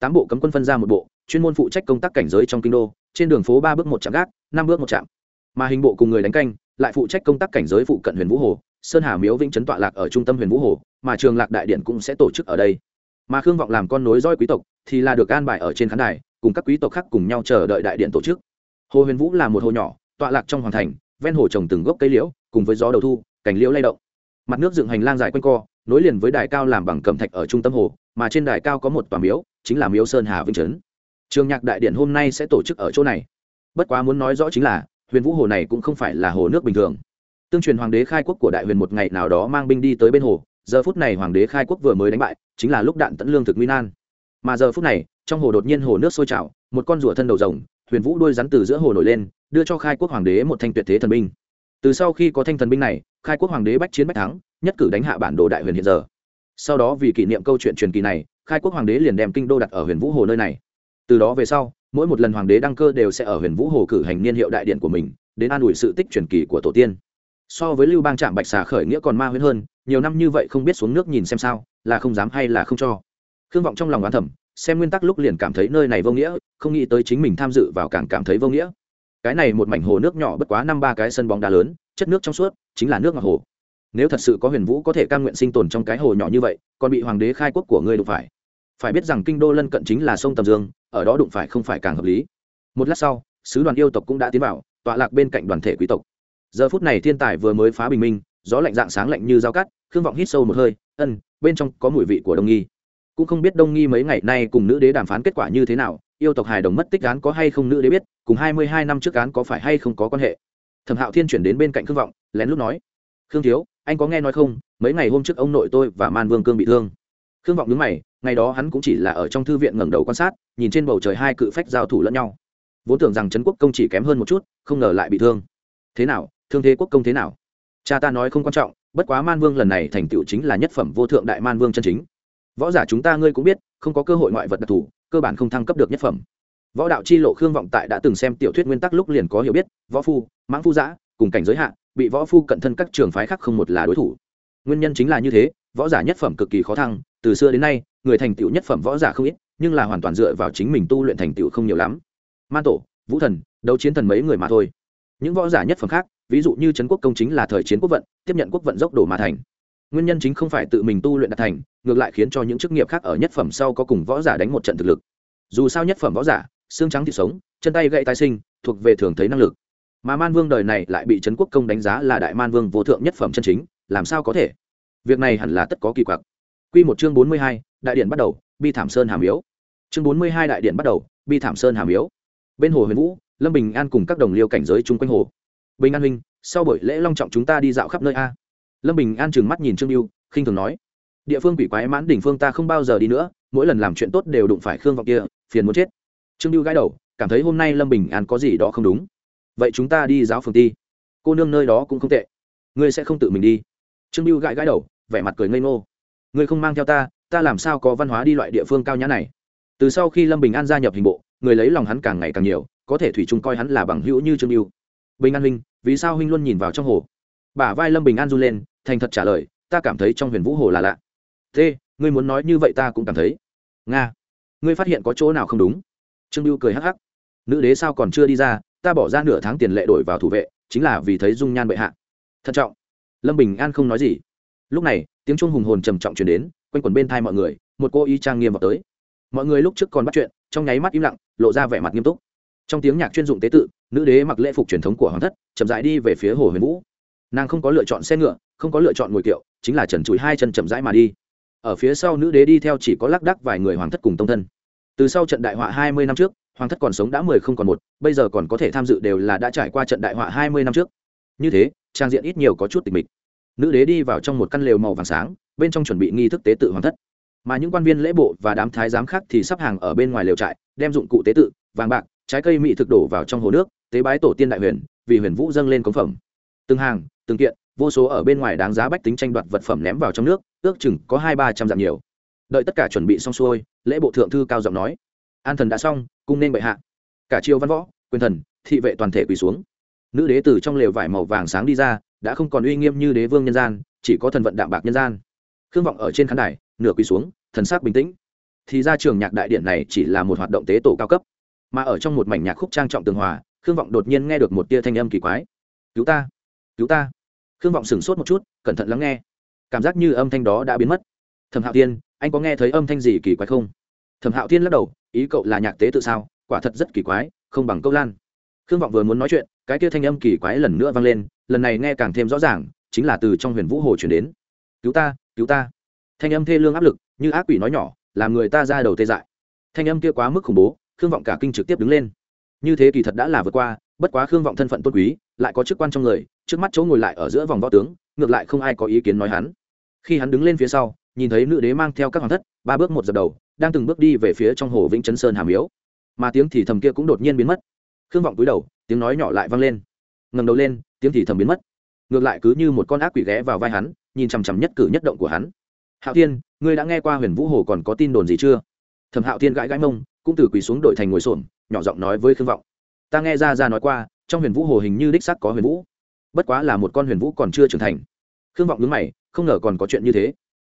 Tám bộ cấm quân phân ra một bộ, chuyên môn phụ trách công tác cảnh giới trong kinh đô, trên đường phố ba bước một trạm gác, năm bước một trạm mà hình bộ cùng người đánh canh, lại phụ trách công tác cảnh giới phụ cận huyền vũ hồ, sơn hà miếu vĩnh trấn tọa lạc ở trung tâm huyền vũ hồ, mà trường lạc đại điện cũng sẽ tổ chức ở đây. Mà khương vọng làm con nối roi quý tộc, thì là được an bài ở trên khán đài, cùng các quý tộc khác cùng nhau chờ đợi đại điện tổ chức. Hồ huyền vũ là một hồ nhỏ tọa lạc trong hoàng thành, ven hồ trồng từng gốc cây liễu, cùng với gió đầu thu, cành liễu lay động. Mặt nước dựng hành lang dài quanh co, nối liền với đài cao làm bằng cẩm thạch ở trung tâm hồ, mà trên đài cao có một tòa miếu, chính là miếu sơn hà vĩnh trấn. Trường nhạc đại điện hôm nay sẽ tổ chức ở chỗ này. Bất quá muốn nói rõ chính là, huyền vũ hồ này cũng không phải là hồ nước bình thường. Tương truyền hoàng đế khai quốc của đại huyền một ngày nào đó mang binh đi tới bên hồ, giờ phút này hoàng đế khai quốc vừa mới đánh bại, chính là lúc đạn tẫn lương thực nguy nan. Mà giờ phút này, trong hồ đột nhiên hồ nước sôi trào, một con rùa thân đầu rồng huyền vũ đuôi rắn từ giữa hồ nổi lên, đưa cho khai quốc hoàng đế một thanh tuyệt thế thần binh. Từ sau khi có thanh thần binh này, khai quốc hoàng đế bách chiến bách thắng, nhất cử đánh hạ bản đồ đại huyền hiện giờ. Sau đó vì kỷ niệm câu chuyện truyền kỳ này, khai quốc hoàng đế liền đem kinh đô đặt ở huyền vũ hồ nơi này. Từ đó về sau, mỗi một lần hoàng đế đăng cơ đều sẽ ở huyền vũ hồ cử hành niên hiệu đại điện của mình, đến an ủi sự tích truyền kỳ của tổ tiên. So với lưu bang trạm bạch xà khởi nghĩa còn ma huyễn hơn, nhiều năm như vậy không biết xuống nước nhìn xem sao, là không dám hay là không cho. Khương vọng trong lòng oán thẩm xem nguyên tắc lúc liền cảm thấy nơi này vô nghĩa, không nghĩ tới chính mình tham dự vào càng cảm thấy vô nghĩa. Cái này một mảnh hồ nước nhỏ bất quá năm ba cái sân bóng đá lớn, chất nước trong suốt, chính là nước ngọt hồ. Nếu thật sự có huyền vũ có thể cam nguyện sinh tồn trong cái hồ nhỏ như vậy, còn bị hoàng đế khai quốc của ngươi đụng phải. Phải biết rằng kinh đô lân cận chính là sông tầm dương, ở đó đụng phải không phải càng hợp lý. Một lát sau, sứ đoàn yêu tộc cũng đã tiến vào, tọa lạc bên cạnh đoàn thể quý tộc. Giờ phút này thiên tài vừa mới phá bình minh, gió lạnh dạng sáng lạnh như dao cắt, khương vọng hít sâu một hơi, ân, bên trong có mùi vị của đông nghi cũng không biết đông nghi mấy ngày nay cùng nữ đế đàm phán kết quả như thế nào, yêu tộc hài đồng mất tích án có hay không nữ đế biết, cùng hai mươi hai năm trước án có phải hay không có quan hệ. Thẩm hạo thiên chuyển đến bên cạnh khương vọng, lén lút nói, khương thiếu, anh có nghe nói không, mấy ngày hôm trước ông nội tôi và man vương cương bị thương. Khương vọng nhớ mày, ngày đó hắn cũng chỉ là ở trong thư viện ngẩng đầu quan sát, nhìn trên bầu trời hai cự phách giao thủ lẫn nhau. Vốn tưởng rằng trấn quốc công chỉ kém hơn một chút, không ngờ lại bị thương. Thế nào, thương thế quốc công thế nào? Cha ta nói không quan trọng, bất quá man vương lần này thành tựu chính là nhất phẩm vô thượng đại man vương chân chính võ giả chúng ta ngươi cũng biết, không có cơ hội ngoại vật đặc thù, cơ bản không thăng cấp được nhất phẩm. Võ đạo chi lộ khương vọng tại đã từng xem tiểu thuyết nguyên tắc lúc liền có hiểu biết, võ phu, mãng phu giã, cùng cảnh giới hạn bị võ phu cận thân các trường phái khác không một là đối thủ. Nguyên nhân chính là như thế, võ giả nhất phẩm cực kỳ khó thăng, từ xưa đến nay, người thành tựu nhất phẩm võ giả không ít, nhưng là hoàn toàn dựa vào chính mình tu luyện thành tựu không nhiều lắm. Man tổ, vũ thần, đấu chiến thần mấy người mà thôi. Những võ giả nhất phẩm khác, ví dụ như trấn quốc công chính là thời chiến quốc vận, tiếp nhận quốc vận dốc đổ mà thành nguyên nhân chính không phải tự mình tu luyện đạt thành, ngược lại khiến cho những chức nghiệp khác ở nhất phẩm sau có cùng võ giả đánh một trận thực lực. Dù sao nhất phẩm võ giả, xương trắng thịt sống, chân tay gãy tái sinh, thuộc về thường thấy năng lực. Mà man vương đời này lại bị trấn quốc công đánh giá là đại man vương vô thượng nhất phẩm chân chính, làm sao có thể? Việc này hẳn là tất có kỳ quặc. Q một chương bốn mươi hai, đại điện bắt đầu, bi thảm sơn hàm yếu. Chương bốn mươi hai, đại điện bắt đầu, bi thảm sơn hàm yếu. Bên hồ huyền vũ, lâm bình an cùng các đồng liêu cảnh giới chung quanh hồ. Bình an huynh, sau buổi lễ long trọng chúng ta đi dạo khắp nơi a lâm bình an trừng mắt nhìn trương lưu khinh thường nói, địa phương quỷ quái mãn đỉnh phương ta không bao giờ đi nữa, mỗi lần làm chuyện tốt đều đụng phải khương vọng kia, phiền muốn chết. Trương lưu gãi đầu, cảm thấy hôm nay lâm bình an có gì đó không đúng. Vậy chúng ta đi giáo phường ti. Cô nương nơi đó cũng không tệ. Ngươi sẽ không tự mình đi. Trương lưu gãi gãi đầu, vẻ mặt cười ngây ngô. Ngươi không mang theo ta ta làm sao có văn hóa đi loại địa phương cao nhã này? Từ sau khi lâm bình an gia nhập hình bộ, người lấy lòng hắn càng ngày càng nhiều, có thể thủy chung coi hắn là bằng hữu như trương lưu bình an huynh, vì sao huynh luôn nhìn vào trong hồ? Bả vai lâm bình an run lên thành thật trả lời, ta cảm thấy trong huyền vũ hồ là lạ. Thế, ngươi muốn nói như vậy ta cũng cảm thấy. Nga, ngươi phát hiện có chỗ nào không đúng? Trương lưu cười hắc hắc. Nữ đế sao còn chưa đi ra, ta bỏ ra nửa tháng tiền lệ đổi vào thủ vệ, chính là vì thấy dung nhan bệ hạ. Thận trọng. Lâm bình an không nói gì. Lúc này, tiếng chuông hùng hồn trầm trọng chuyển đến, quanh quẩn bên thai mọi người, một cô y trang nghiêm vào tới. Mọi người lúc trước còn bắt chuyện, trong nháy mắt im lặng, lộ ra vẻ mặt nghiêm túc. Trong tiếng nhạc chuyên dụng tế tự, nữ đế mặc lễ phục truyền thống của hoàng thất, chậm rãi đi về phía hồ huyền vũ. Nàng không có lựa chọn xe ngựa không có lựa chọn ngồi kiệu, chính là trần trụi hai chân chậm rãi mà đi. Ở phía sau nữ đế đi theo chỉ có lác đác vài người hoàng thất cùng tông thân. Từ sau trận đại họa hai mươi năm trước, hoàng thất còn sống đã mười không còn một, bây giờ còn có thể tham dự đều là đã trải qua trận đại họa hai mươi năm trước. Như thế, trang diện ít nhiều có chút tịch mịch. Nữ đế đi vào trong một căn lều màu vàng sáng, bên trong chuẩn bị nghi thức tế tự hoàng thất. Mà những quan viên lễ bộ và đám thái giám khác thì sắp hàng ở bên ngoài lều trại, đem dụng cụ tế tự, vàng bạc, trái cây mỹ thực đổ vào trong hồ nước, tế bái tổ tiên đại huyền, vì huyền vũ dâng lên cống phẩm. Từng hàng, từng kiện vô số ở bên ngoài đáng giá bách tính tranh đoạt vật phẩm ném vào trong nước, ước chừng có hai ba trăm dặm nhiều. Đợi tất cả chuẩn bị xong xuôi, lễ bộ thượng thư cao giọng nói, an thần đã xong, cung nên bệ hạ. Cả triều văn võ, quyền thần, thị vệ toàn thể quỳ xuống. Nữ đế từ trong lều vải màu vàng sáng đi ra, đã không còn uy nghiêm như đế vương nhân gian, chỉ có thần vận đạm bạc nhân gian. Khương vọng ở trên khán đài, nửa quỳ xuống, thần sắc bình tĩnh. Thì ra trường nhạc đại điện này chỉ là một hoạt động tế tổ cao cấp. Mà ở trong một mảnh nhạc khúc trang trọng tường hòa, khương vọng đột nhiên nghe được một tia thanh âm kỳ quái. Cứu ta cứu ta khương vọng sửng sốt một chút, cẩn thận lắng nghe. Cảm giác như âm thanh đó đã biến mất. Thẩm hạo tiên anh có nghe thấy âm thanh gì kỳ quái không? Thẩm hạo tiên lắc đầu, ý cậu là nhạc tế tự sao? Quả thật rất kỳ quái, không bằng câu lan. Khương vọng vừa muốn nói chuyện, cái kia thanh âm kỳ quái lần nữa vang lên, lần này nghe càng thêm rõ ràng, chính là từ trong huyền vũ hồ chuyển đến. Cứu ta cứu ta. Thanh âm thê lương áp lực, như ác quỷ nói nhỏ, làm người ta ra đầu tê dại. Thanh âm kia quá mức khủng bố, khương vọng cả kinh trực tiếp đứng lên. Như thế kỳ thật đã là vượt qua, bất quá khương vọng thân phận tôn quý, lại có chức quan trong người trước mắt chỗ ngồi lại ở giữa vòng võ tướng, ngược lại không ai có ý kiến nói hắn. Khi hắn đứng lên phía sau, nhìn thấy nữ đế mang theo các hoàng thất, ba bước một dập đầu, đang từng bước đi về phía trong hồ vĩnh chấn sơn hàm yếu mà tiếng thì thầm kia cũng đột nhiên biến mất. Khương vọng cúi đầu, tiếng nói nhỏ lại vang lên. Ngầm đầu lên, tiếng thì thầm biến mất. Ngược lại cứ như một con ác quỷ ghé vào vai hắn, nhìn chằm chằm nhất cử nhất động của hắn. Hạo thiên, ngươi đã nghe qua huyền vũ hồ còn có tin đồn gì chưa? Thẩm hạo thiên gãi gãi mông, cũng từ quỳ xuống đội thành ngồi xổm, nhỏ giọng nói với khương vọng. Ta nghe ra ra nói qua, trong huyền vũ hồ hình như đích sắc có huyền vũ bất quá là một con huyền vũ còn chưa trưởng thành. Khương vọng đứng mày không ngờ còn có chuyện như thế.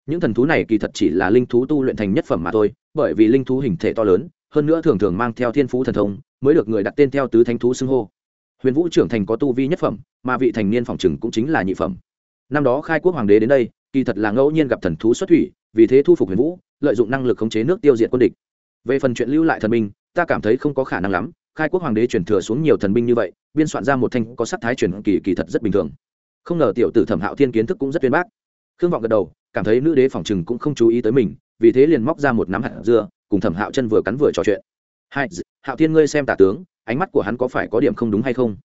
Những thần thú này kỳ thật chỉ là linh thú tu luyện thành nhất phẩm mà thôi bởi vì linh thú hình thể to lớn hơn nữa thường thường mang theo thiên phú thần thông mới được người đặt tên theo tứ thánh thú xưng hô. Huyền vũ trưởng thành có tu vi nhất phẩm mà vị thành niên phòng trừng cũng chính là nhị phẩm. Năm đó khai quốc hoàng đế đến đây kỳ thật là ngẫu nhiên gặp thần thú xuất thủy vì thế thu phục huyền vũ lợi dụng năng lực khống chế nước tiêu diệt quân địch. Về phần chuyện lưu lại thần minh, ta cảm thấy không có khả năng lắm khai quốc hoàng đế chuyển thừa xuống nhiều thần binh như vậy, biên soạn ra một thanh có sắc thái chuyển kỳ kỳ thật rất bình thường. Không ngờ tiểu tử thẩm hạo thiên kiến thức cũng rất tuyên bác. Khương vọng gật đầu, cảm thấy nữ đế phòng chừng cũng không chú ý tới mình, vì thế liền móc ra một nắm hạt dưa, cùng thẩm hạo chân vừa cắn vừa trò chuyện. Hai hạo thiên ngươi xem tả tướng, ánh mắt của hắn có phải có điểm không đúng hay không?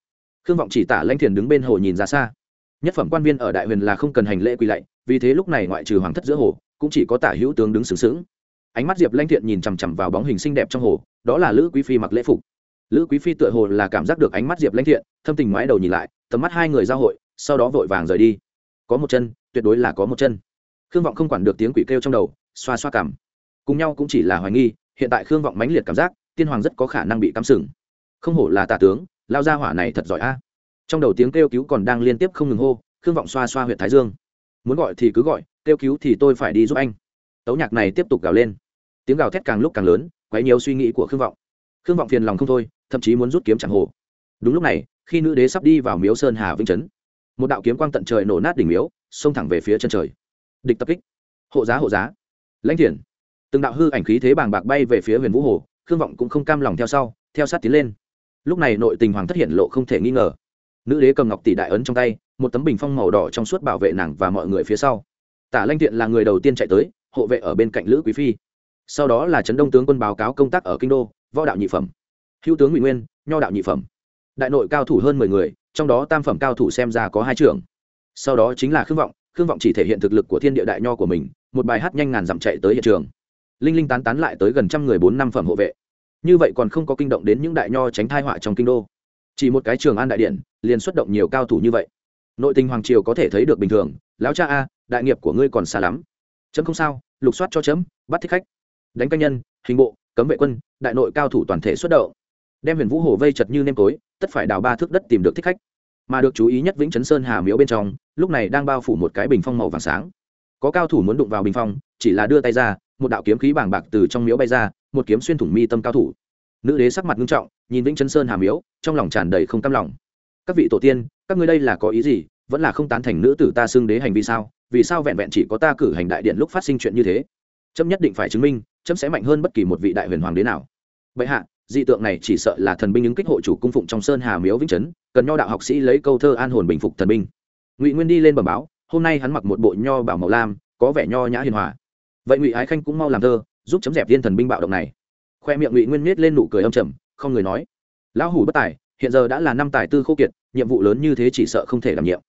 Khương vọng chỉ tả lanh thiền đứng bên hồ nhìn ra xa. Nhất phẩm quan viên ở đại huyền là không cần hành lễ quỳ lạy, vì thế lúc này ngoại trừ hoàng thất giữa hồ, cũng chỉ có tả hữu tướng đứng xứng sướng ánh mắt diệp lanh thiện nhìn chằm chằm vào bóng hình xinh đẹp trong hồ, đó là lữ quý phi mặc lễ phục lữ quý phi tựa hồ là cảm giác được ánh mắt diệp lãnh thiện, thâm tình ngoái đầu nhìn lại, tầm mắt hai người giao hội, sau đó vội vàng rời đi. Có một chân, tuyệt đối là có một chân. Khương vọng không quản được tiếng quỷ kêu trong đầu, xoa xoa cảm. Cùng nhau cũng chỉ là hoài nghi, hiện tại khương vọng mãnh liệt cảm giác, tiên hoàng rất có khả năng bị cắm sừng. Không hổ là tà tướng, lao ra hỏa này thật giỏi a. Trong đầu tiếng kêu cứu còn đang liên tiếp không ngừng hô, khương vọng xoa xoa huyện thái dương. Muốn gọi thì cứ gọi, kêu cứu thì tôi phải đi giúp anh. Tấu nhạc này tiếp tục gào lên. Tiếng gào thét càng lúc càng lớn, quấy nhiều suy nghĩ của khương vọng. Khương vọng phiền lòng không thôi thậm chí muốn rút kiếm chẳng hồ. Đúng lúc này, khi nữ đế sắp đi vào miếu sơn hà vĩnh trấn một đạo kiếm quang tận trời nổ nát đỉnh miếu, xông thẳng về phía chân trời. Địch tập kích. Hộ giá hộ giá. Lãnh thiền từng đạo hư ảnh khí thế bàng bạc bay về phía huyền vũ hồ, khương vọng cũng không cam lòng theo sau, theo sát tiến lên. Lúc này nội tình hoàng thất hiện lộ không thể nghi ngờ. Nữ đế cầm ngọc tỷ đại ấn trong tay, một tấm bình phong màu đỏ trong suốt bảo vệ nàng và mọi người phía sau. Tả lanh thiện là người đầu tiên chạy tới, hộ vệ ở bên cạnh lữ quý phi. Sau đó là trấn đông tướng quân báo cáo công tác ở kinh đô, võ đạo nhị phẩm hữu tướng ngụy nguyên, nho đạo nhị phẩm. Đại nội cao thủ hơn mười người, trong đó tam phẩm cao thủ xem ra có hai trưởng sau đó chính là khương vọng khương vọng chỉ thể hiện thực lực của thiên địa đại nho của mình, một bài hát nhanh ngàn dặm chạy tới hiện trường. Linh linh tán tán lại tới gần trăm người bốn năm phẩm hộ vệ. Như vậy còn không có kinh động đến những đại nho tránh thai họa trong kinh đô. Chỉ một cái trường an đại điện, liền xuất động nhiều cao thủ như vậy. Nội tình hoàng triều có thể thấy được bình thường, lão cha a, đại nghiệp của ngươi còn xa lắm. Chấm không sao, lục soát cho chấm, bắt thích khách. Đánh canh nhân, hình bộ, cấm vệ quân, đại nội cao thủ toàn thể xuất động đem huyền vũ hồ vây chật như nêm tối tất phải đào ba thước đất tìm được thích khách. Mà được chú ý nhất vĩnh chấn sơn hà miếu bên trong, lúc này đang bao phủ một cái bình phong màu vàng sáng. Có cao thủ muốn đụng vào bình phong, chỉ là đưa tay ra, một đạo kiếm khí bàng bạc từ trong miếu bay ra, một kiếm xuyên thủng mi tâm cao thủ. Nữ đế sắc mặt nghiêm trọng, nhìn vĩnh chấn sơn hà miếu, trong lòng tràn đầy không cam lòng. Các vị tổ tiên, các ngươi đây là có ý gì? Vẫn là không tán thành nữ tử ta xưng đế hành vi sao? Vì sao vẹn vẹn chỉ có ta cử hành đại điện lúc phát sinh chuyện như thế? Chấm nhất định phải chứng minh, chấm sẽ mạnh hơn bất kỳ một vị đại huyền hoàng đế nào. Vậy hạ dị tượng này chỉ sợ là thần binh ứng kích hộ chủ cung phụng trong sơn hà miếu vĩnh trấn cần nho đạo học sĩ lấy câu thơ an hồn bình phục thần binh. Ngụy nguyên đi lên bẩm báo, hôm nay hắn mặc một bộ nho bảo màu lam, có vẻ nho nhã hiền hòa. Vậy ngụy ái khanh cũng mau làm thơ, giúp chấm dẹp viên thần binh bạo động này. Khoe miệng ngụy nguyên miết lên nụ cười âm trầm, không người nói. Lão hủ bất tài, hiện giờ đã là năm tài tư khô kiệt, nhiệm vụ lớn như thế chỉ sợ không thể đảm nhiệm.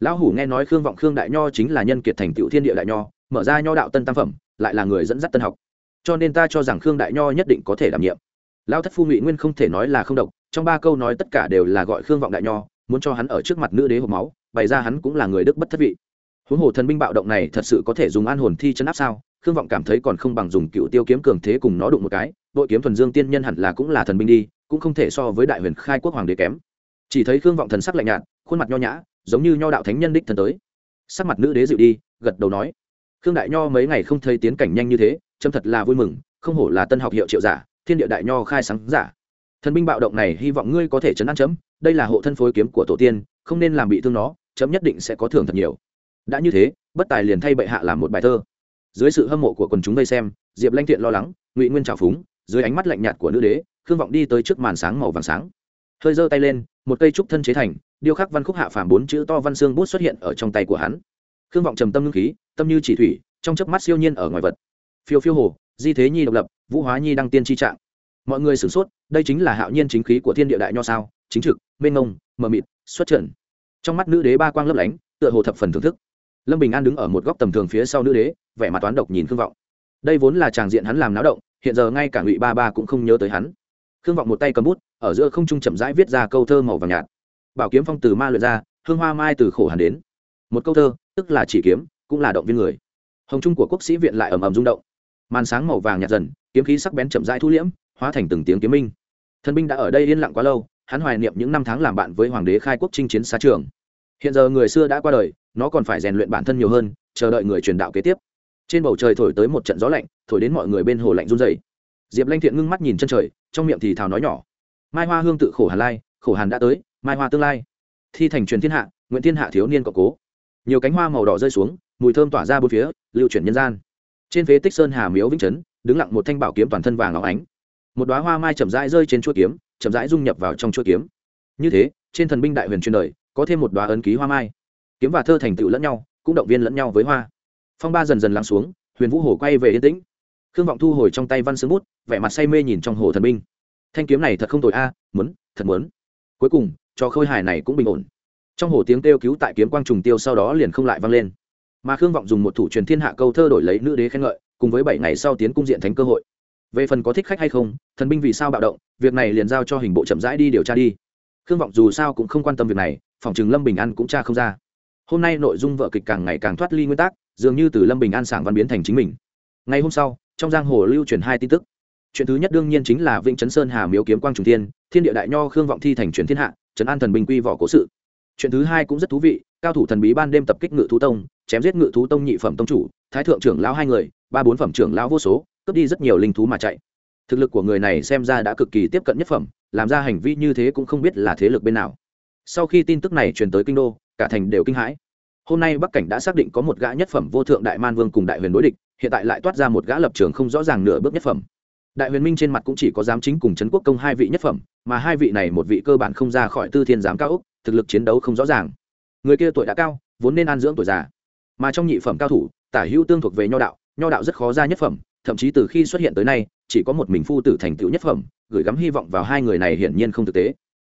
Lão hủ nghe nói khương vọng khương đại nho chính là nhân kiệt thành tựu thiên địa đại nho, mở ra nho đạo tân tam phẩm, lại là người dẫn dắt tân học. Cho nên ta cho rằng khương đại nho nhất định có thể đảm nhiệm lão thất phu ngụy nguyên không thể nói là không độc, trong ba câu nói tất cả đều là gọi khương vọng đại nho, muốn cho hắn ở trước mặt nữ đế hộp máu, bày ra hắn cũng là người đức bất thất vị. Huống hồ thần binh bạo động này thật sự có thể dùng an hồn thi chấn áp sao? Khương vọng cảm thấy còn không bằng dùng cựu tiêu kiếm cường thế cùng nó đụng một cái, đội kiếm thuần dương tiên nhân hẳn là cũng là thần binh đi, cũng không thể so với đại huyền khai quốc hoàng đế kém. Chỉ thấy khương vọng thần sắc lạnh nhạt, khuôn mặt nho nhã, giống như nho đạo thánh nhân đích thần tới. Sắc mặt nữ đế dịu đi, gật đầu nói, khương đại nho mấy ngày không thấy tiến cảnh nhanh như thế châm thật là vui mừng, không hổ là tân học hiệu triệu giả thiên địa đại nho khai sáng giả. Thần binh bạo động này, hy vọng ngươi có thể chấn an chấm. Đây là hộ thân phối kiếm của tổ tiên, không nên làm bị thương nó, chấm nhất định sẽ có thưởng thật nhiều. Đã như thế, bất tài liền thay bệ hạ làm một bài thơ. Dưới sự hâm mộ của quần chúng vây xem, diệp lanh thiện lo lắng, ngụy nguyên trào phúng, dưới ánh mắt lạnh nhạt của nữ đế, khương vọng đi tới trước màn sáng màu vàng sáng. Hơi giơ tay lên, một cây trúc thân chế thành, điêu khắc văn khúc hạ phàm bốn chữ to văn xương bút xuất hiện ở trong tay của hắn. Khương vọng trầm tâm ngưng khí, tâm như chỉ thủy, trong chớp mắt siêu nhiên ở ngoài vật. Phiêu phiêu hồ di thế nhi độc lập, vũ hóa nhi đăng tiên tri trạng. Mọi người sửng sốt, đây chính là hạo nhiên chính khí của thiên địa đại nho sao? Chính trực, mênh ngông mờ mịt, xuất trận. Trong mắt nữ đế ba quang lấp lánh, tựa hồ thập phần thưởng thức. Lâm bình an đứng ở một góc tầm thường phía sau nữ đế, vẻ mặt toán độc nhìn khương vọng. Đây vốn là tràng diện hắn làm náo động, hiện giờ ngay cả ngụy ba ba cũng không nhớ tới hắn. Khương vọng một tay cầm bút, ở giữa không trung chậm rãi viết ra câu thơ màu vàng nhạt. Bảo kiếm phong từ ma lượt ra, hương hoa mai từ khổ hàn đến. Một câu thơ, tức là chỉ kiếm, cũng là động viên người. Hồng trung của quốc sĩ viện lại ầm ầm rung động màn sáng màu vàng nhạt dần, kiếm khí sắc bén chậm rãi thu liễm, hóa thành từng tiếng kiếm minh. Thần binh đã ở đây yên lặng quá lâu, hắn hoài niệm những năm tháng làm bạn với hoàng đế khai quốc chinh chiến xa trường. Hiện giờ người xưa đã qua đời, nó còn phải rèn luyện bản thân nhiều hơn, chờ đợi người truyền đạo kế tiếp. Trên bầu trời thổi tới một trận gió lạnh, thổi đến mọi người bên hồ lạnh run dày diệp lanh thiện ngưng mắt nhìn chân trời, trong miệng thì thào nói nhỏ. Mai hoa hương tự khổ hàn lai, khổ hàn đã tới, mai hoa tương lai. Thi thành truyền thiên hạ nguyễn thiên hạ thiếu niên cộng cố. Nhiều cánh hoa màu đỏ rơi xuống, mùi thơm tỏa ra bốn phía, lưu chuyển nhân gian trên phế tích sơn hà miếu vĩnh trấn đứng lặng một thanh bảo kiếm toàn thân vàng óng ánh. Một đoá hoa mai chậm rãi rơi trên chuỗi kiếm, chậm rãi dung nhập vào trong chuỗi kiếm. Như thế, trên thần binh đại huyền truyền đời, có thêm một đoá ấn ký hoa mai. Kiếm và thơ thành tựu lẫn nhau, cũng động viên lẫn nhau với hoa. Phong ba dần dần lắng xuống, huyền vũ hồ quay về yên tĩnh. Khương vọng thu hồi trong tay văn sướng bút, vẻ mặt say mê nhìn trong hồ thần binh. Thanh kiếm này thật không tồi a, muốn, thật muốn. Cuối cùng cho khôi hài này cũng bình ổn. Trong hồ tiếng kêu cứu tại kiếm quang trùng tiêu sau đó liền không lại vang lên mà khương vọng dùng một thủ truyền thiên hạ câu thơ đổi lấy nữ đế khen ngợi, cùng với bảy ngày sau tiến cung diện thánh cơ hội. Về phần có thích khách hay không, thần binh vì sao bạo động, việc này liền giao cho hình bộ chậm rãi đi điều tra đi. Khương vọng dù sao cũng không quan tâm việc này, phòng chừng lâm bình an cũng tra không ra. Hôm nay nội dung vợ kịch càng ngày càng thoát ly nguyên tắc, dường như từ lâm bình an sảng văn biến thành chính mình. Ngày hôm sau, trong giang hồ lưu truyền hai tin tức. Chuyện thứ nhất đương nhiên chính là vĩnh chấn sơn hà miếu kiếm quang trùng thiên thiên địa đại nho khương vọng thi thành truyền thiên hạ, trấn an thần bình quy võ cố sự. Chuyện thứ hai cũng rất thú vị, cao thủ thần bí ban đêm tập kích ngự thú tông chém giết ngự thú tông nhị phẩm tông chủ, thái thượng trưởng lão hai người, ba bốn phẩm trưởng lão vô số, cướp đi rất nhiều linh thú mà chạy. Thực lực của người này xem ra đã cực kỳ tiếp cận nhất phẩm, làm ra hành vi như thế cũng không biết là thế lực bên nào. Sau khi tin tức này truyền tới kinh đô, cả thành đều kinh hãi. Hôm nay bắc cảnh đã xác định có một gã nhất phẩm vô thượng đại man vương cùng đại huyền đối địch, hiện tại lại toát ra một gã lập trường không rõ ràng nửa bước nhất phẩm. Đại huyền minh trên mặt cũng chỉ có giám chính cùng trấn quốc công hai vị nhất phẩm, mà hai vị này một vị cơ bản không ra khỏi tư thiên giám cao úc thực lực chiến đấu không rõ ràng. Người kia tuổi đã cao, vốn nên an dưỡng tuổi già mà trong nhị phẩm cao thủ, tả hữu tương thuộc về nho đạo nho đạo rất khó ra nhất phẩm, thậm chí từ khi xuất hiện tới nay, chỉ có một mình phu tử thành tựu nhất phẩm, gửi gắm hy vọng vào hai người này hiển nhiên không thực tế.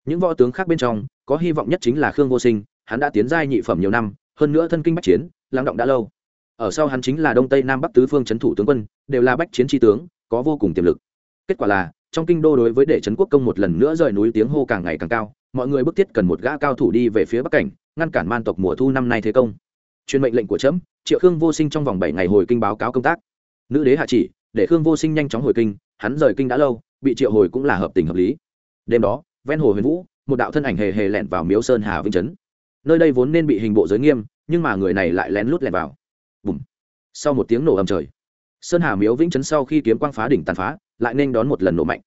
Những võ tướng khác bên trong, có hy vọng nhất chính là khương vô sinh, hắn đã tiến giai nhị phẩm nhiều năm, hơn nữa thân kinh bách chiến, lắng động đã lâu. Ở sau hắn chính là đông tây nam bắc tứ phương trấn thủ tướng quân, đều là bách chiến tri tướng, có vô cùng tiềm lực. Kết quả là, trong kinh đô đối với để trấn quốc công một lần nữa rời núi tiếng hô càng ngày càng cao, mọi người bức thiết cần một gã cao thủ đi về phía bắc cảnh, ngăn cản man tộc mùa thu năm nay thế công truyền mệnh lệnh của trẫm, triệu khương vô sinh trong vòng bảy ngày hồi kinh báo cáo công tác. Nữ đế hạ chỉ, để khương vô sinh nhanh chóng hồi kinh, hắn rời kinh đã lâu, bị triệu hồi cũng là hợp tình hợp lý. Đêm đó, ven hồ huyền vũ, một đạo thân ảnh hề hề lẹn vào miếu sơn hà vĩnh trấn nơi đây vốn nên bị hình bộ giới nghiêm, nhưng mà người này lại lén lút lẹn vào. Bùm! Sau một tiếng nổ ầm trời, sơn hà miếu vĩnh trấn sau khi kiếm quang phá đỉnh tàn phá, lại nên đón một lần nổ mạnh.